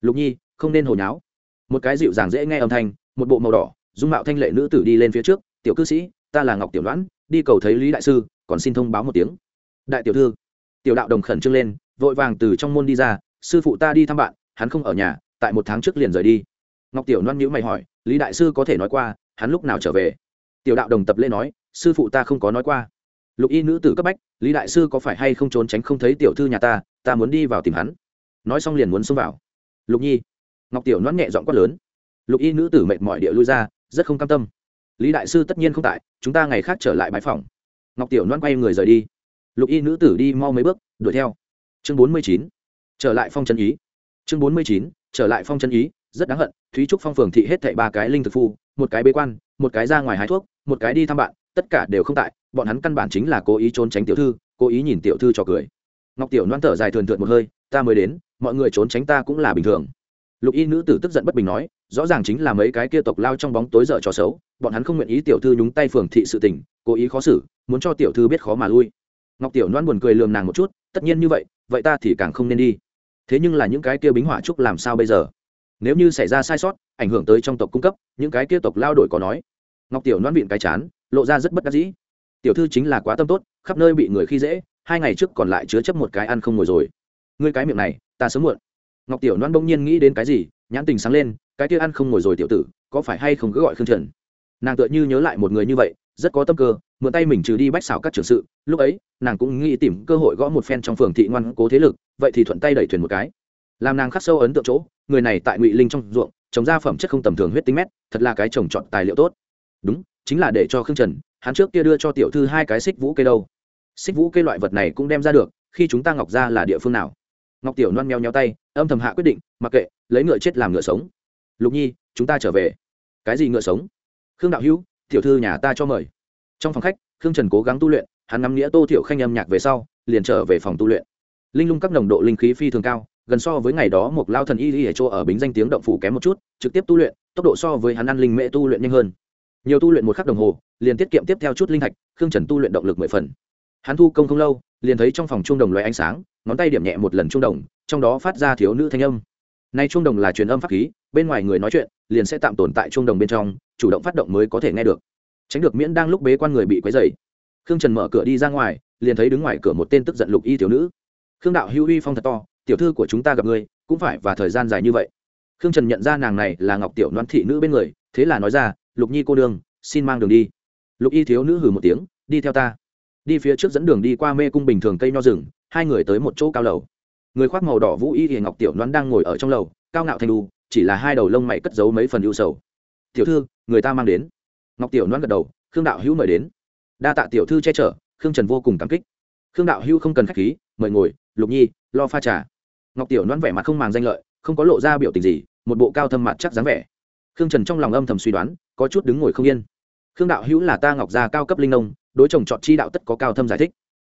Lục nhi, không nên hồi nháo. Một cái dịu dàng dễ nghe âm thanh, một bộ màu đỏ dung mạo thanh lệ nữ tử đi lên phía trước, tiểu cư sĩ, ta là ngọc tiểu đoán đi cầu thấy lý đại sư, còn xin thông báo một tiếng. Đại tiểu thư. Tiểu đạo đồng khẩn trương lên, vội vàng từ trong môn đi ra, sư phụ ta đi thăm bạn, hắn không ở nhà, tại một tháng trước liền rời đi. Ngọc tiểu đoán nhữ mày hỏi, lý đại sư có thể nói qua, hắn lúc nào trở về? Tiểu đạo đồng tập lễ nói, sư phụ ta không có nói qua. Lục y nữ tử cấp bách, lý đại sư có phải hay không trốn tránh không thấy tiểu thư nhà ta ta muốn đi vào tìm hắn. Nói xong liền muốn xông vào. Lục nhi, ngọc tiểu noãn nhẹ giọng quát lớn. Lục y nữ tử mệt mỏi địa lui ra rất không cam tâm. Lý đại sư tất nhiên không tại, chúng ta ngày khác trở lại bãi phòng ngọc tiểu noãn quay người rời đi. Lục y nữ tử đi mau mấy bước, đuổi theo. Chương bốn mươi chín, trở lại phong chân ý. Chương bốn mươi chín, trở lại phong chân ý, rất đáng hận, thúy trúc phong phường thị hết thảy ba cái linh thực phu, một cái bế quan, một cái ra ngoài hái thuốc, một cái đi thăm bạn, tất cả đều không tại, bọn hắn căn bản chính là cố ý trốn tránh tiểu thư, cố ý nhìn tiểu thư cho cười. Ngọc tiểu loan thở dài thường thượt một hơi, ta mới đến, mọi người trốn tránh ta cũng là bình thường lục y nữ tử tức giận bất bình nói, rõ ràng chính là mấy cái kia tộc lao trong bóng tối dở trò xấu, bọn hắn không nguyện ý tiểu thư nhúng tay phường thị sự tình, cố ý khó xử, muốn cho tiểu thư biết khó mà lui. Ngọc tiểu loan buồn cười lườm nàng một chút, tất nhiên như vậy vậy ta thì càng không nên đi. Thế nhưng là những cái kia bính hỏa trúc làm sao bây giờ? Nếu như xảy ra sai sót, ảnh hưởng tới trong tộc cung cấp, những cái kia tộc lao đổi có nói. Ngọc tiểu loan vịn cái chán, lộ ra rất bất đắc dĩ. Tiểu thư chính là quá tâm tốt, khắp nơi bị người khi dễ, hai ngày trước còn lại chứa chấp một cái ăn không ngồi rồi. Ngươi cái miệng này, ta sớm muộn ngọc tiểu loan bỗng nhiên nghĩ đến cái gì, nhãn tình sáng lên, cái kia ăn không ngồi rồi tiểu tử, có phải hay không cứ gọi khương trần? Nàng tựa như nhớ lại một người như vậy, rất có tâm cơ, mượn tay mình trừ đi bách xảo các trường sự. Lúc ấy, nàng cũng nghĩ tìm cơ hội gõ một phen trong phường thị ngoan cố thế lực, vậy thì thuận tay đẩy thuyền một cái. Làm nàng khắc sâu ấn tượng chỗ, người này tại ngụy linh trong ruộng, trồng ra phẩm chất không tầm thường huyết tính mét, thật là cái trồng chọn tài liệu tốt. Đúng, chính là để cho khương trần, hắn trước kia đưa cho tiểu thư hai cái xích vũ cây đâu. Xích vũ cây loại vật này cũng đem ra được, khi chúng ta ngọc ra là địa phương nào? Ngọc tiểu loan meo nheo tay, âm thầm hạ quyết định, mặc kệ, lấy ngựa chết làm ngựa sống. Lục nhi, chúng ta trở về. Cái gì ngựa sống? Khương đạo hữu, tiểu thư nhà ta cho mời. Trong phòng khách, khương trần cố gắng tu luyện, hắn ngắm nghĩa tô thiểu khanh âm nhạc về sau, liền trở về phòng tu luyện. Linh lung các nồng độ linh khí phi thường cao, gần so với ngày đó một lao thần y y ở chỗ ở bính danh tiếng động phủ kém một chút, trực tiếp tu luyện, tốc độ so với hắn ăn linh mễ tu luyện nhanh hơn. Nhiều tu luyện một khắc đồng hồ, liền tiết kiệm tiếp theo chút linh thạch, khương trần tu luyện động lực mười phần hắn thu công không lâu, liền thấy trong phòng trung đồng loại ánh sáng, ngón tay điểm nhẹ một lần trung đồng, trong đó phát ra thiếu nữ thanh âm. Nay trung đồng là truyền âm pháp khí, bên ngoài người nói chuyện, liền sẽ tạm tồn tại trung đồng bên trong, chủ động phát động mới có thể nghe được. Tránh được miễn đang lúc bế quan người bị quấy dày khương trần mở cửa đi ra ngoài, liền thấy đứng ngoài cửa một tên tức giận lục y thiếu nữ. Khương đạo hữu uy phong thật to, tiểu thư của chúng ta gặp ngươi, cũng phải và thời gian dài như vậy. Khương trần nhận ra nàng này là ngọc tiểu đoán thị nữ bên người, thế là nói ra, lục nhi cô đương xin mang đường đi. Lục y thiếu nữ hừ một tiếng, đi theo ta đi phía trước dẫn đường đi qua mê cung bình thường cây nho rừng, hai người tới một chỗ cao lầu. Người khoác màu đỏ vũ y thì ngọc tiểu đoán đang ngồi ở trong lầu, cao ngạo thanh đu, chỉ là hai đầu lông mày cất giấu mấy phần ưu sầu. Tiểu thư, người ta mang đến. Ngọc tiểu đoán gật đầu, khương đạo hữu mời đến. Đa tạ tiểu thư che chở, khương trần vô cùng cảm kích. Khương đạo hữu không cần khách khí, mời ngồi, lục nhi, lo pha trà. Ngọc tiểu đoán vẻ mặt không màng danh lợi, không có lộ ra biểu tình gì, một bộ cao thâm mặt chắc dáng vẻ. Khương trần trong lòng âm thầm suy đoán, có chút đứng ngồi không yên. Khương đạo hữu là ta ngọc gia cao cấp linh nông đối chồng chọn chi đạo tất có cao thâm giải thích.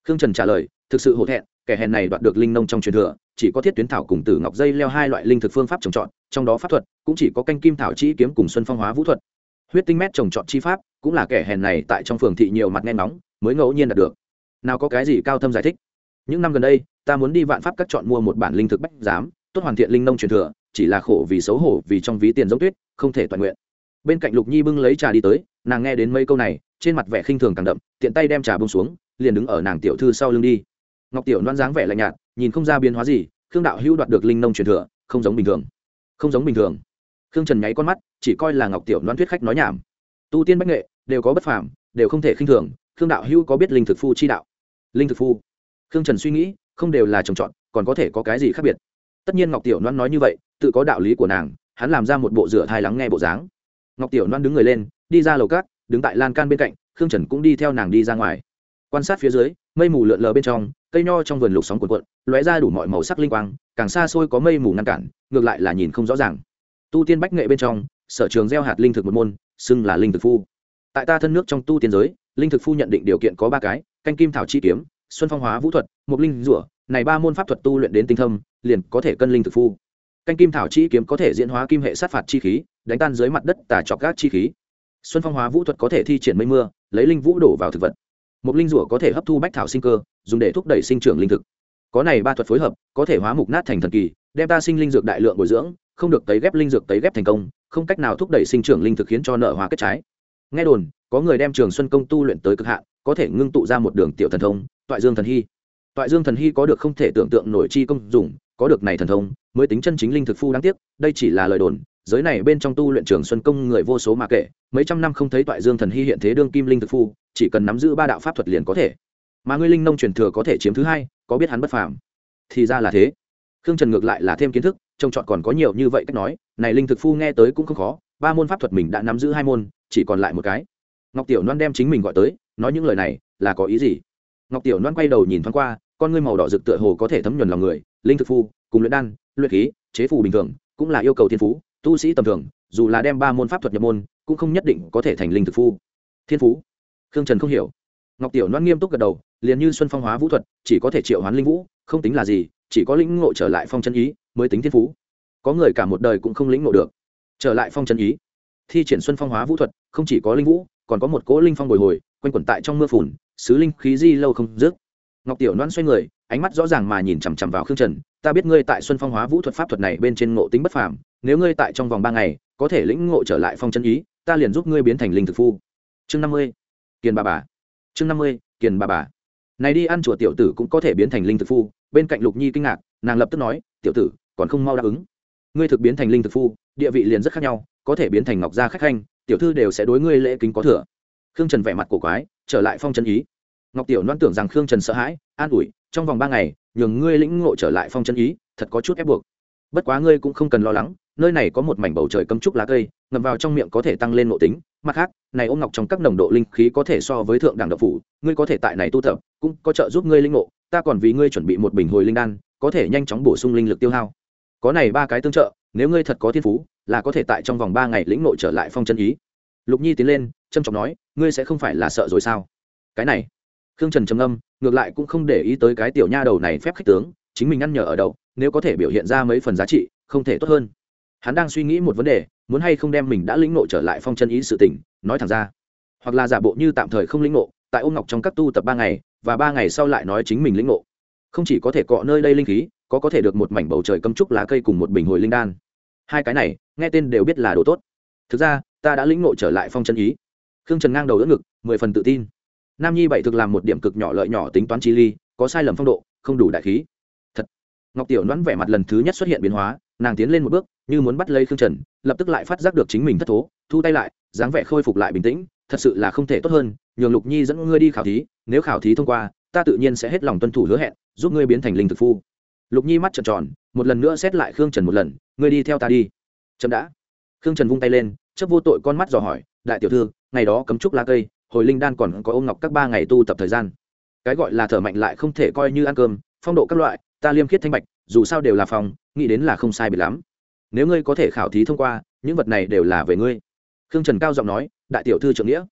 Khương trần trả lời, thực sự hổ thẹn, kẻ hèn này đoạt được linh nông trong truyền thừa, chỉ có thiết tuyến thảo cùng tử ngọc dây leo hai loại linh thực phương pháp trồng trọt, trong đó pháp thuật cũng chỉ có canh kim thảo chi kiếm cùng xuân phong hóa vũ thuật. Huyết tinh mét trồng trọt chi pháp cũng là kẻ hèn này tại trong phường thị nhiều mặt nghe nóng mới ngẫu nhiên đạt được. Nào có cái gì cao thâm giải thích? Những năm gần đây, ta muốn đi vạn pháp các chọn mua một bản linh thực bách giám, tốt hoàn thiện linh nông truyền thừa, chỉ là khổ vì xấu hổ vì trong ví tiền giống tuyết, không thể toàn nguyện bên cạnh lục nhi bưng lấy trà đi tới nàng nghe đến mấy câu này trên mặt vẻ khinh thường càng đậm tiện tay đem trà bông xuống liền đứng ở nàng tiểu thư sau lưng đi ngọc tiểu loan dáng vẻ lạnh nhạt nhìn không ra biến hóa gì khương đạo hữu đoạt được linh nông truyền thừa không giống bình thường không giống bình thường khương trần nháy con mắt chỉ coi là ngọc tiểu loan thuyết khách nói nhảm tu tiên bách nghệ đều có bất phàm đều không thể khinh thường khương đạo hữu có biết linh thực phu chi đạo linh thực phu khương trần suy nghĩ không đều là trồng trọt còn có thể có cái gì khác biệt tất nhiên ngọc tiểu loan nói như vậy tự có đạo lý của nàng hắn làm ra một bộ rửa thai lắng nghe bộ dáng ngọc tiểu loan đứng người lên, đi ra lầu cát, đứng tại lan can bên cạnh, khương trần cũng đi theo nàng đi ra ngoài. Quan sát phía dưới, mây mù lượn lờ bên trong, cây nho trong vườn lục sóng cuộn cuộn, lóe ra đủ mọi màu sắc linh quang, càng xa xôi có mây mù ngăn cản, ngược lại là nhìn không rõ ràng. Tu tiên bách nghệ bên trong, sở trường gieo hạt linh thực một môn, xưng là linh thực phu. Tại ta thân nước trong tu tiên giới, linh thực phu nhận định điều kiện có ba cái, canh kim thảo chi kiếm, xuân phong hóa vũ thuật mục linh rủa này ba môn pháp thuật tu luyện đến tinh thâm, liền có thể cân linh thực phu. Canh kim thảo chi kiếm có thể diễn hóa kim hệ sát phạt chi khí đánh tan dưới mặt đất tà chọc gác chi khí. Xuân phong hóa vũ thuật có thể thi triển mây mưa, lấy linh vũ đổ vào thực vật. Một linh rủa có thể hấp thu bách thảo sinh cơ, dùng để thúc đẩy sinh trưởng linh thực. Có này ba thuật phối hợp, có thể hóa mục nát thành thần kỳ, đem ta sinh linh dược đại lượng bồi dưỡng, không được tấy ghép linh dược tấy ghép thành công, không cách nào thúc đẩy sinh trưởng linh thực khiến cho nợ hóa kết trái. Nghe đồn, có người đem trường xuân công tu luyện tới cực hạn, có thể ngưng tụ ra một đường tiểu thần thông, toại dương thần hy. Toại dương thần hy có được không thể tưởng tượng nổi chi công dùng có được này thần thông, mới tính chân chính linh thực phu đáng tiếc, đây chỉ là lời đồn giới này bên trong tu luyện trường xuân công người vô số mà kể, mấy trăm năm không thấy toại dương thần hy hiện thế đương kim linh thực phu, chỉ cần nắm giữ ba đạo pháp thuật liền có thể. Mà ngươi linh nông truyền thừa có thể chiếm thứ hai, có biết hắn bất phàm. Thì ra là thế. Khương trần ngược lại là thêm kiến thức, trông chọn còn có nhiều như vậy cách nói, này linh thực phu nghe tới cũng không khó, ba môn pháp thuật mình đã nắm giữ hai môn, chỉ còn lại một cái. Ngọc tiểu loan đem chính mình gọi tới, nói những lời này, là có ý gì? Ngọc tiểu loan quay đầu nhìn thoáng qua, con ngươi màu đỏ rực tựa hồ có thể thấm nhuần lòng người, linh thực phu, cùng luyện đan, luyện khí, chế phù bình thường, cũng là yêu cầu thiên phú tu sĩ tầm thường, dù là đem ba môn pháp thuật nhập môn, cũng không nhất định có thể thành linh thực phu. Thiên phú. Khương trần không hiểu. Ngọc tiểu loan nghiêm túc gật đầu, liền như xuân phong hóa vũ thuật, chỉ có thể triệu hoán linh vũ, không tính là gì, chỉ có lĩnh ngộ trở lại phong chân ý, mới tính thiên phú. Có người cả một đời cũng không lĩnh ngộ được. Trở lại phong chân ý. Thi triển xuân phong hóa vũ thuật, không chỉ có linh vũ, còn có một cỗ linh phong bồi hồi, quanh quẩn tại trong mưa phùn, xứ linh khí di lâu không dứt. Ngọc tiểu loan xoay người, ánh mắt rõ ràng mà nhìn chằm chằm vào khương trần ta biết ngươi tại xuân phong hóa vũ thuật pháp thuật này bên trên ngộ tính bất phàm, nếu ngươi tại trong vòng ba ngày, có thể lĩnh ngộ trở lại phong chân ý, ta liền giúp ngươi biến thành linh thực phu. Chương năm mươi, kiền bà bà. Chương năm mươi, kiền bà bà. Này đi, ăn chùa tiểu tử cũng có thể biến thành linh thực phu. Bên cạnh lục nhi kinh ngạc, nàng lập tức nói, tiểu tử, còn không mau đáp ứng. Ngươi thực biến thành linh thực phu, địa vị liền rất khác nhau, có thể biến thành ngọc gia khách khanh, tiểu thư đều sẽ đối ngươi lễ kính có thừa. Khương trần vẻ mặt cổ quái, trở lại phong chân ý. Ngọc tiểu loan tưởng rằng khương trần sợ hãi, an ủi, trong vòng ba ngày nhường ngươi lĩnh ngộ trở lại phong chân ý, thật có chút ép buộc. Bất quá ngươi cũng không cần lo lắng, nơi này có một mảnh bầu trời cấm trúc lá cây ngậm vào trong miệng có thể tăng lên nội tính. Mặt khác, này ôm ngọc trong các nồng độ linh khí có thể so với thượng đẳng độc phủ, ngươi có thể tại này tu tập, cũng có trợ giúp ngươi linh ngộ. Ta còn vì ngươi chuẩn bị một bình hồi linh đan, có thể nhanh chóng bổ sung linh lực tiêu hao. Có này ba cái tương trợ, nếu ngươi thật có thiên phú, là có thể tại trong vòng ba ngày lĩnh ngộ trở lại phong chân ý. Lục nhi tiến lên trâm trọng nói, ngươi sẽ không phải là sợ rồi sao? Cái này khương trần trầm âm ngược lại cũng không để ý tới cái tiểu nha đầu này phép khích tướng, chính mình ăn nhờ ở đậu, nếu có thể biểu hiện ra mấy phần giá trị, không thể tốt hơn. Hắn đang suy nghĩ một vấn đề, muốn hay không đem mình đã lĩnh nộ trở lại phong chân ý sự tình, nói thẳng ra. Hoặc là giả bộ như tạm thời không lĩnh nộ tại ôm ngọc trong các tu tập ba ngày, và ba ngày sau lại nói chính mình lĩnh nộ không chỉ có thể cọ nơi đây linh khí, có có thể được một mảnh bầu trời cấm trúc lá cây cùng một bình hồi linh đan. Hai cái này, nghe tên đều biết là đồ tốt. Thực ra, ta đã lĩnh nộ trở lại phong chân ý. Khương trần ngang đầu đỡ ngực, mười phần tự tin nam nhi bảy thực làm một điểm cực nhỏ lợi nhỏ tính toán chi ly, có sai lầm phong độ, không đủ đại khí. Thật. Ngọc tiểu đoán vẻ mặt lần thứ nhất xuất hiện biến hóa, nàng tiến lên một bước, như muốn bắt lấy khương trần, lập tức lại phát giác được chính mình thất thố, thu tay lại, dáng vẻ khôi phục lại bình tĩnh, thật sự là không thể tốt hơn, nhường lục nhi dẫn ngươi đi khảo thí, nếu khảo thí thông qua, ta tự nhiên sẽ hết lòng tuân thủ hứa hẹn, giúp ngươi biến thành linh thực phu. Lục nhi mắt trợn tròn, một lần nữa xét lại khương trần một lần, ngươi đi theo ta đi. Chậm đã. Khương trần vung tay lên chấp vô tội con mắt dò hỏi, đại tiểu thư, ngày đó cấm trúc lá cây hồi linh đan còn có ôm ngọc các ba ngày tu tập thời gian. Cái gọi là thở mạnh lại không thể coi như ăn cơm, phong độ các loại, ta liêm khiết thanh bạch, dù sao đều là phòng, nghĩ đến là không sai bị lắm. Nếu ngươi có thể khảo thí thông qua, những vật này đều là về ngươi. Khương trần cao giọng nói, đại tiểu thư trưởng nghĩa.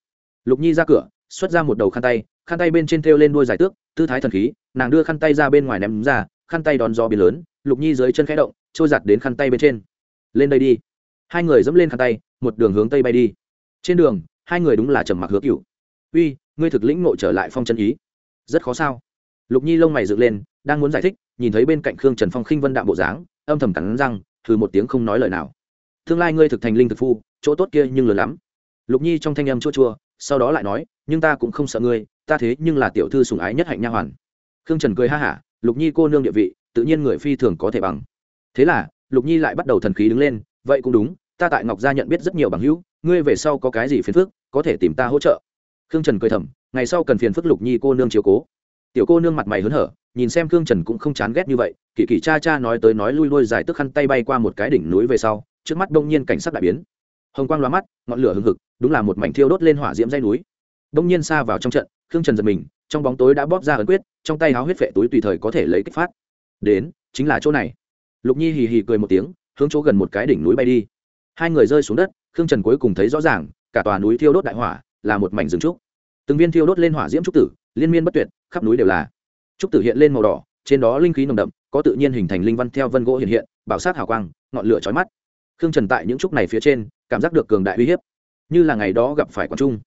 Lục nhi ra cửa, xuất ra một đầu khăn tay khăn tay bên trên thêu lên đuôi giải tước, tư thái thần khí, nàng đưa khăn tay ra bên ngoài ném ra, khăn tay đón gió biến lớn, lục nhi dưới chân khẽ động, trôi giặt đến khăn tay bên trên. Lên đây đi. Hai người dẫm lên khăn tay, một đường hướng tây bay đi. Trên đường, hai người đúng là trầm mặc hứa cựu uy, ngươi thực lĩnh ngộ trở lại phong chân ý. Rất khó sao? Lục nhi lông mày dựng lên, đang muốn giải thích, nhìn thấy bên cạnh khương trần phong khinh vân đạm bộ dáng, âm thầm cắn răng, thử một tiếng không nói lời nào. Tương lai ngươi thực thành linh thực phu, chỗ tốt kia nhưng lớn lắm. Lục nhi trong thanh âm chua chua, sau đó lại nói, nhưng ta cũng không sợ ngươi, ta thế nhưng là tiểu thư sùng ái nhất hạnh nha hoàn. Khương trần cười ha hả, lục nhi cô nương địa vị, tự nhiên người phi thường có thể bằng. Thế là, lục nhi lại bắt đầu thần khí đứng lên, vậy cũng đúng, ta tại ngọc gia nhận biết rất nhiều bằng hữu, ngươi về sau có cái gì phiền phức, có thể tìm ta hỗ trợ khương trần cười thầm, ngày sau cần phiền phức lục nhi cô nương chiếu cố. Tiểu cô nương mặt mày hớn hở, nhìn xem khương trần cũng không chán ghét như vậy, kỳ kỳ cha cha nói tới nói lui lui dài tức khăn tay bay qua một cái đỉnh núi về sau, trước mắt đông nhiên cảnh sắc đại biến. Hồng quang loa mắt, ngọn lửa hừng hực, đúng là một mảnh thiêu đốt lên hỏa diễm dây núi. Đông nhiên xa vào trong trận, khương trần giật mình, trong bóng tối đã bóp ra ấn quyết, trong tay háo huyết vệ túi tùy thời có thể lấy kích phát. Đến, chính là chỗ này. Lục nhi hì hì cười một tiếng, hướng chỗ gần một cái đỉnh núi bay đi. Hai người rơi xuống đất, khương trần cuối cùng thấy rõ ràng, cả tòa núi thiêu đốt đại hỏa là một mảnh rừng trúc. Từng viên thiêu đốt lên hỏa diễm trúc tử, liên miên bất tuyệt, khắp núi đều là. Trúc tử hiện lên màu đỏ, trên đó linh khí nồng đậm, có tự nhiên hình thành linh văn theo vân gỗ hiện hiện, bảo sát hào quang, ngọn lửa chói mắt. Khương trần tại những trúc này phía trên, cảm giác được cường đại uy hiếp, như là ngày đó gặp phải quảng trung.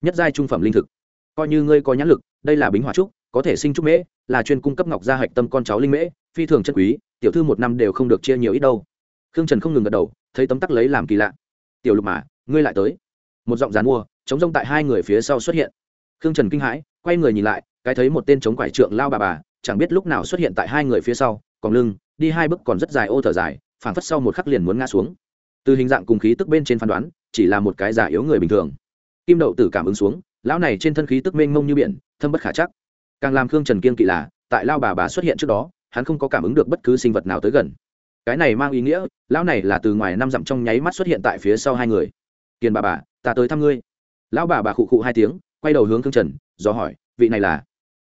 Nhất giai trung phẩm linh thực. Coi như ngươi có nhãn lực, đây là bính hỏa trúc, có thể sinh trúc mễ, là chuyên cung cấp ngọc gia hạch tâm con cháu linh mễ, phi thường chất quý, tiểu thư một năm đều không được chia nhiều ít đâu. Khương trần không ngừng gật đầu, thấy tấm tắc lấy làm kỳ lạ. Tiểu lục mà, ngươi lại tới. Một giọng dàn mua chống rông tại hai người phía sau xuất hiện. Khương trần kinh hãi, quay người nhìn lại, cái thấy một tên chống quải trượng lao bà bà, chẳng biết lúc nào xuất hiện tại hai người phía sau, còn lưng, đi hai bước còn rất dài ô thở dài, phảng phất sau một khắc liền muốn ngã xuống. Từ hình dạng cùng khí tức bên trên phán đoán, chỉ là một cái giả yếu người bình thường. Kim đậu tử cảm ứng xuống, lão này trên thân khí tức mênh mông như biển, thâm bất khả chắc. Càng làm khương trần kiên kỵ là, tại lao bà bà xuất hiện trước đó, hắn không có cảm ứng được bất cứ sinh vật nào tới gần. Cái này mang ý nghĩa, lão này là từ ngoài năm dặm trong nháy mắt xuất hiện tại phía sau hai người. Kiền bà bà, ta tới thăm ngươi lão bà bà khụ khụ hai tiếng, quay đầu hướng khương trần, do hỏi, vị này là?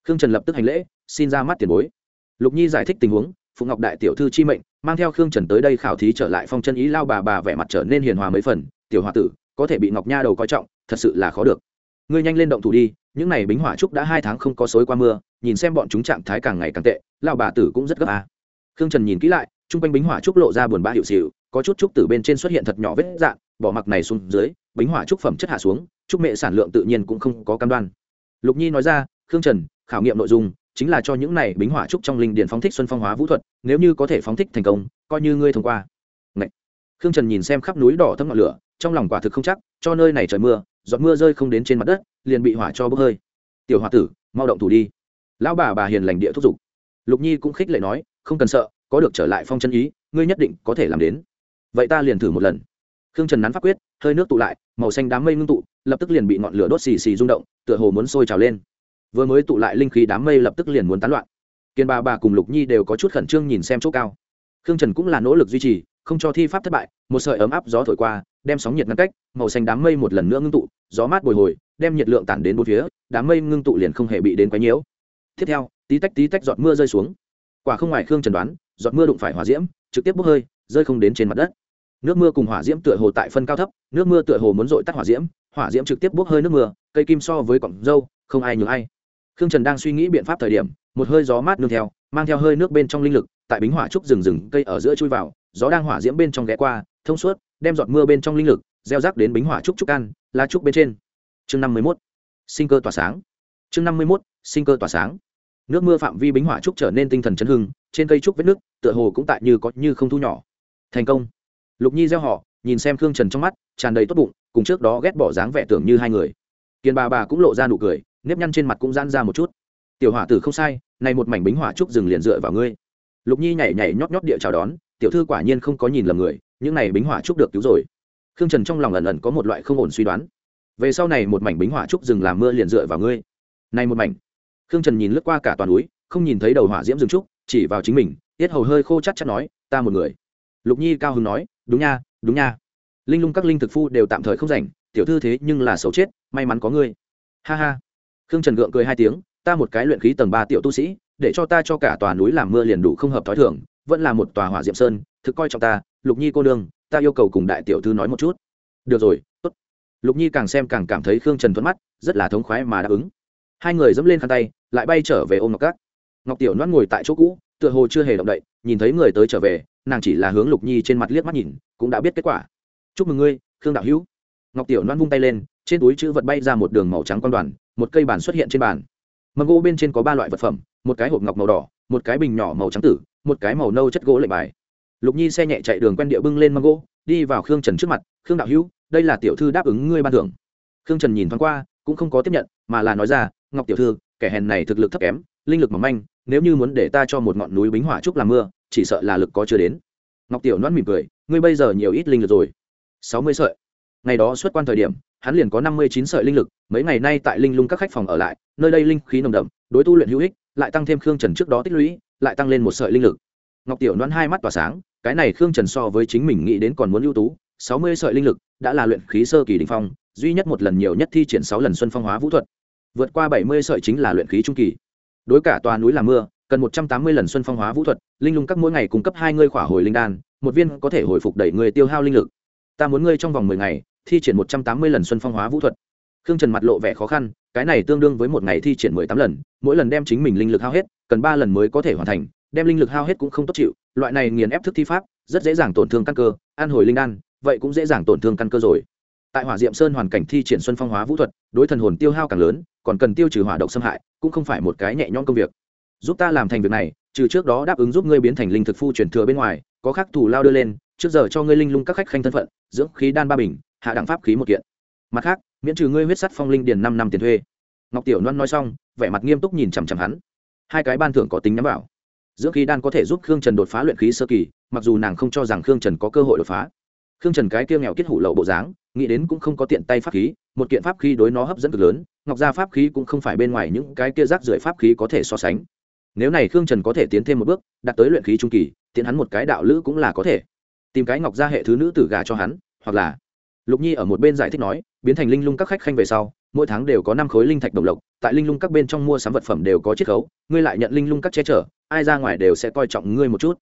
Khương trần lập tức hành lễ, xin ra mắt tiền bối. Lục nhi giải thích tình huống phụ ngọc đại tiểu thư chi mệnh, mang theo khương trần tới đây khảo thí trở lại phong chân ý lao bà bà vẻ mặt trở nên hiền hòa mấy phần, tiểu h o a tử, có thể bị ngọc nha đầu coi trọng, thật sự là khó được. Ngươi nhanh lên động thủ đi, những n à y bính hỏa trúc đã hai tháng không có xối qua mưa, nhìn xem bọn chúng trạng thái càng ngày càng tệ lao bà tử cũng rất gấp à. khương trần nhìn kỹ lại t r u n g quanh bính hỏa trúc lộ ra buồn bã hiệu xịu, có chút trúc từ bên trên xuất hiện thật nhỏ vết dạn bỏ mặc này xuống dưới, bính hỏa trúc phẩm chất hạ xuống chúc mẹ sản lượng tự nhiên cũng không có cam đoan. Lục nhi nói ra, khương trần, khảo nghiệm nội dung chính là cho những này bính hỏa trúc trong linh điền phóng thích xuân phong hóa vũ thuật, nếu như có thể phóng thích thành công, coi như ngươi thông qua. Ngậy. khương trần nhìn xem khắp núi đỏ thấm ngọn lửa, trong lòng quả thực không chắc, cho nơi này trời mưa, giọt mưa rơi không đến trên mặt đất, liền bị hỏa cho bốc hơi. Tiểu h tử, mau động thủ đi. Lão bà bà hiền lành địa thúc giục. Lục nhi cũng khích lệ nói, không cần sợ, có được trở lại phong chân ý, ngươi nhất định có thể làm đến. Vậy ta liền thử một lần. Khương trần nắn pháp quyết, hơi nước tụ lại, màu xanh đám mây ngưng tụ lập tức liền bị ngọn lửa đốt xì xì rung động, tựa hồ muốn sôi trào lên. Vừa mới tụ lại linh khí đám mây lập tức liền muốn tán loạn. Kiên bà bà cùng lục nhi đều có chút khẩn trương nhìn xem chỗ cao. Khương trần cũng là nỗ lực duy trì, không cho thi pháp thất bại, một sợi ấm áp gió thổi qua, đem sóng nhiệt ngăn cách, màu xanh đám mây một lần nữa ngưng tụ, gió mát bồi hồi, đem nhiệt lượng tản đến bốn phía, đám mây ngưng tụ liền không hề bị đến quấy nhiễu. Tiếp theo, tí tách tí tách giọt mưa rơi xuống. Quả không ngoài khương trần đoán, giọt mưa đụng phải hỏa diễm, trực tiếp bốc hơi, rơi không đến trên mặt đất nước mưa cùng hỏa diễm tựa hồ tại phân cao thấp, nước mưa tựa hồ muốn dội tắt hỏa diễm hỏa diễm trực tiếp bốc hơi nước mưa, cây kim so với cọng dâu, không ai nhường ai. Khương trần đang suy nghĩ biện pháp thời điểm, một hơi gió mát nương theo, mang theo hơi nước bên trong linh lực, tại bính hỏa trúc rừng rừng cây ở giữa chui vào, gió đang hỏa diễm bên trong ghé qua, thông suốt, đem giọt mưa bên trong linh lực, gieo rắc đến bính hỏa trúc trúc ăn, lá trúc bên trên. Chương năm mươi mốt, sinh cơ tỏa sáng. Chương năm mươi mốt, sinh cơ tỏa sáng. Nước mưa phạm vi bính hỏa trúc trở nên tinh thần chấn hưng, trên cây trúc vết nước tựa hồ cũng tại như có như không thu nhỏ. Thành công lục nhi gieo họ, nhìn xem khương trần trong mắt, tràn đầy tốt bụng, cùng trước đó ghét bỏ dáng vẻ tưởng như hai người. Kiên bà bà cũng lộ ra nụ cười, nếp nhăn trên mặt cũng giãn ra một chút. Tiểu hỏa tử không sai, này một mảnh bính hỏa trúc dừng liền dựa vào ngươi. Lục nhi nhảy nhảy nhót nhót địa chào đón, tiểu thư quả nhiên không có nhìn lầm người, những này bính hỏa trúc được cứu rồi. Khương trần trong lòng ẩn ẩn có một loại không ổn suy đoán. Về sau này một mảnh bính hỏa trúc rừng làm mưa liền dựa vào ngươi. Này một mảnh. Khương trần nhìn lướt qua cả toàn núi, không nhìn thấy đầu hỏa diễm rừng trúc, chỉ vào chính mình, tiết hầu hơi khô chắc chắn nói, ta một người. Lục nhi cao hứng nói đúng nha đúng nha. Linh lung các linh thực phu đều tạm thời không rảnh, tiểu thư thế nhưng là xấu chết, may mắn có ngươi. Ha ha. Khương trần gượng cười hai tiếng, ta một cái luyện khí tầng ba tiểu tu sĩ, để cho ta cho cả tòa núi làm mưa liền đủ không hợp thói thường, vẫn là một tòa hỏa diệm sơn, thực coi trọng ta, lục nhi cô nương, ta yêu cầu cùng đại tiểu thư nói một chút. Được rồi, tốt. Lục nhi càng xem càng cảm thấy khương trần thuận mắt, rất là thống khoái mà đáp ứng. Hai người dẫm lên khăn tay, lại bay trở về ôm ngọc cát. Ngọc tiểu noan ngồi tại chỗ cũ tựa hồ chưa hề động đậy, nhìn thấy người tới trở về, nàng chỉ là hướng lục nhi trên mặt liếc mắt nhìn, cũng đã biết kết quả. Chúc mừng ngươi, khương đạo hữu. Ngọc tiểu Loan vung tay lên, trên túi chữ vật bay ra một đường màu trắng quan đoàn, một cây bàn xuất hiện trên bàn. Mâm gỗ bên trên có ba loại vật phẩm, một cái hộp ngọc màu đỏ, một cái bình nhỏ màu trắng tử, một cái màu nâu chất gỗ lệnh bài. Lục nhi xe nhẹ chạy đường quen địa bưng lên mâm gỗ, đi vào khương trần trước mặt, khương đạo hữu, đây là tiểu thư đáp ứng ngươi ban thưởng. Khương trần nhìn thoáng qua, cũng không có tiếp nhận, mà là nói ra, ngọc tiểu thư, kẻ hèn này thực lực thấp kém, linh lực mỏng manh nếu như muốn để ta cho một ngọn núi bính hỏa trúc làm mưa, chỉ sợ là lực có chưa đến. Ngọc tiểu noan mỉm cười, ngươi bây giờ nhiều ít linh lực rồi. Sáu mươi sợi. Ngày đó xuất quan thời điểm, hắn liền có năm mươi chín sợi linh lực, mấy ngày nay tại linh lung các khách phòng ở lại, nơi đây linh khí nồng đậm, đối tu luyện hữu ích, lại tăng thêm khương trần trước đó tích lũy, lại tăng lên một sợi linh lực. Ngọc tiểu noan hai mắt tỏa sáng, cái này khương trần so với chính mình nghĩ đến còn muốn ưu tú, sáu mươi sợi linh lực đã là luyện khí sơ kỳ đình phong, duy nhất một lần nhiều nhất thi triển sáu lần xuân phong hóa vũ thuật. Vượt qua bảy mươi sợi chính là luyện khí trung kỳ đối cả tòa núi làm mưa, cần một trăm tám mươi lần xuân phong hóa vũ thuật, linh lung các mỗi ngày cung cấp hai ngươi khỏa hồi linh đan, một viên có thể hồi phục đẩy người tiêu hao linh lực. Ta muốn ngươi trong vòng mười ngày, thi triển một trăm tám mươi lần xuân phong hóa vũ thuật. Khương trần mặt lộ vẻ khó khăn, cái này tương đương với một ngày thi triển mười tám lần, mỗi lần đem chính mình linh lực hao hết, cần ba lần mới có thể hoàn thành, đem linh lực hao hết cũng không tốt chịu, loại này nghiền ép thức thi pháp, rất dễ dàng tổn thương căn cơ an hồi linh đan, vậy cũng dễ dàng tổn thương căn cơ rồi tại hỏa diệm sơn hoàn cảnh thi triển xuân phong hóa vũ thuật, đối thần hồn tiêu hao càng lớn, còn cần tiêu trừ hỏa độc xâm hại, cũng không phải một cái nhẹ nhõm công việc. Giúp ta làm thành việc này, trừ trước đó đáp ứng giúp ngươi biến thành linh thực phu chuyển thừa bên ngoài, có khắc thủ lao đưa lên, trước giờ cho ngươi linh lung các khách khanh thân phận, dưỡng khí đan ba bình, hạ đẳng pháp khí một kiện. Mặt khác, miễn trừ ngươi huyết sắt phong linh điền năm năm tiền thuê. Ngọc tiểu loan nói xong, vẻ mặt nghiêm túc nhìn chằm chằm hắn. Hai cái ban thưởng có tính nhắm vào. Dưỡng khí đan có thể giúp khương trần đột phá luyện khí sơ kỳ, mặc dù nàng không cho rằng khương trần có cơ hội đột phá. Khương trần cái kia nghèo kết hủ lậu bộ dáng nghĩ đến cũng không có tiện tay pháp khí, một kiện pháp khí đối nó hấp dẫn cực lớn, ngọc gia pháp khí cũng không phải bên ngoài những cái kia rác rưởi pháp khí có thể so sánh. Nếu này khương trần có thể tiến thêm một bước, đạt tới luyện khí trung kỳ tiến hắn một cái đạo lữ cũng là có thể. Tìm cái ngọc gia hệ thứ nữ tử gà cho hắn, hoặc là lục nhi ở một bên giải thích nói, biến thành linh lung các khách khanh về sau, mỗi tháng đều có năm khối linh thạch đồng lộc, tại linh lung các bên trong mua sắm vật phẩm đều có chiết khấu, ngươi lại nhận linh lung các che chở, ai ra ngoài đều sẽ coi trọng ngươi một chút.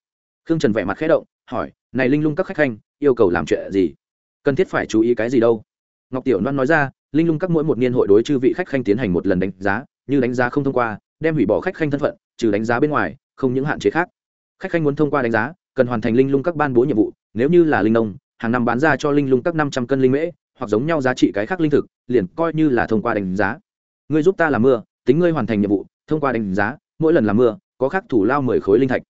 Khương trần vẻ mặt khẽ động, hỏi, này linh lung các khách khanh, yêu cầu làm chuyện gì? Cần thiết phải chú ý cái gì đâu? Ngọc tiểu loan nói ra, linh lung các mỗi một niên hội đối chư vị khách khanh tiến hành một lần đánh giá, như đánh giá không thông qua, đem hủy bỏ khách khanh thân phận, trừ đánh giá bên ngoài, không những hạn chế khác. Khách khanh muốn thông qua đánh giá, cần hoàn thành linh lung các ban bố nhiệm vụ, nếu như là linh nông, hàng năm bán ra cho linh lung các năm trăm cân linh mễ, hoặc giống nhau giá trị cái khác linh thực, liền coi như là thông qua đánh giá. Ngươi giúp ta làm mưa, tính ngươi hoàn thành nhiệm vụ, thông qua đánh giá, mỗi lần làm mưa, có khác thủ lao mười khối linh thạch.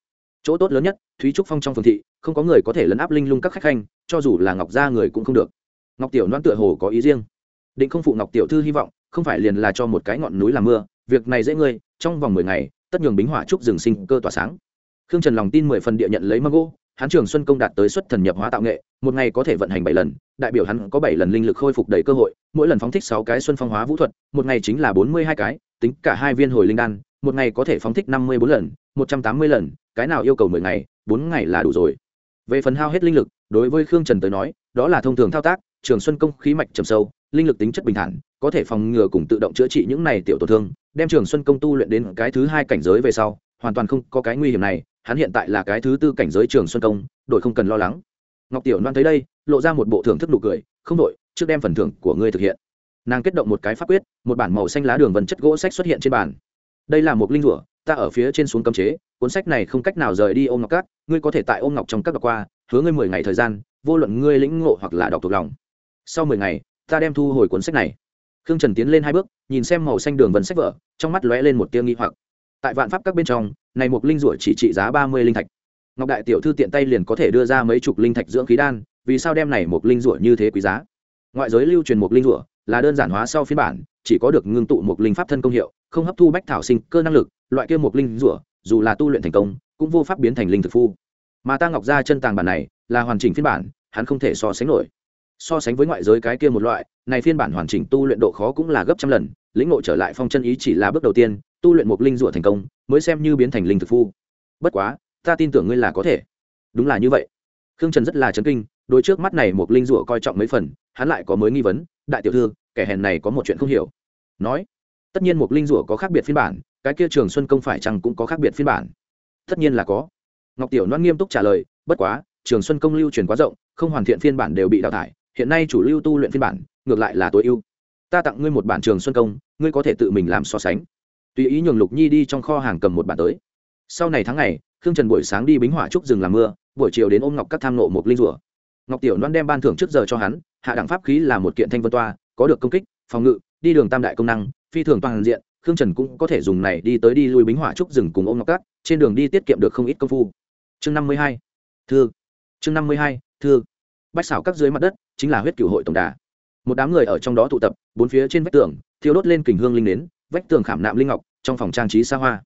Chỗ tốt lớn nhất thúy trúc phong trong phường thị, không có người có thể lấn áp linh lung các khách khanh, cho dù là ngọc gia người cũng không được. Ngọc tiểu noan tựa hồ có ý riêng. Định không phụ ngọc tiểu thư hy vọng, không phải liền là cho một cái ngọn núi làm mưa, việc này dễ ngươi, trong vòng mười ngày, tất nhường bính hỏa trúc rừng sinh cơ tỏa sáng. Khương trần lòng tin mười phần địa nhận lấy mâm gỗ hán trường xuân công đạt tới xuất thần nhập hóa tạo nghệ, một ngày có thể vận hành bảy lần, đại biểu hắn có bảy lần linh lực khôi phục đầy cơ hội, mỗi lần phóng thích sáu cái xuân phong hóa vũ thuật, một ngày chính là bốn mươi hai cái, tính cả hai viên hồi linh đan, một ngày có thể phóng thích năm mươi bốn lần, một trăm tám mươi lần, cái nào yêu cầu mười ngày bốn ngày là đủ rồi. Về phần hao hết linh lực, đối với khương trần tới nói, đó là thông thường thao tác, trường xuân công khí mạch trầm sâu, linh lực tính chất bình thản, có thể phòng ngừa cùng tự động chữa trị những này tiểu tổn thương, đem trường xuân công tu luyện đến cái thứ hai cảnh giới về sau, hoàn toàn không có cái nguy hiểm này, hắn hiện tại là cái thứ tư cảnh giới trường xuân công đội không cần lo lắng. Ngọc tiểu loan thấy đây, lộ ra một bộ thưởng thức nụ cười, không đội trước đem phần thưởng của ngươi thực hiện. Nàng kết động một cái pháp quyết, một bản màu xanh lá đường vần chất gỗ sách xuất hiện trên bàn. Đây là một linh rủa ta ở phía trên xuống cấm chế, cuốn sách này không cách nào rời đi ôm ngọc cát ngươi có thể tại ôm ngọc trong các đọc qua, hứa ngươi mười ngày thời gian, vô luận ngươi lĩnh ngộ hoặc là đọc thuộc lòng. Sau mười ngày, ta đem thu hồi cuốn sách này. Khương trần tiến lên hai bước, nhìn xem màu xanh đường vần sách vở, trong mắt lóe lên một tia nghi hoặc. Tại vạn pháp các bên trong, này một linh rủa chỉ trị giá ba mươi linh thạch. Ngọc đại tiểu thư tiện tay liền có thể đưa ra mấy chục linh thạch dưỡng khí đan, vì sao đem này một linh rủa như thế quý giá? Ngoại giới lưu truyền một linh rủa là đơn giản hóa sau phiên bản, chỉ có được ngưng tụ một linh pháp thân công hiệu không hấp thu bách thảo sinh cơ năng lực, loại kia một linh rủa, dù là tu luyện thành công, cũng vô pháp biến thành linh thực phu. Mà ta ngọc ra chân tàng bản này, là hoàn chỉnh phiên bản, hắn không thể so sánh nổi. So sánh với ngoại giới cái kia một loại, này phiên bản hoàn chỉnh tu luyện độ khó cũng là gấp trăm lần, lĩnh ngộ trở lại phong chân ý chỉ là bước đầu tiên, tu luyện một linh rủa thành công, mới xem như biến thành linh thực phu. Bất quá, ta tin tưởng ngươi là có thể. Đúng là như vậy. Khương trần rất là chấn kinh đôi trước mắt này một linh rủa coi trọng mấy phần, hắn lại có mới nghi vấn, đại tiểu thư, kẻ hèn này có một chuyện không hiểu. Nói tất nhiên một linh rủa có khác biệt phiên bản, cái kia trường xuân công phải chăng cũng có khác biệt phiên bản. Tất nhiên là có. Ngọc tiểu loan nghiêm túc trả lời, bất quá, trường xuân công lưu truyền quá rộng, không hoàn thiện phiên bản đều bị đào thải, hiện nay chủ lưu tu luyện phiên bản, ngược lại là tối ưu. Ta tặng ngươi một bản trường xuân công, ngươi có thể tự mình làm so sánh. Tùy ý nhường lục nhi đi trong kho hàng cầm một bản tới. Sau này tháng ngày, khương trần buổi sáng đi bính hỏa trúc rừng làm mưa, buổi chiều đến ôm ngọc các tham nộ một linh rùa. Ngọc tiểu loan đem ban thưởng trước giờ cho hắn, hạ đẳng pháp khí là một kiện thanh vân toa, có được công kích, phòng ngự, đi đường tam đại công năng phi thường toàn diện, khương trần cũng có thể dùng này đi tới đi lui bính hỏa trúc rừng cùng ôm ngọc cát. trên đường đi tiết kiệm được không ít công phu. Chương năm mươi hai, thư. Chương năm mươi hai, thư. Bách xảo các dưới mặt đất, chính là huyết cửu hội tổng đà. Một đám người ở trong đó tụ tập, bốn phía trên vách tường thiếu đốt lên kình hương linh nến, vách tường khảm nạm linh ngọc, trong phòng trang trí xa hoa.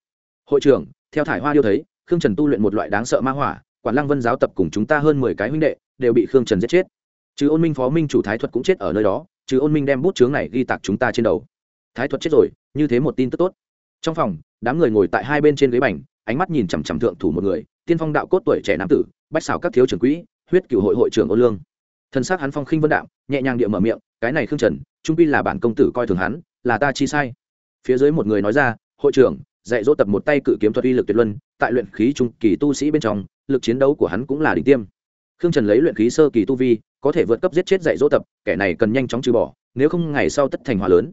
Hội trưởng, theo thải hoa điêu thấy, khương trần tu luyện một loại đáng sợ ma hỏa, quản lăng vân giáo tập cùng chúng ta hơn mười cái huynh đệ, đều bị khương trần giết chết. Chứ ôn minh phó minh chủ thái thuật cũng chết ở nơi đó chứ ôn minh đem bút chướng này ghi tạc chúng ta trên đầu thái thuật chết rồi, như thế một tin tức tốt. Trong phòng, đám người ngồi tại hai bên trên ghế bành, ánh mắt nhìn chằm chằm thượng thủ một người, tiên phong đạo cốt tuổi trẻ nam tử, bách xảo các thiếu trưởng quỹ, huyết cựu hội hội trưởng ô lương. Thân xác hắn phong khinh vân đạm nhẹ nhàng địa mở miệng, cái này khương trần, trung pi là bản công tử coi thường hắn, là ta chi sai. Phía dưới một người nói ra, hội trưởng, dạy dỗ tập một tay cự kiếm thuật uy lực tuyệt luân, tại luyện khí trung kỳ tu sĩ bên trong, lực chiến đấu của hắn cũng là đỉnh tiêm. Khương trần lấy luyện khí sơ kỳ tu vi, có thể vượt cấp giết chết dạy dỗ tập, kẻ này cần nhanh chóng trừ bỏ, nếu không ngày sau tất thành hòa lớn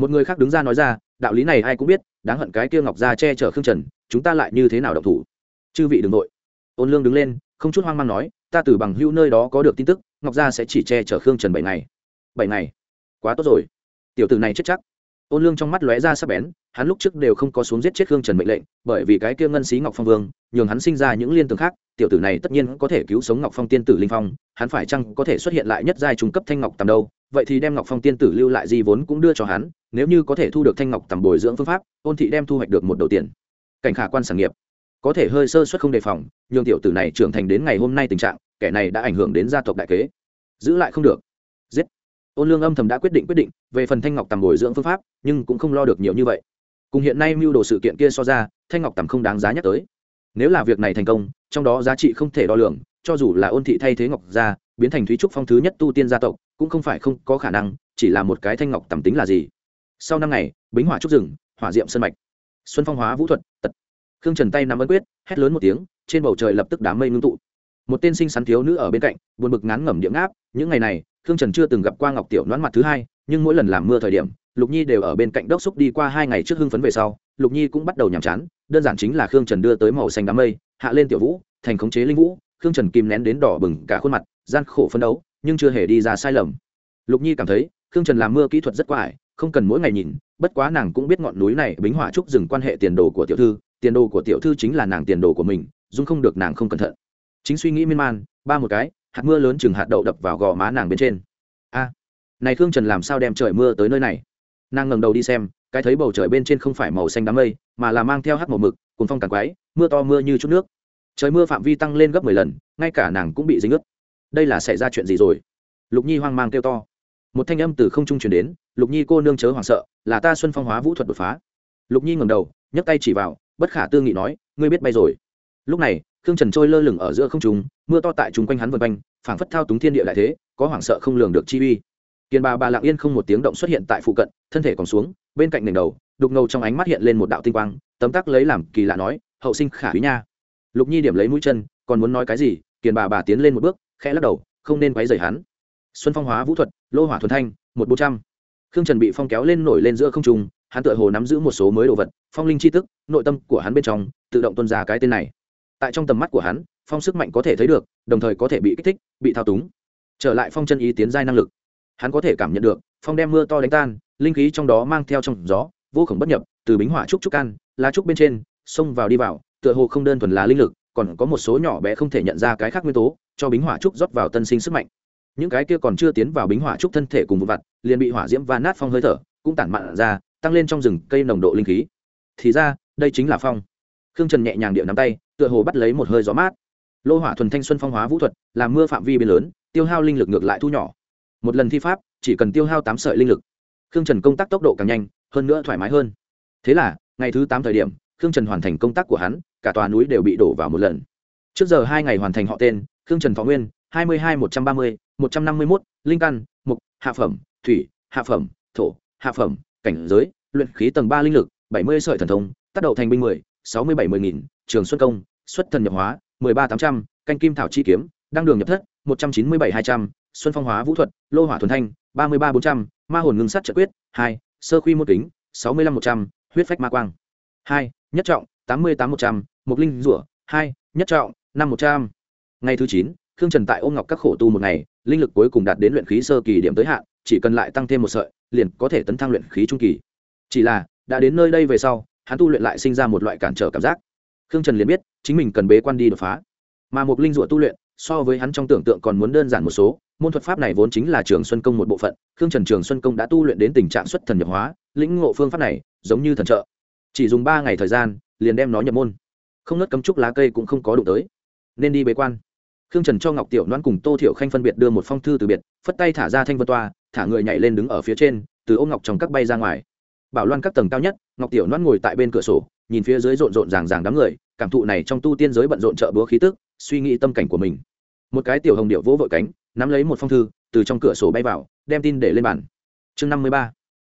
một người khác đứng ra nói ra, đạo lý này ai cũng biết, đáng hận cái kia ngọc ra che chở khương trần, chúng ta lại như thế nào động thủ? Chư vị đừng nội ôn lương đứng lên, không chút hoang mang nói, ta từ bằng hữu nơi đó có được tin tức, ngọc gia sẽ chỉ che chở khương trần bảy ngày. Bảy ngày? Quá tốt rồi. Tiểu tử này chết chắc. Ôn lương trong mắt lóe ra sắp bén, hắn lúc trước đều không có xuống giết chết khương trần mệnh lệnh, bởi vì cái kia ngân xí ngọc phong vương, nhường hắn sinh ra những liên tưởng khác tiểu tử này tất nhiên có thể cứu sống ngọc phong tiên tử linh phong, hắn phải chăng có thể xuất hiện lại nhất giai trung cấp thanh ngọc tầm đâu? Vậy thì đem ngọc phong tiên tử lưu lại gì vốn cũng đưa cho hắn, nếu như có thể thu được thanh ngọc tầm bồi dưỡng phương pháp, ôn thị đem thu hoạch được một đầu tiền. Cảnh khả quan sản nghiệp. Có thể hơi sơ suất không đề phòng, nhường tiểu tử này trưởng thành đến ngày hôm nay tình trạng, kẻ này đã ảnh hưởng đến gia tộc đại kế. Giữ lại không được. Giết. Ôn lương âm thầm đã quyết định quyết định, về phần thanh ngọc tầm bồi dưỡng phương pháp, nhưng cũng không lo được nhiều như vậy. Cùng hiện nay mưu đồ sự kiện kia so ra, thanh ngọc tầm không đáng giá nhắc tới nếu là việc này thành công, trong đó giá trị không thể đo lường, cho dù là ôn thị thay thế ngọc gia, biến thành thúy trúc phong thứ nhất tu tiên gia tộc, cũng không phải không có khả năng, chỉ là một cái thanh ngọc tầm tính là gì. Sau năm ngày, bính hỏa trúc rừng, hỏa diệm sân mạch. Xuân phong hóa vũ thuật, tật. Khương trần tay nắm ấn quyết, hét lớn một tiếng, trên bầu trời lập tức đám mây ngưng tụ. Một tên sinh sắn thiếu nữ ở bên cạnh, buồn bực ngán ngẩm điện áp những ngày này, khương trần chưa từng gặp qua ngọc tiểu đoán mặt thứ hai, nhưng mỗi lần làm mưa thời điểm, lục nhi đều ở bên cạnh đốc xúc đi qua hai ngày trước hưng phấn về sau, lục nhi cũng bắt đầu nhàm chán đơn giản chính là khương trần đưa tới màu xanh đám mây, hạ lên tiểu vũ, thành khống chế linh vũ, khương trần kìm nén đến đỏ bừng cả khuôn mặt, gian khổ phấn đấu, nhưng chưa hề đi ra sai lầm. Lục nhi cảm thấy, khương trần làm mưa kỹ thuật rất quải không cần mỗi ngày nhìn, bất quá nàng cũng biết ngọn núi này bính hỏa trúc dừng quan hệ tiền đồ của tiểu thư, tiền đồ của tiểu thư chính là nàng tiền đồ của mình dung không được nàng không cẩn thận. Chính suy nghĩ miên man, ba một cái, hạt mưa lớn chừng hạt đậu đập vào gò má nàng bên trên. A, này khương trần làm sao đem trời mưa tới nơi này? Nàng ngẩng đầu đi xem, cái thấy bầu trời bên trên không phải màu xanh đám mây, mà là mang theo hắc màu mực cùng phong tàn quái, mưa to mưa như chút nước. Trời mưa phạm vi tăng lên gấp mười lần, ngay cả nàng cũng bị dính ướt. Đây là xảy ra chuyện gì rồi? Lục nhi hoang mang kêu to. Một thanh âm từ không trung truyền đến, lục nhi cô nương chớ hoảng sợ, là ta xuân phong hóa vũ thuật đột phá. Lục nhi ngẩng đầu, nhấc tay chỉ vào, bất khả tư nghị nói, ngươi biết bay rồi. Lúc này, khương trần trôi lơ lửng ở giữa không trung, mưa to tại chúng quanh hắn vân quanh, phảng phất thao túng thiên địa đại thế, có hoảng sợ không lường được chi uy kiền bà bà lặng yên không một tiếng động xuất hiện tại phụ cận, thân thể còn xuống, bên cạnh nền đầu, đục ngầu trong ánh mắt hiện lên một đạo tinh quang, tấm tắc lấy làm kỳ lạ nói, hậu sinh khả quý nha. Lục nhi điểm lấy mũi chân, còn muốn nói cái gì kiền bà bà tiến lên một bước, khẽ lắc đầu, không nên quấy rầy hắn. Xuân phong hóa vũ thuật, lô hỏa thuần thanh, một bốn trăm. Khương trần bị phong kéo lên nổi lên giữa không trung, hắn tựa hồ nắm giữ một số mới đồ vật, phong linh c h i tức, nội tâm của hắn bên trong, tự động tuân ra cái tên này. Tại trong tầm mắt của hắn, phong sức mạnh có thể thấy được, đồng thời có thể bị kích thích, bị thao túng. Trở lại phong chân ý tiến giai năng lực hắn có thể cảm nhận được, phong đem mưa to đánh tan, linh khí trong đó mang theo trong gió, vô khổng bất nhập, từ bính hỏa trúc trúc can lá trúc bên trên, xông vào đi vào, tựa hồ không đơn thuần là linh lực, còn có một số nhỏ bé không thể nhận ra cái khác nguyên tố, cho bính hỏa trúc rót vào tân sinh sức mạnh. Những cái kia còn chưa tiến vào bính hỏa trúc thân thể cùng vụ vặt, liền bị hỏa diễm và nát phong hơi thở, cũng tản mạn ra, tăng lên trong rừng cây nồng độ linh khí. Thì ra, đây chính là phong. Khương trần nhẹ nhàng điệu nắm tay, tựa hồ bắt lấy một hơi gió mát. Lô hỏa thuần thanh xuân phong hóa vũ thuật làm mưa phạm vi bên lớn, tiêu hao linh lực ngược lại thu nhỏ một lần thi pháp, chỉ cần tiêu hao tám sợi linh lực, khương trần công tác tốc độ càng nhanh, hơn nữa thoải mái hơn. Thế là, ngày thứ tám thời điểm, khương trần hoàn thành công tác của hắn, cả tòa núi đều bị đổ vào một lần. Trước giờ hai ngày hoàn thành họ tên, khương trần thọ nguyên, hai mươi hai một trăm ba mươi, một trăm năm mươi mốt, linh căn, mục, hạ phẩm, thủy, hạ phẩm, thổ, hạ phẩm, cảnh giới, luyện khí tầng ba linh lực, bảy mươi sợi thần thông, tác đậu thành binh mười, sáu mươi bảy mươi nghìn, trường xuân công, xuất thần nhập hóa, mười ba tám trăm, canh kim thảo chi kiếm, đăng đường nhập thất, một trăm chín mươi bảy hai trăm xuân phong hóa vũ thuật, lô hỏa thuần thanh, ba mươi ba bốn trăm, ma hồn ngưng sắt trợ quyết, hai, sơ khuy môn kính, sáu mươi lăm một trăm, huyết phách ma quang, hai, nhất trọng, tám mươi tám một trăm mục linh rủa, hai, nhất trọng, năm một trăm. Ngày thứ chín, khương trần tại ôm ngọc các khổ tu một ngày, linh lực cuối cùng đạt đến luyện khí sơ kỳ điểm tới hạn, chỉ cần lại tăng thêm một sợi, liền có thể tấn thăng luyện khí trung kỳ. Chỉ là, đã đến nơi đây về sau, hắn tu luyện lại sinh ra một loại cản trở cảm giác. Khương trần liền biết, chính mình cần bế quan đi đột phá. Mà một linh rủa tu luyện so với hắn trong tưởng tượng còn muốn đơn giản một số, môn thuật pháp này vốn chính là trường xuân công một bộ phận, khương trần trường xuân công đã tu luyện đến tình trạng xuất thần nhập hóa, lĩnh ngộ phương pháp này, giống như thần trợ. Chỉ dùng ba ngày thời gian, liền đem nó nhập môn. Không nớt cấm trúc lá cây cũng không có đủ tới. Nên đi bế quan. Khương trần cho ngọc tiểu loan cùng tô thiệu khanh phân biệt đưa một phong thư từ biệt, phất tay thả ra thanh vân toa, thả người nhảy lên đứng ở phía trên, từ ô ngọc trong các bay ra ngoài. Bảo loan các tầng cao nhất, ngọc tiểu loan ngồi tại bên cửa sổ, nhìn phía dưới rộn rộn ràng ràng đám người, cảm thụ này trong tu tiên giới bận rộn trợ búa khí tức, suy nghĩ tâm cảnh của mình một cái tiểu hồng điệu vỗ vội cánh, nắm lấy một phong thư, từ trong cửa sổ bay vào, đem tin để lên bàn. Chương năm mươi ba.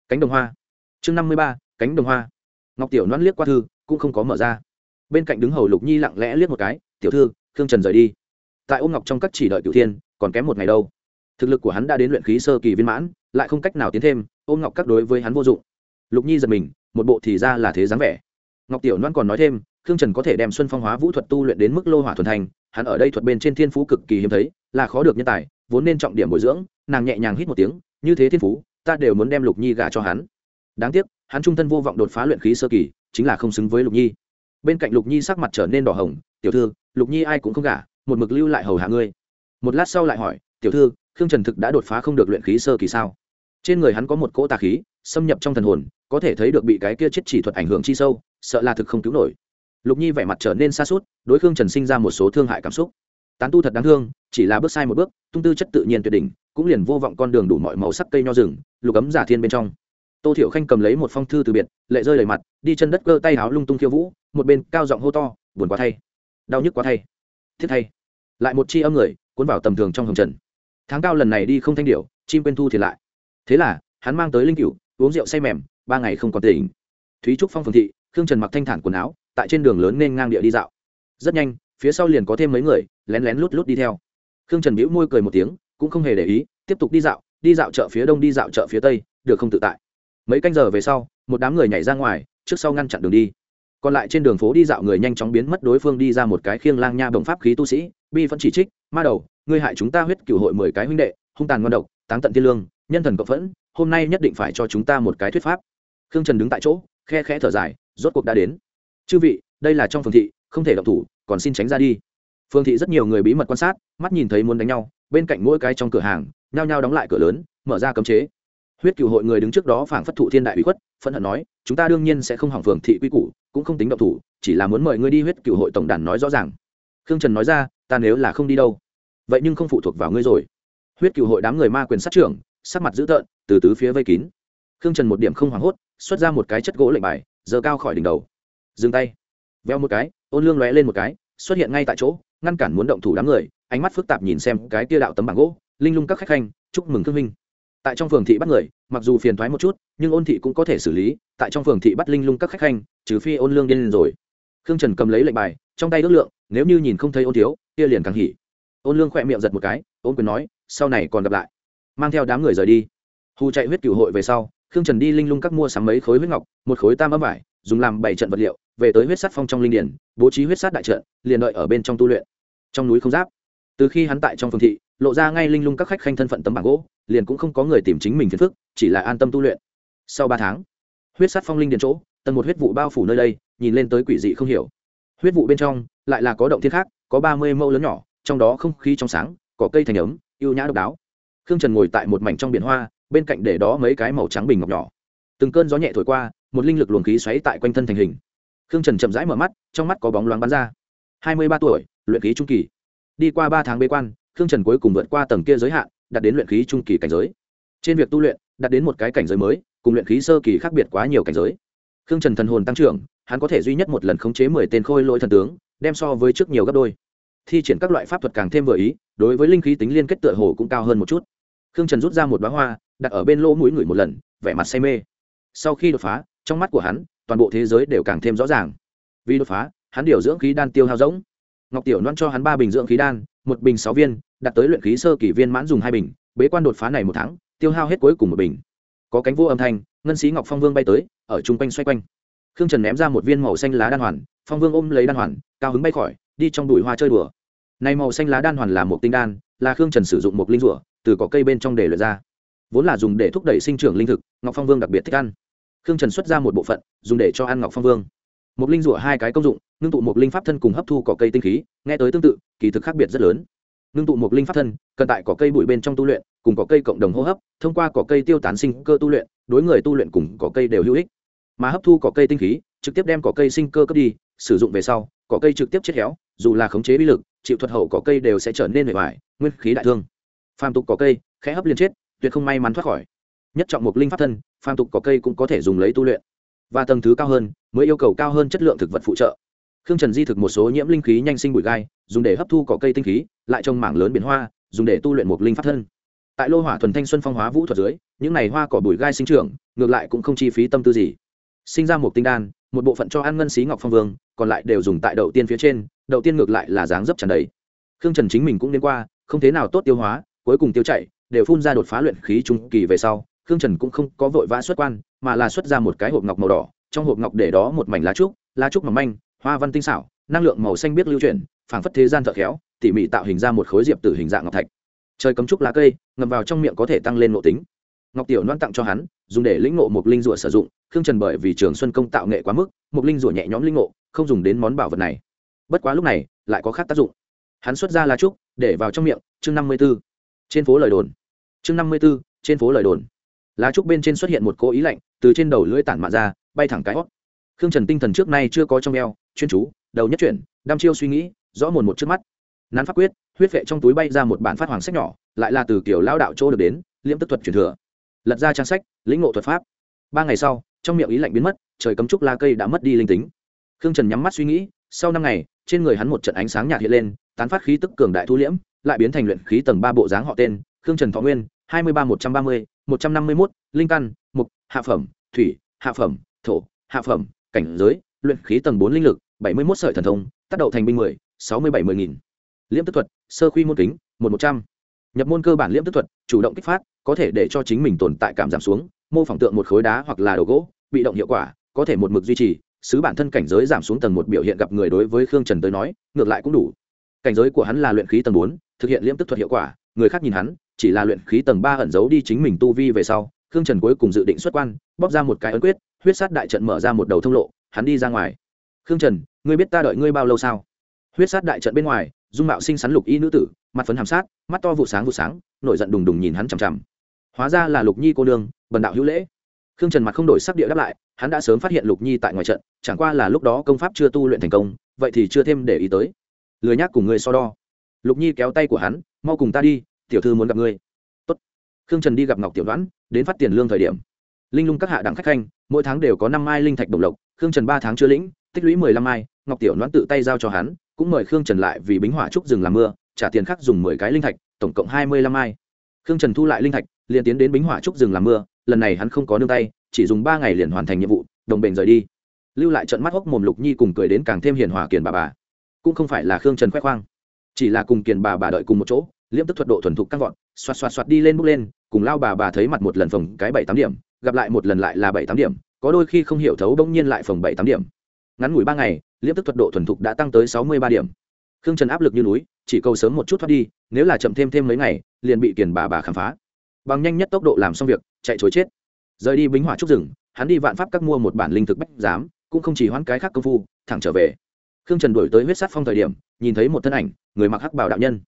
Cánh đồng hoa. Chương năm mươi ba, cánh đồng hoa. Ngọc tiểu noan liếc qua thư, cũng không có mở ra. Bên cạnh đứng hầu lục nhi lặng lẽ liếc một cái, tiểu thư, khương trần rời đi. Tại ôm ngọc trong các chỉ đợi cựu thiên, còn kém một ngày đâu. Thực lực của hắn đã đến luyện khí sơ kỳ viên mãn, lại không cách nào tiến thêm, ôm ngọc các đối với hắn vô dụng. Lục nhi giật mình, một bộ thì ra là thế dáng vẻ. Ngọc tiểu noan còn nói thêm khương trần có thể đem xuân phong hóa vũ thuật tu luyện đến mức lô hỏa thuần thành, hắn ở đây thuật bên trên thiên phú cực kỳ hiếm thấy, là khó được nhân tài, vốn nên trọng điểm bồi dưỡng, nàng nhẹ nhàng hít một tiếng, như thế thiên phú, ta đều muốn đem lục nhi gả cho hắn. Đáng tiếc, hắn trung thân vô vọng đột phá luyện khí sơ kỳ, chính là không xứng với lục nhi. Bên cạnh lục nhi sắc mặt trở nên đỏ hồng, tiểu thư, lục nhi ai cũng không gả, một mực lưu lại hầu hạ ngươi. Một lát sau lại hỏi, tiểu thư, khương trần thực đã đột phá không được luyện khí sơ kỳ sao? Trên người hắn có một cỗ tà khí, xâm nhập trong thần hồn, có thể thấy được bị cái kia chết chỉ thuật ảnh hưởng chi sâu, sợ là thực không cứu nổi lục nhi vẻ mặt trở nên xa suốt đối khương trần sinh ra một số thương hại cảm xúc. Tán tu thật đáng thương, chỉ là bước sai một bước, tung tư chất tự nhiên tuyệt đỉnh, cũng liền vô vọng con đường đủ mọi màu sắc cây nho rừng, lục ấm giả thiên bên trong. Tô thiệu khanh cầm lấy một phong thư từ biệt, lệ rơi đầy mặt, đi chân đất cơ tay áo lung tung khiêu vũ, một bên cao giọng hô to, buồn quá thay, đau nhức quá thay, thiết thay. Lại một chi âm người, cuốn vào tầm thường trong hồng trần. Tháng cao lần này đi không thanh điệu chim quên thu thì lại. Thế là, hắn mang tới linh cựu uống rượu say mềm, ba ngày không còn tỉnh. Thúy trúc phong phường thị khương trần mặc thanh thản quần áo, tại trên đường lớn nên ngang địa đi dạo. Rất nhanh, phía sau liền có thêm mấy người, lén lén lút lút đi theo. Khương trần bĩu môi cười một tiếng, cũng không hề để ý, tiếp tục đi dạo đi dạo chợ phía đông đi dạo chợ phía tây, được không tự tại. Mấy canh giờ về sau, một đám người nhảy ra ngoài, trước sau ngăn chặn đường đi. Còn lại trên đường phố đi dạo người nhanh chóng biến mất đối phương đi ra một cái khiêng lang nha bồng pháp khí tu sĩ, bi vẫn chỉ trích, ma đầu, ngươi hại chúng ta huyết cửu hội mười cái huynh đệ, hung tàn ngon độc, táng tận thiên lương, nhân thần cộng phẫn, hôm nay nhất định phải cho chúng ta một cái thuyết pháp. Khương trần đứng tại chỗ, khe khẽ thở dài rốt cuộc đã đến. Chư vị, đây là trong phường thị, không thể động thủ, còn xin tránh ra đi. Phường thị rất nhiều người bí mật quan sát, mắt nhìn thấy muốn đánh nhau, bên cạnh mỗi cái trong cửa hàng, nhao nhao đóng lại cửa lớn, mở ra cấm chế. Huyết cựu hội người đứng trước đó phảng phất thụ thiên đại ủy khuất, phẫn hận nói, chúng ta đương nhiên sẽ không hỏng phường thị quy củ, cũng không tính động thủ, chỉ là muốn mời ngươi đi huyết cựu hội tổng đàn nói rõ ràng. Khương trần nói ra, ta nếu là không đi đâu, vậy nhưng không phụ thuộc vào ngươi rồi. Huyết cựu hội đám người ma quyền sát trưởng, sắc mặt dữ tợn, từ tứ phía vây kín. Khương trần một điểm không hoảng hốt, xuất ra một cái chất gỗ lệnh bài giờ cao khỏi đỉnh đầu. Dừng tay. Veo một cái, ôn lương lóe lên một cái, xuất hiện ngay tại chỗ, ngăn cản muốn động thủ đám người, ánh mắt phức tạp nhìn xem cái tia đạo tấm bảng gỗ, linh lung các khách khanh, chúc mừng thương minh tại trong phường thị bắt người, mặc dù phiền thoái một chút, nhưng ôn thị cũng có thể xử lý, tại trong phường thị bắt linh lung các khách khanh, trừ phi ôn lương điên lên rồi. Khương trần cầm lấy lệnh bài, trong tay ước lượng, nếu như nhìn không thấy ôn thiếu, kia liền càng hỉ. Ôn lương khỏe miệng giật một cái, ôn quyền nói, sau này còn gặp lại. Mang theo đám người rời đi. Hù chạy huyết cửu hội về sau khương trần đi linh lung các mua sắm mấy khối huyết ngọc, một khối tam âm vải, dùng làm bảy trận vật liệu, về tới huyết sắt phong trong linh điển, bố trí huyết sát đại trận, liền đợi ở bên trong tu luyện. Trong núi không giáp. Từ khi hắn tại trong phương thị, lộ ra ngay linh lung các khách khanh thân phận tấm bảng gỗ, liền cũng không có người tìm chính mình phiền phức, chỉ là an tâm tu luyện. Sau ba tháng, huyết sát phong linh điền chỗ, tầng một huyết vụ bao phủ nơi đây, nhìn lên tới quỷ dị không hiểu. Huyết vụ bên trong, lại là có động thiên khác, có ba mươi mẫu lớn nhỏ, trong đó không khí trong sáng, có cây thành ấm yêu nhã độc đáo. Khương trần ngồi tại một mảnh trong biển hoa bên cạnh để đó mấy cái màu trắng bình ngọc nhỏ. Từng cơn gió nhẹ thổi qua, một linh lực luồng khí xoáy tại quanh thân thành hình. Khương trần chậm rãi mở mắt, trong mắt có bóng loáng bắn ra. Hai mươi ba tuổi, luyện khí trung kỳ. Đi qua ba tháng bế quan, khương trần cuối cùng vượt qua tầng kia giới hạn, đạt đến luyện khí trung kỳ cảnh giới. Trên việc tu luyện, đạt đến một cái cảnh giới mới, cùng luyện khí sơ kỳ khác biệt quá nhiều cảnh giới. Khương trần thần hồn tăng trưởng, hắn có thể duy nhất một lần khống chế mười tên khôi lỗi thần tướng, đem so với trước nhiều gấp đôi. Thi triển các loại pháp thuật càng thêm vừa ý, đối với linh khí tính liên kết tựa hồ cũng cao hơn một chút. Khương trần rút ra một bá hoa đặt ở bên lỗ mũi người một lần, vẻ mặt say mê. Sau khi đột phá, trong mắt của hắn, toàn bộ thế giới đều càng thêm rõ ràng. Vì đột phá, hắn điều dưỡng khí đan tiêu hao rỗng. Ngọc tiểu loan cho hắn ba bình dưỡng khí đan, một bình sáu viên đặt tới luyện khí sơ kỳ viên mãn dùng hai bình, bế quan đột phá này một tháng, tiêu hao hết cuối cùng một bình. Có cánh vô âm thanh, ngân sĩ ngọc phong vương bay tới, ở chung quanh xoay quanh. Khương trần ném ra một viên màu xanh lá đan hoàn, phong vương ôm lấy đan hoàn, cao hứng bay khỏi, đi trong đùi hoa chơi đùa. Này màu xanh lá đan hoàn là một tinh đan, là khương trần sử dụng một linh rủa, từ cỏ cây bên trong để luyện ra vốn là dùng để thúc đẩy sinh trưởng linh thực, ngọc phong vương đặc biệt thích ăn. Khương trần xuất ra một bộ phận, dùng để cho ăn ngọc phong vương. Một linh rủa hai cái công dụng, ngưng tụ một linh pháp thân cùng hấp thu cỏ cây tinh khí, nghe tới tương tự, kỳ thực khác biệt rất lớn. Ngưng tụ một linh pháp thân, cần tại cỏ cây bụi bên trong tu luyện, cùng cỏ cây cộng đồng hô hấp, thông qua cỏ cây tiêu tán sinh cơ tu luyện, đối người tu luyện cùng cỏ cây đều hữu ích. Mà hấp thu cỏ cây tinh khí, trực tiếp đem cỏ cây sinh cơ cấp đi, sử dụng về sau, cỏ cây trực tiếp chết héo, dù là khống chế bí lực, chịu thuật hậu cỏ cây đều sẽ trở nên mệt mỏi nguyên khí đại thương. Phàm tục cỏ cây, khẽ hấp liền chết tuyệt không may mắn thoát khỏi. Nhất trọng một linh pháp thân, phàm tục cỏ cây cũng có thể dùng lấy tu luyện. Và tầng thứ cao hơn, mới yêu cầu cao hơn chất lượng thực vật phụ trợ. Khương trần di thực một số nhiễm linh khí nhanh sinh bụi gai, dùng để hấp thu cỏ cây tinh khí, lại trồng mảng lớn biển hoa, dùng để tu luyện một linh pháp thân. Tại lô hỏa thuần thanh xuân phong hóa vũ thuật dưới, những này hoa cỏ bụi gai sinh trưởng, ngược lại cũng không chi phí tâm tư gì. Sinh ra một tinh đan, một bộ phận cho ăn ngân xí ngọc phong vương, còn lại đều dùng tại đậu tiên phía trên, đậu tiên ngược lại là dáng dấp tràn đầy. Khương trần chính mình cũng đến qua, không thế nào tốt tiêu hóa, cuối cùng tiêu chảy đều phun ra đột phá luyện khí trung kỳ về sau, khương trần cũng không có vội vã xuất quan, mà là xuất ra một cái hộp ngọc màu đỏ, trong hộp ngọc để đó một mảnh lá trúc lá trúc mỏng manh, hoa văn tinh xảo, năng lượng màu xanh biết lưu chuyển, phảng phất thế gian thợ khéo, tỉ mỉ tạo hình ra một khối diệp từ hình dạng ngọc thạch. Trời cấm trúc lá cây ngầm vào trong miệng có thể tăng lên nội tính. Ngọc tiểu loan tặng cho hắn, dùng để lĩnh ngộ một linh rủa sử dụng, khương trần bởi vì trường xuân công tạo nghệ quá mức một linh rủa nhẹ nhõm lĩnh ngộ, không dùng đến món bảo vật này. Bất quá lúc này, lại có khác tác dụng. Hắn xuất ra lá trúc, để vào trong miệng, chương năm mươi b ố trên phố lời đồn. Chương năm mươi b ố trên phố lời đồn. Lá trúc bên trên xuất hiện một cố ý lạnh, từ trên đầu lưỡi tản mạ ra, bay thẳng cái hót. Khương trần tinh thần trước nay chưa có trong eo, chuyên chú, đầu nhất chuyển, đăm chiêu suy nghĩ, rõ mồn một trước mắt. Nắn phát quyết, huyết vệ trong túi bay ra một bản phát hoàng sách nhỏ, lại là từ kiểu lao đạo chỗ được đến, liễm tức thuật truyền thừa. Lật ra trang sách, lĩnh ngộ thuật pháp. Ba ngày sau, trong miệng ý lạnh biến mất, trời cấm trúc la cây đã mất đi linh tính. Khương trần nhắm mắt suy nghĩ, sau năm ngày, trên người hắn một trận ánh sáng nhạt hiện lên, tán phát khí tức cường đại thu liễm lại biến thành luyện khí tầng ba bộ dáng họ tên, khương trần thọ nguyên, hai mươi ba, một trăm ba mươi, một trăm năm mươi mốt, linh căn, mục, hạ phẩm, thủy, hạ phẩm, thổ, hạ phẩm, cảnh giới, luyện khí tầng bốn linh lực, bảy mươi mốt sợi thần thông, tác động thành binh mười, sáu mươi bảy mươi nghìn. Liễm tức thuật, sơ khuy môn kính, một một trăm. Nhập môn cơ bản liễm tức thuật, chủ động kích phát, có thể để cho chính mình tồn tại cảm giảm xuống, mô phỏng tượng một khối đá hoặc là đồ gỗ, bị động hiệu quả, có thể một mực duy trì, sứ bản thân cảnh giới giảm xuống tầng một biểu hiện gặp người đối với khương trần tới nói, ngược lại cũng đủ. Cảnh giới của hắn là luyện khí tầng bốn thực hiện liễm tức thuật hiệu quả, người khác nhìn hắn, chỉ là luyện khí tầng ba ẩn giấu đi chính mình tu vi về sau, khương trần cuối cùng dự định xuất quan, bóp ra một cái ấn quyết, huyết sát đại trận mở ra một đầu thông lộ, hắn đi ra ngoài. Khương trần, ngươi biết ta đợi ngươi bao lâu sao? Huyết sát đại trận bên ngoài, dung mạo sinh sắn lục y nữ tử, mặt phấn hàm sát, mắt to vụ sáng vụ sáng, nổi giận đùng đùng nhìn hắn chằm chằm. Hóa ra là lục nhi cô nương, bần đạo hữu lễ. Khương trần mặt không đổi sắc địa đáp lại, hắn đã sớm phát hiện lục nhi tại ngoài trận, chẳng qua là lúc đó công pháp chưa tu luyện thành công, vậy thì chưa thêm để ý tới. Lười nhác cùng ngươi so đo lục nhi kéo tay của hắn, mau cùng ta đi, tiểu thư muốn gặp ngươi. Tốt. khương trần đi gặp ngọc tiểu đoán, đến phát tiền lương thời điểm. Linh lung các hạ đẳng khách khanh, mỗi tháng đều có năm mai linh thạch đồng lộc, khương trần ba tháng chưa lĩnh, tích lũy mười lăm mai, ngọc tiểu đoán tự tay giao cho hắn, cũng mời khương trần lại vì bính hỏa trúc rừng làm mưa, trả tiền khác dùng mười cái linh thạch, tổng cộng hai mươi lăm mai. Khương trần thu lại linh thạch, liền tiến đến bính hỏa trúc rừng làm mưa, lần này hắn không có nương tay, chỉ dùng ba ngày liền hoàn thành nhiệm vụ, đồng bền rời đi. Lưu lại trận mắt hốc mồm lục nhi cùng cười đến càng thêm hiền hòa kiền bà bà. Cũng không phải là khương trần khoe khoang chỉ là cùng kiền bà bà đợi cùng một chỗ, liễm tức thuật độ thuần thục căng vọt, xoạt xoạt xoạt đi lên bước lên, cùng lao bà bà thấy mặt một lần phòng cái bảy tám điểm, gặp lại một lần lại là bảy tám điểm, có đôi khi không hiểu thấu bỗng nhiên lại phòng bảy tám điểm. Ngắn ngủi ba ngày, liễm tức thuật độ thuần thục đã tăng tới sáu mươi ba điểm. Khương trần áp lực như núi, chỉ cầu sớm một chút thoát đi, nếu là chậm thêm thêm mấy ngày, liền bị kiền bà bà khám phá. Bằng nhanh nhất tốc độ làm xong việc, chạy chối chết. Rời đi bính hỏa trúc rừng, hắn đi vạn pháp các mua một bản linh thực bách giám, cũng không chỉ hoãn cái khác công phu, thẳng trở về khương trần đổi tới huyết sát phong thời điểm, nhìn thấy một thân ảnh, người mặc hắc bảo đạo nhân.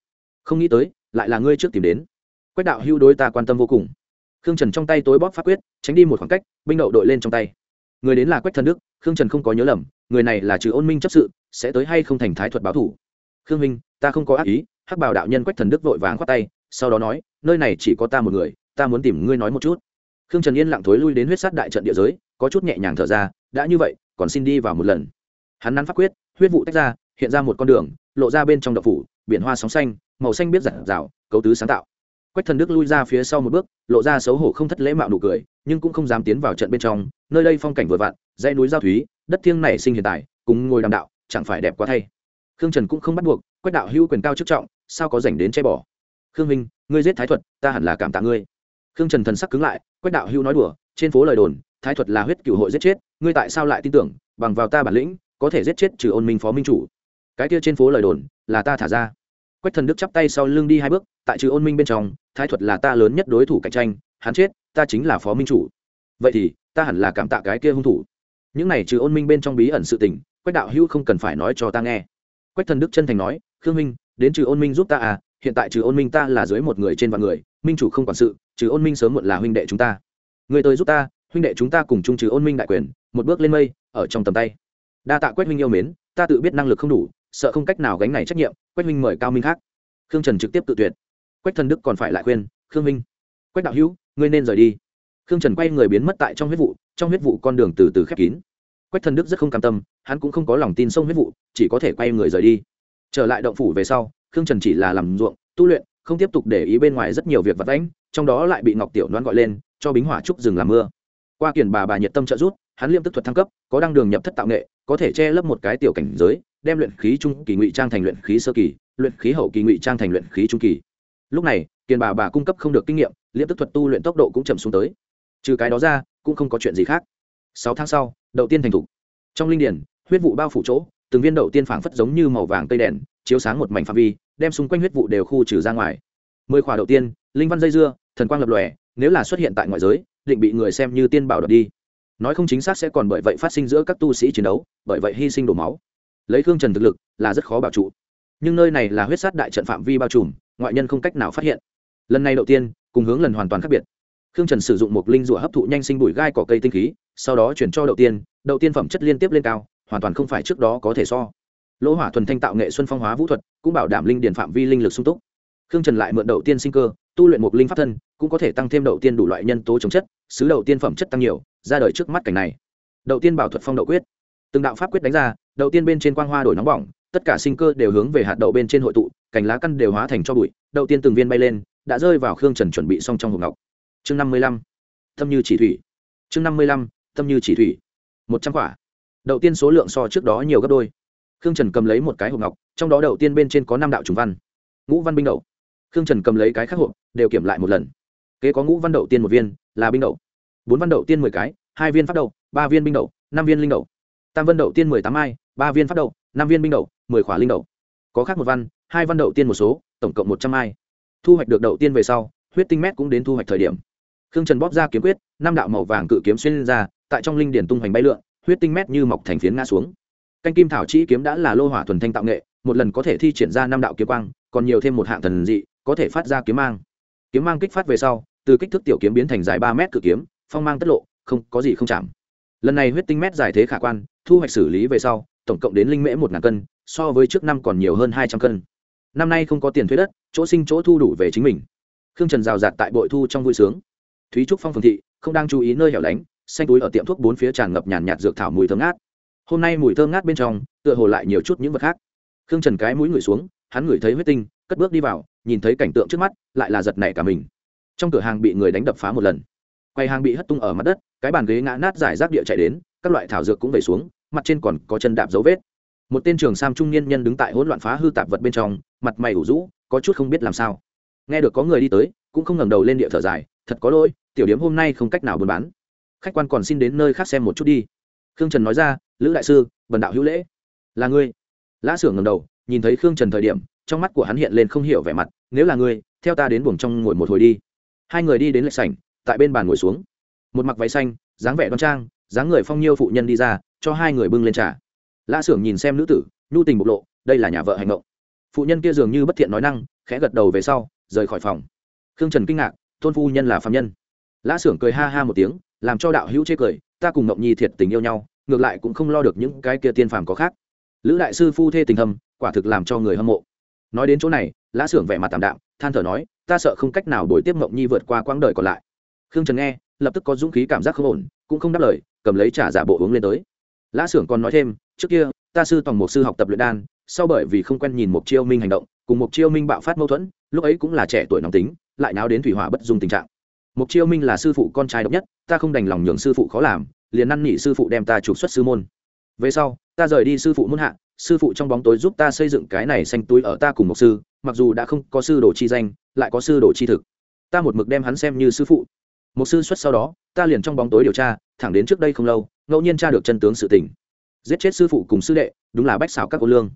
Không nghĩ tới, lại là ngươi trước tìm đến. Quách đạo hưu đối ta quan tâm vô cùng. Khương trần trong tay tối bóp pháp quyết, tránh đi một khoảng cách, binh đậu đội lên trong tay. Người đến là quách thần đức, khương trần không có nhớ lầm, người này là trừ ôn minh chấp sự, sẽ tới hay không thành thái thuật báo thủ. Khương minh, ta không có ác ý, hắc bảo đạo nhân quách thần đức vội vàng khoát tay, sau đó nói, nơi này chỉ có ta một người, ta muốn tìm ngươi nói một chút. Khương trần yên lặng thối lui đến huyết sát đại trận địa giới, có chút nhẹ nhàng thở ra, đã như vậy, còn xin đi vào một lần. Hắn nắn pháp quyết huyết vụ tách ra, hiện ra một con đường, lộ ra bên trong đậu phủ, biển hoa sóng xanh, màu xanh biết giản rào, cấu tứ sáng tạo. Quách thần đức lui ra phía sau một bước, lộ ra xấu hổ không thất lễ mạo nụ cười, nhưng cũng không dám tiến vào trận bên trong, nơi đây phong cảnh vừa vặn, dãy núi giao thúy, đất thiêng nảy sinh hiện tại, cùng ngồi đàm đạo, chẳng phải đẹp quá thay. Khương trần cũng không bắt buộc, quách đạo hữu quyền cao chức trọng, sao có dành đến che bỏ? Khương minh, ngươi giết thái thuật, ta hẳn là cảm tạ ngươi. Khương trần thần sắc cứng lại, quách đạo hữu nói đùa, trên phố lời đồn, thái thuật là huyết cựu hội giết chết, ngươi tại sao lại tin tưởng, bằng vào ta bản lĩnh có thể giết chết trừ ôn minh phó minh chủ. Cái kia trên phố lời đồn, là ta thả ra. Quách thần đức chắp tay sau lưng đi hai bước, tại trừ ôn minh bên trong, thái thuật là ta lớn nhất đối thủ cạnh tranh, hắn chết, ta chính là phó minh chủ. Vậy thì, ta hẳn là cảm tạ cái kia hung thủ. Những này trừ ôn minh bên trong bí ẩn sự tình, quách đạo hữu không cần phải nói cho ta nghe. Quách thần đức chân thành nói, khương minh, đến trừ ôn minh giúp ta à hiện tại trừ ôn minh ta là dưới một người trên vạn người, minh chủ không quản sự, trừ ôn minh sớm muộn là huynh đệ chúng ta. Người tới giúp ta, huynh đệ chúng ta cùng chung trừ ôn minh đại quyền, một bước lên mây, ở trong tầm tay đa tạ quách huynh yêu mến, ta tự biết năng lực không đủ, sợ không cách nào gánh này trách nhiệm, quách huynh mời cao minh khác. Khương trần trực tiếp tự tuyệt. Quách thần đức còn phải lại khuyên, khương minh quách đạo hữu, ngươi nên rời đi. Khương trần quay người biến mất tại trong huyết vụ, trong huyết vụ con đường từ từ khép kín. Quách thần đức rất không cam tâm, hắn cũng không có lòng tin sông huyết vụ, chỉ có thể quay người rời đi. Trở lại động phủ về sau, khương trần chỉ là làm ruộng, tu luyện, không tiếp tục để ý bên ngoài rất nhiều việc vật vãnh, trong đó lại bị ngọc tiểu đoán gọi lên, cho bính hỏa trúc rừng làm mưa. Qua kiển bà bà nhiệt tâm trợ rút hắn liêm tức thuật thăng cấp, có đăng đường nhập thất tạo nghệ, có thể che lấp một cái tiểu cảnh giới, đem luyện khí trung kỳ ngụy trang thành luyện khí sơ kỳ, luyện khí hậu kỳ ngụy trang thành luyện khí trung kỳ. Lúc này, kiền bà bà cung cấp không được kinh nghiệm, liêm tức thuật tu luyện tốc độ cũng chậm xuống tới. Trừ cái đó ra, cũng không có chuyện gì khác. Sáu tháng sau, đầu tiên thành thục. Trong linh điển, huyết vụ bao phủ chỗ, từng viên đậu tiên phảng phất giống như màu vàng cây đèn, chiếu sáng một mảnh phạm vi, đem xung quanh huyết vụ đều khu trừ ra ngoài. Mười khỏa đầu tiên, linh văn dây dưa, thần quang lập lòe, nếu là xuất hiện tại ngoại giới, định bị người xem như tiên bảo đập đi nói không chính xác sẽ còn bởi vậy phát sinh giữa các tu sĩ chiến đấu, bởi vậy hy sinh đổ máu. Lấy khương trần thực lực là rất khó bảo trụ. Nhưng nơi này là huyết sát đại trận phạm vi bao trùm, ngoại nhân không cách nào phát hiện. Lần này đầu tiên, cùng hướng lần hoàn toàn khác biệt. Khương trần sử dụng một linh rủa hấp thụ nhanh sinh bụi gai cỏ cây tinh khí, sau đó chuyển cho đầu tiên đầu tiên phẩm chất liên tiếp lên cao, hoàn toàn không phải trước đó có thể so. Lỗ hỏa thuần thanh tạo nghệ xuân phong hóa vũ thuật, cũng bảo đảm linh điển phạm vi linh lực sung túc. Khương trần lại mượn đầu tiên sinh cơ, tu luyện một linh pháp thân, cũng có thể tăng thêm đầu tiên đủ loại nhân tố chống chất xứ đầu tiên phẩm chất tăng nhiều ra đời trước mắt cảnh này. Đầu tiên bảo thuật phong đậu quyết. Từng đạo pháp quyết đánh ra, đầu tiên bên trên quang hoa đổi nóng bỏng, tất cả sinh cơ đều hướng về hạt đậu bên trên hội tụ, cành lá căn đều hóa thành cho bụi, đầu tiên từng viên bay lên, đã rơi vào khương trần chuẩn bị xong trong hộp ngọc. Chương năm mươi lăm. Tâm như chỉ thủy. Chương năm mươi lăm. Tâm như chỉ thủy. Một trăm quả. Đầu tiên số lượng so trước đó nhiều gấp đôi. Khương trần cầm lấy một cái hộp ngọc, trong đó đầu tiên bên trên có năm đạo trùng văn. Ngũ văn binh đậu. Khương trần cầm lấy cái khác hộp, đều kiểm lại một lần. Kế có ngũ văn đậu tiên một viên, là binh đậu bốn văn đậu tiên mười cái, hai viên phát đậu, ba viên binh đậu, năm viên linh đậu. Tam văn đậu tiên mười tám mai, ba viên phát đậu, năm viên binh đậu, mười khỏa linh đậu. Có khác một văn, hai văn đậu tiên một số, tổng cộng một trăm mai. Thu hoạch được đậu tiên về sau, huyết tinh mét cũng đến thu hoạch thời điểm. Khương trần bóp ra kiếm quyết, năm đạo màu vàng cự kiếm xuyên lên ra, tại trong linh điển tung hoành bay lượn, huyết tinh mét như mọc thành phiến ngã xuống. Canh kim thảo chi kiếm đã là lô hỏa thuần thanh tạo nghệ, một lần có thể thi triển ra năm đạo kiếm quang, còn nhiều thêm một hạng thần dị, có thể phát ra kiếm mang. Kiếm mang kích phát về sau, từ kích thước tiểu kiếm biến thành dài ba mét cự kiếm phong mang tất lộ, không, có gì không chạm. Lần này huyết tinh mét giải thế khả quan, thu hoạch xử lý về sau, tổng cộng đến linh mễ một ngàn cân, so với trước năm còn nhiều hơn hai trăm cân. Năm nay không có tiền thuế đất, chỗ sinh chỗ thu đủ về chính mình. Khương trần rào rạt tại bội thu trong vui sướng. Thúy trúc phong phường thị, không đang chú ý nơi hẻo lánh, xanh túi ở tiệm thuốc bốn phía tràn ngập nhàn nhạt dược thảo mùi thơm ngát. Hôm nay mùi thơm ngát bên trong, tựa hồ lại nhiều chút những vật khác. Khương trần cái mũi ngửi xuống, hắn ngửi thấy huyết tinh, cất bước đi vào, nhìn thấy cảnh tượng trước mắt, lại là giật nảy cả mình. Trong cửa hàng bị người đánh đập phá một lần quầy hàng bị hất tung ở mặt đất, cái bàn ghế ngã nát giải rác địa chạy đến, các loại thảo dược cũng về xuống, mặt trên còn có chân đạp dấu vết. Một tên trường sam trung niên nhân đứng tại hỗn loạn phá hư tạp vật bên trong, mặt mày ủ rũ, có chút không biết làm sao. Nghe được có người đi tới, cũng không ngẩng đầu lên địa thở dài, thật có lỗi, tiểu điếm hôm nay không cách nào buôn bán. Khách quan còn xin đến nơi khác xem một chút đi. Khương trần nói ra, lữ đại sư, bần đạo hữu lễ. Là ngươi. Lã sưởng ngẩng đầu, nhìn thấy khương trần thời điểm, trong mắt của hắn hiện lên không hiểu vẻ mặt, nếu là ngươi, theo ta đến buồng trong ngồi một hồi đi. Hai người đi đến lệ sảnh tại bên bàn ngồi xuống. Một mặc váy xanh dáng vẻ đoan trang dáng người phong nhiêu phụ nhân đi ra cho hai người bưng lên trà. Lã s ư ở n g nhìn xem nữ tử nhu tình bộc lộ đây là nhà vợ hành động phụ nhân kia dường như bất thiện nói năng khẽ gật đầu về sau rời khỏi phòng. Khương trần kinh ngạc thôn phu nhân là phạm nhân. Lã s ư ở n g cười ha ha một tiếng làm cho đạo hữu chê cười ta cùng ngộng nhi thiệt tình yêu nhau ngược lại cũng không lo được những cái kia tiên phàm có khác. Lữ đại sư phu thê tình hâm, quả thực làm cho người hâm mộ. Nói đến chỗ này lã xưởng vẻ mặt tạm đạm than thở nói ta sợ không cách nào đổi tiếp mộng nhi vượt qua quãng đời còn lại khương trần nghe, lập tức có dũng khí cảm giác không ổn, cũng không đáp lời, cầm lấy trả giả bộ uống lên tới. Lã xưởng còn nói thêm, trước kia, ta sư tòng một sư học tập luyện đan, sau bởi vì không quen nhìn một chiêu minh hành động, cùng một chiêu minh bạo phát mâu thuẫn, lúc ấy cũng là trẻ tuổi nóng tính, lại náo đến thủy hỏa bất dung tình trạng. Một chiêu minh là sư phụ con trai độc nhất, ta không đành lòng nhường sư phụ khó làm, liền năn nỉ sư phụ đem ta trục xuất sư môn. Về sau, ta rời đi sư phụ muôn hạ, sư phụ trong bóng tối giúp ta xây dựng cái này xanh túi ở ta cùng một sư, mặc dù đã không có sư đồ chi danh, lại có sư đồ chi thực. Ta một mực đem hắn xem như sư phụ một sư xuất sau đó, ta liền trong bóng tối điều tra, thẳng đến trước đây không lâu, ngẫu nhiên tra được chân tướng sự tình. Giết chết sư phụ cùng sư đệ, đúng là bách xảo các ô lương.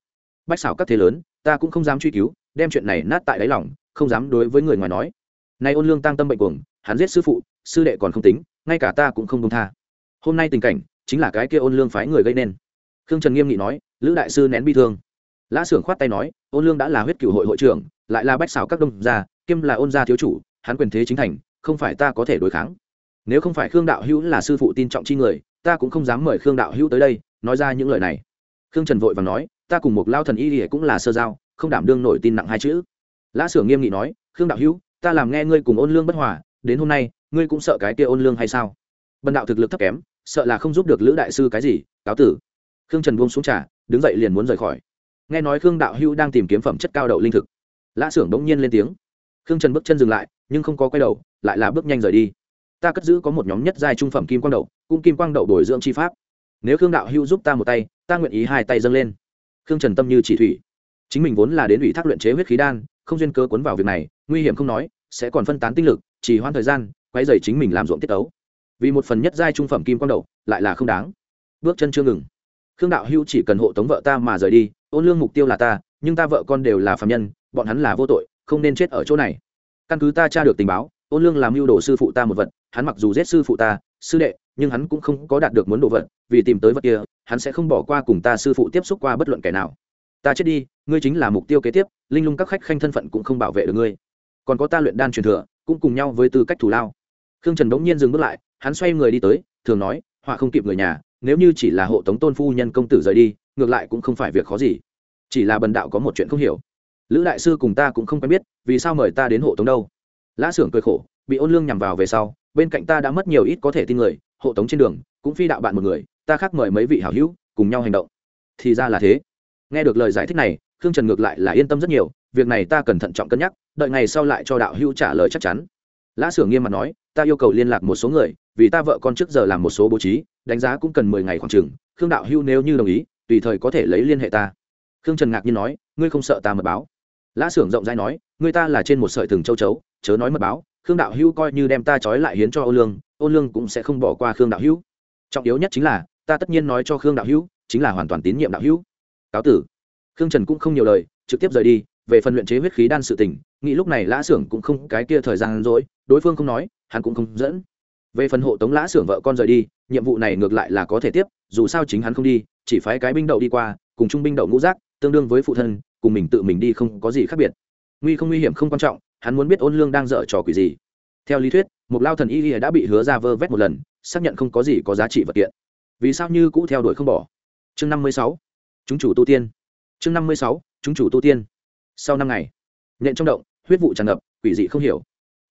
Bách xảo các thế lớn, ta cũng không dám truy cứu, đem chuyện này nát tại đáy lòng, không dám đối với người ngoài nói. Nay ôn lương tăng tâm bệnh cuồng, hắn giết sư phụ, sư đệ còn không tính, ngay cả ta cũng không công tha. Hôm nay tình cảnh, chính là cái kia ôn lương phái người gây nên. Khương trần nghiêm nghị nói, lữ đại sư nén bi thương. Lã s ư ở n g khoát tay nói, ôn lương đã là huyết cựu hội hội trưởng, lại là bách xảo các đông gia, kiêm là ôn gia thiếu chủ, hắn quyền thế chính thành không phải ta có thể đối kháng. Nếu không phải khương đạo hữu là sư phụ tin trọng chi người, ta cũng không dám mời khương đạo hữu tới đây, nói ra những lời này. Khương trần vội và nói, ta cùng một lao thần y ỉa cũng là sơ giao, không đảm đương nổi tin nặng hai chữ. Lã s ư ở nghiêm nghị nói, khương đạo hữu, ta làm nghe ngươi cùng ôn lương bất hòa, đến hôm nay, ngươi cũng sợ cái kia ôn lương hay sao? Bần đạo thực lực thấp kém, sợ là không giúp được lữ đại sư cái gì, cáo tử. Khương trần buông xuống trà, đứng dậy liền muốn rời khỏi. Nghe nói khương đạo hưu đang tìm kiếm phẩm chất cao đậu linh thực, lã s ư ở n g bỗng nhiên lên tiếng. Khương trần bước chân dừng lại, nhưng không có quay đầu lại là bước nhanh rời đi. Ta cất giữ có một nhóm nhất giai trung phẩm kim quang đậu, cũng kim quang đậu bồi dưỡng chi pháp. Nếu khương đạo hữu giúp ta một tay, ta nguyện ý hai tay dâng lên. Khương trần tâm như chỉ thủy. Chính mình vốn là đến ủy thác luyện chế huyết khí đan, không duyên cơ cuốn vào việc này, nguy hiểm không nói, sẽ còn phân tán tinh lực chỉ hoãn thời gian quay dày chính mình làm ruộng tiết tấu. Vì một phần nhất giai trung phẩm kim quang đậu, lại là không đáng. Bước chân chưa ngừng. Khương đạo hữu chỉ cần hộ tống vợ ta mà rời đi, ôn lương mục tiêu là ta, nhưng ta vợ con đều là phạm nhân, bọn hắn là vô tội, không nên chết ở chỗ này. Căn cứ ta tra được tình báo ôn lương làm mưu đồ sư phụ ta một vật, hắn mặc dù giết sư phụ ta, sư đệ, nhưng hắn cũng không có đạt được muốn đồ vật, vì tìm tới vật kia, hắn sẽ không bỏ qua cùng ta sư phụ tiếp xúc qua bất luận kẻ nào. Ta chết đi, ngươi chính là mục tiêu kế tiếp, linh lung các khách khanh thân phận cũng không bảo vệ được ngươi. Còn có ta luyện đan truyền thừa, cũng cùng nhau với tư cách thủ lao. Khương trần bỗng nhiên dừng bước lại, hắn xoay người đi tới, thường nói, họa không kịp người nhà, nếu như chỉ là hộ tống tôn phu nhân công tử rời đi, ngược lại cũng không phải việc khó gì. Chỉ là bần đạo có một chuyện không hiểu. Lữ đại sư cùng ta cũng không quen biết, vì sao mời ta đến hộ tống đâu? Lã xưởng cười khổ, bị ôn lương nhằm vào về sau, bên cạnh ta đã mất nhiều ít có thể tin người, hộ tống trên đường, cũng phi đạo bạn một người, ta khác mời mấy vị hảo hữu, cùng nhau hành động. Thì ra là thế. Nghe được lời giải thích này, khương trần ngược lại là yên tâm rất nhiều, việc này ta cần thận trọng cân nhắc, đợi ngày sau lại cho đạo hữu trả lời chắc chắn. Lã s ư ở n g nghiêm mặt nói, ta yêu cầu liên lạc một số người, vì ta vợ con trước giờ làm một số bố trí, đánh giá cũng cần mười ngày khoảng chừng, khương đạo hữu nếu như đồng ý, tùy thời có thể lấy liên hệ ta. Khương trần ngạc nhiên nói, ngươi không sợ ta mật báo. Lã s ư ở n g rộng rãi nói, ngươi ta là trên một sợi thừng châu chấu chớ nói mật báo, khương đạo hữu coi như đem ta trói lại hiến cho ô lương ô lương cũng sẽ không bỏ qua khương đạo hữu. Trọng yếu nhất chính là, ta tất nhiên nói cho khương đạo hữu, chính là hoàn toàn tín nhiệm đạo hữu. Cáo tử. Khương trần cũng không nhiều lời, trực tiếp rời đi, về phần luyện chế huyết khí đan sự tình, nghĩ lúc này lã s ư ở n g cũng không cái kia thời gian rỗi, đối phương không nói, hắn cũng không dẫn về phần hộ tống lã s ư ở n g vợ con rời đi, nhiệm vụ này ngược lại là có thể tiếp, dù sao chính hắn không đi, chỉ phái cái binh đậu đi qua, cùng trung binh đậu ngũ giác tương đương với phụ thân, cùng mình tự mình đi không có gì khác biệt. Nguy không nguy hiểm không quan trọng hắn muốn biết ôn lương đang dở trò quỷ gì. Theo lý thuyết một lao thần y đã bị hứa ra vơ vét một lần, xác nhận không có gì có giá trị vật kiện. Vì sao như cũ theo đuổi không bỏ? Chương năm mươi sáu. Chúng chủ tu tiên. Chương năm mươi sáu, chúng chủ tu tiên. Sau năm ngày, nhện trong động, huyết vụ tràn ngập, quỷ dị không hiểu.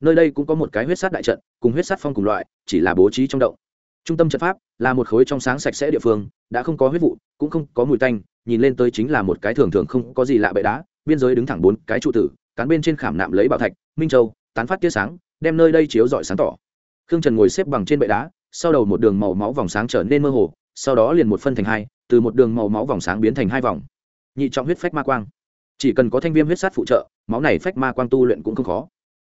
Nơi đây cũng có một cái huyết sát đại trận, cùng huyết sát phong cùng loại, chỉ là bố trí trong động. Trung tâm trận pháp là một khối trong sáng sạch sẽ địa phương, đã không có huyết vụ, cũng không có mùi tanh, nhìn lên tới chính là một cái thường thường không có gì lạ bệ đá, biên giới đứng thẳng bốn cái trụ tử cán bên trên khảm nạm lấy bảo thạch, minh châu, tán phát tia sáng, đem nơi đây chiếu rọi sáng tỏ. Khương trần ngồi xếp bằng trên bệ đá, sau đầu một đường màu máu vòng sáng trở nên mơ hồ, sau đó liền một phân thành hai, từ một đường màu máu vòng sáng biến thành hai vòng. Nhị trọng huyết phách ma quang. Chỉ cần có thanh viêm huyết sát phụ trợ, máu này phách ma quang tu luyện cũng không khó.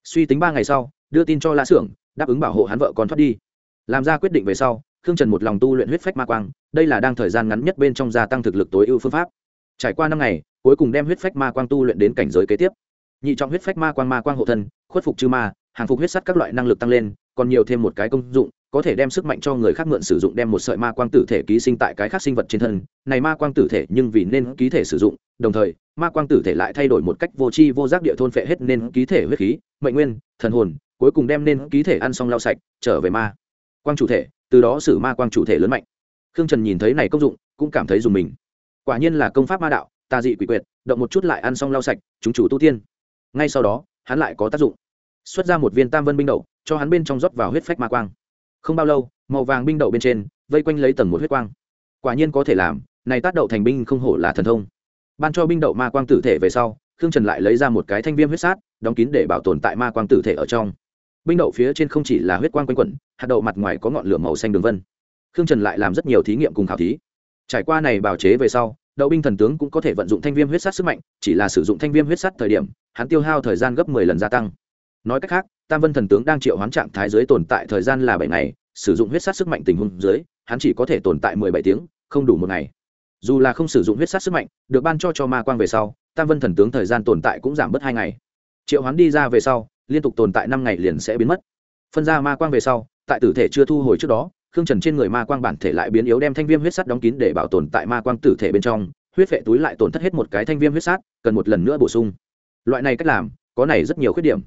Suy tính ba ngày sau, đưa tin cho la xưởng đáp ứng bảo hộ hắn vợ con thoát đi. Làm ra quyết định về sau, khương trần một lòng tu luyện huyết phách ma quang, đây là đang thời gian ngắn nhất bên trong gia tăng thực lực tối ưu phương pháp. Trải qua năm ngày, cuối cùng đem huyết phách ma quang tu luyện đến cảnh giới kế tiếp nhị trọng huyết phách ma quang ma quang hộ thân, khuất phục chư ma, hàng phục huyết sắt các loại năng lực tăng lên, còn nhiều thêm một cái công dụng, có thể đem sức mạnh cho người khác mượn sử dụng đem một sợi ma quang tử thể ký sinh tại cái khác sinh vật trên thân. Này ma quang tử thể nhưng vì nên ký thể sử dụng, đồng thời, ma quang tử thể lại thay đổi một cách vô tri vô giác địa thôn phệ hết nên ký thể huyết khí, mệnh nguyên, thần hồn, cuối cùng đem nên ký thể ăn xong lau sạch, trở về ma quang chủ thể, từ đó xử ma quang chủ thể lớn mạnh. Khương trần nhìn thấy này công dụng, cũng cảm thấy dùng mình. Quả nhiên là công pháp ma đạo, tà dị quỷ quyệt, động một chút lại ăn xong lau sạch, chúng chủ tu tiên ngay sau đó, hắn lại có tác dụng. Xuất ra một viên tam vân binh đậu, cho hắn bên trong rót vào huyết phách ma quang. Không bao lâu, màu vàng binh đậu bên trên, vây quanh lấy tầng một huyết quang. Quả nhiên có thể làm, này tác đậu thành binh không hổ là thần thông. Ban cho binh đậu ma quang tử thể về sau, khương trần lại lấy ra một cái thanh viêm huyết sát, đóng kín để bảo tồn tại ma quang tử thể ở trong. Binh đậu phía trên không chỉ là huyết quang quanh quẩn, hạt đậu mặt ngoài có ngọn lửa màu xanh đường vân. Khương trần lại làm rất nhiều thí nghiệm cùng khảo thí. Trải qua này bào chế về sau, đậu binh thần tướng cũng có thể vận dụng thanh viêm huyết sát sức mạnh, chỉ là sử dụng thanh viêm huyết sát thời điểm hắn tiêu hao thời gian gấp mười lần gia tăng. Nói cách khác, tam vân thần tướng đang triệu hoán trạng thái dưới tồn tại thời gian là bảy ngày, sử dụng huyết sát sức mạnh tình huống dưới, hắn chỉ có thể tồn tại mười bảy tiếng, không đủ một ngày. Dù là không sử dụng huyết sát sức mạnh, được ban cho cho ma quang về sau, tam vân thần tướng thời gian tồn tại cũng giảm bớt hai ngày. Triệu hoán đi ra về sau, liên tục tồn tại năm ngày liền sẽ biến mất. Phân ra ma quang về sau, tại tử thể chưa thu hồi trước đó, khương trần trên người ma quang bản thể lại biến yếu đem thanh viêm huyết sắt đóng kín để bảo tồn tại ma quang tử thể bên trong, huyết vệ túi lại tổn thất hết một cái thanh viêm huyết sát, cần một lần nữa bổ sung loại này cách làm, có này rất nhiều khuyết điểm.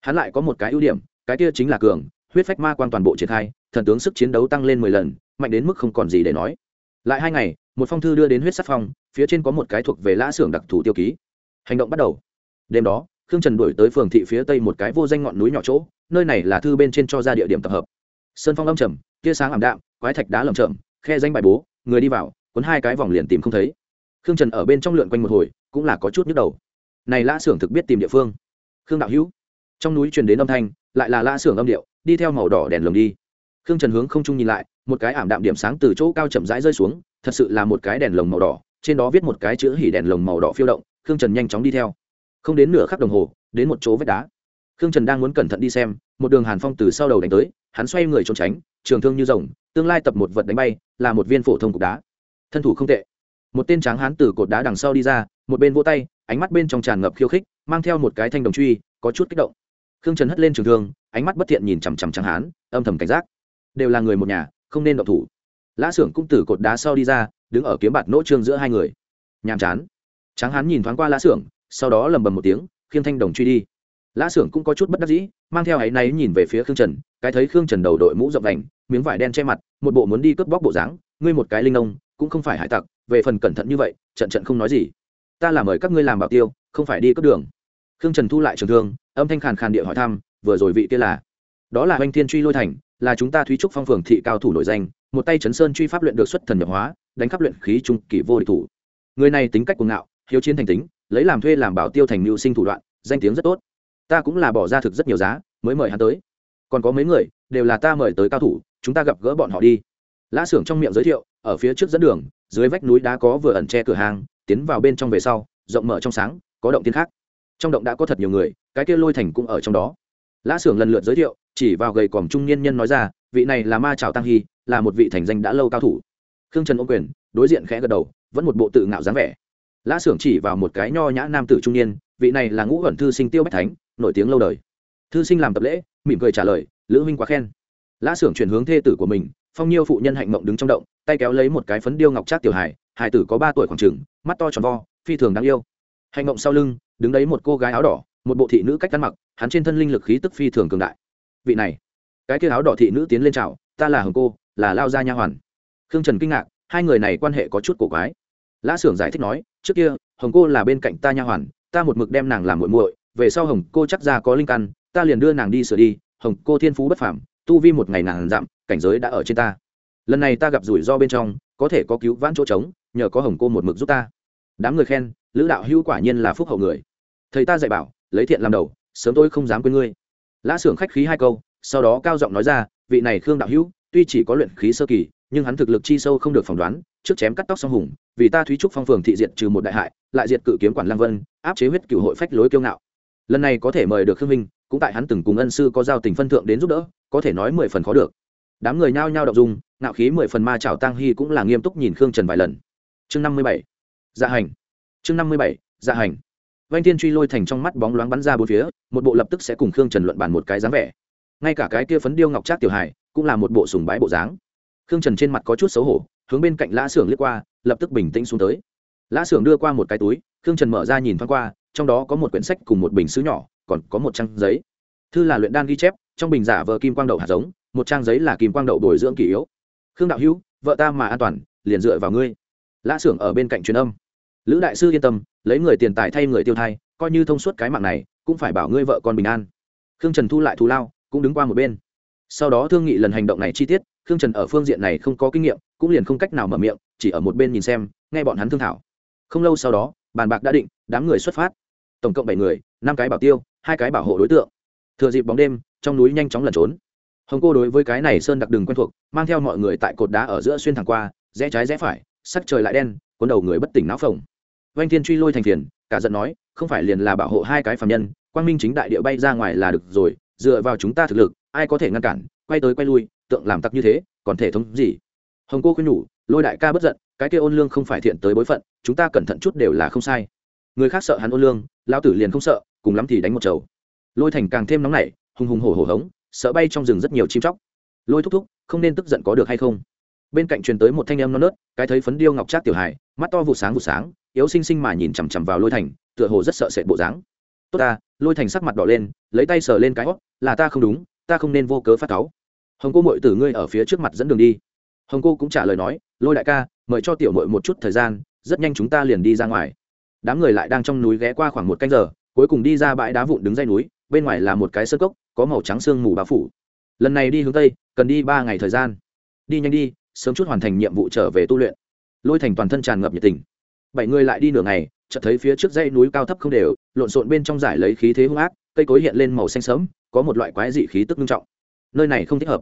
Hắn lại có một cái ưu điểm, cái kia chính là cường, huyết phách ma quan toàn bộ triển khai, thần tướng sức chiến đấu tăng lên mười lần, mạnh đến mức không còn gì để nói. Lại hai ngày, một phong thư đưa đến huyết sắc phong, phía trên có một cái thuộc về lã xưởng đặc thù tiêu ký. Hành động bắt đầu. Đêm đó, khương trần đuổi tới phường thị phía tây một cái vô danh ngọn núi nhỏ chỗ, nơi này là thư bên trên cho ra địa điểm tập hợp. Sơn phong âm trầm, tia sáng ảm đạm, quái thạch đá lầm chậm khe danh bài bố, người đi vào, cuốn hai cái vòng liền tìm không thấy. Khương trần ở bên trong lượn quanh một hồi, cũng là có chút nhức đầu này lã xưởng thực biết tìm địa phương. Khương đạo hữu. Trong núi truyền đến âm thanh, lại là lã xưởng âm điệu, đi theo màu đỏ đèn lồng đi. Khương trần hướng không trung nhìn lại, một cái ảm đạm điểm sáng từ chỗ cao chậm rãi rơi xuống, thật sự là một cái đèn lồng màu đỏ, trên đó viết một cái chữ hỉ đèn lồng màu đỏ phiêu động, khương trần nhanh chóng đi theo. Không đến nửa khắc đồng hồ, đến một chỗ vách đá. Khương trần đang muốn cẩn thận đi xem, một đường hàn phong từ sau đầu đánh tới, hắn xoay người trốn tránh, trường thương như rồng, tương lai tập một vật đánh bay, là một viên phổ thông cục đá. Thân thủ không tệ một tên tráng hán từ cột đá đằng sau đi ra, một bên vỗ tay, ánh mắt bên trong tràn ngập khiêu khích, mang theo một cái thanh đồng truy, có chút kích động. Khương trần hất lên trường thương, ánh mắt bất thiện nhìn chằm chằm tráng hán, âm thầm cảnh giác. Đều là người một nhà, không nên động thủ. Lã xưởng cũng từ cột đá sau đi ra, đứng ở kiếm bạt nỗ trương giữa hai người. Nhàm chán. Tráng hán nhìn thoáng qua lã xưởng sau đó lầm bầm một tiếng, khiêng thanh đồng truy đi. Lã xưởng cũng có chút bất đắc dĩ, mang theo áy náy nhìn về phía khương trần, cái thấy khương trần đầu đội mũ rộng đành miếng vải đen che mặt, một bộ muốn đi cướp bóc bộ dáng, ngươi một cái linh nông, cũng không phải hải tặc về phần cẩn thận như vậy, trận trận không nói gì. Ta là mời các ngươi làm bảo tiêu, không phải đi cướp đường. Khương trần thu lại trường thương, âm thanh khàn khàn địa hỏi thăm, vừa rồi vị kia là? Đó là oanh thiên truy lôi thành, là chúng ta thúy trúc phong phường thị cao thủ nổi danh, một tay chấn sơn truy pháp luyện được xuất thần nhập hóa, đánh khắp luyện khí trung kỳ vô địch thủ. Người này tính cách cuồng ngạo, hiếu chiến thành tính, lấy làm thuê làm bảo tiêu thành mưu sinh thủ đoạn, danh tiếng rất tốt. Ta cũng là bỏ ra thực rất nhiều giá, mới mời hắn tới. Còn có mấy người, đều là ta mời tới cao thủ, chúng ta gặp gỡ bọn họ đi. Lã xưởng trong miệng giới thiệu ở phía trước dẫn đường, dưới vách núi đá có vừa ẩn che cửa hàng, tiến vào bên trong về sau, rộng mở trong sáng, có động tiên khác. Trong động đã có thật nhiều người, cái kia lôi thành cũng ở trong đó. Lã xưởng lần lượt giới thiệu, chỉ vào gầy còm trung niên nhân nói ra, vị này là ma trào tăng hy, là một vị thành danh đã lâu cao thủ. Khương trần ô quyền, đối diện khẽ gật đầu, vẫn một bộ tự ngạo dáng vẻ. Lã xưởng chỉ vào một cái nho nhã nam tử trung niên, vị này là ngũ ẩn thư sinh tiêu bách thánh, nổi tiếng lâu đời. Thư sinh làm tập lễ, mỉm cười trả lời, lữ huynh quá khen. Lã xưởng chuyển hướng thê tử của mình, phong nhiêu phụ nhân hạnh mộng đứng trong động tay kéo lấy một cái phấn điêu ngọc trác tiểu hải hải tử có ba tuổi khoảng trừng mắt to tròn vo, phi thường đáng yêu. Hành động sau lưng, đứng đấy một cô gái áo đỏ, một bộ thị nữ cách ăn mặc, hắn trên thân linh lực khí tức phi thường cường đại. Vị này, cái kia áo đỏ thị nữ tiến lên chào, ta là hồng cô, là lao gia nha hoàn. Khương trần kinh ngạc, hai người này quan hệ có chút cổ quái. Lã s ư ở n g giải thích nói, trước kia, hồng cô là bên cạnh ta nha hoàn, ta một mực đem nàng làm muội muội, về sau hồng cô chắc ra có linh căn, ta liền đưa nàng đi sửa đi, hồng cô thiên phú bất phảm tu vi một ngày nàng dặm, cảnh giới đã ở trên ta lần này ta gặp rủi ro bên trong, có thể có cứu vãn chỗ trống, nhờ có hồng cô một mực giúp ta. Đám người khen, lữ đạo hữu quả nhiên là phúc hậu người. Thầy ta dạy bảo, lấy thiện làm đầu, sớm tôi không dám quên ngươi. Lã xưởng khách khí hai câu, sau đó cao giọng nói ra, vị này khương đạo hữu, tuy chỉ có luyện khí sơ kỳ, nhưng hắn thực lực chi sâu không được phỏng đoán, trước chém cắt tóc song hùng, vì ta thúy trúc phong phường thị diệt trừ một đại hại, lại diệt cự kiếm quản lang vân, áp chế huyết cựu hội phách lối kiêu ngạo. Lần này có thể mời được khương minh cũng tại hắn từng cùng ân sư có giao tình phân thượng đến giúp đỡ, có thể nói mười phần khó được đám người nhao nhao đọc dung, ngạo khí mười phần ma chảo tăng hy cũng là nghiêm túc nhìn khương trần vài lần. Chương năm mươi bảy. Dạ hành. Chương năm mươi bảy. Dạ hành. Vanh thiên truy lôi thành trong mắt bóng loáng bắn ra bốn phía, một bộ lập tức sẽ cùng khương trần luận bàn một cái dáng vẻ. Ngay cả cái kia phấn điêu ngọc trác tiểu hải cũng là một bộ sùng bái bộ dáng. Khương trần trên mặt có chút xấu hổ, hướng bên cạnh lã xưởng liếc qua, lập tức bình tĩnh xuống tới. Lã xưởng đưa qua một cái túi, khương trần mở ra nhìn thoáng qua, trong đó có một quyển sách cùng một bình xứ nhỏ, còn có một trang giấy. Thư là luyện đan ghi chép, trong bình giả vờ kim quang đậu hạt giống một trang giấy là kim quang đậu bồi dưỡng kỷ yếu. Khương đạo hữu, vợ ta mà an toàn, liền dựa vào ngươi. Lã xưởng ở bên cạnh truyền âm. Lữ đại sư yên tâm, lấy người tiền tài thay người tiêu thai, coi như thông suốt cái mạng này, cũng phải bảo ngươi vợ con bình an. Khương trần thu lại thù lao, cũng đứng qua một bên. Sau đó thương nghị lần hành động này chi tiết, khương trần ở phương diện này không có kinh nghiệm, cũng liền không cách nào mở miệng, chỉ ở một bên nhìn xem, nghe bọn hắn thương thảo. Không lâu sau đó, bàn bạc đã định, đám người xuất phát. Tổng cộng bảy người, năm cái bảo tiêu, hai cái bảo hộ đối tượng. Thừa dịp bóng đêm, trong núi nhanh chóng lẩn trốn hồng cô đối với cái này sơn đặc đừng quen thuộc, mang theo mọi người tại cột đá ở giữa xuyên thẳng qua, rẽ trái rẽ phải, sắc trời lại đen, cuốn đầu người bất tỉnh não phồng. Vanh thiên truy lôi thành phiền, cả giận nói, không phải liền là bảo hộ hai cái phạm nhân, quang minh chính đại địa bay ra ngoài là được rồi, dựa vào chúng ta thực lực, ai có thể ngăn cản, quay tới quay lui, tượng làm tặc như thế, còn thể thống gì? Hồng cô khuyên nhủ, lôi đại ca bất giận, cái kia ôn lương không phải thiện tới bối phận, chúng ta cẩn thận chút đều là không sai. Người khác sợ hắn ôn lương, lão tử liền không sợ, cùng lắm thì đánh một chầu. Lôi thành càng thêm nóng nảy, hùng hùng hổ hổ hống sợ bay trong rừng rất nhiều chim chóc. Lôi thúc thúc không nên tức giận có được hay không? Bên cạnh truyền tới một thanh âm non nớt cái thấy phấn điêu ngọc trác tiểu hải, mắt to vụ sáng vụ sáng yếu xinh xinh mà nhìn chằm chằm vào lôi thành tựa hồ rất sợ sệt bộ dáng. Tốt ta. Lôi thành sắc mặt đỏ lên lấy tay sờ lên cái hót là ta không đúng ta không nên vô cớ phát cáu. Hồng cô mội tử ngươi ở phía trước mặt dẫn đường đi. Hồng cô cũng trả lời nói lôi đại ca mời cho tiểu mội một chút thời gian rất nhanh chúng ta liền đi ra ngoài. Đám người lại đang trong núi ghé qua khoảng một canh giờ cuối cùng đi ra bãi đá vụn đứng dây núi bên ngoài là một cái sơ cốc có màu trắng sương mù bao phủ. Lần này đi hướng tây, cần đi ba ngày thời gian. Đi nhanh đi, sớm chút hoàn thành nhiệm vụ trở về tu luyện. Lôi thành toàn thân tràn ngập nhiệt tình. Bảy người lại đi nửa ngày, chợt thấy phía trước dãy núi cao thấp không đều, lộn xộn bên trong giải lấy khí thế hung ác, cây cối hiện lên màu xanh sớm có một loại quái dị khí tức nghiêm trọng. Nơi này không thích hợp.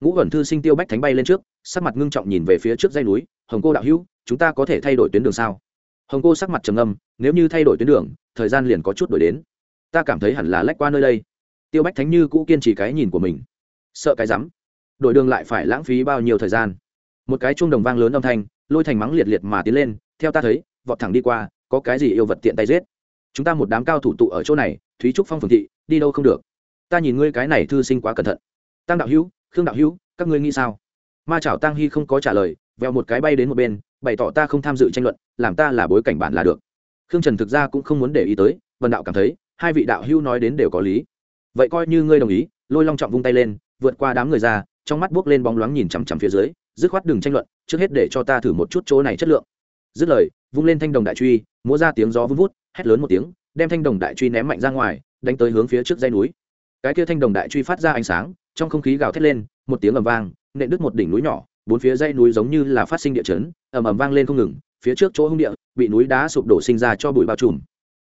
Ngũ ẩn thư sinh tiêu bách thánh bay lên trước, sắc mặt ngưng trọng nhìn về phía trước dây núi, hồng cô đạo hữu, chúng ta có thể thay đổi tuyến đường sao? Hồng cô sắc mặt trầm âm nếu như thay đổi tuyến đường, thời gian liền có chút đổi đến. Ta cảm thấy hẳn là lách qua nơi đây tiêu bách thánh như cũ kiên trì cái nhìn của mình. Sợ cái rắm. Đổi đường lại phải lãng phí bao nhiêu thời gian? Một cái chuông đồng vang lớn âm thanh, lôi thành mắng liệt liệt mà tiến lên. Theo ta thấy, vọt thẳng đi qua, có cái gì yêu vật tiện tay giết? Chúng ta một đám cao thủ tụ ở chỗ này, thúy trúc phong phường thị, đi đâu không được? Ta nhìn ngươi cái này thư sinh quá cẩn thận. Tăng đạo hữu, khương đạo hữu, các ngươi nghĩ sao? Ma chảo tăng hy không có trả lời, vèo một cái bay đến một bên, bày tỏ ta không tham dự tranh luận, làm ta là bối cảnh bản là được. Khương trần thực ra cũng không muốn để ý tới vần đạo cảm thấy, hai vị đạo hữu nói đến đều có lý vậy coi như ngươi đồng ý, lôi long trọng vung tay lên, vượt qua đám người ra, trong mắt buốc lên bóng loáng nhìn chằm chằm phía dưới, dứt khoát đừng tranh luận, trước hết để cho ta thử một chút chỗ này chất lượng. Dứt lời, vung lên thanh đồng đại truy, múa ra tiếng gió vun vút, hét lớn một tiếng, đem thanh đồng đại truy ném mạnh ra ngoài, đánh tới hướng phía trước dây núi. Cái kia thanh đồng đại truy phát ra ánh sáng, trong không khí gào thét lên, một tiếng ầm vang, nện đứt một đỉnh núi nhỏ, bốn phía dây núi giống như là phát sinh địa chấn, ầm ầm vang lên không ngừng, phía trước chỗ hung địa, bị núi đá sụp đổ sinh ra cho bụi bao trùm.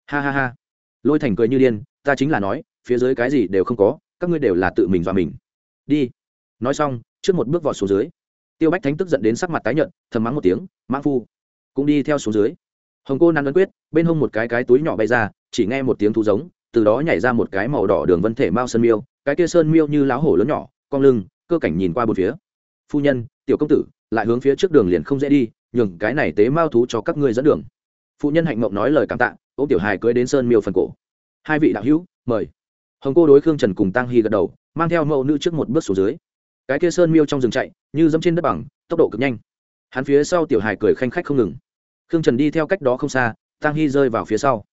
Ha ha ha. Lôi thành cười như điên, ta chính là nói phía dưới cái gì đều không có, các ngươi đều là tự mình và mình. Đi. Nói xong, trước một bước vọt xuống dưới. Tiêu bách thánh tức giận đến sắc mặt tái nhợt, thầm mắng một tiếng, mãng phu, cũng đi theo xuống dưới. Hồng cô năn ấn quyết, bên hông một cái cái túi nhỏ bay ra, chỉ nghe một tiếng thú giống, từ đó nhảy ra một cái màu đỏ đường vân thể mao sơn miêu, cái kia sơn miêu như láo hổ lớn nhỏ, cong lưng, cơ cảnh nhìn qua bốn phía. Phu nhân, tiểu công tử, lại hướng phía trước đường liền không dễ đi, nhường cái này tế mao thú cho các ngươi dẫn đường. Phụ nhân hạnh mộng nói lời cảm tạ ô tiểu hài cưới đến sơn miêu phần cổ. Hai vị đạo hữu, mời hồng cô đối khương trần cùng tăng hy gật đầu, mang theo mẫu nữ trước một bước xuống dưới. Cái kia sơn miêu trong rừng chạy, như dẫm trên đất bằng, tốc độ cực nhanh. Hắn phía sau tiểu hài cười khanh khách không ngừng. Khương trần đi theo cách đó không xa tăng hy rơi vào phía sau.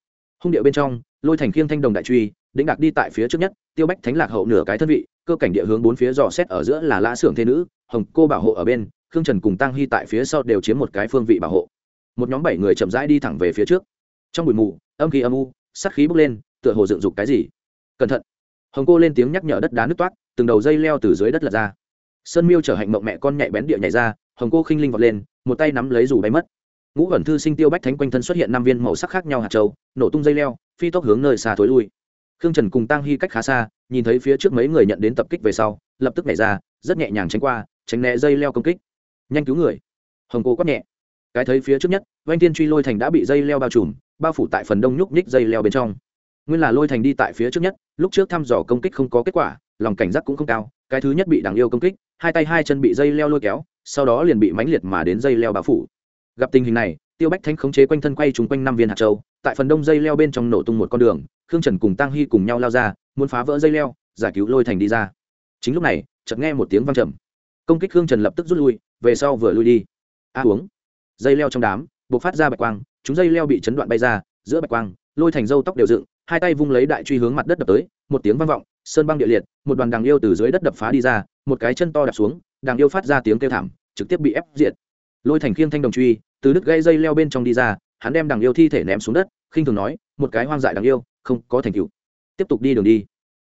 Hung địa bên trong, lôi thành khiêng thanh đồng đại truy, đĩnh đạc đi tại phía trước nhất, tiêu bách thánh lạc hậu nửa cái thân vị, cơ cảnh địa hướng bốn phía dò xét ở giữa là lã xưởng thế nữ, hồng cô bảo hộ ở bên, khương trần cùng tăng hy tại phía sau đều chiếm một cái phương vị bảo hộ. Một nhóm bảy người chậm rãi đi thẳng về phía trước. Trong bụi mù, âm khí âm u sắc khí bốc lên, tựa hồ dựng dục cái gì cẩn thận. Hồng cô lên tiếng nhắc nhở đất đá nứt toát từng đầu dây leo từ dưới đất lật ra. Sơn miêu chở hạnh mộng mẹ con nhạy bén địa nhảy ra, hồng cô khinh linh vọt lên, một tay nắm lấy dù bay mất. Ngũ ẩn thư sinh tiêu bách thánh quanh thân xuất hiện năm viên màu sắc khác nhau hạt châu, nổ tung dây leo, phi tốc hướng nơi xa thối lui. Khương trần cùng tăng hy cách khá xa, nhìn thấy phía trước mấy người nhận đến tập kích về sau, lập tức nhảy ra, rất nhẹ nhàng tránh qua, tránh né dây leo công kích. Nhanh cứu người. Hồng cô quát nhẹ. Cái thấy phía trước nhất oanh tiên truy lôi thành đã bị dây leo bao trùm, bao phủ tại phần đông nhúc nhích dây leo bên trong nguyên là lôi thành đi tại phía trước nhất, lúc trước thăm dò công kích không có kết quả, lòng cảnh giác cũng không cao, cái thứ nhất bị đằng yêu công kích, hai tay hai chân bị dây leo lôi kéo, sau đó liền bị mãnh liệt mà đến dây leo bao phủ. Gặp tình hình này, tiêu bách thanh khống chế quanh thân quay trúng quanh năm viên hạt châu, tại phần đông dây leo bên trong nổ tung một con đường, khương trần cùng tăng hy cùng nhau lao ra, muốn phá vỡ dây leo, giải cứu lôi thành đi ra. Chính lúc này, chợt nghe một tiếng vang trầm. Công kích khương trần lập tức rút lui, về sau vừa lui đi. A uống. Dây leo trong đám b ộ c phát ra bạch quang, chúng dây leo bị chấn đoạn bay ra, giữa bạch quang lôi thành dâu tóc đều dựng, hai tay vung lấy đại truy hướng mặt đất đập tới, một tiếng vang vọng, sơn băng địa liệt, một đoàn đằng yêu từ dưới đất đập phá đi ra, một cái chân to đạp xuống, đằng yêu phát ra tiếng kêu thảm, trực tiếp bị ép diệt. Lôi thành khiêng thanh đồng truy, từ đứt gây dây leo bên trong đi ra, hắn đem đằng yêu thi thể ném xuống đất, khinh thường nói, một cái hoang dại đằng yêu, không có thành tựu. Tiếp tục đi đường đi.